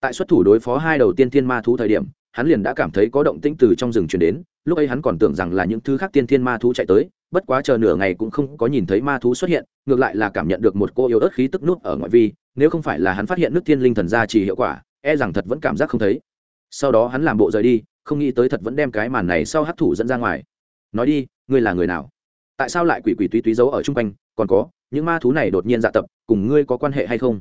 Tại xuất thủ đối phó hai đầu tiên thiên ma thú thời điểm hắn liền đã cảm thấy có động tĩnh từ trong rừng truyền đến, lúc ấy hắn còn tưởng rằng là những thứ khác tiên thiên ma thú chạy tới, bất quá chờ nửa ngày cũng không có nhìn thấy ma thú xuất hiện, ngược lại là cảm nhận được một cô yếu ớt khí tức nút ở ngoại vi, nếu không phải là hắn phát hiện nước thiên linh thần ra chỉ hiệu quả e rằng thật vẫn cảm giác không thấy. Sau đó hắn làm bộ rời đi, không nghĩ tới thật vẫn đem cái màn này sau hấp thủ dẫn ra ngoài. Nói đi, ngươi là người nào? Tại sao lại quỷ quỷ túy túy giấu ở chung quanh? Còn có, những ma thú này đột nhiên dạ tập, cùng ngươi có quan hệ hay không?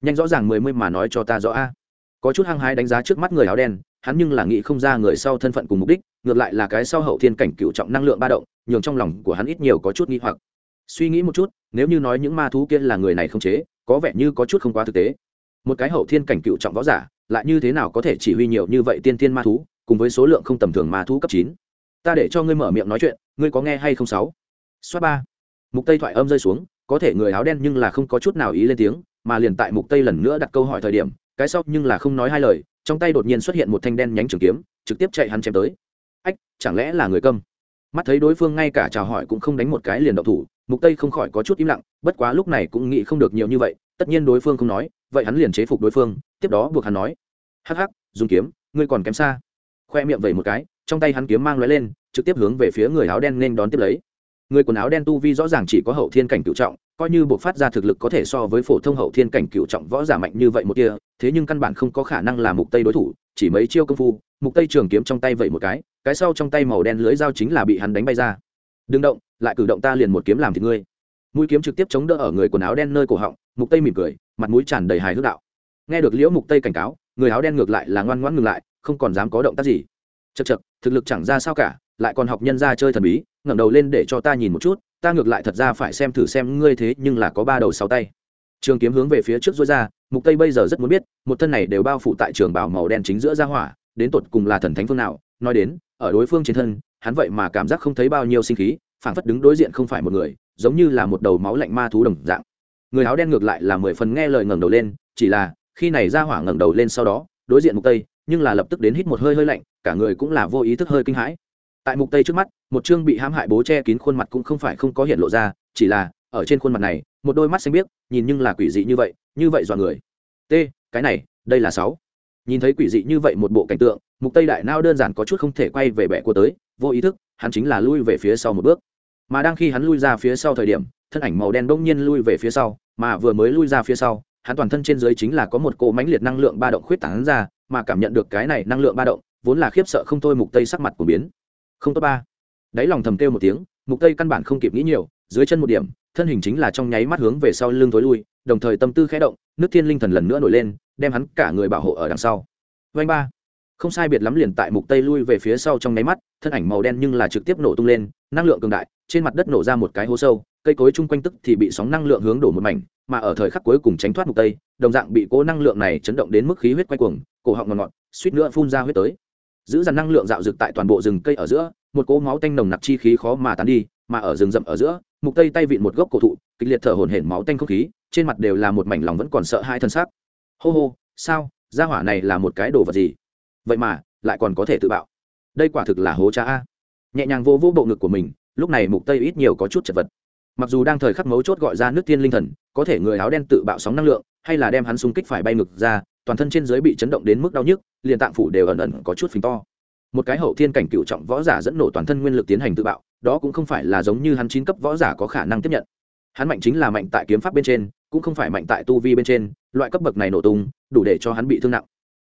Nhanh rõ ràng mười mươi mà nói cho ta rõ a. Có chút hăng hái đánh giá trước mắt người áo đen hắn nhưng là nghĩ không ra người sau thân phận cùng mục đích, ngược lại là cái sau hậu thiên cảnh cựu trọng năng lượng ba động, nhường trong lòng của hắn ít nhiều có chút nghi hoặc. Suy nghĩ một chút, nếu như nói những ma thú kia là người này không chế, có vẻ như có chút không quá thực tế. Một cái hậu thiên cảnh cựu trọng võ giả, lại như thế nào có thể chỉ huy nhiều như vậy tiên tiên ma thú, cùng với số lượng không tầm thường ma thú cấp chín? Ta để cho ngươi mở miệng nói chuyện, ngươi có nghe hay không sáu? Xoát ba. Mục tây thoại âm rơi xuống, có thể người áo đen nhưng là không có chút nào ý lên tiếng, mà liền tại mục tây lần nữa đặt câu hỏi thời điểm, cái sau nhưng là không nói hai lời trong tay đột nhiên xuất hiện một thanh đen nhánh trường kiếm, trực tiếp chạy hắn chém tới. Ách, chẳng lẽ là người câm? Mắt thấy đối phương ngay cả chào hỏi cũng không đánh một cái liền động thủ, mục tây không khỏi có chút im lặng, bất quá lúc này cũng nghĩ không được nhiều như vậy, tất nhiên đối phương không nói, vậy hắn liền chế phục đối phương, tiếp đó buộc hắn nói, hắc hắc, dùng kiếm, ngươi còn kém xa. Khoe miệng vẩy một cái, trong tay hắn kiếm mang lóe lên, trực tiếp hướng về phía người áo đen nên đón tiếp lấy. Người quần áo đen tu vi rõ ràng chỉ có hậu thiên cảnh cựu trọng coi như buộc phát ra thực lực có thể so với phổ thông hậu thiên cảnh cựu trọng võ giả mạnh như vậy một kia, thế nhưng căn bản không có khả năng là mục tây đối thủ, chỉ mấy chiêu công phu, mục tây trường kiếm trong tay vậy một cái cái sau trong tay màu đen lưới dao chính là bị hắn đánh bay ra. Đừng động, lại cử động ta liền một kiếm làm thì ngươi. Mũi kiếm trực tiếp chống đỡ ở người quần áo đen nơi cổ họng, mục tây mỉm cười, mặt mũi tràn đầy hài hước đạo. Nghe được liễu mục tây cảnh cáo, người áo đen ngược lại là ngoan ngoãn ngừng lại, không còn dám có động tác gì. Chật chật thực lực chẳng ra sao cả, lại còn học nhân ra chơi thần bí, ngẩng đầu lên để cho ta nhìn một chút ta ngược lại thật ra phải xem thử xem ngươi thế nhưng là có ba đầu sáu tay. Trường kiếm hướng về phía trước dối ra, mục tây bây giờ rất muốn biết, một thân này đều bao phủ tại trường bảo màu đen chính giữa ra hỏa, đến tột cùng là thần thánh phương nào? Nói đến, ở đối phương trên thân, hắn vậy mà cảm giác không thấy bao nhiêu sinh khí, phảng phất đứng đối diện không phải một người, giống như là một đầu máu lạnh ma thú đồng dạng. Người áo đen ngược lại là mười phần nghe lời ngẩng đầu lên, chỉ là, khi này ra hỏa ngẩng đầu lên sau đó, đối diện mục tây, nhưng là lập tức đến hít một hơi hơi lạnh, cả người cũng là vô ý thức hơi kinh hãi tại mục tây trước mắt, một chương bị hãm hại bố che kín khuôn mặt cũng không phải không có hiện lộ ra, chỉ là, ở trên khuôn mặt này, một đôi mắt xanh biếc, nhìn nhưng là quỷ dị như vậy như vậy dọa người. T, cái này, đây là sáu. Nhìn thấy quỷ dị như vậy một bộ cảnh tượng, mục tây đại nao đơn giản có chút không thể quay về bẻ của tới, vô ý thức, hắn chính là lui về phía sau một bước. Mà đang khi hắn lui ra phía sau thời điểm, thân ảnh màu đen bỗng nhiên lui về phía sau, mà vừa mới lui ra phía sau, hắn toàn thân trên dưới chính là có một cỗ mãnh liệt năng lượng ba động khuyết tảng ra, mà cảm nhận được cái này năng lượng ba động, vốn là khiếp sợ không thôi mục tây sắc mặt của biến không tốt ba. Đáy lòng thầm kêu một tiếng, mục tây căn bản không kịp nghĩ nhiều, dưới chân một điểm, thân hình chính là trong nháy mắt hướng về sau lưng tối lui, đồng thời tâm tư khẽ động, nước thiên linh thần lần nữa nổi lên, đem hắn cả người bảo hộ ở đằng sau. Vanh ba. Không sai biệt lắm liền tại mục tây lui về phía sau trong nháy mắt, thân ảnh màu đen nhưng là trực tiếp nổ tung lên, năng lượng cường đại, trên mặt đất nổ ra một cái hố sâu, cây cối chung quanh tức thì bị sóng năng lượng hướng đổ một mảnh, mà ở thời khắc cuối cùng tránh thoát mục tây, đồng dạng bị cố năng lượng này chấn động đến mức khí huyết quay cuồng, cổ họng ngọt ngọt, suýt nữa phun ra huyết tới giữ dằn năng lượng dạo dực tại toàn bộ rừng cây ở giữa, một cỗ máu tanh nồng nặc chi khí khó mà tán đi, mà ở rừng rậm ở giữa, mục tây tay vịn một gốc cổ thụ, kịch liệt thở hổn hển máu tanh không khí, trên mặt đều là một mảnh lòng vẫn còn sợ hai thân xác. Hô hô, sao, gia hỏa này là một cái đồ vật gì? Vậy mà, lại còn có thể tự bạo. Đây quả thực là hố cha a. Nhẹ nhàng vô vô bộ ngực của mình, lúc này mục tây ít nhiều có chút chật vật. Mặc dù đang thời khắc mấu chốt gọi ra nước tiên linh thần, có thể người áo đen tự bạo sóng năng lượng, hay là đem hắn xung kích phải bay ngực ra toàn thân trên dưới bị chấn động đến mức đau nhức, liền tạng phủ đều ẩn ẩn có chút phình to. Một cái hậu thiên cảnh cựu trọng võ giả dẫn nổ toàn thân nguyên lực tiến hành tự bạo, đó cũng không phải là giống như hắn chín cấp võ giả có khả năng tiếp nhận. Hắn mạnh chính là mạnh tại kiếm pháp bên trên, cũng không phải mạnh tại tu vi bên trên, loại cấp bậc này nổ tung, đủ để cho hắn bị thương nặng.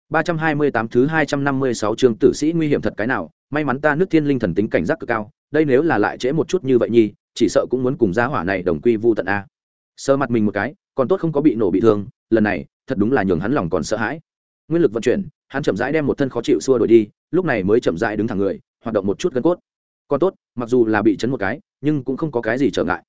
328 thứ 256 chương tử sĩ nguy hiểm thật cái nào, may mắn ta nước thiên linh thần tính cảnh giác cực cao, đây nếu là lại trễ một chút như vậy nhi, chỉ sợ cũng muốn cùng gia hỏa này đồng quy vu tận a. Sơ mặt mình một cái, còn tốt không có bị nổ bị thương, lần này thật đúng là nhường hắn lòng còn sợ hãi. Nguyên lực vận chuyển, hắn chậm rãi đem một thân khó chịu xua đổi đi, lúc này mới chậm rãi đứng thẳng người, hoạt động một chút gân cốt. Còn tốt, mặc dù là bị chấn một cái, nhưng cũng không có cái gì trở ngại.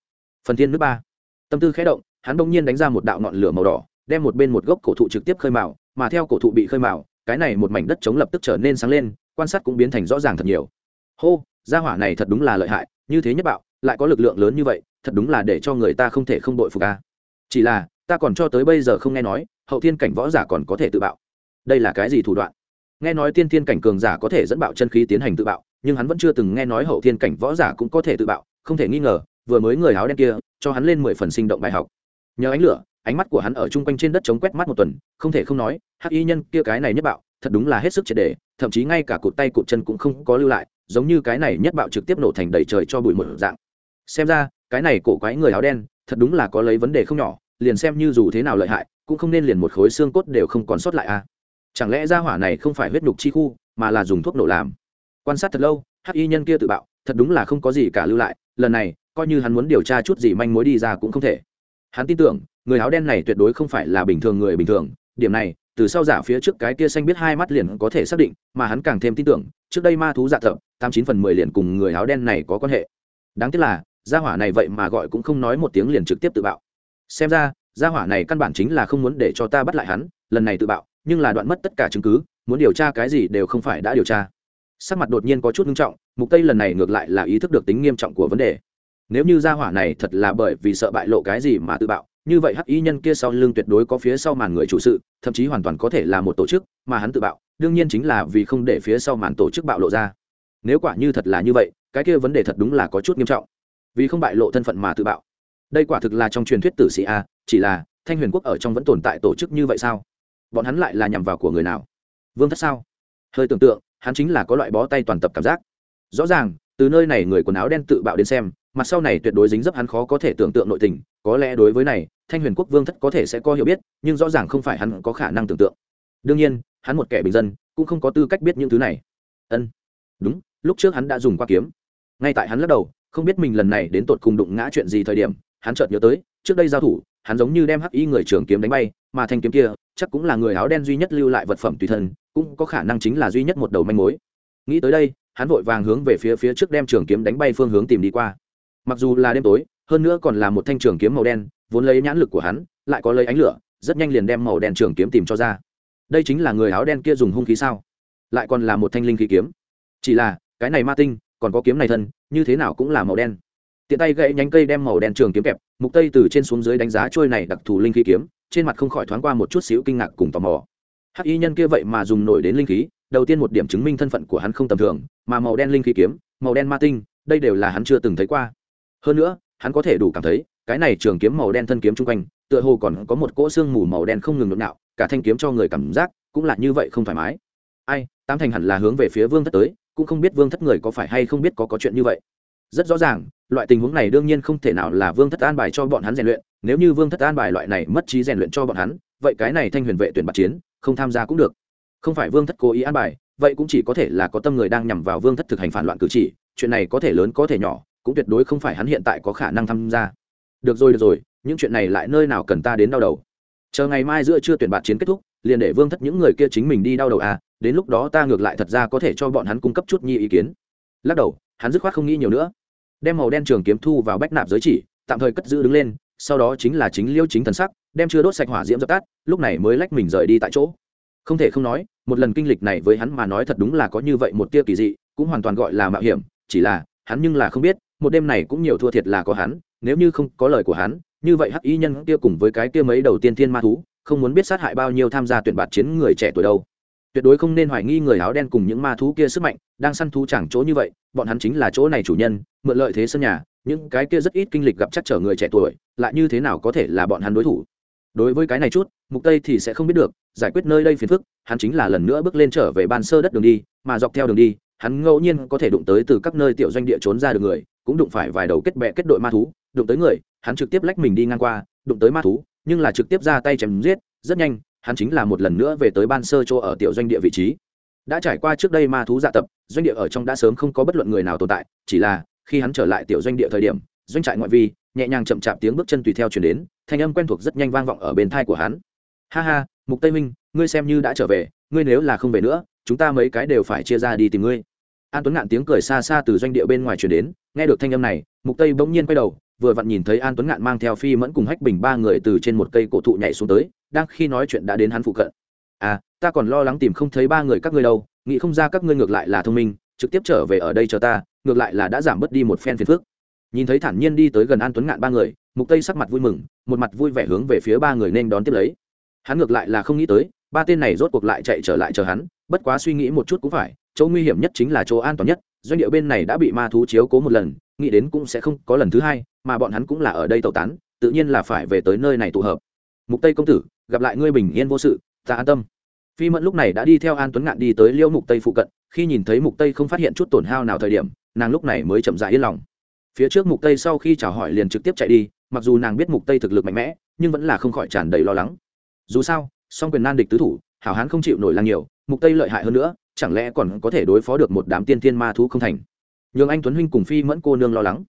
Phần thiên nước ba. Tâm tư khẽ động, hắn bỗng nhiên đánh ra một đạo ngọn lửa màu đỏ, đem một bên một gốc cổ thụ trực tiếp khơi mào, mà theo cổ thụ bị khơi mào, cái này một mảnh đất chống lập tức trở nên sáng lên, quan sát cũng biến thành rõ ràng thật nhiều. Hô, gia hỏa này thật đúng là lợi hại, như thế nhất bạo, lại có lực lượng lớn như vậy, thật đúng là để cho người ta không thể không đội phục ca chỉ là ta còn cho tới bây giờ không nghe nói, hậu thiên cảnh võ giả còn có thể tự bạo. Đây là cái gì thủ đoạn? Nghe nói tiên thiên cảnh cường giả có thể dẫn bạo chân khí tiến hành tự bạo, nhưng hắn vẫn chưa từng nghe nói hậu thiên cảnh võ giả cũng có thể tự bạo, không thể nghi ngờ, vừa mới người áo đen kia, cho hắn lên mười phần sinh động bài học. Nhờ ánh lửa, ánh mắt của hắn ở chung quanh trên đất chống quét mắt một tuần, không thể không nói, hắc y nhân kia cái này nhất bạo, thật đúng là hết sức triệt đề thậm chí ngay cả cụt tay cụt chân cũng không có lưu lại, giống như cái này nhất bạo trực tiếp nổ thành đầy trời cho bụi một dạng. Xem ra, cái này cổ quái người áo đen, thật đúng là có lấy vấn đề không nhỏ liền xem như dù thế nào lợi hại, cũng không nên liền một khối xương cốt đều không còn sót lại a à. chẳng lẽ ra hỏa này không phải huyết nhục chi khu, mà là dùng thuốc nổ làm? Quan sát thật lâu, hắc y nhân kia tự bạo, thật đúng là không có gì cả lưu lại, lần này, coi như hắn muốn điều tra chút gì manh mối đi ra cũng không thể. Hắn tin tưởng, người áo đen này tuyệt đối không phải là bình thường người bình thường, điểm này, từ sau giả phía trước cái kia xanh biết hai mắt liền có thể xác định, mà hắn càng thêm tin tưởng, trước đây ma thú dạ thợ tám chín phần mười liền cùng người áo đen này có quan hệ. Đáng tiếc là, gia hỏa này vậy mà gọi cũng không nói một tiếng liền trực tiếp tự bạo xem ra, gia hỏa này căn bản chính là không muốn để cho ta bắt lại hắn, lần này tự bạo, nhưng là đoạn mất tất cả chứng cứ, muốn điều tra cái gì đều không phải đã điều tra. Sắc mặt đột nhiên có chút nghiêm trọng, mục tây lần này ngược lại là ý thức được tính nghiêm trọng của vấn đề. Nếu như gia hỏa này thật là bởi vì sợ bại lộ cái gì mà tự bạo, như vậy hắc y nhân kia sau lưng tuyệt đối có phía sau màn người chủ sự, thậm chí hoàn toàn có thể là một tổ chức mà hắn tự bạo, đương nhiên chính là vì không để phía sau màn tổ chức bạo lộ ra. Nếu quả như thật là như vậy, cái kia vấn đề thật đúng là có chút nghiêm trọng. Vì không bại lộ thân phận mà tự bạo đây quả thực là trong truyền thuyết tử sĩ a, chỉ là thanh huyền quốc ở trong vẫn tồn tại tổ chức như vậy sao? Bọn hắn lại là nhằm vào của người nào? Vương thất sao? Hơi tưởng tượng, hắn chính là có loại bó tay toàn tập cảm giác. Rõ ràng, từ nơi này người quần áo đen tự bạo đến xem, mặt sau này tuyệt đối dính dấp hắn khó có thể tưởng tượng nội tình, có lẽ đối với này, thanh huyền quốc vương thất có thể sẽ có hiểu biết, nhưng rõ ràng không phải hắn có khả năng tưởng tượng. Đương nhiên, hắn một kẻ bình dân, cũng không có tư cách biết những thứ này. Ân, đúng, lúc trước hắn đã dùng qua kiếm. Ngay tại hắn lắc đầu, không biết mình lần này đến tột cùng đụng ngã chuyện gì thời điểm hắn chợt nhớ tới, trước đây giao thủ, hắn giống như đem hắc y người trường kiếm đánh bay, mà thanh kiếm kia, chắc cũng là người áo đen duy nhất lưu lại vật phẩm tùy thân, cũng có khả năng chính là duy nhất một đầu manh mối. Nghĩ tới đây, hắn vội vàng hướng về phía phía trước đem trường kiếm đánh bay phương hướng tìm đi qua. Mặc dù là đêm tối, hơn nữa còn là một thanh trường kiếm màu đen, vốn lấy nhãn lực của hắn, lại có lấy ánh lửa, rất nhanh liền đem màu đen trường kiếm tìm cho ra. Đây chính là người áo đen kia dùng hung khí sao? Lại còn là một thanh linh khí kiếm. Chỉ là, cái này ma tinh, còn có kiếm này thân, như thế nào cũng là màu đen tiện tay gãy nhánh cây đem màu đen trường kiếm kẹp, mục tây từ trên xuống dưới đánh giá trôi này đặc thù linh khí kiếm, trên mặt không khỏi thoáng qua một chút xíu kinh ngạc cùng tò mò. Hắc y nhân kia vậy mà dùng nổi đến linh khí, đầu tiên một điểm chứng minh thân phận của hắn không tầm thường, mà màu đen linh khí kiếm, màu đen ma tinh, đây đều là hắn chưa từng thấy qua. Hơn nữa, hắn có thể đủ cảm thấy, cái này trường kiếm màu đen thân kiếm chung quanh, tựa hồ còn có một cỗ xương mù màu đen không ngừng nhộn nạo, cả thanh kiếm cho người cảm giác cũng là như vậy không thoải mái. Ai tam thành hẳn là hướng về phía vương thất tới, cũng không biết vương thất người có phải hay không biết có có chuyện như vậy rất rõ ràng, loại tình huống này đương nhiên không thể nào là vương thất an bài cho bọn hắn rèn luyện, nếu như vương thất an bài loại này mất trí rèn luyện cho bọn hắn, vậy cái này thanh huyền vệ tuyển bạc chiến, không tham gia cũng được. Không phải vương thất cố ý an bài, vậy cũng chỉ có thể là có tâm người đang nhằm vào vương thất thực hành phản loạn cử chỉ, chuyện này có thể lớn có thể nhỏ, cũng tuyệt đối không phải hắn hiện tại có khả năng tham gia. Được rồi được rồi, những chuyện này lại nơi nào cần ta đến đau đầu? Chờ ngày mai giữa trưa tuyển bạt chiến kết thúc, liền để vương thất những người kia chính mình đi đau đầu à đến lúc đó ta ngược lại thật ra có thể cho bọn hắn cung cấp chút nhi ý kiến. Lắc đầu, hắn dứt khoát không nghĩ nhiều nữa đem màu đen trường kiếm thu vào bách nạp giới chỉ, tạm thời cất giữ đứng lên, sau đó chính là chính liêu chính thần sắc, đem chưa đốt sạch hỏa diễm dập tắt, lúc này mới lách mình rời đi tại chỗ. Không thể không nói, một lần kinh lịch này với hắn mà nói thật đúng là có như vậy một tia kỳ dị, cũng hoàn toàn gọi là mạo hiểm, chỉ là, hắn nhưng là không biết, một đêm này cũng nhiều thua thiệt là có hắn, nếu như không có lời của hắn, như vậy hắc y nhân kia cùng với cái kia mấy đầu tiên thiên ma thú, không muốn biết sát hại bao nhiêu tham gia tuyển bạt chiến người trẻ tuổi đâu tuyệt đối không nên hoài nghi người áo đen cùng những ma thú kia sức mạnh, đang săn thú chẳng chỗ như vậy, bọn hắn chính là chỗ này chủ nhân, mượn lợi thế sân nhà, những cái kia rất ít kinh lịch gặp chắc trở người trẻ tuổi, lại như thế nào có thể là bọn hắn đối thủ? Đối với cái này chút, mục tây thì sẽ không biết được, giải quyết nơi đây phiền phức, hắn chính là lần nữa bước lên trở về ban sơ đất đường đi, mà dọc theo đường đi, hắn ngẫu nhiên có thể đụng tới từ các nơi tiểu doanh địa trốn ra được người, cũng đụng phải vài đầu kết bè kết đội ma thú, đụng tới người, hắn trực tiếp lách mình đi ngang qua, đụng tới ma thú, nhưng là trực tiếp ra tay chém giết, rất nhanh hắn chính là một lần nữa về tới ban sơ chỗ ở tiểu doanh địa vị trí. Đã trải qua trước đây ma thú dạ tập, doanh địa ở trong đã sớm không có bất luận người nào tồn tại, chỉ là, khi hắn trở lại tiểu doanh địa thời điểm, doanh trại ngoại vi, nhẹ nhàng chậm chạp tiếng bước chân tùy theo chuyển đến, thanh âm quen thuộc rất nhanh vang vọng ở bên thai của hắn. Ha ha, mục tây minh ngươi xem như đã trở về, ngươi nếu là không về nữa, chúng ta mấy cái đều phải chia ra đi tìm ngươi. An tuấn ngạn tiếng cười xa xa từ doanh địa bên ngoài chuyển đến, nghe được thanh âm này, mục tây bỗng nhiên quay đầu vừa vặn nhìn thấy an tuấn ngạn mang theo phi mẫn cùng hách bình ba người từ trên một cây cổ thụ nhảy xuống tới, đang khi nói chuyện đã đến hắn phụ cận. À ta còn lo lắng tìm không thấy ba người các ngươi đâu, nghĩ không ra các ngươi ngược lại là thông minh, trực tiếp trở về ở đây chờ ta, ngược lại là đã giảm bớt đi một phen phiền phức. Nhìn thấy thản nhiên đi tới gần an tuấn ngạn ba người, mục tây sắc mặt vui mừng, một mặt vui vẻ hướng về phía ba người nên đón tiếp lấy. Hắn ngược lại là không nghĩ tới, ba tên này rốt cuộc lại chạy trở lại chờ hắn, bất quá suy nghĩ một chút cũng phải, chỗ nguy hiểm nhất chính là chỗ an toàn nhất, doanh địa bên này đã bị ma thú chiếu cố một lần nghĩ đến cũng sẽ không có lần thứ hai, mà bọn hắn cũng là ở đây tẩu tán, tự nhiên là phải về tới nơi này tụ hợp. Mục tây công tử, gặp lại ngươi bình yên vô sự, ta an tâm. Phi mẫn lúc này đã đi theo an tuấn ngạn đi tới liêu mục tây phụ cận, khi nhìn thấy mục tây không phát hiện chút tổn hao nào thời điểm, nàng lúc này mới chậm rãi yên lòng. Phía trước mục tây sau khi chào hỏi liền trực tiếp chạy đi, mặc dù nàng biết mục tây thực lực mạnh mẽ, nhưng vẫn là không khỏi tràn đầy lo lắng. Dù sao, song quyền nan địch tứ thủ, hảo hán không chịu nổi là nhiều, mục tây lợi hại hơn nữa, chẳng lẽ còn có thể đối phó được một đám tiên thiên ma thú không thành? Nhường anh tuấn huynh cùng phi mẫn cô nương lo lắng.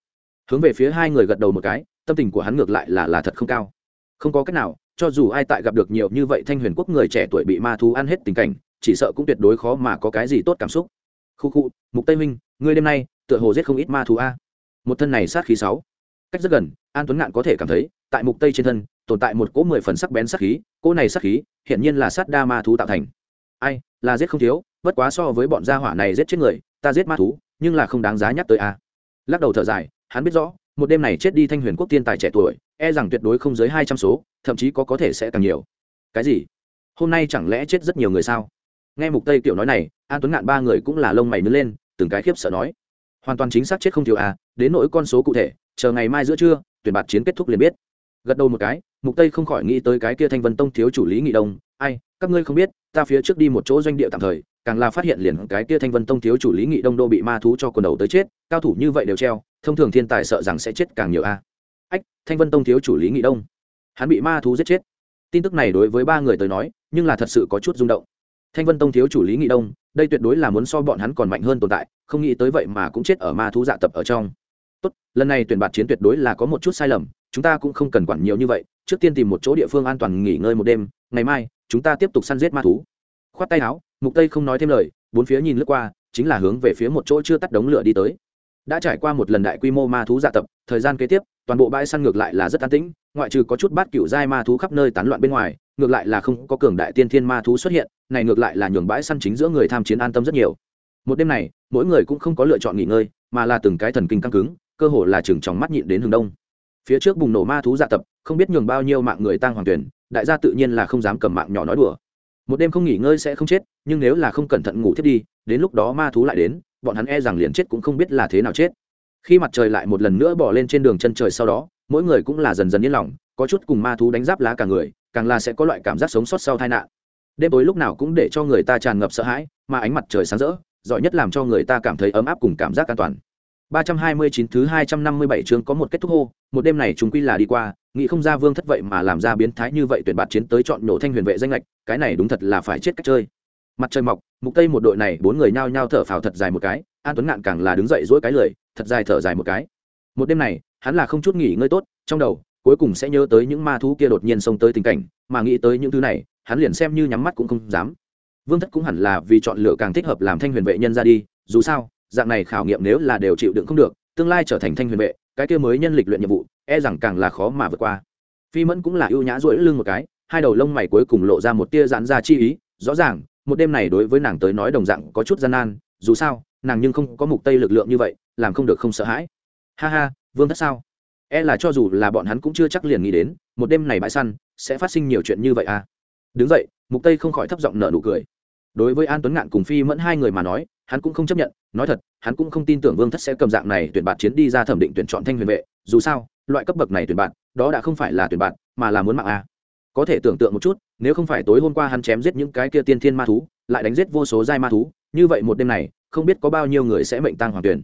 Hướng về phía hai người gật đầu một cái, tâm tình của hắn ngược lại là là thật không cao. Không có cách nào, cho dù ai tại gặp được nhiều như vậy thanh huyền quốc người trẻ tuổi bị ma thú ăn hết tình cảnh, chỉ sợ cũng tuyệt đối khó mà có cái gì tốt cảm xúc. Khu khu, mục tây minh ngươi đêm nay, tựa hồ giết không ít ma thú a. Một thân này sát khí sáu. Cách rất gần, an tuấn ngạn có thể cảm thấy, tại mục tây trên thân, tồn tại một cỗ mười phần sắc bén sát khí, cỗ này sát khí hiện nhiên là sát đa ma thú tạo thành. Ai, là giết không thiếu, bất quá so với bọn gia hỏa này giết chết người, ta giết ma thú nhưng là không đáng giá nhắc tới a. Lắc đầu thở dài, hắn biết rõ, một đêm này chết đi thanh huyền quốc tiên tài trẻ tuổi e rằng tuyệt đối không dưới hai trăm số, thậm chí có có thể sẽ càng nhiều. Cái gì? Hôm nay chẳng lẽ chết rất nhiều người sao? Nghe mục tây tiểu nói này, an tuấn ngạn ba người cũng là lông mày nứt lên, từng cái khiếp sợ nói. Hoàn toàn chính xác chết không thiếu à đến nỗi con số cụ thể, chờ ngày mai giữa trưa, tuyển bạt chiến kết thúc liền biết. Gật đầu một cái, mục tây không khỏi nghĩ tới cái kia thanh vân tông thiếu chủ lý nghị đông. Ai, các ngươi không biết, ta phía trước đi một chỗ doanh địa tạm thời càng là phát hiện liền cái kia thanh vân tông thiếu chủ lý nghị đông đô bị ma thú cho quần đầu tới chết, cao thủ như vậy đều treo, thông thường thiên tài sợ rằng sẽ chết càng nhiều a. Ách, thanh vân tông thiếu chủ lý nghị đông. Hắn bị ma thú giết chết. Tin tức này đối với ba người tới nói, nhưng là thật sự có chút rung động. Thanh vân tông thiếu chủ lý nghị đông, đây tuyệt đối là muốn so bọn hắn còn mạnh hơn tồn tại, không nghĩ tới vậy mà cũng chết ở ma thú dạ tập ở trong. Tốt, lần này tuyển bạt chiến tuyệt đối là có một chút sai lầm, chúng ta cũng không cần quản nhiều như vậy, trước tiên tìm một chỗ địa phương an toàn nghỉ ngơi một đêm, ngày mai, chúng ta tiếp tục săn giết ma thú. Khoát tay áo mục tây không nói thêm lời, bốn phía nhìn lướt qua, chính là hướng về phía một chỗ chưa tắt đống lửa đi tới. Đã trải qua một lần đại quy mô ma thú dạ tập, thời gian kế tiếp, toàn bộ bãi săn ngược lại là rất an tĩnh, ngoại trừ có chút bát cựu giai ma thú khắp nơi tán loạn bên ngoài, ngược lại là không có cường đại tiên thiên ma thú xuất hiện, này ngược lại là nhường bãi săn chính giữa người tham chiến an tâm rất nhiều. Một đêm này, mỗi người cũng không có lựa chọn nghỉ ngơi, mà là từng cái thần kinh căng cứng, cơ hồ là chừng trong mắt nhịn đến hướng đông. Phía trước bùng nổ ma thú dạ tập, không biết nhường bao nhiêu mạng người tang hoàng tuyển, đại gia tự nhiên là không dám cầm mạng nhỏ nói đùa một đêm không nghỉ ngơi sẽ không chết, nhưng nếu là không cẩn thận ngủ thiết đi, đến lúc đó ma thú lại đến, bọn hắn e rằng liền chết cũng không biết là thế nào chết. Khi mặt trời lại một lần nữa bỏ lên trên đường chân trời sau đó, mỗi người cũng là dần dần yên lòng, có chút cùng ma thú đánh giáp lá cả người, càng là sẽ có loại cảm giác sống sót sau tai nạn. Đêm tối lúc nào cũng để cho người ta tràn ngập sợ hãi, mà ánh mặt trời sáng rỡ, giỏi nhất làm cho người ta cảm thấy ấm áp cùng cảm giác an toàn. 329 thứ 257 chương có một kết thúc hô, một đêm này chúng quy là đi qua, nghĩ không ra Vương thất vậy mà làm ra biến thái như vậy tuyển bạt chiến tới chọn nổ thanh huyền vệ danh nghịch, cái này đúng thật là phải chết cách chơi. Mặt trời mọc, mục tây một đội này bốn người nhao nhao thở phào thật dài một cái, An Tuấn Ngạn càng là đứng dậy duỗi cái lười, thật dài thở dài một cái. Một đêm này, hắn là không chút nghỉ ngơi tốt, trong đầu cuối cùng sẽ nhớ tới những ma thú kia đột nhiên xông tới tình cảnh, mà nghĩ tới những thứ này, hắn liền xem như nhắm mắt cũng không dám. Vương thất cũng hẳn là vì chọn lựa càng thích hợp làm thanh huyền vệ nhân ra đi, dù sao, dạng này khảo nghiệm nếu là đều chịu đựng không được, tương lai trở thành thanh huyền vệ, cái kia mới nhân lịch luyện nhiệm vụ e rằng càng là khó mà vượt qua. Phi mẫn cũng là ưu nhã rỗi lưng một cái, hai đầu lông mày cuối cùng lộ ra một tia giãn ra chi ý, rõ ràng, một đêm này đối với nàng tới nói đồng dạng có chút gian nan, dù sao, nàng nhưng không có mục tây lực lượng như vậy, làm không được không sợ hãi. Ha ha, vương thất sao? E là cho dù là bọn hắn cũng chưa chắc liền nghĩ đến, một đêm này bãi săn, sẽ phát sinh nhiều chuyện như vậy à? Đứng dậy, mục tây không khỏi thấp giọng nở nụ cười. Đối với an tuấn ngạn cùng phi mẫn hai người mà nói hắn cũng không chấp nhận, nói thật, hắn cũng không tin tưởng vương thất sẽ cầm dạng này tuyển bạn chiến đi ra thẩm định tuyển chọn thanh huyền vệ, dù sao, loại cấp bậc này tuyển bạn đó đã không phải là tuyển bạn mà là muốn mạng a. Có thể tưởng tượng một chút, nếu không phải tối hôm qua hắn chém giết những cái kia tiên thiên ma thú, lại đánh giết vô số giai ma thú, như vậy một đêm này, không biết có bao nhiêu người sẽ mệnh tăng hoàng tuyển.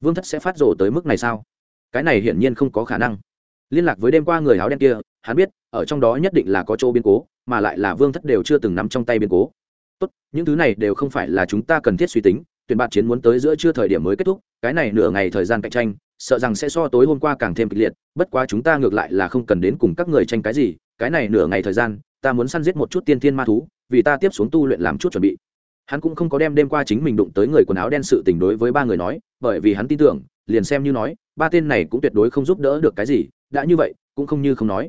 Vương thất sẽ phát rồ tới mức này sao? Cái này hiển nhiên không có khả năng. Liên lạc với đêm qua người áo đen kia, hắn biết, ở trong đó nhất định là có chỗ biến cố, mà lại là vương thất đều chưa từng nắm trong tay biến cố tốt, những thứ này đều không phải là chúng ta cần thiết suy tính, tuyển bạn chiến muốn tới giữa chưa thời điểm mới kết thúc, cái này nửa ngày thời gian cạnh tranh, sợ rằng sẽ so tối hôm qua càng thêm kịch liệt, bất quá chúng ta ngược lại là không cần đến cùng các người tranh cái gì, cái này nửa ngày thời gian, ta muốn săn giết một chút tiên thiên ma thú, vì ta tiếp xuống tu luyện làm chút chuẩn bị. Hắn cũng không có đem đêm qua chính mình đụng tới người quần áo đen sự tình đối với ba người nói, bởi vì hắn tin tưởng, liền xem như nói, ba tên này cũng tuyệt đối không giúp đỡ được cái gì, đã như vậy, cũng không như không nói.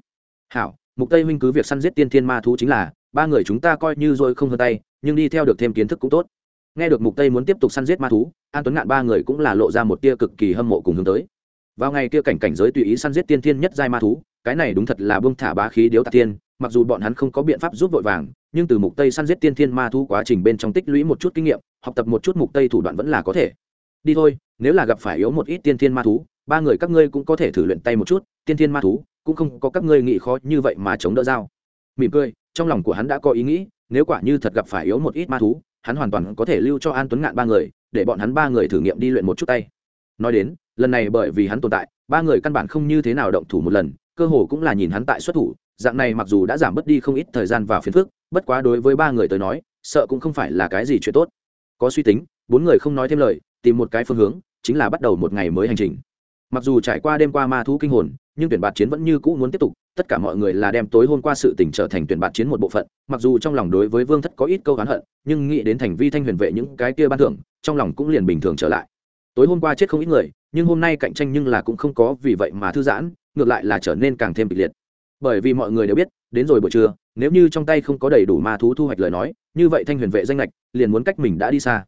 Hảo, mục tây huynh cứ việc săn giết tiên thiên ma thú chính là, ba người chúng ta coi như rồi không hơn tay nhưng đi theo được thêm kiến thức cũng tốt. Nghe được mục tây muốn tiếp tục săn giết ma thú, an tuấn ngạn ba người cũng là lộ ra một tia cực kỳ hâm mộ cùng hướng tới. Vào ngày kia cảnh cảnh giới tùy ý săn giết tiên thiên nhất giai ma thú, cái này đúng thật là bông thả bá khí điếu tạc tiên, mặc dù bọn hắn không có biện pháp giúp vội vàng, nhưng từ mục tây săn giết tiên thiên ma thú quá trình bên trong tích lũy một chút kinh nghiệm, học tập một chút mục tây thủ đoạn vẫn là có thể. Đi thôi, nếu là gặp phải yếu một ít tiên thiên ma thú, ba người các ngươi cũng có thể thử luyện tay một chút, tiên thiên ma thú, cũng không có các ngươi nghĩ khó như vậy mà chống đỡ dao. Mỉm cười, trong lòng của hắn đã có ý nghĩ nếu quả như thật gặp phải yếu một ít ma thú, hắn hoàn toàn có thể lưu cho an tuấn ngạn ba người, để bọn hắn ba người thử nghiệm đi luyện một chút tay. Nói đến, lần này bởi vì hắn tồn tại, ba người căn bản không như thế nào động thủ một lần, cơ hồ cũng là nhìn hắn tại xuất thủ, dạng này mặc dù đã giảm bớt đi không ít thời gian vào phiền phức, bất quá đối với ba người tới nói, sợ cũng không phải là cái gì chuyện tốt. Có suy tính, bốn người không nói thêm lời, tìm một cái phương hướng, chính là bắt đầu một ngày mới hành trình. Mặc dù trải qua đêm qua ma thú kinh hồn, nhưng tuyển bạt chiến vẫn như cũ muốn tiếp tục tất cả mọi người là đem tối hôm qua sự tình trở thành tuyển bạt chiến một bộ phận, mặc dù trong lòng đối với vương thất có ít câu oán hận, nhưng nghĩ đến thành vi thanh huyền vệ những cái kia ban thưởng, trong lòng cũng liền bình thường trở lại. Tối hôm qua chết không ít người, nhưng hôm nay cạnh tranh nhưng là cũng không có vì vậy mà thư giãn, ngược lại là trở nên càng thêm kịch liệt. Bởi vì mọi người đều biết, đến rồi buổi trưa, nếu như trong tay không có đầy đủ ma thú thu hoạch lời nói, như vậy thanh huyền vệ danh lệch liền muốn cách mình đã đi xa.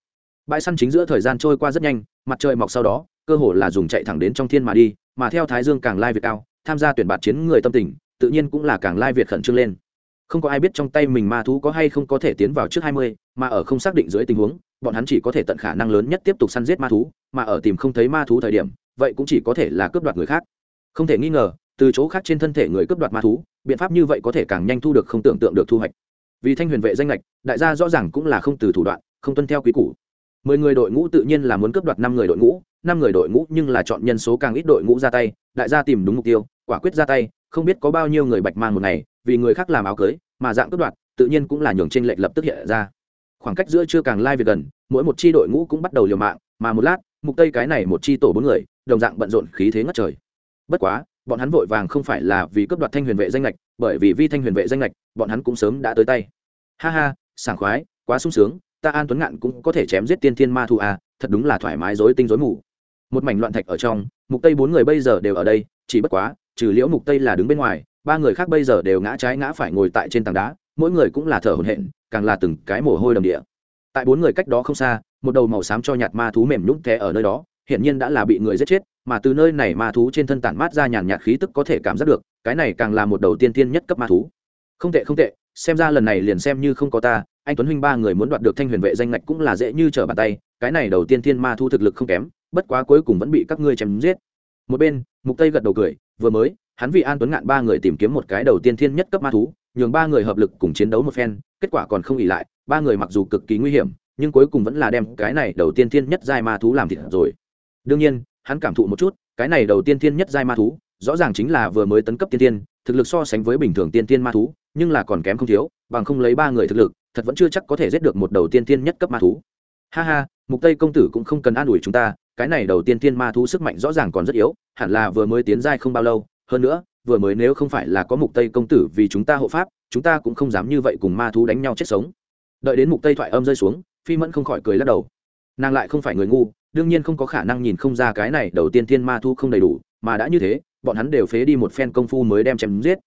Bãi săn chính giữa thời gian trôi qua rất nhanh, mặt trời mọc sau đó, cơ hồ là dùng chạy thẳng đến trong thiên mà đi, mà theo thái dương càng lai việt cao tham gia tuyển bạt chiến người tâm tình, tự nhiên cũng là càng lai việt khẩn trương lên. Không có ai biết trong tay mình ma thú có hay không có thể tiến vào trước hai mươi, mà ở không xác định dưới tình huống, bọn hắn chỉ có thể tận khả năng lớn nhất tiếp tục săn giết ma thú, mà ở tìm không thấy ma thú thời điểm, vậy cũng chỉ có thể là cướp đoạt người khác. Không thể nghi ngờ, từ chỗ khác trên thân thể người cướp đoạt ma thú, biện pháp như vậy có thể càng nhanh thu được không tưởng tượng được thu hoạch. Vì thanh huyền vệ danh lệch đại gia rõ ràng cũng là không từ thủ đoạn, không tuân theo quý củ. Mười người đội ngũ tự nhiên là muốn cướp đoạt năm người đội ngũ năm người đội ngũ nhưng là chọn nhân số càng ít đội ngũ ra tay, đại gia tìm đúng mục tiêu, quả quyết ra tay, không biết có bao nhiêu người bạch mang một ngày, vì người khác làm áo cưới, mà dạng cướp đoạt, tự nhiên cũng là nhường trên lệch lập tức hiện ra. Khoảng cách giữa chưa càng lai việc gần, mỗi một chi đội ngũ cũng bắt đầu liều mạng, mà một lát, mục tây cái này một chi tổ bốn người, đồng dạng bận rộn khí thế ngất trời. Bất quá, bọn hắn vội vàng không phải là vì cướp đoạt thanh huyền vệ danh lệch bởi vì vi thanh huyền vệ danh lệch bọn hắn cũng sớm đã tới tay. Ha ha, sảng khoái, quá sung sướng, ta an tuấn ngạn cũng có thể chém giết tiên thiên ma thu à thật đúng là thoải mái rối tinh rối mù một mảnh loạn thạch ở trong, mục tây bốn người bây giờ đều ở đây, chỉ bất quá, trừ liễu mục tây là đứng bên ngoài, ba người khác bây giờ đều ngã trái ngã phải ngồi tại trên tảng đá, mỗi người cũng là thở hổn hển, càng là từng cái mồ hôi đầm địa. Tại bốn người cách đó không xa, một đầu màu xám cho nhạt ma thú mềm nhũng té ở nơi đó, hiển nhiên đã là bị người giết chết, mà từ nơi này ma thú trên thân tản mát ra nhàn nhạt khí tức có thể cảm giác được, cái này càng là một đầu tiên tiên nhất cấp ma thú. Không tệ không tệ, xem ra lần này liền xem như không có ta, anh tuấn huynh ba người muốn đoạt được thanh huyền vệ danh ngạch cũng là dễ như trở bàn tay, cái này đầu tiên thiên ma thu thực lực không kém bất quá cuối cùng vẫn bị các ngươi chém giết. Một bên, mục tây gật đầu cười, vừa mới, hắn vì an tuấn ngạn ba người tìm kiếm một cái đầu tiên thiên nhất cấp ma thú, nhường ba người hợp lực cùng chiến đấu một phen, kết quả còn không ỉ lại, ba người mặc dù cực kỳ nguy hiểm, nhưng cuối cùng vẫn là đem cái này đầu tiên thiên nhất giai ma thú làm thịt rồi. Đương nhiên, hắn cảm thụ một chút, cái này đầu tiên thiên nhất giai ma thú, rõ ràng chính là vừa mới tấn cấp tiên tiên thực lực so sánh với bình thường tiên tiên ma thú, nhưng là còn kém không thiếu, bằng không lấy ba người thực lực, thật vẫn chưa chắc có thể giết được một đầu tiên tiên nhất cấp ma thú. Ha ha, mục tây công tử cũng không cần an ủi chúng ta cái này đầu tiên thiên ma thú sức mạnh rõ ràng còn rất yếu, hẳn là vừa mới tiến giai không bao lâu, hơn nữa, vừa mới nếu không phải là có mục tây công tử vì chúng ta hộ pháp, chúng ta cũng không dám như vậy cùng ma thú đánh nhau chết sống. Đợi đến mục tây thoại âm rơi xuống, phi mẫn không khỏi cười lắc đầu. Nàng lại không phải người ngu, đương nhiên không có khả năng nhìn không ra cái này đầu tiên thiên ma thú không đầy đủ, mà đã như thế, bọn hắn đều phế đi một phen công phu mới đem chém giết.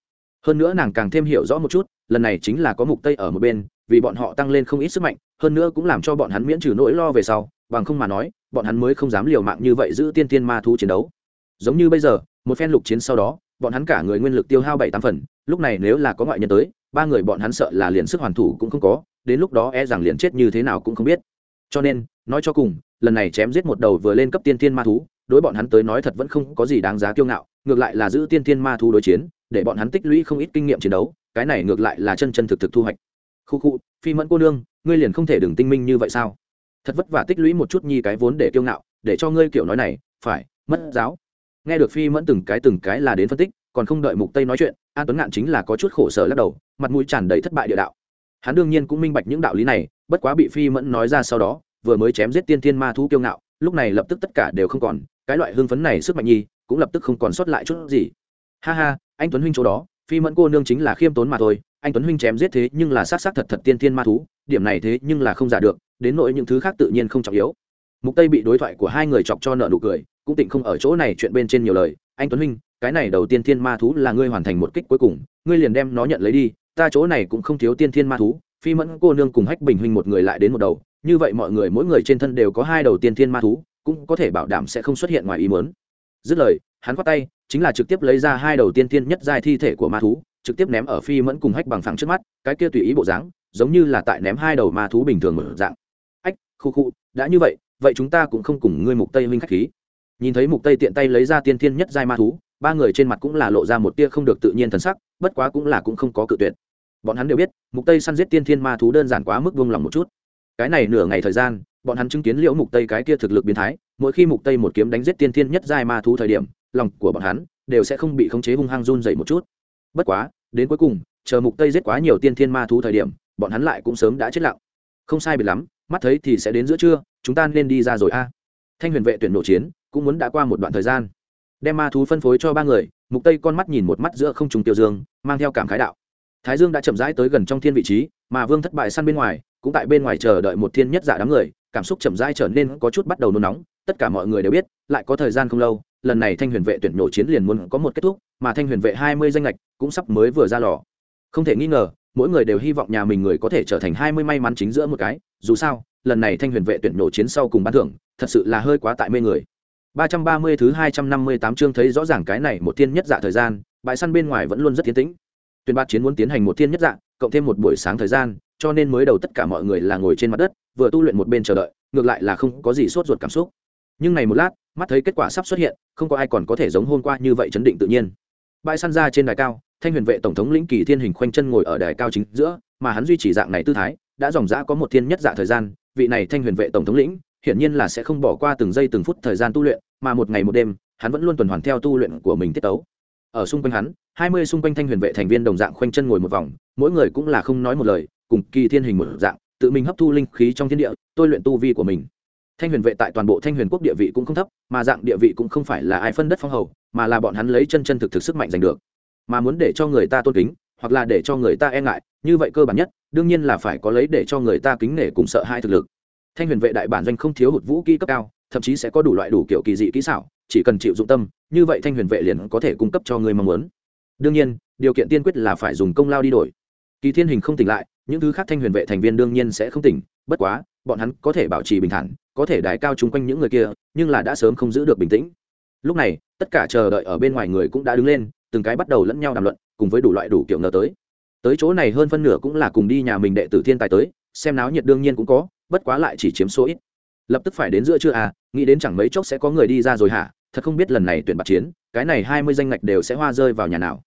Hơn nữa nàng càng thêm hiểu rõ một chút, lần này chính là có mục tây ở một bên, vì bọn họ tăng lên không ít sức mạnh, hơn nữa cũng làm cho bọn hắn miễn trừ nỗi lo về sau bằng không mà nói, bọn hắn mới không dám liều mạng như vậy giữ tiên tiên ma thú chiến đấu. Giống như bây giờ, một phen lục chiến sau đó, bọn hắn cả người nguyên lực tiêu hao bảy tám phần, lúc này nếu là có ngoại nhân tới, ba người bọn hắn sợ là liền sức hoàn thủ cũng không có, đến lúc đó e rằng liền chết như thế nào cũng không biết. Cho nên, nói cho cùng, lần này chém giết một đầu vừa lên cấp tiên tiên ma thú, đối bọn hắn tới nói thật vẫn không có gì đáng giá kiêu ngạo, ngược lại là giữ tiên tiên ma thú đối chiến, để bọn hắn tích lũy không ít kinh nghiệm chiến đấu, cái này ngược lại là chân chân thực thực thu hoạch. Khu khu, phi mẫn cô nương, ngươi liền không thể đừng tinh minh như vậy sao? Thật vất vả tích lũy một chút nhi cái vốn để kiêu ngạo để cho ngươi kiểu nói này phải mất giáo. Nghe được phi mẫn từng cái từng cái là đến phân tích còn không đợi mục tây nói chuyện an tuấn ngạn chính là có chút khổ sở lắc đầu mặt mũi tràn đầy thất bại địa đạo. Hắn đương nhiên cũng minh bạch những đạo lý này bất quá bị phi mẫn nói ra sau đó vừa mới chém giết tiên thiên ma thú kiêu ngạo lúc này lập tức tất cả đều không còn cái loại hưng phấn này sức mạnh nhi cũng lập tức không còn sót lại chút gì. Ha ha anh tuấn huynh chỗ đó phi mẫn cô nương chính là khiêm tốn mà thôi anh tuấn huynh chém giết thế nhưng là s á t s á t thật thật tiên thiên ma thú điểm này thế nhưng là không giả được đến nỗi những thứ khác tự nhiên không trọng yếu. Mục tây bị đối thoại của hai người chọc cho nợ nụ cười, cũng tỉnh không ở chỗ này chuyện bên trên nhiều lời. Anh tuấn huynh, cái này đầu tiên thiên ma thú là ngươi hoàn thành một kích cuối cùng, ngươi liền đem nó nhận lấy đi, ta chỗ này cũng không thiếu tiên thiên ma thú, phi mẫn cô nương cùng hách bình huynh một người lại đến một đầu, như vậy mọi người mỗi người trên thân đều có hai đầu tiên thiên ma thú, cũng có thể bảo đảm sẽ không xuất hiện ngoài ý muốn. Dứt lời, hắn khoát tay, chính là trực tiếp lấy ra hai đầu tiên thiên nhất giai thi thể của ma thú, trực tiếp ném ở phi mẫn cùng hách bằng phẳng trước mắt, cái kia tùy ý bộ dáng, giống như là tại ném hai đầu ma thú bình thường mở dạng khu khu đã như vậy vậy chúng ta cũng không cùng ngươi mục tây minh khách khí. Nhìn thấy mục tây tiện tay lấy ra tiên thiên nhất giai ma thú, ba người trên mặt cũng là lộ ra một tia không được tự nhiên thần sắc, bất quá cũng là cũng không có cự tuyệt. Bọn hắn đều biết, mục tây săn giết tiên thiên ma thú đơn giản quá mức vung lòng một chút. Cái này nửa ngày thời gian, bọn hắn chứng kiến liễu mục tây cái kia thực lực biến thái, mỗi khi mục tây một kiếm đánh giết tiên thiên nhất giai ma thú thời điểm, lòng của bọn hắn đều sẽ không bị khống chế hung hăng run dậy một chút. Bất quá, đến cuối cùng, chờ mục tây giết quá nhiều tiên thiên ma thú thời điểm, bọn hắn lại cũng sớm đã chết lặng. Không sai biệt lắm mắt thấy thì sẽ đến giữa trưa, chúng ta nên đi ra rồi a. Thanh huyền vệ tuyển nội chiến, cũng muốn đã qua một đoạn thời gian. Đem ma thú phân phối cho ba người, mục tây con mắt nhìn một mắt giữa không trùng tiêu dương, mang theo cảm khái đạo. Thái dương đã chậm rãi tới gần trong thiên vị trí, mà vương thất bại săn bên ngoài, cũng tại bên ngoài chờ đợi một thiên nhất giả đám người, cảm xúc chậm rãi trở nên có chút bắt đầu nôn nóng, tất cả mọi người đều biết, lại có thời gian không lâu, lần này thanh huyền vệ tuyển nổ chiến liền muốn có một kết thúc, mà thanh huyền vệ hai mươi danh lệch cũng sắp mới vừa ra lò. Không thể nghi ngờ mỗi người đều hy vọng nhà mình người có thể trở thành hai mươi may mắn chính giữa một cái, dù sao, lần này thanh huyền vệ tuyển nổ chiến sau cùng ban thưởng, thật sự là hơi quá tại mê người. ba trăm ba mươi thứ hai trăm năm mươi tám chương thấy rõ ràng cái này một thiên nhất dạ thời gian, bãi săn bên ngoài vẫn luôn rất tiến tĩnh. Tuyển bạt chiến muốn tiến hành một thiên nhất dạ cộng thêm một buổi sáng thời gian, cho nên mới đầu tất cả mọi người là ngồi trên mặt đất, vừa tu luyện một bên chờ đợi, ngược lại là không có gì sốt ruột cảm xúc. Nhưng này một lát, mắt thấy kết quả sắp xuất hiện, không có ai còn có thể giống hôm qua như vậy chấn định tự nhiên. Bãi săn ra trên đài cao thanh huyền vệ tổng thống lĩnh kỳ thiên hình khoanh chân ngồi ở đài cao chính giữa, mà hắn duy trì dạng này tư thái, đã dòng dã có một thiên nhất dạ thời gian, vị này thanh huyền vệ tổng thống lĩnh, hiển nhiên là sẽ không bỏ qua từng giây từng phút thời gian tu luyện, mà một ngày một đêm, hắn vẫn luôn tuần hoàn theo tu luyện của mình tiết tấu. Ở xung quanh hắn, hai mươi xung quanh thanh huyền vệ thành viên đồng dạng khoanh chân ngồi một vòng, mỗi người cũng là không nói một lời, cùng kỳ thiên hình một dạng, tự mình hấp thu linh khí trong thiên địa, tôi luyện tu vi của mình. Thanh huyền vệ tại toàn bộ thanh huyền quốc địa vị cũng không thấp, mà dạng địa vị cũng không phải là ai phân đất phong hầu, mà là bọn hắn lấy chân chân thực thực sức mạnh giành được mà muốn để cho người ta tôn kính, hoặc là để cho người ta e ngại, như vậy cơ bản nhất, đương nhiên là phải có lấy để cho người ta kính nể cùng sợ hai thực lực. Thanh huyền vệ đại bản doanh không thiếu hụt vũ kỹ cấp cao, thậm chí sẽ có đủ loại đủ kiểu kỳ dị kỹ xảo, chỉ cần chịu dụng tâm, như vậy thanh huyền vệ liền có thể cung cấp cho người mong muốn. Đương nhiên, điều kiện tiên quyết là phải dùng công lao đi đổi. Kỳ thiên hình không tỉnh lại, những thứ khác thanh huyền vệ thành viên đương nhiên sẽ không tỉnh, bất quá, bọn hắn có thể bảo trì bình thản, có thể đái cao chung quanh những người kia, nhưng là đã sớm không giữ được bình tĩnh. Lúc này, tất cả chờ đợi ở bên ngoài người cũng đã đứng lên từng cái bắt đầu lẫn nhau đàm luận, cùng với đủ loại đủ kiểu ngờ tới. Tới chỗ này hơn phân nửa cũng là cùng đi nhà mình đệ tử thiên tài tới, xem náo nhiệt đương nhiên cũng có, bất quá lại chỉ chiếm số ít. Lập tức phải đến giữa chưa à nghĩ đến chẳng mấy chốc sẽ có người đi ra rồi hả? Thật không biết lần này tuyển bạc chiến, cái này hai mươi danh ngạch đều sẽ hoa rơi vào nhà nào.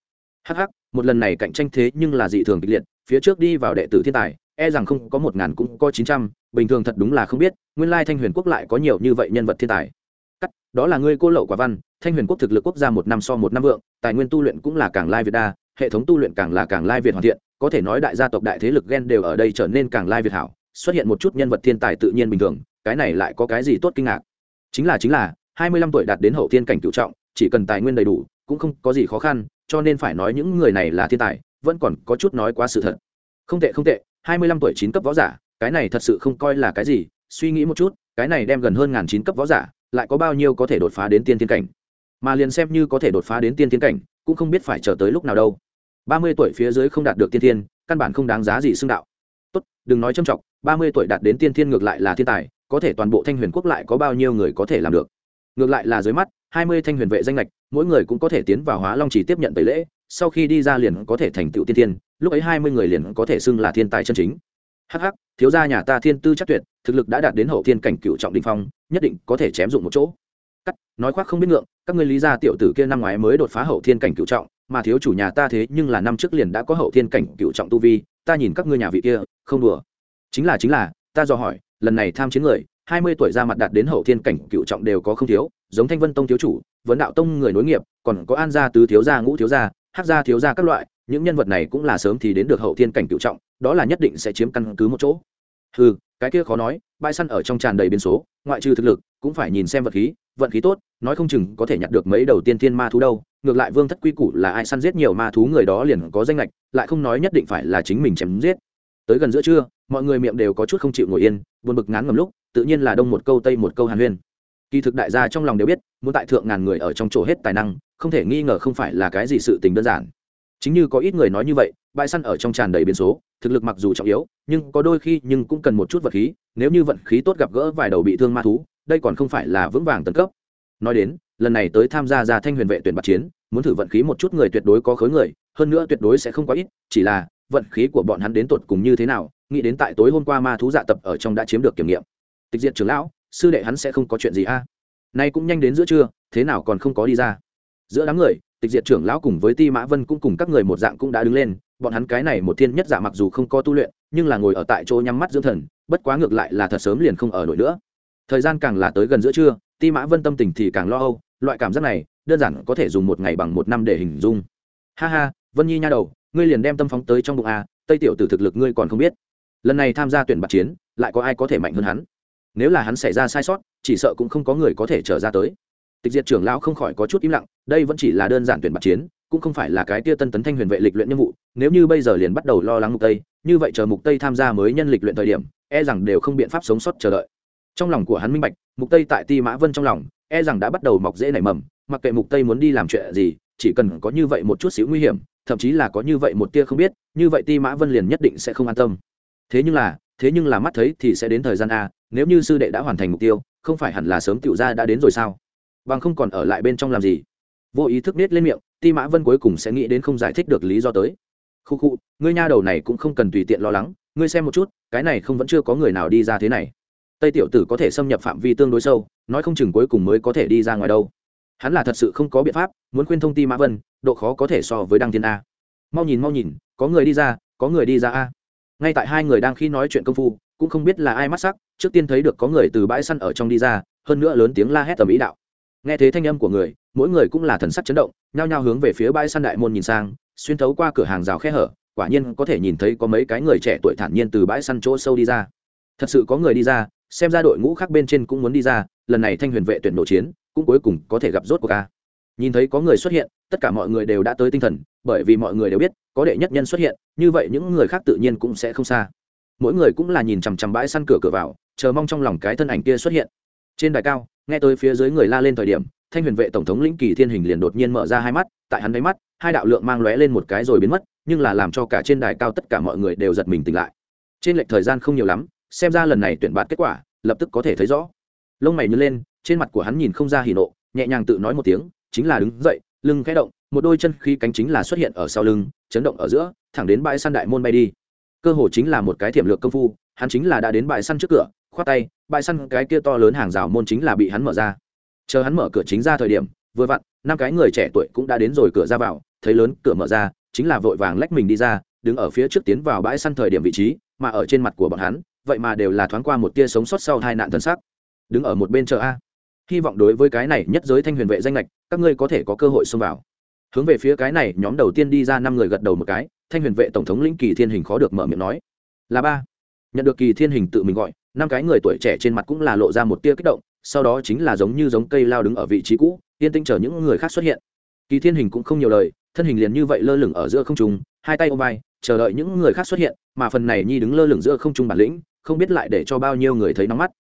Hh một lần này cạnh tranh thế nhưng là dị thường kịch liệt, phía trước đi vào đệ tử thiên tài e rằng không có một ngàn cũng có chín trăm, bình thường thật đúng là không biết, nguyên lai thanh huyền quốc lại có nhiều như vậy nhân vật thiên tài. Cắt, đó là ngươi cô lậu quả văn thanh huyền quốc thực lực quốc gia một năm so một năm vượng, tài nguyên tu luyện cũng là càng lai việt đa, hệ thống tu luyện càng là càng lai việt hoàn thiện, có thể nói đại gia tộc đại thế lực ghen đều ở đây trở nên càng lai việt hảo, xuất hiện một chút nhân vật thiên tài tự nhiên bình thường, cái này lại có cái gì tốt kinh ngạc? Chính là chính là, hai mươi lăm tuổi đạt đến hậu thiên cảnh cựu trọng, chỉ cần tài nguyên đầy đủ, cũng không có gì khó khăn, cho nên phải nói những người này là thiên tài, vẫn còn có chút nói quá sự thật. Không tệ không tệ, hai mươi lăm tuổi chín cấp võ giả, cái này thật sự không coi là cái gì, suy nghĩ một chút, cái này đem gần hơn ngàn chín cấp võ giả, lại có bao nhiêu có thể đột phá đến tiên thiên cảnh? Mà liền xem như có thể đột phá đến tiên tiến cảnh, cũng không biết phải chờ tới lúc nào đâu. Ba mươi tuổi phía dưới không đạt được tiên thiên, căn bản không đáng giá gì xưng đạo. Tốt, đừng nói trâm trọng, ba mươi tuổi đạt đến tiên thiên ngược lại là thiên tài, có thể toàn bộ thanh huyền quốc lại có bao nhiêu người có thể làm được? Ngược lại là dưới mắt, hai mươi thanh huyền vệ danh lệch mỗi người cũng có thể tiến vào hóa long chỉ tiếp nhận tẩy lễ, sau khi đi ra liền có thể thành tựu tiên thiên, lúc ấy hai mươi người liền có thể xưng là thiên tài chân chính. Hh thiếu gia nhà ta thiên tư chắc tuyệt, thực lực đã đạt đến hậu thiên cảnh cựu trọng đình phong, nhất định có thể chém dụng một chỗ cắt, nói khoác không biết ngượng, các ngươi lý gia tiểu tử kia năm ngoái mới đột phá hậu thiên cảnh cựu trọng, mà thiếu chủ nhà ta thế nhưng là năm trước liền đã có hậu thiên cảnh cựu trọng tu vi, ta nhìn các ngươi nhà vị kia, không đùa. Chính là chính là, ta dò hỏi, lần này tham chiến người, hai mươi tuổi ra mặt đạt đến hậu thiên cảnh cựu trọng đều có không thiếu, giống thanh vân tông thiếu chủ, vấn đạo tông người nối nghiệp, còn có an gia tứ thiếu gia, ngũ thiếu gia hát gia thiếu gia các loại, những nhân vật này cũng là sớm thì đến được hậu thiên cảnh cựu trọng, đó là nhất định sẽ chiếm căn cứ một chỗ. Ừ cái kia khó nói, bãi săn ở trong tràn đầy biến số, ngoại trừ thực lực, cũng phải nhìn xem vật khí vận khí tốt, nói không chừng có thể nhặt được mấy đầu tiên thiên ma thú đâu, ngược lại vương thất quy củ là ai săn giết nhiều ma thú người đó liền có danh lệch lại không nói nhất định phải là chính mình chém giết. Tới gần giữa trưa, mọi người miệng đều có chút không chịu ngồi yên, buồn bực ngán ngầm lúc, tự nhiên là đông một câu tây một câu hàn huyên. Kỳ thực đại gia trong lòng đều biết, muốn tại thượng ngàn người ở trong chỗ hết tài năng, không thể nghi ngờ không phải là cái gì sự tình đơn giản. Chính như có ít người nói như vậy, bãi săn ở trong tràn đầy biến số, thực lực mặc dù trọng yếu, nhưng có đôi khi nhưng cũng cần một chút vật khí, nếu như vận khí tốt gặp gỡ vài đầu bị thương ma thú đây còn không phải là vững vàng tấn cấp. Nói đến, lần này tới tham gia gia thanh huyền vệ tuyển bạc chiến, muốn thử vận khí một chút người tuyệt đối có khối người, hơn nữa tuyệt đối sẽ không quá ít, chỉ là, vận khí của bọn hắn đến tột cùng như thế nào, nghĩ đến tại tối hôm qua ma thú dạ tập ở trong đã chiếm được kiểm nghiệm. Tịch diệt trưởng lão, sư đệ hắn sẽ không có chuyện gì a? Nay cũng nhanh đến giữa trưa, thế nào còn không có đi ra? Giữa đám người, tịch diệt trưởng lão cùng với ti mã vân cũng cùng các người một dạng cũng đã đứng lên, bọn hắn cái này một thiên nhất giả mặc dù không có tu luyện, nhưng là ngồi ở tại chỗ nhắm mắt dưỡng thần, bất quá ngược lại là thật sớm liền không ở nổi nữa thời gian càng là tới gần giữa trưa, ti mã vân tâm tình thì càng lo âu, loại cảm giác này, đơn giản có thể dùng một ngày bằng một năm để hình dung. Ha ha, vân nhi nha đầu, ngươi liền đem tâm phóng tới trong bụng a tây tiểu tử thực lực ngươi còn không biết. Lần này tham gia tuyển bạc chiến, lại có ai có thể mạnh hơn hắn? Nếu là hắn xảy ra sai sót, chỉ sợ cũng không có người có thể trở ra tới. Tịch diệt trưởng lão không khỏi có chút im lặng, đây vẫn chỉ là đơn giản tuyển bạc chiến, cũng không phải là cái tia tân tấn thanh huyền vệ lịch luyện nhiệm vụ, nếu như bây giờ liền bắt đầu lo lắng mục tây, như vậy chờ mục tây tham gia mới nhân lịch luyện thời điểm e rằng đều không biện pháp sống sót chờ đợi trong lòng của hắn minh bạch, mục tây tại ti mã vân trong lòng e rằng đã bắt đầu mọc dễ nảy mầm, mặc kệ mục tây muốn đi làm chuyện gì, chỉ cần có như vậy một chút xíu nguy hiểm, thậm chí là có như vậy một tia không biết, như vậy ti mã vân liền nhất định sẽ không an tâm. Thế nhưng là, thế nhưng là mắt thấy thì sẽ đến thời gian a, nếu như sư đệ đã hoàn thành mục tiêu, không phải hẳn là sớm tiểu ra đã đến rồi sao? Bằng không còn ở lại bên trong làm gì? Vô ý thức nết lên miệng, ti mã vân cuối cùng sẽ nghĩ đến không giải thích được lý do tới. Khu khu, ngươi nha đầu này cũng không cần tùy tiện lo lắng, ngươi xem một chút, cái này không vẫn chưa có người nào đi ra thế này tây tiểu tử có thể xâm nhập phạm vi tương đối sâu, nói không chừng cuối cùng mới có thể đi ra ngoài đâu. Hắn là thật sự không có biện pháp, muốn khuyên thông ti mã vân, độ khó có thể so với đăng thiên a. Mau nhìn mau nhìn, có người đi ra, có người đi ra a. Ngay tại hai người đang khi nói chuyện công phu, cũng không biết là ai mắt sắc, trước tiên thấy được có người từ bãi săn ở trong đi ra, hơn nữa lớn tiếng la hét tầm ý đạo. Nghe thấy thanh âm của người, mỗi người cũng là thần sắc chấn động, nhao nhao hướng về phía bãi săn đại môn nhìn sang, xuyên thấu qua cửa hàng rào khe hở, quả nhiên có thể nhìn thấy có mấy cái người trẻ tuổi thản nhiên từ bãi săn chỗ sâu đi ra. Thật sự có người đi ra xem ra đội ngũ khác bên trên cũng muốn đi ra, lần này thanh huyền vệ tuyển nội chiến, cũng cuối cùng có thể gặp rốt của ca nhìn thấy có người xuất hiện, tất cả mọi người đều đã tới tinh thần, bởi vì mọi người đều biết, có đệ nhất nhân xuất hiện, như vậy những người khác tự nhiên cũng sẽ không xa. Mỗi người cũng là nhìn chằm chằm bãi săn cửa cửa vào, chờ mong trong lòng cái thân ảnh kia xuất hiện. Trên đài cao, nghe tới phía dưới người la lên thời điểm, thanh huyền vệ tổng thống lĩnh kỳ thiên hình liền đột nhiên mở ra hai mắt, tại hắn đáy mắt, hai đạo lượng mang lóe lên một cái rồi biến mất, nhưng là làm cho cả trên đài cao tất cả mọi người đều giật mình tỉnh lại. Trên lệch thời gian không nhiều lắm xem ra lần này tuyển bạn kết quả, lập tức có thể thấy rõ. Lông mày nhớ lên, trên mặt của hắn nhìn không ra hỉ nộ, nhẹ nhàng tự nói một tiếng, chính là đứng dậy, lưng khẽ động, một đôi chân khí cánh chính là xuất hiện ở sau lưng, chấn động ở giữa, thẳng đến bãi săn đại môn bay đi. Cơ hồ chính là một cái thiểm lược công phu, hắn chính là đã đến bãi săn trước cửa, khoát tay, bãi săn cái kia to lớn hàng rào môn chính là bị hắn mở ra. Chờ hắn mở cửa chính ra thời điểm, vừa vặn, năm cái người trẻ tuổi cũng đã đến rồi cửa ra vào, thấy lớn cửa mở ra, chính là vội vàng lách mình đi ra, đứng ở phía trước tiến vào bãi săn thời điểm vị trí, mà ở trên mặt của bọn hắn vậy mà đều là thoáng qua một tia sống sót sau hai nạn thân xác. Đứng ở một bên chờ a. Hy vọng đối với cái này nhất giới thanh huyền vệ danh lệch các ngươi có thể có cơ hội xông vào. Hướng về phía cái này, nhóm đầu tiên đi ra năm người gật đầu một cái, thanh huyền vệ tổng thống lĩnh kỳ thiên hình khó được mở miệng nói. Là ba. Nhận được kỳ thiên hình tự mình gọi, năm cái người tuổi trẻ trên mặt cũng là lộ ra một tia kích động, sau đó chính là giống như giống cây lao đứng ở vị trí cũ, yên tĩnh chờ những người khác xuất hiện. Kỳ thiên hình cũng không nhiều lời, thân hình liền như vậy lơ lửng ở giữa không trung, hai tay ôm vai, chờ đợi những người khác xuất hiện, mà phần này nhi đứng lơ lửng giữa không trung bản lĩnh không biết lại để cho bao nhiêu người thấy nóng mắt.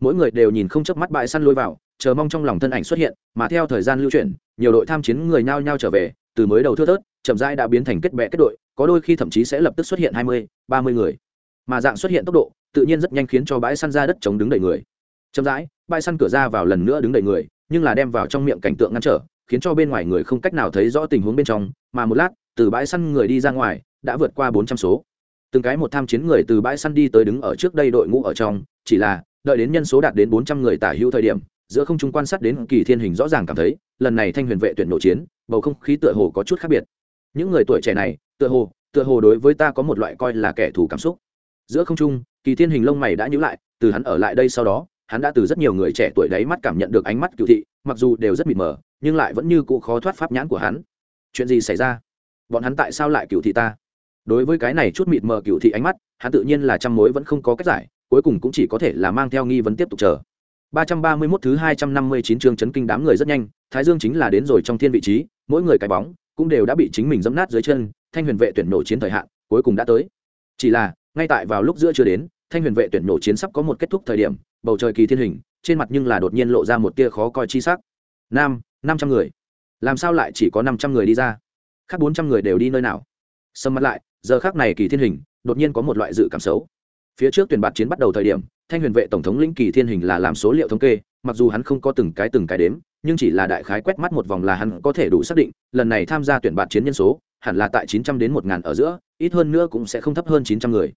Mỗi người đều nhìn không chớp mắt bãi săn lôi vào, chờ mong trong lòng thân ảnh xuất hiện, mà theo thời gian lưu chuyển, nhiều đội tham chiến người nhao nhao trở về, từ mới đầu thưa thớt, chậm rãi đã biến thành kết bè kết đội, có đôi khi thậm chí sẽ lập tức xuất hiện hai mươi, ba mươi người. Mà dạng xuất hiện tốc độ, tự nhiên rất nhanh khiến cho bãi săn ra đất chống đứng đầy người. Chậm rãi, bãi săn cửa ra vào lần nữa đứng đầy người, nhưng là đem vào trong miệng cảnh tượng ngăn trở, khiến cho bên ngoài người không cách nào thấy rõ tình huống bên trong, mà một lát, từ bãi săn người đi ra ngoài, đã vượt qua bốn trăm số từng cái một tham chiến người từ bãi săn đi tới đứng ở trước đây đội ngũ ở trong, chỉ là, đợi đến nhân số đạt đến bốn trăm người tả hữu thời điểm, giữa không trung quan sát đến kỳ thiên hình rõ ràng cảm thấy, lần này thanh huyền vệ tuyển nội chiến, bầu không khí tựa hồ có chút khác biệt. Những người tuổi trẻ này, tựa hồ tựa hồ đối với ta có một loại coi là kẻ thù cảm xúc. Giữa không trung, kỳ thiên hình lông mày đã nhíu lại, từ hắn ở lại đây sau đó, hắn đã từ rất nhiều người trẻ tuổi đấy mắt cảm nhận được ánh mắt cựu thị, mặc dù đều rất mịt mờ, nhưng lại vẫn như cụ khó thoát pháp nhãn của hắn. Chuyện gì xảy ra? Bọn hắn tại sao lại cựu thị ta? Đối với cái này chút mịt mờ cựu thị ánh mắt hắn tự nhiên là trăm mối vẫn không có cách giải cuối cùng cũng chỉ có thể là mang theo nghi vấn tiếp tục chờ 331 thứ 259 chương chấn kinh đám người rất nhanh, Thái Dương chính là đến rồi trong thiên vị trí, mỗi người cái bóng cũng đều đã bị chính mình dẫm nát dưới chân, Thanh Huyền vệ tuyển nổ chiến thời hạn, cuối cùng đã tới. Chỉ là, ngay tại vào lúc giữa chưa đến, Thanh Huyền vệ tuyển nổ chiến sắp có một kết thúc thời điểm, bầu trời kỳ thiên hình, trên mặt nhưng là đột nhiên lộ ra một tia khó coi chi sắc. Nam, 500 người. Làm sao lại chỉ có 500 người đi ra? Khác 400 người đều đi nơi nào? Sầm mặt lại, giờ khắc này kỳ thiên hình, đột nhiên có một loại dự cảm xấu. Phía trước tuyển bạt chiến bắt đầu thời điểm, thanh huyền vệ tổng thống lĩnh kỳ thiên hình là làm số liệu thống kê mặc dù hắn không có từng cái từng cái đếm nhưng chỉ là đại khái quét mắt một vòng là hắn có thể đủ xác định lần này tham gia tuyển bạt chiến nhân số hẳn là tại chín trăm đến một ngàn ở giữa ít hơn nữa cũng sẽ không thấp hơn chín trăm người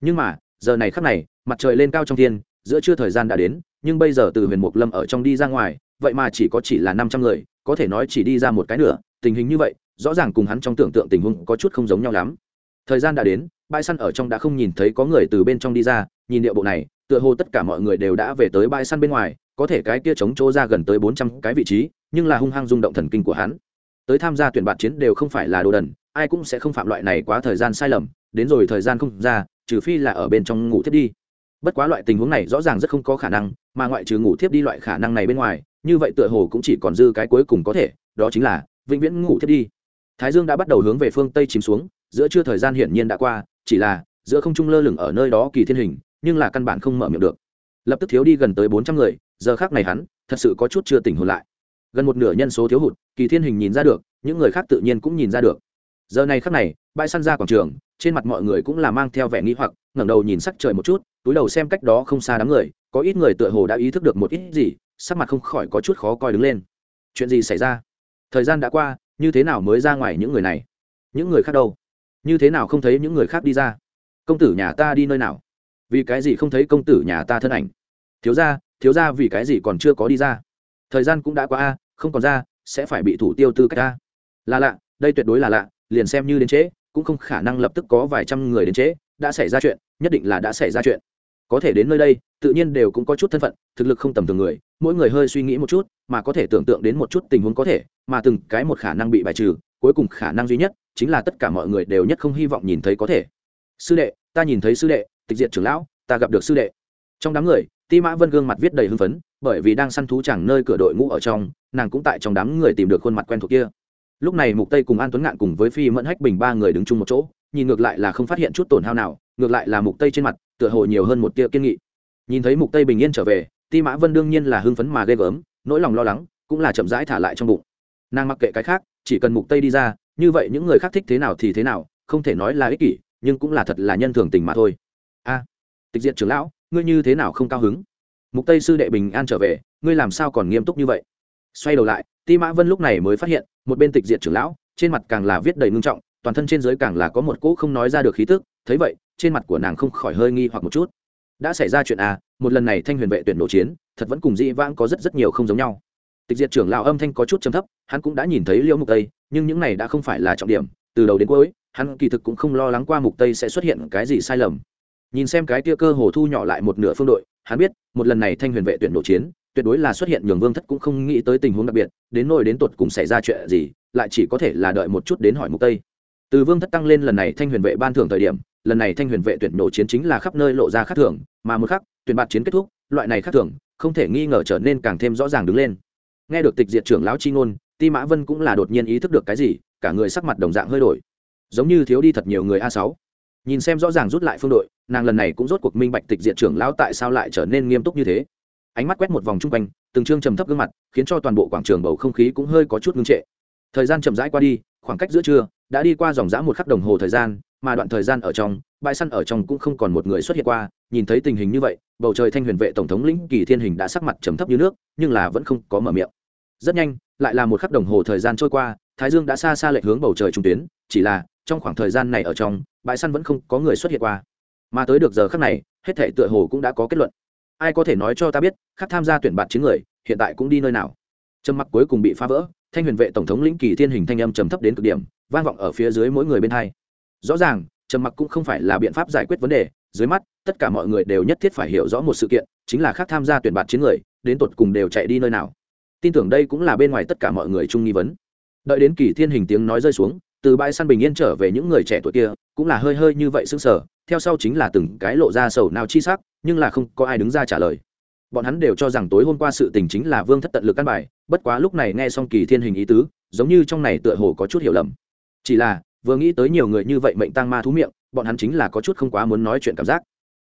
nhưng mà giờ này khắc này mặt trời lên cao trong thiên giữa trưa thời gian đã đến nhưng bây giờ từ huyền mục lâm ở trong đi ra ngoài vậy mà chỉ có chỉ là năm trăm người có thể nói chỉ đi ra một cái nữa tình hình như vậy rõ ràng cùng hắn trong tưởng tượng tình huống có chút không giống nhau lắm thời gian đã đến, bãi săn ở trong đã không nhìn thấy có người từ bên trong đi ra, nhìn điệu bộ này, tựa hồ tất cả mọi người đều đã về tới bãi săn bên ngoài, có thể cái kia chống chỗ ra gần tới bốn trăm cái vị trí, nhưng là hung hăng rung động thần kinh của hắn. Tới tham gia tuyển bạn chiến đều không phải là đồ đần, ai cũng sẽ không phạm loại này quá thời gian sai lầm, đến rồi thời gian không ra, trừ phi là ở bên trong ngủ thiết đi. Bất quá loại tình huống này rõ ràng rất không có khả năng, mà ngoại trừ ngủ thiếp đi loại khả năng này bên ngoài, như vậy tựa hồ cũng chỉ còn dư cái cuối cùng có thể, đó chính là vĩnh viễn ngủ thiếp đi. Thái dương đã bắt đầu hướng về phương tây chìm xuống giữa trưa thời gian hiển nhiên đã qua, chỉ là giữa không trung lơ lửng ở nơi đó kỳ thiên hình, nhưng là căn bản không mở miệng được. Lập tức thiếu đi gần tới bốn trăm người, giờ khác này hắn thật sự có chút chưa tỉnh hồn lại. Gần một nửa nhân số thiếu hụt, kỳ thiên hình nhìn ra được, những người khác tự nhiên cũng nhìn ra được. Giờ này khác này, bãi săn ra quảng trường, trên mặt mọi người cũng là mang theo vẻ nghi hoặc, ngẩng đầu nhìn sắc trời một chút, túi đầu xem cách đó không xa đám người, có ít người tựa hồ đã ý thức được một ít gì, sắc mặt không khỏi có chút khó coi đứng lên. Chuyện gì xảy ra? Thời gian đã qua, như thế nào mới ra ngoài những người này? Những người khác đâu? Như thế nào không thấy những người khác đi ra? Công tử nhà ta đi nơi nào? Vì cái gì không thấy công tử nhà ta thân ảnh? Thiếu ra thiếu ra vì cái gì còn chưa có đi ra? Thời gian cũng đã qua a, không còn ra, sẽ phải bị thủ tiêu tư cách a là lạ, đây tuyệt đối là lạ, liền xem như đến trễ, cũng không khả năng lập tức có vài trăm người đến trễ, đã xảy ra chuyện, nhất định là đã xảy ra chuyện. Có thể đến nơi đây, tự nhiên đều cũng có chút thân phận, thực lực không tầm thường người mỗi người hơi suy nghĩ một chút, mà có thể tưởng tượng đến một chút tình huống có thể, mà từng cái một khả năng bị bài trừ, cuối cùng khả năng duy nhất chính là tất cả mọi người đều nhất không hy vọng nhìn thấy có thể. Sư đệ, ta nhìn thấy sư đệ, tịch diệt trưởng lão, ta gặp được sư đệ. Trong đám người, ti mã vân gương mặt viết đầy hưng phấn, bởi vì đang săn thú chẳng nơi cửa đội ngũ ở trong, nàng cũng tại trong đám người tìm được khuôn mặt quen thuộc kia. Lúc này mục tây cùng an tuấn ngạn cùng với phi mẫn hách bình ba người đứng chung một chỗ, nhìn ngược lại là không phát hiện chút tổn hao nào, ngược lại là mục tây trên mặt, tựa hồ nhiều hơn một tia kiên nghị. Nhìn thấy mục tây bình yên trở về ti mã vân đương nhiên là hưng phấn mà ghê gớm, nỗi lòng lo lắng cũng là chậm rãi thả lại trong bụng. Nàng mặc kệ cái khác, chỉ cần mục tây đi ra, như vậy những người khác thích thế nào thì thế nào, không thể nói là ích kỷ, nhưng cũng là thật là nhân thường tình mà thôi. A à, tịch diện trưởng lão, ngươi như thế nào không cao hứng? Mục tây sư đệ bình an trở về, ngươi làm sao còn nghiêm túc như vậy? Xoay đầu lại, ti mã vân lúc này mới phát hiện, một bên tịch diện trưởng lão, trên mặt càng là viết đầy ngưng trọng, toàn thân trên dưới càng là có một cỗ không nói ra được khí tức, thấy vậy, trên mặt của nàng không khỏi hơi nghi hoặc một chút đã xảy ra chuyện à một lần này thanh huyền vệ tuyển nổ chiến, thật vẫn cùng dĩ vãng có rất rất nhiều không giống nhau. Tịch diệt trưởng lão âm thanh có chút trầm thấp, hắn cũng đã nhìn thấy liễu mục tây, nhưng những này đã không phải là trọng điểm. Từ đầu đến cuối, hắn kỳ thực cũng không lo lắng qua mục tây sẽ xuất hiện cái gì sai lầm. Nhìn xem cái tia cơ hồ thu nhỏ lại một nửa phương đội, hắn biết, một lần này thanh huyền vệ tuyển nổ chiến, tuyệt đối là xuất hiện nhường vương thất cũng không nghĩ tới tình huống đặc biệt, đến nỗi đến tột cùng xảy ra chuyện gì, lại chỉ có thể là đợi một chút đến hỏi mục tây. Từ vương thất tăng lên lần này thanh huyền vệ ban thưởng thời điểm lần này thanh huyền vệ tuyển nổ chiến chính là khắp nơi lộ ra khắc thường, mà một khắc tuyển bạt chiến kết thúc loại này khắc thường, không thể nghi ngờ trở nên càng thêm rõ ràng đứng lên. Nghe được tịch diệt trưởng lão chi ngôn ti mã vân cũng là đột nhiên ý thức được cái gì cả người sắc mặt đồng dạng hơi đổi. Giống như thiếu đi thật nhiều người a sáu. Nhìn xem rõ ràng rút lại phương đội nàng lần này cũng rốt cuộc minh bạch tịch diệt trưởng lão tại sao lại trở nên nghiêm túc như thế. Ánh mắt quét một vòng chung quanh từng chương trầm thấp gương mặt khiến cho toàn bộ quảng trường bầu không khí cũng hơi có chút ngưng trệ. Thời gian chậm rãi qua đi khoảng cách giữa trưa đã đi qua dòng dã một khắc đồng hồ thời gian mà đoạn thời gian ở trong, bãi săn ở trong cũng không còn một người xuất hiện qua, nhìn thấy tình hình như vậy, bầu trời thanh huyền vệ tổng thống lĩnh kỳ thiên hình đã sắc mặt trầm thấp như nước, nhưng là vẫn không có mở miệng. Rất nhanh, lại là một khắc đồng hồ thời gian trôi qua, thái dương đã xa xa lệch hướng bầu trời trung tuyến, chỉ là, trong khoảng thời gian này ở trong, bãi săn vẫn không có người xuất hiện qua. Mà tới được giờ khắc này, hết thể tựa hồ cũng đã có kết luận. Ai có thể nói cho ta biết, khắc tham gia tuyển bạt chín người, hiện tại cũng đi nơi nào? Trầm mặc cuối cùng bị phá vỡ, thanh huyền vệ tổng thống lĩnh kỳ thiên hình thanh âm trầm thấp đến cực điểm, vang vọng ở phía dưới mỗi người bên hai rõ ràng, trầm mặc cũng không phải là biện pháp giải quyết vấn đề, dưới mắt, tất cả mọi người đều nhất thiết phải hiểu rõ một sự kiện, chính là khác tham gia tuyển bạt chiến người, đến tột cùng đều chạy đi nơi nào. Tin tưởng đây cũng là bên ngoài tất cả mọi người chung nghi vấn. Đợi đến kỳ thiên hình tiếng nói rơi xuống, từ bãi săn bình yên trở về những người trẻ tuổi kia, cũng là hơi hơi như vậy sững sờ, theo sau chính là từng cái lộ ra sầu nào chi sắc, nhưng là không có ai đứng ra trả lời. Bọn hắn đều cho rằng tối hôm qua sự tình chính là vương thất tận lực căn bài, bất quá lúc này nghe xong kỳ thiên hình ý tứ, giống như trong này tựa hồ có chút hiểu lầm. Chỉ là vừa nghĩ tới nhiều người như vậy mệnh tăng ma thú miệng, bọn hắn chính là có chút không quá muốn nói chuyện cảm giác.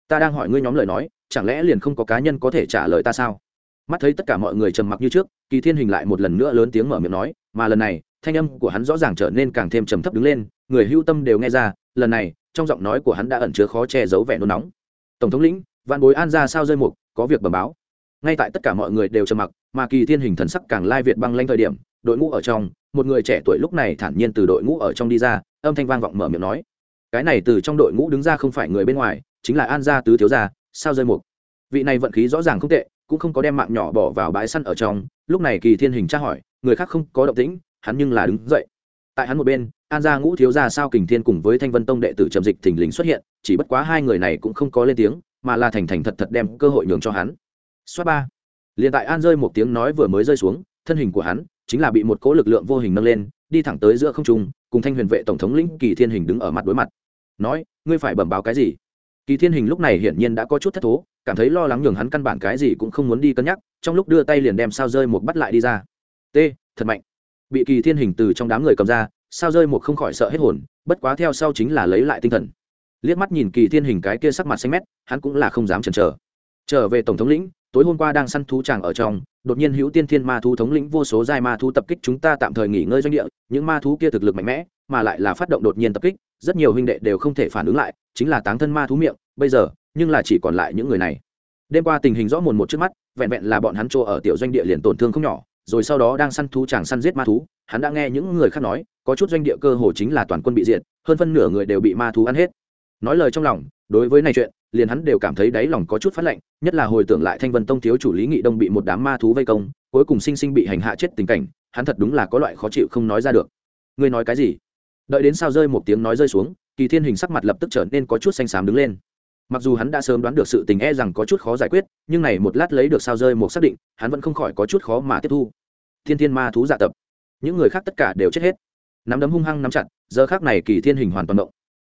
Ta đang hỏi ngươi nhóm lời nói, chẳng lẽ liền không có cá nhân có thể trả lời ta sao? Mắt thấy tất cả mọi người trầm mặc như trước, kỳ thiên hình lại một lần nữa lớn tiếng mở miệng nói, mà lần này, thanh âm của hắn rõ ràng trở nên càng thêm trầm thấp đứng lên, người hưu tâm đều nghe ra, lần này, trong giọng nói của hắn đã ẩn chứa khó che giấu vẻ nôn nóng. Tổng thống lĩnh, vạn bối an ra sao rơi mục, có việc bẩm báo. Ngay tại tất cả mọi người đều trầm mặc, mà kỳ thiên hình thần sắc càng lai việt băng lanh thời điểm, đội ngũ ở trong một người trẻ tuổi lúc này thản nhiên từ đội ngũ ở trong đi ra, âm thanh vang vọng mở miệng nói, cái này từ trong đội ngũ đứng ra không phải người bên ngoài, chính là an gia tứ thiếu gia, sao rơi mục? Vị này vận khí rõ ràng không tệ, cũng không có đem mạng nhỏ bỏ vào bãi săn ở trong. Lúc này kỳ thiên hình tra hỏi, người khác không có động tĩnh, hắn nhưng là đứng dậy. Tại hắn một bên, an gia ngũ thiếu gia sao kình thiên cùng với thanh vân tông đệ tử trầm dịch thình lình xuất hiện, chỉ bất quá hai người này cũng không có lên tiếng, mà là thành thành thật thật đem cơ hội nhường cho hắn. Xoát ba. Liền tại an rơi một tiếng nói vừa mới rơi xuống, thân hình của hắn chính là bị một cỗ lực lượng vô hình nâng lên, đi thẳng tới giữa không trung, cùng thanh huyền vệ tổng thống lĩnh kỳ thiên hình đứng ở mặt đối mặt. Nói, ngươi phải bẩm báo cái gì? Kỳ thiên hình lúc này hiển nhiên đã có chút thất thố, cảm thấy lo lắng nhường hắn căn bản cái gì cũng không muốn đi cân nhắc, trong lúc đưa tay liền đem sao rơi một bắt lại đi ra. T, thật mạnh. Bị kỳ thiên hình từ trong đám người cầm ra, sao rơi một không khỏi sợ hết hồn, bất quá theo sau chính là lấy lại tinh thần. Liếc mắt nhìn kỳ thiên hình cái kia sắc mặt xanh mét, hắn cũng là không dám chần chờ. Trở về tổng thống lĩnh tối hôm qua đang săn thú tràng ở trong, đột nhiên hữu tiên thiên ma thú thống lĩnh vô số giai ma thú tập kích chúng ta tạm thời nghỉ ngơi doanh địa, những ma thú kia thực lực mạnh mẽ, mà lại là phát động đột nhiên tập kích, rất nhiều huynh đệ đều không thể phản ứng lại, chính là táng thân ma thú miệng, bây giờ, nhưng là chỉ còn lại những người này. Đêm qua tình hình rõ mồn một trước mắt, vẹn vẹn là bọn hắn chỗ ở tiểu doanh địa liền tổn thương không nhỏ, rồi sau đó đang săn thú chàng săn giết ma thú, hắn đã nghe những người khác nói, có chút doanh địa cơ hồ chính là toàn quân bị diệt, hơn phân nửa người đều bị ma thú ăn hết. Nói lời trong lòng, đối với này chuyện liền hắn đều cảm thấy đáy lòng có chút phát lạnh, nhất là hồi tưởng lại thanh vân tông thiếu chủ lý nghị đông bị một đám ma thú vây công, cuối cùng sinh sinh bị hành hạ chết tình cảnh, hắn thật đúng là có loại khó chịu không nói ra được. Ngươi nói cái gì? Đợi đến sao rơi một tiếng nói rơi xuống, kỳ thiên hình sắc mặt lập tức trở nên có chút xanh xám đứng lên. Mặc dù hắn đã sớm đoán được sự tình e rằng có chút khó giải quyết, nhưng này một lát lấy được sao rơi một xác định, hắn vẫn không khỏi có chút khó mà tiếp thu. Thiên thiên ma thú dạ tập. Những người khác tất cả đều chết hết. Nắm đấm hung hăng nắm chặt, giờ khác này kỳ thiên hình hoàn toàn động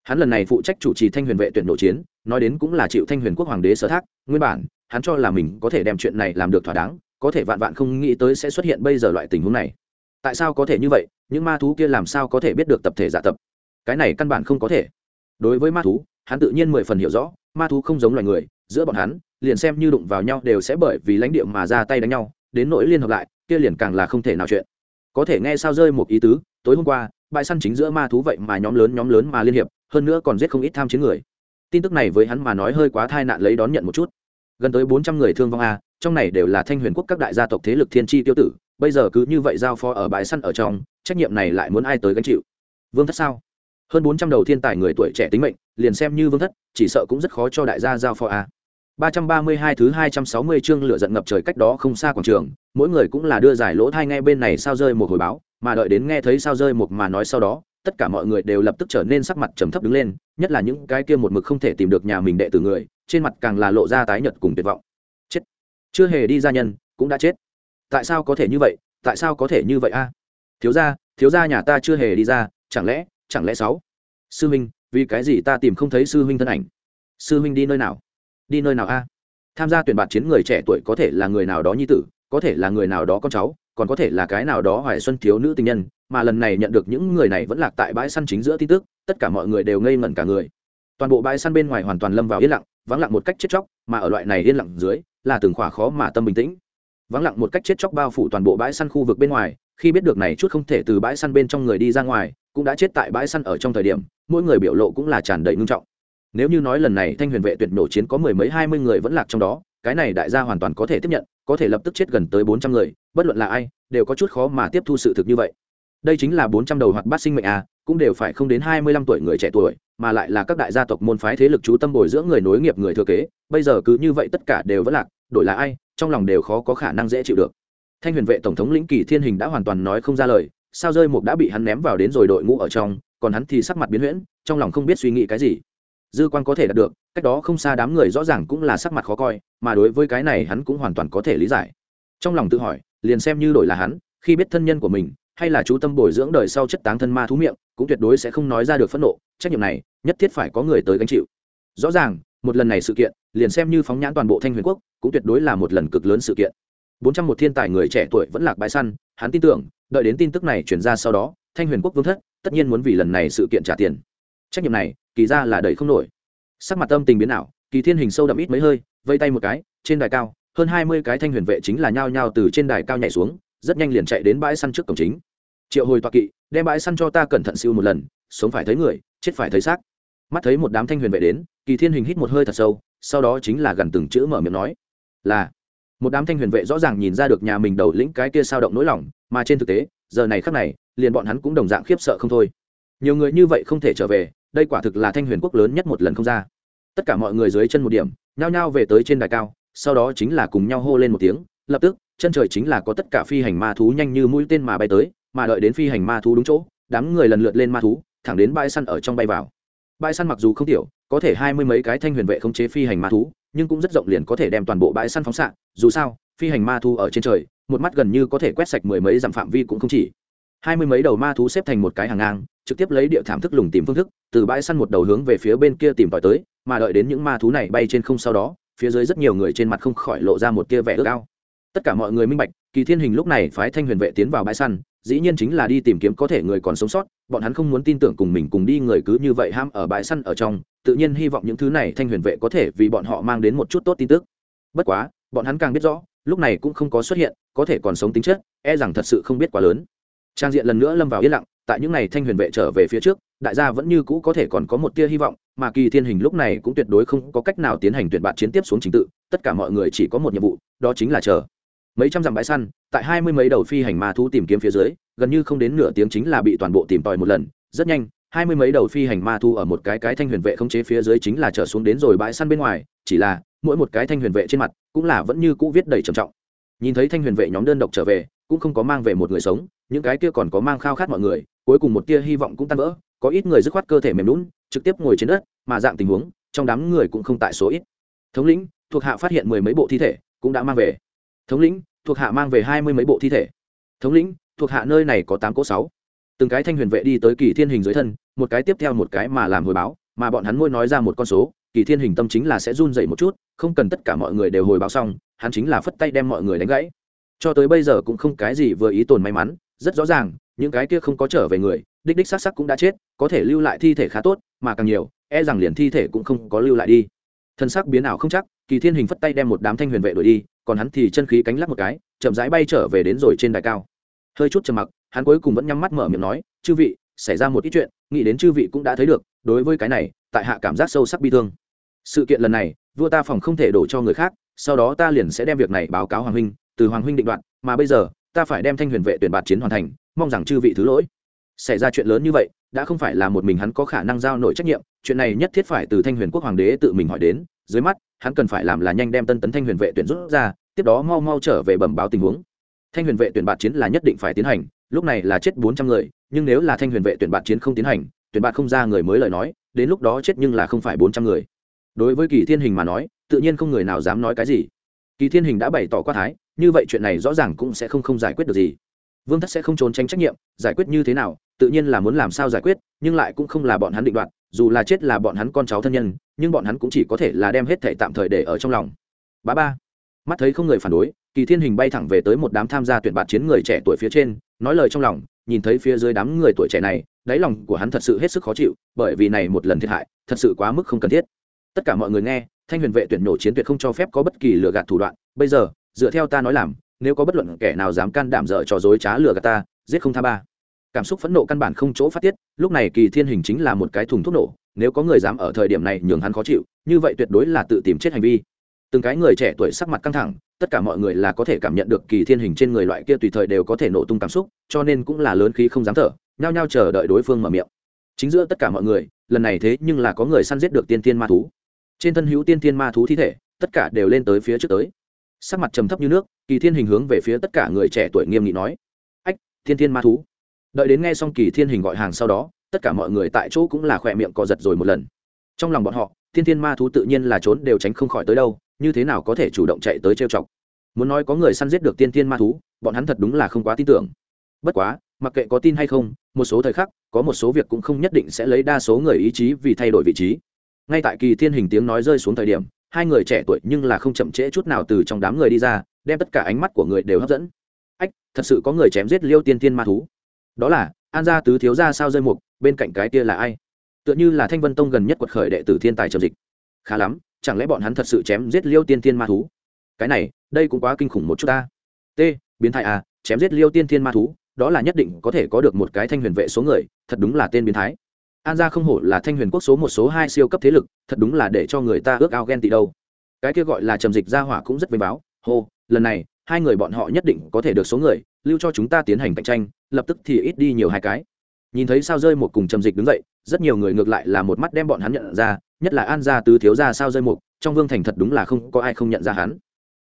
hắn lần này phụ trách chủ trì thanh huyền vệ tuyển nội chiến, nói đến cũng là chịu thanh huyền quốc hoàng đế sở thác, nguyên bản, hắn cho là mình có thể đem chuyện này làm được thỏa đáng, có thể vạn vạn không nghĩ tới sẽ xuất hiện bây giờ loại tình huống này. Tại sao có thể như vậy? Những ma thú kia làm sao có thể biết được tập thể giả tập? Cái này căn bản không có thể. Đối với ma thú, hắn tự nhiên mười phần hiểu rõ, ma thú không giống loài người, giữa bọn hắn, liền xem như đụng vào nhau đều sẽ bởi vì lãnh địa mà ra tay đánh nhau, đến nỗi liên hợp lại, kia liền càng là không thể nào chuyện có thể nghe sao rơi một ý tứ, tối hôm qua, bãi săn chính giữa ma thú vậy mà nhóm lớn nhóm lớn mà liên hiệp, hơn nữa còn giết không ít tham chiến người. Tin tức này với hắn mà nói hơi quá thai nạn lấy đón nhận một chút. Gần tới bốn trăm người thương vong a, trong này đều là thanh huyền quốc các đại gia tộc thế lực thiên tri tiêu tử, bây giờ cứ như vậy giao phó ở bãi săn ở trong, trách nhiệm này lại muốn ai tới gánh chịu? Vương thất sao? Hơn bốn trăm đầu thiên tài người tuổi trẻ tính mệnh, liền xem như vương thất, chỉ sợ cũng rất khó cho đại gia giao phó a ba trăm ba mươi hai thứ hai trăm sáu mươi chương lửa giận ngập trời cách đó không xa quảng trường, mỗi người cũng là đưa giải lỗ thai nghe bên này sao rơi một hồi báo, mà đợi đến nghe thấy sao rơi một mà nói sau đó, tất cả mọi người đều lập tức trở nên sắc mặt trầm thấp đứng lên, nhất là những cái kia một mực không thể tìm được nhà mình đệ tử người, trên mặt càng là lộ ra tái nhợt cùng tuyệt vọng. Chết. Chưa hề đi ra nhân, cũng đã chết. Tại sao có thể như vậy? Tại sao có thể như vậy a? Thiếu gia thiếu gia nhà ta chưa hề đi ra, chẳng lẽ chẳng lẽ sáu? Sư huynh vì cái gì ta tìm không thấy sư huynh thân ảnh? Sư huynh đi nơi nào? Đi nơi nào a? Tham gia tuyển bạt chiến người trẻ tuổi có thể là người nào đó nhi tử, có thể là người nào đó con cháu, còn có thể là cái nào đó hoài xuân thiếu nữ tình nhân, mà lần này nhận được những người này vẫn lạc tại bãi săn chính giữa tin tức, tất cả mọi người đều ngây ngẩn cả người. Toàn bộ bãi săn bên ngoài hoàn toàn lâm vào yên lặng, vắng lặng một cách chết chóc, mà ở loại này yên lặng dưới, là từng khỏa khó mà tâm bình tĩnh. Vắng lặng một cách chết chóc bao phủ toàn bộ bãi săn khu vực bên ngoài, khi biết được này chút không thể từ bãi săn bên trong người đi ra ngoài, cũng đã chết tại bãi săn ở trong thời điểm, mỗi người biểu lộ cũng là tràn đầy ngưng trọng nếu như nói lần này thanh huyền vệ tuyệt nổ chiến có mười mấy hai mươi người vẫn lạc trong đó, cái này đại gia hoàn toàn có thể tiếp nhận, có thể lập tức chết gần tới bốn trăm người, bất luận là ai, đều có chút khó mà tiếp thu sự thực như vậy. Đây chính là bốn trăm đầu hoạt bát sinh mệnh à cũng đều phải không đến hai mươi lăm tuổi người trẻ tuổi, mà lại là các đại gia tộc môn phái thế lực chú tâm bồi dưỡng người nối nghiệp người thừa kế, bây giờ cứ như vậy tất cả đều vẫn lạc, đổi là ai, trong lòng đều khó có khả năng dễ chịu được. Thanh huyền vệ tổng thống lĩnh kỳ thiên hình đã hoàn toàn nói không ra lời, sao rơi mục đã bị hắn ném vào đến rồi đội ngũ ở trong, còn hắn thì sắc mặt biến huyễn, trong lòng không biết suy nghĩ cái gì dư quan có thể đạt được, cách đó không xa đám người rõ ràng cũng là sắc mặt khó coi, mà đối với cái này hắn cũng hoàn toàn có thể lý giải. Trong lòng tự hỏi, liền xem như đổi là hắn, khi biết thân nhân của mình, hay là chú tâm bồi dưỡng đời sau chất táng thân ma thú miệng, cũng tuyệt đối sẽ không nói ra được phẫn nộ, trách nhiệm này, nhất thiết phải có người tới gánh chịu. Rõ ràng, một lần này sự kiện, liền xem như phóng nhãn toàn bộ thanh huyền quốc, cũng tuyệt đối là một lần cực lớn sự kiện. Bốn trăm một thiên tài người trẻ tuổi vẫn lạc bãi săn, hắn tin tưởng, đợi đến tin tức này chuyển ra sau đó, thanh huyền quốc vương thất, tất nhiên muốn vì lần này sự kiện trả tiền. Trách nhiệm này kỳ ra là đầy không nổi. Sắc mặt tâm tình biến ảo, kỳ thiên hình sâu đậm ít mấy hơi, vây tay một cái, trên đài cao, hơn hai mươi cái thanh huyền vệ chính là nhao nhao từ trên đài cao nhảy xuống, rất nhanh liền chạy đến bãi săn trước cổng chính. Triệu hồi toa kỵ, đem bãi săn cho ta cẩn thận siêu một lần, sống phải thấy người, chết phải thấy xác. Mắt thấy một đám thanh huyền vệ đến, kỳ thiên hình hít một hơi thật sâu, sau đó chính là gần từng chữ mở miệng nói, là. Một đám thanh huyền vệ rõ ràng nhìn ra được nhà mình đầu lĩnh cái kia sao động nỗi lòng, mà trên thực tế, giờ này khắc này, liền bọn hắn cũng đồng dạng khiếp sợ không thôi. Nhiều người như vậy không thể trở về đây quả thực là thanh huyền quốc lớn nhất một lần không ra. Tất cả mọi người dưới chân một điểm, nhao nhao về tới trên đài cao, sau đó chính là cùng nhau hô lên một tiếng, lập tức, chân trời chính là có tất cả phi hành ma thú nhanh như mũi tên mà bay tới, mà đợi đến phi hành ma thú đúng chỗ, đám người lần lượt lên ma thú, thẳng đến bãi săn ở trong bay vào. Bãi săn mặc dù không tiểu, có thể hai mươi mấy cái thanh huyền vệ không chế phi hành ma thú, nhưng cũng rất rộng liền có thể đem toàn bộ bãi săn phóng xạ. Dù sao, phi hành ma thú ở trên trời, một mắt gần như có thể quét sạch mười mấy dặm phạm vi cũng không chỉ hai mươi mấy đầu ma thú xếp thành một cái hàng ngang, trực tiếp lấy địa thảm thức lùng tìm phương thức, từ bãi săn một đầu hướng về phía bên kia tìm tòi tới, mà đợi đến những ma thú này bay trên không sau đó, phía dưới rất nhiều người trên mặt không khỏi lộ ra một tia vẻ ước ao. Tất cả mọi người minh bạch, kỳ thiên hình lúc này phái thanh huyền vệ tiến vào bãi săn, dĩ nhiên chính là đi tìm kiếm có thể người còn sống sót, bọn hắn không muốn tin tưởng cùng mình cùng đi người cứ như vậy ham ở bãi săn ở trong, tự nhiên hy vọng những thứ này thanh huyền vệ có thể vì bọn họ mang đến một chút tốt tin tức. Bất quá, bọn hắn càng biết rõ, lúc này cũng không có xuất hiện, có thể còn sống tính chất e rằng thật sự không biết quá lớn trang diện lần nữa lâm vào yên lặng, tại những ngày thanh huyền vệ trở về phía trước, đại gia vẫn như cũ có thể còn có một tia hy vọng, mà kỳ thiên hình lúc này cũng tuyệt đối không có cách nào tiến hành tuyển bạt chiến tiếp xuống trình tự, tất cả mọi người chỉ có một nhiệm vụ, đó chính là chờ. Mấy trăm dặm bãi săn, tại hai mươi mấy đầu phi hành ma thú tìm kiếm phía dưới, gần như không đến nửa tiếng chính là bị toàn bộ tìm tòi một lần, rất nhanh, hai mươi mấy đầu phi hành ma thú ở một cái cái thanh huyền vệ không chế phía dưới chính là trở xuống đến rồi bãi săn bên ngoài, chỉ là, mỗi một cái thanh huyền vệ trên mặt cũng là vẫn như cũ viết đầy trầm trọng. Nhìn thấy thanh huyền vệ nhóm đơn độc trở về cũng không có mang về một người sống, những cái kia còn có mang khao khát mọi người, cuối cùng một tia hy vọng cũng tan vỡ, có ít người dứt khoát cơ thể mềm lún trực tiếp ngồi trên đất, mà dạng tình huống, trong đám người cũng không tại số ít. Thống lĩnh, thuộc hạ phát hiện mười mấy bộ thi thể, cũng đã mang về. Thống lĩnh, thuộc hạ mang về hai mươi mấy bộ thi thể. Thống lĩnh, thuộc hạ nơi này có tám cỗ sáu. Từng cái thanh huyền vệ đi tới kỳ thiên hình dưới thân, một cái tiếp theo một cái mà làm hồi báo, mà bọn hắn môi nói ra một con số, kỳ thiên hình tâm chính là sẽ run dậy một chút, không cần tất cả mọi người đều hồi báo xong, hắn chính là phất tay đem mọi người đánh gãy cho tới bây giờ cũng không cái gì vừa ý tồn may mắn, rất rõ ràng, những cái kia không có trở về người, đích đích s á c sắc cũng đã chết, có thể lưu lại thi thể khá tốt, mà càng nhiều e rằng liền thi thể cũng không có lưu lại đi. Thân xác biến ảo không chắc, kỳ thiên hình phất tay đem một đám thanh huyền vệ đuổi đi, còn hắn thì chân khí cánh lắc một cái, chậm rãi bay trở về đến rồi trên đài cao. Hơi chút trầm mặc, hắn cuối cùng vẫn nhắm mắt mở miệng nói, chư vị, xảy ra một ít chuyện, nghĩ đến chư vị cũng đã thấy được, đối với cái này, tại hạ cảm giác sâu sắc bi thương. Sự kiện lần này, vua ta phòng không thể đổ cho người khác, sau đó ta liền sẽ đem việc này báo cáo hoàng huynh từ hoàng huynh định đoạt, mà bây giờ, ta phải đem thanh huyền vệ tuyển bạt chiến hoàn thành, mong rằng chư vị thứ lỗi. Xảy ra chuyện lớn như vậy, đã không phải là một mình hắn có khả năng giao nổi trách nhiệm, chuyện này nhất thiết phải từ thanh huyền quốc hoàng đế tự mình hỏi đến, dưới mắt, hắn cần phải làm là nhanh đem tân tấn thanh huyền vệ tuyển rút ra, tiếp đó mau mau trở về bẩm báo tình huống. Thanh huyền vệ tuyển bạt chiến là nhất định phải tiến hành, lúc này là chết bốn trăm người, nhưng nếu là thanh huyền vệ tuyển bạt chiến không tiến hành, tuyển bạt không ra người mới lời nói, đến lúc đó chết nhưng là không phải bốn trăm người. Đối với kỳ thiên hình mà nói, tự nhiên không người nào dám nói cái gì. Kỳ thiên hình đã bày tỏ qua thái như vậy chuyện này rõ ràng cũng sẽ không không giải quyết được gì. Vương thất sẽ không trốn tránh trách nhiệm, giải quyết như thế nào, tự nhiên là muốn làm sao giải quyết, nhưng lại cũng không là bọn hắn định đoạt, dù là chết là bọn hắn con cháu thân nhân, nhưng bọn hắn cũng chỉ có thể là đem hết thảy tạm thời để ở trong lòng. Bá ba, mắt thấy không người phản đối, kỳ thiên hình bay thẳng về tới một đám tham gia tuyển bạt chiến người trẻ tuổi phía trên, nói lời trong lòng, nhìn thấy phía dưới đám người tuổi trẻ này, đáy lòng của hắn thật sự hết sức khó chịu, bởi vì này một lần thiệt hại, thật sự quá mức không cần thiết. Tất cả mọi người nghe, thanh huyền vệ tuyển nổ chiến tuyệt không cho phép có bất kỳ lừa gạt thủ đoạn, bây giờ dựa theo ta nói làm, nếu có bất luận kẻ nào dám can đảm dở trò dối trá lừa gạt ta, giết không tha ba. Cảm xúc phẫn nộ căn bản không chỗ phát tiết, lúc này kỳ thiên hình chính là một cái thùng thuốc nổ, nếu có người dám ở thời điểm này nhường hắn khó chịu, như vậy tuyệt đối là tự tìm chết hành vi. Từng cái người trẻ tuổi sắc mặt căng thẳng, tất cả mọi người là có thể cảm nhận được kỳ thiên hình trên người loại kia tùy thời đều có thể nổ tung cảm xúc, cho nên cũng là lớn khí không dám thở, nhao nhao chờ đợi đối phương mở miệng. Chính giữa tất cả mọi người, lần này thế nhưng là có người săn giết được tiên tiên ma thú. Trên thân hữu tiên tiên ma thú thi thể, tất cả đều lên tới phía trước tới sắc mặt trầm thấp như nước, kỳ thiên hình hướng về phía tất cả người trẻ tuổi nghiêm nghị nói, ách, thiên thiên ma thú. Đợi đến nghe xong kỳ thiên hình gọi hàng sau đó, tất cả mọi người tại chỗ cũng là khỏe miệng co giật rồi một lần. Trong lòng bọn họ, thiên thiên ma thú tự nhiên là trốn đều tránh không khỏi tới đâu, như thế nào có thể chủ động chạy tới trêu chọc? Muốn nói có người săn giết được tiên thiên ma thú, bọn hắn thật đúng là không quá tin tưởng. Bất quá, mặc kệ có tin hay không, một số thời khắc, có một số việc cũng không nhất định sẽ lấy đa số người ý chí vì thay đổi vị trí. Ngay tại kỳ thiên hình tiếng nói rơi xuống thời điểm hai người trẻ tuổi nhưng là không chậm trễ chút nào từ trong đám người đi ra, đem tất cả ánh mắt của người đều hấp dẫn. Ách, thật sự có người chém giết liêu tiên tiên ma thú. Đó là, an gia tứ thiếu gia sao rơi mục, bên cạnh cái kia là ai? Tựa như là thanh vân tông gần nhất quật khởi đệ tử thiên tài trầm dịch. Khá lắm, chẳng lẽ bọn hắn thật sự chém giết liêu tiên tiên ma thú? Cái này, đây cũng quá kinh khủng một chút ta. T, biến thái à chém giết liêu tiên tiên ma thú, đó là nhất định có thể có được một cái thanh huyền vệ số người, thật đúng là tên biến thái an gia không hổ là thanh huyền quốc số một, số hai siêu cấp thế lực, thật đúng là để cho người ta ước ao ghen tị đâu. Cái kia gọi là trầm dịch gia hỏa cũng rất vinh báo, hô, lần này, hai người bọn họ nhất định có thể được số người, lưu cho chúng ta tiến hành cạnh tranh, lập tức thì ít đi nhiều hai cái. Nhìn thấy sao rơi một cùng trầm dịch đứng dậy, rất nhiều người ngược lại là một mắt đem bọn hắn nhận ra, nhất là an gia tứ thiếu gia sao rơi một trong vương thành thật đúng là không có ai không nhận ra hắn.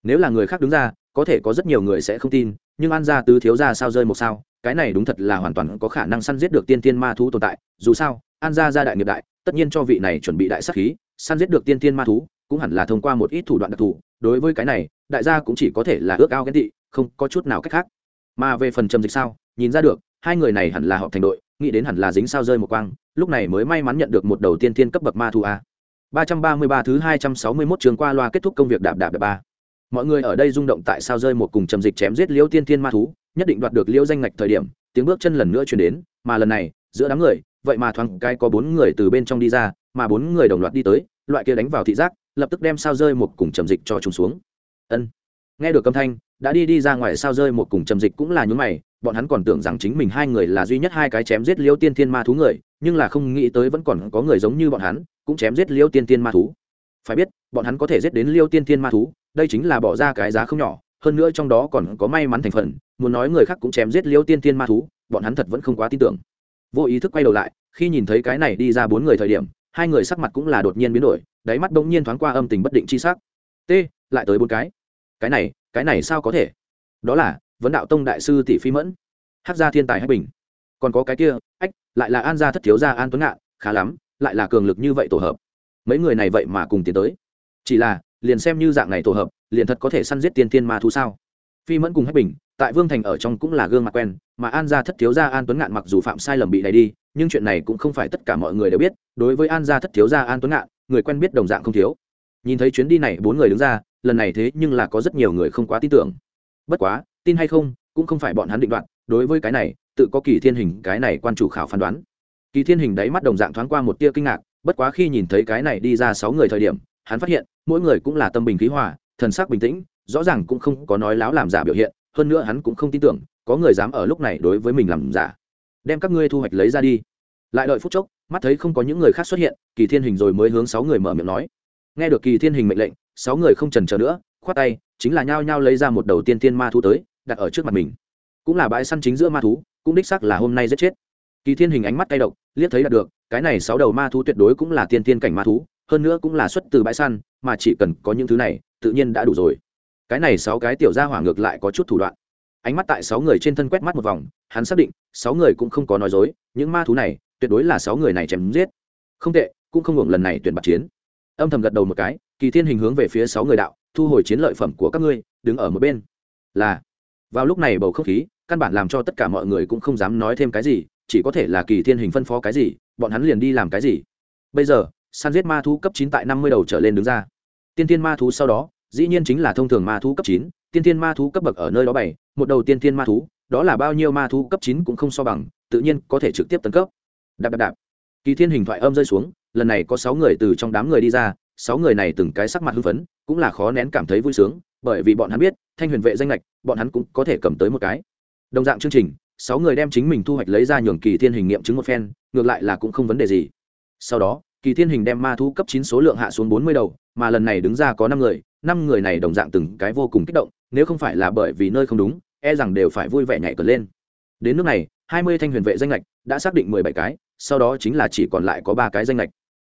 Nếu là người khác đứng ra, có thể có rất nhiều người sẽ không tin, nhưng an gia tứ thiếu gia sao rơi một sao? Cái này đúng thật là hoàn toàn có khả năng săn giết được tiên tiên ma thú tồn tại, dù sao, an gia gia đại nghiệp đại, tất nhiên cho vị này chuẩn bị đại sắc khí, săn giết được tiên tiên ma thú, cũng hẳn là thông qua một ít thủ đoạn đặc thù, đối với cái này, đại gia cũng chỉ có thể là ước ao ghen tị, không có chút nào cách khác. Mà về phần trầm dịch sao, nhìn ra được, hai người này hẳn là họ thành đội, nghĩ đến hẳn là dính sao rơi một quang, lúc này mới may mắn nhận được một đầu tiên tiên cấp bậc ma thú a. ba trăm ba mươi ba thứ hai trăm sáu mươi mốt trường qua loa kết thúc công việc đạp đạp đạp ba. Mọi người ở đây rung động tại sao rơi một cùng trầm dịch chém giết liễu tiên tiên ma thú nhất định đoạt được liễu danh ngạch thời điểm, tiếng bước chân lần nữa chuyển đến, mà lần này, giữa đám người, vậy mà thoáng cái có bốn người từ bên trong đi ra, mà bốn người đồng loạt đi tới, loại kia đánh vào thị giác, lập tức đem sao rơi một cùng trầm dịch cho chúng xuống. Ân. Nghe được âm thanh, đã đi đi ra ngoài sao rơi một cùng trầm dịch cũng là nhún mày, bọn hắn còn tưởng rằng chính mình hai người là duy nhất hai cái chém giết liêu tiên thiên ma thú người, nhưng là không nghĩ tới vẫn còn có người giống như bọn hắn, cũng chém giết liêu tiên thiên ma thú. Phải biết, bọn hắn có thể giết đến liêu tiên thiên ma thú, đây chính là bỏ ra cái giá không nhỏ, hơn nữa trong đó còn có may mắn thành phần muốn nói người khác cũng chém giết liêu tiên tiên ma thú, bọn hắn thật vẫn không quá tin tưởng. Vô ý thức quay đầu lại, khi nhìn thấy cái này đi ra bốn người thời điểm, hai người sắc mặt cũng là đột nhiên biến đổi, đáy mắt bỗng nhiên thoáng qua âm tình bất định chi sắc. T, lại tới bốn cái. Cái này cái này sao có thể? Đó là, vấn đạo tông đại sư tỷ phi mẫn. Hát gia thiên tài hay bình. Còn có cái kia, ách, lại là an gia thất thiếu gia an tuấn ngạn, khá lắm, lại là cường lực như vậy tổ hợp. Mấy người này vậy mà cùng tiến tới. Chỉ là, liền xem như dạng này tổ hợp, liền thật có thể săn giết tiên tiên ma thú sao? Phi mẫn cùng hết bình tại vương thành ở trong cũng là gương mặt quen, mà an gia thất thiếu gia an tuấn ngạn mặc dù phạm sai lầm bị đẩy đi, nhưng chuyện này cũng không phải tất cả mọi người đều biết, đối với an gia thất thiếu gia an tuấn ngạn, người quen biết đồng dạng không thiếu. Nhìn thấy chuyến đi này, bốn người đứng ra, lần này thế nhưng là có rất nhiều người không quá tin tưởng. Bất quá, tin hay không, cũng không phải bọn hắn định đoạt, đối với cái này, tự có kỳ thiên hình cái này quan chủ khảo phán đoán. Kỳ thiên hình đáy mắt đồng dạng thoáng qua một tia kinh ngạc, bất quá khi nhìn thấy cái này đi ra sáu người thời điểm, hắn phát hiện, mỗi người cũng là tâm bình khí hòa, thần sắc bình tĩnh, rõ ràng cũng không có nói láo làm giả biểu hiện hơn nữa hắn cũng không tin tưởng, có người dám ở lúc này đối với mình làm giả. Đem các ngươi thu hoạch lấy ra đi. Lại đợi phút chốc, mắt thấy không có những người khác xuất hiện, kỳ thiên hình rồi mới hướng sáu người mở miệng nói. Nghe được kỳ thiên hình mệnh lệnh, sáu người không trần chờ nữa, khoát tay, chính là nhao nhao lấy ra một đầu tiên tiên ma thú tới, đặt ở trước mặt mình. Cũng là bãi săn chính giữa ma thú, cũng đích xác là hôm nay giết chết. Kỳ thiên hình ánh mắt cay độc, liếc thấy đạt được, cái này sáu đầu ma thú tuyệt đối cũng là tiên tiên cảnh ma thú, hơn nữa cũng là xuất từ bãi săn, mà chỉ cần có những thứ này, tự nhiên đã đủ rồi cái này sáu cái tiểu gia hỏa ngược lại có chút thủ đoạn. Ánh mắt tại sáu người trên thân quét mắt một vòng, hắn xác định, sáu người cũng không có nói dối, những ma thú này, tuyệt đối là sáu người này chém giết. Không tệ, cũng không hưởng lần này tuyển bạc chiến. Âm thầm gật đầu một cái, kỳ thiên hình hướng về phía sáu người đạo, thu hồi chiến lợi phẩm của các ngươi, đứng ở một bên. Là, vào lúc này bầu không khí, căn bản làm cho tất cả mọi người cũng không dám nói thêm cái gì, chỉ có thể là kỳ thiên hình phân phó cái gì, bọn hắn liền đi làm cái gì. Bây giờ, săn giết ma thú cấp chín tại năm mươi đầu trở lên đứng ra. Tiên tiên ma thú sau đó dĩ nhiên chính là thông thường ma thú cấp chín, tiên tiên ma thú cấp bậc ở nơi đó bảy một đầu tiên tiên ma thú, đó là bao nhiêu ma thú cấp chín cũng không so bằng, tự nhiên có thể trực tiếp tấn cấp. Đạp đạp đạp. Kỳ thiên hình thoại âm rơi xuống, lần này có sáu người từ trong đám người đi ra, sáu người này từng cái sắc mặt hưng phấn, cũng là khó nén cảm thấy vui sướng, bởi vì bọn hắn biết, thanh huyền vệ danh lệch bọn hắn cũng có thể cầm tới một cái. Đồng dạng chương trình, sáu người đem chính mình thu hoạch lấy ra nhường kỳ thiên hình nghiệm chứng một phen, ngược lại là cũng không vấn đề gì. Sau đó, kỳ thiên hình đem ma thú cấp chín số lượng hạ xuống bốn mươi đầu, mà lần này đứng ra có năm người năm người này đồng dạng từng cái vô cùng kích động, nếu không phải là bởi vì nơi không đúng e rằng đều phải vui vẻ nhảy cờ lên. Đến nước này, hai mươi thanh huyền vệ danh lệch đã xác định mười bảy cái, sau đó chính là chỉ còn lại có ba cái danh lệch.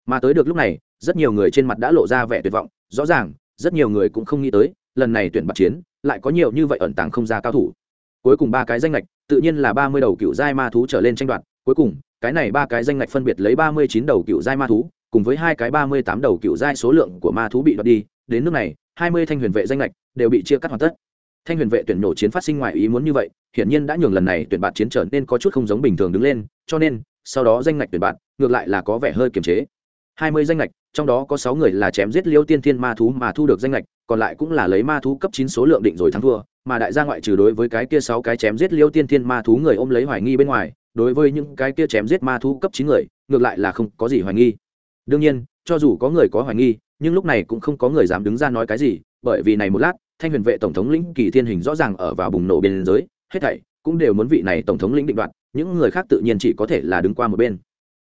Mà tới được lúc này, rất nhiều người trên mặt đã lộ ra vẻ tuyệt vọng, rõ ràng, rất nhiều người cũng không nghĩ tới, lần này tuyển bạc chiến, lại có nhiều như vậy ẩn tàng không ra cao thủ. Cuối cùng ba cái danh lệch, tự nhiên là ba mươi đầu cựu giai ma thú trở lên tranh đoạt, cuối cùng, cái này ba cái danh lệch phân biệt lấy ba mươi chín đầu cựu giai ma thú cùng với hai cái ba mươi tám đầu cựu giai số lượng của ma thú bị đoạt đi, đến nước này, hai mươi thanh huyền vệ danh lệch đều bị chia cắt hoàn tất. Thanh huyền vệ tuyển nổ chiến phát sinh ngoài ý muốn như vậy, hiển nhiên đã nhường lần này tuyển bạt chiến trở nên có chút không giống bình thường đứng lên, cho nên, sau đó danh ngạch tuyển bạn ngược lại là có vẻ hơi kiềm chế. hai mươi danh lệch trong đó có sáu người là chém giết liêu tiên thiên ma thú mà thu được danh lệch còn lại cũng là lấy ma thú cấp chín số lượng định rồi thắng thua, mà đại gia ngoại trừ đối với cái kia sáu cái chém giết liêu tiên thiên ma thú người ôm lấy hoài nghi bên ngoài, đối với những cái kia chém giết ma thú cấp chín người, ngược lại là không có gì hoài nghi đương nhiên, cho dù có người có hoài nghi, nhưng lúc này cũng không có người dám đứng ra nói cái gì, bởi vì này một lát, thanh huyền vệ tổng thống lĩnh kỳ thiên hình rõ ràng ở vào bùng nổ bên giới hết thảy cũng đều muốn vị này tổng thống lĩnh định đoạt, những người khác tự nhiên chỉ có thể là đứng qua một bên.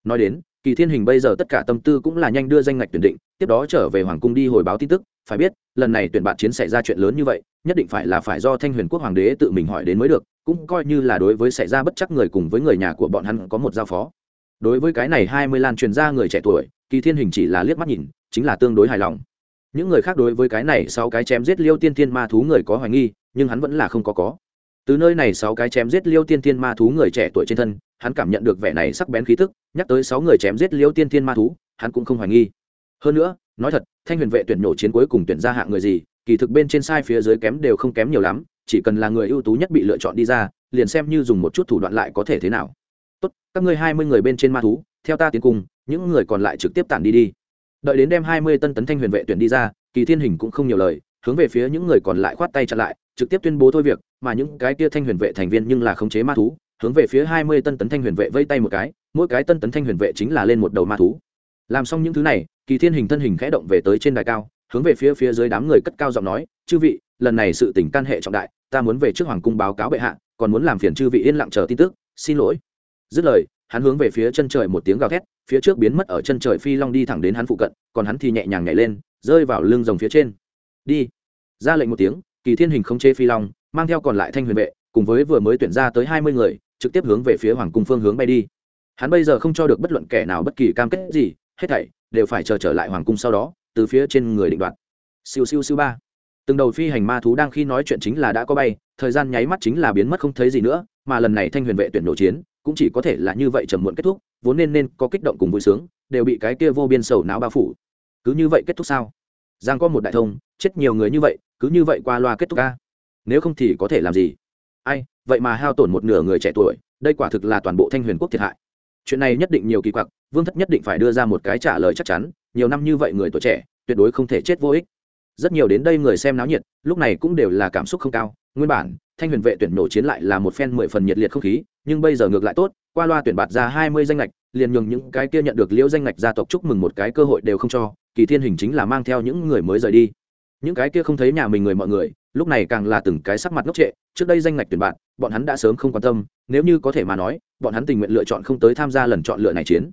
Nói đến, kỳ thiên hình bây giờ tất cả tâm tư cũng là nhanh đưa danh ngạch tuyển định, tiếp đó trở về hoàng cung đi hồi báo tin tức, phải biết, lần này tuyển bạn chiến xảy ra chuyện lớn như vậy, nhất định phải là phải do thanh huyền quốc hoàng đế tự mình hỏi đến mới được, cũng coi như là đối với xảy ra bất chắc người cùng với người nhà của bọn hắn có một giao phó. Đối với cái này hai mươi lan truyền ra người trẻ tuổi kỳ thiên hình chỉ là liếc mắt nhìn, chính là tương đối hài lòng. Những người khác đối với cái này sau cái chém giết liêu tiên tiên ma thú người có hoài nghi, nhưng hắn vẫn là không có có. Từ nơi này sáu cái chém giết liêu tiên tiên ma thú người trẻ tuổi trên thân, hắn cảm nhận được vẻ này sắc bén khí tức, nhắc tới sáu người chém giết liêu tiên tiên ma thú, hắn cũng không hoài nghi. Hơn nữa, nói thật, thanh huyền vệ tuyển nhổ chiến cuối cùng tuyển ra hạng người gì, kỳ thực bên trên sai phía dưới kém đều không kém nhiều lắm, chỉ cần là người ưu tú nhất bị lựa chọn đi ra, liền xem như dùng một chút thủ đoạn lại có thể thế nào các ngươi hai mươi người bên trên ma thú, theo ta tiến cùng, những người còn lại trực tiếp tản đi đi. Đợi đến đem hai mươi tân tấn thanh huyền vệ tuyển đi ra, kỳ thiên hình cũng không nhiều lời, hướng về phía những người còn lại khoát tay chặn lại, trực tiếp tuyên bố thôi việc, mà những cái kia thanh huyền vệ thành viên nhưng là khống chế ma thú, hướng về phía hai mươi tân tấn thanh huyền vệ vây tay một cái, mỗi cái tân tấn thanh huyền vệ chính là lên một đầu ma thú. Làm xong những thứ này, kỳ thiên hình thân hình khẽ động về tới trên đài cao, hướng về phía phía dưới đám người cất cao giọng nói, chư vị, lần này sự tình can hệ trọng đại, ta muốn về trước hoàng cung báo cáo bệ hạ, còn muốn làm phiền chư vị yên lặng chờ tin tức, xin lỗi dứt lời, hắn hướng về phía chân trời một tiếng gào thét, phía trước biến mất ở chân trời phi long đi thẳng đến hắn phụ cận, còn hắn thì nhẹ nhàng nhảy lên, rơi vào lưng rồng phía trên. Đi. Ra lệnh một tiếng, kỳ thiên hình không chế phi long, mang theo còn lại thanh huyền vệ, cùng với vừa mới tuyển ra tới hai mươi người, trực tiếp hướng về phía hoàng cung phương hướng bay đi. Hắn bây giờ không cho được bất luận kẻ nào bất kỳ cam kết gì, hết thảy đều phải chờ trở lại hoàng cung sau đó, từ phía trên người định đoạt. Siêu siêu siêu ba. Từng đầu phi hành ma thú đang khi nói chuyện chính là đã có bay, thời gian nháy mắt chính là biến mất không thấy gì nữa, mà lần này thanh huyền vệ tuyển nổ chiến cũng chỉ có thể là như vậy trầm muộn kết thúc, vốn nên nên có kích động cùng vui sướng, đều bị cái kia vô biên sầu não bao phủ. Cứ như vậy kết thúc sao? Giang có một đại thông, chết nhiều người như vậy, cứ như vậy qua loa kết thúc ca nếu không thì có thể làm gì? Ai, vậy mà hao tổn một nửa người trẻ tuổi, đây quả thực là toàn bộ thanh huyền quốc thiệt hại. Chuyện này nhất định nhiều kỳ quặc, vương thất nhất định phải đưa ra một cái trả lời chắc chắn, nhiều năm như vậy người tuổi trẻ, tuyệt đối không thể chết vô ích. Rất nhiều đến đây người xem náo nhiệt, lúc này cũng đều là cảm xúc không cao, nguyên bản thanh huyền vệ tuyển nổ chiến lại là một phen mười phần nhiệt liệt không khí, nhưng bây giờ ngược lại tốt, qua loa tuyển bạt ra hai mươi danh lệch liền nhường những cái kia nhận được liễu danh lệch gia tộc chúc mừng một cái cơ hội đều không cho, kỳ thiên hình chính là mang theo những người mới rời đi. Những cái kia không thấy nhà mình người mọi người, lúc này càng là từng cái sắc mặt ngốc trệ, trước đây danh ngạch tuyển bạn bọn hắn đã sớm không quan tâm, nếu như có thể mà nói, bọn hắn tình nguyện lựa chọn không tới tham gia lần chọn lựa này chiến.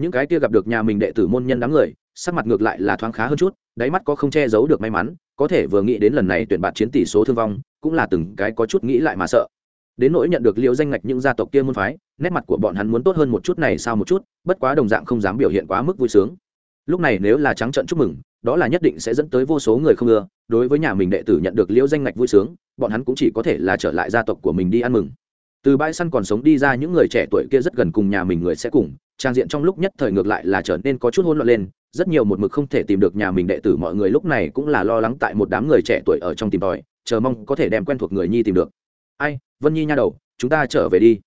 Những cái kia gặp được nhà mình đệ tử môn nhân đám người, sắc mặt ngược lại là thoáng khá hơn chút, đáy mắt có không che giấu được may mắn, có thể vừa nghĩ đến lần này tuyển bạn chiến tỷ số thương vong cũng là từng cái có chút nghĩ lại mà sợ. Đến nỗi nhận được liễu danh ngạch những gia tộc kia môn phái, nét mặt của bọn hắn muốn tốt hơn một chút này sao một chút, bất quá đồng dạng không dám biểu hiện quá mức vui sướng. Lúc này nếu là trắng trận chúc mừng, đó là nhất định sẽ dẫn tới vô số người không ưa, đối với nhà mình đệ tử nhận được liễu danh ngạch vui sướng, bọn hắn cũng chỉ có thể là trở lại gia tộc của mình đi ăn mừng. Từ bãi săn còn sống đi ra những người trẻ tuổi kia rất gần cùng nhà mình người sẽ cùng, trang diện trong lúc nhất thời ngược lại là trở nên có chút hỗn loạn lên, rất nhiều một mực không thể tìm được nhà mình đệ tử, mọi người lúc này cũng là lo lắng tại một đám người trẻ tuổi ở trong tìm tòi chờ mong có thể đem quen thuộc người nhi tìm được. Ai, vân nhi nha đầu, chúng ta trở về đi.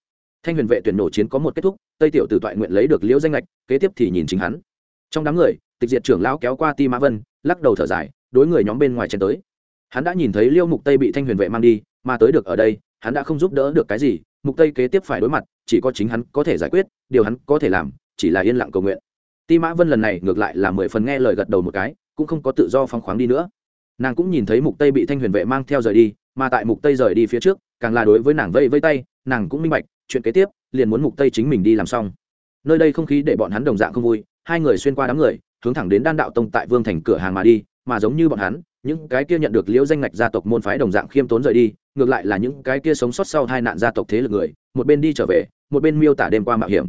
Thanh huyền vệ tuyển nổ chiến có một kết thúc, tây tiểu tử toại nguyện lấy được liễu danh lệch kế tiếp thì nhìn chính hắn. Trong đám người, tịch diệt trưởng lão kéo qua ti mã vân, lắc đầu thở dài, đối người nhóm bên ngoài chen tới. Hắn đã nhìn thấy liêu mục tây bị thanh huyền vệ mang đi, mà tới được ở đây, hắn đã không giúp đỡ được cái gì, mục tây kế tiếp phải đối mặt, chỉ có chính hắn có thể giải quyết, điều hắn có thể làm, chỉ là yên lặng cầu nguyện. Ti mã vân lần này ngược lại là mười phần nghe lời gật đầu một cái, cũng không có tự do phóng khoáng đi nữa nàng cũng nhìn thấy mục tây bị thanh huyền vệ mang theo rời đi, mà tại mục tây rời đi phía trước, càng là đối với nàng vây vây tay, nàng cũng minh bạch, chuyện kế tiếp, liền muốn mục tây chính mình đi làm xong. Nơi đây không khí để bọn hắn đồng dạng không vui, hai người xuyên qua đám người, hướng thẳng đến đan đạo tông tại vương thành cửa hàng mà đi, mà giống như bọn hắn, những cái kia nhận được liễu danh ngạch gia tộc môn phái đồng dạng khiêm tốn rời đi, ngược lại là những cái kia sống sót sau hai nạn gia tộc thế lực người, một bên đi trở về, một bên miêu tả đêm qua mạo hiểm.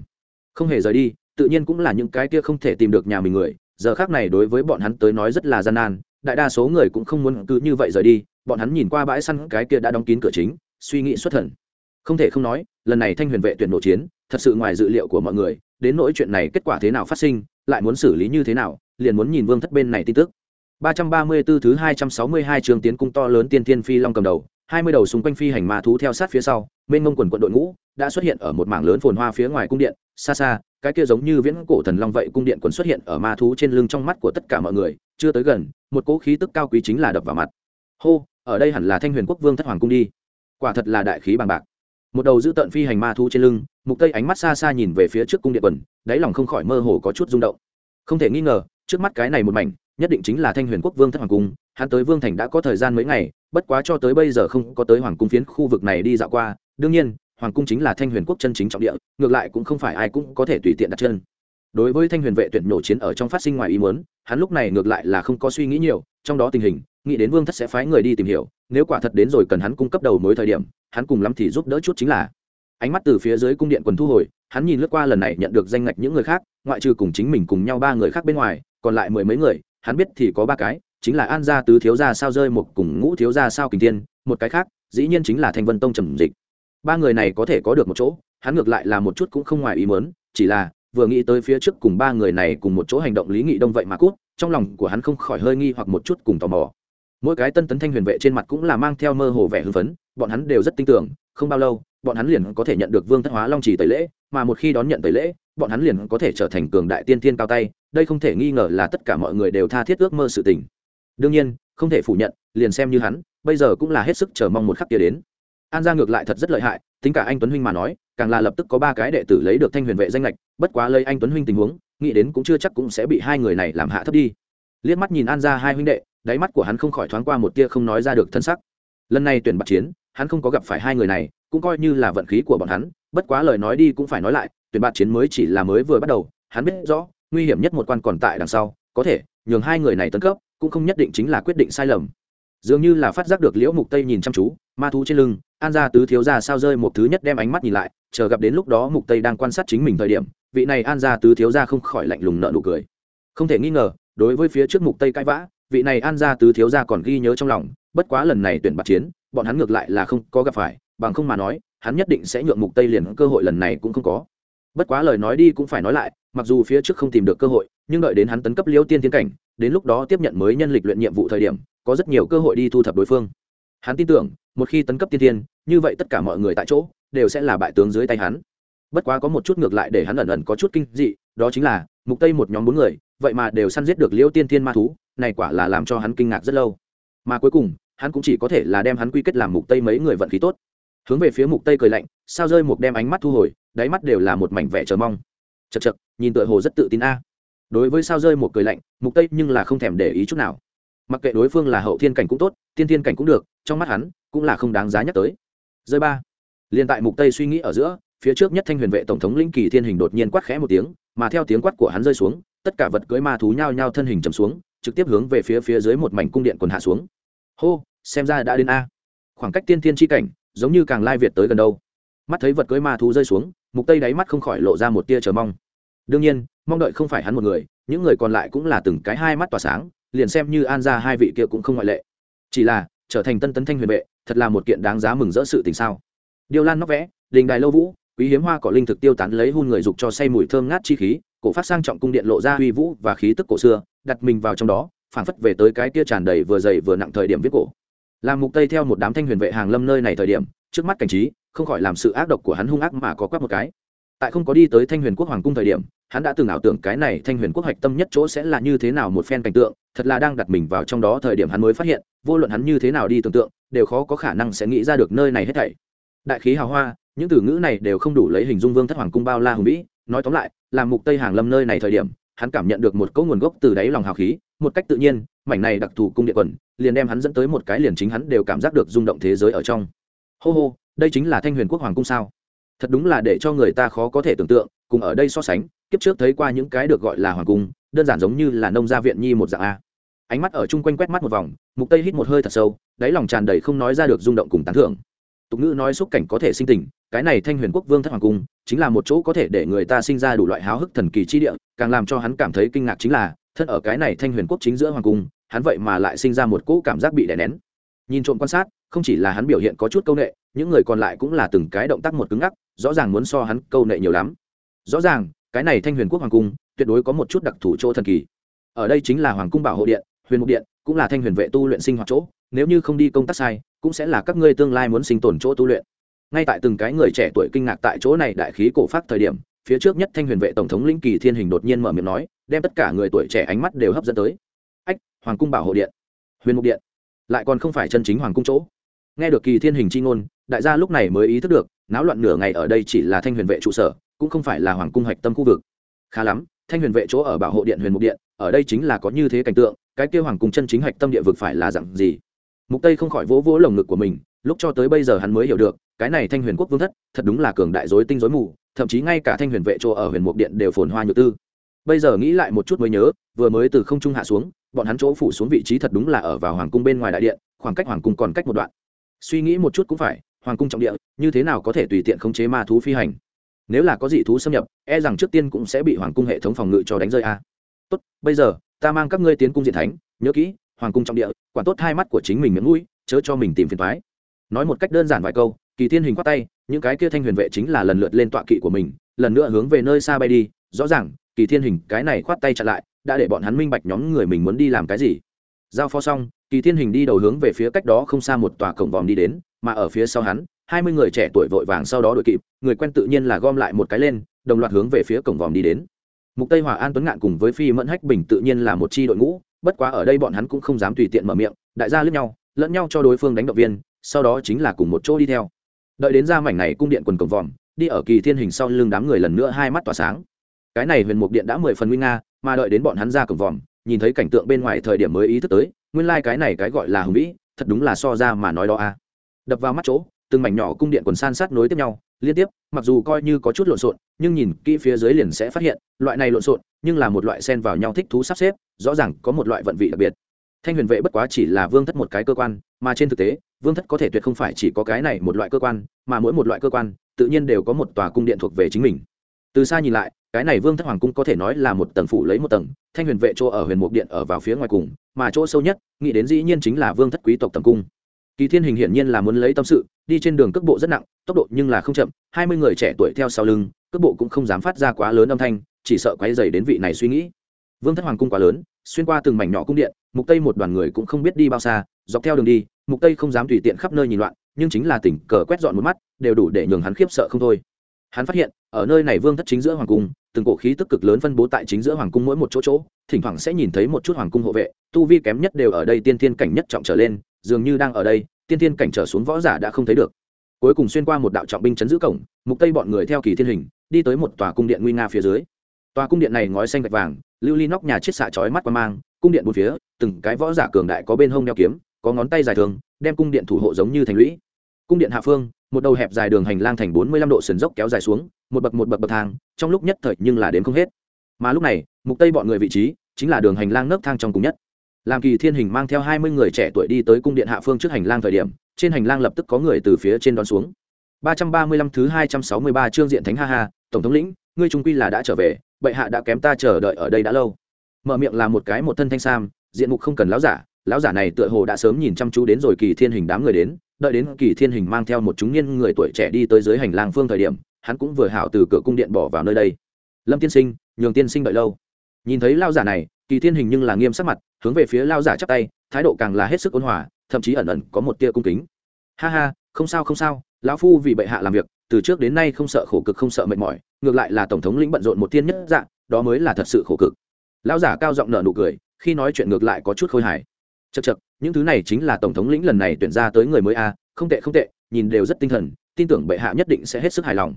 Không hề rời đi, tự nhiên cũng là những cái kia không thể tìm được nhà mình người, giờ khác này đối với bọn hắn tới nói rất là gian nan đại đa số người cũng không muốn cứ như vậy rời đi bọn hắn nhìn qua bãi săn cái kia đã đóng kín cửa chính suy nghĩ xuất thần. Không thể không nói lần này thanh huyền vệ tuyển nội chiến thật sự ngoài dự liệu của mọi người đến nỗi chuyện này kết quả thế nào phát sinh lại muốn xử lý như thế nào liền muốn nhìn vương thất bên này tin tức. 334 thứ 262 trường tiến cung to lớn tiên thiên phi long cầm đầu, 20 đầu xung quanh phi hành ma thú theo sát phía sau, bên ngông quần quận đội ngũ, đã xuất hiện ở một mảng lớn phồn hoa phía ngoài cung điện, xa xa, cái kia giống như viễn cổ thần long vậy cung điện quần xuất hiện ở ma thú trên lưng trong mắt của tất cả mọi người, chưa tới gần, một cỗ khí tức cao quý chính là đập vào mặt. Hô, ở đây hẳn là thanh huyền quốc vương thất hoàng cung đi. Quả thật là đại khí bằng bạc. Một đầu giữ tận phi hành ma thú trên lưng, mục tây ánh mắt xa xa nhìn về phía trước cung điện quần, đáy lòng không khỏi mơ hồ có chút rung động. Không thể nghi ngờ, trước mắt cái này một mảnh, nhất định chính là thanh huyền quốc vương thất hoàng cung, hắn tới vương thành đã có thời gian mấy ngày, bất quá cho tới bây giờ không có tới hoàng cung phiến khu vực này đi dạo qua, đương nhiên hoàng cung chính là thanh huyền quốc chân chính trọng địa, ngược lại cũng không phải ai cũng có thể tùy tiện đặt chân. Đối với thanh huyền vệ tuyển nổ chiến ở trong phát sinh ngoài ý muốn, hắn lúc này ngược lại là không có suy nghĩ nhiều, trong đó tình hình, nghĩ đến vương thất sẽ phái người đi tìm hiểu, nếu quả thật đến rồi cần hắn cung cấp đầu mối thời điểm, hắn cùng lắm thì giúp đỡ chút chính là. Ánh mắt từ phía dưới cung điện quần thu hồi, hắn nhìn lướt qua lần này nhận được danh ngạch những người khác, ngoại trừ cùng chính mình cùng nhau ba người khác bên ngoài, còn lại mười mấy người, hắn biết thì có ba cái, chính là an gia tứ thiếu gia sao rơi một cùng ngũ thiếu gia sao kình tiên một cái khác, dĩ nhiên chính là thanh vân tông trầm dịch ba người này có thể có được một chỗ, hắn ngược lại là một chút cũng không ngoài ý mớn chỉ là, vừa nghĩ tới phía trước cùng ba người này cùng một chỗ hành động lý nghị đông vậy mà cút, trong lòng của hắn không khỏi hơi nghi hoặc một chút cùng tò mò. Mỗi cái tân tấn thanh huyền vệ trên mặt cũng là mang theo mơ hồ vẻ hưng phấn, bọn hắn đều rất tin tưởng, không bao lâu, bọn hắn liền có thể nhận được vương thất hóa long trì tẩy lễ, mà một khi đón nhận tẩy lễ, bọn hắn liền có thể trở thành cường đại tiên tiên cao tay, đây không thể nghi ngờ là tất cả mọi người đều tha thiết ước mơ sự tình. Đương nhiên, không thể phủ nhận, liền xem như hắn, bây giờ cũng là hết sức chờ mong một khắc kia đến an gia ngược lại thật rất lợi hại, tính cả anh tuấn huynh mà nói, càng là lập tức có ba cái đệ tử lấy được thanh huyền vệ danh lệch bất quá lấy anh tuấn huynh tình huống, nghĩ đến cũng chưa chắc cũng sẽ bị hai người này làm hạ thấp đi. Liếc mắt nhìn an gia hai huynh đệ, đáy mắt của hắn không khỏi thoáng qua một tia không nói ra được thân sắc. Lần này tuyển bạc chiến, hắn không có gặp phải hai người này, cũng coi như là vận khí của bọn hắn, bất quá lời nói đi cũng phải nói lại, tuyển bạc chiến mới chỉ là mới vừa bắt đầu, hắn biết rõ, nguy hiểm nhất một quan còn tại đằng sau, có thể, nhường hai người này tấn cấp, cũng không nhất định chính là quyết định sai lầm. Dường như là phát giác được liễu mục tây nhìn chăm chú, ma thú trên lưng an gia tứ thiếu gia sao rơi một thứ nhất đem ánh mắt nhìn lại, chờ gặp đến lúc đó mục tây đang quan sát chính mình thời điểm, vị này an gia tứ thiếu gia không khỏi lạnh lùng nợ nụ cười. Không thể nghi ngờ, đối với phía trước mục tây cãi vã, vị này an gia tứ thiếu gia còn ghi nhớ trong lòng, bất quá lần này tuyển bạc chiến, bọn hắn ngược lại là không có gặp phải, bằng không mà nói, hắn nhất định sẽ nhượng mục tây liền cơ hội lần này cũng không có. Bất quá lời nói đi cũng phải nói lại, mặc dù phía trước không tìm được cơ hội, nhưng đợi đến hắn tấn cấp liêu tiên tiến cảnh, đến lúc đó tiếp nhận mới nhân lịch luyện nhiệm vụ thời điểm, có rất nhiều cơ hội đi thu thập đối phương. Hắn tin tưởng một khi tấn cấp tiên tiên như vậy tất cả mọi người tại chỗ đều sẽ là bại tướng dưới tay hắn. Bất quá có một chút ngược lại để hắn ẩn ẩn có chút kinh dị, đó chính là, mục tây một nhóm bốn người, vậy mà đều săn giết được liễu tiên tiên ma thú, này quả là làm cho hắn kinh ngạc rất lâu. Mà cuối cùng, hắn cũng chỉ có thể là đem hắn quy kết làm mục tây mấy người vận khí tốt. Hướng về phía mục tây cười lạnh, sao rơi một đem ánh mắt thu hồi, đáy mắt đều là một mảnh vẻ chờ mong. Chật chật nhìn tựa hồ rất tự tin a. Đối với sao rơi một cười lạnh, mục tây nhưng là không thèm để ý chút nào mặc kệ đối phương là hậu thiên cảnh cũng tốt, tiên thiên cảnh cũng được, trong mắt hắn, cũng là không đáng giá nhắc tới. Rơi ba. Liền tại mục tây suy nghĩ ở giữa, phía trước nhất thanh huyền vệ tổng thống linh kỳ thiên hình đột nhiên quát khẽ một tiếng, mà theo tiếng quát của hắn rơi xuống, tất cả vật cưới ma thú nhao nhao thân hình trầm xuống, trực tiếp hướng về phía phía dưới một mảnh cung điện quần hạ xuống. Hô, xem ra đã đến a. Khoảng cách tiên thiên chi cảnh, giống như càng lai việt tới gần đâu. Mắt thấy vật cưới ma thú rơi xuống, mục tây đáy mắt không khỏi lộ ra một tia chờ mong. Đương nhiên, mong đợi không phải hắn một người, những người còn lại cũng là từng cái hai mắt tỏa sáng liền xem như an ra hai vị kia cũng không ngoại lệ. Chỉ là, trở thành tân tấn thanh huyền vệ, thật là một kiện đáng giá mừng rỡ sự tình sao. Điêu lan nóc vẽ, đình đài lâu vũ, quý hiếm hoa cỏ linh thực tiêu tán lấy hun người dục cho say mùi thơm ngát chi khí, cổ phát sang trọng cung điện lộ ra uy vũ và khí tức cổ xưa, đặt mình vào trong đó, phảng phất về tới cái kia tràn đầy vừa dày vừa nặng thời điểm viết cổ. Làm mục tây theo một đám thanh huyền vệ hàng lâm nơi này thời điểm, trước mắt cảnh trí, không khỏi làm sự ác độc của hắn hung ác mà có quát một cái tại không có đi tới thanh huyền quốc hoàng cung thời điểm, hắn đã từng ảo tưởng cái này thanh huyền quốc hoạch tâm nhất chỗ sẽ là như thế nào một phen cảnh tượng, thật là đang đặt mình vào trong đó thời điểm hắn mới phát hiện, vô luận hắn như thế nào đi tưởng tượng, đều khó có khả năng sẽ nghĩ ra được nơi này hết thảy. Đại khí hào hoa, những từ ngữ này đều không đủ lấy hình dung vương thất hoàng cung bao la hùng vĩ, nói tóm lại làm mục tây hàng lâm nơi này thời điểm, hắn cảm nhận được một cỗ nguồn gốc từ đáy lòng hào khí, một cách tự nhiên, mảnh này đặc thù cung điện quần, liền đem hắn dẫn tới một cái liền chính hắn đều cảm giác được rung động thế giới ở trong. Hô hô, đây chính là thanh huyền quốc hoàng cung sao? Thật đúng là để cho người ta khó có thể tưởng tượng, cùng ở đây so sánh, kiếp trước thấy qua những cái được gọi là hoàng cung, đơn giản giống như là nông gia viện nhi một dạng a. Ánh mắt ở chung quanh quét mắt một vòng, mục tây hít một hơi thật sâu, đáy lòng tràn đầy không nói ra được rung động cùng tán thưởng. Tục ngữ nói xúc cảnh có thể sinh tình, cái này thanh huyền quốc vương thất hoàng cung, chính là một chỗ có thể để người ta sinh ra đủ loại háo hức thần kỳ chi địa, càng làm cho hắn cảm thấy kinh ngạc chính là thân ở cái này thanh huyền quốc chính giữa hoàng cung, hắn vậy mà lại sinh ra một cỗ cảm giác bị đè nén. Nhìn trộm quan sát không chỉ là hắn biểu hiện có chút câu nệ, những người còn lại cũng là từng cái động tác một cứng ngắc, rõ ràng muốn so hắn câu nệ nhiều lắm. Rõ ràng, cái này thanh huyền quốc hoàng cung tuyệt đối có một chút đặc thù chỗ thần kỳ. Ở đây chính là hoàng cung bảo hộ điện, huyền mục điện, cũng là thanh huyền vệ tu luyện sinh hoạt chỗ, nếu như không đi công tác sai, cũng sẽ là các ngươi tương lai muốn sinh tồn chỗ tu luyện. Ngay tại từng cái người trẻ tuổi kinh ngạc tại chỗ này đại khí cổ phát thời điểm, phía trước nhất thanh huyền vệ tổng thống lĩnh kỳ thiên hình đột nhiên mở miệng nói, đem tất cả người tuổi trẻ ánh mắt đều hấp dẫn tới. Ách, hoàng cung bảo hộ điện. Huyền mục điện. Lại còn không phải chân chính hoàng cung chỗ nghe được kỳ thiên hình c h i ngôn, đại gia lúc này mới ý thức được, náo loạn nửa ngày ở đây chỉ là thanh huyền vệ trụ sở, cũng không phải là hoàng cung hạch tâm khu vực. Khá lắm, thanh huyền vệ chỗ ở bảo hộ điện huyền mục điện, ở đây chính là có như thế cảnh tượng, cái kêu hoàng cung chân chính hạch tâm địa vực phải là dặn gì? Mục tây không khỏi vỗ vỗ lồng ngực của mình, lúc cho tới bây giờ hắn mới hiểu được, cái này thanh huyền quốc vương thất, thật đúng là cường đại dối tinh dối mù, thậm chí ngay cả thanh huyền vệ chỗ ở huyền mục điện đều phồn hoa nhược tư. Bây giờ nghĩ lại một chút mới nhớ, vừa mới từ không trung hạ xuống, bọn hắn chỗ phủ xuống vị trí thật đúng là ở vào hoàng cung bên ngoài đại điện, khoảng cách hoàng cung còn cách một đoạn suy nghĩ một chút cũng phải, hoàng cung trọng địa, như thế nào có thể tùy tiện khống chế ma thú phi hành? Nếu là có dị thú xâm nhập e rằng trước tiên cũng sẽ bị hoàng cung hệ thống phòng ngự cho đánh rơi a. Tốt, bây giờ, ta mang các ngươi tiến cung diện thánh, nhớ kỹ, hoàng cung trọng địa, quản tốt hai mắt của chính mình miệng mũi, chớ cho mình tìm phiền thoái nói một cách đơn giản vài câu, kỳ thiên hình khoát tay, những cái kia thanh huyền vệ chính là lần lượt lên tọa kỵ của mình, lần nữa hướng về nơi xa bay đi, rõ ràng, kỳ thiên hình cái này khoát tay chặn lại, đã để bọn hắn minh bạch nhóm người mình muốn đi làm cái gì. Giao phó xong kỳ thiên hình đi đầu hướng về phía cách đó không xa một tòa cổng vòm đi đến, mà ở phía sau hắn, hai mươi người trẻ tuổi vội vàng sau đó đội kịp, người quen tự nhiên là gom lại một cái lên, đồng loạt hướng về phía cổng vòm đi đến. Mục tây hòa an tuấn ngạn cùng với phi mẫn hách bình tự nhiên là một chi đội ngũ, bất quá ở đây bọn hắn cũng không dám tùy tiện mở miệng, đại gia lướt nhau, lẫn nhau cho đối phương đánh động viên, sau đó chính là cùng một chỗ đi theo. Đợi đến ra mảnh này cung điện quần cổng vòm, đi ở kỳ thiên hình sau lưng đám người lần nữa hai mắt tỏa sáng. Cái này huyền mục điện đã mười phần nguy nga, mà đợi đến bọn hắn ra cổng vòm, nhìn thấy cảnh tượng bên ngoài thời điểm mới ý thức tới nguyên lai、like、cái này cái gọi là hùng vĩ, thật đúng là so ra mà nói đó a à. đập vào mắt chỗ, từng mảnh nhỏ cung điện quần san sát nối tiếp nhau, liên tiếp, mặc dù coi như có chút lộn xộn, nhưng nhìn kỹ phía dưới liền sẽ phát hiện, loại này lộn xộn, nhưng là một loại sen vào nhau thích thú sắp xếp, rõ ràng có một loại vận vị đặc biệt thanh huyền vệ bất quá chỉ là vương thất một cái cơ quan, mà trên thực tế, vương thất có thể tuyệt không phải chỉ có cái này một loại cơ quan, mà mỗi một loại cơ quan, tự nhiên đều có một tòa cung điện thuộc về chính mình từ xa nhìn lại cái này vương thất hoàng cung có thể nói là một tầng phủ lấy một tầng, thanh huyền vệ chỗ ở huyền mục điện ở vào phía ngoài cùng, mà chỗ sâu nhất, nghĩ đến dĩ nhiên chính là vương thất quý tộc tầm cung. Kỳ thiên hình hiển nhiên là muốn lấy tâm sự, đi trên đường cước bộ rất nặng, tốc độ nhưng là không chậm, hai mươi người trẻ tuổi theo sau lưng, cước bộ cũng không dám phát ra quá lớn âm thanh, chỉ sợ quay dày đến vị này suy nghĩ. Vương thất hoàng cung quá lớn, xuyên qua từng mảnh nhỏ cung điện, mục tây một đoàn người cũng không biết đi bao xa, dọc theo đường đi, mục tây không dám tùy tiện khắp nơi nhìn loạn, nhưng chính là tỉnh cờ quét dọn một mắt, đều đủ để nhường hắn khiếp sợ không thôi. Hắn phát hiện, ở nơi này vương thất chính giữa hoàng cung từng cổ khí tức cực lớn phân bố tại chính giữa hoàng cung mỗi một chỗ chỗ, thỉnh thoảng sẽ nhìn thấy một chút hoàng cung hộ vệ, tu vi kém nhất đều ở đây, tiên thiên cảnh nhất trọng trở lên, dường như đang ở đây, tiên thiên cảnh trở xuống võ giả đã không thấy được. Cuối cùng xuyên qua một đạo trọng binh chấn giữ cổng, mục tây bọn người theo kỳ thiên hình, đi tới một tòa cung điện nguy nga phía dưới. Tòa cung điện này ngói xanh gạch vàng, lưu ly nóc nhà chiết xạ chói mắt qua mang, cung điện bốn phía, từng cái võ giả cường đại có bên hông đeo kiếm, có ngón tay dài thường, đem cung điện thủ hộ giống như thành lũy cung điện hạ phương, một đầu hẹp dài đường hành lang thành bốn mươi lăm độ sườn dốc kéo dài xuống, một bậc một bậc bậc thang, trong lúc nhất thời nhưng là đến không hết. Mà lúc này, mục tây bọn người vị trí, chính là đường hành lang nấc thang trong cùng nhất. Làm kỳ thiên hình mang theo hai mươi người trẻ tuổi đi tới cung điện hạ phương trước hành lang thời điểm, trên hành lang lập tức có người từ phía trên đón xuống. Ba trăm ba mươi lăm thứ hai trăm sáu mươi ba chương diện thánh ha ha, tổng thống lĩnh, ngươi trung quy là đã trở về, bệ hạ đã kém ta chờ đợi ở đây đã lâu. Mở miệng là một cái một thân thanh sam, diện mục không cần láo giả lão giả này tựa hồ đã sớm nhìn chăm chú đến rồi kỳ thiên hình đám người đến đợi đến kỳ thiên hình mang theo một chúng niên người tuổi trẻ đi tới dưới hành lang phương thời điểm, hắn cũng vừa hảo từ cửa cung điện bỏ vào nơi đây. Lâm tiên sinh, nhường tiên sinh đợi lâu. Nhìn thấy lao giả này, kỳ thiên hình nhưng là nghiêm sắc mặt, hướng về phía lao giả chắp tay, thái độ càng là hết sức ôn hòa, thậm chí ẩn ẩn có một tia cung kính. Ha ha, không sao không sao, lão phu vì bệ hạ làm việc, từ trước đến nay không sợ khổ cực, không sợ mệt mỏi, ngược lại là tổng thống lĩnh bận rộn một thiên nhất dạng đó mới là thật sự khổ cực. Lão giả cao giọng nở nụ cười, khi nói chuyện ngược lại có chút khôi hài. Chật chật những thứ này chính là tổng thống lĩnh lần này tuyển ra tới người mới a, không tệ không tệ, nhìn đều rất tinh thần, tin tưởng bệ hạ nhất định sẽ hết sức hài lòng.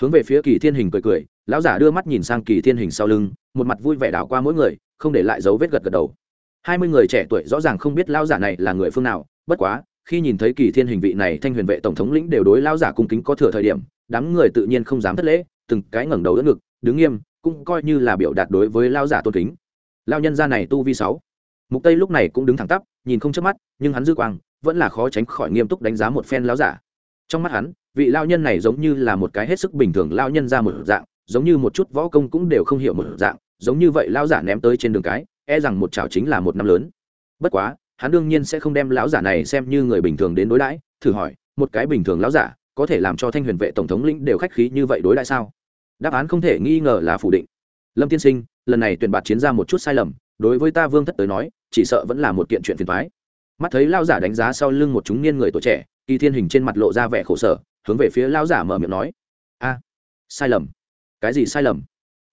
Hướng về phía kỳ thiên hình cười cười, lão giả đưa mắt nhìn sang kỳ thiên hình sau lưng, một mặt vui vẻ đảo qua mỗi người, không để lại dấu vết gật gật đầu. Hai mươi người trẻ tuổi rõ ràng không biết lão giả này là người phương nào, bất quá, khi nhìn thấy kỳ thiên hình vị này thanh huyền vệ tổng thống lĩnh đều đối lão giả cung kính có thừa thời điểm, đám người tự nhiên không dám thất lễ, từng cái ngẩng đầu đỡ ngực, đứng nghiêm, cũng coi như là biểu đạt đối với lão giả tôn kính. Lão nhân gia này tu vi sáu, mục tây lúc này cũng đứng thẳng tắp nhìn không chớp mắt, nhưng hắn dư quang vẫn là khó tránh khỏi nghiêm túc đánh giá một phen lão giả. Trong mắt hắn, vị lao nhân này giống như là một cái hết sức bình thường lao nhân ra một dạng, giống như một chút võ công cũng đều không hiểu một dạng, giống như vậy lão giả ném tới trên đường cái e rằng một chảo chính là một năm lớn. Bất quá, hắn đương nhiên sẽ không đem lão giả này xem như người bình thường đến đối đãi, thử hỏi, một cái bình thường lão giả có thể làm cho thanh huyền vệ tổng thống lĩnh đều khách khí như vậy đối đãi sao? Đáp án không thể nghi ngờ là phủ định. Lâm tiên sinh, lần này tuyển bạt chiến ra một chút sai lầm, đối với ta vương thất tới nói chỉ sợ vẫn là một kiện chuyện phiền thoái. Mắt thấy lao giả đánh giá sau lưng một chúng niên người tuổi trẻ, kỳ thiên hình trên mặt lộ ra vẻ khổ sở, hướng về phía lao giả mở miệng nói, a, sai lầm. Cái gì sai lầm?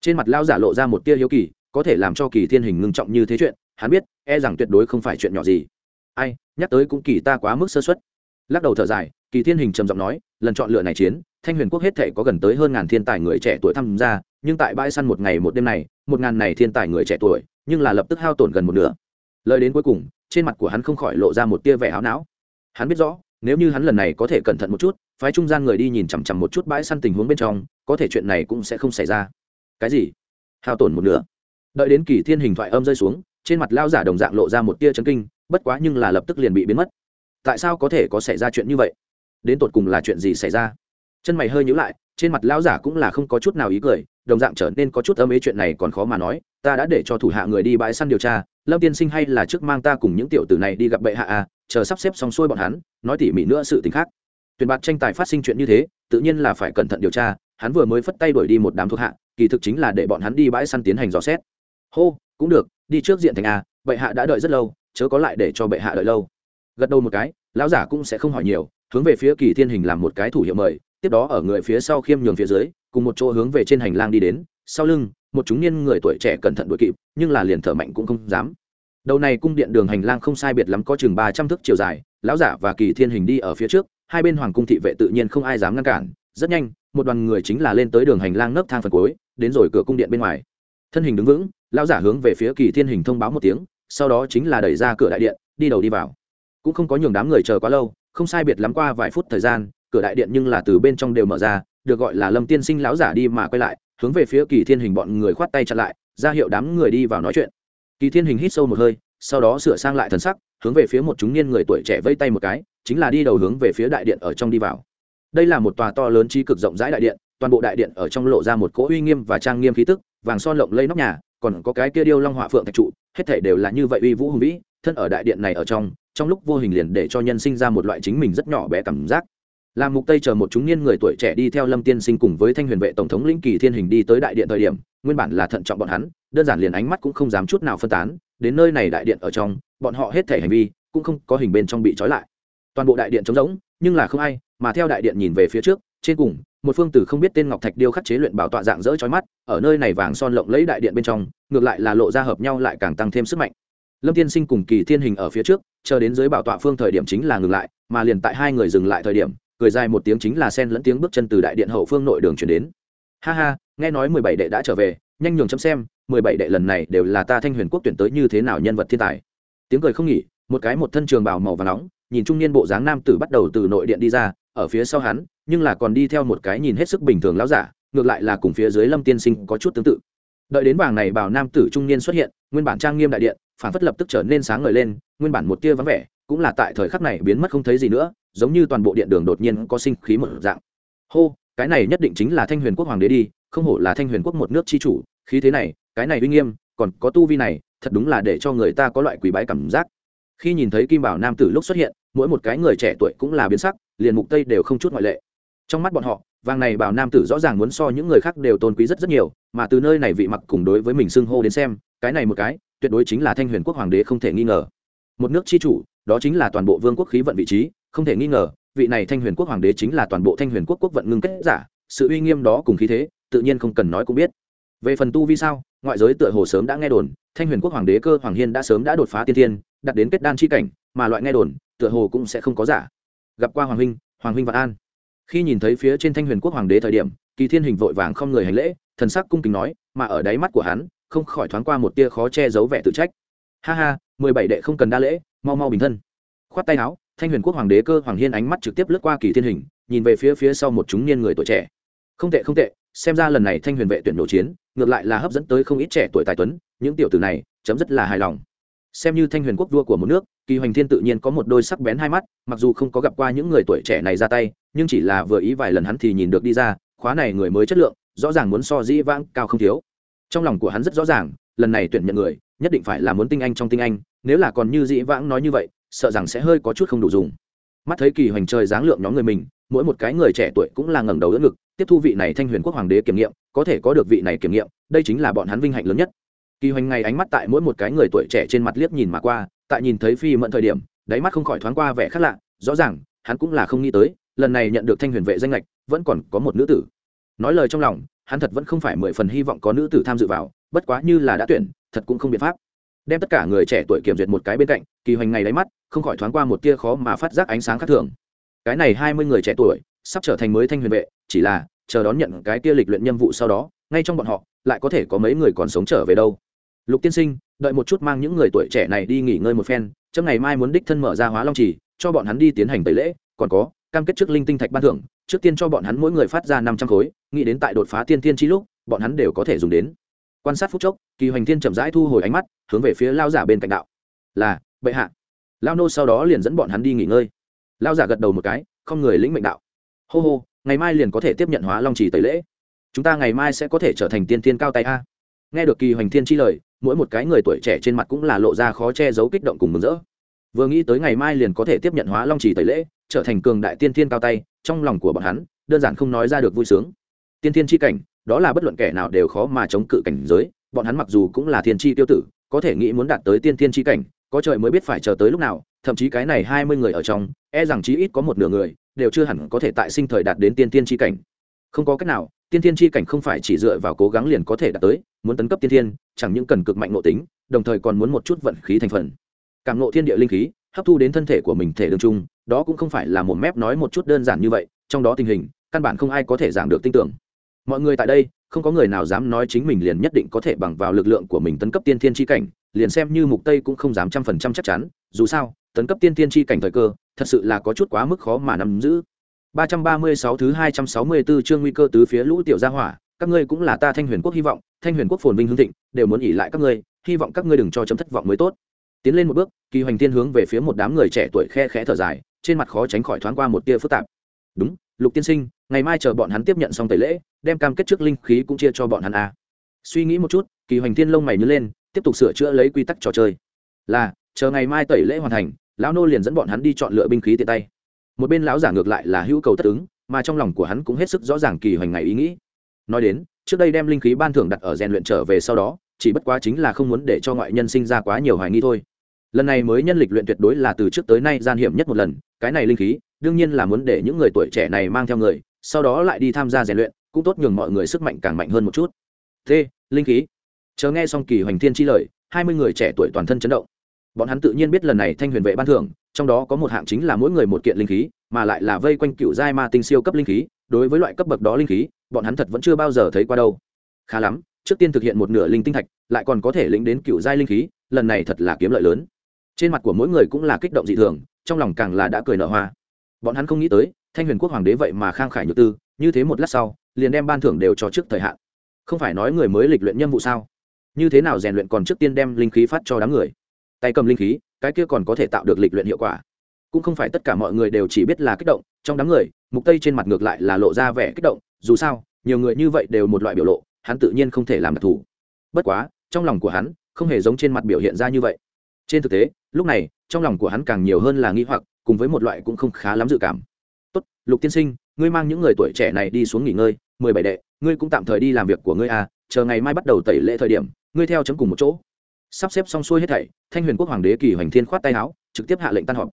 Trên mặt lao giả lộ ra một tia hiếu kỳ, có thể làm cho kỳ thiên hình ngưng trọng như thế chuyện, hắn biết e rằng tuyệt đối không phải chuyện nhỏ gì. Ai, nhắc tới cũng kỳ ta quá mức sơ xuất lắc đầu thở dài, kỳ thiên hình trầm giọng nói, lần chọn lựa này chiến, thanh huyền quốc hết thể có gần tới hơn ngàn thiên tài người trẻ tuổi tham gia, nhưng tại bãi săn một ngày một đêm này, một ngàn này thiên tài người trẻ tuổi, nhưng là lập tức hao tổn gần một nửa lời đến cuối cùng, trên mặt của hắn không khỏi lộ ra một tia vẻ háo não. Hắn biết rõ, nếu như hắn lần này có thể cẩn thận một chút, phái trung gian người đi nhìn chằm chằm một chút bãi săn tình huống bên trong, có thể chuyện này cũng sẽ không xảy ra. Cái gì? Hao tổn một nửa. Đợi đến kỳ thiên hình thoại âm rơi xuống, trên mặt lao giả đồng dạng lộ ra một tia chấn kinh, bất quá nhưng là lập tức liền bị biến mất. Tại sao có thể có xảy ra chuyện như vậy? Đến tột cùng là chuyện gì xảy ra? Chân mày hơi nhữ lại, trên mặt lão giả cũng là không có chút nào ý cười, đồng dạng trở nên có chút âm ế chuyện này còn khó mà nói ta đã để cho thủ hạ người đi bãi săn điều tra, lâm tiên sinh hay là trước mang ta cùng những tiểu tử này đi gặp bệ hạ à chờ sắp xếp xong xuôi bọn hắn, nói tỉ mỉ nữa sự t ì n h khác. Tuyển bạt tranh tài phát sinh chuyện như thế, tự nhiên là phải cẩn thận điều tra, hắn vừa mới phất tay đuổi đi một đám thuộc hạ, kỳ thực chính là để bọn hắn đi bãi săn tiến hành dò xét. Hô, cũng được, đi trước diện thành a bệ hạ đã đợi rất lâu, chớ có lại để cho bệ hạ đợi lâu. Gật đầu một cái, lão giả cũng sẽ không hỏi nhiều, hướng về phía kỳ thiên hình làm một cái thủ hiệu mời, tiếp đó ở người phía sau khiêm nhường phía dưới, cùng một chỗ hướng về trên hành lang đi đến, sau lưng một chúng niên người tuổi trẻ cẩn thận đuổi kịp, nhưng là liền thở mạnh cũng không dám. Đầu này cung điện đường hành lang không sai biệt lắm có chừng ba trăm thước chiều dài, lão giả và kỳ thiên hình đi ở phía trước, hai bên hoàng cung thị vệ tự nhiên không ai dám ngăn cản. Rất nhanh, một đoàn người chính là lên tới đường hành lang nấp thang phần cuối, đến rồi cửa cung điện bên ngoài. Thân hình đứng vững, lão giả hướng về phía kỳ thiên hình thông báo một tiếng, sau đó chính là đẩy ra cửa đại điện, đi đầu đi vào. Cũng không có nhường đám người chờ quá lâu, không sai biệt lắm qua vài phút thời gian, cửa đại điện nhưng là từ bên trong đều mở ra, được gọi là lâm tiên sinh lão giả đi mà quay lại hướng về phía kỳ thiên hình bọn người khoát tay chặn lại, ra hiệu đám người đi vào nói chuyện. Kỳ thiên hình hít sâu một hơi, sau đó sửa sang lại thần sắc, hướng về phía một chúng niên người tuổi trẻ vây tay một cái, chính là đi đầu hướng về phía đại điện ở trong đi vào. Đây là một tòa to lớn trí cực rộng rãi đại điện, toàn bộ đại điện ở trong lộ ra một cỗ uy nghiêm và trang nghiêm khí tức, vàng son lộng lây nóc nhà, còn có cái kia điêu long họa phượng thạch trụ, hết thể đều là như vậy uy vũ hùng vĩ, thân ở đại điện này ở trong trong lúc vô hình liền để cho nhân sinh ra một loại chính mình rất nhỏ bé cảm giác làm mục tây chờ một chúng niên người tuổi trẻ đi theo lâm tiên sinh cùng với thanh huyền vệ tổng thống lĩnh kỳ thiên hình đi tới đại điện thời điểm, nguyên bản là thận trọng bọn hắn, đơn giản liền ánh mắt cũng không dám chút nào phân tán, đến nơi này đại điện ở trong, bọn họ hết thể hành vi cũng không có hình bên trong bị trói lại. Toàn bộ đại điện trống rỗng, nhưng là không ai, mà theo đại điện nhìn về phía trước, trên cùng, một phương tử không biết tên ngọc thạch điêu khắc chế luyện bảo tọa dạng dỡ chói mắt, ở nơi này vàng son lộng lấy đại điện bên trong, ngược lại là lộ ra hợp nhau lại càng tăng thêm sức mạnh. Lâm tiên sinh cùng kỳ thiên hình ở phía trước, chờ đến dưới bảo tọa phương thời điểm chính là ngừng lại, mà liền tại hai người dừng lại thời điểm cười dài một tiếng chính là sen lẫn tiếng bước chân từ đại điện hậu phương nội đường chuyển đến. Ha ha, nghe nói mười bảy đệ đã trở về, nhanh nhường chấm xem, mười bảy đệ lần này đều là ta thanh huyền quốc tuyển tới như thế nào nhân vật thiên tài. Tiếng cười không nghỉ, một cái một thân trường bào màu và nóng, nhìn trung niên bộ dáng nam tử bắt đầu từ nội điện đi ra, ở phía sau hắn, nhưng là còn đi theo một cái nhìn hết sức bình thường lão giả, ngược lại là cùng phía dưới lâm tiên sinh có chút tương tự. Đợi đến vàng này bảo nam tử trung niên xuất hiện, nguyên bản trang nghiêm đại điện, phản phất lập tức trở nên sáng ngời lên, nguyên bản một tia vắng vẻ cũng là tại thời khắc này biến mất không thấy gì nữa, giống như toàn bộ điện đường đột nhiên có sinh khí một dạng. Hô, cái này nhất định chính là thanh huyền quốc hoàng đế đi, không hổ là thanh huyền quốc một nước tri chủ, khí thế này, cái này uy nghiêm, còn có tu vi này, thật đúng là để cho người ta có loại quý bái cảm giác. Khi nhìn thấy kim bảo nam tử lúc xuất hiện, mỗi một cái người trẻ tuổi cũng là biến sắc, liền mục tây đều không chút ngoại lệ. Trong mắt bọn họ, vàng này bảo nam tử rõ ràng muốn so những người khác đều tôn quý rất rất nhiều, mà từ nơi này vị mặc cùng đối với mình xưng hô đến xem, cái này một cái, tuyệt đối chính là thanh huyền quốc hoàng đế không thể nghi ngờ một nước chi chủ, đó chính là toàn bộ vương quốc khí vận vị trí, không thể nghi ngờ, vị này thanh huyền quốc hoàng đế chính là toàn bộ thanh huyền quốc quốc vận ngưng kết giả, sự uy nghiêm đó cùng khí thế, tự nhiên không cần nói cũng biết. Về phần tu vi sao, ngoại giới tựa hồ sớm đã nghe đồn, thanh huyền quốc hoàng đế cơ hoàng hiên đã sớm đã đột phá tiên thiên, đặt đến kết đan chi cảnh, mà loại nghe đồn, tựa hồ cũng sẽ không có giả. Gặp qua hoàng huynh hoàng huynh vạn an. Khi nhìn thấy phía trên thanh huyền quốc hoàng đế thời điểm, kỳ thiên hình vội vàng không người hành lễ, thần sắc cung kính nói, mà ở đáy mắt của hắn, không khỏi thoáng qua một tia khó che giấu vẻ tự trách ha ha, mười bảy đệ không cần đa lễ, mau mau bình thân. Khoát tay áo, thanh huyền quốc hoàng đế cơ hoàng hiên ánh mắt trực tiếp lướt qua kỳ thiên hình, nhìn về phía phía sau một chúng niên người tuổi trẻ. Không tệ không tệ, xem ra lần này thanh huyền vệ tuyển nổ chiến, ngược lại là hấp dẫn tới không ít trẻ tuổi tài tuấn, những tiểu tử này, chấm rất là hài lòng. Xem như thanh huyền quốc vua của một nước, kỳ hoành thiên tự nhiên có một đôi sắc bén hai mắt, mặc dù không có gặp qua những người tuổi trẻ này ra tay, nhưng chỉ là vừa ý vài lần hắn thì nhìn được đi ra, khóa này người mới chất lượng, rõ ràng muốn so dĩ vãng cao không thiếu. Trong lòng của hắn rất rõ ràng, lần này tuyển nhận người nhất định phải là muốn tinh anh trong tinh anh, nếu là còn như dĩ vãng nói như vậy, sợ rằng sẽ hơi có chút không đủ dùng. Mắt thấy kỳ hoành trời dáng lượng nhóm người mình, mỗi một cái người trẻ tuổi cũng là ngẩng đầu đỡ ngực, tiếp thu vị này thanh huyền quốc hoàng đế kiểm nghiệm, có thể có được vị này kiểm nghiệm, đây chính là bọn hắn vinh hạnh lớn nhất. Kỳ hoành ngày ánh mắt tại mỗi một cái người tuổi trẻ trên mặt liếc nhìn mà qua, tại nhìn thấy phi mẫn thời điểm, đáy mắt không khỏi thoáng qua vẻ khác lạ, rõ ràng, hắn cũng là không nghĩ tới, lần này nhận được thanh huyền vệ danh lệch vẫn còn có một nữ tử. Nói lời trong lòng, hắn thật vẫn không phải mười phần hy vọng có nữ tử tham dự vào, bất quá như là đã tuyển thật cũng không biện pháp. Đem tất cả người trẻ tuổi kiểm duyệt một cái bên cạnh, kỳ hoành ngày đáy mắt, không khỏi thoáng qua một tia khó mà phát giác ánh sáng khác thường. Cái này hai mươi người trẻ tuổi, sắp trở thành mới thanh huyền vệ, chỉ là, chờ đón nhận cái kia lịch luyện nhiệm vụ sau đó, ngay trong bọn họ, lại có thể có mấy người còn sống trở về đâu. Lục tiên sinh, đợi một chút mang những người tuổi trẻ này đi nghỉ ngơi một phen trong ngày mai muốn đích thân mở ra hóa long trì, cho bọn hắn đi tiến hành tẩy lễ, còn có, cam kết trước linh tinh thạch ban thưởng, trước tiên cho bọn hắn mỗi người phát ra năm trăm khối, nghĩ đến tại đột phá tiên tiên chi lúc, bọn hắn đều có thể dùng đến quan sát phút chốc, kỳ hoành thiên chậm rãi thu hồi ánh mắt, hướng về phía lao giả bên cạnh đạo. Là, bệ hạ. Lao nô sau đó liền dẫn bọn hắn đi nghỉ ngơi. Lao giả gật đầu một cái, không người lĩnh mệnh đạo. Hô hô, ngày mai liền có thể tiếp nhận hóa long trì tẩy lễ. Chúng ta ngày mai sẽ có thể trở thành tiên tiên cao tay a. Nghe được kỳ hoành thiên chi lời, mỗi một cái người tuổi trẻ trên mặt cũng là lộ ra khó che giấu kích động cùng mừng rỡ. Vừa nghĩ tới ngày mai liền có thể tiếp nhận hóa long trì tẩy lễ, trở thành cường đại tiên thiên cao tay, trong lòng của bọn hắn, đơn giản không nói ra được vui sướng. Tiên thiên chi cảnh đó là bất luận kẻ nào đều khó mà chống cự cảnh giới, bọn hắn mặc dù cũng là thiên chi tiêu tử, có thể nghĩ muốn đạt tới tiên thiên chi cảnh, có trời mới biết phải chờ tới lúc nào, thậm chí cái này hai mươi người ở trong e rằng chí ít có một nửa người, đều chưa hẳn có thể tại sinh thời đạt đến tiên thiên chi cảnh. Không có cách nào, tiên thiên chi cảnh không phải chỉ dựa vào cố gắng liền có thể đạt tới, muốn tấn cấp tiên thiên, chẳng những cần cực mạnh nội tính, đồng thời còn muốn một chút vận khí thành phần. Cảm nộ thiên địa linh khí, hấp thu đến thân thể của mình thể đường chung, đó cũng không phải là một mép nói một chút đơn giản như vậy, trong đó tình hình, căn bản không ai có thể giảm được tin tưởng mọi người tại đây, không có người nào dám nói chính mình liền nhất định có thể bằng vào lực lượng của mình tấn cấp tiên thiên chi cảnh, liền xem như mục tây cũng không dám trăm phần trăm chắc chắn, dù sao, tấn cấp tiên thiên chi cảnh thời cơ, thật sự là có chút quá mức khó mà nắm giữ. 336 thứ 264 chương nguy cơ tứ phía lũ tiểu gia hỏa, các ngươi cũng là ta thanh huyền quốc hy vọng, thanh huyền quốc phồn vinh hưng thịnh, đều muốn ỉ lại các ngươi, hy vọng các ngươi đừng cho chấm thất vọng mới tốt. Tiến lên một bước, kỳ hoành tiên hướng về phía một đám người trẻ tuổi khe khẽ thở dài, trên mặt khó tránh khỏi thoáng qua một tia phức tạp. Đúng, lục tiên sinh ngày mai chờ bọn hắn tiếp nhận xong tẩy lễ, đem cam kết trước linh khí cũng chia cho bọn hắn a. Suy nghĩ một chút, kỳ hoành Thiên lông mày nhớ lên, tiếp tục sửa chữa lấy quy tắc trò chơi. Là, chờ ngày mai tẩy lễ hoàn thành, lão nô liền dẫn bọn hắn đi chọn lựa binh khí tiện tay. Một bên lão giả ngược lại là hữu cầu tất ứng, mà trong lòng của hắn cũng hết sức rõ ràng kỳ hoành ngày ý nghĩ. Nói đến, trước đây đem linh khí ban thưởng đặt ở rèn luyện trở về sau đó, chỉ bất quá chính là không muốn để cho ngoại nhân sinh ra quá nhiều hoài nghi thôi. Lần này mới nhân lịch luyện tuyệt đối là từ trước tới nay gian hiểm nhất một lần, cái này linh khí, đương nhiên là muốn để những người tuổi trẻ này mang theo người sau đó lại đi tham gia rèn luyện, cũng tốt nhường mọi người sức mạnh càng mạnh hơn một chút. T, linh khí. Chờ nghe xong kỳ hoành thiên chi lời, hai mươi người trẻ tuổi toàn thân chấn động. Bọn hắn tự nhiên biết lần này thanh huyền vệ ban thưởng, trong đó có một hạng chính là mỗi người một kiện linh khí, mà lại là vây quanh cựu giai ma tinh siêu cấp linh khí, đối với loại cấp bậc đó linh khí, bọn hắn thật vẫn chưa bao giờ thấy qua đâu. Khá lắm, trước tiên thực hiện một nửa linh tinh thạch, lại còn có thể lĩnh đến cựu giai linh khí, lần này thật là kiếm lợi lớn. Trên mặt của mỗi người cũng là kích động dị thường, trong lòng càng là đã cười nở hoa. Bọn hắn không nghĩ tới thanh huyền quốc hoàng đế vậy mà khang khải nhược tư, như thế một lát sau, liền đem ban thưởng đều cho trước thời hạn. Không phải nói người mới lịch luyện nhiệm vụ sao? Như thế nào rèn luyện còn trước tiên đem linh khí phát cho đám người? Tay cầm linh khí, cái kia còn có thể tạo được lịch luyện hiệu quả. Cũng không phải tất cả mọi người đều chỉ biết là kích động, trong đám người, mục tây trên mặt ngược lại là lộ ra vẻ kích động, dù sao, nhiều người như vậy đều một loại biểu lộ, hắn tự nhiên không thể làm đặc thù. Bất quá, trong lòng của hắn, không hề giống trên mặt biểu hiện ra như vậy. Trên thực tế, lúc này, trong lòng của hắn càng nhiều hơn là nghi hoặc, cùng với một loại cũng không khá lắm dự cảm lục tiên sinh, ngươi mang những người tuổi trẻ này đi xuống nghỉ ngơi, mười bảy đệ, ngươi cũng tạm thời đi làm việc của ngươi à chờ ngày mai bắt đầu tẩy lễ thời điểm, ngươi theo chấm cùng một chỗ. Sắp xếp xong xuôi hết thảy, thanh huyền quốc hoàng đế kỳ hoành thiên khoát tay áo, trực tiếp hạ lệnh tan họp.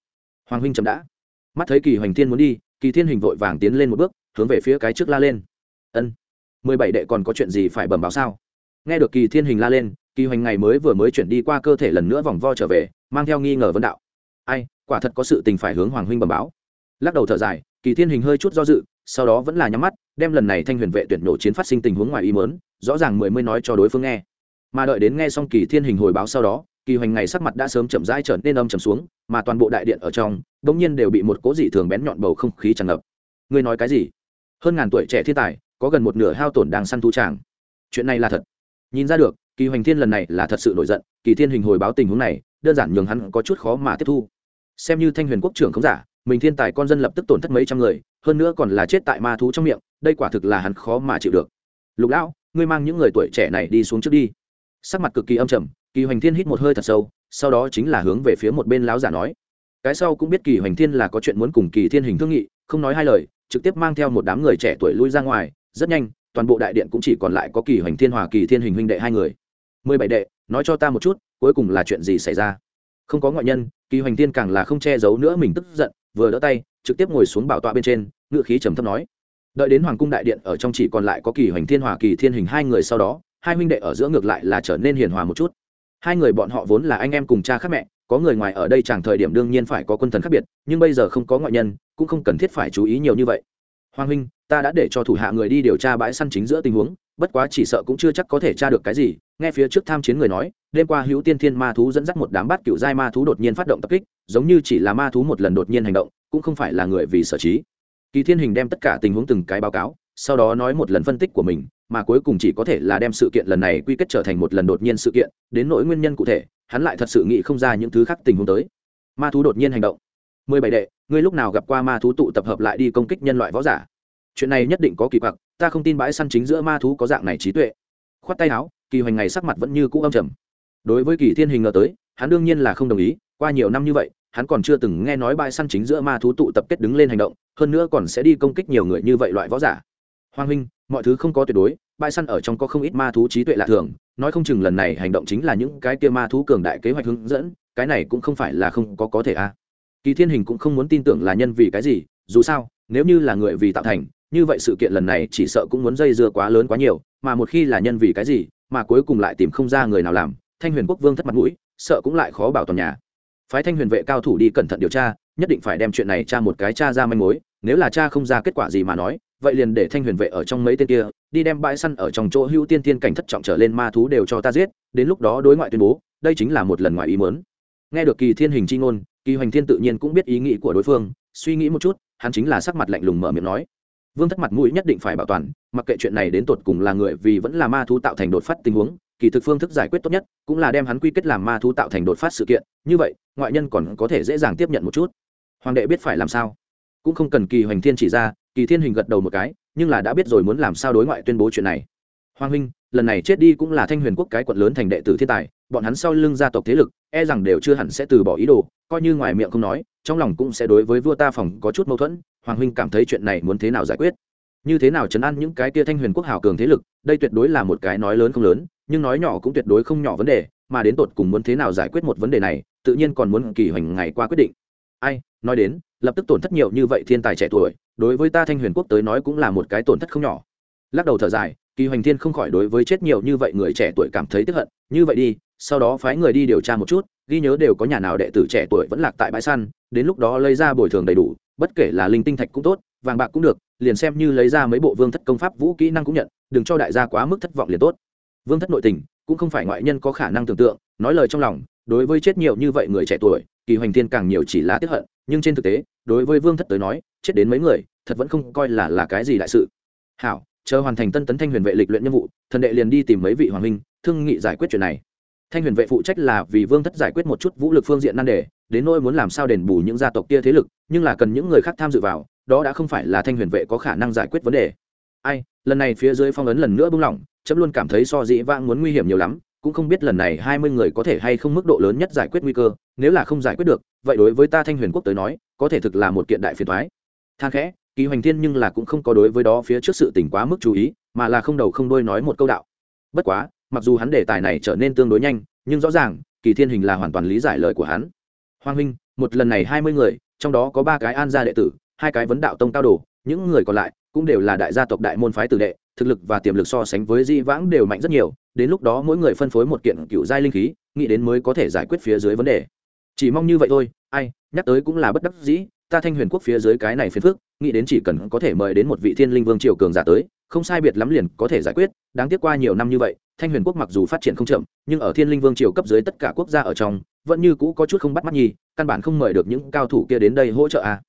Hoàng huynh chấm đã. Mắt thấy kỳ hoành thiên muốn đi, kỳ thiên hình vội vàng tiến lên một bước, hướng về phía cái trước la lên. Ân, mười bảy đệ còn có chuyện gì phải bẩm báo sao? Nghe được kỳ thiên hình la lên, kỳ hoành ngày mới vừa mới chuyển đi qua cơ thể lần nữa vòng vo trở về, mang theo nghi ngờ vấn đạo. Ai, quả thật có sự tình phải hướng hoàng huynh bẩm báo. Lắc đầu thở dài kỳ thiên hình hơi chút do dự, sau đó vẫn là nhắm mắt, đem lần này thanh huyền vệ tuyển nổ chiến phát sinh tình huống ngoài ý mớn rõ ràng mười mươi nói cho đối phương nghe. Mà đợi đến nghe xong kỳ thiên hình hồi báo sau đó, kỳ hoành ngày sắc mặt đã sớm chậm rãi trở nên âm trầm xuống, mà toàn bộ đại điện ở trong đ ỗ n g nhiên đều bị một cố dị thường bén nhọn bầu không khí tràn ngập. Ngươi nói cái gì? Hơn ngàn tuổi trẻ thiên tài, có gần một nửa hao tổn đang săn thu tràng. Chuyện này là thật. Nhìn ra được, kỳ hoành thiên lần này là thật sự nổi giận, kỳ thiên hình hồi báo tình huống này, đơn giản nhường hắn có chút khó mà tiếp thu. Xem như thanh huyền quốc trưởng không giả mình thiên tài con dân lập tức tổn thất mấy trăm người, hơn nữa còn là chết tại ma thú trong miệng, đây quả thực là hắn khó mà chịu được. Lục lão, ngươi mang những người tuổi trẻ này đi xuống trước đi. Sắc mặt cực kỳ âm trầm, kỳ hoành thiên hít một hơi thật sâu, sau đó chính là hướng về phía một bên lão giả nói. Cái sau cũng biết kỳ hoành thiên là có chuyện muốn cùng kỳ thiên hình thương nghị, không nói hai lời, trực tiếp mang theo một đám người trẻ tuổi lui ra ngoài, rất nhanh, toàn bộ đại điện cũng chỉ còn lại có kỳ hoành thiên hòa kỳ thiên hình huynh đệ hai người. Mười bảy đệ, nói cho ta một chút, cuối cùng là chuyện gì xảy ra? Không có ngoại nhân, kỳ hoành thiên càng là không che giấu nữa mình tức giận vừa đỡ tay, trực tiếp ngồi xuống bảo tọa bên trên ngự khí trầm thấp nói. Đợi đến hoàng cung đại điện ở trong chỉ còn lại có kỳ hoành thiên hòa, kỳ thiên hình hai người sau đó, hai huynh đệ ở giữa ngược lại là trở nên hiền hòa một chút. Hai người bọn họ vốn là anh em cùng cha khác mẹ, có người ngoài ở đây chẳng thời điểm đương nhiên phải có quân thần khác biệt, nhưng bây giờ không có ngoại nhân, cũng không cần thiết phải chú ý nhiều như vậy. Hoàng huynh, ta đã để cho thủ hạ người đi điều tra bãi săn chính giữa tình huống bất quá chỉ sợ cũng chưa chắc có thể tra được cái gì, nghe phía trước tham chiến người nói, đêm qua hữu tiên thiên ma thú dẫn dắt một đám bát cựu giai ma thú đột nhiên phát động tập kích, giống như chỉ là ma thú một lần đột nhiên hành động, cũng không phải là người vì sở trí. Kỳ thiên hình đem tất cả tình huống từng cái báo cáo, sau đó nói một lần phân tích của mình, mà cuối cùng chỉ có thể là đem sự kiện lần này quy kết trở thành một lần đột nhiên sự kiện, đến nỗi nguyên nhân cụ thể, hắn lại thật sự nghĩ không ra những thứ khác tình huống tới. Ma thú đột nhiên hành động. Mười bảy đệ, ngươi lúc nào gặp qua ma thú tụ tập hợp lại đi công kích nhân loại võ giả? Chuyện này nhất định có kỳ quặc ta không tin bãi săn chính giữa ma thú có dạng này trí tuệ. Khoát tay áo, kỳ hoành ngày sắc mặt vẫn như cũ âm trầm. Đối với kỳ thiên hình ngờ tới, hắn đương nhiên là không đồng ý, qua nhiều năm như vậy, hắn còn chưa từng nghe nói bãi săn chính giữa ma thú tụ tập kết đứng lên hành động, hơn nữa còn sẽ đi công kích nhiều người như vậy loại võ giả. Hoàng huynh, mọi thứ không có tuyệt đối, bãi săn ở trong có không ít ma thú trí tuệ lạ thường, nói không chừng lần này hành động chính là những cái kia ma thú cường đại kế hoạch hướng dẫn, cái này cũng không phải là không có có thể a. Kỳ thiên hình cũng không muốn tin tưởng là nhân vì cái gì, dù sao, nếu như là người vì tạo thành như vậy sự kiện lần này chỉ sợ cũng muốn dây dưa quá lớn quá nhiều, mà một khi là nhân vì cái gì, mà cuối cùng lại tìm không ra người nào làm, thanh huyền quốc vương thất mặt mũi, sợ cũng lại khó bảo toàn nhà. Phái thanh huyền vệ cao thủ đi cẩn thận điều tra, nhất định phải đem chuyện này tra một cái tra ra manh mối, nếu là cha không ra kết quả gì mà nói, vậy liền để thanh huyền vệ ở trong mấy tên kia, đi đem bãi săn ở trong chỗ hữu tiên tiên cảnh thất trọng trở lên ma thú đều cho ta giết, đến lúc đó đối ngoại tuyên bố, đây chính là một lần ngoài ý mớn nghe được kỳ thiên hình chi ngôn, kỳ hoành thiên tự nhiên cũng biết ý nghĩ của đối phương, suy nghĩ một chút, hắn chính là sắc mặt lạnh lùng mở miệng nói vương thất mặt mũi nhất định phải bảo toàn, mặc kệ chuyện này đến tột cùng là người vì vẫn là ma thú tạo thành đột phát tình huống, kỳ thực phương thức giải quyết tốt nhất cũng là đem hắn quy kết làm ma thú tạo thành đột phát sự kiện, như vậy, ngoại nhân còn có thể dễ dàng tiếp nhận một chút. Hoàng đệ biết phải làm sao? Cũng không cần kỳ hoành thiên chỉ ra, kỳ thiên hình gật đầu một cái, nhưng là đã biết rồi muốn làm sao đối ngoại tuyên bố chuyện này. Hoàng huynh, lần này chết đi cũng là thanh huyền quốc cái quận lớn thành đệ tử thiên tài, bọn hắn sau lưng gia tộc thế lực e rằng đều chưa hẳn sẽ từ bỏ ý đồ, coi như ngoài miệng không nói, trong lòng cũng sẽ đối với vua ta phòng có chút mâu thuẫn hoàng huynh cảm thấy chuyện này muốn thế nào giải quyết? Như thế nào chấn an những cái tia thanh huyền quốc hào cường thế lực, đây tuyệt đối là một cái nói lớn không lớn, nhưng nói nhỏ cũng tuyệt đối không nhỏ vấn đề, mà đến tột cùng muốn thế nào giải quyết một vấn đề này, tự nhiên còn muốn kỳ hoành ngày qua quyết định. Ai, nói đến, lập tức tổn thất nhiều như vậy thiên tài trẻ tuổi, đối với ta thanh huyền quốc tới nói cũng là một cái tổn thất không nhỏ. Lắc đầu thở dài, kỳ hoành thiên không khỏi đối với chết nhiều như vậy người trẻ tuổi cảm thấy tức hận, như vậy đi, sau đó phái người đi điều tra một chút, ghi nhớ đều có nhà nào đệ tử trẻ tuổi vẫn lạc tại bãi săn, đến lúc đó lấy ra bồi thường đầy đủ bất kể là linh tinh thạch cũng tốt, vàng bạc cũng được, liền xem như lấy ra mấy bộ vương thất công pháp vũ kỹ năng cũng nhận, đừng cho đại gia quá mức thất vọng liền tốt. Vương thất nội tình, cũng không phải ngoại nhân có khả năng tưởng tượng, nói lời trong lòng, đối với chết nhiều như vậy người trẻ tuổi, kỳ hoành thiên càng nhiều chỉ là tiếp hận, nhưng trên thực tế, đối với vương thất tới nói, chết đến mấy người, thật vẫn không coi là là cái gì đại sự. Hảo, chờ hoàn thành tân tấn thanh huyền vệ lịch luyện nhiệm vụ, thần đệ liền đi tìm mấy vị hoàng minh thương nghị giải quyết chuyện này thanh huyền vệ phụ trách là vì vương thất giải quyết một chút vũ lực phương diện nan đề, đến nỗi muốn làm sao đền bù những gia tộc kia thế lực, nhưng là cần những người khác tham dự vào, đó đã không phải là thanh huyền vệ có khả năng giải quyết vấn đề. Ai, lần này phía dưới phong ấn lần nữa bung lỏng, chấm luôn cảm thấy so dĩ vãng muốn nguy hiểm nhiều lắm, cũng không biết lần này hai mươi người có thể hay không mức độ lớn nhất giải quyết nguy cơ, nếu là không giải quyết được, vậy đối với ta thanh huyền quốc tới nói, có thể thực là một kiện đại phiền thoái than khẽ, kỳ hoành thiên nhưng là cũng không có đối với đó phía trước sự tỉnh quá mức chú ý, mà là không đầu không đôi nói một câu đạo. Bất quá mặc dù hắn đề tài này trở nên tương đối nhanh, nhưng rõ ràng, kỳ thiên hình là hoàn toàn lý giải lời của hắn. Hoàng huynh một lần này hai mươi người, trong đó có ba cái an gia đệ tử, hai cái vấn đạo tông cao đồ, những người còn lại cũng đều là đại gia tộc đại môn phái tử đệ, thực lực và tiềm lực so sánh với di vãng đều mạnh rất nhiều, đến lúc đó mỗi người phân phối một kiện cựu giai linh khí, nghĩ đến mới có thể giải quyết phía dưới vấn đề. Chỉ mong như vậy thôi, ai, nhắc tới cũng là bất đắc dĩ, ta thanh huyền quốc phía dưới cái này phiền phức, nghĩ đến chỉ cần có thể mời đến một vị thiên linh vương triều cường giả tới, không sai biệt lắm liền có thể giải quyết, đáng tiếc qua nhiều năm như vậy thanh huyền quốc mặc dù phát triển không chậm, nhưng ở thiên linh vương triều cấp dưới tất cả quốc gia ở trong, vẫn như cũ có chút không bắt mắt nhi căn bản không mời được những cao thủ kia đến đây hỗ trợ à.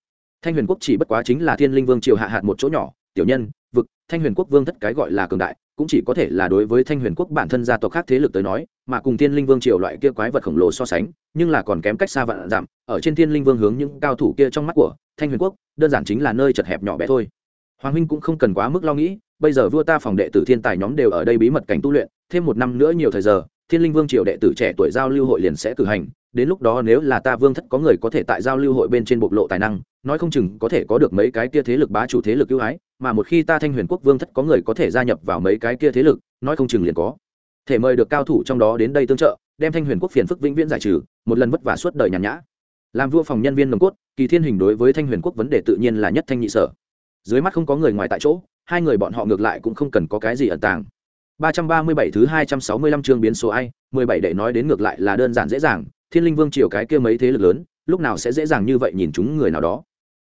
thanh huyền quốc chỉ bất quá chính là thiên linh vương triều hạ hạt một chỗ nhỏ, tiểu nhân, vực, thanh huyền quốc vương thất cái gọi là cường đại, cũng chỉ có thể là đối với thanh huyền quốc bản thân gia tộc khác thế lực tới nói, mà cùng thiên linh vương triều loại kia quái vật khổng lồ so sánh, nhưng là còn kém cách xa vạn giảm, ở trên thiên linh vương hướng những cao thủ kia trong mắt của thanh huyền quốc, đơn giản chính là nơi chật hẹp nhỏ bé thôi hoàng huynh cũng không cần quá mức lo nghĩ bây giờ vua ta phòng đệ tử thiên tài nhóm đều ở đây bí mật cảnh tu luyện, thêm một năm nữa nhiều thời giờ, thiên linh vương triều đệ tử trẻ tuổi giao lưu hội liền sẽ cử hành, đến lúc đó nếu là ta vương thất có người có thể tại giao lưu hội bên trên bộc lộ tài năng, nói không chừng có thể có được mấy cái kia thế lực bá chủ thế lực ưu ái, mà một khi ta thanh huyền quốc vương thất có người có thể gia nhập vào mấy cái kia thế lực, nói không chừng liền có. Thể mời được cao thủ trong đó đến đây tương trợ, đem thanh huyền quốc phiền phức vĩnh viễn giải trừ, một lần vất vả suốt đời nhàn nhã. Làm vua phòng nhân viên nồng cốt, kỳ thiên hình đối với thanh huyền quốc vấn đề tự nhiên là nhất thanh nhị sở. Dưới mắt không có người ngoài tại chỗ hai người bọn họ ngược lại cũng không cần có cái gì ẩn tàng. 337 thứ 265 chương biến số ai 17 đệ nói đến ngược lại là đơn giản dễ dàng, thiên linh vương triều cái kia mấy thế lực lớn, lúc nào sẽ dễ dàng như vậy nhìn chúng người nào đó.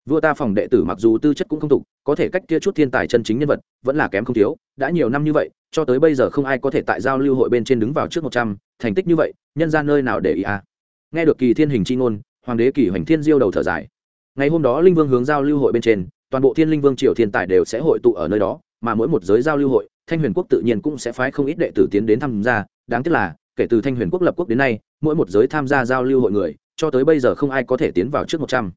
Vua ta phòng đệ tử mặc dù tư chất cũng không tục, có thể cách kia chút thiên tài chân chính nhân vật, vẫn là kém không thiếu, đã nhiều năm như vậy, cho tới bây giờ không ai có thể tại giao lưu hội bên trên đứng vào trước một trăm, thành tích như vậy, nhân ra nơi nào để ý à? Nghe được kỳ thiên hình chi ngôn, hoàng đế kỳ hoành thiên diêu đầu thở dài. Ngày hôm đó linh vương hướng giao lưu hội bên trên toàn bộ thiên linh vương triều thiên tài đều sẽ hội tụ ở nơi đó, mà mỗi một giới giao lưu hội, thanh huyền quốc tự nhiên cũng sẽ phái không ít đệ tử tiến đến tham gia. Đáng tiếc là, kể từ thanh huyền quốc lập quốc đến nay, mỗi một giới tham gia giao lưu hội người, cho tới bây giờ không ai có thể tiến vào trước một trăm.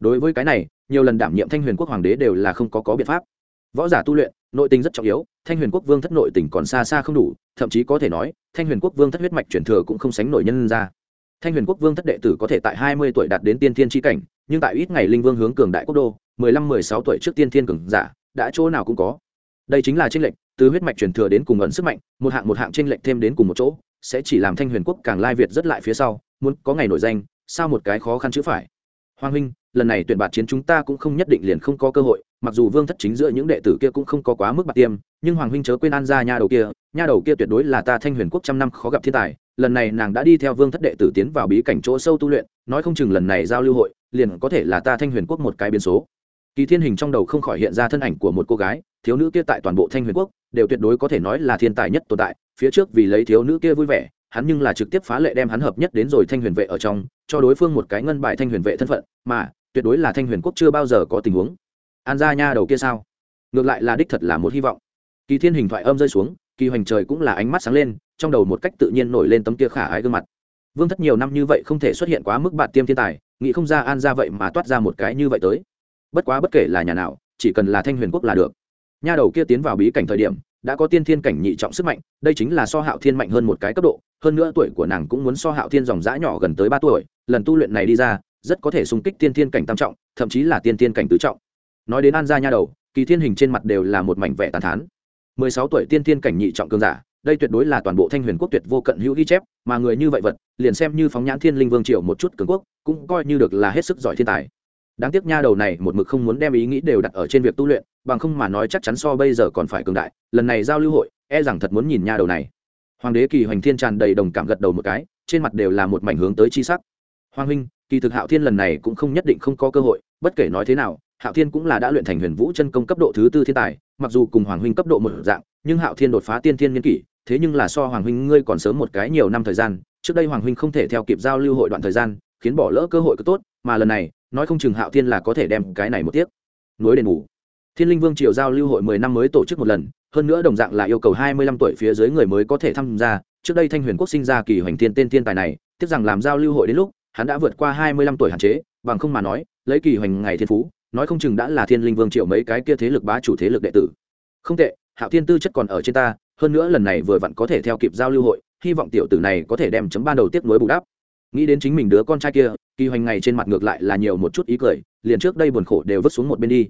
Đối với cái này, nhiều lần đảm nhiệm thanh huyền quốc hoàng đế đều là không có có biện pháp. Võ giả tu luyện, nội tình rất trọng yếu, thanh huyền quốc vương thất nội tình còn xa xa không đủ, thậm chí có thể nói, thanh huyền quốc vương thất huyết mạch truyền thừa cũng không sánh nổi nhân ra. Thanh huyền quốc vương thất đệ tử có thể tại hai mươi tuổi đạt đến tiên thiên tri cảnh, nhưng tại ít ngày linh vương hướng cường đại quốc đô mười lăm, mười sáu tuổi trước tiên thiên cường giả, đã chỗ nào cũng có. Đây chính là tranh lệch, từ huyết mạch truyền thừa đến cùng ẩn sức mạnh, một hạng một hạng tranh lệch thêm đến cùng một chỗ, sẽ chỉ làm thanh huyền quốc càng lai việt rất lại phía sau, muốn có ngày nổi danh, sao một cái khó khăn chữ phải? Hoàng huynh, lần này tuyển bạt chiến chúng ta cũng không nhất định liền không có cơ hội, mặc dù vương thất chính giữa những đệ tử kia cũng không có quá mức bạc tiêm, nhưng hoàng huynh chớ quên an ra nha đầu kia, nha đầu kia tuyệt đối là ta thanh huyền quốc trăm năm khó gặp thiên tài, lần này nàng đã đi theo vương thất đệ tử tiến vào bí cảnh chỗ sâu tu luyện, nói không chừng lần này giao lưu hội, liền có thể là ta thanh huyền quốc một cái biến số kỳ thiên hình trong đầu không khỏi hiện ra thân ảnh của một cô gái, thiếu nữ kia tại toàn bộ thanh huyền quốc, đều tuyệt đối có thể nói là thiên tài nhất tồn tại. Phía trước vì lấy thiếu nữ kia vui vẻ, hắn nhưng là trực tiếp phá lệ đem hắn hợp nhất đến rồi thanh huyền vệ ở trong, cho đối phương một cái ngân bài thanh huyền vệ thân phận, mà tuyệt đối là thanh huyền quốc chưa bao giờ có tình huống. An gia nha đầu kia sao? Ngược lại là đích thật là một hy vọng. Kỳ thiên hình thoại âm rơi xuống, kỳ hoành trời cũng là ánh mắt sáng lên, trong đầu một cách tự nhiên nổi lên tấm kia khả ái gương mặt. Vương thất nhiều năm như vậy không thể xuất hiện quá mức bạn tiêm thiên tài, nghĩ không ra an ra vậy mà toát ra một cái như vậy tới bất quá bất kể là nhà nào, chỉ cần là thanh huyền quốc là được. Nha đầu kia tiến vào bí cảnh thời điểm, đã có tiên thiên cảnh nhị trọng sức mạnh, đây chính là so hạo thiên mạnh hơn một cái cấp độ, hơn nữa tuổi của nàng cũng muốn so hạo thiên dòng dã nhỏ gần tới ba tuổi, lần tu luyện này đi ra, rất có thể xung kích tiên thiên cảnh tam trọng, thậm chí là tiên thiên cảnh tứ trọng. Nói đến an gia nha đầu, kỳ thiên hình trên mặt đều là một mảnh vẻ tàn thán. Mười sáu tuổi tiên thiên cảnh nhị trọng cường giả, đây tuyệt đối là toàn bộ thanh huyền quốc tuyệt vô cận hữu ghi chép, mà người như vậy vật, liền xem như phóng nhãn thiên linh vương triều một chút cường quốc, cũng coi như được là hết sức giỏi thiên tài đáng tiếc nha đầu này một mực không muốn đem ý nghĩ đều đặt ở trên việc tu luyện, bằng không mà nói chắc chắn so bây giờ còn phải cường đại, lần này giao lưu hội e rằng thật muốn nhìn nha đầu này. Hoàng đế kỳ hoành thiên tràn đầy đồng cảm gật đầu một cái, trên mặt đều là một mảnh hướng tới chi sắc. Hoàng huynh, kỳ thực hạo thiên lần này cũng không nhất định không có cơ hội, bất kể nói thế nào, hạo thiên cũng là đã luyện thành huyền vũ chân công cấp độ thứ tư thiên tài, mặc dù cùng hoàng huynh cấp độ một dạng, nhưng hạo thiên đột phá tiên thiên nhân kỷ, thế nhưng là so hoàng huynh ngươi còn sớm một cái nhiều năm thời gian, trước đây hoàng huynh không thể theo kịp giao lưu hội đoạn thời gian, khiến bỏ lỡ cơ hội cứ tốt, mà lần này nói không chừng hạo thiên là có thể đem cái này một tiếc. Nối đền bù. Thiên linh vương triều giao lưu hội mười năm mới tổ chức một lần, hơn nữa đồng dạng là yêu cầu hai mươi lăm tuổi phía dưới người mới có thể tham gia. Trước đây thanh huyền quốc sinh ra kỳ hoành thiên tên thiên tài này, tiếc rằng làm giao lưu hội đến lúc, hắn đã vượt qua hai mươi lăm tuổi hạn chế, bằng không mà nói, lấy kỳ hoành ngày thiên phú, nói không chừng đã là thiên linh vương triệu mấy cái kia thế lực bá chủ thế lực đệ tử. Không tệ, hạo thiên tư chất còn ở trên ta, hơn nữa lần này vừa vặn có thể theo kịp giao lưu hội, hy vọng tiểu tử này có thể đem chấm ban đầu tiếp nối bù đắp nghĩ đến chính mình đứa con trai kia, kỳ hoành ngày trên mặt ngược lại là nhiều một chút ý cười, liền trước đây buồn khổ đều vứt xuống một bên đi.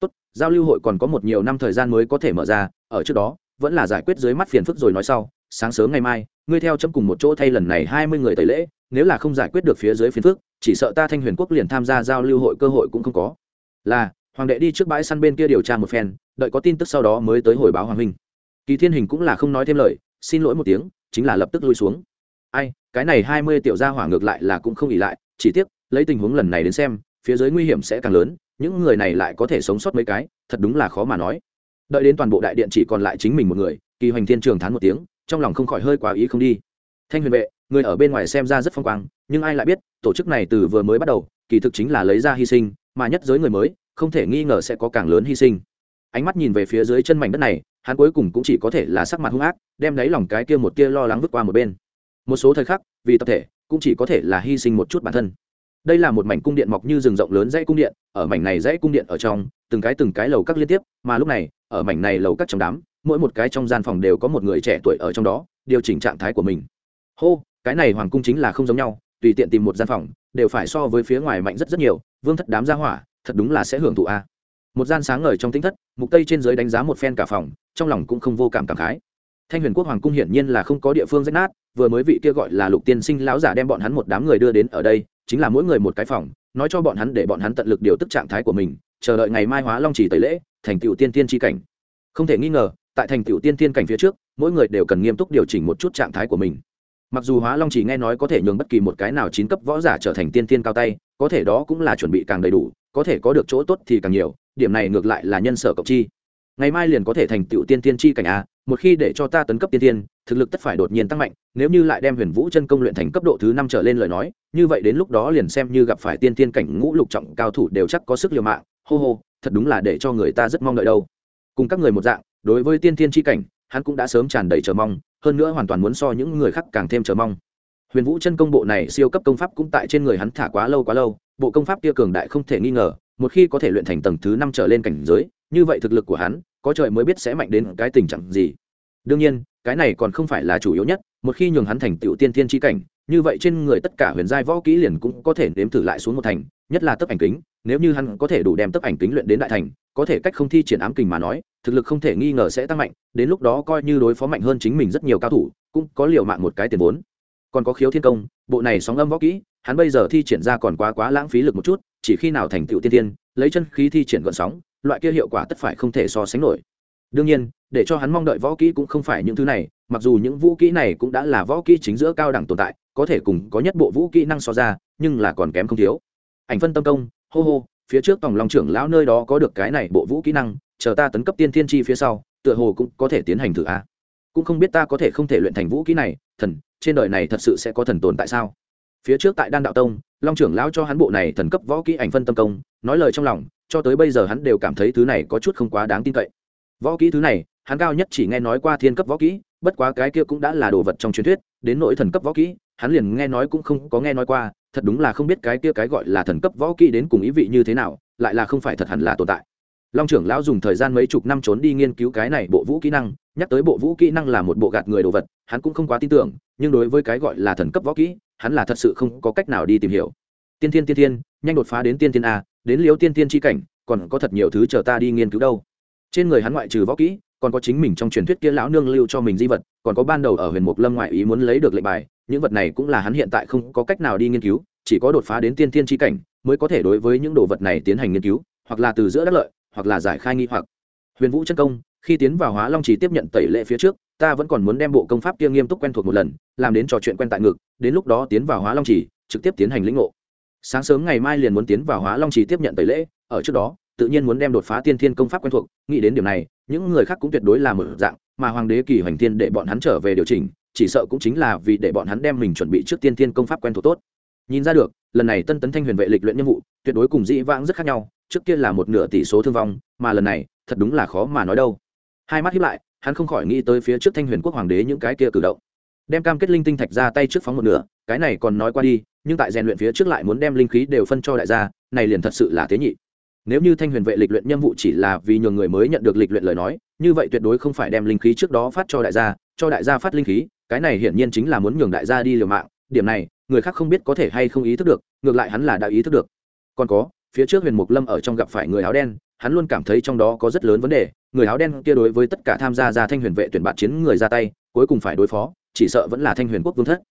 Tốt, giao lưu hội còn có một nhiều năm thời gian mới có thể mở ra, ở trước đó, vẫn là giải quyết dưới mắt phiền phức rồi nói sau. Sáng sớm ngày mai, ngươi theo chấm cùng một chỗ thay lần này hai mươi người tẩy lễ, nếu là không giải quyết được phía dưới phiền phức, chỉ sợ ta thanh huyền quốc liền tham gia giao lưu hội cơ hội cũng không có. Là, hoàng đệ đi trước bãi săn bên kia điều tra một phen, đợi có tin tức sau đó mới tới hồi báo hoàng minh kỳ thiên hình cũng là không nói thêm lời, xin lỗi một tiếng, chính là lập tức lui xuống ai, cái này hai mươi tiểu gia hỏa ngược lại là cũng không ỉ lại, chỉ tiếc, lấy tình huống lần này đến xem, phía dưới nguy hiểm sẽ càng lớn, những người này lại có thể sống sót mấy cái, thật đúng là khó mà nói. Đợi đến toàn bộ đại điện chỉ còn lại chính mình một người, kỳ hoành thiên trường thán một tiếng, trong lòng không khỏi hơi quá ý không đi. Thanh huyền vệ, người ở bên ngoài xem ra rất phong quang, nhưng ai lại biết, tổ chức này từ vừa mới bắt đầu, kỳ thực chính là lấy ra hy sinh, mà nhất giới người mới, không thể nghi ngờ sẽ có càng lớn hy sinh. Ánh mắt nhìn về phía dưới chân mảnh đất này, hắn cuối cùng cũng chỉ có thể là sắc mặt hung ác, đem lấy lòng cái kia một kia lo lắng vứt qua một bên một số thời khắc, vì tập thể, cũng chỉ có thể là hy sinh một chút bản thân. Đây là một mảnh cung điện mọc như rừng rộng lớn dãy cung điện, ở mảnh này dãy cung điện ở trong, từng cái từng cái lầu các liên tiếp, mà lúc này, ở mảnh này lầu các trong đám, mỗi một cái trong gian phòng đều có một người trẻ tuổi ở trong đó, điều chỉnh trạng thái của mình. Hô, cái này hoàng cung chính là không giống nhau, tùy tiện tìm một gian phòng, đều phải so với phía ngoài mạnh rất rất nhiều, vương thất đám gia hỏa, thật đúng là sẽ hưởng thụ a. Một gian sáng ngời trong tính thất, mục tây trên dưới đánh giá một phen cả phòng, trong lòng cũng không vô cảm cảm khái. Thanh huyền quốc hoàng cung hiển nhiên là không có địa phương rách nát vừa mới vị kia gọi là lục tiên sinh lão giả đem bọn hắn một đám người đưa đến ở đây, chính là mỗi người một cái phòng, nói cho bọn hắn để bọn hắn tận lực điều tức trạng thái của mình, chờ đợi ngày mai hóa long chỉ tẩy lễ, thành tựu tiên tiên tri cảnh. Không thể nghi ngờ, tại thành tựu tiên tiên cảnh phía trước, mỗi người đều cần nghiêm túc điều chỉnh một chút trạng thái của mình. Mặc dù hóa long chỉ nghe nói có thể nhường bất kỳ một cái nào chín cấp võ giả trở thành tiên tiên cao tay, có thể đó cũng là chuẩn bị càng đầy đủ, có thể có được chỗ tốt thì càng nhiều, điểm này ngược lại là nhân sở cộng chi ngày mai liền có thể thành tựu tiên tiên chi cảnh a một khi để cho ta tấn cấp tiên tiên, thực lực tất phải đột nhiên tăng mạnh, nếu như lại đem huyền vũ chân công luyện thành cấp độ thứ năm trở lên lời nói, như vậy đến lúc đó liền xem như gặp phải tiên tiên cảnh ngũ lục trọng cao thủ đều chắc có sức liều mạng, hô hô, thật đúng là để cho người ta rất mong đợi đâu. Cùng các người một dạng, đối với tiên tiên chi cảnh, hắn cũng đã sớm tràn đầy chờ mong, hơn nữa hoàn toàn muốn so những người khác càng thêm chờ mong. Huyền vũ chân công bộ này siêu cấp công pháp cũng tại trên người hắn thả quá lâu quá lâu, bộ công pháp kia cường đại không thể nghi ngờ, một khi có thể luyện thành tầng thứ năm trở lên cảnh giới như vậy thực lực của hắn, có trời mới biết sẽ mạnh đến cái tình trạng gì. Đương nhiên, cái này còn không phải là chủ yếu nhất, một khi nhường hắn thành tựu tiên thiên tri cảnh, như vậy trên người tất cả huyền giai võ kỹ liền cũng có thể nếm thử lại xuống một thành, nhất là tấp ảnh kính, nếu như hắn có thể đủ đem tấp ảnh kính luyện đến đại thành, có thể cách không thi triển ám kình mà nói, thực lực không thể nghi ngờ sẽ tăng mạnh, đến lúc đó coi như đối phó mạnh hơn chính mình rất nhiều cao thủ, cũng có liều mạng một cái tiền vốn. Còn có khiếu thiên công, bộ này sóng âm võ kỹ, hắn bây giờ thi triển ra còn quá quá lãng phí lực một chút, chỉ khi nào thành tựu tiên tiên lấy chân khí thi triển gọn sóng loại kia hiệu quả tất phải không thể so sánh nổi. Đương nhiên, để cho hắn mong đợi võ kỹ cũng không phải những thứ này, mặc dù những vũ kỹ này cũng đã là võ kỹ chính giữa cao đẳng tồn tại, có thể cùng có nhất bộ vũ kỹ năng so ra, nhưng là còn kém không thiếu. Ảnh phân tâm công, hô hô, phía trước tổng lòng trưởng lão nơi đó có được cái này bộ vũ kỹ năng, chờ ta tấn cấp tiên thiên chi phía sau, tựa hồ cũng có thể tiến hành thử a. Cũng không biết ta có thể không thể luyện thành vũ kỹ này, thần, trên đời này thật sự sẽ có thần tồn tại sao? Phía trước tại đan đạo tông, long trưởng lão cho hắn bộ này thần cấp võ kỹ ảnh phân tâm công, nói lời trong lòng cho tới bây giờ hắn đều cảm thấy thứ này có chút không quá đáng tin cậy. Võ kỹ thứ này, hắn cao nhất chỉ nghe nói qua thiên cấp võ kỹ, bất quá cái kia cũng đã là đồ vật trong truyền thuyết, đến nỗi thần cấp võ kỹ, hắn liền nghe nói cũng không có nghe nói qua, thật đúng là không biết cái kia cái gọi là thần cấp võ kỹ đến cùng ý vị như thế nào, lại là không phải thật hẳn là tồn tại. Long trưởng lão dùng thời gian mấy chục năm trốn đi nghiên cứu cái này bộ vũ kỹ năng, nhắc tới bộ vũ kỹ năng là một bộ gạt người đồ vật, hắn cũng không quá tin tưởng, nhưng đối với cái gọi là thần cấp võ kỹ, hắn là thật sự không có cách nào đi tìm hiểu tiên thiên tiên thiên, nhanh đột phá đến tiên thiên a, đến liếu tiên thiên tri cảnh, còn có thật nhiều thứ chờ ta đi nghiên cứu đâu. Trên người hắn ngoại trừ võ kỹ, còn có chính mình trong truyền thuyết kia lão nương lưu cho mình di vật, còn có ban đầu ở huyền mục lâm ngoại ý muốn lấy được lệnh bài, những vật này cũng là hắn hiện tại không có cách nào đi nghiên cứu, chỉ có đột phá đến tiên thiên tri cảnh mới có thể đối với những đồ vật này tiến hành nghiên cứu, hoặc là từ giữa đắc lợi, hoặc là giải khai nghi hoặc. Huyền vũ chân công, khi tiến vào hóa long chỉ tiếp nhận tẩy lệ phía trước, ta vẫn còn muốn đem bộ công pháp kia nghiêm túc quen thuộc một lần, làm đến trò chuyện quen tại ngực, đến lúc đó tiến vào hóa long chỉ trực tiếp tiến hành lĩnh ngộ sáng sớm ngày mai liền muốn tiến vào hóa long chỉ tiếp nhận tẩy lễ, ở trước đó, tự nhiên muốn đem đột phá tiên thiên công pháp quen thuộc, nghĩ đến điểm này, những người khác cũng tuyệt đối là một dạng, mà hoàng đế kỳ hoành thiên để bọn hắn trở về điều chỉnh, chỉ sợ cũng chính là vì để bọn hắn đem mình chuẩn bị trước tiên thiên công pháp quen thuộc tốt. Nhìn ra được, lần này tân tấn thanh huyền vệ lịch luyện nhiệm vụ, tuyệt đối cùng dĩ vãng rất khác nhau, trước kia là một nửa tỷ số thương vong, mà lần này, thật đúng là khó mà nói đâu. Hai mắt hiếp lại, hắn không khỏi nghĩ tới phía trước thanh huyền quốc hoàng đế những cái kia cử động. Đem cam kết linh tinh thạch ra tay trước phóng một nửa, cái này còn nói qua đi nhưng tại rèn luyện phía trước lại muốn đem linh khí đều phân cho đại gia, này liền thật sự là thế nhị. Nếu như thanh huyền vệ lịch luyện nhiệm vụ chỉ là vì nhường người mới nhận được lịch luyện lời nói, như vậy tuyệt đối không phải đem linh khí trước đó phát cho đại gia, cho đại gia phát linh khí, cái này hiển nhiên chính là muốn nhường đại gia đi liều mạng, điểm này, người khác không biết có thể hay không ý thức được, ngược lại hắn là đã ý thức được. Còn có, phía trước huyền mục lâm ở trong gặp phải người áo đen, hắn luôn cảm thấy trong đó có rất lớn vấn đề, người áo đen kia đối với tất cả tham gia ra thanh huyền vệ tuyển bạt chiến người ra tay, cuối cùng phải đối phó, chỉ sợ vẫn là thanh huyền quốc vương thất.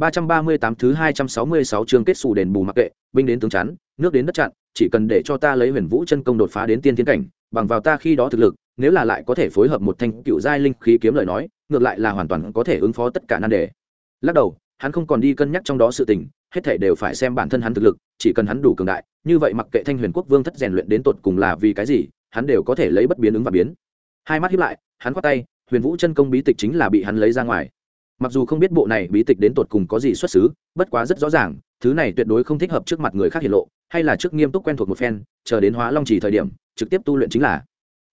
338 thứ 266 chương kết sủ đền bù mặc kệ, binh đến tướng chắn, nước đến đất chặn, chỉ cần để cho ta lấy Huyền Vũ chân công đột phá đến tiên thiên cảnh, bằng vào ta khi đó thực lực, nếu là lại có thể phối hợp một thanh cựu giai linh khí kiếm lời nói, ngược lại là hoàn toàn có thể ứng phó tất cả nan đề. Lắc đầu, hắn không còn đi cân nhắc trong đó sự tình, hết thảy đều phải xem bản thân hắn thực lực, chỉ cần hắn đủ cường đại, như vậy mặc kệ Thanh Huyền Quốc Vương thất rèn luyện đến tột cùng là vì cái gì, hắn đều có thể lấy bất biến ứng và biến. Hai mắt híp lại, hắn quát tay, Huyền Vũ chân công bí tịch chính là bị hắn lấy ra ngoài mặc dù không biết bộ này bí tịch đến tột cùng có gì xuất xứ, bất quá rất rõ ràng, thứ này tuyệt đối không thích hợp trước mặt người khác hiển lộ, hay là trước nghiêm túc quen thuộc một phen, chờ đến hóa long chỉ thời điểm, trực tiếp tu luyện chính là.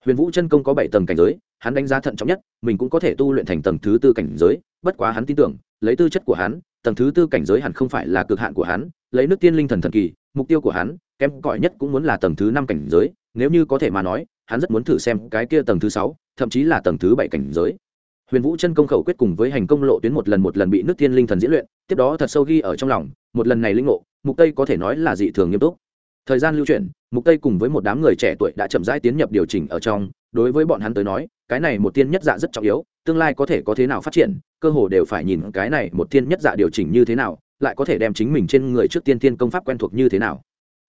Huyền vũ chân công có bảy tầng cảnh giới, hắn đánh giá thận trọng nhất, mình cũng có thể tu luyện thành tầng thứ tư cảnh giới, bất quá hắn tin tưởng, lấy tư chất của hắn, tầng thứ tư cảnh giới hẳn không phải là cực hạn của hắn, lấy nước tiên linh thần thần kỳ, mục tiêu của hắn, kém cỏi nhất cũng muốn là tầng thứ năm cảnh giới, nếu như có thể mà nói, hắn rất muốn thử xem cái kia tầng thứ sáu, thậm chí là tầng thứ bảy cảnh giới huyền vũ chân công khẩu quyết cùng với hành công lộ tuyến một lần một lần bị nước thiên linh thần diễn luyện, tiếp đó thật sâu ghi ở trong lòng, một lần này linh ngộ, mục tây có thể nói là dị thường nghiêm túc. Thời gian lưu chuyển, mục tây cùng với một đám người trẻ tuổi đã chậm rãi tiến nhập điều chỉnh ở trong, đối với bọn hắn tới nói, cái này một tiên nhất dạ rất trọng yếu, tương lai có thể có thế nào phát triển, cơ hồ đều phải nhìn cái này một tiên nhất dạ điều chỉnh như thế nào, lại có thể đem chính mình trên người trước tiên tiên công pháp quen thuộc như thế nào.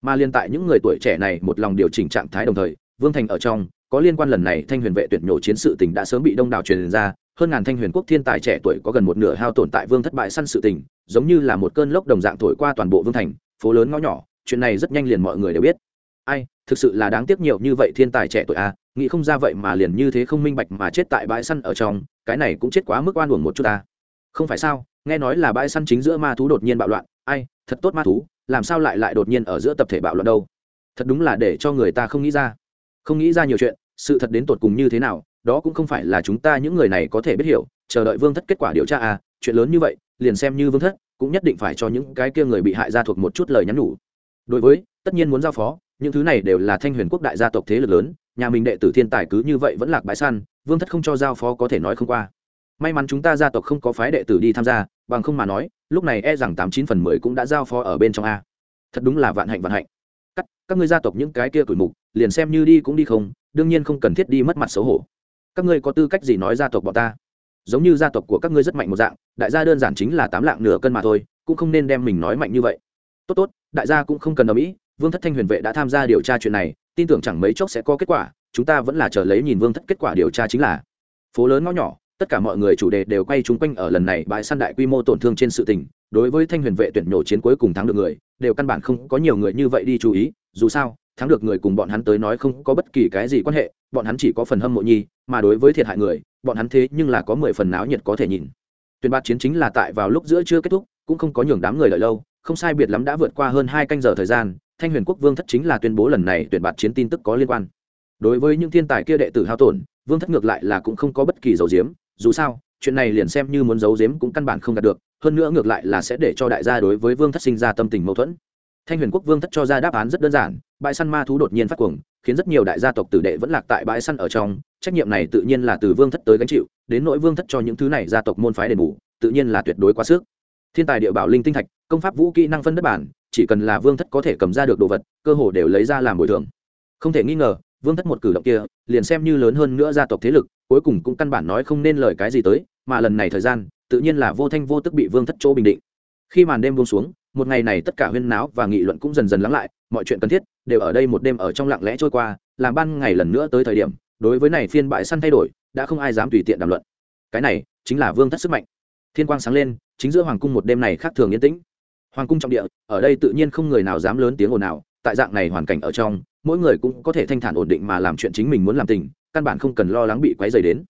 Mà liên tại những người tuổi trẻ này một lòng điều chỉnh trạng thái đồng thời, vương thành ở trong, có liên quan lần này thanh huyền vệ tuyển nhổ chiến sự tình đã sớm bị đông đảo truyền ra hơn ngàn thanh huyền quốc thiên tài trẻ tuổi có gần một nửa hao tổn tại vương thất bại săn sự tình giống như là một cơn lốc đồng dạng thổi qua toàn bộ vương thành phố lớn ngõ nhỏ. Chuyện này rất nhanh liền mọi người đều biết. Ai thực sự là đáng tiếc nhiều như vậy thiên tài trẻ tuổi a à, nghĩ không ra vậy mà liền như thế không minh bạch mà chết tại bãi săn ở trong cái này cũng chết quá mức oan uổng một chút ta. Không phải sao nghe nói là bãi săn chính giữa ma thú đột nhiên bạo loạn. Ai thật tốt ma thú làm sao lại lại đột nhiên ở giữa tập thể bạo loạn đâu? Thật đúng là để cho người ta không nghĩ ra. Không nghĩ ra nhiều chuyện sự thật đến tột cùng như thế nào đó cũng không phải là chúng ta những người này có thể biết hiểu chờ đợi vương thất kết quả điều tra à chuyện lớn như vậy liền xem như vương thất cũng nhất định phải cho những cái kia người bị hại ra thuộc một chút lời nhắn nhủ. Đối với tất nhiên muốn giao phó những thứ này đều là thanh huyền quốc đại gia tộc thế lực lớn nhà mình đệ tử thiên tài cứ như vậy vẫn lạc bãi săn vương thất không cho giao phó có thể nói không qua. May mắn chúng ta gia tộc không có phái đệ tử đi tham gia bằng không mà nói lúc này e rằng tám chín phần mười cũng đã giao phó ở bên trong a. Thật đúng là vạn hạnh vạn hạnh. Các, các ngươi gia tộc những cái kia tuổi mục liền xem như đi cũng đi không đương nhiên không cần thiết đi mất mặt xấu hổ các ngươi có tư cách gì nói gia tộc bọn ta? Giống như gia tộc của các ngươi rất mạnh một dạng, đại gia đơn giản chính là tám lạng nửa cân mà thôi, cũng không nên đem mình nói mạnh như vậy. Tốt tốt, đại gia cũng không cần ở mỹ vương thất thanh huyền vệ đã tham gia điều tra chuyện này, tin tưởng chẳng mấy chốc sẽ có kết quả, chúng ta vẫn là chờ lấy nhìn vương thất kết quả điều tra chính là. Phố lớn ngõ nhỏ, tất cả mọi người chủ đề đều quay chung quanh ở lần này bãi săn đại quy mô tổn thương trên sự tình, đối với thanh huyền vệ tuyển nhổ chiến cuối cùng thắng được người, đều căn bản không có nhiều người như vậy đi chú ý, dù sao thắng được người cùng bọn hắn tới nói không có bất kỳ cái gì quan hệ, bọn hắn chỉ có phần hâm mộ nhi, mà đối với thiệt hại người, bọn hắn thế nhưng là có mười phần náo nhiệt có thể nhìn. Tuyển bạt chiến chính là tại vào lúc giữa chưa kết thúc, cũng không có nhường đám người đợi lâu, không sai biệt lắm đã vượt qua hơn hai canh giờ thời gian, thanh huyền quốc vương thất chính là tuyên bố lần này tuyển bạt chiến tin tức có liên quan. Đối với những thiên tài kia đệ tử hao tổn, vương thất ngược lại là cũng không có bất kỳ dấu diếm, dù sao, chuyện này liền xem như muốn giấu giếm cũng căn bản không đạt được, hơn nữa ngược lại là sẽ để cho đại gia đối với vương thất sinh ra tâm tình mâu thuẫn thanh huyền quốc vương thất cho ra đáp án rất đơn giản, bãi săn ma thú đột nhiên phát cuồng, khiến rất nhiều đại gia tộc tử đệ vẫn lạc tại bãi săn ở trong, trách nhiệm này tự nhiên là từ vương thất tới gánh chịu, đến nỗi vương thất cho những thứ này gia tộc môn phái đền bù, tự nhiên là tuyệt đối quá sức. Thiên tài địa bảo linh tinh thạch, công pháp vũ kỹ năng phân đất bản, chỉ cần là vương thất có thể cầm ra được đồ vật, cơ hồ đều lấy ra làm bồi thường. Không thể nghi ngờ, vương thất một cử động kia, liền xem như lớn hơn nữa gia tộc thế lực, cuối cùng cũng căn bản nói không nên lời cái gì tới, mà lần này thời gian, tự nhiên là vô thanh vô tức bị vương thất chỗ bình định. Khi màn đêm buông xuống một ngày này tất cả huyên náo và nghị luận cũng dần dần lắng lại, mọi chuyện cần thiết đều ở đây một đêm ở trong lặng lẽ trôi qua, làm ban ngày lần nữa tới thời điểm, đối với này phiên bại săn thay đổi, đã không ai dám tùy tiện đàm luận. Cái này chính là vương thất sức mạnh. Thiên quang sáng lên, chính giữa hoàng cung một đêm này khác thường yên tĩnh. Hoàng cung trọng địa, ở đây tự nhiên không người nào dám lớn tiếng ồn nào tại dạng này hoàn cảnh ở trong, mỗi người cũng có thể thanh thản ổn định mà làm chuyện chính mình muốn làm tình, căn bản không cần lo lắng bị quấy dày đến.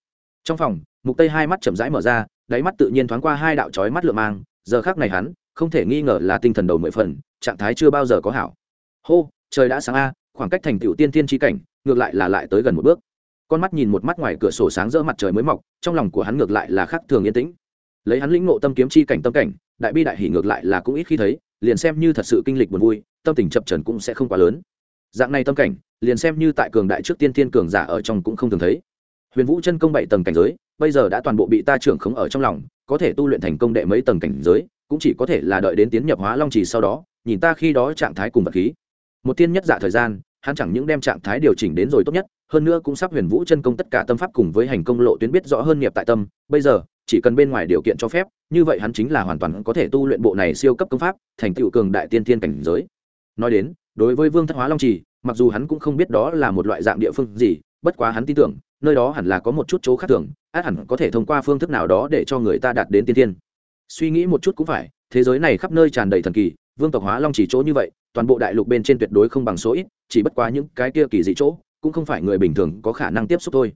Trong phòng, mục tây hai mắt chậm rãi mở ra, đáy mắt tự nhiên thoáng qua hai đạo chói mắt lượm mang, giờ khác này hắn không thể nghi ngờ là tinh thần đầu mười phần, trạng thái chưa bao giờ có hảo. Hô, trời đã sáng a, khoảng cách thành tựu tiên tiên tri cảnh, ngược lại là lại tới gần một bước. Con mắt nhìn một mắt ngoài cửa sổ sáng rỡ mặt trời mới mọc, trong lòng của hắn ngược lại là khác thường yên tĩnh. Lấy hắn lĩnh ngộ tâm kiếm chi cảnh tâm cảnh, đại bi đại hỉ ngược lại là cũng ít khi thấy, liền xem như thật sự kinh lịch buồn vui, tâm tình chập trần cũng sẽ không quá lớn. Dạng này tâm cảnh, liền xem như tại cường đại trước tiên tiên cường giả ở trong cũng không thường thấy. Huyền vũ chân công bảy tầng cảnh giới, bây giờ đã toàn bộ bị ta trưởng khống ở trong lòng, có thể tu luyện thành công đệ mấy tầng cảnh giới cũng chỉ có thể là đợi đến tiến nhập hóa long trì sau đó, nhìn ta khi đó trạng thái cùng vật khí. Một tiên nhất dạ thời gian, hắn chẳng những đem trạng thái điều chỉnh đến rồi tốt nhất, hơn nữa cũng sắp huyền vũ chân công tất cả tâm pháp cùng với hành công lộ tuyến biết rõ hơn nghiệp tại tâm. Bây giờ, chỉ cần bên ngoài điều kiện cho phép, như vậy hắn chính là hoàn toàn có thể tu luyện bộ này siêu cấp công pháp, thành tựu cường đại tiên tiên cảnh giới. Nói đến, đối với vương thất hóa long trì, mặc dù hắn cũng không biết đó là một loại dạng địa phương gì, bất quá hắn tin tưởng, nơi đó hẳn là có một chút chỗ khác thường, át hẳn có thể thông qua phương thức nào đó để cho người ta đạt đến tiên tiên suy nghĩ một chút cũng phải, thế giới này khắp nơi tràn đầy thần kỳ, vương tộc hóa long chỉ chỗ như vậy, toàn bộ đại lục bên trên tuyệt đối không bằng số ít, chỉ bất quá những cái kia kỳ dị chỗ, cũng không phải người bình thường có khả năng tiếp xúc thôi.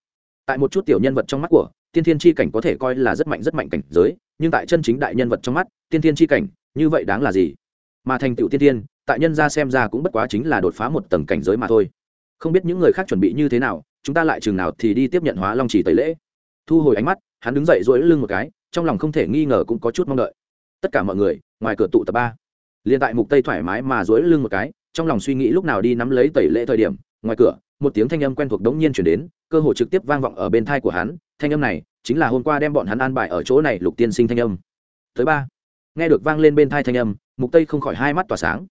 Tại một chút tiểu nhân vật trong mắt của, tiên thiên chi cảnh có thể coi là rất mạnh rất mạnh cảnh giới, nhưng tại chân chính đại nhân vật trong mắt, tiên thiên chi cảnh, như vậy đáng là gì? Mà thành tựu tiên thiên, tại nhân ra xem ra cũng bất quá chính là đột phá một tầng cảnh giới mà thôi. Không biết những người khác chuẩn bị như thế nào, chúng ta lại chừng nào thì đi tiếp nhận hóa long chỉ tẩy lễ. Thu hồi ánh mắt hắn đứng dậy dỗi lưng một cái, trong lòng không thể nghi ngờ cũng có chút mong đợi. Tất cả mọi người, ngoài cửa tụ tập ba. Liền tại mục tây thoải mái mà dỗi lưng một cái, trong lòng suy nghĩ lúc nào đi nắm lấy tẩy lễ thời điểm, ngoài cửa, một tiếng thanh âm quen thuộc đống nhiên chuyển đến, cơ hội trực tiếp vang vọng ở bên thai của hắn, thanh âm này chính là hôm qua đem bọn hắn an bài ở chỗ này lục tiên sinh thanh âm. Thứ ba. Nghe được vang lên bên thai thanh âm, mục tây không khỏi hai mắt tỏa sáng.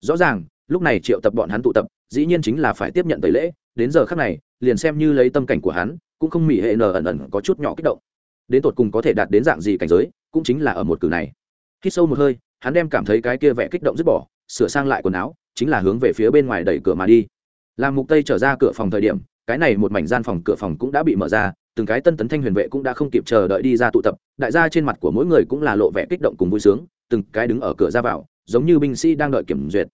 Rõ ràng, lúc này triệu tập bọn hắn tụ tập, dĩ nhiên chính là phải tiếp nhận tẩy lễ, đến giờ khắc này, liền xem như lấy tâm cảnh của hắn, cũng không mỉ hệ nở ẩn ẩn có chút nhỏ kích động đến tột cùng có thể đạt đến dạng gì cảnh giới, cũng chính là ở một cử này. Khi sâu một hơi, hắn đem cảm thấy cái kia vẽ kích động dứt bỏ, sửa sang lại quần áo, chính là hướng về phía bên ngoài đẩy cửa mà đi. Làm mục tây trở ra cửa phòng thời điểm, cái này một mảnh gian phòng cửa phòng cũng đã bị mở ra, từng cái tân tấn thanh huyền vệ cũng đã không kịp chờ đợi đi ra tụ tập, đại gia trên mặt của mỗi người cũng là lộ vẻ kích động cùng vui sướng, từng cái đứng ở cửa ra vào, giống như binh sĩ đang đợi kiểm duyệt.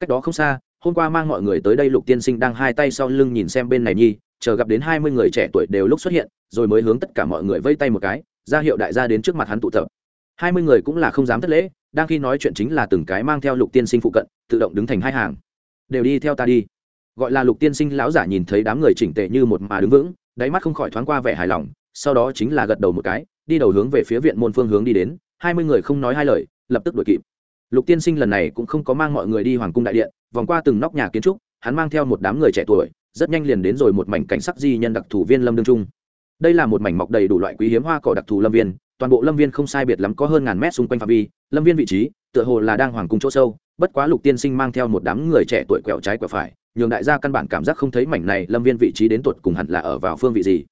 Cách đó không xa, hôm qua mang mọi người tới đây lục tiên sinh đang hai tay sau lưng nhìn xem bên này nhi chờ gặp đến hai mươi người trẻ tuổi đều lúc xuất hiện, rồi mới hướng tất cả mọi người vây tay một cái, ra hiệu đại gia đến trước mặt hắn tụ tập. Hai mươi người cũng là không dám thất lễ, đang khi nói chuyện chính là từng cái mang theo lục tiên sinh phụ cận, tự động đứng thành hai hàng. Đều đi theo ta đi. Gọi là lục tiên sinh lão giả nhìn thấy đám người chỉnh tề như một mà đứng vững, đáy mắt không khỏi thoáng qua vẻ hài lòng, sau đó chính là gật đầu một cái, đi đầu hướng về phía viện môn phương hướng đi đến, hai mươi người không nói hai lời, lập tức đuổi kịp. Lục tiên sinh lần này cũng không có mang mọi người đi hoàng cung đại điện, vòng qua từng nóc nhà kiến trúc, hắn mang theo một đám người trẻ tuổi rất nhanh liền đến rồi một mảnh cảnh sắc di nhân đặc thù viên lâm đương trung. Đây là một mảnh mọc đầy đủ loại quý hiếm hoa cỏ đặc thù lâm viên, toàn bộ lâm viên không sai biệt lắm có hơn ngàn mét xung quanh phạm vi, lâm viên vị trí, tựa hồ là đang hoàng cung chỗ sâu, bất quá lục tiên sinh mang theo một đám người trẻ tuổi quẹo trái quẹo phải, nhường đại gia căn bản cảm giác không thấy mảnh này lâm viên vị trí đến tuột cùng hẳn là ở vào phương vị gì.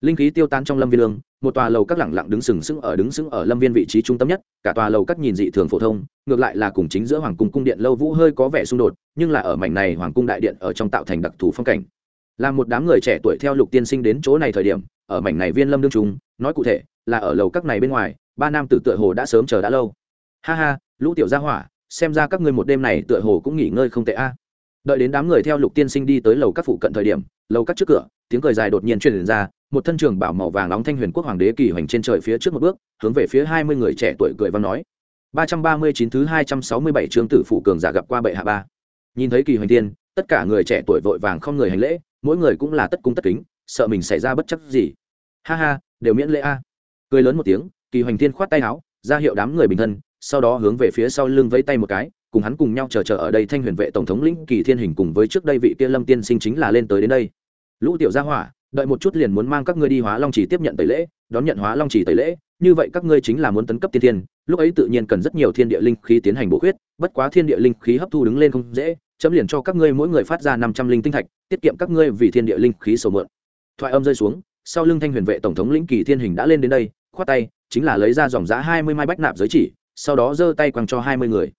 Linh khí tiêu tan trong lâm viên lương một tòa lầu các lẳng lặng đứng sừng sững ở đứng sững ở lâm viên vị trí trung tâm nhất, cả tòa lầu các nhìn dị thường phổ thông, ngược lại là cùng chính giữa hoàng cung cung điện lâu vũ hơi có vẻ xung đột, nhưng là ở mảnh này hoàng cung đại điện ở trong tạo thành đặc thù phong cảnh. Là một đám người trẻ tuổi theo lục tiên sinh đến chỗ này thời điểm, ở mảnh này viên lâm đương trung, nói cụ thể là ở lầu các này bên ngoài, ba nam tử tựa hồ đã sớm chờ đã lâu. Ha ha, lũ tiểu gia hỏa, xem ra các ngươi một đêm này tựa hồ cũng nghỉ ngơi không tệ a. À. Đợi đến đám người theo lục tiên sinh đi tới lầu các phụ cận thời điểm, lầu các trước cửa, tiếng cười dài đột nhiên truyền ra một thân trường bảo màu vàng nóng thanh huyền quốc hoàng đế kỳ hoành trên trời phía trước một bước, hướng về phía hai mươi người trẻ tuổi cười văn nói. ba trăm ba mươi chín thứ hai trăm sáu mươi bảy trương tử phụ cường giả gặp qua bệ hạ ba. Nhìn thấy kỳ hoành tiên, tất cả người trẻ tuổi vội vàng không người hành lễ, mỗi người cũng là tất cung tất kính, sợ mình xảy ra bất chấp gì. Ha ha, đều miễn lễ a. Cười lớn một tiếng, kỳ hoành tiên khoát tay áo, ra hiệu đám người bình thân, sau đó hướng về phía sau lưng vẫy tay một cái, cùng hắn cùng nhau chờ chờ ở đây thanh huyền vệ tổng thống lĩnh kỳ thiên hình cùng với trước đây vị kia lâm tiên sinh chính là lên tới đến đây. Lũ tiểu gia hỏa đợi một chút liền muốn mang các ngươi đi hóa long chỉ tiếp nhận tẩy lễ, đón nhận hóa long chỉ tẩy lễ, như vậy các ngươi chính là muốn tấn cấp tiên thiên, lúc ấy tự nhiên cần rất nhiều thiên địa linh khí tiến hành bổ khuyết, bất quá thiên địa linh khí hấp thu đứng lên không dễ, chấm liền cho các ngươi mỗi người phát ra năm trăm linh tinh thạch, tiết kiệm các ngươi vì thiên địa linh khí sầu mượn. Thoại âm rơi xuống, sau lưng thanh huyền vệ tổng thống lĩnh kỳ thiên hình đã lên đến đây, khoát tay, chính là lấy ra dòng giá hai mươi mai bách nạp giới chỉ, sau đó giơ tay quăng cho hai mươi người.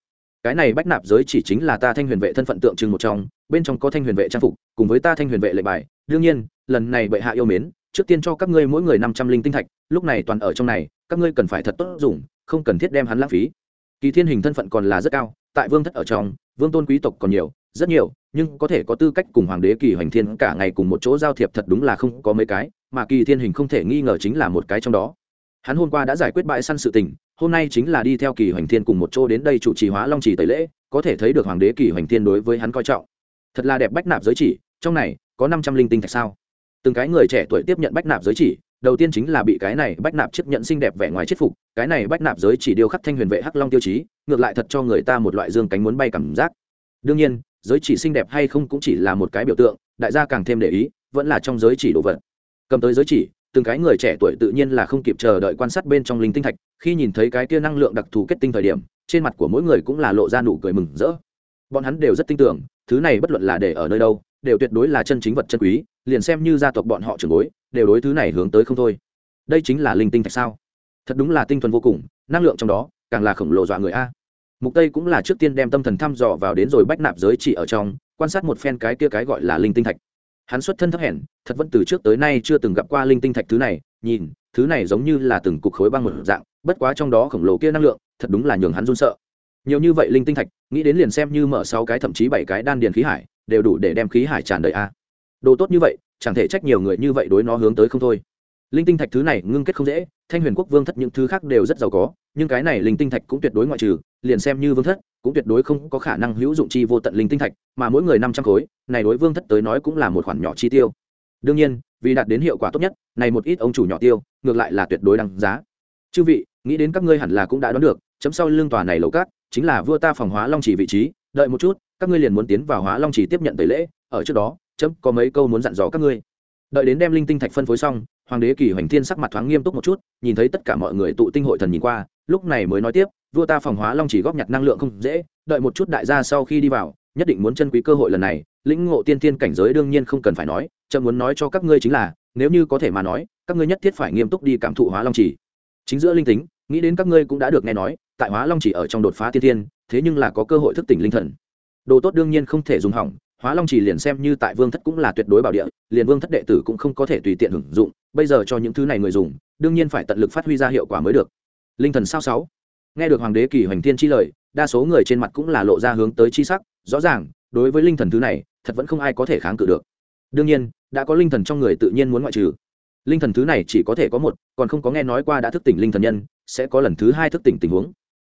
Cái này bách nạp giới chỉ chính là ta thanh huyền vệ thân phận tượng trưng một trong, bên trong có thanh huyền vệ trang phục, cùng với ta thanh huyền vệ lệnh bài, đương nhiên lần này bệ hạ yêu mến, trước tiên cho các ngươi mỗi người năm trăm linh tinh thạch, lúc này toàn ở trong này, các ngươi cần phải thật tốt dùng, không cần thiết đem hắn lãng phí. Kỳ thiên hình thân phận còn là rất cao, tại vương thất ở trong, vương tôn quý tộc còn nhiều, rất nhiều, nhưng có thể có tư cách cùng hoàng đế kỳ hoành thiên cả ngày cùng một chỗ giao thiệp thật đúng là không có mấy cái, mà kỳ thiên hình không thể nghi ngờ chính là một cái trong đó. Hắn hôm qua đã giải quyết bãi săn sự tình, hôm nay chính là đi theo kỳ hoành thiên cùng một chỗ đến đây chủ trì hóa long trì tẩy lễ, có thể thấy được hoàng đế kỳ hoành thiên đối với hắn coi trọng. Thật là đẹp bách nạp giới chỉ, trong này có năm trăm linh tinh thạch sao? Từng cái người trẻ tuổi tiếp nhận bách nạp giới chỉ, đầu tiên chính là bị cái này bách nạp chấp nhận xinh đẹp vẻ ngoài chết phục, cái này bách nạp giới chỉ điêu khắc thanh huyền vệ hắc long tiêu chí, ngược lại thật cho người ta một loại dương cánh muốn bay cảm giác. Đương nhiên, giới chỉ xinh đẹp hay không cũng chỉ là một cái biểu tượng, đại gia càng thêm để ý, vẫn là trong giới chỉ đồ vật. Cầm tới giới chỉ, từng cái người trẻ tuổi tự nhiên là không kịp chờ đợi quan sát bên trong linh tinh thạch, khi nhìn thấy cái kia năng lượng đặc thù kết tinh thời điểm, trên mặt của mỗi người cũng là lộ ra nụ cười mừng rỡ bọn hắn đều rất tin tưởng, thứ này bất luận là để ở nơi đâu, đều tuyệt đối là chân chính vật chân quý, liền xem như gia tộc bọn họ trưởng bối, đều đối thứ này hướng tới không thôi. Đây chính là linh tinh thạch sao? Thật đúng là tinh thuần vô cùng, năng lượng trong đó, càng là khổng lồ dọa người a. Mục tây cũng là trước tiên đem tâm thần thăm dò vào đến rồi bách nạp giới chỉ ở trong, quan sát một phen cái kia cái gọi là linh tinh thạch. Hắn xuất thân thấp hèn, thật vẫn từ trước tới nay chưa từng gặp qua linh tinh thạch thứ này, nhìn, thứ này giống như là từng cục khối băng một dạng, bất quá trong đó khổng lồ kia năng lượng, thật đúng là nhường hắn run sợ nhiều như vậy linh tinh thạch, nghĩ đến liền xem như mở sáu cái thậm chí bảy cái đan điền khí hải, đều đủ để đem khí hải tràn đầy a. Đồ tốt như vậy, chẳng thể trách nhiều người như vậy đối nó hướng tới không thôi. Linh tinh thạch thứ này ngưng kết không dễ, thanh huyền quốc vương thất những thứ khác đều rất giàu có, nhưng cái này linh tinh thạch cũng tuyệt đối ngoại trừ, liền xem như vương thất, cũng tuyệt đối không có khả năng hữu dụng chi vô tận linh tinh thạch, mà mỗi người năm trăm khối, này đối vương thất tới nói cũng là một khoản nhỏ chi tiêu. Đương nhiên, vì đạt đến hiệu quả tốt nhất, này một ít ông chủ nhỏ tiêu, ngược lại là tuyệt đối đăng giá. Chư vị, nghĩ đến các ngươi hẳn là cũng đã đoán được, chấm sau lương tòa này lầu cát chính là vua ta phòng hóa long chỉ vị trí, đợi một chút, các ngươi liền muốn tiến vào hóa long chỉ tiếp nhận tẩy lễ, ở trước đó, chấm, có mấy câu muốn dặn dò các ngươi. Đợi đến đem linh tinh thạch phân phối xong, hoàng đế kỳ hoành thiên sắc mặt thoáng nghiêm túc một chút, nhìn thấy tất cả mọi người tụ tinh hội thần nhìn qua, lúc này mới nói tiếp, vua ta phòng hóa long chỉ góp nhặt năng lượng không dễ, đợi một chút đại gia sau khi đi vào, nhất định muốn chân quý cơ hội lần này, lĩnh ngộ tiên tiên cảnh giới đương nhiên không cần phải nói chậm muốn nói cho các ngươi chính là, nếu như có thể mà nói, các ngươi nhất thiết phải nghiêm túc đi cảm thụ hóa long chỉ chính giữa linh tính, nghĩ đến các ngươi cũng đã được nghe nói tại hóa long chỉ ở trong đột phá tiên thiên, thế nhưng là có cơ hội thức tỉnh linh thần. Đồ tốt đương nhiên không thể dùng hỏng hóa long chỉ liền xem như tại vương thất cũng là tuyệt đối bảo địa liền vương thất đệ tử cũng không có thể tùy tiện hưởng dụng bây giờ cho những thứ này người dùng đương nhiên phải tận lực phát huy ra hiệu quả mới được. Linh thần sao sáu. Nghe được hoàng đế kỳ hoành thiên chi lời đa số người trên mặt cũng là lộ ra hướng tới chi sắc rõ ràng đối với linh thần thứ này thật vẫn không ai có thể kháng cự được. Đương nhiên đã có linh thần trong người tự nhiên muốn ngoại trừ. Linh thần thứ này chỉ có thể có một còn không có nghe nói qua đã thức tỉnh linh thần nhân sẽ có lần thứ hai thức tỉnh tình huống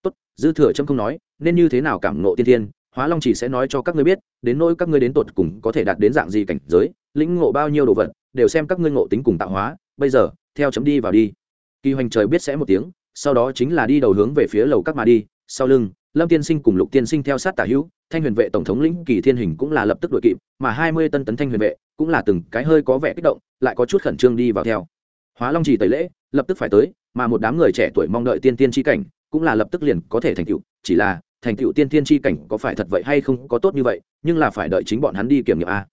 tốt, dư thừa trâm không nói, nên như thế nào cảm nộ tiên thiên, hóa long chỉ sẽ nói cho các ngươi biết, đến nỗi các ngươi đến tột cùng có thể đạt đến dạng gì cảnh giới, lĩnh ngộ bao nhiêu đồ vật, đều xem các ngươi ngộ tính cùng tạo hóa, bây giờ, theo chấm đi vào đi. Kỳ hoành trời biết sẽ một tiếng, sau đó chính là đi đầu hướng về phía lầu các mà đi, sau lưng, lâm tiên sinh cùng lục tiên sinh theo sát tả hữu, thanh huyền vệ tổng thống lĩnh kỳ thiên hình cũng là lập tức đội kịp, mà hai mươi tân tấn thanh huyền vệ cũng là từng cái hơi có vẻ kích động, lại có chút khẩn trương đi vào theo. Hóa long chỉ tẩy lễ, lập tức phải tới, mà một đám người trẻ tuổi mong đợi tiên tiên tri cảnh cũng là lập tức liền có thể thành tựu, chỉ là thành tựu tiên tiên tri cảnh có phải thật vậy hay không có tốt như vậy, nhưng là phải đợi chính bọn hắn đi kiểm nghiệm a.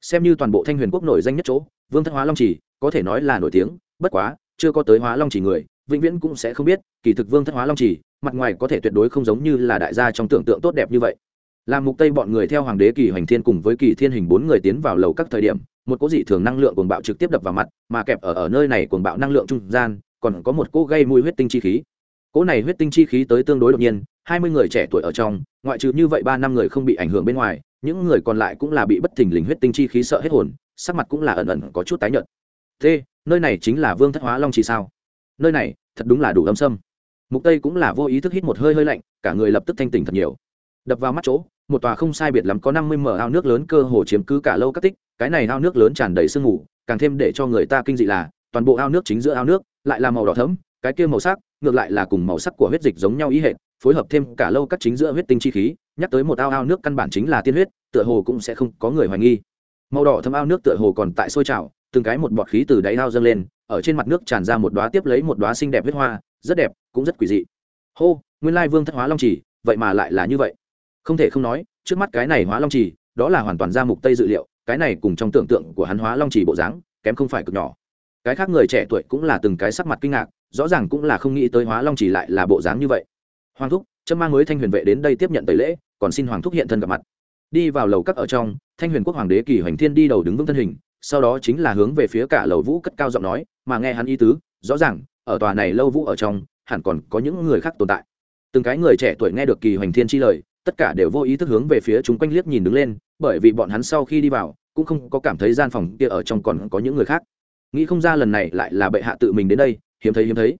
Xem như toàn bộ thanh huyền quốc nổi danh nhất chỗ, vương thất hóa long trì có thể nói là nổi tiếng, bất quá, chưa có tới hóa long trì người, vĩnh viễn cũng sẽ không biết, kỳ thực vương thất hóa long trì mặt ngoài có thể tuyệt đối không giống như là đại gia trong tưởng tượng tốt đẹp như vậy. Làm mục tây bọn người theo hoàng đế kỳ hoành thiên cùng với kỳ thiên hình bốn người tiến vào lầu các thời điểm, một cỗ dị thường năng lượng cuồng bạo trực tiếp đập vào mặt, mà kẹp ở ở nơi này cuồng bạo năng lượng trung gian, còn có một cỗ gây mùi huyết tinh chi khí cỗ này huyết tinh chi khí tới tương đối đột nhiên, hai mươi người trẻ tuổi ở trong, ngoại trừ như vậy ba năm người không bị ảnh hưởng bên ngoài, những người còn lại cũng là bị bất thình lình huyết tinh chi khí sợ hết hồn, sắc mặt cũng là ẩn ẩn có chút tái nhợt. Thế nơi này chính là vương thất hóa long trì sao? Nơi này, thật đúng là đủ âm sâm. Mục tây cũng là vô ý thức hít một hơi hơi lạnh, cả người lập tức thanh tỉnh thật nhiều. Đập vào mắt chỗ, một tòa không sai biệt lắm có 50 mở ao nước lớn cơ hồ chiếm cứ cả lâu các tích, cái này ao nước lớn tràn đầy sương mù, càng thêm để cho người ta kinh dị là, toàn bộ ao nước chính giữa ao nước lại là màu đỏ thẫm, cái kia màu sắc ngược lại là cùng màu sắc của huyết dịch giống nhau ý hệ phối hợp thêm cả lâu các chính giữa huyết tinh chi khí, nhắc tới một ao ao nước căn bản chính là tiên huyết, tựa hồ cũng sẽ không có người hoài nghi. Màu đỏ thâm ao nước tựa hồ còn tại sôi trào, từng cái một bọt khí từ đáy ao dâng lên, ở trên mặt nước tràn ra một đóa tiếp lấy một đóa xinh đẹp huyết hoa, rất đẹp, cũng rất quỷ dị. Hô, nguyên lai vương thất hóa long trì, vậy mà lại là như vậy. Không thể không nói, trước mắt cái này hóa long trì, đó là hoàn toàn ra mục tây dự liệu, cái này cùng trong tưởng tượng của hắn hóa long trì bộ dáng, kém không phải cực nhỏ. Cái khác người trẻ tuổi cũng là từng cái sắc mặt kinh ngạc rõ ràng cũng là không nghĩ tới hóa long chỉ lại là bộ dáng như vậy. Hoàng thúc, trâm mang mới thanh huyền vệ đến đây tiếp nhận tẩy lễ, còn xin hoàng thúc hiện thân gặp mặt. Đi vào lầu các ở trong, thanh huyền quốc hoàng đế kỳ hoành thiên đi đầu đứng vững thân hình, sau đó chính là hướng về phía cả lầu vũ cất cao giọng nói, mà nghe hắn ý tứ, rõ ràng, ở tòa này lâu vũ ở trong, hẳn còn có những người khác tồn tại. Từng cái người trẻ tuổi nghe được kỳ hoành thiên chi lời, tất cả đều vô ý thức hướng về phía chúng quanh liếc nhìn đứng lên, bởi vì bọn hắn sau khi đi vào, cũng không có cảm thấy gian phòng kia ở trong còn có những người khác. Nghĩ không ra lần này lại là bệ hạ tự mình đến đây hiếm thấy hiếm thấy.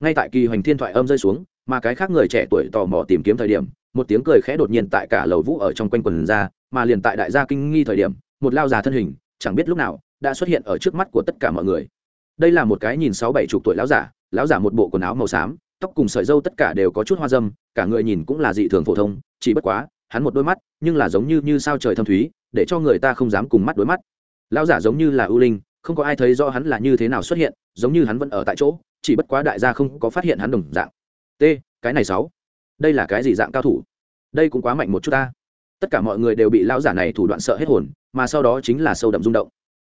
Ngay tại kỳ hoành thiên thoại âm rơi xuống, mà cái khác người trẻ tuổi tò mò tìm kiếm thời điểm, một tiếng cười khẽ đột nhiên tại cả lầu vũ ở trong quanh quần ra, mà liền tại đại gia kinh nghi thời điểm, một lao già thân hình, chẳng biết lúc nào, đã xuất hiện ở trước mắt của tất cả mọi người. Đây là một cái nhìn sáu bảy chục tuổi lão giả lão giả một bộ quần áo màu xám, tóc cùng sợi dâu tất cả đều có chút hoa dâm, cả người nhìn cũng là dị thường phổ thông, chỉ bất quá, hắn một đôi mắt, nhưng là giống như như sao trời thâm thúy, để cho người ta không dám cùng mắt đối mắt. Lão giả giống như là ưu linh, không có ai thấy rõ hắn là như thế nào xuất hiện giống như hắn vẫn ở tại chỗ, chỉ bất quá đại gia không có phát hiện hắn đồng dạng. T, cái này sáu. Đây là cái gì dạng cao thủ? Đây cũng quá mạnh một chút ta. Tất cả mọi người đều bị lão giả này thủ đoạn sợ hết hồn, mà sau đó chính là sâu đậm rung động.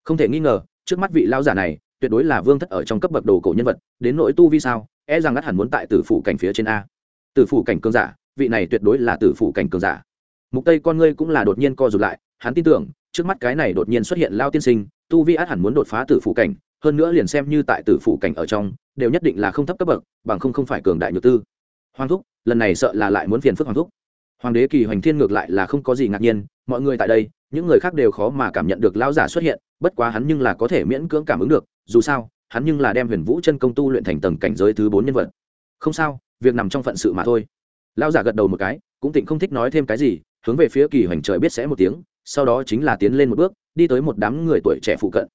Không thể nghi ngờ, trước mắt vị lão giả này, tuyệt đối là vương thất ở trong cấp bậc đồ cổ nhân vật, đến nỗi tu vi sao e rằng ngắt hẳn muốn tại tử phủ cảnh phía trên a. Tử phủ cảnh cường giả, vị này tuyệt đối là tử phủ cảnh cường giả. Mục tây con ngươi cũng là đột nhiên co rụt lại, hắn tin tưởng, trước mắt cái này đột nhiên xuất hiện lao tiên sinh tu vi át hẳn muốn đột phá tử phủ cảnh, hơn nữa liền xem như tại tử phủ cảnh ở trong, đều nhất định là không thấp cấp bậc, bằng không không phải cường đại nhược tư. Hoàng thúc, lần này sợ là lại muốn phiền phức hoàng thúc. Hoàng đế kỳ hoành thiên ngược lại là không có gì ngạc nhiên, mọi người tại đây, những người khác đều khó mà cảm nhận được lão giả xuất hiện, bất quá hắn nhưng là có thể miễn cưỡng cảm ứng được, dù sao, hắn nhưng là đem huyền vũ chân công tu luyện thành tầng cảnh giới thứ bốn nhân vật. Không sao, việc nằm trong phận sự mà thôi. Lão giả gật đầu một cái, cũng tịnh không thích nói thêm cái gì, hướng về phía kỳ hoành trời biết sẽ một tiếng sau đó chính là tiến lên một bước đi tới một đám người tuổi trẻ phụ cận.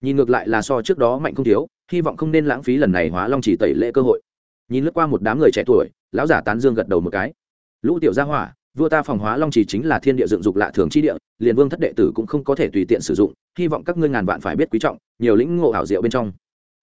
Nhìn ngược lại là so trước đó mạnh không thiếu hy vọng không nên lãng phí lần này hóa long chỉ tẩy lễ cơ hội. Nhìn lướt qua một đám người trẻ tuổi lão giả tán dương gật đầu một cái. Lũ tiểu gia hỏa vua ta phòng hóa long chỉ chính là thiên địa dựng dục lạ thường chi địa liền vương thất đệ tử cũng không có thể tùy tiện sử dụng hy vọng các ngươi ngàn vạn phải biết quý trọng nhiều lĩnh ngộ ảo diệu bên trong.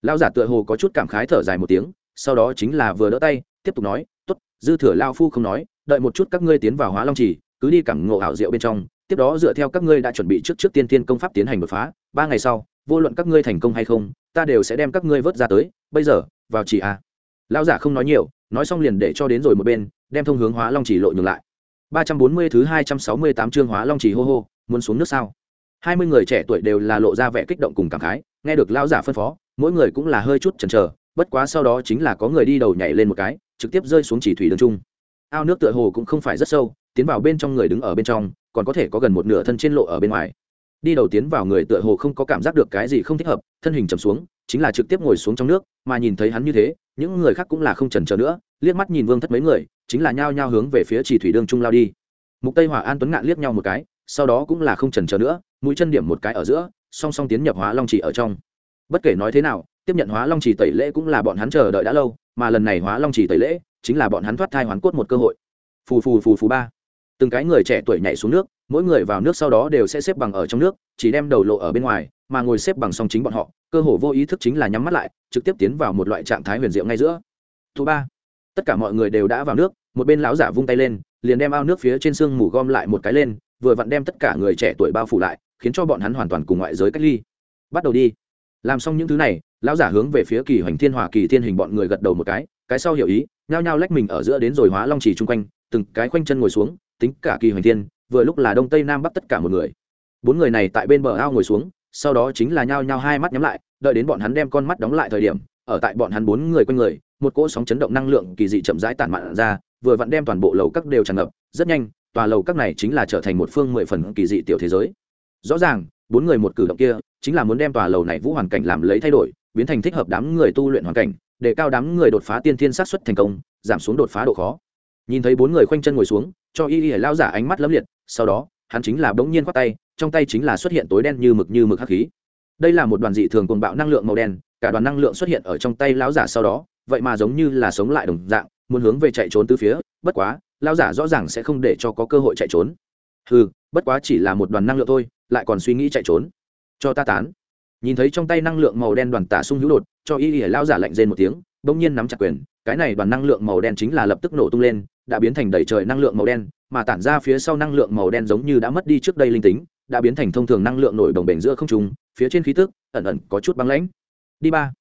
Lão giả tựa hồ có chút cảm khái thở dài một tiếng sau đó chính là vừa đỡ tay tiếp tục nói tốt dư thừa lao phu không nói đợi một chút các ngươi tiến vào hóa long trì, cứ đi cảm ngộ ảo diệu bên trong tiếp đó dựa theo các ngươi đã chuẩn bị trước trước tiên tiên công pháp tiến hành đột phá, ba ngày sau, vô luận các ngươi thành công hay không, ta đều sẽ đem các ngươi vớt ra tới, bây giờ, vào chỉ a. À. lão giả không nói nhiều, nói xong liền để cho đến rồi một bên, đem thông hướng hóa long chỉ lộ nhường lại. Ba trăm bốn mươi thứ hai trăm sáu mươi tám chương hóa long chỉ hô hô, muốn xuống nước sao? Hai mươi người trẻ tuổi đều là lộ ra vẻ kích động cùng cảm khái, nghe được lão giả phân phó, mỗi người cũng là hơi chút chần chờ, bất quá sau đó chính là có người đi đầu nhảy lên một cái, trực tiếp rơi xuống chỉ thủy đường trung. Ao nước tựa hồ cũng không phải rất sâu tiến vào bên trong người đứng ở bên trong, còn có thể có gần một nửa thân trên lộ ở bên ngoài. Đi đầu tiến vào người tựa hồ không có cảm giác được cái gì không thích hợp, thân hình chầm xuống, chính là trực tiếp ngồi xuống trong nước, mà nhìn thấy hắn như thế, những người khác cũng là không chần chờ nữa, liếc mắt nhìn vương thất mấy người, chính là nhao nhao hướng về phía chỉ thủy đường trung lao đi. Mục tây hỏa an tuấn ngạn liếc nhau một cái, sau đó cũng là không chần chờ nữa, mũi chân điểm một cái ở giữa, song song tiến nhập hóa long chỉ ở trong. Bất kể nói thế nào, tiếp nhận hóa long chỉ tẩy lễ cũng là bọn hắn chờ đợi đã lâu, mà lần này hóa long chỉ tẩy lễ, chính là bọn hắn thoát thai hoán cốt một cơ hội. Phù phù phù phù ba từng cái người trẻ tuổi nhảy xuống nước, mỗi người vào nước sau đó đều sẽ xếp bằng ở trong nước, chỉ đem đầu lộ ở bên ngoài, mà ngồi xếp bằng song chính bọn họ, cơ hồ vô ý thức chính là nhắm mắt lại, trực tiếp tiến vào một loại trạng thái huyền diệu ngay giữa. Thứ ba, tất cả mọi người đều đã vào nước, một bên lão giả vung tay lên, liền đem ao nước phía trên sương mù gom lại một cái lên, vừa vặn đem tất cả người trẻ tuổi bao phủ lại, khiến cho bọn hắn hoàn toàn cùng ngoại giới cách ly. Bắt đầu đi. Làm xong những thứ này, lão giả hướng về phía kỳ hoành thiên hòa kỳ thiên hình bọn người gật đầu một cái cái sau hiểu ý, nhao nhao lách mình ở giữa đến rồi hóa long trì chung quanh, từng cái khoanh chân ngồi xuống tính cả kỳ hoành thiên, vừa lúc là đông tây nam bắc tất cả một người. Bốn người này tại bên bờ ao ngồi xuống, sau đó chính là nhao nhao hai mắt nhắm lại, đợi đến bọn hắn đem con mắt đóng lại thời điểm, ở tại bọn hắn bốn người quanh người, một cỗ sóng chấn động năng lượng kỳ dị chậm rãi tản mạn ra, vừa vặn đem toàn bộ lầu các đều tràn ngập. Rất nhanh, tòa lầu các này chính là trở thành một phương mười phần kỳ dị tiểu thế giới. Rõ ràng, bốn người một cử động kia, chính là muốn đem tòa lầu này vũ hoàn cảnh làm lấy thay đổi, biến thành thích hợp đám người tu luyện hoàn cảnh, để cao đám người đột phá tiên thiên sát xuất thành công, giảm xuống đột phá độ khó nhìn thấy bốn người khoanh chân ngồi xuống, cho y y lao giả ánh mắt lấm liệt, sau đó, hắn chính là bỗng nhiên khoác tay, trong tay chính là xuất hiện tối đen như mực như mực hắc khí. Đây là một đoàn dị thường cuồng bạo năng lượng màu đen, cả đoàn năng lượng xuất hiện ở trong tay lão giả sau đó, vậy mà giống như là sống lại đồng dạng, muốn hướng về chạy trốn từ phía, bất quá, lão giả rõ ràng sẽ không để cho có cơ hội chạy trốn. Ừ bất quá chỉ là một đoàn năng lượng thôi, lại còn suy nghĩ chạy trốn. Cho ta tán. Nhìn thấy trong tay năng lượng màu đen đoàn tả sung hữu đột, cho y y lão giả lạnh rên một tiếng, bỗng nhiên nắm chặt quyền, cái này đoàn năng lượng màu đen chính là lập tức nổ tung lên đã biến thành đầy trời năng lượng màu đen, mà tản ra phía sau năng lượng màu đen giống như đã mất đi trước đây linh tính, đã biến thành thông thường năng lượng nổi đồng bền giữa không trung, phía trên khí tức ẩn ẩn có chút băng lãnh. Đi ba.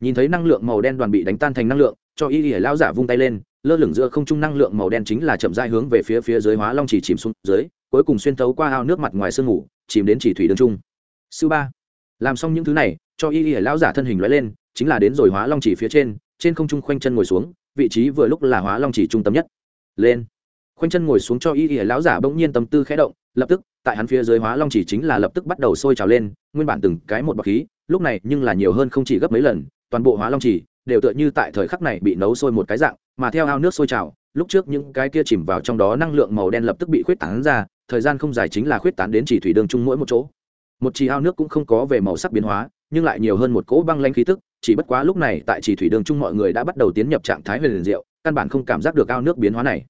Nhìn thấy năng lượng màu đen đoàn bị đánh tan thành năng lượng, cho y y lão giả vung tay lên, lơ lửng giữa không trung năng lượng màu đen chính là chậm rãi hướng về phía phía dưới hóa long chỉ chìm xuống dưới, cuối cùng xuyên thấu qua ao nước mặt ngoài sương ngủ chìm đến chỉ thủy đường trung. Sư ba. Làm xong những thứ này, cho y y lão giả thân hình lóe lên, chính là đến rồi hóa long chỉ phía trên trên không trung khoanh chân ngồi xuống, vị trí vừa lúc là hóa long chỉ trung tâm nhất lên. Khoanh chân ngồi xuống cho y y lão giả bỗng nhiên tâm tư khẽ động, lập tức, tại hắn phía dưới hóa long chỉ chính là lập tức bắt đầu sôi trào lên, nguyên bản từng cái một bọc khí, lúc này nhưng là nhiều hơn không chỉ gấp mấy lần, toàn bộ hóa long chỉ đều tựa như tại thời khắc này bị nấu sôi một cái dạng, mà theo ao nước sôi trào, lúc trước những cái kia chìm vào trong đó năng lượng màu đen lập tức bị khuyết tán ra, thời gian không dài chính là khuyết tán đến chỉ thủy đường chung mỗi một chỗ. Một chỉ ao nước cũng không có về màu sắc biến hóa, nhưng lại nhiều hơn một cỗ băng lanh khí tức chỉ bất quá lúc này tại chỉ thủy đường chung mọi người đã bắt đầu tiến nhập trạng thái huyền diệu, căn bản không cảm giác được ao nước biến hóa này.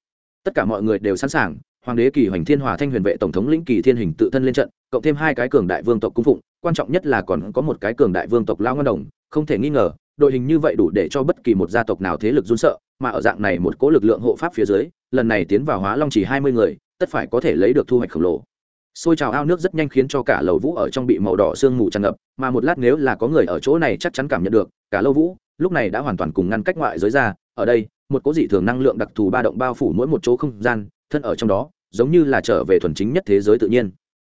Tất cả mọi người đều sẵn sàng, hoàng đế kỳ hoành thiên hòa thanh huyền vệ tổng thống lĩnh kỳ thiên hình tự thân lên trận, cộng thêm hai cái cường đại vương tộc cung phụng, quan trọng nhất là còn có một cái cường đại vương tộc lao ngân đồng, không thể nghi ngờ, đội hình như vậy đủ để cho bất kỳ một gia tộc nào thế lực run sợ, mà ở dạng này một cố lực lượng hộ pháp phía dưới, lần này tiến vào hóa long chỉ hai mươi người, tất phải có thể lấy được thu hoạch khổng lồ xôi trào ao nước rất nhanh khiến cho cả lầu vũ ở trong bị màu đỏ sương mù tràn ngập, mà một lát nếu là có người ở chỗ này chắc chắn cảm nhận được, cả lâu vũ, lúc này đã hoàn toàn cùng ngăn cách ngoại giới ra, ở đây, một cố dị thường năng lượng đặc thù ba động bao phủ mỗi một chỗ không gian, thân ở trong đó, giống như là trở về thuần chính nhất thế giới tự nhiên.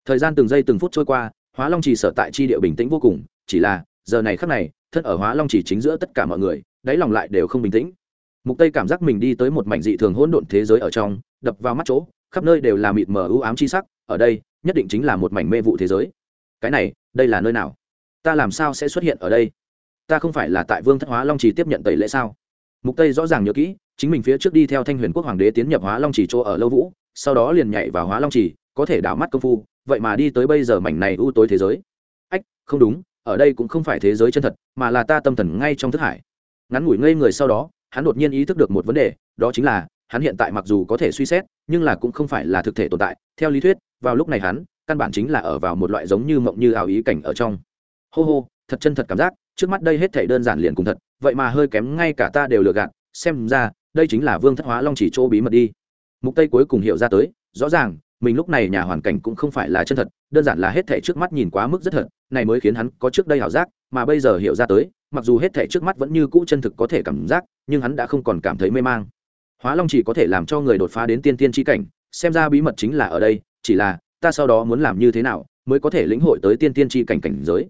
Thời gian từng giây từng phút trôi qua, hóa long chỉ sở tại chi địa bình tĩnh vô cùng, chỉ là, giờ này khắc này, thân ở hóa long chỉ chính giữa tất cả mọi người, đáy lòng lại đều không bình tĩnh. Mục tây cảm giác mình đi tới một mảnh dị thường hỗn độn thế giới ở trong, đập vào mắt chỗ, khắp nơi đều là mịt mờ ưu ám chi sắc ở đây, nhất định chính là một mảnh mê vụ thế giới. Cái này, đây là nơi nào? Ta làm sao sẽ xuất hiện ở đây? Ta không phải là tại vương thất hóa long trì tiếp nhận tẩy lễ sao? Mục tây rõ ràng nhớ kỹ, chính mình phía trước đi theo thanh huyền quốc hoàng đế tiến nhập hóa long trì chỗ ở lâu vũ, sau đó liền nhảy vào hóa long trì, có thể đảo mắt công phu, vậy mà đi tới bây giờ mảnh này ưu tối thế giới. Ách, không đúng, ở đây cũng không phải thế giới chân thật, mà là ta tâm thần ngay trong thức hải. Ngắn ngủi ngây người sau đó, hắn đột nhiên ý thức được một vấn đề, đó chính là, hắn hiện tại mặc dù có thể suy xét nhưng là cũng không phải là thực thể tồn tại. Theo lý thuyết, vào lúc này hắn, căn bản chính là ở vào một loại giống như mộng như ảo ý cảnh ở trong. Hô hô, thật chân thật cảm giác, trước mắt đây hết thể đơn giản liền cùng thật, vậy mà hơi kém ngay cả ta đều lừa gạt, xem ra, đây chính là vương thất hóa long chỉ chỗ bí mật đi. Mục tây cuối cùng hiểu ra tới, rõ ràng, mình lúc này nhà hoàn cảnh cũng không phải là chân thật, đơn giản là hết thể trước mắt nhìn quá mức rất thật, này mới khiến hắn có trước đây ảo giác, mà bây giờ hiểu ra tới, mặc dù hết thể trước mắt vẫn như cũ chân thực có thể cảm giác, nhưng hắn đã không còn cảm thấy mê mang hóa long chỉ có thể làm cho người đột phá đến tiên tiên tri cảnh, xem ra bí mật chính là ở đây, chỉ là, ta sau đó muốn làm như thế nào mới có thể lĩnh hội tới tiên tiên tri cảnh cảnh giới.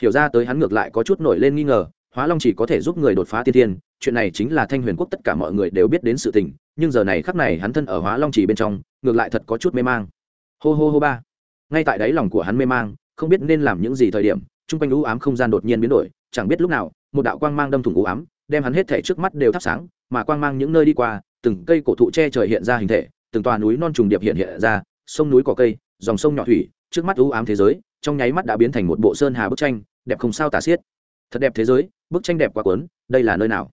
Hiểu ra tới hắn ngược lại có chút nổi lên nghi ngờ, hóa long chỉ có thể giúp người đột phá tiên tiên, chuyện này chính là thanh huyền quốc tất cả mọi người đều biết đến sự tình, nhưng giờ này khắc này hắn thân ở hóa long chỉ bên trong, ngược lại thật có chút mê mang. Hô hô hô ba. Ngay tại đáy lòng của hắn mê mang, không biết nên làm những gì thời điểm, chung quanh u ám không gian đột nhiên biến đổi, chẳng biết lúc nào, một đạo quang mang đâm thủng u ám, đem hắn hết thể trước mắt đều thắp sáng, mà quang mang những nơi đi qua từng cây cổ thụ che trời hiện ra hình thể, từng tòa núi non trùng điệp hiện hiện ra, sông núi cỏ cây, dòng sông nhỏ thủy, trước mắt u ám thế giới, trong nháy mắt đã biến thành một bộ sơn hà bức tranh, đẹp không sao tả xiết. Thật đẹp thế giới, bức tranh đẹp quá cuốn, đây là nơi nào?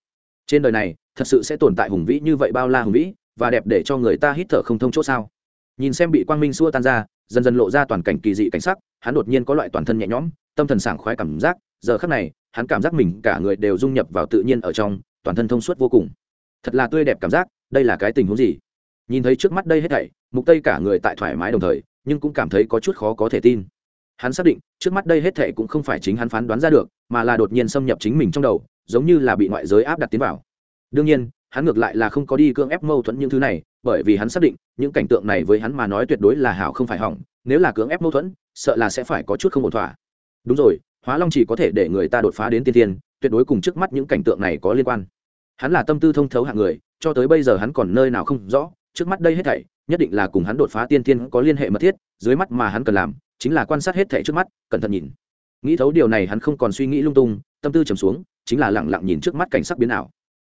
Trên đời này, thật sự sẽ tồn tại hùng vĩ như vậy bao la hùng vĩ, và đẹp để cho người ta hít thở không thông chỗ sao? Nhìn xem bị quang minh xua tan ra, dần dần lộ ra toàn cảnh kỳ dị cảnh sắc, hắn đột nhiên có loại toàn thân nhẹ nhõm, tâm thần sảng khoái cảm giác, giờ khắc này, hắn cảm giác mình cả người đều dung nhập vào tự nhiên ở trong, toàn thân thông suốt vô cùng. Thật là tươi đẹp cảm giác đây là cái tình huống gì? Nhìn thấy trước mắt đây hết thảy, mục tây cả người tại thoải mái đồng thời, nhưng cũng cảm thấy có chút khó có thể tin. Hắn xác định, trước mắt đây hết thảy cũng không phải chính hắn phán đoán ra được, mà là đột nhiên xâm nhập chính mình trong đầu, giống như là bị ngoại giới áp đặt tiến vào. Đương nhiên, hắn ngược lại là không có đi cưỡng ép mâu thuẫn những thứ này, bởi vì hắn xác định, những cảnh tượng này với hắn mà nói tuyệt đối là hảo không phải hỏng, nếu là cưỡng ép mâu thuẫn, sợ là sẽ phải có chút không ổn thỏa. Đúng rồi, hóa long chỉ có thể để người ta đột phá đến tiên tiên tuyệt đối cùng trước mắt những cảnh tượng này có liên quan. Hắn là tâm tư thông thấu hạng người cho tới bây giờ hắn còn nơi nào không rõ, trước mắt đây hết thảy, nhất định là cùng hắn đột phá tiên tiên có liên hệ mật thiết, dưới mắt mà hắn cần làm, chính là quan sát hết thảy trước mắt, cẩn thận nhìn. Nghĩ thấu điều này hắn không còn suy nghĩ lung tung, tâm tư trầm xuống, chính là lặng lặng nhìn trước mắt cảnh sắc biến ảo.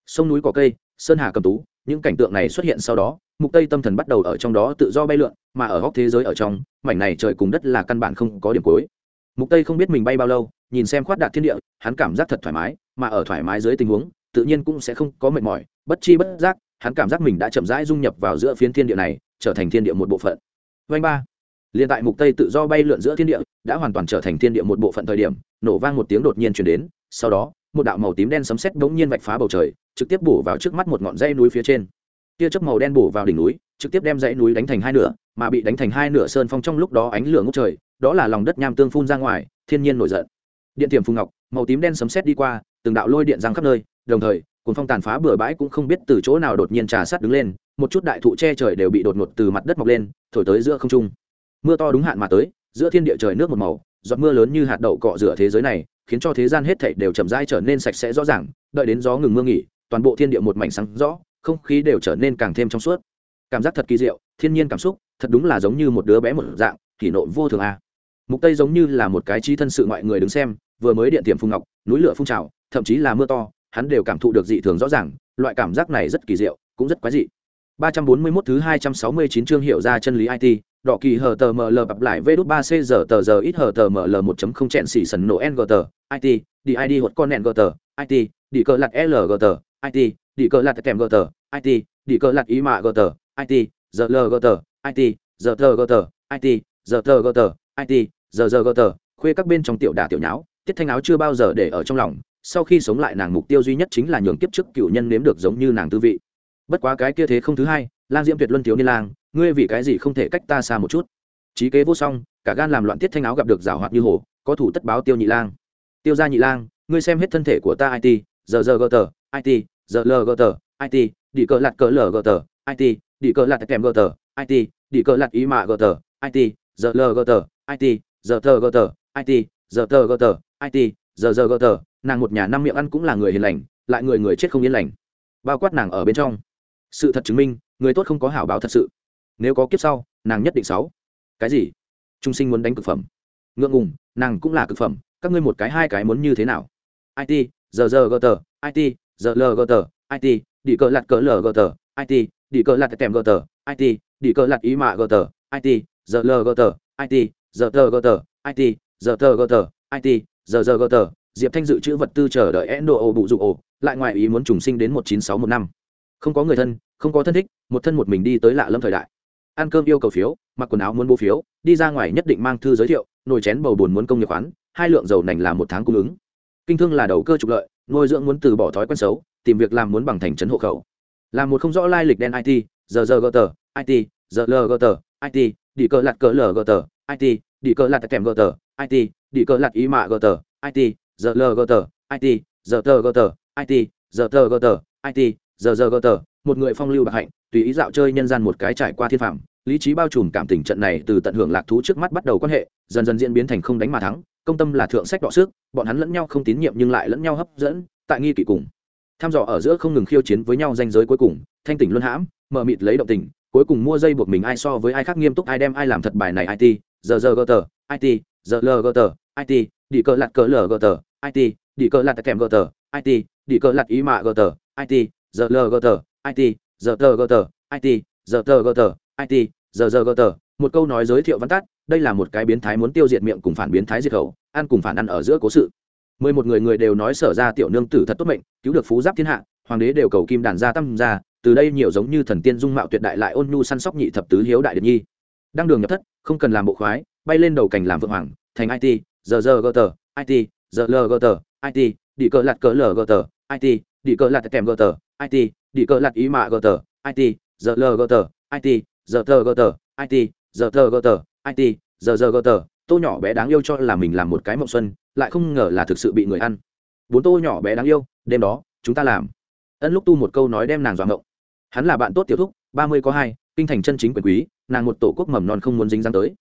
Sông núi có cây, sơn hà cầm tú, những cảnh tượng này xuất hiện sau đó, mục tây tâm thần bắt đầu ở trong đó tự do bay lượn, mà ở góc thế giới ở trong, mảnh này trời cùng đất là căn bản không có điểm cuối. Mục tây không biết mình bay bao lâu, nhìn xem khoát đạt thiên địa, hắn cảm giác thật thoải mái, mà ở thoải mái dưới tình huống, tự nhiên cũng sẽ không có mệt mỏi bất chi bất giác, hắn cảm giác mình đã chậm rãi dung nhập vào giữa phiến thiên địa này, trở thành thiên địa một bộ phận. Vanh ba. Liền tại mục tây tự do bay lượn giữa thiên địa, đã hoàn toàn trở thành thiên địa một bộ phận thời điểm, nổ vang một tiếng đột nhiên truyền đến, sau đó, một đạo màu tím đen sấm sét bỗng nhiên vạch phá bầu trời, trực tiếp bổ vào trước mắt một ngọn dãy núi phía trên. Tia chớp màu đen bổ vào đỉnh núi, trực tiếp đem dãy núi đánh thành hai nửa, mà bị đánh thành hai nửa sơn phong trong lúc đó ánh lửa ngút trời, đó là lòng đất nham tương phun ra ngoài, thiên nhiên nổi giận. Điện tiềm phù ngọc, màu tím đen sấm sét đi qua, từng đạo lôi điện giang khắp nơi, đồng thời cuồng phong tàn phá bừa bãi cũng không biết từ chỗ nào đột nhiên trà sát đứng lên, một chút đại thụ che trời đều bị đột ngột từ mặt đất mọc lên, thổi tới giữa không trung mưa to đúng hạn mà tới, giữa thiên địa trời nước một màu, giọt mưa lớn như hạt đậu cọ rửa thế giới này, khiến cho thế gian hết thảy đều chậm rãi trở nên sạch sẽ rõ ràng, đợi đến gió ngừng mưa nghỉ, toàn bộ thiên địa một mảnh sáng rõ, không khí đều trở nên càng thêm trong suốt cảm giác thật kỳ diệu, thiên nhiên cảm xúc, thật đúng là giống như một đứa bé một dạng thì nộ vô thường a à. mục tây giống như là một cái trí thân sự ngoại người đứng xem, vừa mới điện tiệm phung ngọc, núi lửa phun trào, thậm chí là mưa to hắn đều cảm thụ được dị thường rõ ràng loại cảm giác này rất kỳ diệu cũng rất quái dị. 341 thứ 269 chương hiệu ra chân lý IT, đỏ kỳ hờ tờ ml bập lại v đút ba c giờ tờ giờ ít hờ tờ ml một chấm không chẹn xỉ sần nổ ngt it đi id hột con nẹn gt it đi cờ lặt l it đi cờ lặt kèm gt it đi cờ lặt ý mạ gt it giờ l it giờ tờ gt it giờ tờ gt it giờ giờ gt khuê các bên trong tiểu đà tiểu nháo tiết thanh áo chưa bao giờ để ở trong lòng sau khi sống lại nàng mục tiêu duy nhất chính là nhường kiếp trước cựu nhân nếm được giống như nàng tư vị. Bất quá cái kia thế không thứ hai, lang diễm tuyệt luân thiếu niên lang, ngươi vì cái gì không thể cách ta xa một chút? Trí kế vô song, cả gan làm loạn tiết thanh áo gặp được giảo hoạt như hồ, có thủ tất báo tiêu nhị lang. Tiêu ra nhị lang, ngươi xem hết thân thể của ta it giờ giờ gờ tờ it giờ lờ gờ tờ it đi cờ lạt cờ lờ gờ tờ it đi cờ lạt kèm gờ tờ it đi cờ lạt ý mạ gờ tờ it giờ lờ gờ tờ it giờ tờ gờ tờ it giờ tờ gờ tờ it giờ giờ gờ tờ nàng một nhà năm miệng ăn cũng là người hiền lành lại người người chết không yên lành bao quát nàng ở bên trong sự thật chứng minh người tốt không có hảo báo thật sự nếu có kiếp sau nàng nhất định sáu cái gì trung sinh muốn đánh cực phẩm ngượng ngùng nàng cũng là cực phẩm các ngươi một cái hai cái muốn như thế nào it giờ giờ gờ tờ it giờ lờ gờ tờ it đi cờ lặt cờ lờ gờ tờ it đi cờ lặt tèm gờ tờ it đi cờ lặt ý mạ gờ tờ it giờ lờ gờ tờ it giờ tờ gờ tờ it giờ tờ gờ tờ it giờ giờ gờ tờ diệp thanh dự trữ vật tư chờ đợi endo ô bụ dụ ổ, lại ngoài ý muốn trùng sinh đến một chín sáu một năm. Không có người thân, không có thân thích, một thân một mình đi tới lạ lâm thời đại. Ăn cơm yêu cầu phiếu, mặc quần áo muốn bố phiếu, đi ra ngoài nhất định mang thư giới thiệu, nồi chén bầu bùn muốn công nghiệp khoán, hai lượng dầu nành là một tháng cung ứng. Kinh thương là đầu cơ trục lợi, nuôi dưỡng muốn từ bỏ thói quen xấu, tìm việc làm muốn bằng thành trấn hộ khẩu. Làm một không rõ lai lịch đen it giờ giờ gờ tờ it giờ lờ gờ tờ it đi cờ lạt cờ lờ gờ tờ it đi cờ lạt kèm gờ tờ it đi cờ lạt ý mạ gờ tờ it giờ lờ gờ tờ it giờ tờ gờ tờ it giờ tờ gờ tờ it giờ giờ gờ tờ một người phong lưu bạc hạnh, tùy ý dạo chơi nhân gian một cái trải qua thiên phạm lý trí bao trùm cảm tình trận này từ tận hưởng lạc thú trước mắt bắt đầu quan hệ, dần dần diễn biến thành không đánh mà thắng. Công tâm là thượng sách đọ sức, bọn hắn lẫn nhau không tín nhiệm nhưng lại lẫn nhau hấp dẫn, tại nghi kỵ cùng. Tham dò ở giữa không ngừng khiêu chiến với nhau danh giới cuối cùng, thanh tỉnh luân hãm, mờ mịt lấy động tình, cuối cùng mua dây buộc mình ai so với ai khác nghiêm túc ai đem ai làm thật bài này it giờ giờ gờ tờ it giờ lờ gờ tờ it đi cờ lạt cờ lờ gờ tờ it đi cờ lạt kèm gờ tờ it đi cờ lạt ý mạ gờ tờ it giờ lờ gờ tờ it giờ tờ gờ tờ it giờ tờ gờ tờ it giờ giờ gờ tờ. Một câu nói giới thiệu văn tắt, đây là một cái biến thái muốn tiêu diệt miệng cùng phản biến thái diệt khẩu, ăn cùng phản ăn ở giữa cố sự. Mười một người người đều nói sở ra tiểu nương tử thật tốt mệnh, cứu được phú giáp thiên hạ, hoàng đế đều cầu kim đàn gia tâm ra từ đây nhiều giống như thần tiên dung mạo tuyệt đại lại ôn nhu săn sóc nhị thập tứ hiếu đại điện nhi. Đang đường nhập thất, không cần làm bộ khoái, bay lên đầu cành làm vượng hoàng, thành it giờ giờ gờ tờ it giờ lờ it đi cờ lạt cờ lờ it đi cờ lạt kèm gt it đi cờ lạt ý mạ gt it giờ lờ it giờ tờ gt it giờ tờ gt it giờ giờ gt tô nhỏ bé đáng yêu cho là mình làm một cái mộng xuân, lại không ngờ là thực sự bị người ăn. Bốn tô nhỏ bé đáng yêu, đêm đó, chúng ta làm. Ân lúc tu một câu nói đem nàng dọa ngộng. Hắn là bạn tốt tiểu thúc, ba mươi có hai, kinh thành chân chính quyền quý, nàng một tổ quốc mầm non không muốn dính dáng tới.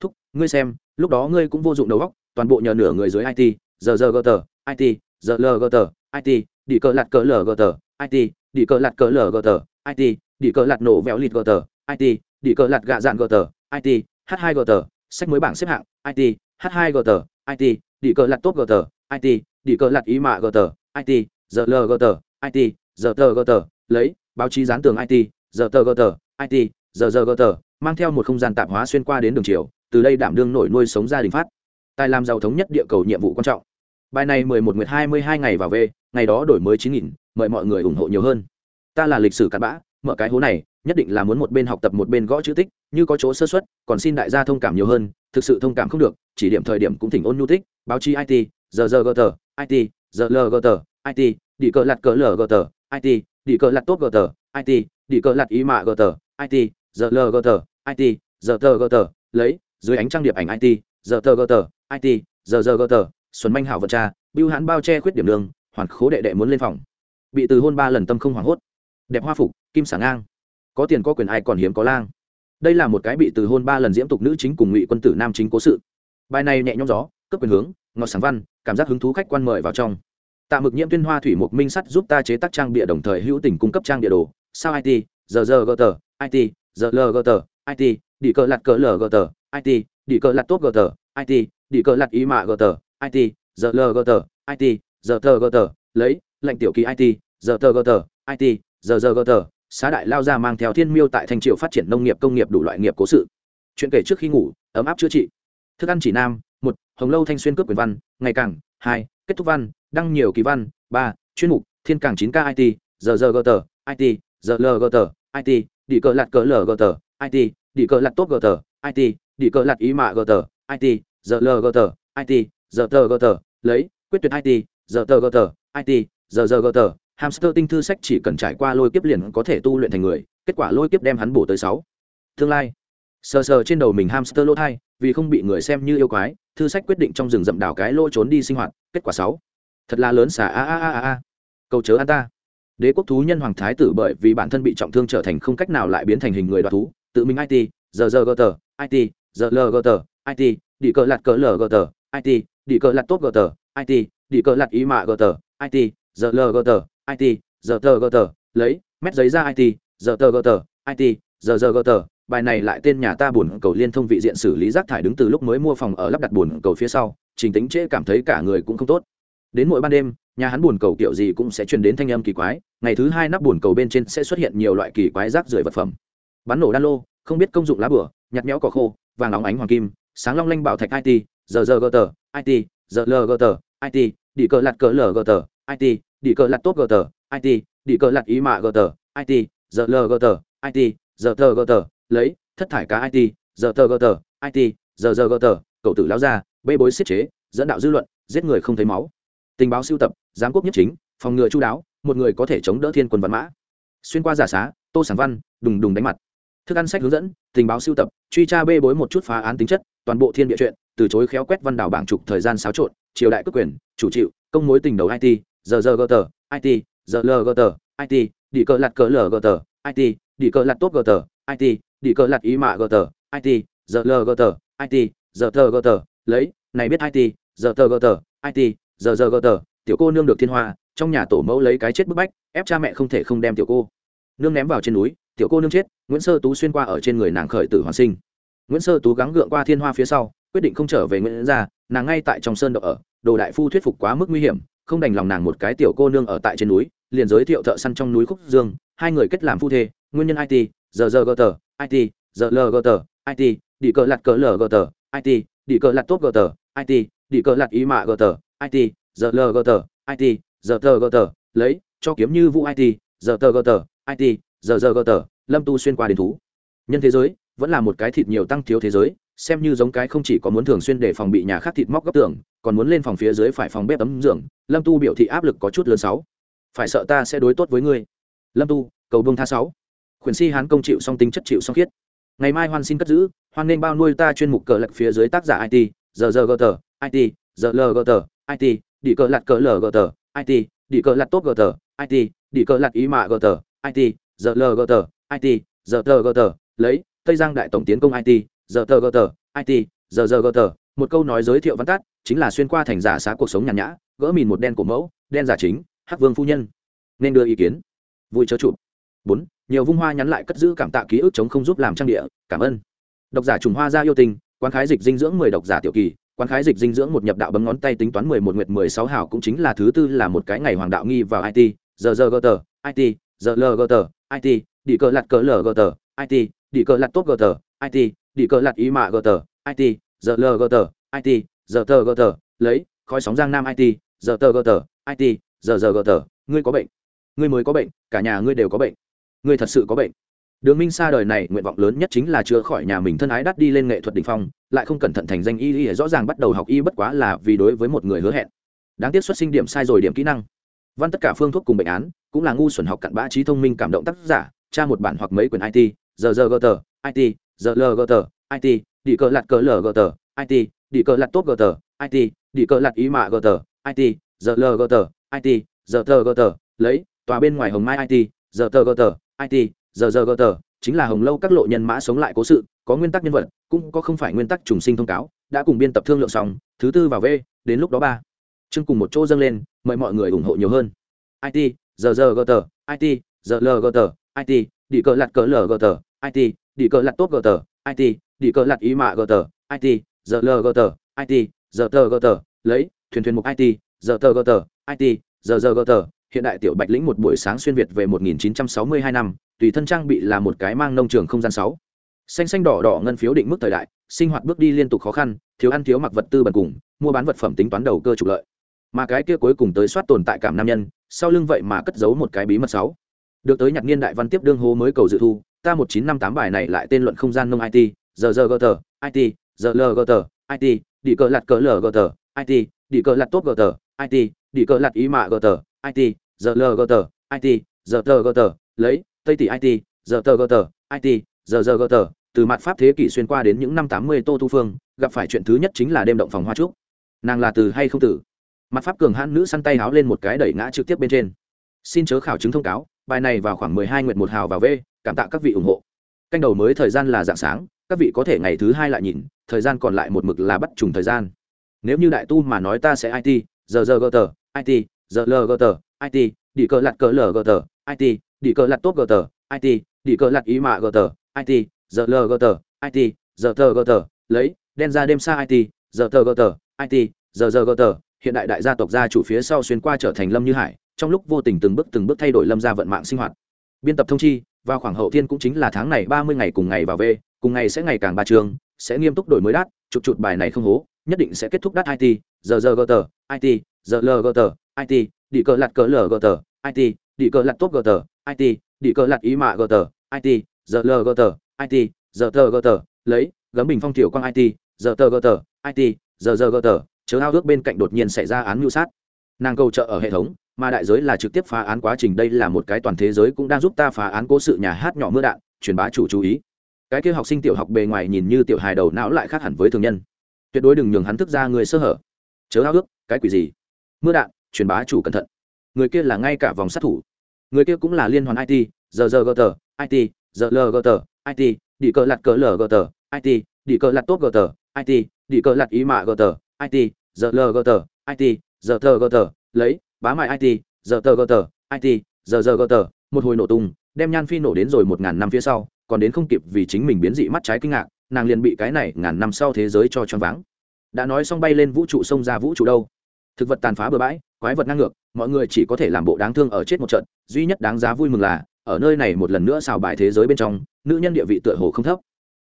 Thúc, ngươi xem, lúc đó ngươi cũng vô dụng đầu óc, toàn bộ nhờ nửa người dưới it giờ giờ gờ tờ it giờ lờ gờ tờ it đi cờ lạt cờ lờ gờ tờ it đi cờ lạt cờ lờ gờ tờ it đi cờ lạt nổ vẹo lịt gờ tờ it đi cờ lạt gạ dạn gờ tờ it h2 gờ tờ sách mới bảng xếp hạng it h2 gờ tờ it đi cờ lạt tốt gờ tờ it đi cờ lạt ý mạ gờ tờ it giờ lờ gờ tờ it giờ tờ gờ tờ lấy báo chí dán tường it giờ tờ gờ tờ it giờ giờ gờ tờ mang theo một không gian tạp hóa xuyên qua đến đường chiều từ đây đảm đương nổi nuôi sống gia đình phát tài làm giàu thống nhất địa cầu nhiệm vụ quan trọng. Bài này mười một nguyệt hai mươi hai ngày vào về ngày đó đổi mới chín nghìn, mời mọi người ủng hộ nhiều hơn. Ta là lịch sử cặn bã, mở cái hố này, nhất định là muốn một bên học tập một bên gõ chữ tích, như có chỗ sơ xuất còn xin đại gia thông cảm nhiều hơn, thực sự thông cảm không được, chỉ điểm thời điểm cũng thỉnh ôn nhu tích, báo chí it giờ giờ gờ tờ it giờ lờ gờ tờ it đi cờ lặt cờ lờ gờ tờ it đi cờ lặt tốt gờ tờ it đi cờ lặt ý mạ gờ tờ it giờ lờ gờ tờ it giờ tờ gờ tờ, lấy, dưới ánh trăng điệp ảnh it giờ tờ gờ tờ it giờ giờ gờ tờ, xuân manh hảo vật cha bưu hãn bao che khuyết điểm đường hoàn khố đệ đệ muốn lên phòng. Bị từ hôn ba lần tâm không hoảng hốt. Đẹp hoa phục, kim sảng ngang. Có tiền có quyền ai còn hiếm có lang. Đây là một cái bị từ hôn ba lần diễm tục nữ chính cùng ngụy quân tử nam chính cố sự. Bài này nhẹ nhõm gió cấp quyền hướng, ngọt sáng văn, cảm giác hứng thú khách quan mời vào trong. Tạ mực nhiễm tuyên hoa thủy mục minh sắt giúp ta chế tác trang bịa đồng thời hữu tình cung cấp trang địa đồ. Sao it giờ giờ gờ tờ it giờ lờ gờ tờ it đi cờ lặt cờ lờ gờ tờ it đi cờ lặt tốt gờ tờ it đi cờ lặt ý mạ gờ tờ it giờ lờ gờ tờ it giờ tờ gờ tờ lấy lệnh tiểu kỳ it giờ tờ gờ tờ it giờ giờ gờ tờ xá đại lao ra mang theo thiên miêu tại thanh triều phát triển nông nghiệp công nghiệp đủ loại nghiệp cố sự chuyện kể trước khi ngủ ấm áp chữa trị thức ăn chỉ nam một hồng lâu thanh xuyên cướp quyền văn ngày càng hai kết thúc văn đăng nhiều kỳ văn ba chuyên mục thiên càng chín k it giờ giờ gờ tờ it giờ lờ gờ tờ it đi cờ lạt cờ lờ gờ tờ it đi cờ lạt tốt gờ tờ it đi cờ lạt ý mạ gờ tờ it giờ lờ gờ tờ it giờ tờ gờ tờ lấy, quyết tuyệt it giờ tờ gờ tờ it giờ giờ gờ tờ hamster tinh thư sách chỉ cần trải qua lôi kiếp liền có thể tu luyện thành người, kết quả lôi kiếp đem hắn bổ tới sáu. Tương lai. Sờ sờ trên đầu mình hamster lỗ thai, vì không bị người xem như yêu quái, thư sách quyết định trong rừng rậm đảo cái lỗ trốn đi sinh hoạt, kết quả sáu. Thật là lớn xả a a a a a. Cầu chớ an ta. Đế quốc thú nhân hoàng thái tử bởi vì bản thân bị trọng thương trở thành không cách nào lại biến thành hình người đoạt thú, tự mình it giờ giờ gờ tờ it giờ lờ gờ tờ it đi cờ lạt cờ lờ gờ tờ it đi cờ lạt tốt gờ tờ it đi cờ lạt ý mạ gờ tờ it giờ lờ gờ tờ it giờ tờ gờ tờ, lấy, mét giấy ra it giờ tờ gờ tờ it giờ giờ gờ tờ. Bài này lại tên nhà ta buồn cầu liên thông vị diện xử lý rác thải đứng từ lúc mới mua phòng ở lắp đặt buồn cầu phía sau, trình tính trễ cảm thấy cả người cũng không tốt. Đến mỗi ban đêm, nhà hắn buồn cầu kiểu gì cũng sẽ truyền đến thanh âm kỳ quái, ngày thứ hai nắp buồn cầu bên trên sẽ xuất hiện nhiều loại kỳ quái rác rưởi vật phẩm. Bắn nổ đan lô, không biết công dụng lá bửa nhặt méo cỏ khô, vàng óng ánh hoàng kim sáng long lanh bảo thạch it giờ giờ gờ tờ it giờ lờ gờ tờ it đi cờ lặt cờ lờ gờ tờ it đi cờ lặt tốt gờ tờ it đi cờ lặt ý mạ gờ tờ it giờ lờ gờ tờ it giờ tờ gờ tờ. Lấy, thất thải cá it giờ tờ gờ tờ it giờ giờ gờ tờ. Cậu tử lao ra, bê bối xiết chế, dẫn đạo dư luận, giết người không thấy máu. Tình báo siêu tập, giám quốc nhất chính, phòng ngừa chú đáo, một người có thể chống đỡ thiên quân văn mã. Xuyên qua giả xá, tô sản văn, đùng đùng đánh mặt thức ăn sách hướng dẫn, tình báo sưu tập, truy tra bê bối một chút phá án tính chất, toàn bộ thiên địa chuyện, từ chối khéo quét văn đảo bảng trục thời gian xáo trộn, triều đại cướp quyền, chủ chịu công mối tình đầu it giờ giờ gờ tờ it giờ lờ gờ tờ it đi cờ lặt cờ lờ gờ tờ it đi cờ lặt tốt gờ tờ it đi cờ lặt ý mạ gờ tờ it giờ lờ gờ tờ it giờ tờ gờ tờ, lấy, này biết it giờ tờ gờ tờ it giờ giờ gờ tờ, tiểu cô nương được thiên hoa, trong nhà tổ mẫu lấy cái chết bức bách, ép cha mẹ không thể không đem tiểu cô nương ném vào trên núi, tiểu cô nương chết, nguyễn sơ tú xuyên qua ở trên người nàng khởi tử hoàn sinh. Nguyễn sơ tú gắng gượng qua thiên hoa phía sau, quyết định không trở về nguyễn gia, nàng ngay tại trong sơn đậu ở, đồ đại phu thuyết phục quá mức nguy hiểm, không đành lòng nàng một cái tiểu cô nương ở tại trên núi, liền giới thiệu thợ săn trong núi khúc dương, hai người kết làm phu thê, nguyên nhân it giờ giờ gờ tờ it giờ lờ gờ tờ it đi cờ lặt cờ lờ gờ tờ it đi cờ lặt tốt gờ tờ it đi cờ lặt ý mạ gờ tờ it giờ lờ gờ tờ it giờ tờ gờ tờ, lấy, cho kiếm như vũ it giờ tờ gờ tờ it giờ giờ gờ tờ, lâm tu xuyên qua đến thú. Nhân thế giới, vẫn là một cái thịt nhiều tăng thiếu thế giới, xem như giống cái không chỉ có muốn thường xuyên để phòng bị nhà khác thịt móc góc tường, còn muốn lên phòng phía dưới phải phòng bếp ấm giường, lâm tu biểu thị áp lực có chút lớn sáu. Phải sợ ta sẽ đối tốt với ngươi. Lâm tu, cầu bông tha sáu. Khuyển si hán công chịu song tính chất chịu song khiết. Ngày mai hoan xin cất giữ, hoan nên bao nuôi ta chuyên mục cờ lật phía dưới tác giả it giờ giờ gờ tờ it giờ lờ gờ tờ it đi cờ lật cờ lờ gờ tờ it đi cờ lật tốt gờ tờ it đi cờ lật ý mạ gờ tờ it giờ lờ gờ it giờ tờ gờ tờ. Lấy, tây giang đại tổng tiến công it giờ tờ gờ tờ it giờ giờ gờ tờ. Một câu nói giới thiệu văn tắt, chính là xuyên qua thành giả xá cuộc sống nhàn nhã, gỡ mìn một đen của mẫu, đen giả chính, hắc vương phu nhân. Nên đưa ý kiến. Vui chớ chụp. Bốn, nhiều vung hoa nhắn lại cất giữ cảm tạ ký ức chống không giúp làm trang địa, cảm ơn. Độc giả trùng hoa ra yêu tình, quán khái dịch dinh dưỡng mười độc giả tiểu kỳ, quán khái dịch dinh dưỡng một nhập đạo bấm ngón tay tính toán mười một nguyệt mười sáu hào cũng chính là thứ tư là một cái ngày hoàng đạo nghi vào it giờ giờ gờ tờ it giờ lờ gờ it đi cờ lặt cờ lờ gờ it đi cờ lặt tốt gờ it đi cờ lặt ý mạ gờ it giờ lờ gờ it giờ tờ gờ lấy, khói sóng giang nam it giờ tờ gờ it giờ giờ gờ ngươi có bệnh. Ngươi mới có bệnh, cả nhà ngươi đều có bệnh. Ngươi thật sự có bệnh. Đường minh xa đời này nguyện vọng lớn nhất chính là chữa khỏi nhà mình thân ái đắt đi lên nghệ thuật đ ỉ n h phong, lại không cẩn thận thành danh y y, rõ ràng bắt đầu học y bất quá là vì đối với một người hứa hẹn. Đáng tiếc xuất sinh điểm sai rồi điểm kỹ năng. Văn tất cả phương thuốc cùng bệnh án cũng là ngu xuẩn học cặn bã trí thông minh cảm động tác giả tra một bản hoặc mấy quyển it giờ giờ gờ tờ it giờ lờ gờ tờ it đi cờ lặt cờ lờ gờ tờ it đi cờ lặt tốt gờ tờ it đi cờ lặt ý mạ gờ tờ it giờ lờ gờ tờ it giờ tờ gờ tờ lấy tòa bên ngoài hồng mai it giờ tờ gờ tờ it giờ giờ gờ tờ chính là hồng lâu các lộ nhân mã sống lại cố sự có nguyên tắc nhân vật cũng có không phải nguyên tắc trùng sinh thông cáo đã cùng biên tập thương lượng xong thứ tư vào v đến lúc đó ba chương cùng một chỗ dâng lên mời mọi người ủng hộ nhiều hơn it giờ giờ gờ tờ it giờ lờ gờ tờ it đi cờ lặt cờ lờ gờ tờ it đi cờ lặt tốt gờ tờ it đi cờ lặt ý mạ gờ tờ it giờ lờ gờ tờ it giờ tờ gờ tờ. Lấy, thuyền thuyền mục it giờ tờ gờ tờ it giờ giờ gờ tờ. Hiện đại tiểu bạch lĩnh một buổi sáng xuyên việt về 1962 năm, tùy thân trang bị là một cái mang nông trường không gian sáu. Xanh xanh đỏ đỏ ngân phiếu định mức thời đại, sinh hoạt bước đi liên tục khó khăn, thiếu ăn thiếu mặc vật tư bần cùng, mua bán vật phẩm tính toán đầu cơ trục lợi mà cái kia cuối cùng tới soát tồn tại cảm nam nhân, sau lưng vậy mà cất giấu một cái bí mật sáu. Được tới nhạc niên đại văn tiếp đương hố mới cầu dự thu, ta một chín năm tám bài này lại tên luận không gian nông it giờ giờ gờ tờ it giờ lờ gờ tờ it đi cờ lặt cờ lờ gờ tờ it đi cờ lặt tốt gờ tờ it đi cờ lặt ý mạ gờ tờ it giờ lờ gờ tờ it giờ tờ gờ tờ, lấy, tây tỷ it giờ tờ gờ tờ it giờ giờ gờ tờ, từ mặt pháp thế kỷ xuyên qua đến những năm tám mươi tô thu phương, gặp phải chuyện thứ nhất chính là đêm động phòng hoa trúc. Nàng là từ hay không tử? Mặt pháp cường hãn nữ săn tay háo lên một cái đẩy ngã trực tiếp bên trên. Xin chớ khảo chứng thông cáo, bài này vào khoảng mười hai nguyện một hào vào v, cảm tạ các vị ủng hộ. Canh đầu mới thời gian là dạng sáng, các vị có thể ngày thứ hai lại nhìn, thời gian còn lại một mực là bắt trùng thời gian. Nếu như đại tu mà nói ta sẽ it giờ giờ gờ tờ it giờ lờ gờ tờ it đi cờ lặt cờ lờ gờ tờ it đi cờ lặt tốt gờ tờ it đi cờ lặt ý mạ gờ tờ it giờ lờ gờ tờ it giờ tờ gờ tờ lấy, đen ra đêm xa it giờ tờ gờ tờ it giờ giờ gờ tờ hiện đại đại gia tộc gia chủ phía sau xuyên qua trở thành lâm như hải, trong lúc vô tình từng bước từng bước thay đổi lâm gia vận mạng sinh hoạt. Biên tập thông chi vào khoảng hậu thiên cũng chính là tháng này ba mươi ngày cùng ngày vào về, cùng ngày sẽ ngày càng ba trường sẽ nghiêm túc đổi mới đát, chụp chụp bài này không hố, nhất định sẽ kết thúc đát it giờ giờ gờ tờ it giờ lờ gờ tờ it đi cờ lặt cờ lờ gờ tờ it đi cờ lặt tốt gờ tờ it đi cờ lặt ý mạ gờ tờ it giờ lờ gờ tờ it giờ tờ gờ tờ, lấy, gấm bình phong tiểu quang it giờ tờ gờ tờ it giờ giờ gờ tờ chớ ao ước bên cạnh đột nhiên xảy ra án mưu sát. Nàng cầu trợ ở hệ thống, mà đại giới là trực tiếp phá án quá trình, đây là một cái toàn thế giới cũng đang giúp ta phá án cố sự nhà hát nhỏ mưa đạn, truyền bá chủ chú ý. Cái kia học sinh tiểu học bề ngoài nhìn như tiểu hài đầu não lại khác hẳn với thường nhân. Tuyệt đối đừng nhường hắn thức ra người sơ hở. Chớ ao ước, cái quỷ gì? Mưa đạn, truyền bá chủ cẩn thận. Người kia là ngay cả vòng sát thủ. Người kia cũng là liên hoàn it giờ giờ gờ tờ it giờ lờ gờ tờ it đi cờ lặt cờ lờ gờ tờ it đi cờ lặt tốt gờ tờ it đi cờ lặt ý mạ gờ tờ it giờ lờ gờ tờ it giờ tờ gờ tờ, lấy, bá mại it giờ tờ gờ tờ it giờ giờ gờ tờ, một hồi nổ tung, đem nhan phi nổ đến rồi một ngàn năm phía sau, còn đến không kịp vì chính mình biến dị mắt trái kinh ngạc, nàng liền bị cái này ngàn năm sau thế giới cho choáng váng. Đã nói xong bay lên vũ trụ xông ra vũ trụ đâu. Thực vật tàn phá bừa bãi, quái vật ngang ngược, mọi người chỉ có thể làm bộ đáng thương ở chết một trận, duy nhất đáng giá vui mừng là, ở nơi này một lần nữa xào bài thế giới bên trong, nữ nhân địa vị tựa hồ không thấp.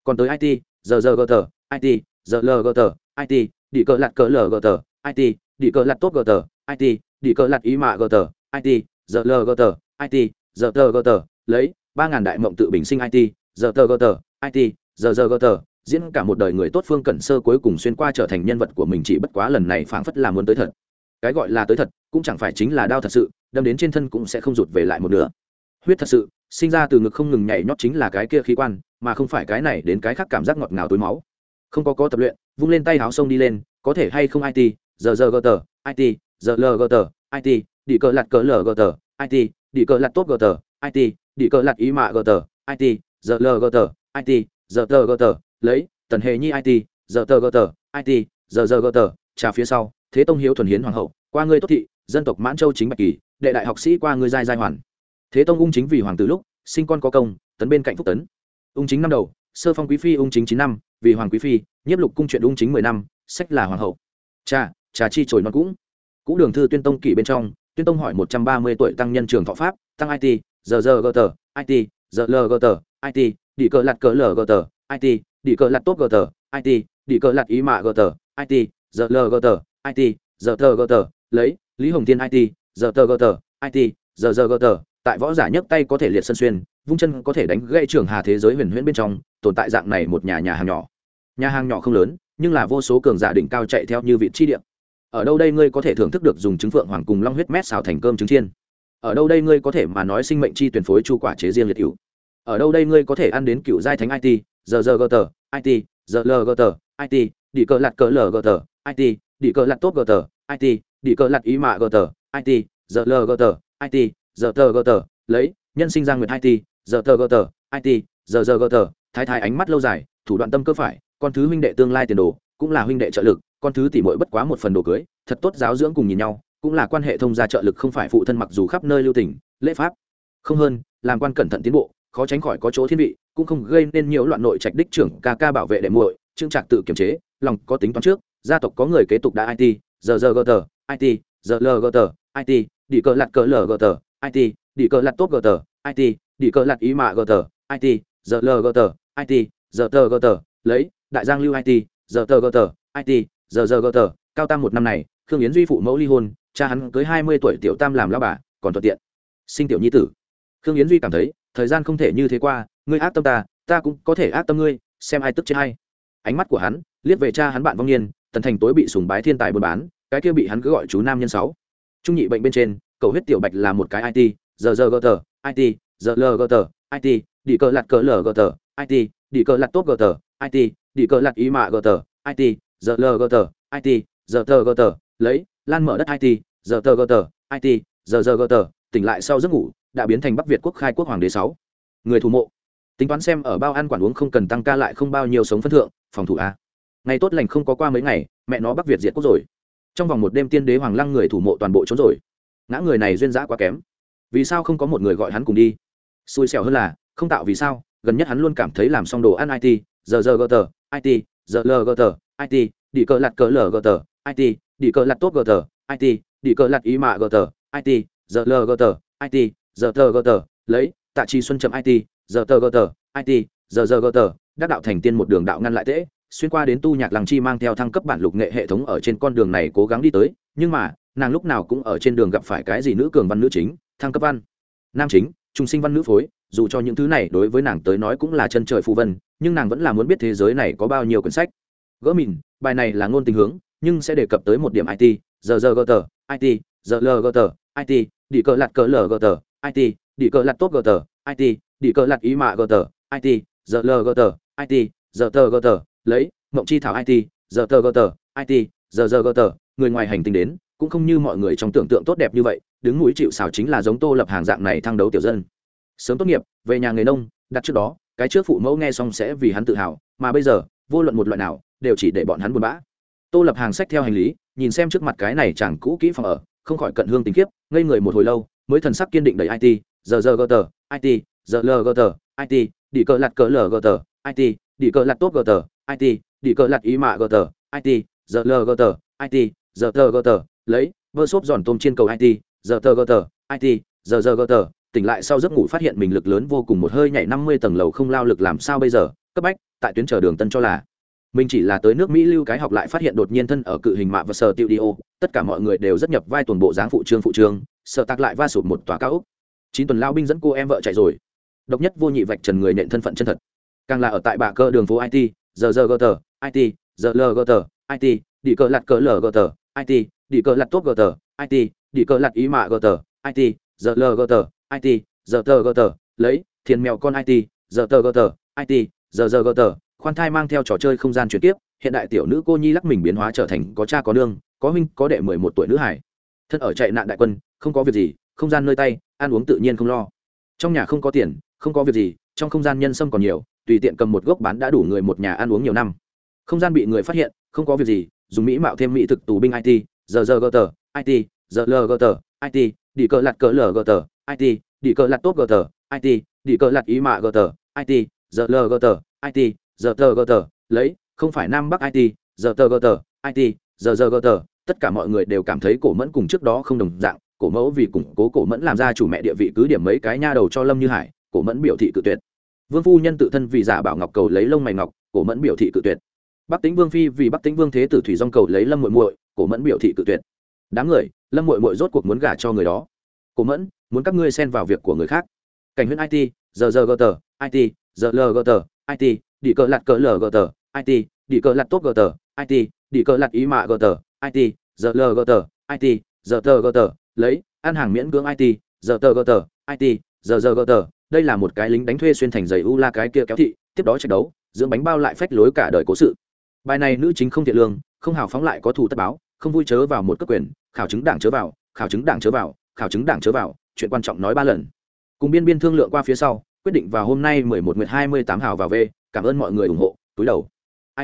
Còn tới it giờ giờ gờ tờ it giờ lờ gờ tờ it đi cờ lạt cờ lờ gờ tờ it đi cờ lạt tốt gờ tờ it đi cờ lạt ý mạ gờ tờ it giờ lờ gờ tờ it giờ tờ gờ tờ. Lấy, ba ngàn đại mộng tự bình sinh it giờ tờ gờ tờ it giờ giờ gờ tờ. Diễn cả một đời người tốt phương cẩn sơ cuối cùng xuyên qua trở thành nhân vật của mình chỉ bất quá lần này phảng phất là muốn tới thật. Cái gọi là tới thật, cũng chẳng phải chính là đau thật sự, đâm đến trên thân cũng sẽ không rụt về lại một nửa. Huyết thật sự, sinh ra từ ngực không ngừng nhảy nhót chính là cái kia khí quan, mà không phải cái này đến cái khác cảm giác ngọt ngào túi máu. Không có có tập luyện vung lên tay áo sông đi lên, có thể hay không it giờ giờ gờ tờ it giờ lờ gờ tờ it đi cờ lặt cờ lờ gờ tờ it đi cờ lặt tốt gờ tờ it đi cờ lặt ý mạ gờ tờ it giờ lờ gờ tờ it giờ tờ gờ tờ, lấy, tần hề nhi it giờ tờ gờ tờ it giờ giờ gờ tờ, trà phía sau, thế tông hiếu thuần hiến hoàng hậu, qua ngươi tốt thị, dân tộc mãn châu chính bạch kỳ, đệ đại học sĩ qua ngươi giai giai hoàn. Thế tông ung chính vì hoàng tử lúc, sinh con có công, tấn bên cạnh phúc tấn. Ung chính năm đầu, sơ phong quý phi ung chính chín năm vì hoàng quý phi, nhiếp lục cung chuyện ung chính mười năm, sách là hoàng hậu. Cha trà chi trồi non cũng. Cũ đường thư tuyên tông kỷ bên trong, tuyên tông hỏi một trăm ba mươi tuổi tăng nhân trường thọ pháp, tăng it giờ giờ gờ tờ it giờ lờ gờ tờ it đi cờ lặt cờ lờ gờ tờ it đi cờ lặt tốt gờ tờ it đi cờ lặt ý mạ gờ tờ it giờ lờ gờ tờ it giờ tờ gờ tờ. Lấy, lý hồng tiên it giờ tờ gờ tờ it giờ giờ gờ tờ. Tại võ giả nhấc tay có thể liệt sân xuyên, vung chân có thể đánh gây trường hà thế giới huyền huyễn bên trong, tồn tại dạng này một nhà nhà hàng nhỏ nhà hàng nhỏ không lớn, nhưng là vô số cường giả đỉnh cao chạy theo như vị chi điện ở đâu đây ngươi có thể thưởng thức được dùng trứng phượng hoàng cùng long huyết mét xào thành cơm trứng chiên? Ở đâu đây ngươi có thể mà nói sinh mệnh chi tuyển phối chu quả chế riêng liệt cựu ở đâu đây ngươi có thể ăn đến cựu giai thánh it giờ giờ gờ tờ it giờ lờ gờ tờ it đi cờ lặt cờ lờ gờ tờ it đi cờ lặt tốt gờ tờ it đi cờ lặt ý mạ gờ tờ it giờ lờ gờ tờ it giờ tờ gờ tờ. Lấy, nhân sinh giang nguyệt it giờ tờ gờ tờ it giờ giờ gờ tờ. Thái thái ánh mắt lâu dài, thủ đoạn tâm cơ phải con thứ huynh đệ tương lai tiền đồ, cũng là huynh đệ trợ lực, con thứ tỉ mội bất quá một phần đồ cưới, thật tốt giáo dưỡng cùng nhìn nhau, cũng là quan hệ thông gia trợ lực không phải phụ thân mặc dù khắp nơi lưu tình, lễ pháp. Không hơn, làm quan cẩn thận tiến bộ, khó tránh khỏi có chỗ thiên vị, cũng không gây nên nhiều loạn nội trạch đích trưởng ca ca bảo vệ đệ muội, trương trạc tự kiểm chế, lòng có tính toán trước, gia tộc có người kế tục đã it giờ giờ gờ tờ it giờ lờ gờ tờ it đi cờ lặt cờ lờ gờ tờ it đi cờ lặt tốt gờ tờ it đi cờ lặt ý mạ gờ tờ it giờ lờ gờ tờ it giờ tờ gờ tờ, lấy đại giang lưu it giờ tờ gờ tờ it giờ giờ gờ tờ, cao tam một năm này, khương yến duy phụ mẫu ly hôn, cha hắn cưới hai mươi tuổi tiểu tam làm lao bà, còn thuận tiện. Sinh tiểu nhi tử. Khương yến duy cảm thấy, thời gian không thể như thế qua, ngươi ác tâm ta ta cũng có thể ác tâm ngươi, xem ai tức chết hay. Ánh mắt của hắn, liếc về cha hắn bạn vong niên, tần thành tối bị sùng bái thiên tài buôn bán, cái kia bị hắn cứ gọi chú nam nhân sáu. Trung nhị bệnh bên trên, cầu huyết tiểu bạch là một cái it giờ giờ gờ tờ it giờ lờ gờ tờ it đi cờ lặt cờ lờ gờ tờ it đi cờ lặt tốt gờ tờ it đi cờ lặt ý mạ gờ tờ it giờ lờ gờ tờ it giờ tờ gờ tờ, lấy, lan mở đất it giờ tờ gờ tờ it giờ giờ gờ tờ, tỉnh lại sau giấc ngủ, đã biến thành bắc việt quốc khai quốc hoàng đế sáu. Người thủ mộ. Tính toán xem ở bao ăn quản uống không cần tăng ca lại không bao nhiêu sống phân thượng, phòng thủ a. Ngày tốt lành không có qua mấy ngày, mẹ nó bắc việt diệt quốc rồi. Trong vòng một đêm tiên đế hoàng lăng người thủ mộ toàn bộ trốn rồi. Ngã người này duyên dã quá kém. Vì sao không có một người gọi hắn cùng đi? Xui xẻo hơn là, không tạo vì sao, gần nhất hắn luôn cảm thấy làm xong đồ ăn it giờ giờ gờ tờ it giờ lờ gờ tờ it đi cờ lặt cờ lờ gờ tờ it đi cờ lặt tốt gờ tờ it đi cờ lặt ý mạ gờ tờ it giờ lờ gờ tờ it giờ tờ gờ tờ. Lấy, tạ chi xuân chậm it giờ tờ gờ tờ it giờ giờ gờ tờ. Đắc đạo thành tiên một đường đạo ngăn lại tễ, xuyên qua đến tu nhạc làng chi mang theo thăng cấp bản lục nghệ hệ thống ở trên con đường này cố gắng đi tới, nhưng mà, nàng lúc nào cũng ở trên đường gặp phải cái gì nữ cường văn nữ chính, thăng cấp văn, nam chính trung sinh văn nữ phối, dù cho những thứ này đối với nàng tới nói cũng là chân trời phù vân, nhưng nàng vẫn là muốn biết thế giới này có bao nhiêu quyển sách. Gỡ mìn, bài này là ngôn tình hướng, nhưng sẽ đề cập tới một điểm it giờ giờ gờ tờ it giờ lờ gờ tờ it đi cờ lặt cờ lờ gờ tờ it đi cờ lặt tốt gờ tờ it đi cờ lặt ý mạ gờ tờ it giờ lờ gờ tờ it giờ tờ gờ tờ, lấy, mộng chi thảo it giờ tờ gờ tờ it giờ giờ gờ tờ, người ngoài hành tinh đến, cũng không như mọi người trong tưởng tượng tốt đẹp như vậy đứng mũi chịu xào chính là giống tô lập hàng dạng này thăng đấu tiểu dân. Sớm tốt nghiệp, về nhà người nông, đặt trước đó, cái trước phụ mẫu nghe xong sẽ vì hắn tự hào, mà bây giờ, vô luận một loại nào, đều chỉ để bọn hắn buồn bã. Tô lập hàng sách theo hành lý, nhìn xem trước mặt cái này chẳng cũ kỹ phòng ở, không khỏi cận hương tình kiếp ngây người một hồi lâu, mới thần sắc kiên định đẩy it giờ giờ gờ tờ it giờ lờ gờ tờ it đi cờ lặt cờ lờ gờ tờ it đi cờ lặt tốt gờ tờ it đi cờ lặt ý mạ gờ tờ it giờ lờ gờ tờ it giờ tờ gờ tờ, lấy, vơ xốp giòn tôm trên cầu it giờ tờ gờ tờ it giờ giờ gờ tờ, tỉnh lại sau giấc ngủ phát hiện mình lực lớn vô cùng một hơi nhảy năm mươi tầng lầu không lao lực làm sao bây giờ, cấp bách, tại tuyến chờ đường tân cho là, mình chỉ là tới nước mỹ lưu cái học lại phát hiện đột nhiên thân ở cự hình mạ và sở tiêu đi ô, tất cả mọi người đều rất nhập vai toàn bộ dáng phụ trương phụ trương sợ tạc lại va sụp một tòa cao chín tuần lao binh dẫn cô em vợ chạy rồi. Độc nhất vô nhị vạch trần người nện thân phận chân thật. Càng là ở tại bạ cơ đường phố it giờ giờ gờ tờ it giờ lờ gờ tờ it đi cờ lặt cờ lờ gờ tờ it đi cờ lặt tốt gờ tờ it đi cờ lặt ý mạ gờ tờ it giờ lờ gờ tờ it giờ tờ gờ tờ, lấy, thiền mèo con it giờ tờ gờ tờ it giờ giờ gờ tờ, khoan thai mang theo trò chơi không gian chuyển tiếp, hiện đại tiểu nữ cô nhi lắc mình biến hóa trở thành có cha có nương, có huynh, có đệ mười một tuổi nữ hải. Thân ở chạy nạn đại quân, không có việc gì, không gian nơi tay, ăn uống tự nhiên không lo. Trong nhà không có tiền, không có việc gì, trong không gian nhân sâm còn nhiều, tùy tiện cầm một gốc bán đã đủ người một nhà ăn uống nhiều năm. Không gian bị người phát hiện, không có việc gì, dùng mỹ mạo thêm mỹ thực tù binh it giờ giờ gờ tờ it giờ lờ it đi cờ lặt cờ lờ it đi cờ lặt tốt gt it đi cờ lặt ý mạ gt it giờ lờ it giờ tờ gt lấy, không phải nam bắc it giờ tờ gt it giờ giờ gt tất cả mọi người đều cảm thấy cổ mẫn cùng trước đó không đồng dạng. Cổ mẫu vì củng cố cổ mẫn làm ra chủ mẹ địa vị cứ điểm mấy cái nha đầu cho lâm như hải, cổ mẫn biểu thị cự tuyệt. Vương phu nhân tự thân vì giả bảo ngọc cầu lấy lông mày ngọc, cổ mẫn biểu thị cự tuyệt. Bắc tính vương phi vì bắc tính vương thế tử thủy dong cầu lấy lâm muội muội, cổ mẫn biểu thị cự tuyệt đám người, lâm muội muội rốt cuộc muốn gả cho người đó. Cổ mẫn, muốn các ngươi xen vào việc của người khác. Cảnh huyễn it giờ giờ gờ tờ it giờ lờ gờ tờ it đi cờ lặt cờ lờ gờ tờ it đi cờ lặt tốt gờ tờ it đi cờ lặt ý mạ gờ tờ it giờ lờ gờ tờ it giờ tờ gờ tờ. Lấy, ăn hàng miễn cưỡng it giờ tờ gờ tờ it giờ giờ gờ tờ. Đây là một cái lính đánh thuê xuyên thành giày u la cái kia kéo thị, tiếp đó trận đấu, dưỡng bánh bao lại phách lối cả đời cố sự. Bài này nữ chính không thiện lương, không hào phóng lại có thù tất báo không vui chớ vào một cấp quyền khảo chứng đảng chớ vào khảo chứng đảng chớ vào khảo chứng đảng chớ vào chuyện quan trọng nói ba lần cùng biên biên thương lượng qua phía sau quyết định vào hôm nay mười một nguyệt hai mươi tám hào vào v cảm ơn mọi người ủng hộ túi đầu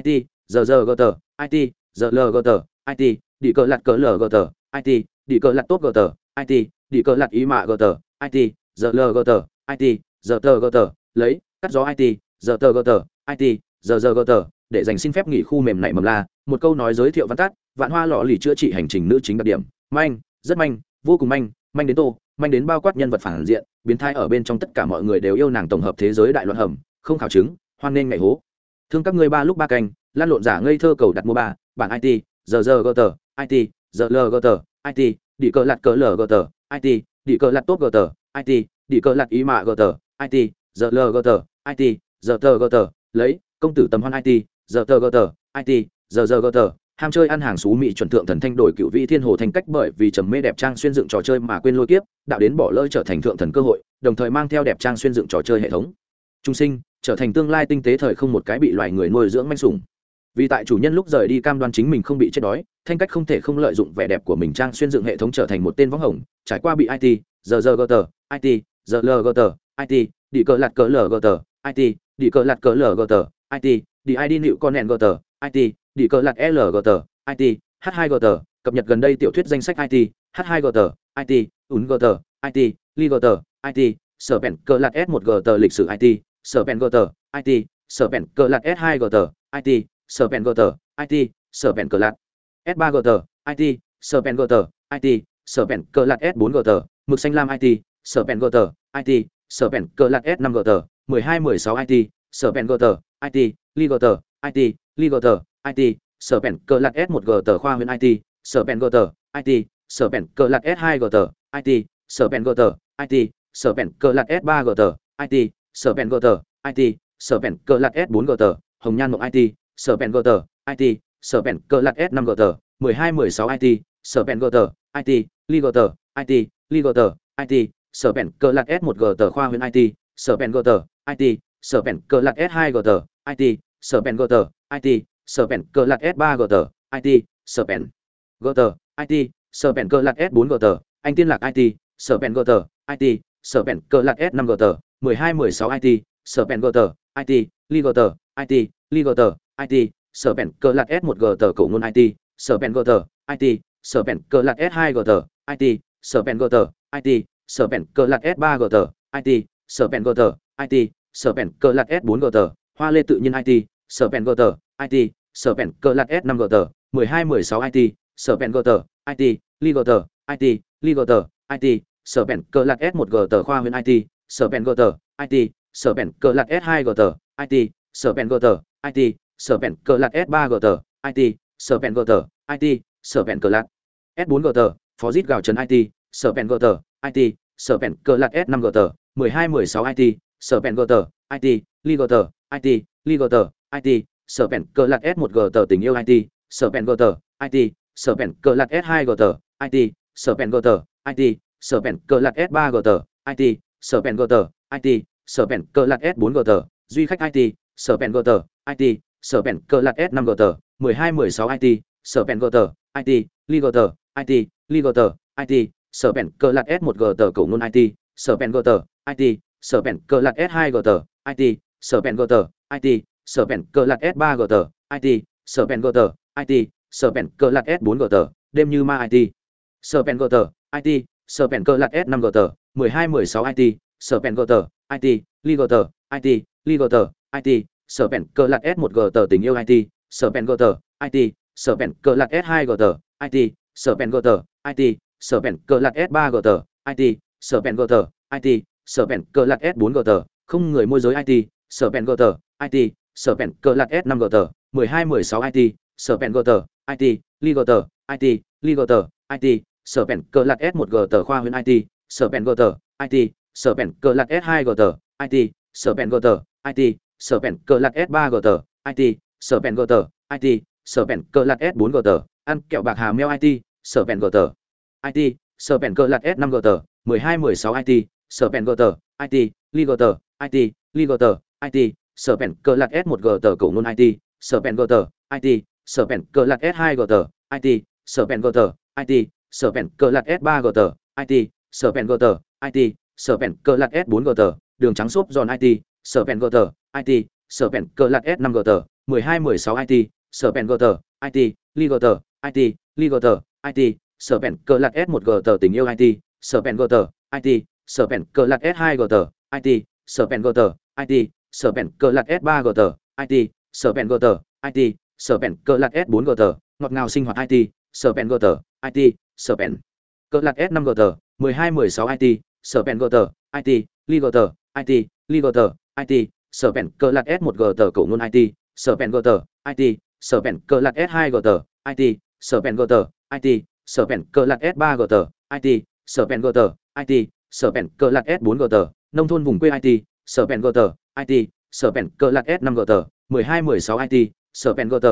it giờ giờ gờ tờ it giờ lờ gờ tờ it đi cờ lặt cờ lờ gờ tờ it đi cờ lặt tốt gờ tờ it đi cờ lặt ý mạ gờ tờ it giờ lờ gờ tờ it giờ tờ gờ tờ lấy cắt gió it giờ tờ gờ tờ it giờ giờ gờ tờ để dành xin phép nghỉ khu mềm này mầm la một câu nói giới thiệu văn tắt vạn hoa lọ lì chữa trị hành trình nữ chính đặc điểm. Manh, rất manh, vô cùng manh manh đến tô, manh đến bao quát nhân vật phản diện, biến thái ở bên trong tất cả mọi người đều yêu nàng tổng hợp thế giới đại loạn hầm, không khảo chứng, hoan nên ngày hố. Thương các ngươi ba lúc ba canh, lan lộn giả ngây thơ cầu đặt mua ba, bản it giờ giờ gờ tờ it giờ lờ gờ tờ it đi cờ lặt cờ lờ gờ tờ it đi cờ lặt tốt gờ tờ it đi cờ lặt ý mạ gờ tờ it giờ lờ gờ tờ it giờ tờ gờ tờ. Lấy, công tử tầm hoan it giờ tờ gờ tờ it giờ giờ gờ tờ ham chơi ăn hàng xú mỹ chuẩn thượng thần thanh đổi cựu vị thiên hồ thành cách bởi vì trầm mê đẹp trang xuyên dựng trò chơi mà quên lôi kiếp, đạo đến bỏ lỡ trở thành thượng thần cơ hội, đồng thời mang theo đẹp trang xuyên dựng trò chơi hệ thống. Trung sinh, trở thành tương lai tinh tế thời không một cái bị loài người nuôi dưỡng manh sủng. Vì tại chủ nhân lúc rời đi cam đoan chính mình không bị chết đói, thanh cách không thể không lợi dụng vẻ đẹp của mình trang xuyên dựng hệ thống trở thành một tên võng hồng, trải qua bị it giờ giờ gờ tờ it giờ lờ gờ tờ it đi cờ lạt cờ lờ gờ tờ it đi cờ lạt cờ lờ gờ tờ it đi id nịu con nẹn gờ tờ it đi cờ lạt l gờ it h 2 gờ cập nhật gần đây tiểu thuyết danh sách it h 2 gờ it ún gờ it ligt gờ it sở bèn cờ lạt s 1 gờ lịch sử it sở bèn gờ it sở bèn cờ lạt s 2 gờ it sở bèn gờ it sở bèn cờ lạt s 3 gờ it sở bèn gờ it sở bèn cờ lạt s 4 gờ mực xanh lam it sở bèn gờ it sở bèn cờ lạt s 5 gờ tờ 12 16 it sở bèn gờ it ligt gờ it li gờ tờ it sở bèn cờ lạc s 1 gờ tờ khoa huyện it sở bèn gờ tờ it sở bèn cờ lạc s 2 gờ tờ it sở bèn gờ tờ it sở bèn cờ lạc s 3 gờ tờ it sở bèn gờ tờ it sở bèn cờ lạc s 4 gờ tờ hồng nhan mộng it sở bèn gờ tờ it sở bèn cờ lạc s 5 gờ tờ 12 16 it sở bèn gờ tờ it li gờ tờ it li gờ tờ it sở bèn cờ lạc s 1 gờ tờ khoa huyện it sở bèn gờ tờ it sở bèn cờ lạc s 2 gt it sở bèn gt it sở bèn cờ lạt s 3 gt it sở bèn gt it sở bèn cờ lạt s 4 gt anh tiên lạc it sở bèn gt it sở bèn cờ lạt s 5 gt 12 16 it sở bèn gt it li gt it li gt it sở bèn cờ lạt s 1 gt cổ ngôn it sở bèn gt it sở bèn cờ lạt s 2 gt it sở bèn gt it sở bèn cờ lạt s 3 gt it sở bèn gt it sở bèn cờ lạt s 4 gt hoa lê tự nhiên it sở bản gờ tờ it sở bèn cờ lạt s 5 gt 12 16 it sở bản gờ tờ it li tờ it li tờ it sở bèn cờ lạt s 1 tờ khoa huyện it sở bản gờ tờ it sở bèn cờ lạt s 2 tờ it sở bản gờ tờ it sở bèn cờ lạt s 3 tờ it sở bản gờ tờ it sở bèn cờ lạt s 4 tờ phó dít gạo trần it sở bản gờ tờ it sở bèn cờ lạt s 5 gt 12 16 it sở bản gờ tờ it li tờ it li tờ it sở bèn cờ lạt s 1 gt tình yêu it sở bệnh gờ tờ it sở bèn cờ lạt s 2 gt it sở bệnh gờ tờ it sở bèn cờ lạt s 3 gt it sở bệnh gờ tờ it sở bèn cờ lạt s 4 gt duy khách it sở bệnh gờ tờ it sở bèn cờ lạt s 5 gt 12 16 it sở bệnh gờ tờ it li tờ, it li tờ, it sở bèn cờ lạt s 1 gt cầu ngôn it sở bệnh gờ tờ it sở bèn cờ lạt s 2 gt it sở bệnh gờ tờ it sở bèn cờ lạt s 3 gt it sở bèn gt it sở bèn cờ lạt s 4 gt đêm như ma it sở bèn gt it sở bèn cờ lạt s 5 gt 12 16 it sở bèn gt it li gt it li gt it sở bèn cờ lạt s 1 gt tình yêu it sở bèn gt it sở bèn cờ lạt s 2 gt it sở bèn gt it sở bèn cờ lạt s 3 gt it sở bèn gt it sở bèn cờ lạt s 4 gt không người môi giới it sở bèn gt it sở bèn cờ lạt s 5 gt 12 16 it sở bèn gt it li gt it li gt it sở bèn cờ lạt s 1 gt khoa huyện it sở bèn gt it sở bèn cờ lạt s 2 gt it sở bèn gt it sở bèn cờ lạt s 3 gt it sở bèn gt it sở bèn cờ lạt s 4 gt ăn kẹo bạc hà meo it sở bèn gt it sở bèn cờ lạt s 5 gt 12 16 it sở bèn gt it li gt it li gt it sở bèn cờ lạt s 1 tờ cổ ngôn it sở bèn tờ it sở bèn cờ lạt s 2 tờ it sở bèn tờ it sở bèn cờ lạt s 3 tờ it sở bèn tờ it sở bèn cờ lạt s 4 tờ đường trắng xốp giòn it sở bèn tờ it sở bèn cờ lạt s 5 hai 12 16 it sở bèn tờ it li gt it li gt it sở bèn cờ lạt s 1 tờ tình yêu it sở bèn tờ it sở bèn cờ lạt s 2 tờ it sở bèn tờ it sở bèn cờ lạt s 3 gt it sở bèn gt it sở bèn cờ lạt s 4 gt ngọt ngào sinh hoạt it sở bèn gt it sở bèn cờ lạt s 5 gt 12 16 it sở bèn gt it li gt it li gt it sở bèn cờ lạt s 1 gt cổ ngôn it sở bèn gt it sở bèn cờ lạt s 2 gt it sở bèn gt it sở bèn cờ lạt s 3 gt it sở bèn gt it sở bèn cờ lạt s 4 gt nông thôn vùng quê it sở bèn gt it sở bèn cờ lạc s 5 gt 12 16 it sở bèn gt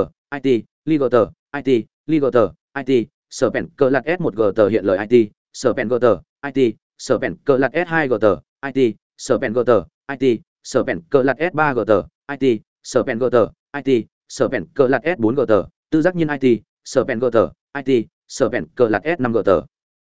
it li tờ, it li tờ, it sở bèn cờ lạc s 1 gt hiện lời it sở bèn gt it sở bèn cờ lạc s 2 gt it sở bèn gt it sở bèn cờ lạc s 3 gt it sở bèn gt it sở bèn cờ lạc s 4 gt tư giác nhiên it sở bèn gt it sở bèn cờ lạc s 5 gt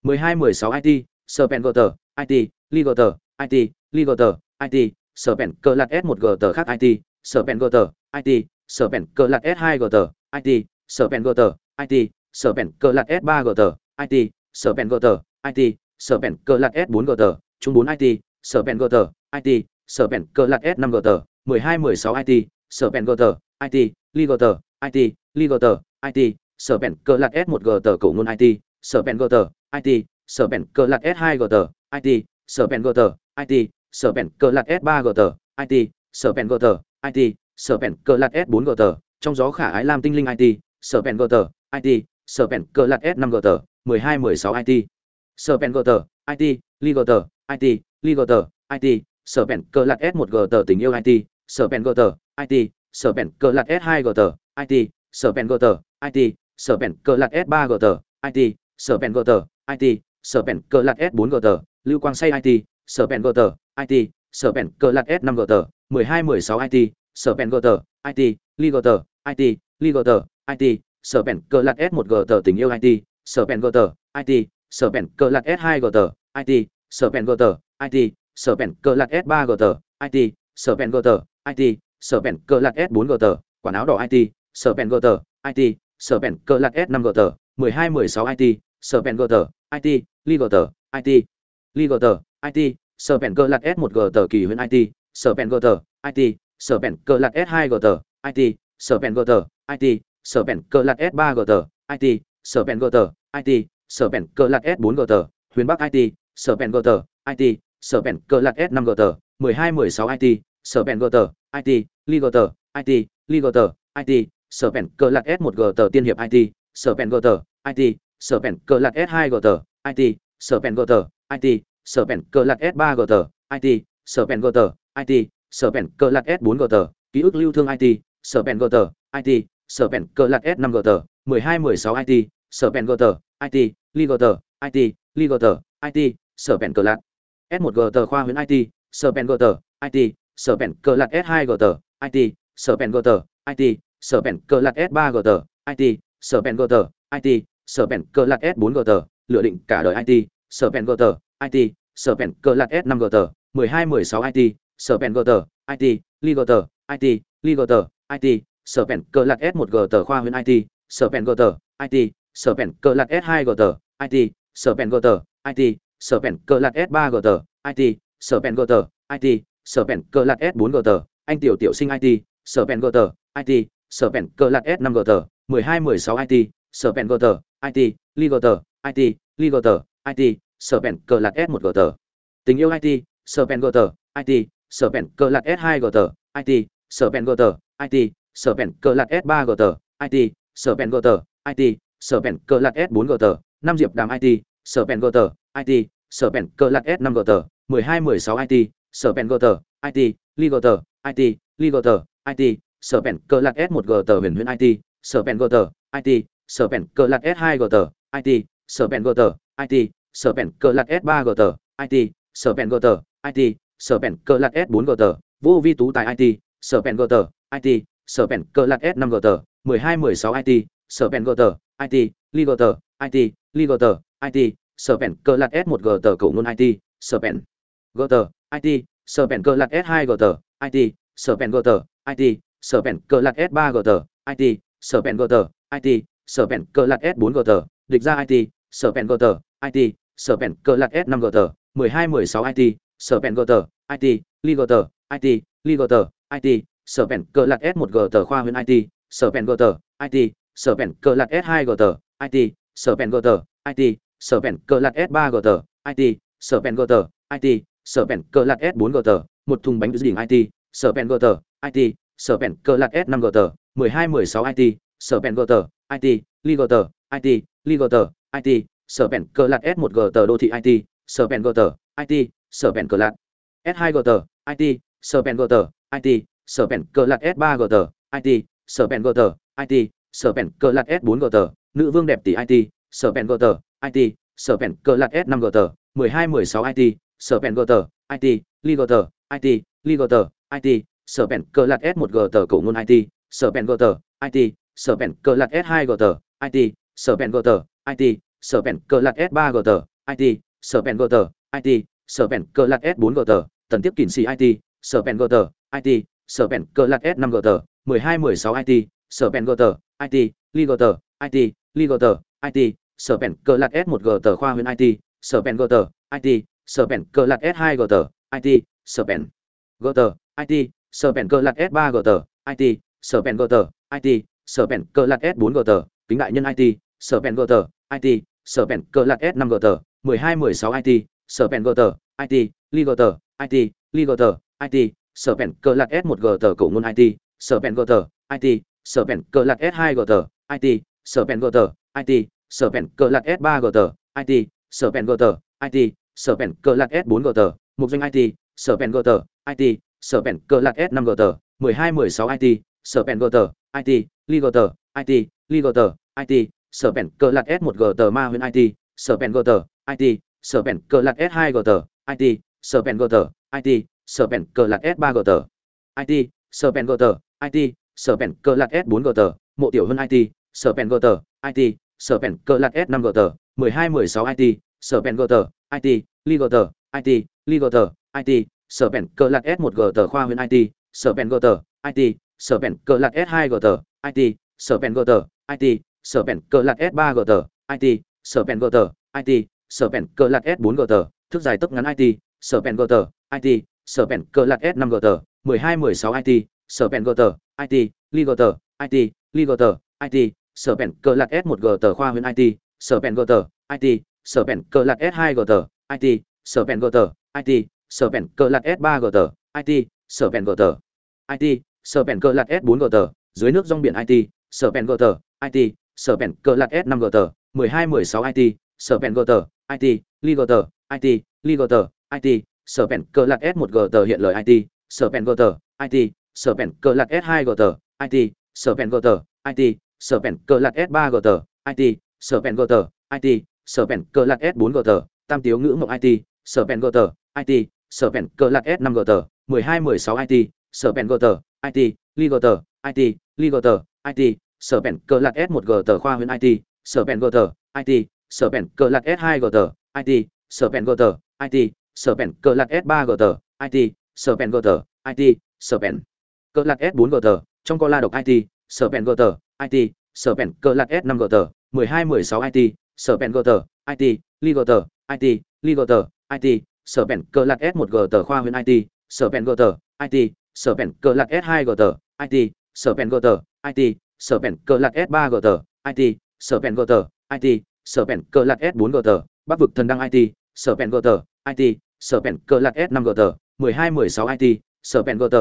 12 16 it sở bèn gt it li tờ, it li tờ, it sở bèn cơ lạt s 1 g tờ khác it sở bèn tờ it sở bèn cơ lạt s 2 g tờ it sở bèn tờ it sở bèn cơ lạt s 3 g tờ it sở bèn tờ it sở bèn cơ lạt s 4 g tờ chung 4 it sở bèn tờ it sở bèn cơ lạt s 5 g gt 12 16 it sở bèn tờ it li gt it li gt it sở bèn cơ lạt s 1 g tờ cổ ngôn it sở bèn tờ it sở bèn cơ lạt s 2 g tờ it sở bèn tờ it sở bèn cờ lạt s 3 gt it sở bèn gt it sở bèn cờ lạt s 4 gt trong gió khả ái lam tinh linh it sở bèn gt it sở bèn cờ lạt s 5 gt 12 16 it sở bèn gt it li gt it li gt it sở bèn cờ lạt s 1 gt tình yêu it sở bèn gt it sở bèn cờ lạt s 2 gt it sở bèn gt it sở bèn cờ lạt s 3 gt it sở bèn gt it sở bèn cờ lạt s 4 gt lưu quang say it sở bèn gt it sở bèn cờ lạt s 5 gt 12 16 IT sở bèn gờ IT ligoter IT ligoter IT sở bèn cờ lạt s 1 gờ tình yêu IT sở bèn gờ IT sở bèn cờ lạt s 2 gờ IT sở bèn gờ IT sở bèn cờ lạt s 3 gờ IT sở bèn gờ IT sở bèn cờ lạt s 4 gờ quần áo đỏ IT sở bèn gờ IT sở bèn cờ lạt s 5 gờ 12 16 IT sở bèn gờ IT ligoter IT ligoter IT sở pen cơ lạt s 1 gờ kỳ huyện IT sở pen gờ IT sở pen cơ lạt s 2 gờ IT sở pen gờ IT sở pen cơ lạt s 3 gờ IT sở pen gờ IT sở pen cơ lạt s 4 gờ huyền bắc IT sở pen gờ IT sở pen cơ lạt s 5 gờ 12 16 IT sở pen gờ IT Li cơ tờ IT Li cơ tờ IT sở pen cơ lạt s 1 gờ tiên hiệp IT sở pen gờ IT sở pen cơ lạt s 2 gờ IT sở pen gờ IT sở bèn cờ lạt s 3 gt IT sở bèn gt IT sở bèn cờ lạt s 4 gt ký ức lưu thương IT sở bèn gt IT sở bèn cờ lạt s 5 gờ 12 16 IT sở bèn gt IT li gt IT li gt IT sở bèn cờ lạt s 1 gt khoa huyễn IT sở bèn gt IT sở bèn cờ lạt s 2 gt IT sở bèn gt IT sở bèn cờ lạt s 3 gt IT sở bèn gt IT sở bèn cờ lạt s 4 gt lựa định cả đời IT sở bèn gt IT sở bèn cờ lạt s 5 gờ 12 16 IT sở pen gờ IT Li ligoter IT Li ligoter IT sở bèn cờ lạt s 1 gờ khoa huyện IT sở pen gờ IT sở bèn cờ lạt s 2 gờ IT sở pen gờ IT sở bèn cờ lạt s 3 gờ IT sở pen gờ IT sở bèn cờ lạt s 4 gờ anh tiểu tiểu sinh IT sở pen gờ IT sở bèn cờ lạt s 5 gờ 12 16 IT sở pen gờ IT Li ligoter IT Li ligoter IT sở bèn cờ lạc s một g tờ tình yêu it sở bèn g tờ it sở bèn cờ lạc s hai g tờ it sở bèn g tờ it sở bèn cờ lạc s ba g tờ it sở bèn g tờ it sở bèn cờ lạc s bốn g tờ năm diệp đàm it sở bèn g tờ it sở bèn cờ lạc s năm g tờ mười hai mười sáu it sở bèn g tờ it li g tờ it li g tờ it sở bèn cờ lạc s một g tờ huyền huyền it sở bèn g tờ it sở bèn cờ lạc s hai g tờ it sở bèn g tờ it sở bèn cờ lạt s 3 gt IT sở bèn gt IT sở bèn cờ lạt s 4 gt vô vi tú tài it sở bèn gt it sở bèn cờ lạt s 5 hai 12 16 it sở bèn gt it li gt it li gt it sở bèn cờ lạt s 1 gt cầu ngôn it sở bèn gt it sở bèn cờ lạt s 2 gt it sở bèn gt it sở bèn cờ lạt s 3 gt it sở bèn gt it sở bèn cờ lạt s 4 gt địch ra it sở bèn gt it sở bèn cờ lạt s năm gt mười hai mười sáu it sở bèn gt it li gt it li gt it sở bèn cờ lạt s một gt khoa huyện it sở bèn gt it sở bèn cờ lạt s hai gt it sở bèn gt it sở bèn cờ lạt s ba gt it sở bèn gt it sở bèn cờ lạt s bốn gt một thùng bánh đỉnh it sở bèn gt it sở bèn cờ lạt s năm gt mười hai mười sáu it sở bèn gt it li gt it li gt it sở bèn cờ lạt s 1 g tờ đô thị it sở bản g tờ it sở bèn cờ lạt s 2 g tờ it sở bản g tờ it sở bèn cờ lạt s 3 g tờ it sở bản g tờ it sở bèn cờ lạt s 4 g tờ nữ vương đẹp tỷ it sở bản g tờ it sở bèn cờ lạt s 5 g tờ 12 16 it sở bèn g tờ it ligt it tờ it sở bèn cờ lạt s 1 g tờ cổ ngôn it sở bản g tờ it sở bèn cờ lạt s 2 g tờ it sở bản g tờ it sở pen cờ lạt s 3 gt it sở pen gt it sở pen cờ lạt s 4 gt tần tiếp kỳn xì it sở pen gt it sở pen cờ lạt s 5 gt 12 16 it sở pen gt it li ligt it li ligt it sở pen cờ lạt s 1 gt khoa huyện it sở pen gt it sở pen cờ lạt s 2 gt it sở pen gt it sở pen cờ lạt s 3 gt it sở pen gt it sở pen cờ lạt s 4 gt kính đại nhân it sở pen gt it sở pen cờ lạt s 5 g gt 12 16 it sở pen gt it ligt it ligoter it sở pen cờ lạt s 1 g gt cổ ngôn it sở pen gt it sở pen cờ lạt s 2 g gt it sở pen gt it sở pen cờ lạt s 3 g gt it sở pen gt it sở pen cờ lạt s 4 g gt một danh it sở pen gt it sở pen cờ lạt s 5 g gt 12 16 it sở pen gt it ligoter it ligoter it sở pen cờ lạt s 1 g tờ ma huyện it sở bản g tờ it sở pen cờ lạt s 2 g tờ it sở bản g tờ it sở pen cờ lạt s 3 g tờ it sở bản g tờ it sở serpent cờ lạc s 4 g tờ mộ tiểu hơn it sở bản g tờ it sở serpent cờ lạc s 5 g gutter 12 16 it sở bản g tờ it ligoter it ligoter it sở serpent cờ lạc s 1 g tờ khoa huyện it sở bản g tờ it sở serpent cờ lạc s 2 g tờ it sở bản g tờ it sở bèn cờ lạc s 3 gt it sở bèn gt it sở bèn cờ lạc s 4 gt thức dài tốc ngắn it sở bèn gt it sở bèn cờ lạc s 5 gutter 12 16 it sở bèn gt it ligoter it ligoter it sở bèn cờ lạc s 1 gt khoa huyện it sở bèn gt it sở bèn cờ lạc s 2 gt it sở bèn gt it sở bèn cờ lạc s 3 gt it sở bèn gt it sở bèn cờ lạc s 4 gt dưới nước rong biển it sở bèn gt it sở serpent cơ lạc s 5 g gutter 12 16 it serpent gutter it ligoter it ligoter it sở serpent cơ lạc s 1 g gutter hiện lời it serpent gutter it sở serpent cơ lạc s 2 g gutter it serpent gutter it sở serpent cơ lạc s 3 g gutter it serpent gutter it sở serpent cơ lạc s 4 g gutter tam tiếu ngữ mộng it serpent gutter it sở serpent cơ lạc s 5 g gutter 12 16 it serpent gutter it ligoter it ligoter it sở serpent cờ lạc s 1 g tờ khoa huyện it serpent gutter it serpent cờ lạc s 2 g gutter it serpent gutter it serpent cờ lạc s 3 g gutter it serpent gutter it serpent cờ lạc s 4 g tờ trong co la độc it serpent gutter it serpent cờ lạc s 5 g tờ 12 16 it serpent gutter it ligoter it ligoter it serpent cờ lạc s 1 g tờ khoa huyện it serpent gutter it serpent cờ lạc s 2 g gutter it serpent tờ it sở vẹn cờ lạc s 3 gt it sở vẹn gt it sở vẹn cờ lạc s 4 gt bắc vực thần đăng it sở vẹn gt it sở vẹn cờ lạc s 5 gutter 12 16 it vẹn gt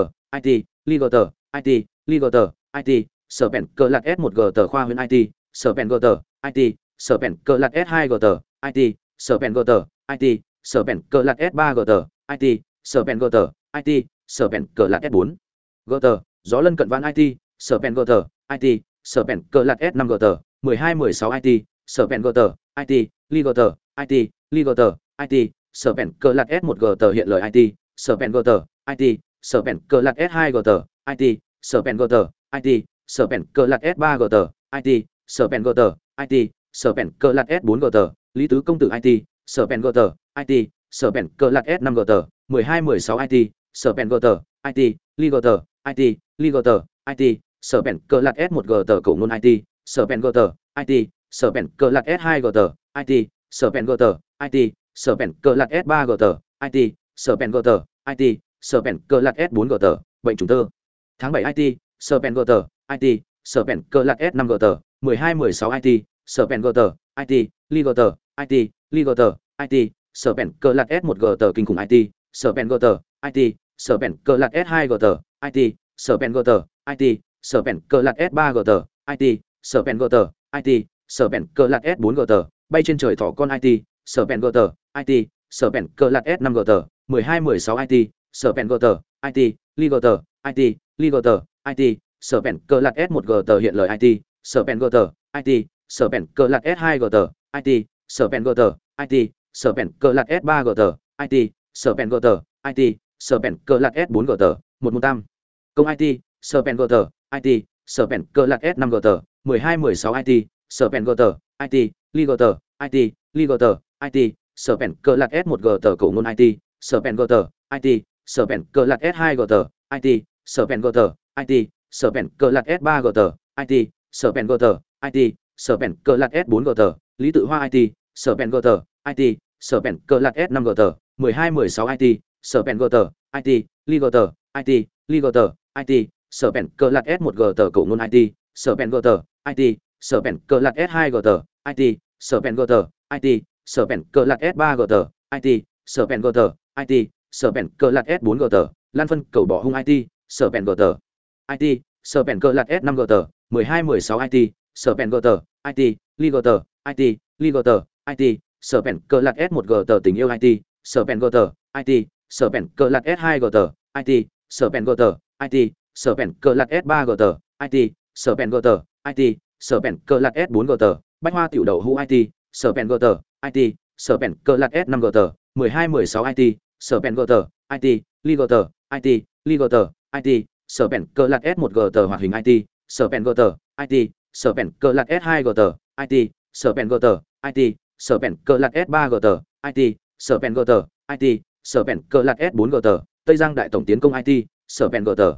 it li gt it li gt it sở vẹn cờ lạc s 1 gt khoa huyện it sở vẹn gt it sở vẹn cờ lạc s 2 gt it sở vẹn gt it sở vẹn cờ lạc s 3 gt it sở vẹn gt it sở vẹn cờ lạc s 4 gt gió lân cận vãn it sở vẹn gt it sở bèn cờ lạc s 5 hai 12 16 it sở serpent gutter it ligoter it ligoter it sở bèn cờ lạc s 1 gutter hiện lời it sở serpent gutter it sở bèn cờ lạc s 2 gutter it sở serpent gutter it sở bèn cờ lạc s 3 gutter it sở serpent gutter it sở bèn cờ lạc s 4 gutter lý tứ công tử it sở serpent gutter it sở bèn cờ lạc s 5 hai 12 16 it sở serpent gutter it ligoter it ligoter it sở serpent cờ lạc s 1 g gutter cổ ngôn it serpent tờ it sở serpent cờ lạc s 2 g tờ it serpent tờ it sở serpent cờ lạc s 3 g tờ it serpent tờ it sở serpent cờ lạc s 4 g tờ bệnh trùng tơ tháng 7 it serpent tờ it sở serpent cờ lạc s 5 g tờ 12 16 it serpent tờ it li g tờ it li g tờ it sở serpent cờ lạc s 1 g tờ kinh khủng it serpent tờ it sở serpent cờ lạc s 2 g tờ it serpent tờ it sở serpent cờ lạc s 3 gt it sở serpent gt it sở serpent cờ lạc s 4 gt bay trên trời thỏ con it sở serpent gt it sở serpent cờ lạc s 5 gutter 12 16 it serpent gt it li gt it li gt it sở serpent cờ lạc s 1 gt hiện lời it sở serpent gt it sở serpent cờ lạc s 2 gt it sở serpent gt it sở serpent cờ lạc s 3 gt it sở serpent gt it sở serpent cờ lạc s 4 gt một môn tam công it sở serpent gt it serpent cơ lạc S5 GT, 12 16 it serpent GT, it ligoter it ligoter it serpent cơ lạc S1 GT cổ ngôn it serpent GT, it serpent cơ lạc S2 GT, it serpent GT, it serpent cơ lạc S3 GT, it serpent GT, it serpent cơ lạc S4 GT, lý tự hoa it serpent GT, it serpent cơ lạc S5 GT, 12 16 it serpent GT, it ligoter it sở bèn cờ lạc s 1 tờ cổ ngôn it serpent gutter it bản cờ lạc s 2 tờ it serpent gutter it bản cờ lạc s 3 tờ it serpent gutter it bản cờ lạc s 4 tờ lan phân cầu bỏ hung it serpent gutter it bản cờ lạc s 5 tờ 12 16 it serpent gutter it ligoter it ligoter it bản cờ lạc s 1 tờ tình yêu it serpent gutter it bản cờ lạc s 2 tờ it vợ tờ it sở serpent cờ lạc s 3 gutter it sở serpent gutter it sở serpent cờ lạc s 4 gutter bách hoa tiểu đầu hu it sở serpent gutter it sở serpent cờ lạc s 5 gutter 12 16 it serpent gutter it li ligoter it li ligoter it sở bèn cờ lạc s 1 g tờ hoạt hình it sở bèn g tờ it sở bèn cờ lạc s 2 g tờ it sở bèn g tờ it sở bèn cờ lạc s 3 g tờ it sở bèn g tờ it sở bèn cờ lạc s 4 g tờ tây giang đại tổng tiến công it sở bèn g tờ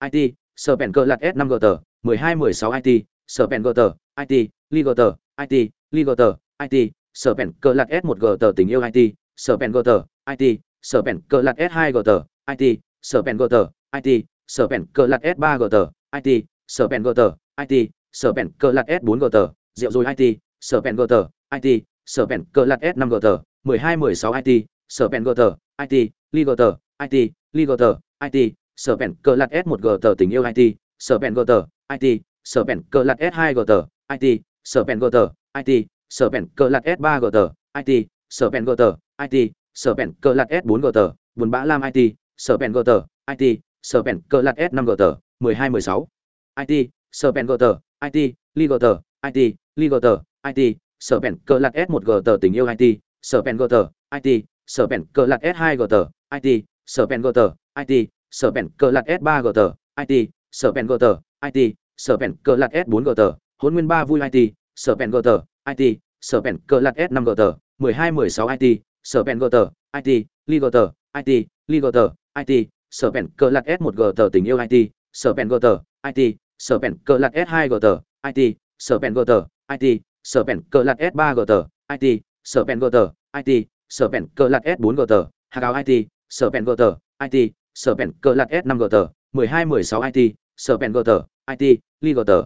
it sở bèn cơ lạc s 5 g tờ 12 16 it sở bèn g tờ it li g tờ it li g tờ it sở bèn cơ lạc s 1 g tờ tình yêu it sở bèn g tờ it sở bèn cơ lạc s 2 g tờ it sở bèn g tờ it sở bèn cơ lạc s 3 g tờ it sở bèn g tờ it sở bèn cơ lạc s 4 g tờ rượu rồi it sở bèn g tờ it sở bèn cơ lạc s 5 g tờ 12 16 it sở bèn g tờ it li g tờ it li g tờ it sở bèn cờ lạc s 1 g tờ tình yêu it sở bèn g tờ it sở bèn cờ lạc s 2 g tờ it sở bèn g tờ it sở bèn cờ lạc s 3 g tờ it sở bèn g tờ it sở bèn cờ lạc s 4 g tờ buồn bã lam it sở bèn g tờ it sở bèn cờ lạc s 5 g tờ 12 16 it sở bèn g tờ it li g tờ it li g tờ it sở bèn cờ lạc s 1 g tờ tình yêu it sở bèn g tờ it sở bèn cờ lạc s 2 g tờ it sở bèn g tờ it sở vẹn cờ lạc s 3 g tờ it sở vẹn gt tờ it sở vẹn cờ lạc s 4 g tờ hôn nguyên ba vui it sở vẹn gt tờ it sở vẹn cờ lạc s 5 g tờ 12 16 it sở vẹn gt tờ it li gt tờ it li gt tờ it sở vẹn cờ lạc s 1 g tờ tình yêu it sở vẹn gt tờ it sở vẹn cờ lạc s 2 g tờ it sở vẹn gt tờ it sở vẹn cờ lạc s 3 g tờ it sở vẹn gt tờ it sở vẹn cờ lạc s 4 g tờ hạ cao it sở vẹn gt tờ it sở bèn cơ lạc s 5 g tờ 12 16 it sở bèn g tờ it li g tờ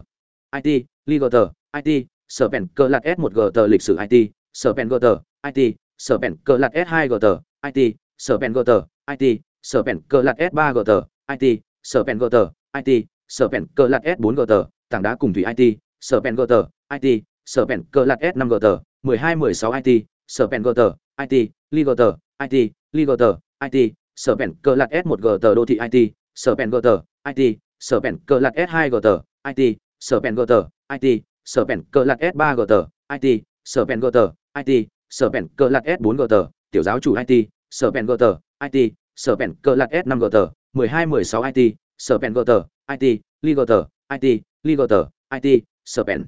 it li g tờ it sở bèn cơ lạc s 1 g tờ lịch sử it sở bèn g tờ it sở bèn cơ lạc s 2 g tờ it sở bèn g tờ it sở bèn cơ lạc s 3 g tờ it sở bèn g tờ it sở bèn cơ lạc s 4 g tờ tảng đá cùng thủy it sở bèn g tờ it sở bèn cơ lạc s 5 g tờ 12 16 it sở bèn g tờ it li g tờ it li g tờ it sở bèn cờ lạc s 1 g tờ đô thị it sở bèn g tờ it sở bèn cờ lạc s 2 g tờ it sở bèn g tờ it sở bèn cờ lạc s 3 g tờ it sở bèn g tờ it sở bèn cờ lạc s 4 g tờ tiểu giáo chủ it sở bèn g tờ it sở bèn cờ lạc s 5 g tờ 12 16 it sở bèn g tờ it li g tờ it li g tờ it sở bèn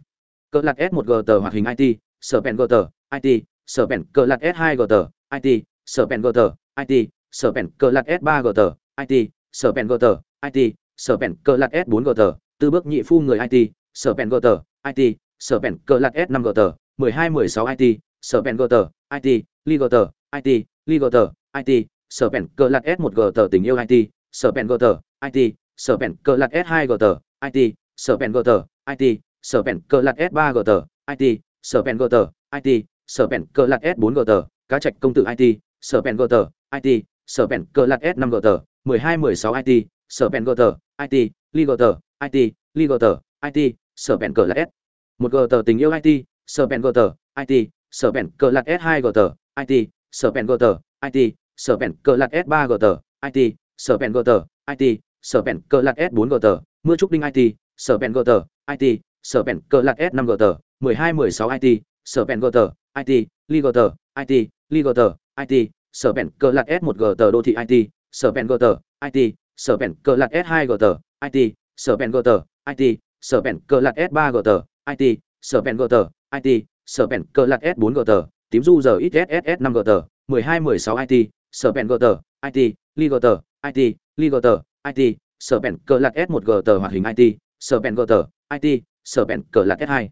cờ lạc s 1 g tờ hoạt hình it sở bèn g tờ it sở bèn cờ lạc s 2 g tờ it sở bèn g tờ it sở bèn cờ lạt s ba g gt it sở g gt it sở bèn cờ lạt s bốn g gt từ bước nhị phu người it sở g gt it sở bèn cờ lạt s năm g gt mười hai mười sáu it sở g gt it li g gt it li g gt it sở bèn cờ lạt s một g gt tình yêu it sở g gt it sở bèn cờ lạt s hai g gt it sở g gt it sở bèn cờ lạt s ba g gt it sở g gt it sở bèn cờ lạt s bốn g gt cá trạch công tử it sở g gt it sở vẹn cơ lạc s 5 g tờ 12 16 it sở vẹn g tờ it li g tờ it li g tờ it sở vẹn cơ lạc s 1 g tờ tình yêu it sở vẹn g tờ it sở vẹn cơ lạc s 2 g tờ it sở vẹn g tờ it sở vẹn cơ lạc s 3 g tờ it sở vẹn g tờ it sở vẹn cơ lạc s 4 g tờ mưa trúc đinh it sở vẹn g tờ it sở vẹn cơ lạc s 5 g tờ 12 16 it sở vẹn g tờ it li g tờ it li g tờ it sở bèn cờ lạc s 1 g tờ đô thị it sở bèn g tờ it sở bèn cờ lạc s 2 g tờ it sở bèn g tờ it sở bèn cờ lạc s 3 g tờ it sở bèn g tờ it sở bèn cờ lạc s 4 g tờ tím du giờ ít ss năm g tờ 12 16 it sở bèn g tờ it li g tờ it li g tờ it sở bèn cờ lạc s 1 g tờ hoạt hình it sở bèn g tờ it sở bèn cờ lạc s 2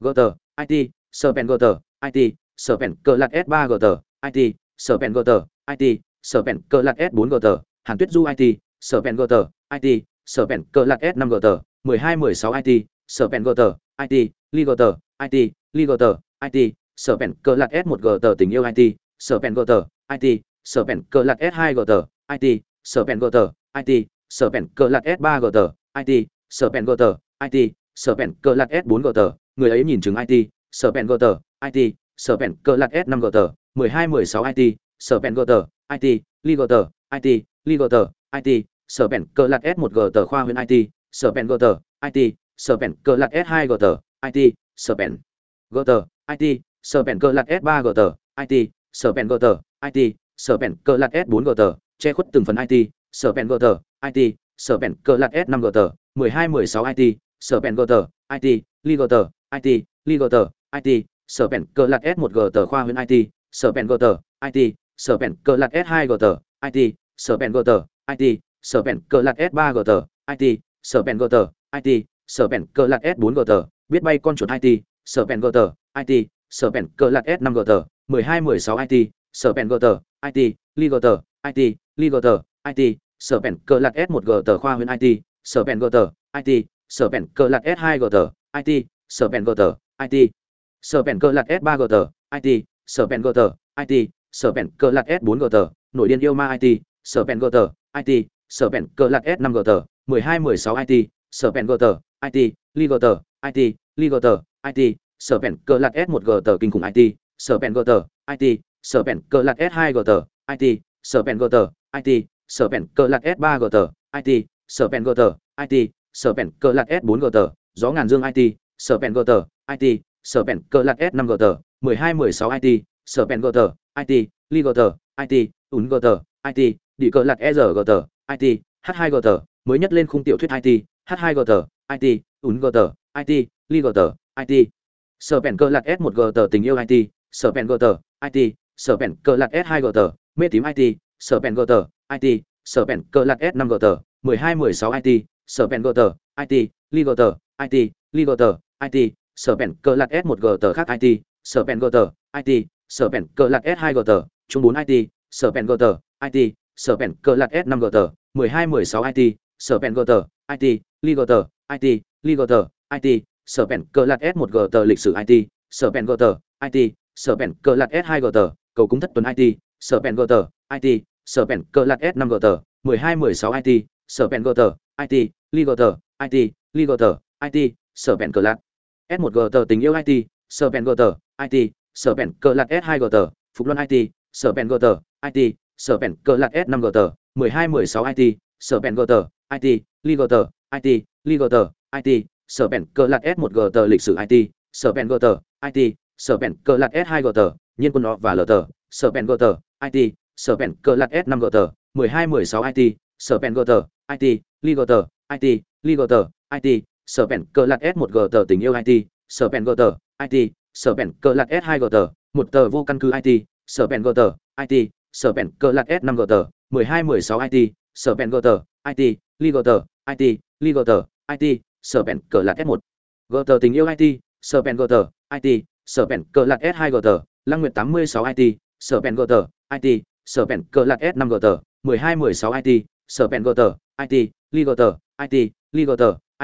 g tờ it sở bèn g tờ it sở bèn cờ lạc s 3 g tờ it sở bèn g tờ it sở bèn cơ lạc s 4 g tờ hàn tuyết du it sở bèn g tờ it sở bèn cơ lạc s 5 g tờ 12 16 it sở bèn g tờ it li g tờ it li g tờ it sở bèn cơ lạc s 1 g tờ tình yêu it sở bèn g tờ it sở bèn cơ lạc s 2 g tờ it sở bèn g tờ it sở bèn cơ lạc s 3 g tờ it sở bèn g tờ it sở bèn cơ lạc s 4 g tờ người ấy nhìn chứng it sở bèn g tờ it sở bèn cơ lạc s 5 g tờ 12 16 it sở bèn gờ tờ it li gờ tờ it li gờ tờ it sở bèn cờ lạc s 1 gờ tờ khoa huyện it sở bèn gờ tờ it sở bèn cờ lạc s 2 gờ tờ it sở bèn gờ tờ it sở bèn cờ lạc s 3 gờ tờ it sở bèn gờ tờ it sở bèn cờ lạc s 4 gờ tờ che khuất từng phần it sở bèn gờ tờ it sở bèn cờ lạt s năm gt mười hai mười it sở bèn gt it ligot it ligot it sở bèn cờ lạc s một gt khoa huyện it sở bèn gt it sở bèn cờ lạt s hai tờ it sở bèn gt it sở bèn cờ lạt s ba tờ it sở bèn gt it sở bèn cờ lạt s bốn tờ biết bay con chuột it sở bèn gt it sở bèn cờ lạt s năm gt mười hai mười sáu it sở bèn gt it ligot it ligot it sở bèn cờ lạt s một tờ khoa huyện it sở bèn gt it sở bèn cờ lạt s hai tờ it sở bèn gt it sở bèn cờ lạt s ba tờ it sở bèn gt it sở bèn cờ lạc s bốn gt nội điên yêu ma it sở bèn gt it sở bèn cờ lạc s năm gờ mười hai mười sáu it sở bèn gt it li ligot it li ligot it sở bèn cờ lạc s một gt kinh khủng it sở bèn gt it sở bèn cờ lạc s hai gt it sở bèn gt it sở bèn cờ lạc s 3 gt it sở bèn gt it sở bèn cờ lạc s 4 gt gió ngàn dương it sở bèn gt it sở bèn cờ lạc s 5 gt 12 16 it sở it li it ún it Địa cờ lạt EZGoter, it H2Goter, mới nhất lên khung tiểu thuyết it H2Goter, it ún it li it sở lạc lạt s 1 gt tình yêu it sở it sở lạc lạt s 2 gt mê tím it sở it sở lạc lạt s 5 gt 12 16 it sở it Ligoter, it Ligoter, it sở bèn cờ lạt s 1 gt khác it sở bèn gt it sở bèn cờ lạt s 2 gờ gt chung bốn it sở bèn gt it sở bèn cờ lạt s 5 gờ gt 12 16 it sở bèn gt it ligot it ligot it sở bèn cờ lạt s 1 gờ gt lịch sử it sở bèn gt it sở bèn cờ lạt s 2 gờ gt cầu cúng thất tuần it sở bèn gt it sở bèn cờ lạt s 5 gờ gt 12 16 it sở bèn gt it ligot it ligot it sở bèn cờ lạt s 1 gt tình yêu it sở bèn gt it sở bèn cờ lạt s 2 gt phục luân it sở bèn gt it sở bèn cờ lạt s 5 gt 12 16 it sở bèn gt it ligot it ligot it sở bèn cờ lạt s 1 gt lịch sử it sở bèn gt it sở bèn cờ lạt s 2 gt nhiên quân nó và lt sở bèn gt it sở bèn cờ lạt s 5 gt 12 16 it sở bèn gt it ligot it ligot it sở bèn cờ lạt s 1 gt tình yêu it sở bèn gt it sở bèn cờ lạt s 2 gt một tờ vô căn cứ it sở bèn gt it sở bèn cờ lạt s 5 gt 12 16 it sở bèn gt it ligot it ligot it sở bèn cờ lạt s 1 gt tình yêu it sở bèn gt it sở bèn cờ lạt s 2 gt lăng nguyện 86 it sở bèn gt it sở bèn cờ lạt s 5 gt 12 16 it sở bèn gt it ligot it ligot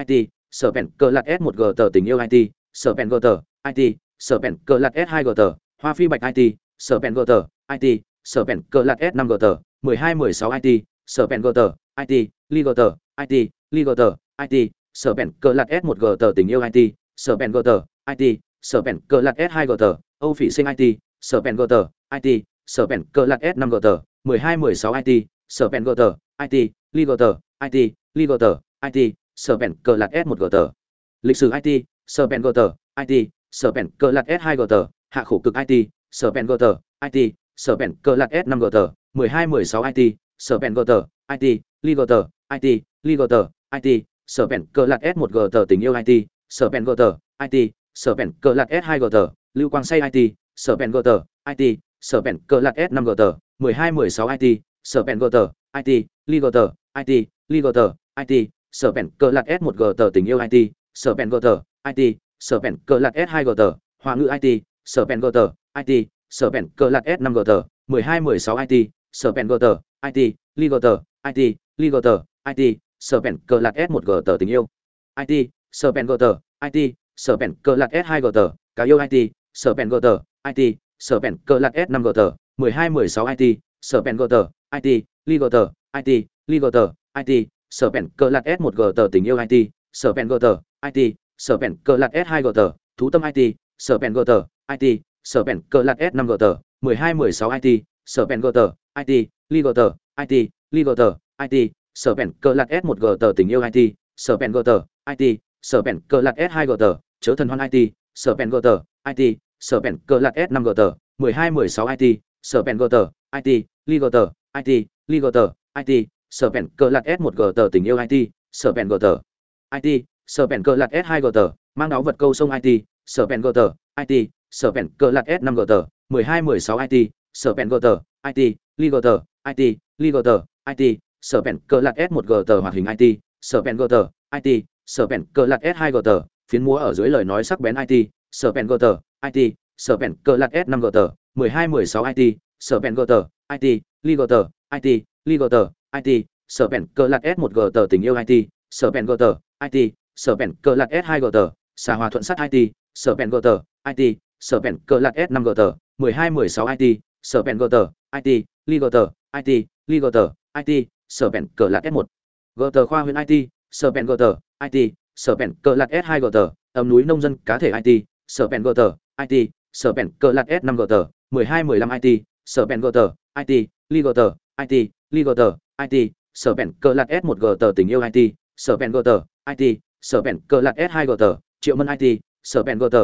it sở bèn cờ lạt s 1 gt tình yêu it sở bèn gt it sở bèn cờ lạt s 2 gt hoa phi bạch it sở bèn gt it sở bèn cờ lạt s 5 gt 12 16 it sở bèn gt it li ligot it li ligot it sở bèn cờ lạt s 1 gt tình yêu it sở bèn gt it sở bèn cờ lạt s 2 gt âu phỉ sinh it sở bèn gt it sở bèn cờ lạt s 5 gt 12 16 it sở bèn gt it li ligot it li ligot it sở bèn cờ lạt s 1 gt lịch sử it sở bèn gt it sở bèn cờ lạt s 2 gt hạ khổ cực it sở bèn gt it sở bèn cờ lạt s 5 gt 12 16 it sở bèn gt it li ligot it li ligot it sở bèn cờ lạt s 1 gt tình yêu it sở bèn gt it sở bèn cờ lạt s 2 gt lưu quang say it sở bèn gt it sở bèn cờ lạt s 5 gt 12 16 it sở bèn gt it li ligot it li ligot it sở bèn cờ lạt s 1 gt tình yêu it sở bèn gt it sở bèn cờ lạt s 2 gt hoa ngữ it sở bèn gt it sở bèn cờ lạt s 5 gt 12 16 it sở bèn gt it ligot it ligot it sở bèn cờ lạt s 1 gt tình yêu it sở bèn gt it sở bèn cờ lạt s 2 gt cá yêu it sở bèn gt it sở bèn cờ lạt s 5 gt 12 16 it sở bèn gt it ligot it ligot it sở bèn cờ lạt s 1 gt tình yêu it sở bèn gt it sở bèn cờ lạt s 2 gt thú tâm it sở bèn gt it sở bèn cờ lạt s 5 gt 12 16 it sở bèn gt it li ligot it li ligot it sở bèn cờ lạt s 1 gt tình yêu it sở bèn gt it sở bèn cờ lạt s 2 gt chớ thần hoan it sở bèn gt it sở bèn cờ lạt s 5 gt 12 16 it sở bèn gt it li ligot it li ligot it sở bèn cờ lạt s 1 g tờ tình yêu it sở bèn g tờ it sở bèn cờ lạt s 2 gt mang áo vật câu sông it sở bèn gt it sở bèn cờ lạt s 5 gt 12-16 it sở bèn gt it li gt it li gt it sở bèn cờ lạt s 1 gt hoạt hình it sở bèn gt it sở bèn cờ lạt s 2 gt phiến múa ở dưới lời nói sắc bén it sở bèn gt it sở bèn cờ lạt s 5 gt 12-16 it sở bèn gt it li gt it li gt it sở bèn cờ lạt s 1 gt tình yêu it sở bèn gt it sở vẹn cờ lạt s hai g tờ xà hòa thuận sắt it sở vẹn g tờ it sở vẹn cờ lạt s năm g tờ mười hai mười sáu it sở vẹn g tờ it li g tờ it li g tờ it sở vẹn cờ lạt s một g tờ khoa huyện it sở vẹn g tờ it sở vẹn cờ lạt s hai g tờ ẩm núi nông dân cá thể it sở vẹn g tờ it sở vẹn cờ lạt s năm g tờ mười hai mười lăm it sở vẹn g tờ it li g tờ it li g tờ it sở vẹn cờ lạt s một g tờ tình yêu it sở vẹn g tờ it sở bèn cờ lạc s 2 gt triệu mân it sở bèn gt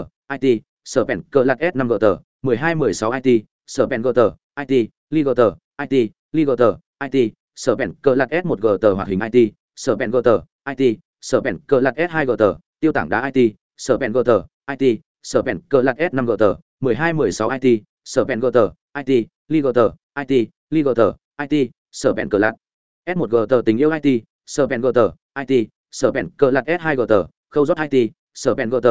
it sở bèn cờ lạc s 5 gt 12-16 it sở bèn gt it li gt it li gt it sở bèn cờ lạc s 1 gt hoạt hình it sở bèn gt it sở bèn cờ lạc s 2 gt tiêu tảng đá it sở bèn gt it sở bèn cờ lạc s 5 gt 12-16 it sở bèn gt it li gt it li gt it sở bèn cờ lạc s 1 gt tình yêu it sở bèn gt it sở bèn cờ lạt s 2 gt khâu rót it sở bèn gt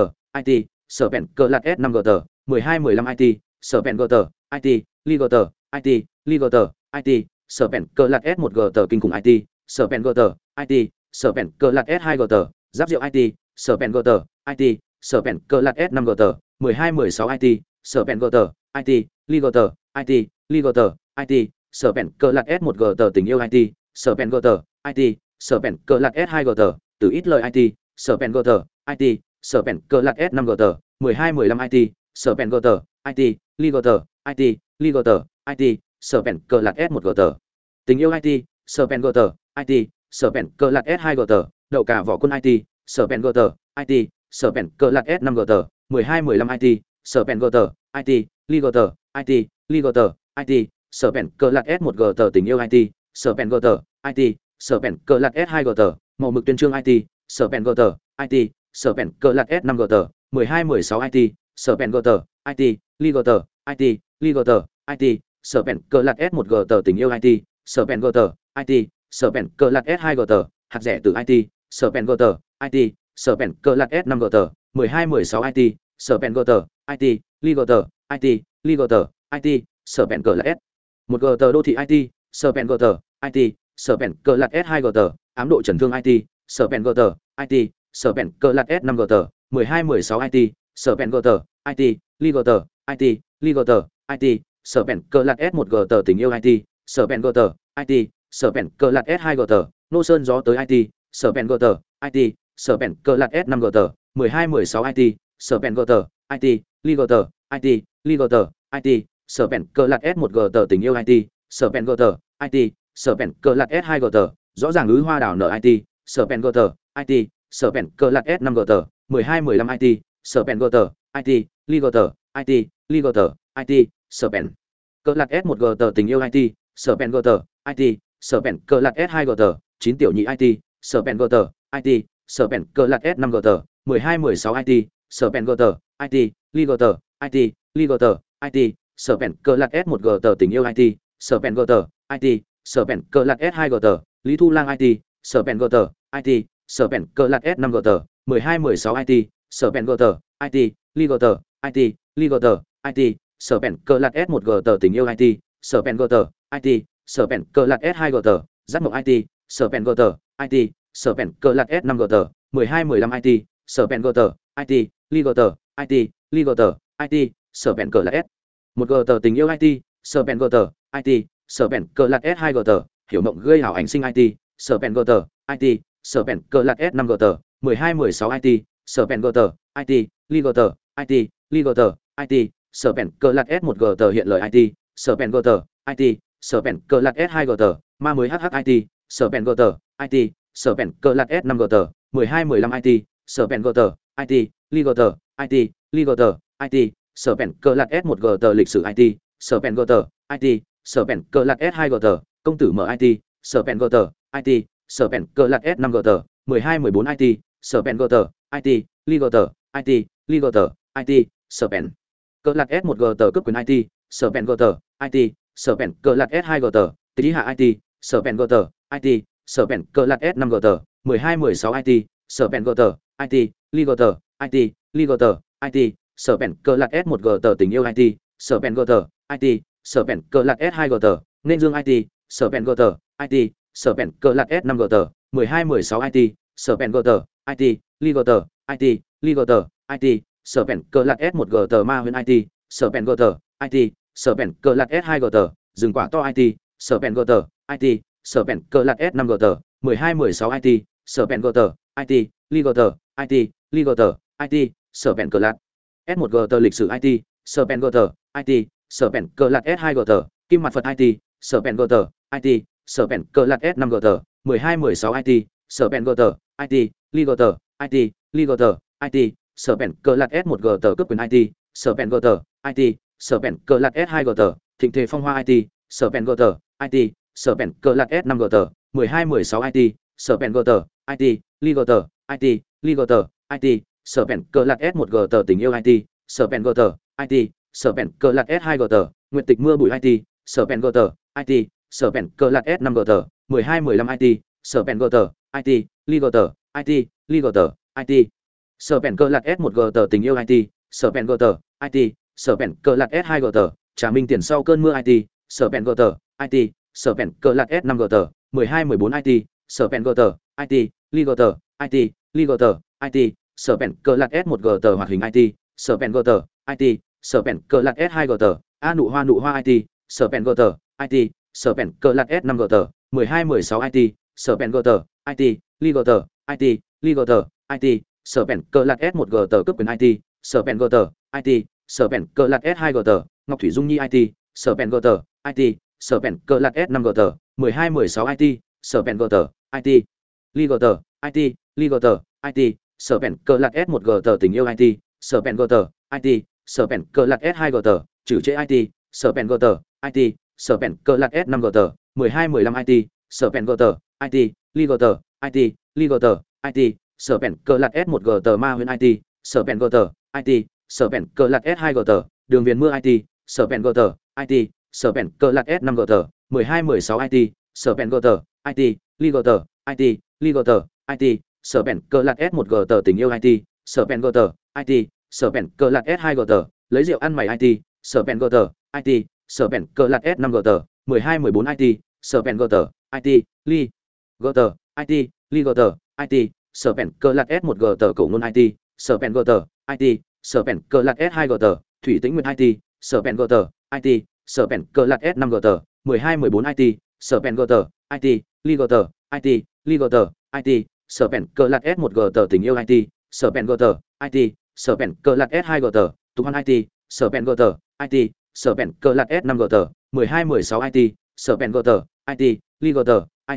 it sở bèn cờ lạt s 5 gt 12 15 it sở bèn gt it li gt it li gt it sở bèn cờ lạt s 1 gt kinh khủng it sở bèn gt it sở bèn cờ lạt s 2 gt giáp rượu it sở bèn gt it sở bèn cờ lạt s 5 gt 12 16 it sở bèn gt it li gt it li gt it sở bèn cờ lạt s 1 gt tình yêu it sở bèn gờ it sở bèn cờ lạt s hai gt từ ít lời it sở bèn gờ tờ it sở bèn cờ lạt s năm gờ mười hai mười lăm it sở bèn gờ tờ it li gờ tờ it li gờ tờ it sở bèn cờ lạt s một gờ tình yêu it sở bèn gờ tờ it sở bèn cờ lạt s hai gờ đậu cả vỏ quân it sở bèn gờ tờ it sở bèn cờ lạt s năm gờ mười hai mười lăm it sở bèn gờ tờ it li gờ tờ it li gờ tờ it sở bèn cờ lạt s một gờ tình yêu it sở bèn gờ tờ it sở bèn cờ lạt s hai gờ màu mực tuyên trương it sở bèn gờ tờ it sở bèn cờ lạt s năm gờ tờ mười hai mười sáu it sở bèn gờ tờ it li gờ tờ it li gờ tờ it sở bèn cờ lạt s một gờ tờ tình yêu it sở bèn gờ tờ it sở bèn cờ lạt s hai gờ tờ hạt rẻ từ it sở bèn gờ tờ it sở bèn cờ lạt s năm gờ tờ mười hai mười sáu it sở bèn gờ tờ it li gờ tờ it li gờ tờ it sở bèn cờ lạt s một gờ tờ đô thị it sở bèn gờ tờ it sở bèn cờ lạt s 2 gờ tờ ám độ chấn thương it sở bèn gờ tờ it sở bèn cờ lạt s 5 mười tờ 12 16 it sở bèn gờ tờ it li gờ tờ it li gờ tờ it sở bèn cờ lạt s 1 gờ tờ tình yêu it sở bèn gờ tờ it sở bèn cờ lạt s 2 gờ tờ nô sơn gió tới it sở bèn gờ tờ it sở bèn cờ lạt s 5 mười tờ 12 16 it sở bèn gờ tờ it li gờ tờ it li gờ tờ it sở bèn cờ lạt s 1 gờ tờ tình yêu it sở bèn gờ tờ it sở bèn cờ lạt s 2 gờ tờ rõ ràng ứ hoa đảo nở it sở pen gờ it sở pen cờ lạc s năm gờ mười hai mười lăm it sở pen gờ it li gờ it li gờ it sở pen cờ lạc s một gờ tình yêu it sở pen gờ it sở pen cờ lạc s hai gờ chín tiểu nhị it sở pen gờ it sở pen cờ lạc s năm gờ mười hai mười sáu it sở pen gờ it li gờ it li gờ it sở pen cờ lạc s một gờ tình yêu it sở pen gờ it sở pen cờ lạc s hai gờ lý thu lang it sở bèn gờ tờ it sở bèn cờ lạt s 5 gờ tờ 12 16 it sở bèn gờ tờ it li gờ tờ it li gờ tờ it sở bèn cờ lạt s 1 gờ tờ tình yêu it sở bèn gờ tờ it sở bèn cờ lạt s 2 gờ tờ giác mộng it sở bèn gờ tờ it sở bèn cờ lạt s 5 gờ tờ 12 15 it sở bèn gờ tờ it li gờ tờ it li gờ tờ it sở bèn cờ lạt s một gờ tờ tình yêu it sở bèn gờ tờ it sở bèn cờ lạt s 2 gờ tờ hiểu mộng gây hảo ảnh sinh it sở bèn gờ tờ it sở bèn cờ lạt s 5 gờ tờ 12 16 it sở bèn gờ tờ it li gờ tờ it li gờ tờ it sở bèn cờ lạt s 1 gờ tờ hiện lời it sở bèn gờ tờ it sở bèn cờ lạt s 2 gờ tờ ma mới hh it sở bèn gờ tờ it sở bèn cờ lạt s 5 gờ tờ 12 15 it sở bèn gờ tờ it li gờ tờ it li gờ tờ it sở bèn cờ lạt s 1 gờ tờ lịch sử it sở bèn gờ tờ it sở bèn cờ lạt s 2 gờ tờ công tử mit sở bèn gờ tờ it sở bèn cờ lạt s năm gờ mười hai mười bốn it sở pèn gờ tờ, it ligot it ligot it sở bèn cờ lạt s một tờ cấp quyền it sở pèn gờ tờ, it sở bèn cờ lạt s hai tờ, tí hạ it sở pèn gờ tờ, it sở bèn cờ lạt s năm gờ mười hai mười sáu it sở pèn gờ tờ, it ligot it ligot it sở bèn cờ lạt s một tờ tình yêu it sở pèn gờ tờ, it sở bèn cờ lạt s hai tờ, nên dương it sở bèn gt it sở bèn cờ lạt s năm gt mười hai mười sáu it sở bèn gt it ligot it ligot it sở bèn cờ lạt s một gt ma huyền it sở bèn gt it sở bèn cờ lạt s hai gt dừng quả to it sở bèn gt it sở bèn cờ lạt s năm gt mười hai mười sáu it sở bèn gt it ligot it ligot it sở bèn cờ lạt s một gt lịch sử it sở bèn gt it sở bèn cờ lạt s hai gt kim mặt phật it sở bèn gt it sở bèn cờ lạt s năm gt mười hai mười sáu it sở bèn gt it ligot it ligot it sở bèn cờ lạt s một gt cấp quyền it sở bèn gt it sở bèn cờ lạt s hai gt thịnh thế phong hoa it sở bèn gt it sở bèn cờ lạt s năm gt mười hai mười sáu it sở bèn gt it ligot it ligot it sở bèn cờ lạt s một gt tình yêu it sở bèn gt it sở bèn cờ lạt s hai gt nguyện tịch mưa bụi it sở bèn gt it sở bèn cờ lạt s năm gt mười hai mười lăm it sở bèn gt it Li ligot it Li ligot it sở bèn cờ lạt s một gt tình yêu it sở bèn gt it sở bèn cờ lạt s hai gt trả minh tiền sau cơn mưa it sở bèn gt it sở bèn cờ lạt s năm gt mười hai mười bốn it sở bèn gt it Li ligot it Li ligot it sở bèn cờ lạt s một gt hoạt hình it sở bèn gt it sở bèn cờ lạt s hai gt a nụ hoa nụ hoa it sở bèn gt it sở bèn cờ lạc s năm gt mười hai mười sáu it sở bèn gt it ligot it ligot it sở bèn cờ lạc s một gt cấp quyền it sở bèn gt it sở bèn cờ lạc s hai gt ngọc thủy dung nhi it sở bèn gt it sở bèn cờ lạc s năm gt mười hai mười sáu it sở bèn gt it ligot it ligot it sở bèn cờ lạc s một gt tình yêu it sở bèn gt it sở bèn cờ lạc s hai gt trừ chế it sở bèn gt it sở bèn cờ lạt s năm gt mười hai mười lăm it sở bèn gt it ligot it ligot it sở bèn cờ lạt s một gt ma huyền it sở bèn gt it sở bèn cờ lạt s hai gt đường viền mưa it sở bèn gt it sở bèn cờ lạt s năm gt mười hai mười sáu it sở bèn gt it ligot it ligot it sở bèn cờ lạt s một gt tình yêu it sở bèn gt it sở bèn cờ lạt s hai gt lấy rượu ăn mày it sở bèn gt it sở bèn cờ lạt s năm gt mười hai mười bốn it sở bèn gt it li gt it li gt it sở bèn cờ lạt s một gt cổ ngôn it sở bèn gt it sở bèn cờ lạt s hai gt thủy tĩnh nguyện it sở bèn gt it sở bèn cờ lạt s năm gt mười hai mười bốn it sở bèn gt it li gt it li gt it sở bèn cờ lạt s một gt tình yêu it sở bèn gt it sở bèn cờ lạt s hai gt tục hoan it sở bèn gt it sở bèn cờ lạt s năm tờ mười hai mười sáu it sở bèn tờ it li gt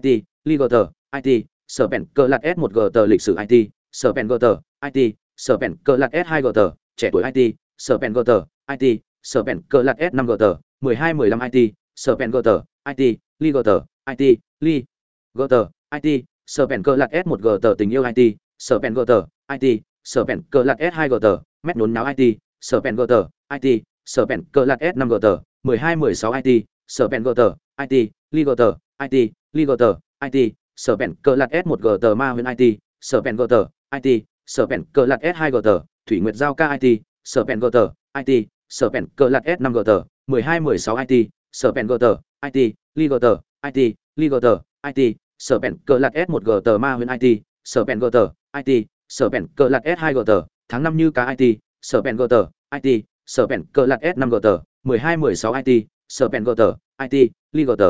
it li gt it sở bèn cờ lạt s một tờ lịch sử it sở bèn tờ it sở bèn cờ lạt s hai tờ trẻ tuổi it sở bèn tờ it sở bèn cờ lạt s năm tờ mười hai mười lăm it sở bèn tờ it li gt it li gt it sở bèn cờ lạt s một tờ tình yêu it sở bèn tờ it sở bèn cờ lạt s hai tờ mét nhốn náo it sở bèn tờ it sở bèn cờ lạt s năm gt mười hai mười sáu it sở bèn gt it li gt it li gt it sở bèn cờ lạt s một gt ma huyền it sở bèn gt it sở bèn cờ lạt s hai gt thủy nguyệt giao ca it sở bèn gt it sở bèn cờ lạt s năm gt mười hai mười sáu it sở bèn gt it li gt it li gt it sở bèn cờ lạt s một gt ma huyền it sở bèn gt it sở bèn cờ lạt s hai gt tháng năm như cá it sở bèn gt it sở bèn cờ lạc s năm gt mười hai mười sáu it sở bèn gt it li gt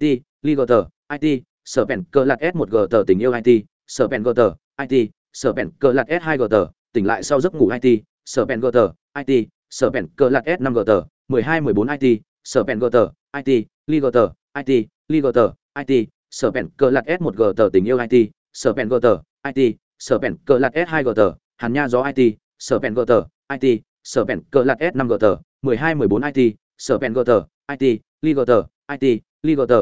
it li gt it sở bèn cờ lạc s một gt tình yêu it sở bèn gt it sở bèn cờ lạc s hai gt tỉnh lại sau giấc ngủ it sở bèn gt it sở bèn cờ lạc s năm gt mười hai mười bốn it sở bèn gt it li gt it li gt it sở bèn cờ lạc s một gt tình yêu it sở bèn gt it sở bèn cờ lạc s hai gt hàn nha gió it sở bèn gt it sở vẹn cờ lạt s năm gt mười hai mười bốn it sở g gt it li gt it li gt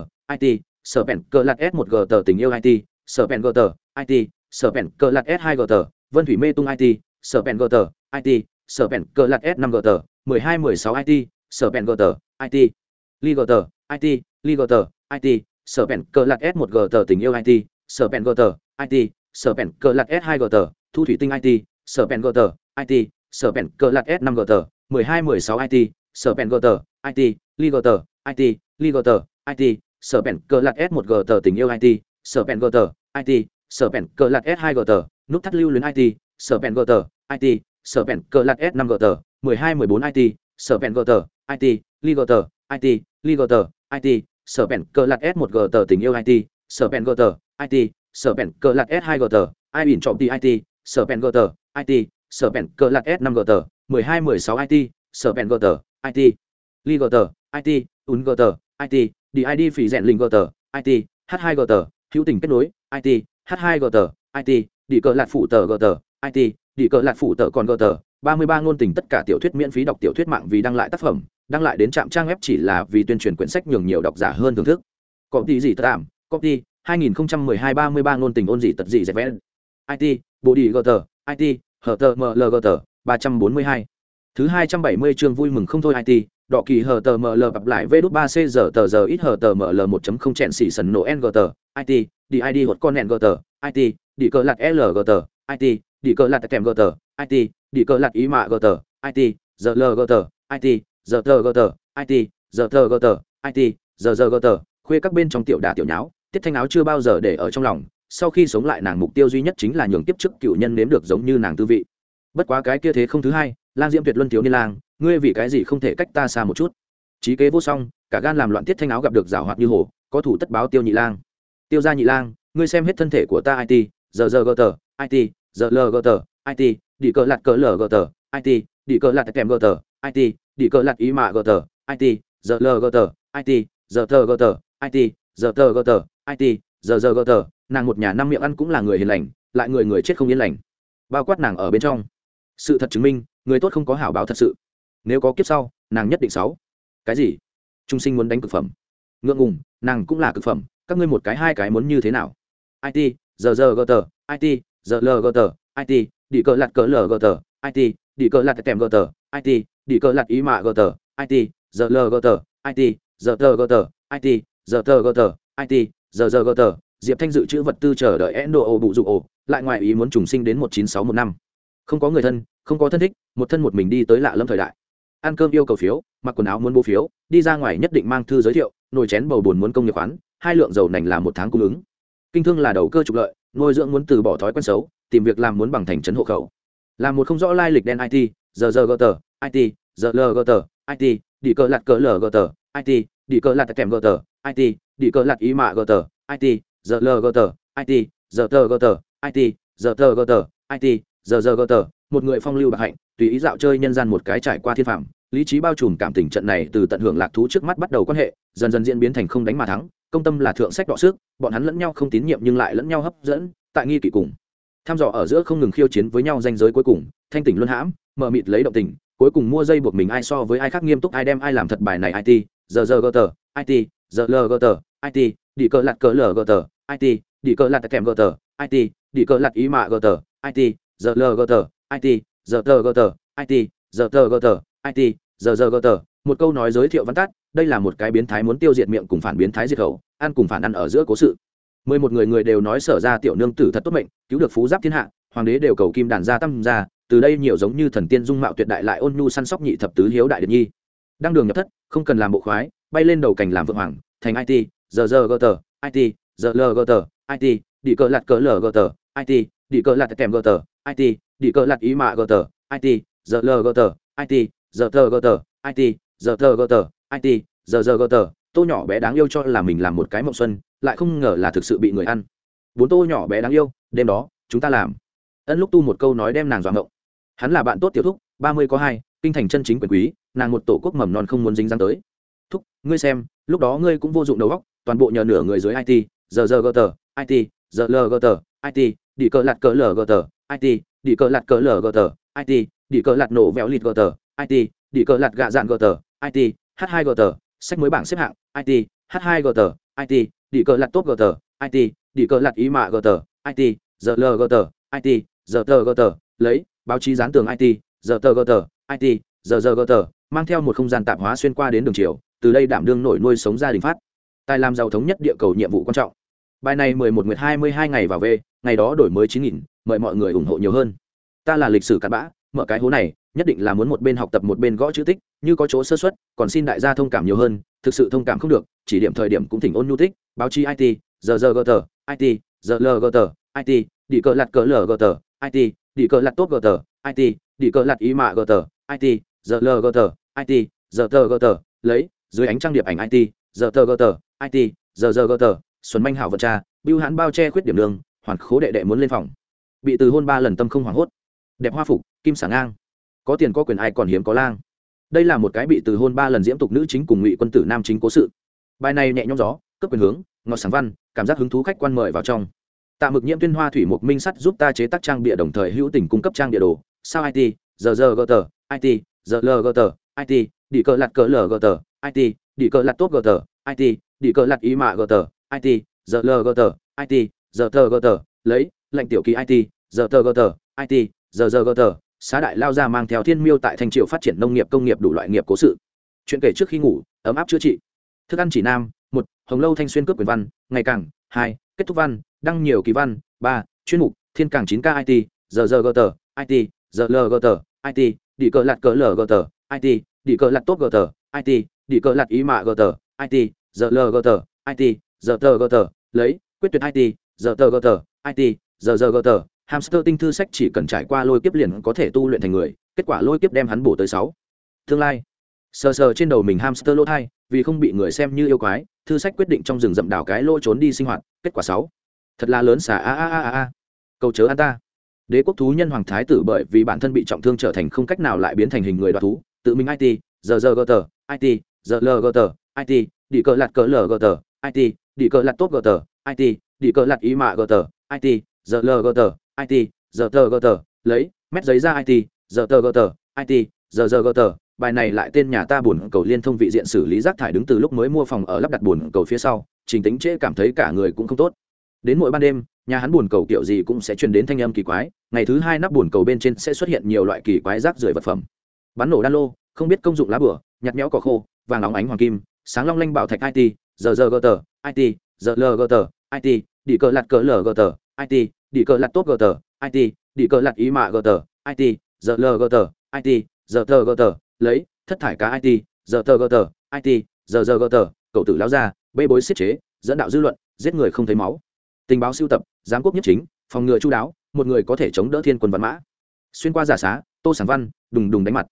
it sở vẹn cờ lạt s một g tờ tình yêu it sở vẹn g tờ it sở vẹn cờ lạt s hai g tờ vân thủy mê tung it sở vẹn g tờ it sở vẹn cờ lạt s năm g tờ mười hai mười sáu it sở vẹn g tờ it li g tờ it li g tờ it sở vẹn cờ lạt s một g tờ tình yêu it sở vẹn g tờ it sở vẹn cờ lạt s hai g tờ thu thủy tinh it sở vẹn g tờ it sở bèn cờ lạt s năm g tờ mười hai mười sáu it sở bèn g tờ it li g tờ it li g tờ it sở bèn cờ lạt s một g tờ tình yêu it sở bèn g tờ it sở bèn cờ lạt s hai g tờ nút thắt lưu luyến it sở bèn g tờ it sở bèn cờ lạt s năm g tờ mười hai mười bốn it sở bèn g tờ it li g tờ it li g tờ it sở bèn cờ lạt s một g tờ tình yêu it sở bèn g tờ it sở bèn cờ lạt s hai g tờ ai ỉn trọng ti it sở bèn g tờ it sở bèn cờ lạc s năm g tờ mười hai mười sáu it sở bèn g tờ it li g tờ it un g tờ it DID phỉ rèn linh tờ, IT, H2 tờ, hữu tình kết nối, IT, H2 tờ, IT, đi cờ lạc phụ tờ tờ, IT, đi cờ lạc phụ tờ còn tờ, 33 ngôn tình tất cả tiểu thuyết miễn phí đọc tiểu thuyết mạng vì đăng lại tác phẩm, đăng lại đến trạm trang web chỉ là vì tuyên truyền quyển sách nhường nhiều độc giả hơn thưởng thức. Có tí gì tạm, copy, 2012 33 ngôn tình ôn gì tật gì dẹp vẽ. IT, bộ đi tờ, IT, hở tờ MLG tờ, 342. Thứ 270 chương vui mừng không thôi IT, đọ kỳ hờ tờ ml gặp lại vê đút ba c giờ tờ giờ ít hờ tờ ml một chấm không chẹn xỉ sần nổ ng tờ it đi id hột con nẹn tờ it đi cờ lạt l tờ it đi cờ lạt kèm g tờ it đi cờ lạt ý mạ g tờ it giờ l tờ it giờ tờ g tờ it giờ tờ g tờ it giờ giờ g tờ khuê các bên trong tiểu đà tiểu nháo tiết thanh áo chưa bao giờ để ở trong lòng sau khi sống lại nàng mục tiêu duy nhất chính là nhường tiếp chức cựu nhân nếm được giống như nàng tư vị. Bất quá cái kia thế không thứ hai, lang diễm tuyệt luân thiếu niên lang, ngươi vì cái gì không thể cách ta xa một chút? Trí kế vô song, cả gan làm loạn tiết thanh áo gặp được rào hoạt như hồ, có thủ tất báo tiêu nhị lang. Tiêu ra nhị lang, ngươi xem hết thân thể của ta it giờ giờ gờ tờ it giờ lờ gờ tờ it đi cờ lạt cờ lờ gờ tờ it đi cờ lạt kèm gờ tờ it đi cờ lạt ý mạ gờ tờ it giờ lờ gờ tờ it giờ tờ gờ tờ it giờ tờ gờ tờ it giờ giờ gờ tờ, nàng một nhà năm miệng ăn cũng là người hiền lành, lại người người chết không yên lành. Bao quát nàng ở bên trong. Sự thật chứng minh, người tốt không có hảo báo thật sự. Nếu có kiếp sau, nàng nhất định sáu. Cái gì? Trung sinh muốn đánh cực phẩm. Ngượng ngùng, nàng cũng là cực phẩm, các ngươi một cái hai cái muốn như thế nào? It giờ giờ gờ tờ it giờ lờ gờ tờ it đi cờ lặt cờ lờ gờ tờ it đi cờ lặt tèm gờ tờ it đi cờ lặt ý mạ gờ tờ it giờ lờ gờ tờ it giờ tờ gờ tờ it giờ tờ gờ tờ it giờ giờ gờ tờ, diệp thanh dự trữ vật tư chờ đợi endo ổ bụ dụ ổ lại ngoài ý muốn trùng sinh đến một chín sáu một năm. Không có người thân, không có thân thích, một thân một mình đi tới lạ lâm thời đại. Ăn cơm yêu cầu phiếu, mặc quần áo muốn bố phiếu, đi ra ngoài nhất định mang thư giới thiệu, nồi chén bầu bùn muốn công nghiệp khoán, hai lượng dầu nành là một tháng cung ứng. Kinh thương là đầu cơ trục lợi, nuôi dưỡng muốn từ bỏ thói quen xấu, tìm việc làm muốn bằng thành trấn hộ khẩu. Là một không rõ lai lịch đen it giờ giờ gờ tờ it giờ lờ gờ tờ it đi cờ lạt cờ lờ gờ tờ it đi cờ lạt kèm gờ tờ it đi cờ lạt ý mạ gờ tờ it giờ l gờ tờ it giờ tờ gờ tờ it giờ tờ gờ tờ it giờ giờ gờ tờ. Một người phong lưu bạc hạnh, tùy ý dạo chơi nhân gian một cái trải qua thiên phạm lý trí bao trùm cảm tình trận này từ tận hưởng lạc thú trước mắt bắt đầu quan hệ, dần dần diễn biến thành không đánh mà thắng, công tâm là thượng sách đọ sức, bọn hắn lẫn nhau không tín nhiệm nhưng lại lẫn nhau hấp dẫn, tại nghi kỵ cùng. Tham dò ở giữa không ngừng khiêu chiến với nhau danh giới cuối cùng, thanh tỉnh luân hãm mờ mịt lấy động tình, cuối cùng mua dây buộc mình ai so với ai khác nghiêm túc ai đem ai làm thật bài này it giờ giờ gờ tờ it giờ l tờ it đi cờ lạt cờ l tờ it đi cờ lạt kèm gờ tờ it đi cờ lạt ý mạ gờ tờ it giờ l tờ it giờ tờ gờ tờ it giờ tờ gờ tờ it giờ giờ gờ tờ một câu nói giới thiệu văn tắt, đây là một cái biến thái muốn tiêu diệt miệng cùng phản biến thái diệt khẩu, ăn cùng phản ăn ở giữa cố sự. Mười một người người đều nói sở ra tiểu nương tử thật tốt mệnh, cứu được phú giáp thiên hạ, hoàng đế đều cầu kim đàn gia tâm ra từ đây nhiều giống như thần tiên dung mạo tuyệt đại lại ôn nhu săn sóc nhị thập tứ hiếu đại điện nhi. Đăng đường nhập thất, không cần làm bộ khoái bay lên đầu cảnh làm vượng hoàng, thành it giờ giờ gờ tờ it giờ lờ gờ tờ it đi cờ lạt cờ lờ gờ tờ it đi cờ lạt kèm gờ tờ it đi cờ lạt ý mạ gờ tờ it giờ lờ gờ tờ it giờ tờ gờ tờ it giờ tờ gờ tờ it giờ giờ gờ tờ. Tô nhỏ bé đáng yêu cho là mình làm một cái mộng xuân, lại không ngờ là thực sự bị người ăn. Bốn tô nhỏ bé đáng yêu, đêm đó, chúng ta làm. Ân lúc tu một câu nói đem nàng dọa ngộng. Hắn là bạn tốt tiểu thúc, ba mươi có hai, kinh thành chân chính quyền quý, nàng một tổ quốc mầm non không muốn dính dáng tới thúc ngươi xem lúc đó ngươi cũng vô dụng đầu óc toàn bộ nhờ nửa người dưới it giờ giờ gờ tờ it giờ lờ gờ tờ it đi cờ lạt cờ lờ gờ tờ it đi cờ lạt cờ lờ gờ tờ it đi cờ lạt nổ vẹo lịt gờ tờ it đi cờ lạt gạ dạn gờ tờ it h 2 gờ tờ sách mới bảng xếp hạng it h 2 gờ tờ it đi cờ lạt tốt gờ tờ it đi cờ lạt ý mạ gờ tờ it giờ lờ gờ tờ it giờ tờ gờ tờ lấy báo chí dán tường it giờ tờ gờ tờ it giờ giờ gờ tờ mang theo một không gian tạp hóa xuyên qua đến đường chiều từ đây đảm đương nổi nuôi sống gia đình phát. Tài làm giàu thống nhất địa cầu nhiệm vụ quan trọng. Bài này mười một nguyệt hai mươi hai ngày vào về, ngày đó đổi mới chín nghìn, mời mọi người ủng hộ nhiều hơn. Ta là lịch sử cặn bã, mở cái hố này, nhất định là muốn một bên học tập một bên gõ chữ tích, như có chỗ sơ xuất còn xin đại gia thông cảm nhiều hơn, thực sự thông cảm không được, chỉ điểm thời điểm cũng thỉnh ôn nhu tích, báo chí it giờ giờ gờ tờ it giờ lờ gờ tờ it đi cờ lặt cờ lờ gờ tờ it đi cờ lặt tốt gờ tờ it đi cờ lặt ý mạ gờ tờ it giờ lờ gờ tờ it giờ tờ gờ tờ, lấy, dưới ánh trang điệp ảnh it giờ tờ gờ tờ it giờ giờ gờ tờ, xuân manh hảo vật cha bưu hãn bao che khuyết điểm đường, hoàn khố đệ đệ muốn lên phòng. Bị từ hôn ba lần tâm không hoảng hốt. Đẹp hoa phục, kim sảng ngang. Có tiền có quyền ai còn hiếm có lang. Đây là một cái bị từ hôn ba lần diễm tục nữ chính cùng ngụy quân tử nam chính cố sự. Bài này nhẹ nhõm gió cấp quyền hướng, ngọt sáng văn, cảm giác hứng thú khách quan mời vào trong. Tạ mực nhiễm tuyên hoa thủy mục minh sắt giúp ta chế tác trang bịa đồng thời hữu tình cung cấp trang địa đồ. Sao it giờ giờ gờ tờ it giờ lgt gờ it đi cờ lặt cờ lgt gờ it đi cờ lặt tốt gờ it đi cờ lặt ý mạ gờ it giờ lgt gờ it giờ tờ gờ lấy lệnh tiểu kỳ it giờ tờ gờ it giờ giờ gờ xá đại lao ra mang theo thiên miêu tại thành triều phát triển nông nghiệp công nghiệp đủ loại nghiệp cố sự chuyện kể trước khi ngủ ấm áp chữa trị thức ăn chỉ nam một hồng lâu thanh xuyên cướp quyền văn ngày càng hai kết thúc văn đăng nhiều kỳ văn ba chuyên mục thiên càng chín k it giờ giờ gờ it giờ lgt gờ it đi cờ lạt cờ lờ gờ tờ it đi cờ lạt tốt gờ tờ it đi cờ lạt ý mạ gờ tờ it giờ lờ gờ tờ it giờ tờ gờ tờ. Lấy, quyết tuyệt it giờ tờ gờ tờ it giờ giờ gờ tờ. Hamster tinh thư sách chỉ cần trải qua lôi kiếp liền có thể tu luyện thành người, kết quả lôi kiếp đem hắn bổ tới sáu. Tương lai. Sờ sờ trên đầu mình hamster lỗ thai, vì không bị người xem như yêu quái, thư sách quyết định trong rừng rậm đảo cái lỗ trốn đi sinh hoạt, kết quả sáu. Thật là lớn xả a a a a cầu chớ an ta đế quốc thú nhân hoàng thái tử bởi vì bản thân bị trọng thương trở thành không cách nào lại biến thành hình người đoạt thú, tự mình it giờ giờ gờ tờ it giờ lờ gờ tờ it đi cờ lạt cờ lờ gờ tờ it đi cờ lạt tốt gờ tờ it đi cờ lạt ý mạ gờ tờ it giờ lờ gờ tờ it giờ tờ gờ tờ, lấy, mét giấy ra it giờ tờ gờ tờ it giờ giờ gờ tờ. Bài này lại tên nhà ta buồn cầu liên thông vị diện xử lý rác thải đứng từ lúc mới mua phòng ở lắp đặt buồn cầu phía sau, trình tính trễ cảm thấy cả người cũng không tốt đến mỗi ban đêm, nhà hắn buồn cầu kiểu gì cũng sẽ truyền đến thanh âm kỳ quái, ngày thứ hai nắp buồn cầu bên trên sẽ xuất hiện nhiều loại kỳ quái rác rưởi vật phẩm. Bắn nổ đan lô, không biết công dụng lá bửa, nhặt nhẽo cỏ khô, vàng óng ánh hoàng kim, sáng long lanh bảo thạch it giờ giờ gờ tờ it giờ lờ gờ tờ it đi cờ lặt cờ lờ gờ tờ it đi cờ lặt tốt gờ tờ it đi cờ lặt ý mạ gờ tờ it giờ lờ gờ tờ it giờ tờ gờ tờ, lấy, thất thải cá it giờ tờ gờ tờ it giờ giờ gờ tờ, cậu tử lao ra bê bối xiết chế, dẫn đạo dư luận, giết người không thấy máu tình báo siêu tập, giám quốc nhất chính, phòng ngừa chú đáo, một người có thể chống đỡ thiên quân văn mã. Xuyên qua giả xá, tô sản văn, đùng đùng đánh mặt.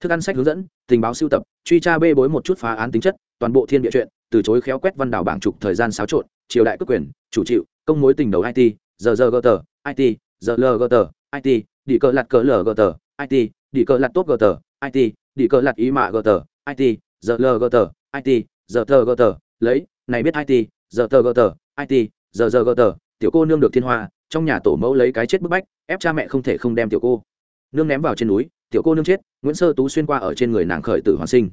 Thức ăn sách hướng dẫn, tình báo siêu tập, truy tra bê bối một chút phá án tính chất, toàn bộ thiên địa chuyện, từ chối khéo quét văn đảo bảng trục thời gian xáo trộn, triều đại cước quyền, chủ chịu công mối tình đầu it giờ giờ gờ tờ it giờ lờ gờ tờ it đi cờ lặt cờ lờ gờ tờ it đi cờ lặt tốt gờ tờ it đi cờ lặt ý mạ gờ tờ it giờ lờ gờ tờ it giờ tờ gờ tờ, lấy, này biết it giờ tờ gờ tờ it giờ giờ gờ tờ tiểu cô nương được thiên hoa trong nhà tổ mẫu lấy cái chết bức bách ép cha mẹ không thể không đem tiểu cô nương ném vào trên núi tiểu cô nương chết nguyễn sơ tú xuyên qua ở trên người nàng khởi tử hoàn sinh.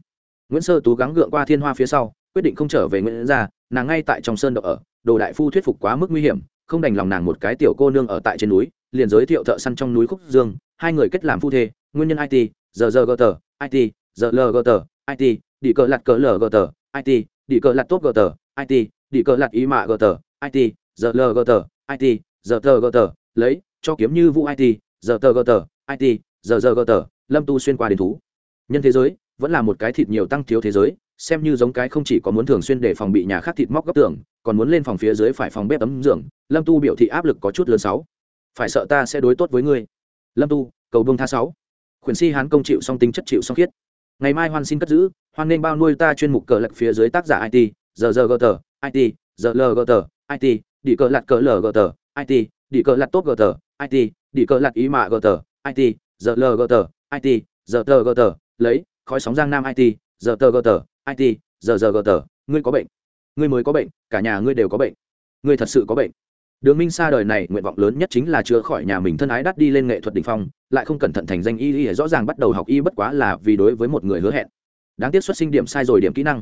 Nguyễn sơ tú gắng gượng qua thiên hoa phía sau quyết định không trở về nguyễn gia, nàng ngay tại trong sơn đậu ở đồ đại phu thuyết phục quá mức nguy hiểm không đành lòng nàng một cái tiểu cô nương ở tại trên núi liền giới thiệu thợ săn trong núi khúc dương hai người kết làm phu thê nguyên nhân it giờ giờ gờ tờ it giờ lờ gờ tờ it đi cờ lặt cờ lờ gờ tờ it đi cờ lặt tốt gờ tờ it đi cờ lặt ý mạ gờ tờ it giờ l gờ tờ it giờ tờ gờ tờ, lấy, cho kiếm như vũ it giờ tờ gờ tờ it giờ giờ gờ tờ, lâm tu xuyên qua đến thú. Nhân thế giới, vẫn là một cái thịt nhiều tăng thiếu thế giới, xem như giống cái không chỉ có muốn thường xuyên để phòng bị nhà khác thịt móc góc tường, còn muốn lên phòng phía dưới phải phòng bếp ấm giường. lâm tu biểu thị áp lực có chút lớn sáu. Phải sợ ta sẽ đối tốt với ngươi. Lâm tu, cầu bông tha sáu. Khuyển si hán công chịu song tính chất chịu song khiết. Ngày mai hoan xin cất giữ, hoan nên bao nuôi ta chuyên mục cờ lật phía dưới tác giả it giờ giờ gờ tờ it giờ lờ gờ tờ it đi cờ lạt cờ l gờ tờ. It đi cờ lạt tốt gờ tờ. It đi cờ lạt ý mạ gờ tờ. It giờ lờ gờ tờ. It giờ tờ gờ tờ. Lấy, khói sóng giang nam it giờ tờ gờ tờ. It giờ giờ gờ tờ. Ngươi có bệnh. Ngươi mới có bệnh, cả nhà ngươi đều có bệnh. Ngươi thật sự có bệnh. Đường minh sa đời này nguyện vọng lớn nhất chính là chữa khỏi nhà mình thân ái đắt đi lên nghệ thuật đ ỉ n h phong, lại không cẩn thận thành danh y y, rõ ràng bắt đầu học y bất quá là vì đối với một người hứa hẹn. Đáng tiếc xuất sinh điểm sai rồi điểm kỹ năng.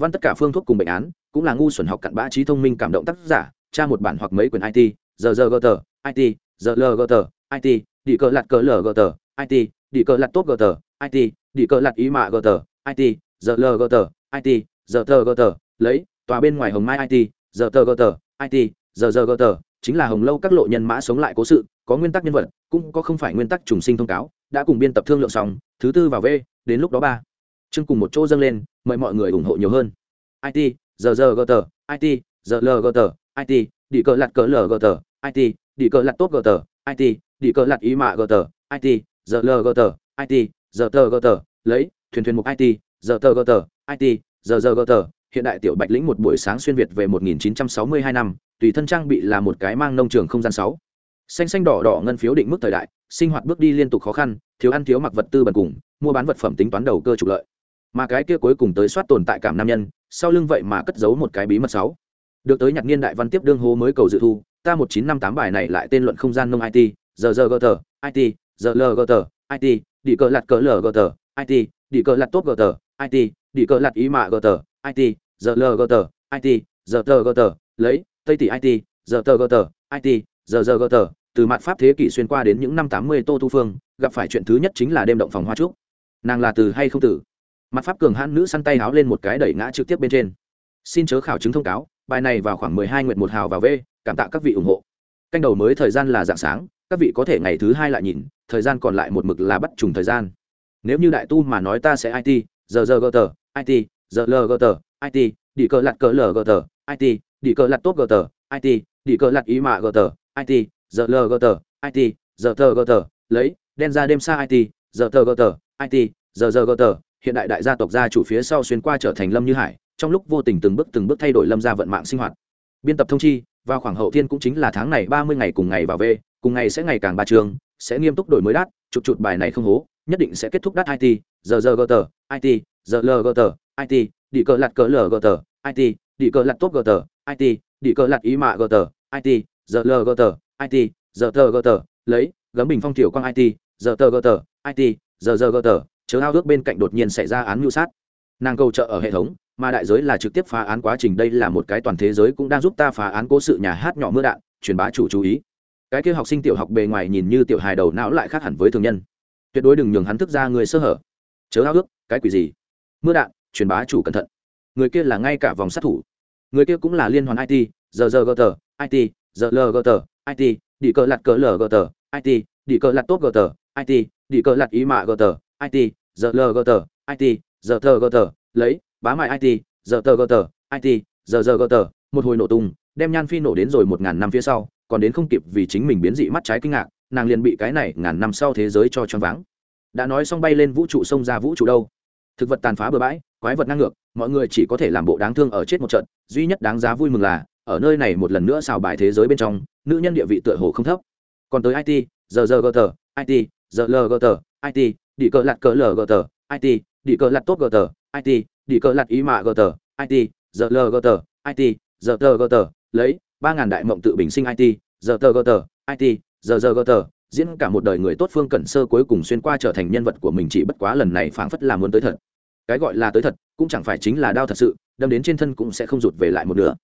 Văn tất cả phương thuốc cùng bệnh án cũng là ngu xuẩn học cặn bã trí thông minh cảm động tác giả tra một bản hoặc mấy quyển it giờ giờ gờ tờ it giờ lờ gờ tờ it đi cờ lạt cờ lờ gờ tờ it đi cờ lạt tốt gờ tờ it đi cờ lạt ý mạ gờ tờ it giờ lờ gờ tờ it giờ tờ gờ tờ lấy tòa bên ngoài hồng mai it giờ tờ gờ tờ it giờ giờ gờ tờ chính là hồng lâu các lộ nhân mã sống lại cố sự có nguyên tắc nhân vật cũng có không phải nguyên tắc trùng sinh thông cáo đã cùng biên tập thương lượng xong thứ tư vào v đến lúc đó ba chương cùng một chỗ dâng lên mời mọi người ủng hộ nhiều hơn it giờ giờ gờ tờ it giờ lờ gờ tờ it đi cờ lặt cờ lờ gờ tờ it đi cờ lặt tốt gờ tờ it đi cờ lặt ý mạ gờ tờ it giờ lờ gờ tờ it giờ tờ gờ tờ. Lấy, thuyền thuyền mục it giờ tờ gờ tờ it giờ giờ gờ tờ. Hiện đại tiểu bạch lĩnh một buổi sáng xuyên việt về 1962 năm, tùy thân trang bị là một cái mang nông trường không gian sáu. Xanh xanh đỏ đỏ ngân phiếu định mức thời đại, sinh hoạt bước đi liên tục khó khăn, thiếu ăn thiếu mặc vật tư bần cùng, mua bán vật phẩm tính toán đầu cơ trục lợi. Mà cái kia cuối cùng tới soát tồn tại cảm nam nhân sau lưng vậy mà cất giấu một cái bí mật sáu. Được tới nhạc niên đại văn tiếp đương hố mới cầu dự thu, ta một chín năm tám bài này lại tên luận không gian nông it giờ giờ gờ tờ it giờ lờ gờ tờ it đi cờ lặt cờ lờ gờ tờ it đi cờ lặt tốt gờ tờ it đi cờ lặt ý mạ gờ tờ it giờ lờ gờ tờ it giờ tờ gờ tờ, lấy, tây tỷ it giờ tờ gờ tờ it giờ giờ gờ tờ, từ mặt pháp thế kỷ xuyên qua đến những năm tám mươi tô thu phương, gặp phải chuyện thứ nhất chính là đêm động phòng hoa trúc. Nàng là từ hay không tử? Mặt pháp cường hãn nữ săn tay háo lên một cái đẩy ngã trực tiếp bên trên. Xin chớ khảo chứng thông cáo, bài này vào khoảng mười hai nguyện một hào vào v, cảm tạ các vị ủng hộ. Canh đầu mới thời gian là dạng sáng, các vị có thể ngày thứ hai lại nhìn, thời gian còn lại một mực là bắt trùng thời gian. Nếu như đại tu mà nói ta sẽ it giờ giờ gờ tờ it giờ lờ gờ tờ it đi cờ lặt cờ lờ gờ tờ it đi cờ lặt tốt gờ tờ it đi cờ lặt ý mạ gờ tờ it giờ lờ gờ tờ it giờ tờ gờ tờ, lấy, đen ra đêm xa it giờ tờ gờ tờ it giờ giờ gờ tờ hiện đại đại gia tộc gia chủ phía sau xuyên qua trở thành lâm như hải, trong lúc vô tình từng bước từng bước thay đổi lâm gia vận mạng sinh hoạt. Biên tập thông chi vào khoảng hậu thiên cũng chính là tháng này ba mươi ngày cùng ngày vào về, cùng ngày sẽ ngày càng ba trường sẽ nghiêm túc đổi mới đát, chụp chụp bài này không hố, nhất định sẽ kết thúc đát it giờ giờ gờ tờ it giờ lờ gờ tờ it đi cờ lặt cờ lờ gờ tờ it đi cờ lặt tốt gờ tờ it đi cờ lặt ý mạ gờ tờ it giờ lờ gờ tờ it giờ tờ gờ tờ, lấy, gấm bình phong tiểu quang it giờ tờ gờ tờ it giờ giờ gờ tờ chớ ao ước bên cạnh đột nhiên xảy ra án mưu sát. Nàng cầu trợ ở hệ thống, mà đại giới là trực tiếp phá án quá trình, đây là một cái toàn thế giới cũng đang giúp ta phá án cố sự nhà hát nhỏ mưa đạn, truyền bá chủ chú ý. Cái kia học sinh tiểu học bề ngoài nhìn như tiểu hài đầu não lại khác hẳn với thường nhân. Tuyệt đối đừng nhường hắn thức ra người sơ hở. Chớ ao ước, cái quỷ gì? Mưa đạn, truyền bá chủ cẩn thận. Người kia là ngay cả vòng sát thủ. Người kia cũng là liên hoàn it giờ giờ gờ tờ it giờ lờ gờ tờ it đi cờ lặt cờ lờ gờ tờ it đi cờ lặt tốt gờ tờ it đi cờ lặt ý mạ gờ tờ it giờ lờ gờ tờ it giờ thờ gờ tờ lấy, bá mại it giờ tờ gờ tờ it giờ giờ gờ tờ một hồi nổ tung, đem nhan phi nổ đến rồi một ngàn năm phía sau, còn đến không kịp vì chính mình biến dị mắt trái kinh ngạc, nàng liền bị cái này ngàn năm sau thế giới cho choáng váng. Đã nói xong bay lên vũ trụ xông ra vũ trụ đâu? Thực vật tàn phá bừa bãi, quái vật ngang ngược, mọi người chỉ có thể làm bộ đáng thương ở chết một trận, duy nhất đáng giá vui mừng là, ở nơi này một lần nữa xào bài thế giới bên trong, nữ nhân địa vị tựa hồ không thấp. Còn tới it giờ giờ gờ tờ it giờ lờ gờ tờ it đi cờ lặt cờ lờ gờ tờ it đi cờ lặt tốt gờ tờ it đi cờ lặt ý mạ gờ tờ it giờ lờ gờ tờ it giờ tờ gờ tờ, lấy ba ngàn đại mộng tự bình sinh it giờ tờ gờ tờ it giờ giờ gờ tờ, diễn cả một đời người tốt phương cẩn sơ cuối cùng xuyên qua trở thành nhân vật của mình chỉ bất quá lần này phảng phất là muốn tới thật. Cái gọi là tới thật, cũng chẳng phải chính là đau thật sự, đâm đến trên thân cũng sẽ không rụt về lại một nữa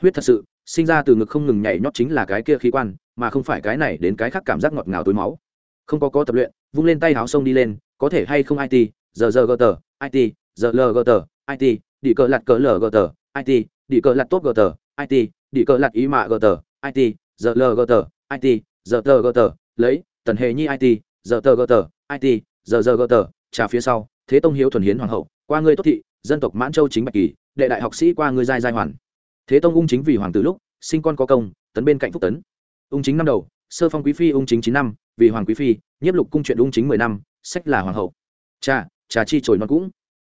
huyết thật sự, sinh ra từ ngực không ngừng nhảy nhót chính là cái kia khí quan, mà không phải cái này đến cái khác cảm giác ngọt ngào túi máu. Không có có tập luyện vung lên tay háo sông đi lên, có thể hay không it giờ giờ gờ tờ it giờ lờ gờ tờ it đi cờ lặt cờ lờ gờ tờ it đi cờ lặt tốt gờ tờ it đi cờ lặt ý mạ gờ tờ it giờ lờ gờ tờ it giờ tờ gờ tờ, lấy, tần hề nhi it giờ tờ gờ tờ it giờ giờ gờ tờ, trả phía sau, thế tông hiếu thuần hiến hoàng hậu, qua ngươi tốt thị, dân tộc mãn châu chính bạch kỳ, đệ đại học sĩ qua ngươi giai giai hoàn. Thế tông ung chính vì hoàng tử lúc, sinh con có công, tấn bên cạnh phúc tấn. Ung chính năm đầu sơ phong quý phi ung chính chín năm, vì hoàng quý phi, nhiếp lục cung chuyện ung chính mười năm, sách là hoàng hậu. Cha trà chi trồi non cũng.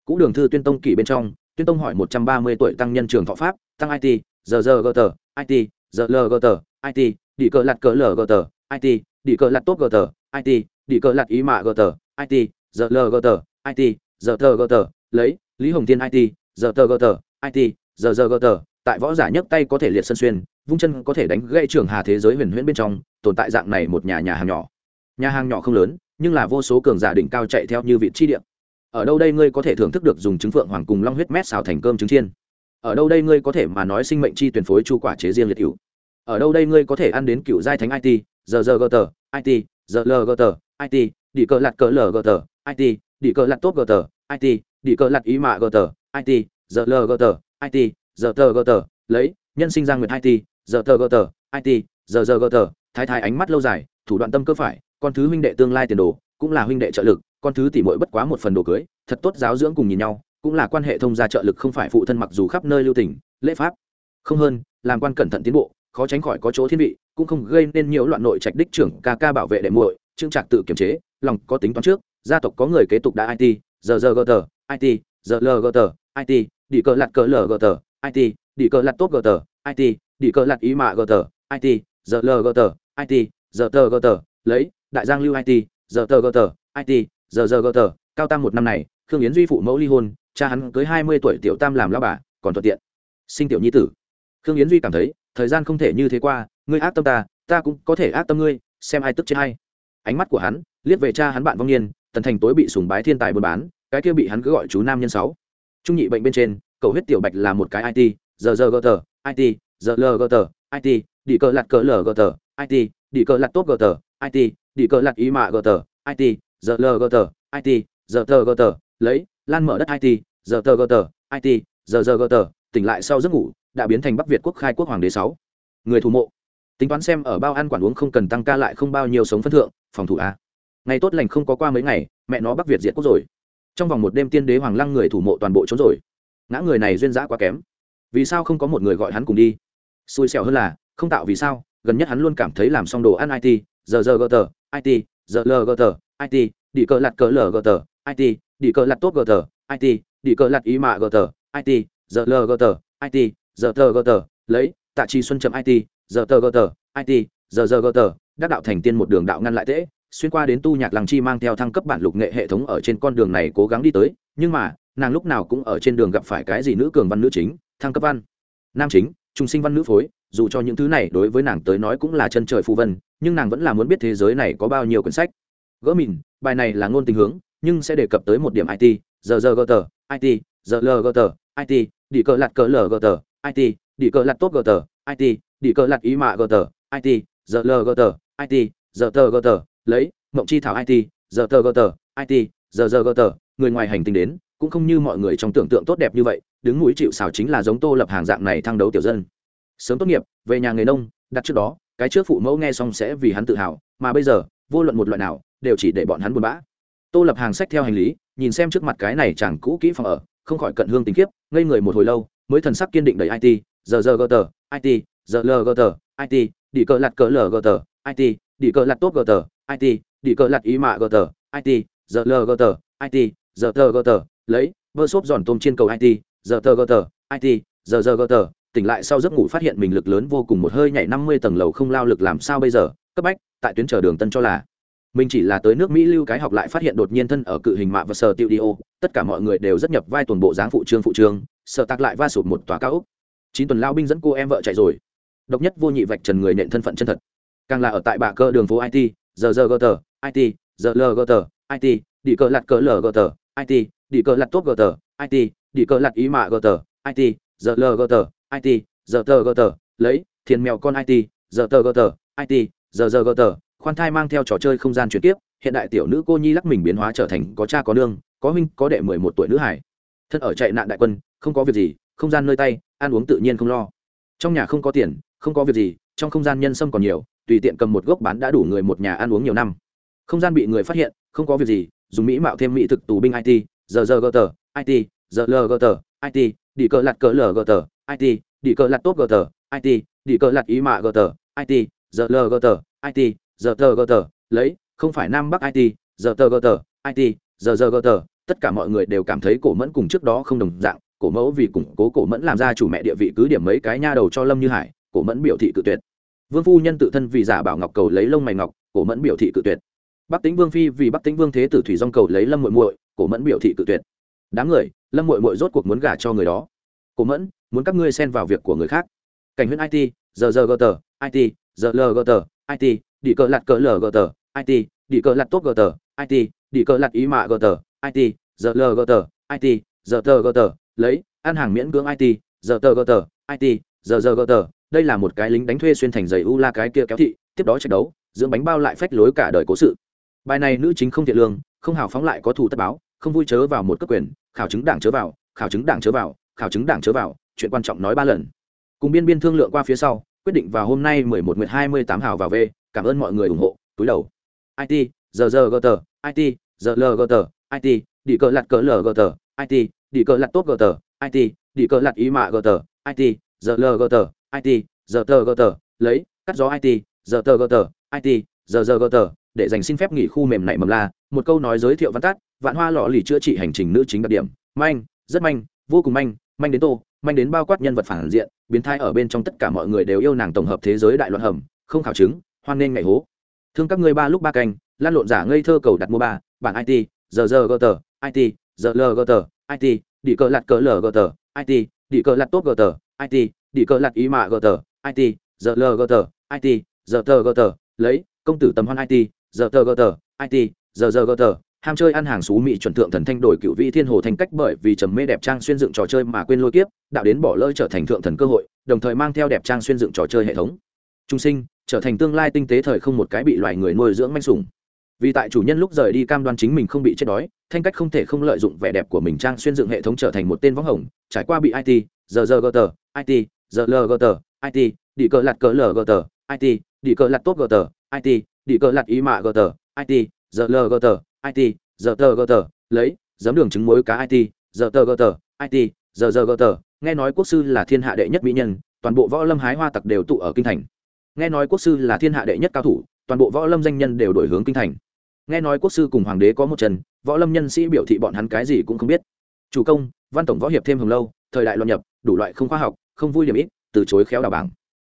Cũ đường thư tuyên tông kỷ bên trong, tuyên tông hỏi một trăm ba mươi tuổi tăng nhân trường thọ pháp, tăng it giờ giờ gờ tờ it giờ lờ gờ tờ it đi cờ lặt cờ lờ gờ tờ it đi cờ lặt tốt gờ tờ it đi cờ lặt ý mạ gờ tờ it giờ lờ gờ tờ it giờ tờ gờ tờ, lấy, lý hồng tiên it giờ tờ gờ tờ it giờ giờ gờ tờ. Tại võ giả nhấc tay có thể liệt sân xuyên, vung chân có thể đánh gây trường hà thế giới huyền huyễn bên trong tồn tại dạng này một nhà nhà hàng nhỏ. Nhà hàng nhỏ không lớn, nhưng là vô số cường giả đỉnh cao chạy theo như vị chi điện. Ở đâu đây ngươi có thể thưởng thức được dùng trứng phượng hoàng cùng long huyết mét xào thành cơm trứng chiên? Ở đâu đây ngươi có thể mà nói sinh mệnh chi tuyển phối chu quả chế riêng liệt cựu ở đâu đây ngươi có thể ăn đến cựu giai thánh it giờ giờ gờ tờ it giờ lờ gờ tờ it đi cờ lặt cờ lờ gờ tờ it đi cờ lặt tốt gờ tờ it đi cờ lặt ý mạ gờ tờ it giờ lờ gờ tờ it giờ tờ gờ tờ. Lấy, nhân sinh giang nguyệt it giờ tờ gờ tờ it giờ giờ gờ tờ thái thái ánh mắt lâu dài, thủ đoạn tâm cơ phải, con thứ huynh đệ tương lai tiền đồ, cũng là huynh đệ trợ lực, con thứ tỉ mội bất quá một phần đồ cưới, thật tốt giáo dưỡng cùng nhìn nhau, cũng là quan hệ thông gia trợ lực không phải phụ thân mặc dù khắp nơi lưu tình, lễ pháp. Không hơn, làm quan cẩn thận tiến bộ, khó tránh khỏi có chỗ thiên vị, cũng không gây nên nhiều loạn nội trạch đích trưởng ca ca bảo vệ đệ muội trưng trạc tự kiểm chế, lòng có tính toán trước, gia tộc có người kế tục đã it giờ giờ gờ tờ it giờ lờ gờ tờ it đi cờ lặt cờ lờ gờ tờ it đi cờ lặt tốt gờ tờ it đi cờ lặt ý mạ gờ tờ it giờ lờ gờ tờ it giờ tờ gờ tờ, lấy, đại giang lưu it giờ tờ gờ tờ it giờ giờ gờ tờ, cao tam một năm này, khương yến duy phụ mẫu ly hôn, cha hắn cưới hai mươi tuổi tiểu tam làm lao bà, còn thuận tiện. Sinh tiểu nhi tử. Khương yến duy cảm thấy, thời gian không thể như thế qua, ngươi ác tâm ta ta cũng có thể ác tâm ngươi, xem ai tức chết hay ánh mắt của hắn, liếc về cha hắn bạn vong niên, tần thành tối bị sùng bái thiên tài buôn bán, cái kia bị hắn cứ gọi chú nam nhân sáu. Trung nhị bệnh bên trên, cầu huyết tiểu bạch là một cái it giờ giờ gờ tờ it giờ lờ gờ tờ it đi cờ lạt cờ lờ gờ tờ it đi cờ lặt tốt gờ tờ it đi cờ lặt ý mạ gờ tờ it giờ lờ gờ tờ it giờ tờ gờ tờ. Lấy, lan mở đất it giờ tờ gờ tờ it giờ giờ gờ tờ. Tỉnh lại sau giấc ngủ, đã biến thành bắc việt quốc khai quốc hoàng đế sáu. Người thủ mộ. Tính toán xem ở bao ăn quản uống không cần tăng ca lại không bao nhiêu sống phân thượng, phòng thủ a. Ngày tốt lành không có qua mấy ngày, mẹ nó bắc việt diệt quốc rồi. Trong vòng một đêm tiên đế hoàng lăng người thủ mộ toàn bộ trốn rồi. Ngã người này duyên dã quá kém. Vì sao không có một người gọi hắn cùng đi? Xui xẻo hơn là, không tạo vì sao? Gần nhất hắn luôn cảm thấy làm xong đồ ăn it giờ giờ gờ tờ it giờ lờ gờ tờ it đi cờ lặt cờ lờ gờ tờ it đi cờ lặt tốt gờ tờ it đi cờ lặt ý mạ gờ tờ it giờ lờ gờ tờ it giờ tờ gờ tờ, lấy, tạ trì xuân chậm it giờ tờ gờ tờ it giờ giờ gờ tờ, đắc đạo thành tiên một đường đạo ngăn lại tễ, xuyên qua đến tu nhạc làng chi mang theo thăng cấp bản lục nghệ hệ thống ở trên con đường này cố gắng đi tới, nhưng mà, nàng lúc nào cũng ở trên đường gặp phải cái gì nữ cường văn nữ chính, thăng cấp văn, nam chính trung sinh văn nữ phối, dù cho những thứ này đối với nàng tới nói cũng là chân trời phù vân, nhưng nàng vẫn là muốn biết thế giới này có bao nhiêu quyển sách. Gỡ mìn, bài này là ngôn tình hướng, nhưng sẽ đề cập tới một điểm it giờ giờ gờ tờ it giờ lờ gờ tờ it đi cờ lặt cờ lờ gờ tờ it đi cờ lặt tốt gờ tờ it đi cờ lặt ý mạ gờ tờ it giờ lờ gờ tờ it giờ tờ gờ tờ, lấy, mộng chi thảo it giờ tờ gờ tờ it giờ giờ gờ tờ, người ngoài hành tinh đến, cũng không như mọi người trong tưởng tượng tốt đẹp như vậy đứng mũi chịu xào chính là giống tô lập hàng dạng này thăng đấu tiểu dân. Sớm tốt nghiệp, về nhà người nông, đặt trước đó, cái trước phụ mẫu nghe xong sẽ vì hắn tự hào, mà bây giờ, vô luận một loại nào, đều chỉ để bọn hắn buồn bã. Tô lập hàng sách theo hành lý, nhìn xem trước mặt cái này chẳng cũ kỹ phòng ở, không khỏi cận hương tình kiếp ngây người một hồi lâu, mới thần sắc kiên định đầy it giờ giờ gờ tờ it giờ lờ gờ tờ it đi cờ lặt cờ lờ gờ tờ it đi cờ lặt tốt gờ tờ it đi cờ lặt ý mạ gờ tờ it giờ lờ gờ tờ it giờ tờ gờ tờ, lấy vơ xốp giòn tôm trên cầu it giờ tờ gờ tờ it giờ giờ gờ tờ, tỉnh lại sau giấc ngủ phát hiện mình lực lớn vô cùng một hơi nhảy năm mươi tầng lầu không lao lực làm sao bây giờ, cấp bách, tại tuyến chờ đường tân cho là, mình chỉ là tới nước mỹ lưu cái học lại phát hiện đột nhiên thân ở cự hình mạ và sở tiêu đi ô tất cả mọi người đều rất nhập vai toàn bộ dáng phụ trương phụ trương sợ tạc lại va sụp một tòa cao úc chín tuần lao binh dẫn cô em vợ chạy rồi. Độc nhất vô nhị vạch trần người nện thân phận chân thật. Càng là ở tại bạ cơ đường phố it giờ giờ gờ tờ it giờ lờ gờ tờ it đi cờ lặt cờ lờ gờ tờ it đi cờ lặt tốt gờ tờ it đi cờ lặt ý mạ gờ tờ it giờ lờ gờ tờ it giờ tờ gờ tờ, lấy, thiền mèo con it giờ tờ gờ tờ it giờ giờ gờ tờ, khoan thai mang theo trò chơi không gian chuyển tiếp hiện đại tiểu nữ cô nhi lắc mình biến hóa trở thành có cha có nương, có huynh, có đệ mười một tuổi nữ hải. Thân ở chạy nạn đại quân, không có việc gì, không gian nơi tay, ăn uống tự nhiên không lo. Trong nhà không có tiền, không có việc gì, trong không gian nhân sâm còn nhiều, tùy tiện cầm một gốc bán đã đủ người một nhà ăn uống nhiều năm. Không gian bị người phát hiện, không có việc gì, dùng mỹ mạo thêm mỹ thực tù binh it giờ giờ gờ tờ it giờ lờ tờ it đi cờ lặt cờ lờ tờ it đi cờ lặt tốt gt it đi cờ lặt ý mạ gt it giờ lờ tờ it giờ tờ gt lấy, không phải nam bắc it giờ tờ gt it giờ giờ gt tất cả mọi người đều cảm thấy cổ mẫn cùng trước đó không đồng dạng. Cổ mẫu vì củng cố cổ mẫn làm ra chủ mẹ địa vị cứ điểm mấy cái nha đầu cho lâm như hải, cổ mẫn biểu thị cự tuyệt. Vương phu nhân tự thân vì giả bảo ngọc cầu lấy lông mày ngọc, cổ mẫn biểu thị cự tuyệt. Bắc tính vương phi vì bắc tính vương thế tử thủy dong cầu lấy lâm muội muội, cổ mẫn biểu thị cự tuyệt đám người, lâm muội muội rốt cuộc muốn gả cho người đó. Cổ mẫn, muốn các ngươi xen vào việc của người khác. Cảnh huyễn it giờ giờ gờ tờ it giờ lờ gờ tờ it đi cờ lặt cờ lờ gờ tờ it đi cờ lặt tốt gờ tờ it đi cờ lặt ý mạ gờ tờ it giờ lờ gờ tờ it giờ tờ gờ tờ. Lấy, ăn hàng miễn cưỡng it giờ tờ gờ tờ it giờ giờ gờ tờ. Đây là một cái lính đánh thuê xuyên thành giày u la cái kia kéo thị, tiếp đó trận đấu, dưỡng bánh bao lại phách lối cả đời cố sự. Bài này nữ chính không thiện lương, không hào phóng lại có thù tất báo không vui chớ vào một cấp quyền, khảo chứng đảng chớ vào, khảo chứng đảng chớ vào, khảo chứng đảng chớ vào, chuyện quan trọng nói ba lần. Cùng biên biên thương lượng qua phía sau, quyết định vào hôm nay 11 nguyệt 28 hào vào về cảm ơn mọi người ủng hộ, túi đầu. It giờ giờ gờ tờ it giờ lờ gờ tờ it đi cờ lặt cờ lờ gờ tờ it đi cờ lặt tốt gờ tờ it đi cờ lặt ý mạ gờ tờ it giờ lờ gờ tờ it giờ tờ gờ tờ lấy, cắt gió it giờ tờ gờ tờ it giờ giờ gờ tờ để dành xin phép nghỉ khu mềm này mầm la. Một câu nói giới thiệu văn tắt vạn hoa lọ lì chữa trị hành trình nữ chính đặc điểm. Manh, rất manh, vô cùng manh manh đến tô, manh đến bao quát nhân vật phản diện, biến thái ở bên trong tất cả mọi người đều yêu nàng tổng hợp thế giới đại loạn hầm, không khảo chứng, hoan nên ngày hố. Thương các ngươi ba lúc ba canh, lan lộn giả ngây thơ cầu đặt mua ba, bản it giờ giờ gờ tờ it giờ lờ gờ tờ it đi cờ lặt cờ lờ gờ tờ it đi cờ lặt tốt gờ tờ it đi cờ lặt ý mạ gờ tờ it giờ lờ gờ tờ it giờ tờ gờ tờ. Lấy, công tử tầm hoan it giờ tờ gờ tờ it giờ giờ gờ tờ ham chơi ăn hàng xú mỹ chuẩn thượng thần thanh đổi cựu vị thiên hồ thành cách bởi vì trầm mê đẹp trang xuyên dựng trò chơi mà quên lôi kiếp, đạo đến bỏ lỡ trở thành thượng thần cơ hội, đồng thời mang theo đẹp trang xuyên dựng trò chơi hệ thống. Trung sinh, trở thành tương lai tinh tế thời không một cái bị loài người nuôi dưỡng manh sủng. Vì tại chủ nhân lúc rời đi cam đoan chính mình không bị chết đói, thanh cách không thể không lợi dụng vẻ đẹp của mình trang xuyên dựng hệ thống trở thành một tên võng hồng, trải qua bị it giờ giờ gờ it giờ lờ gờ it đi cờ lặt cờ lờ gờ it đi cờ lặt tốt gờ it đi cờ lặt ý mạ gờ it giờ lờ gờ it giờ tờ gờ tờ lấy giấm đường trứng muối cá it giờ tờ gờ tờ it giờ giờ gờ tờ. Nghe nói quốc sư là thiên hạ đệ nhất mỹ nhân toàn bộ võ lâm hái hoa tặc đều tụ ở kinh thành. Nghe nói quốc sư là thiên hạ đệ nhất cao thủ toàn bộ võ lâm danh nhân đều đổi hướng kinh thành. Nghe nói quốc sư cùng hoàng đế có một trận, võ lâm nhân sĩ biểu thị bọn hắn cái gì cũng không biết. Chủ công văn tổng võ hiệp thêm hồng lâu thời đại loạn nhập đủ loại không khoa học không vui điểm ít từ chối khéo đào bảng.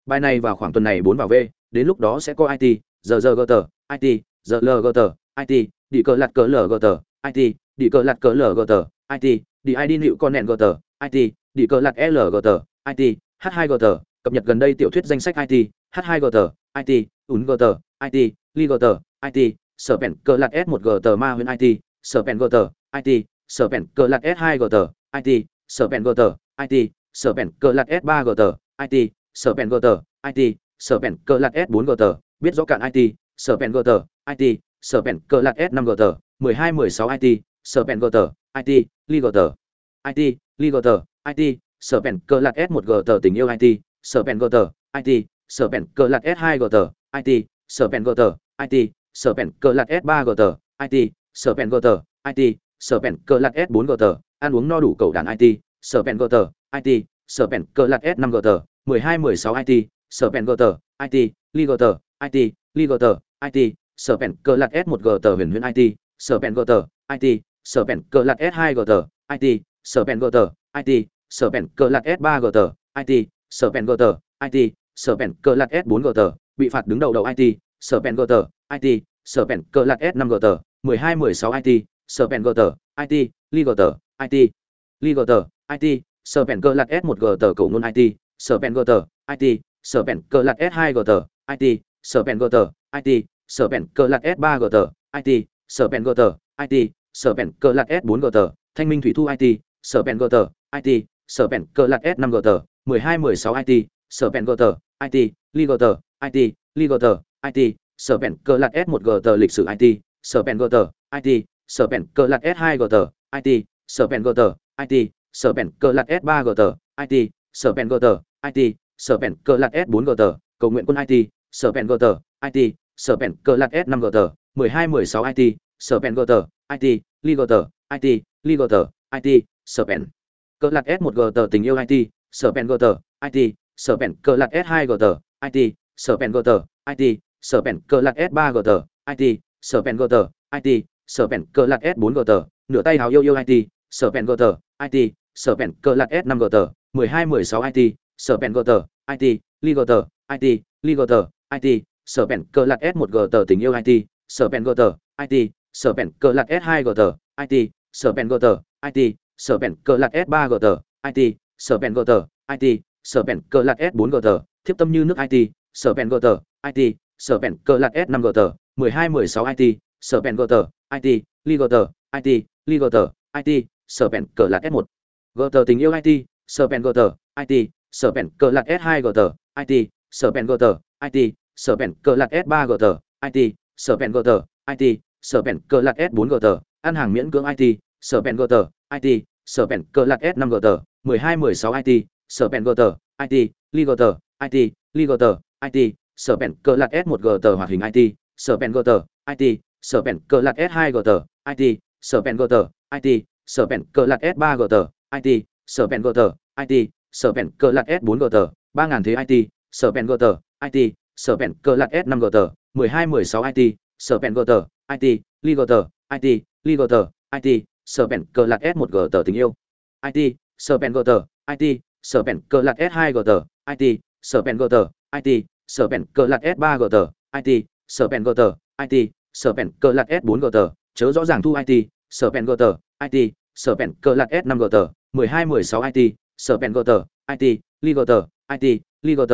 Bài này vào khoảng tuần này bốn vào v đến lúc đó sẽ có it giờ giờ gờ tờ it giờ lờ gờ tờ it đi cờ lặt cờ lờ gờ tờ it đi cờ lặt cờ lờ gờ tờ it đi id nịu con nẹn gờ tờ it đi cờ lặt l gờ tờ it h 2 gờ tờ cập nhật gần đây tiểu thuyết danh sách it h 2 gờ tờ it ún gờ tờ it li gờ tờ it sở bèn cờ lặt s 1 gờ tờ ma huyền it sở bèn gờ tờ it sở bèn cờ lặt s 2 gờ tờ it sở bèn gờ tờ it sở bèn cờ lặt s 3 gờ tờ it sở bèn gờ tờ it sở bèn cờ lặt s 4 gờ tờ biết rõ cạn it sở bèn gờ tờ it sở bèn cờ lạc s 5 gờ tờ 12 16 it sở bèn gờ tờ it li gờ tờ it li gờ tờ it sở bèn cờ lạc s 1 gờ tờ tình yêu it sở bèn gờ tờ it sở bèn cờ lạc s 2 gờ tờ it sở bèn gờ tờ it sở bèn cờ lạc s 3 gờ tờ it sở bèn gờ tờ it sở bèn cờ lạc s 4 gờ tờ ăn uống no đủ cầu đàn it sở bèn gờ tờ it sở bèn cờ lạc s 5 gờ tờ 12 16 it sở bèn gờ tờ it li gờ tờ it li gờ tờ it sở pèn cờ lạc s 1 g tờ huyền huyền it sở pèn gờ tờ it sở pèn cờ lạc s 2 g tờ it sở pèn gờ tờ it sở pèn cờ lạc s 3 g tờ it sở pèn gờ tờ it sở pèn cờ lạc s 4 g tờ bị phạt đứng đầu đầu it sở pèn gờ tờ it sở pèn cờ lạc s 5 g tờ 12 16 it sở pèn gờ tờ it li gờ tờ it li gờ tờ it sở pèn cờ lạc s 1 g tờ cầu ngôn it sở pèn gờ tờ it sở pèn cờ lạc s 2 g tờ it sở pèn gờ tờ it sở pèn cờ lặt s 3 gờ tờ it sở pèn gờ tờ it sở pèn cờ lặt s 4 gờ tờ thanh minh thủy thu it sở pèn gờ tờ it sở pèn cờ lặt s 5 gờ tờ 12 16 it sở pèn gờ tờ it li gờ tờ it li gờ tờ it sở pèn cờ lặt s 1 gờ tờ lịch sử it sở pèn gờ tờ it sở pèn cờ lặt s 2 gờ tờ it sở pèn gờ tờ it sở pèn cờ lặt s 3 gờ tờ it sở pèn gờ tờ it sở pèn cờ lặt s 4 gờ tờ cầu nguyện quân it sở pèn gờ tờ it sở bèn cờ lạc s năm g tờ mười hai mười sáu it sở bèn g tờ it li g tờ it li g tờ it sở bèn cờ lạc s một g tờ tình yêu it sở bèn g tờ it sở bèn cờ lạc s hai g tờ it sở bèn g tờ it sở bèn cờ lạc s ba g tờ it sở bèn g tờ it sở bèn cờ lạc s bốn g tờ nửa tay hào yêu yêu it sở bèn g tờ it sở bèn cờ lạc s năm g tờ mười hai mười sáu it sở bèn g tờ it li g tờ it li g tờ it sở bèn cờ lạc s 1 g tờ tình yêu it sở bèn gờ tờ it sở bèn cờ lạc s 2 g tờ it sở bèn gờ tờ it sở bèn cờ lạc s 3 g tờ it sở bèn gờ tờ it sở bèn cờ lạc s 4 g tờ thiếp tâm như nước it sở bèn gờ tờ it sở bèn cờ lạc s 5 g tờ 12 16 it sở bèn gờ tờ it li gờ tờ it li gờ tờ it sở bèn cờ lạc s 1 g tờ tình yêu it sở bèn gờ tờ it sở bèn cờ lạc s 2 tờ it sở bèn tờ it sở bèn cờ lạt s 3 gt it sở bèn gt it sở bèn cờ lạt s 4 gt ăn hàng miễn cưỡng it sở bèn gt it sở bèn cờ lạt s 5 gt 12 16 it sở bèn gt it li ligot it li ligot it sở bèn cờ lạt s 1 gt hoạt hình it sở bèn gt it sở bèn cờ lạt s 2 gt it sở bèn gt it sở bèn cờ lạt s 3 gt it sở bèn gt it sở bèn cờ lạt s 4 gt ba ngàn thế it sở bèn gt it sở bèn cờ lạt s 5 g gt 12 16 it sở bèn gt it ligot it ligot it sở bèn cờ lạt s 1 g gt tình yêu it sở bèn gt it sở bèn cờ lạt s 2 g gt it sở bèn gt it sở bèn cờ lạt s 3 g gt it sở bèn gt it sở bèn cờ lạt s 4 g gt chớ rõ ràng thu it sở bèn gt it sở bèn cờ lạt s 5 g gt 12 16 it sở bèn gt it ligot it ligot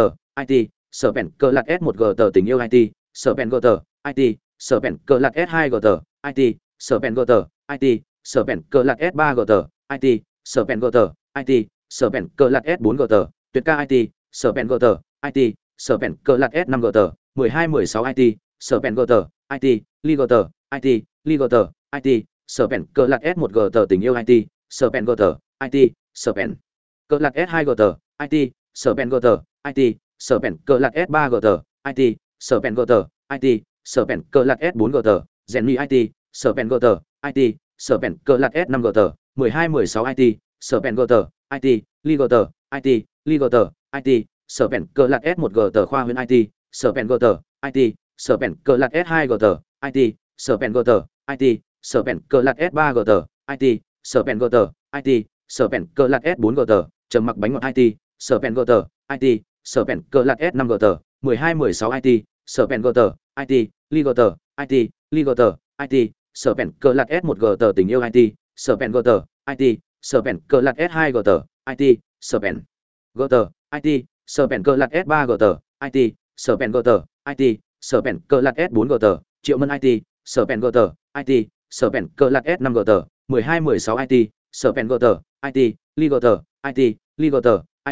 it sở bèn cờ lạt s 1 tờ tình yêu it sở bèn tờ it sở bèn cờ lạt s 2 tờ it sở bèn tờ it sở bèn cờ lạt s 3 tờ it sở bèn tờ it sở bèn cờ lạt s 4 tờ tuyệt ca it sở bèn tờ it sở bèn cờ lạt s 5 hai 12 16 it sở bèn tờ it ligot it tờ it sở bèn cờ lạt s 1 tờ tình yêu it sở bèn tờ it sở bèn cờ lạt s 2 tờ it sở bèn tờ it sở bèn cờ lạt s 3 gt it sở bèn gt it sở bèn cờ lạt s 4 gt genmi it sở bèn gt it sở bèn cờ lạt s 5 gt 12 16 it sở bèn gt it li ligot it li ligot it sở bèn cờ lạt s 1 gt khoa huyện it sở bèn gt it sở bèn cờ lạt s 2 gt it sở bèn gt it sở bèn cờ lạt s 3 gt it sở bèn gt it sở bèn cờ lạt s 4 gt trầm mặc bánh ngọt it sở bèn gt it sở bèn cờ lạt s 5 gt 12 16 it sở bèn gt it ligot it ligot it sở bèn cờ lạt s 1 g gt tình yêu it sở bèn gt it sở bèn cờ lạt s 2 g gt it sở bèn gt it sở bèn cờ lạt s 3 g gt it sở bèn gt it sở bèn cờ lạt s 4 g gt triệu mân it sở bèn gt it sở bèn cờ lạt s 5 gt 12 16 it sở bèn gt it ligot it ligot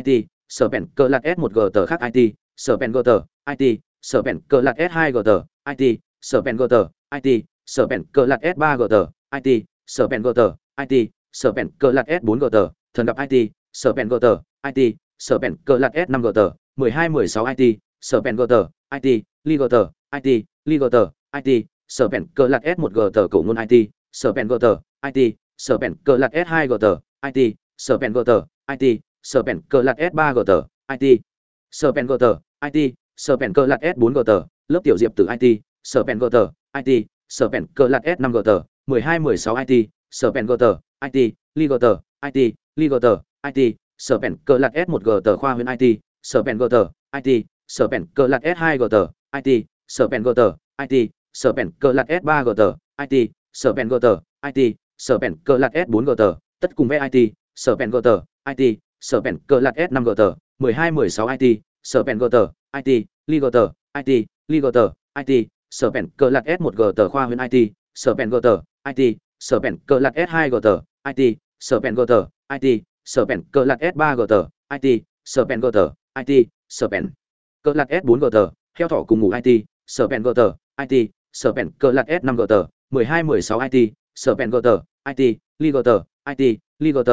it sở bèn cờ lạt s 1 gt khác it sở bèn tờ it sở bèn cờ lạt s 2 g tờ it sở bèn tờ it sở bèn cờ lạt s 3 g tờ it sở bèn tờ it sở bèn cờ lạt s 4 g tờ thần gặp it sở bèn tờ it sở bèn cờ lạt s 5 g tờ 12 16 it sở bèn tờ it li gờ tờ it li gờ tờ it sở bèn cờ lạt s 1 g tờ cổ ngôn it sở bèn tờ it sở bèn cờ lạt s 2 g tờ it sở bèn tờ it sở bèn cờ lạt s 3 gt it sở bèn gt it sở bèn cờ lạt s 4 gt lớp tiểu diệp từ it sở bèn gt it sở bèn cờ lạt s 5 gt 12 16 it sở bèn gt it li ligot it li ligot it sở bèn cờ lạt s 1 gt khoa huyện it sở bèn gt it sở bèn cờ lạt s 2 gt it sở bèn gt it sở bèn cờ lạt s 3 gt it sở bèn gt it sở bèn cờ lạt s 4 gt tất cùng với it sở bèn gt it sở bèn cờ lạt s 5 gt 12 16 it sở bèn gt it ligot it ligot it sở bèn cờ lạt s 1 gt khoa huyện it sở bèn gt it sở bèn cờ lạt s 2 gt it sở bèn gt it sở bèn cờ lạt s 3 gt it sở bèn gt it sở bèn cờ lạt s 4 gt heo thỏ cùng ngủ it sở bèn gt it sở bèn cờ lạt s 5 gt 12 16 it sở bèn gt it ligot it ligot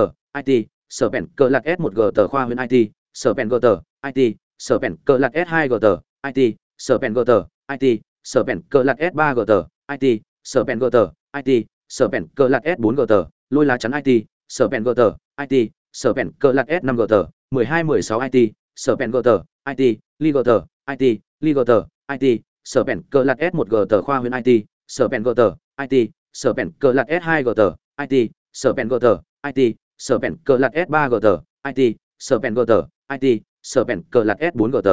it sở bèn cờ lạt s 1 tờ khoa huyện it sở bèn tờ it sở bèn cờ lạt s 2 tờ it sở bèn tờ it sở bèn cờ lạt s 3 tờ it sở bèn tờ it sở bèn cờ lạt s 4 tờ lôi lá chắn it sở bèn tờ it sở bèn cờ lạt s 5 hai 12 16 it sở bèn tờ it ligot it tờ it sở bèn cờ lạt s 1 tờ khoa huyện it sở bèn tờ it sở bèn cờ lạt s 2 tờ it sở bèn tờ it sở bèn cờ lạt s 3 gt it sở bèn gt it sở bèn cờ lạt s 4 gt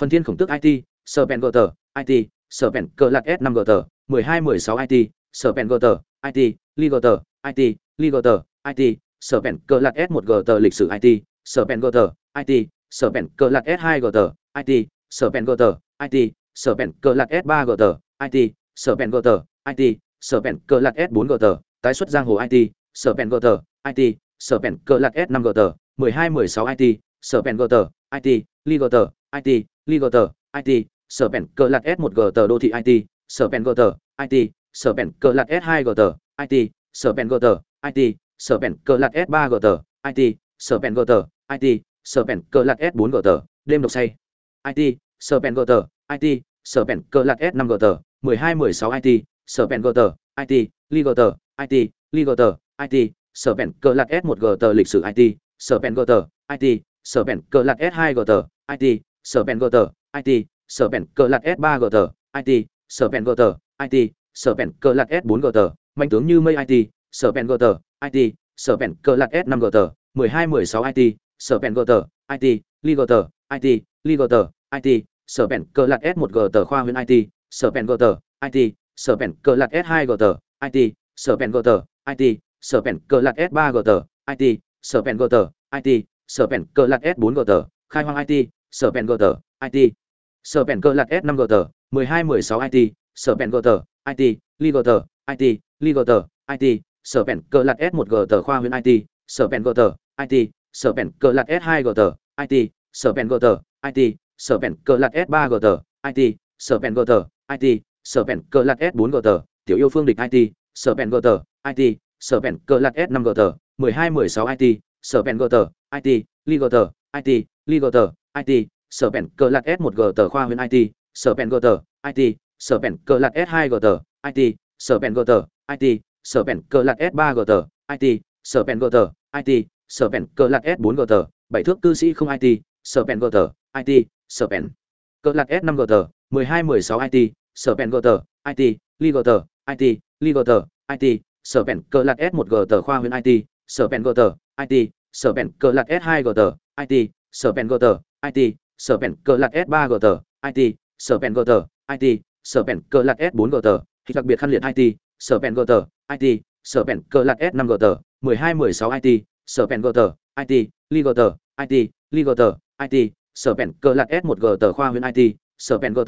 phần thiên khổng tức it sở bèn gt it sở bèn cờ lạt s 5 gt 12 16 it sở bèn gt it li gt it li gt it sở bèn cờ lạt s 1 gt lịch sử it sở bèn gt it sở bèn cờ lạt s 2 gt it sở bèn gt it sở bèn cờ lạt s 3 gt it sở bèn gt it sở bèn cờ lạt s 4 gt tái xuất giang hồ it sở bèn gt it sở bèn cờ lạt s 5 gt 12 16 it sở pen gờ it ligoter it ligoter it sở pen cờ lạt s một g tờ đô thị it sở pen gờ it sở pen cờ lạt s hai g tờ it sở pen gờ it sở pen cờ lạt s ba g tờ it sở pen gờ it sở pen cờ lạt s bốn g tờ đêm độc say it sở pen gờ it sở pen cờ lạt s năm g tờ mười hai mười sáu it sở pen gờ it ligoter it ligoter it sở pen cờ lạc s một g tờ lịch sử it sở pen gờ it sở pen cờ lạc s hai g tờ it sở pen gờ it sở pen cờ lạc s ba g tờ it sở pen gờ it sở pen cờ lạc s bốn g tờ mạnh tướng như mây it sở pen gờ it sở pen cờ lạc s năm g tờ mười hai mười sáu it sở g gờ it ligoter it tờ it sở pen cờ lạc s một g tờ khoa huyện it sở pen gờ it sở pen cờ lạc s hai g tờ it sở pen gờ it sở pèn cờ lạt s ba gt it sở pèn gờ it sở pèn cờ lạt s bốn gt khai hoang it sở pèn gờ it sở pèn cờ lạt s năm gt tờ mười hai mười sáu it sở pen gờ it ligoter it ligoter it sở pèn cờ lạt s một gt khoa huyện it sở pèn gờ it sở pèn cờ lạt s hai gt it sở pèn gờ it sở pèn cờ lạt s ba gt it sở pèn gờ it sở pèn cờ lạt s bốn gt tiểu yêu phương địch it sở pèn gờ it sở pen cờ lạt s năm g tờ mười hai mười sáu it sở g gờ it ligoter it ligoter it sở pen cờ lạt s một g tờ khoa huyện it sở pen gờ it sở pen cờ lạt s hai g tờ it sở pen gờ it sở pen cờ lạt s ba g tờ it sở pen gờ it sở pen cờ lạt s bốn g tờ bảy thước cư sĩ không it sở pen gờ it sở pen cờ lạt s năm g tờ mười hai mười sáu it sở g gờ it ligoter it ligoter it sở bèn cờ lạt s một g tờ khoa huyện it sở pen gờ it sở bèn cờ lạt s hai g tờ it sở pen gờ it sở bèn cờ lạt s ba g tờ it sở pen gờ it sở bèn cờ lạt s bốn g tờ thì đặc biệt khăn liệt it sở pen gờ it sở bèn cờ lạt s năm g tờ mười hai mười sáu it sở g gờ it ligoter it tờ it sở bèn cờ lạt s một g tờ khoa huyện it sở pen gờ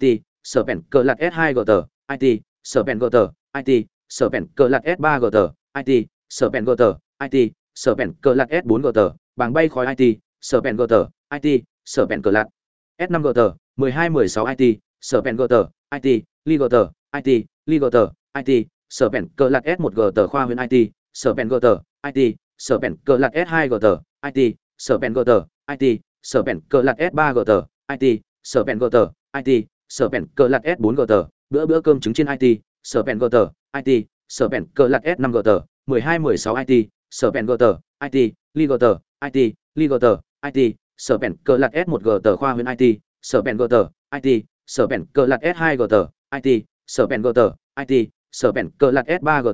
it sở bèn cờ lạt s hai g tờ it sở pen gờ it sở bèn cờ lạt s ba g tờ it sở bèn gt it sở bèn cờ lạt s 4 g tờ bảng bay khói it sở bèn g tờ it sở bèn cờ lạt s 5 g tờ 12 16 it sở bèn g tờ it li g tờ it li g tờ it sở bèn cờ lạt s 1 g tờ khoa huyện it sở bèn g tờ it sở bèn cờ lạt s 2 g tờ it sở bèn g tờ it sở bèn cờ lạt s 3 g tờ it sở bèn g tờ it sở bèn cờ lạt s 4 g tờ bữa bữa cơm trứng trên it sở pen g tờ it sở pen cờ lạt s 5 g tờ 12 16 it sở bèn gờ it ligoter it ligoter it sở bèn cờ lạt s một g tờ khoa huyện it sở bèn gờ it sở bèn cờ lạt s hai g it sở bèn gờ it sở bèn cờ lạt s ba g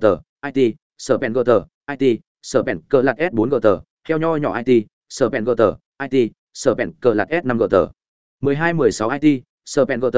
it sở bèn gờ it sở bèn cờ lạt s bốn g theo nho nhỏ it sở bèn gờ it sở bèn cờ lạt s năm g mười hai mười sáu it sở bèn gờ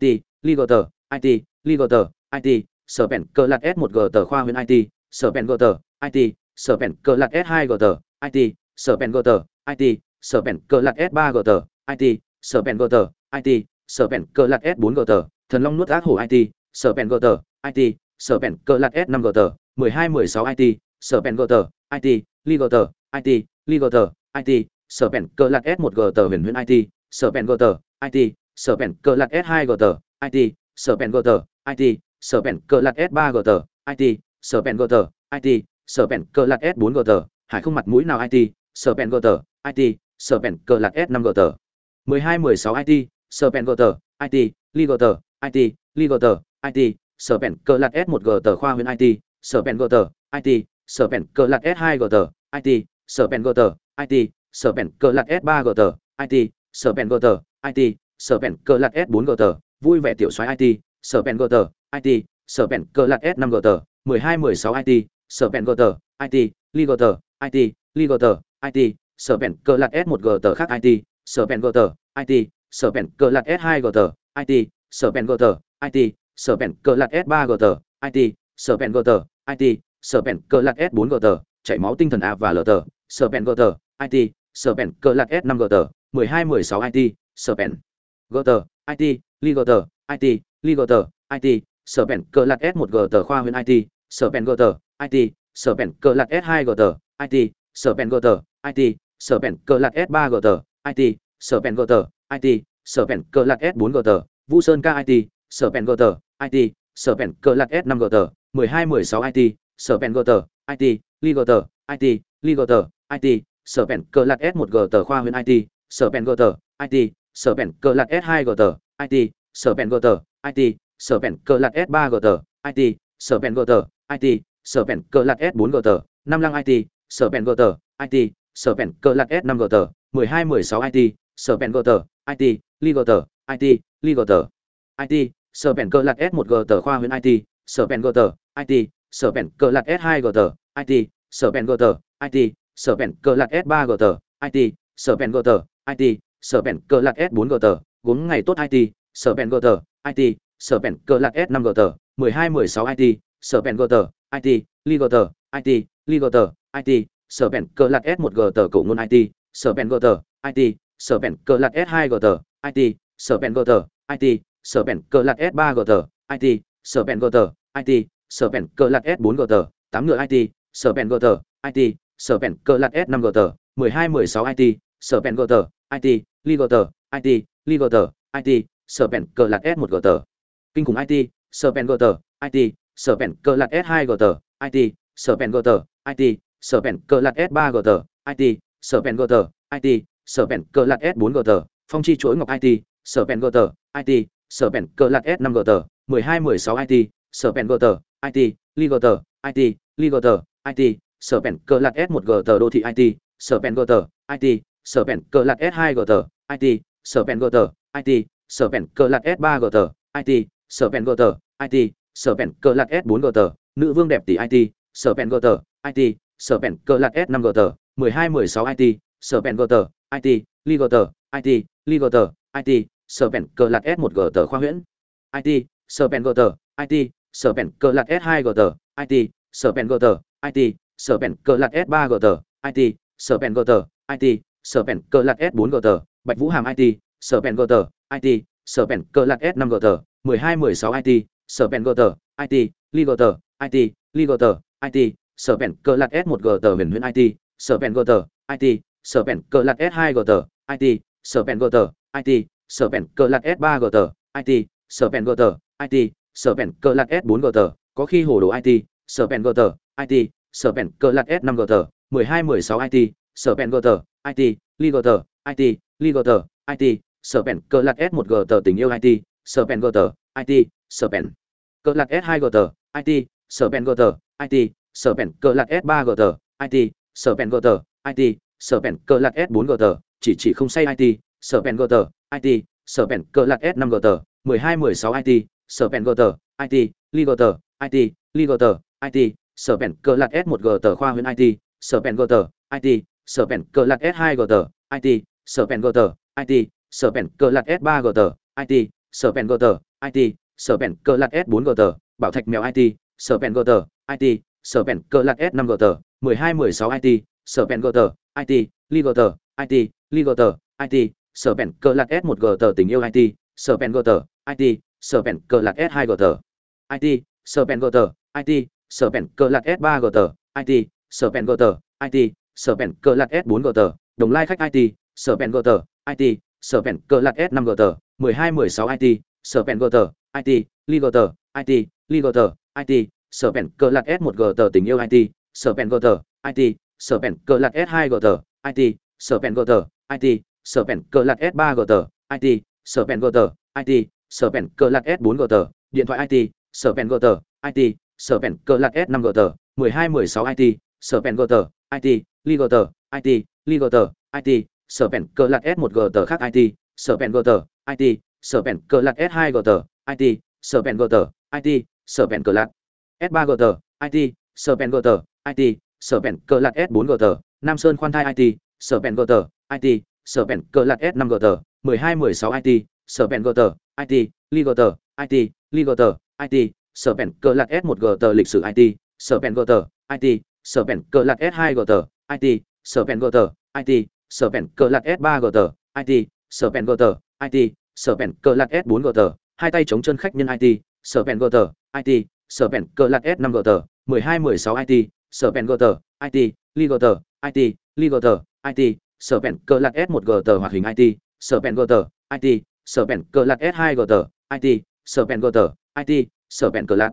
it ligoter it ligoter it sở bèn cờ lạc S1 g tờ khoa huyện it sở bèn gờ it sở bèn cờ lạc S2 g tờ. it sở bèn tờ. it sở bèn cờ lạc S3 g tờ. it sở bèn tờ. it sở bèn cờ lạc S4 g tờ. thần long nuốt ác hổ it sở bèn tờ. it sở bèn cờ lạc S5 g tờ. 12 16 it sở bèn tờ. it li gt it li gt it sở bèn cờ lạc S1 g tờ huyền huyện it sở bèn tờ. it sở bèn cờ lạc S2 g tờ. it sở bèn tờ. it sở bèn cờ lạt s 3 gt it sở bèn gt it sở bèn cờ lạc s 4 g tờ hải không mặt mũi nào it sở bèn g tờ it sở bèn cờ lạc s 5 g tờ 12 16 it sở bèn g tờ it li g tờ it li g tờ it sở bèn cờ lạc s 1 g tờ khoa huyện it sở bèn g tờ it sở bèn cờ lạc s 2 g tờ it sở bèn g tờ it sở bèn cờ lạc s 3 g tờ it sở bèn g tờ it sở bèn cờ lạc s 4 g tờ vui vẻ tiểu xoáy it sở bèn g tờ it sở bèn cờ lạc s 5 g tờ 12 16 it sở bèn gờ it Li ligoter it Li ligoter it sở bèn cờ lạc s một gờ khác it sở bèn gờ it sở bèn cờ lạc s hai gờ it sở bèn gờ it sở bèn cờ lạc s ba gờ it sở bèn gờ it sở bèn cờ lạc s bốn gờ chảy máu tinh thần a và lờ sở bèn gờ it sở bèn cờ lạc s năm gờ mười hai mười sáu it sở bèn gờ it ligoter it ligoter it sở bèn cờ lạt s1 g tờ khoa huyện it sở bèn gờ it sở bèn cờ lạt s 2 g tờ it sở bèn tờ it sở bèn cờ lạt s 3 g tờ it sở bèn tờ it sở bèn cờ lạt s 4 g tờ vũ sơn ca it sở bèn tờ it sở bèn cờ lạt s 5 g tờ 12 16 it sở bèn tờ it li gt it li gt it sở bèn cờ lạt s 1 g tờ khoa huyện it sở bèn tờ it sở bèn cờ lạt s 2 g tờ it sở bèn tờ it sở bèn cờ lạt s 3 gt it sở bèn gt it sở bèn cờ lạt s 4 gt năm lăng it sở bèn gt it sở bèn cờ lạt s 5 gt 12 16 it sở bèn gt it li gt it li gt it sở bèn cờ lạt s 1 gt khoa huyện it sở bèn gt it sở bèn cờ lạt s 2 gt it sở bèn gt it sở bèn cờ lạt s 3 gt it sở bèn gt it sở bèn cờ lạt s 4 gt gốm ngày tốt it sở bèn gt it sở bèn cờ lạt s 5 g gt 12 16 it sở bèn gt it li gt it li gt it sở bèn cờ lạt s 1 g gt cổ ngôn it sở bèn gt it sở bèn cờ lạt s 2 g gt it sở bèn gt it sở bèn cờ lạt s 3 g gt it sở bèn gt it sở bèn cờ lạt s 4 g gt 8 ngựa it sở bèn gt it sở bèn cờ lạt s 5 g gt 12 16 it sở bèn gt it li gt it li gt it sở bèn cờ lạt s 1 g gt kinh khủng it sở bèn gt it sở bèn cờ lạt s 2 gt it sở bèn gt it sở bèn cờ lạt s 3 gt it sở bèn gt it sở bèn cờ lạt s 4 gt phong chi chuỗi ngọc it sở bèn gt it sở bèn cờ lạt s 5 gt 12 16 it sở bèn gt it li gt it li gt it sở bèn cờ lạt s 1 gt đô thị it sở bèn gt it sở bèn cờ lạt s 2 gt it sở bèn gt it sở bèn cờ lạt s 3 gt it sở bèn gờ tờ it sở bèn cờ lạc s bốn gờ tờ nữ vương đẹp tỷ it sở bèn gờ tờ it sở bèn cờ lạc s năm gờ tờ mười hai mười sáu it sở bèn gờ tờ it li gờ tờ it li gờ tờ it sở bèn cờ lạc s một gờ tờ khoa huyễn it sở bèn gờ tờ it sở bèn cờ lạc s hai gờ tờ it sở bèn gờ tờ it sở bèn cờ lạc s ba gờ tờ it sở bèn gờ tờ it sở bèn cờ lạc s bốn gờ tờ bạch vũ hàm it sở bèn gờ tờ it sở bèn cờ lạc s năm gờ tờ 12-16 it sở bèn gt it li gt it li gt it sở bèn cờ lạt s 1 gt huyền huyền it sở bèn gt it sở bèn cờ lạt s 2 gt it sở bèn gt it sở bèn cờ lạt s 3 gt it sở bèn gt it sở bèn cờ lạt s 4 gt có khi hồ đồ it sở bèn gt it sở bèn cờ lạt s 5 gt 12 16 it sở bèn gt it li gt it li gt it sở bèn cờ lạt s 1 gt tình yêu it sở bèn gt it sở bèn cờ lạt s 2 gt it sở bèn gt it sở bèn cờ lạt s 3 gt it sở bèn gt it sở bèn cờ lạt s 4 gt chỉ chỉ không say it sở bèn gt it sở bèn cờ lạt s 5 gt 12 16 it sở bèn gt it li gt it li gt it sở bèn cờ lạt s 1 gt khoa huyện it sở bèn gt it sở bèn cờ lạt s 2 gt it sở bèn gt it sở bèn cờ lạt s 3 gt it sở bèn gt it sở bèn cờ lạc s 4 gt bảo thạch mèo it sở bèn gt it sở bèn cờ lạc s 5 hai 12 16 it sở bèn gt it li gt it li gt it sở bèn cờ lạc s 1 gt tình yêu it sở bèn gt it sở bèn cờ lạc s 2 gt it sở bèn gt it sở bèn cờ lạc s 3 gt it sở bèn gt it sở bèn cờ lạc s 4 gt đồng lai khách it sở bèn gt it sở vẹn cờ lạt s 5 gt 12 16 it sở bèn gt it li gt it li gt it sở vẹn cờ lạt s 1 gt tình yêu it sở bèn gt it sở vẹn cờ lạt s 2 gt it sở bèn gt it sở vẹn cờ lạt s 3 gt it sở bèn gt it sở vẹn cờ lạt s 4 gt điện thoại it sở bèn gt it sở vẹn cờ lạt s 5 gt 12 16 it sở bèn gt it li gt it li gt it sở pèn cờ lạt s một g tờ khác it sở pèn g tờ it sở pèn cờ lạt s hai g tờ it sở pèn g tờ it sở pèn cờ lạt s ba g tờ it sở pèn g tờ it sở pèn cờ lạt s bốn g tờ nam sơn khoan thai it sở pèn g tờ it sở pèn cờ lạt s năm g tờ mười hai mười sáu it sở pèn g tờ it li g tờ it li g tờ it sở pèn cờ lạt s một g tờ lịch sử it sở pèn g tờ it sở pèn cờ lạt s hai g tờ it sở pèn g tờ it sở bèn cờ lạt s 3 gt it sở bèn gt it sở bèn cờ lạt s 4 gt hai tay chống chân khách nhân it sở bèn gt it sở bèn cờ lạt s 5 gt 12 16 it sở bèn gt it li gt it li gt it sở bèn cờ lạt s một g tờ hoạt hình it sở bèn g tờ it sở bèn cờ lạt s hai g tờ it sở bèn g tờ it sở bèn cờ lạt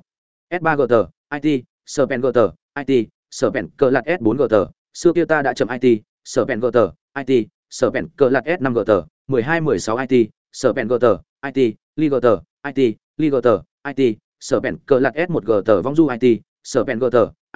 s ba g tờ it sở bèn g tờ it sở bèn cờ lạt s bốn g tờ xưa kia ta đã chậm it sở bèn g tờ IT, sở vẹn cờ lạt S5 GT, 12-16 IT, sở vẹn GT, IT, Li GT, IT, Li GT, IT, sở vẹn cờ lạt S1 GT vong du IT, sở vẹn GT,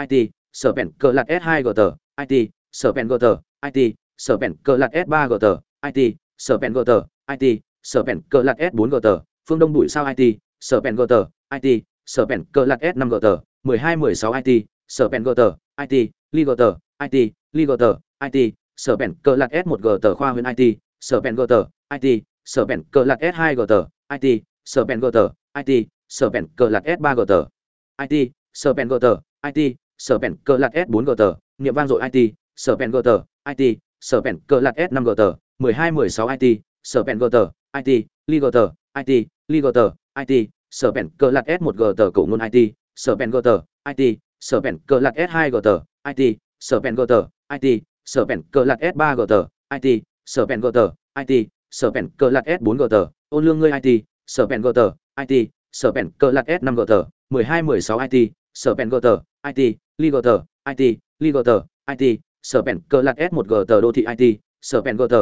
IT, sở vẹn cờ lạt S2 GT, IT, sở vẹn GT, IT, sở vẹn cờ lạt S3 GT, IT, sở vẹn GT, IT, sở vẹn cờ lạt S4 GT, phương đông đuổi sao IT, sở vẹn GT, IT, sở vẹn cờ lạt S5 GT, 12-16 IT, sở vẹn GT, IT, Li GT, IT, Li GT, IT, sở bèn cờ lạc s một g tờ khoa huyện it sở bèn g tờ it sở bèn cờ lạc s hai g tờ it sở bèn g tờ it sở bèn cờ lạc s ba g tờ it sở bèn g tờ it sở bèn cờ lạc s bốn g tờ nghiệm vang dội it sở bèn g tờ it sở bèn cờ lạc s năm g tờ mười hai mười sáu it sở bèn g tờ it li g tờ it li g tờ it sở bèn cờ lạc s một g tờ cổ ngôn it sở bèn g tờ it sở bèn cờ lạc s hai g tờ it sở bèn g tờ it sở vẹn cờ lạt s ba gt it sở vẹn gt it sở vẹn cờ lạt s bốn gt ôn lương ngươi it sở vẹn gt it sở vẹn cờ lạt s năm gt tờ mười hai mười sáu it sở vẹn gt it li gt it li gt it sở vẹn cờ lạt s một gt đô thị it sở vẹn gt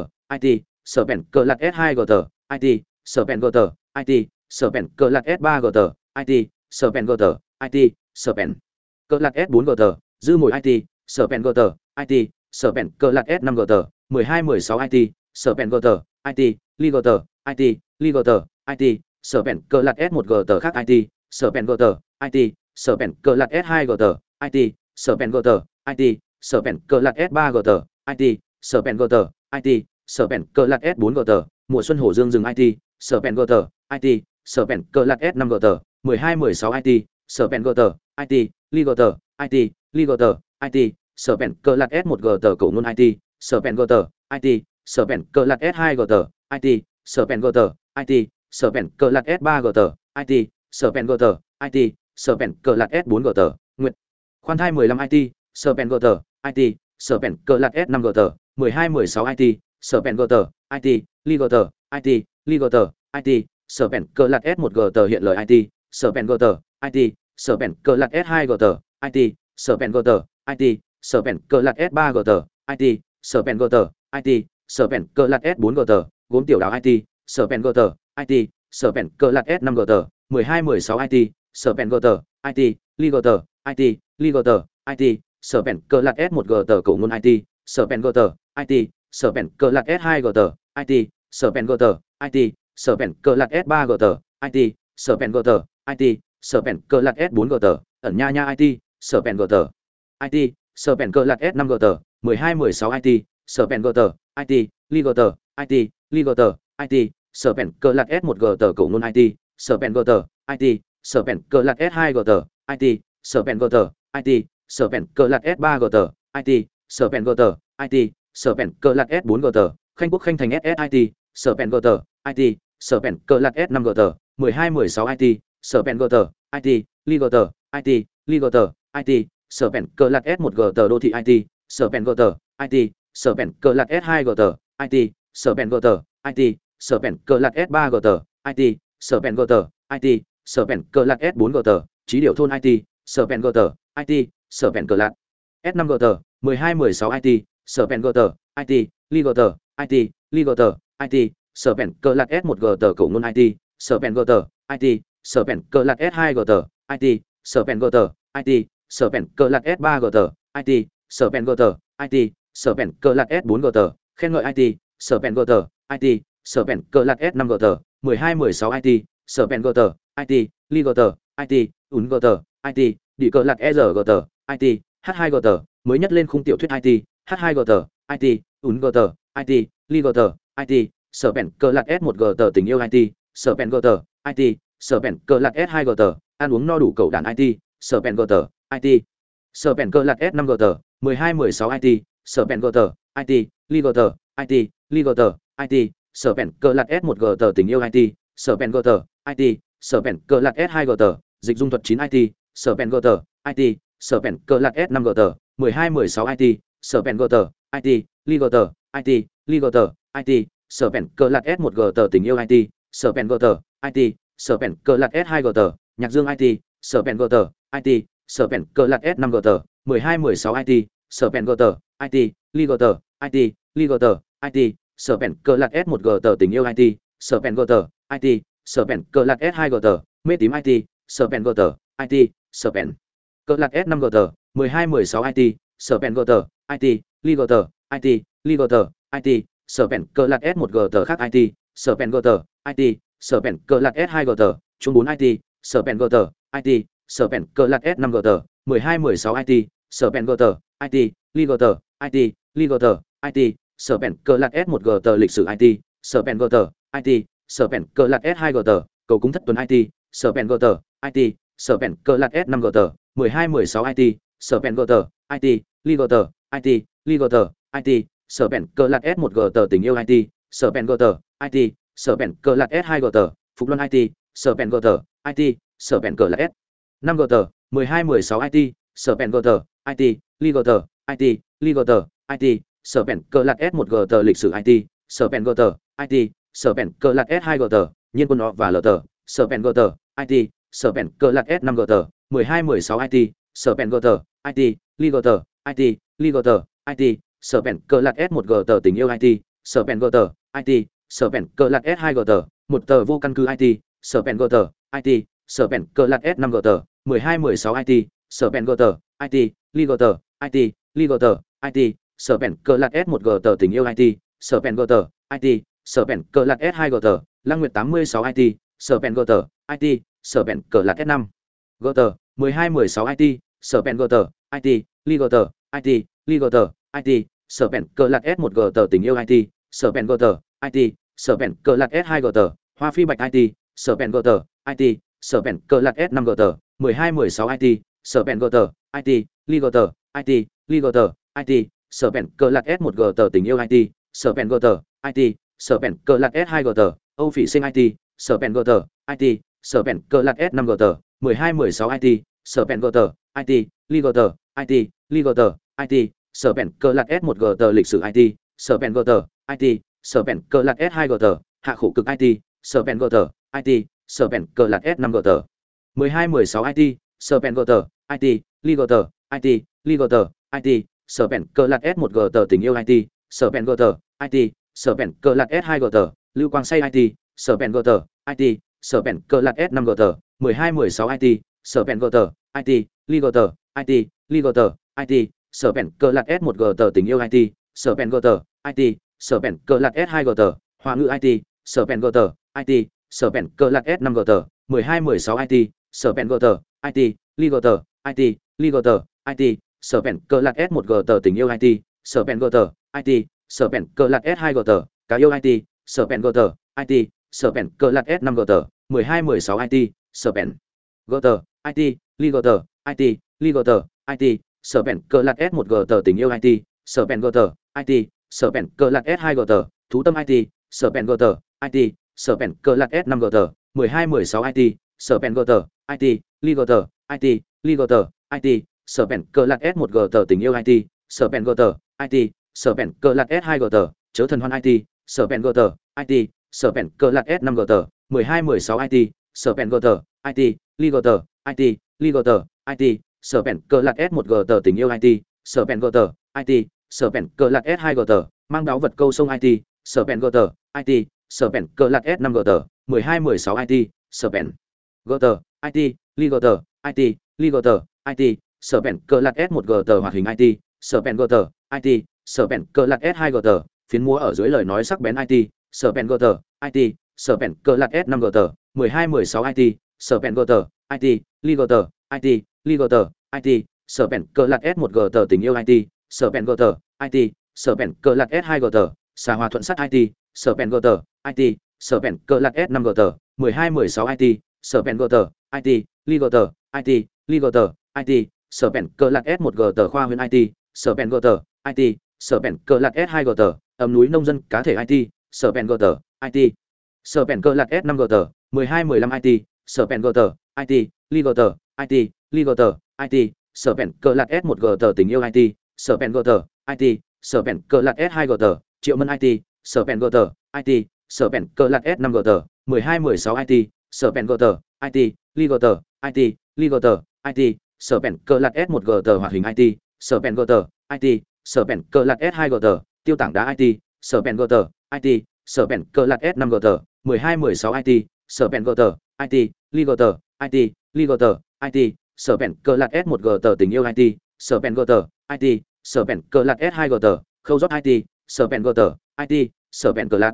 it sở vẹn cờ lạt s hai gt it sở vẹn gt it sở vẹn cờ lạt s ba gt it sở vẹn gt it sở vẹn cờ lạt s bốn gt dư mồi it sở vẹn gt it sở bèn cờ lạt s năm g tờ mười hai mười sáu it sở bèn g tờ it li g tờ it li g tờ it sở bèn cờ lạt s một g tờ khác it sở bèn g tờ it sở bèn cờ lạt s hai g tờ it sở bèn g tờ it sở bèn cờ lạt s ba g tờ it sở bèn g tờ it sở bèn cờ lạt s bốn g tờ mùa xuân hồ dương rừng it sở bèn g tờ it sở bèn cờ lạt s năm g tờ mười hai mười sáu it sở bèn g tờ it li g tờ it li g tờ it sở bèn cờ lạt s một g tờ cổ ngôn it sở bèn g tờ it sở bèn cờ lạt s hai g tờ it sở bèn g tờ it sở bèn cờ lạt s ba g tờ it sở bèn g tờ it sở bèn cờ lạt s bốn g tờ nguyện khoan thai mười lăm it sở bèn g tờ it sở bèn cờ lạt s năm g tờ mười hai mười sáu it sở bèn g tờ it li g tờ it li g tờ it sở bèn cờ lạt s một g tờ hiện lời it sở bèn g tờ it sở bèn cờ lạt s hai g tờ it sở bèn g tờ it sở vẹn cờ lạt s ba gt it sở vẹn gt it sở vẹn cờ lạt s bốn gt gốm tiểu đào it sở vẹn gt it sở vẹn cờ lạt s năm gt mười hai mười sáu it sở vẹn gt it li gt it li gt it sở vẹn cờ lạt s một gt cầu ngôn it sở vẹn gt it sở vẹn cờ lạt s hai gt it sở vẹn gt it sở vẹn cờ lạt s ba gt it sở vẹn gt it sở vẹn cờ lạt s bốn gt ẩn nha nha it sở vẹn gt it sở bèn cờ lạt s năm g tờ mười hai mười sáu it sở bèn g tờ it li g tờ it li g tờ it sở bèn cờ lạt s một g tờ cầu ngôn it sở bèn g tờ it sở bèn cờ lạt s hai g tờ it sở bèn g tờ it sở bèn cờ lạt s ba g tờ it sở bèn g tờ it sở bèn cờ lạt s bốn g tờ khanh quốc khanh thành ss it sở bèn g tờ it sở bèn cờ lạt s năm g tờ mười hai mười sáu it sở bèn g tờ it li g tờ it li g tờ it sở bèn cờ lạt s một g tờ đô thị it sở bèn g tờ it sở bèn cờ lạt s hai g tờ it sở bèn g tờ it sở bèn cờ lạt s ba g tờ it sở bèn g tờ it sở bèn cờ lạt s bốn g tờ trí điệu thôn it sở bèn g tờ it sở bèn cờ lạt s năm g tờ mười hai mười sáu it sở bèn g tờ it li g tờ it li g tờ it sở bèn cờ lạt s một g tờ cổ ngôn it sở bèn g tờ it sở bèn cờ lạt s hai g tờ it sở bèn g tờ it sở bèn cờ lạc s ba gt it sở bèn gt it sở bèn cờ lạc s bốn gt khen ngợi it sở bèn gt it sở bèn cờ lạc s năm gt tờ mười hai mười sáu it sở bèn gt it li gt it ún gt it đi cờ lạc s gt it h 2 gt mới nhất lên khung tiểu thuyết it h 2 gt it ún gt it li gt it sở bèn cờ lạc s một gt tình yêu it sở bèn gt it sở bèn cờ lạc s hai gt ăn uống no đủ cầu đàn it sở bèn gt IT. Sở bèn cơ lật S5G tờ, 12-16 IT, sở bèn gờ tờ, IT, li gờ tờ, IT, li gờ tờ, IT, sở bèn cơ lật S1G tờ tình yêu IT, sở bèn gờ tờ, IT, sở bèn cơ lật S2G tờ, dịch dung thuật 9 IT, sở bèn gờ tờ, IT, sở bèn cơ lật S5G tờ, 12-16 IT, sở bèn gờ tờ, IT, li gờ tờ, IT, li gờ tờ, IT, sở bèn cơ lật S1G tờ tình yêu IT, sở bèn gờ tờ, IT, sở bèn cơ lật S2G tờ, nhạc dương IT, sở bèn gờ tờ, IT, sở pèn cờ lạt s 5 g tờ 12 16 it sở pèn g tờ it ligoter it ligoter it sở pèn cờ lạt s 1 g tờ tình yêu it sở pèn g tờ it sở pèn cờ lạt s 2 g tờ mê tím it sở pèn g tờ it sở pèn cờ lạt s 5 g tờ 12 16 it sở pèn g tờ it ligoter it ligoter it sở pèn cờ lạc s 1 g tờ khác it sở pèn g tờ it sở pèn cờ lạc s 2 g tờ chung 4 it sở pèn g tờ it sở pèn cờ lạc s năm g tờ mười hai mười sáu it sở pèn g tờ it li g tờ it li g tờ it sở pèn cờ lạc s một g tờ lịch sử it sở pèn g tờ it sở pèn cờ lạc s hai g tờ cầu cúng thất tuần it sở pèn g tờ it sở pèn cờ lạc s năm g tờ mười hai mười sáu it sở pèn g tờ it li g tờ it li g tờ it sở pèn cờ lạc s một g tờ tình yêu it sở pèn g tờ it sở pèn cờ lạc s hai g tờ phục luân it sở pèn g tờ it sở pèn cờ lạc s 5 g tờ 12 16 it sở bèn g tờ it li g tờ it li g tờ it sở bèn cơ lạc s 1 g tờ lịch sử it sở bèn g tờ it sở bèn cơ lạc s 2 g tờ nhiên quân họ và l tờ sở bèn g tờ it sở bèn cơ lạc s 5 g tờ 12 16 it sở bèn g tờ it li g tờ it li g tờ it sở bèn cờ lạt s 1 g tờ tình yêu it sở bèn g tờ it sở bèn cờ lạt s 2 g tờ một tờ vô căn cứ it sở bèn g tờ it sở bèn cờ lạt s 5 g tờ 12 16 it sở bèn g tờ it li g tờ it li g tờ it sở bèn cờ lạt s 1 g tờ tình yêu it sở bèn g tờ it sở bèn cờ lạt s 2 g tờ lăng nguyệt 86 it sở bèn g tờ it sở bèn cờ lạt s 5 g tờ 12 16 it sở bèn g tờ it li g tờ it li g tờ it sở bèn cờ lạc s 1 g tờ tình yêu it sở bèn g tờ it sở bèn cờ lạc s 2 g tờ hoa phi bạch it sở bèn g tờ it sở bèn cờ lạc s 5 g tờ 12 16 it sở bèn g tờ it li g tờ it li g tờ it sở bèn cờ lạc s 1 g tờ tình yêu it sở bèn g tờ it sở bèn cờ lạc s 2 g tờ âu phỉ sinh it sở bèn g tờ it sở bèn cờ lạc s 5 g tờ 12 16 it sở bèn g tờ it li g tờ it li g tờ it sở bèn cờ lạc s 1 g tờ lịch sử it sở bèn g tờ it sở bèn cờ lạc s 2 g tờ hạ khổ cực it sở bèn g tờ it sở bèn cờ lạc s 5 g tờ 12 16 it sở bèn g tờ it li g tờ it li g tờ it sở bèn cờ lạc s 1 g tờ tình yêu it sở bèn g tờ it sở bèn cờ lạc s 2 g tờ lưu quang say it sở bèn g tờ it sở bèn cờ lạc s 5 g tờ 12 16 it sở bèn g tờ it li g tờ it li g tờ it sở bèn cờ lạc s 1 g tờ tình yêu it sở bèn g tờ it sở bèn cờ lạc s 2 g tờ hoa ngữ it sở bèn g tờ it sở bèn cơ lạc s 5 g tờ 12 16 it sở bèn g tờ it li g tờ it li g tờ it sở bèn cơ lạc s 1 g tờ tình yêu it sở bèn g tờ it sở bèn cơ lạc s 2 g tờ cá yêu it sở bèn g tờ it sở bèn cơ lạc s 5 g tờ 12 16 it sở bèn g tờ it li g tờ it li g tờ it sở bèn cơ lạt s 1 g tờ tình yêu it sở bèn g tờ it sở bèn cơ lạt s 2 g tờ thú tâm it sở bèn g tờ it sở bèn cờ lạt s 5 g tờ 12 16 it sở bèn g tờ it li g tờ it li g tờ it sở bèn cờ lạt s 1 g tờ tình yêu it sở bèn g tờ it sở bèn cờ lạt s 2 g tờ chớ thần hoan it sở bèn g tờ it sở bèn cờ lạt s 5 g tờ 12 16 it sở bèn g tờ it li g tờ it li g tờ it sở bèn cờ lạc s 1 g tờ tình yêu it sở bèn g tờ it sở bèn cờ lạc s 2 g tờ mang đáo vật câu sông it sở bèn g tờ it sở pèn cờ lạt s năm g gt mười hai mười sáu it sở pèn gt it li g gt it li g gt it sở pèn cờ lạt s một g gt hoạt hình it sở pèn gt it sở pèn cờ lạt s hai g gt phiến mua ở dưới lời nói sắc bén it sở pèn gt it sở pèn cờ lạt s năm g gt mười hai mười sáu it sở pèn gt it li g gt it li g gt it sở pèn cờ lạt s một g gt tình yêu it sở pèn gt it sở pèn cờ lạt s hai g gt xà hòa thuận sắt it sở pen gờ tờ it sở pen cờ lạc s 5 gờ tờ 12 16 it sở pen gờ tờ it li gờ tờ it li gờ tờ it sở pen cờ lạc s 1 gờ tờ khoa huyện it sở pen gờ tờ it sở pen cờ lạc s 2 gờ tờ ẩm núi nông dân cá thể it sở pen gờ tờ it sở pen cờ lạc s 5 gờ tờ 12 15 it sở pen gờ tờ it li gờ tờ it li gờ tờ it sở pen cờ lạt s 1 gờ tờ tình yêu it sở pen gờ tờ it sở pen cờ lạt s 2 gờ tờ triệu mân it sở pèn gờ tờ it sở pèn cơ lạc s năm gờ tờ mười hai mười sáu it sở pèn gờ tờ it li gờ tờ it li gờ tờ it sở pèn cơ lạc s một gờ tờ hoạt hình it sở pèn gờ tờ it sở pèn cơ lạc s hai gờ tờ tiêu tảng đá it sở pèn gờ tờ it sở pèn cơ lạc s năm gờ tờ mười hai mười sáu it sở pèn gờ tờ it li gờ tờ it li gờ tờ it sở pèn cơ lạc s một gờ tờ tình yêu it sở pèn gờ tờ it sở pèn cơ lạc s hai gờ tờ khâu dót it sở pèn gờ tờ it sở pèn cờ lạc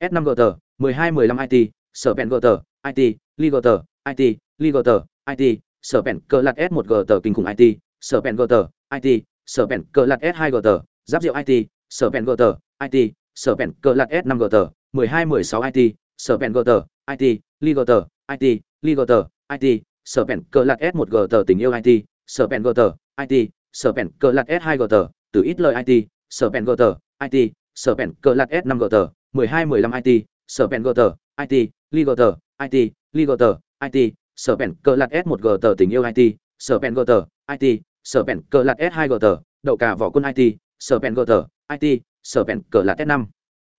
s năm gờ tờ mười hai mười lăm it sở pèn gờ tờ it li gờ tờ it li gờ tờ it sở pèn cờ lạc s một gờ tờ kinh khủng it sở pèn gờ tờ it sở pèn cờ lạc s hai gờ tờ giáp rượu it sở pèn gờ tờ it sở pèn cờ lạc s năm gờ tờ mười hai mười sáu it sở pèn gờ tờ it li gờ tờ it li gờ tờ it sở pèn cờ lạc s một gờ tờ tình yêu it sở pèn gờ tờ it sở pèn cờ lạc s hai gờ tờ từ ít lời it sở pèn gờ tờ IT, sở bèn cờ lạt S5 gờ tờ, 12-15 IT, sở bèn gờ tờ, IT, ly gờ tờ, IT, ly gờ tờ, IT, sở bèn cờ lạt S1 gờ tờ tình yêu IT, sở bèn gờ tờ, IT, sở bèn cờ lạt S2 gờ tờ, đậu cả vỏ quân IT, sở bèn gờ tờ, IT, sở bèn cờ lạt S5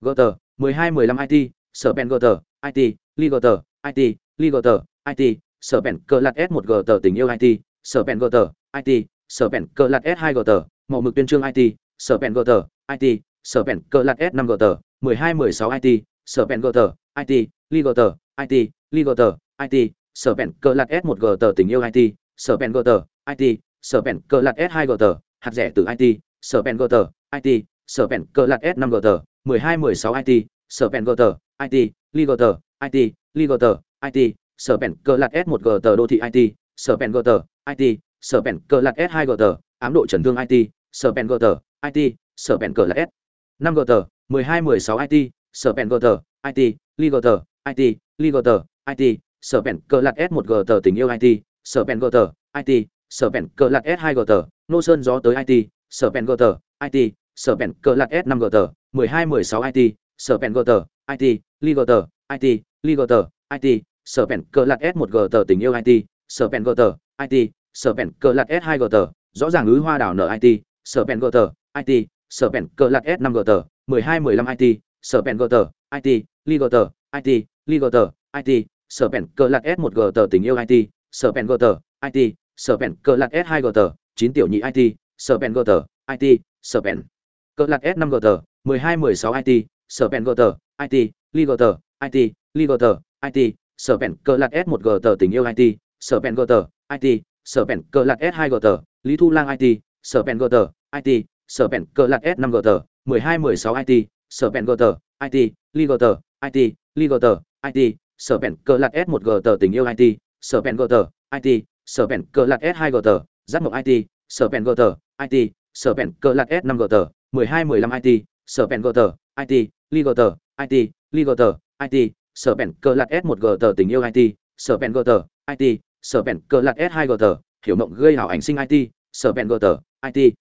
gờ tờ, 12-15 IT, sở bèn gờ tờ, IT, ly gờ tờ, IT, ly gờ tờ, IT, sở bèn cờ lạt S1 gờ tờ tình yêu IT, sở bèn gờ tờ, IT, sở bèn cờ lạt S2 gờ tờ, màu mực tuyên trương IT, sở bèn gờ tờ, IT, sở pèn cờ lạc s năm g tờ mười hai mười sáu it sở pèn g tờ it li g tờ it li g tờ it sở pèn cờ lạc s một g tờ tình yêu it sở pèn g tờ it sở pèn cờ lạc s hai g tờ hạt rẻ từ it sở pèn g tờ it sở pèn cờ lạc s năm g tờ mười hai mười sáu it sở pèn g tờ it li g tờ it li g tờ it sở pèn cờ lạc s một g tờ đô thị it sở pèn g tờ it sở pèn cờ lạc s hai g tờ ám độ trần thương it sở pèn g tờ it sở pèn cờ lạc s năm gờ tờ mười hai mười sáu it sở bèn gờ tờ it li gờ tờ it li gờ tờ it sở bèn cờ lạc s một gờ tờ tình yêu it sở bèn gờ tờ it sở bèn cờ lạc s hai gờ tờ nô sơn gió tới it sở bèn gờ tờ it sở bèn cờ lạc s năm gờ tờ mười hai mười sáu it sở bèn gờ tờ it li gờ tờ it li gờ tờ it sở bèn cờ lạc s một gờ tờ tình yêu it sở bèn gờ tờ it sở bèn cờ lạc s hai gờ tờ rõ ràng ứ hoa đảo nở it sở bèn gờ tờ it sở bèn cờ lạc s năm g tờ mười hai mười lăm it sở bèn gờ tờ it li gờ tờ it li gờ tờ it sở bèn cờ lạc s một g tờ tình yêu it sở bèn gờ tờ it sở bèn cờ lạc s hai g tờ chín tiểu nhị it sở bèn gờ tờ it sở bèn cờ lạc s năm g tờ mười hai mười sáu it sở bèn gờ tờ it li gờ tờ it li gờ tờ it sở bèn cờ lạc s một g tờ tình yêu it sở bèn gờ tờ it sở bèn cờ lạc s hai g tờ lý thu lang it sở bèn gờ tờ it sở pèn cờ lạc s năm g tờ mười hai mười sáu it sở pèn gờ tờ it li gờ tờ it li gờ tờ it sở pèn cờ lạc s một g tờ tình yêu it sở pèn gờ tờ it sở pèn cờ lạc s hai g tờ giáp mộng it sở pèn gờ tờ it sở pèn cờ lạc s năm g tờ mười hai mười lăm it sở pèn gờ tờ it li gờ tờ it li gờ tờ it sở pèn cờ lạc s một g tờ tình yêu it sở pèn gờ tờ it sở pèn cờ lạc s hai g tờ hiểu mộng gây hảo ảnh sinh it sở pèn gờ tờ it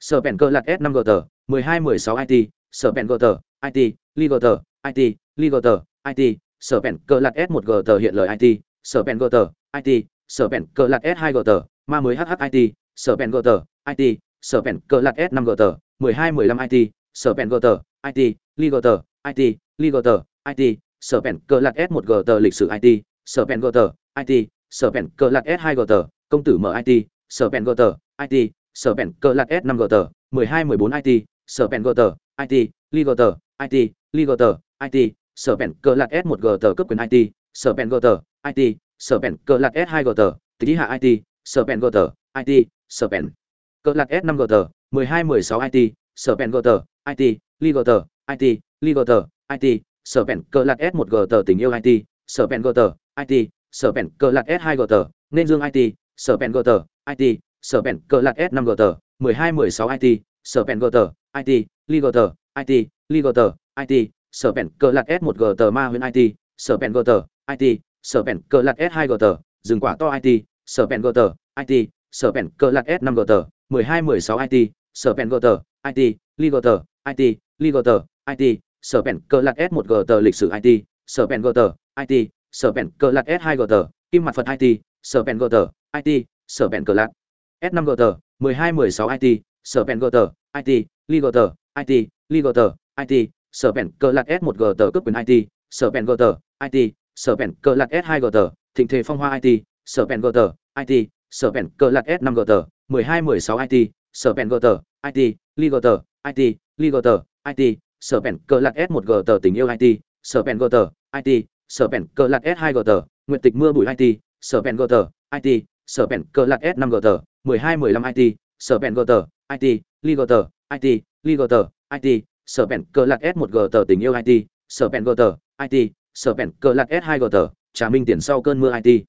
sở bèn cơ lạc s năm g tờ mười hai mười sáu it sở bèn gờ tờ it li gờ tờ it li gờ tờ it sở bèn cơ lạc s một g tờ hiện lời it sở bèn gờ tờ it sở bèn cơ lạc s hai g tờ ma mới hh it sở bèn gờ tờ it sở bèn cơ lạc s năm g tờ mười hai mười lăm it sở bèn gờ tờ it li gờ tờ it li gờ tờ it sở bèn cơ lạc s một g tờ lịch sử it sở bèn gờ tờ it sở bèn cơ lạc s hai g tờ công tử mở it sở bèn gờ tờ it sở pèn cờ lạc s năm gờ tờ mười hai mười bốn it sở pèn gờ tờ it li gờ tờ it li gờ tờ it sở pèn cờ lạc s một gờ tờ cấp quyền it sở pèn gờ tờ it sở pèn cờ lạc s hai gờ tờ tý hạ it sở pèn gờ tờ it sở pèn cờ lạc s năm gờ tờ mười hai mười sáu it sở pèn gờ tờ it li gờ tờ it li gờ tờ it sở pèn cờ lạc s một gờ tờ tình yêu it sở pèn gờ tờ it sở pèn cờ lạc s hai gờ tờ nên dương it sở pèn gờ tờ it sở pèn cờ lạc s năm g tờ mười hai mười sáu it sở pèn g tờ it li gờ tờ it li gờ tờ it sở pèn cờ lạc s một g tờ ma huyễn it sở pèn g tờ it sở pèn cờ lạc s hai g tờ dừng quả to it sở pèn g tờ it sở pèn cờ lạc s năm g tờ mười hai mười sáu it sở pèn g tờ it li gờ tờ it li gờ tờ it sở pèn cờ lạc s một g tờ lịch sử it sở pèn g tờ it sở pèn cờ lạc s hai g tờ kim mặt phật it sở pèn g tờ it sở pèn cờ lạc s năm gờ tờ mười it sở pèn gờ it li gờ it li gờ it sở bèn cơ lạc s 1 g tờ cấp quyền it sở bèn g it sở bèn cơ lạc s 2 g thịnh thế phong hoa it sở bèn g it sở bèn cơ lạc s 5 g 12 16 it sở bèn g it li g it li g it sở bèn cơ lạc s 1 g tình yêu it sở bèn g it sở bèn cơ lạc s 2 g tờ nguyện tịch mưa bụi it sở bèn g it sở bèn cơ lạc s 5 g tờ 12 15 it sở bèn g tờ it li g tờ it li g tờ it sở bèn cơ lạc s 1 g tờ tình yêu it sở bèn g tờ it sở bèn cơ lạc s 2 g tờ trả minh tiền sau cơn mưa it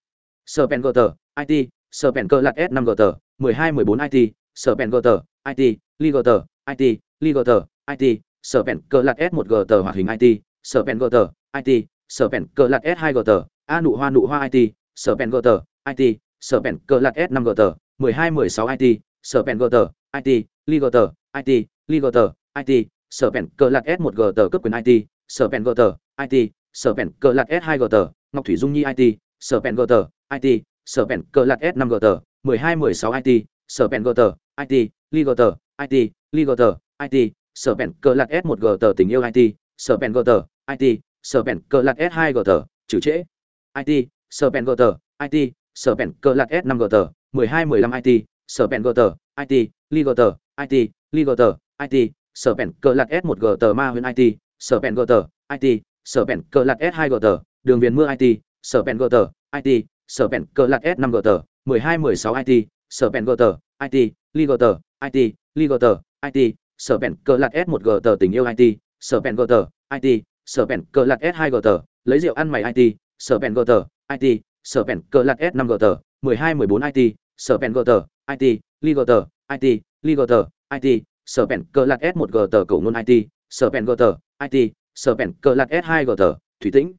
sở bèn g tờ it sở bèn cơ lạc s 5 g tờ 12 14 it sở bèn g tờ it li g tờ it li g tờ it sở bèn cơ lạc s 1 g tờ hoạt hình it sở bèn g tờ it sở bèn cơ lạc s 2 g tờ a nụ hoa nụ hoa it sở bèn g tờ it sở bèn cờ lạc s 5 g tờ 12 16 it sở bèn g tờ it li g tờ it li g tờ it sở bèn cờ lạc s 1 g tờ cấp quyền it sở bèn g tờ it sở bèn cờ lạc s 2 g tờ ngọc thủy dung nhi it sở bèn g tờ it sở bèn cờ lạc s 5 g tờ 12 16 it sở bèn g tờ it li g tờ it li g tờ it sở bèn cờ lạc s 1 g tờ tình yêu it sở bèn g tờ it sở bèn cờ lạc s 2 g tờ trừ trễ it sở bèn g tờ it sở bèn cơ lạc s 5 g hai 12 15 it sở bèn g tờ it li g tờ it li g tờ it sở bèn cơ lạc s 1 g tờ ma huyền it sở bèn g tờ it sở bèn cơ lạc s 2 g tờ đường viền mưa it sở bèn g tờ it sở bèn cơ lạc s 5 g hai 12 16 it sở bèn g tờ it li g tờ it li g tờ it sở bèn cơ lạc s 1 g tờ tình yêu it sở bèn g tờ it sở bèn cơ lạc s 2 g tờ lấy rượu ăn mày it sở bèn g tờ it sở bèn cờ lạc s 5 g tờ 12 14 it sở bèn g tờ it li g tờ it li g tờ it sở bèn cờ lạc s 1 g tờ cầu ngôn it sở bèn g tờ it sở bèn cờ lạc s 2 g tờ thủy tĩnh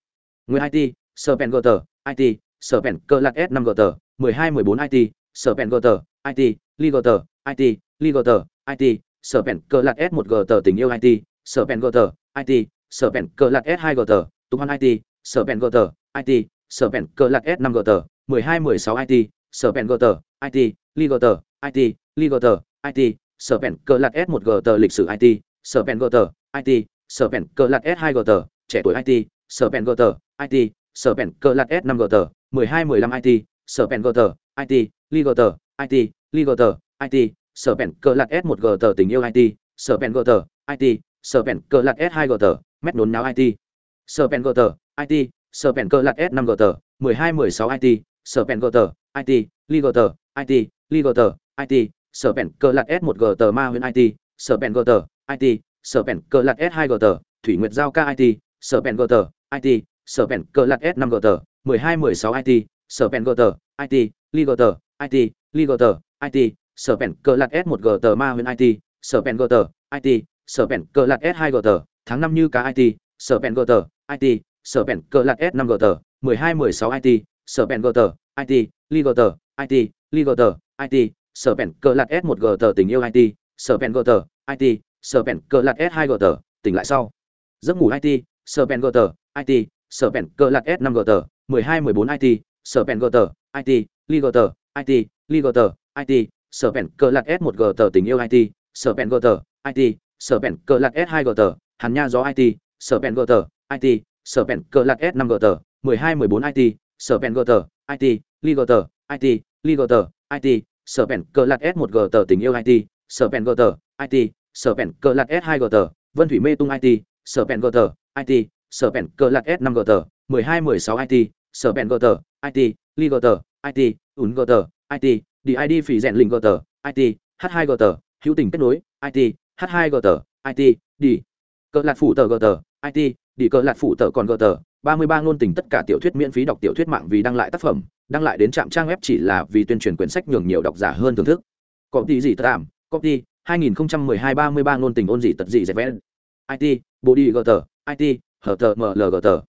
nguyên it sở bèn g tờ it sở bèn cờ lạc s 5 g tờ 12 14 it sở bèn g tờ it li g tờ it li g tờ it sở bèn cờ lạc s 1 g tờ tình yêu it sở bèn g tờ it sở bèn cờ lạc s 2 g tờ tục hoan it sở bèn g tờ it sở bèn cờ lạc s 5 g tờ 12 16 it sở bèn g tờ it li g tờ it li g tờ it sở bèn cờ lạc s 1 g tờ lịch sử it sở bèn g tờ it sở bèn cờ lạc s 2 g tờ trẻ tuổi it sở bèn g tờ it sở bèn cờ lạc s 5 g tờ 12 15 it sở bèn g tờ it li g tờ it li g tờ it sở bèn cờ lạc s 1 g tờ tình yêu it sở bèn g tờ it sở bèn cờ lạc s 2 g tờ mét nốn náo it sở bèn g tờ it sở bèn cơ lạc s 5 g tờ 12 16 it sở bèn g tờ it li g tờ it li g tờ it sở bèn cơ lạc s 1 g tờ ma huyền it sở bèn g tờ it sở bèn cơ lạc s 2 g tờ thủy nguyệt giao ca it sở bèn g tờ it sở bèn cơ lạc s 5 g tờ 12 16 it sở bèn g tờ it li g tờ it li g tờ it sở bèn cơ lạc s 1 g tờ ma huyền it sở bèn g tờ it sở bèn cơ lạc s 2 g tờ tháng năm như cá it sở bèn g tờ it sở bèn cờ lạc s 5 g tờ 12 16 it sở bèn g tờ it li g tờ it li g tờ it sở bèn cờ lạc s 1 g tờ tình yêu it sở bèn g tờ it sở bèn cờ lạc s 2 g tờ tỉnh lại sau giấc ngủ it sở bèn g tờ it sở bèn cờ lạc s 5 g tờ 12 14 it sở bèn g tờ it li g tờ it li g tờ it sở bèn cờ lạc s 1 g tờ tình yêu it sở bèn g tờ it sở bèn cờ lạc s 2 g tờ hàn nha gió it sở bèn g tờ it sở bèn cờ lạc s 5 g tờ 12 14 it sở bèn g tờ it li g tờ it li g tờ it sở bèn cờ lạc s 1 g tờ tình yêu it sở bèn g tờ it sở bèn cờ lạc s 2 g tờ vân thủy mê tung it sở bèn g tờ it sở bèn cờ lạc s 5 g tờ 12 16 it sở bèn g tờ it li g tờ it ún g tờ it id phỉ rèn linh g tờ it h 2 g tờ hữu tình kết nối it h 2 g tờ it đi cờ lạc phủ tờ g tờ it đi cơ lạt phụ tờ còn gờ tờ 33 ngôn tình tất cả tiểu thuyết miễn phí đọc tiểu thuyết mạng vì đăng lại tác phẩm, đăng lại đến trạm trang web chỉ là vì tuyên truyền quyển sách nhường nhiều độc giả hơn thưởng thức. Có tí gì tạm copy 2012 33 ngôn tình ôn gì tật gì dẹp vẽ it bộ đi gờ tờ it hở tờ mlg tờ.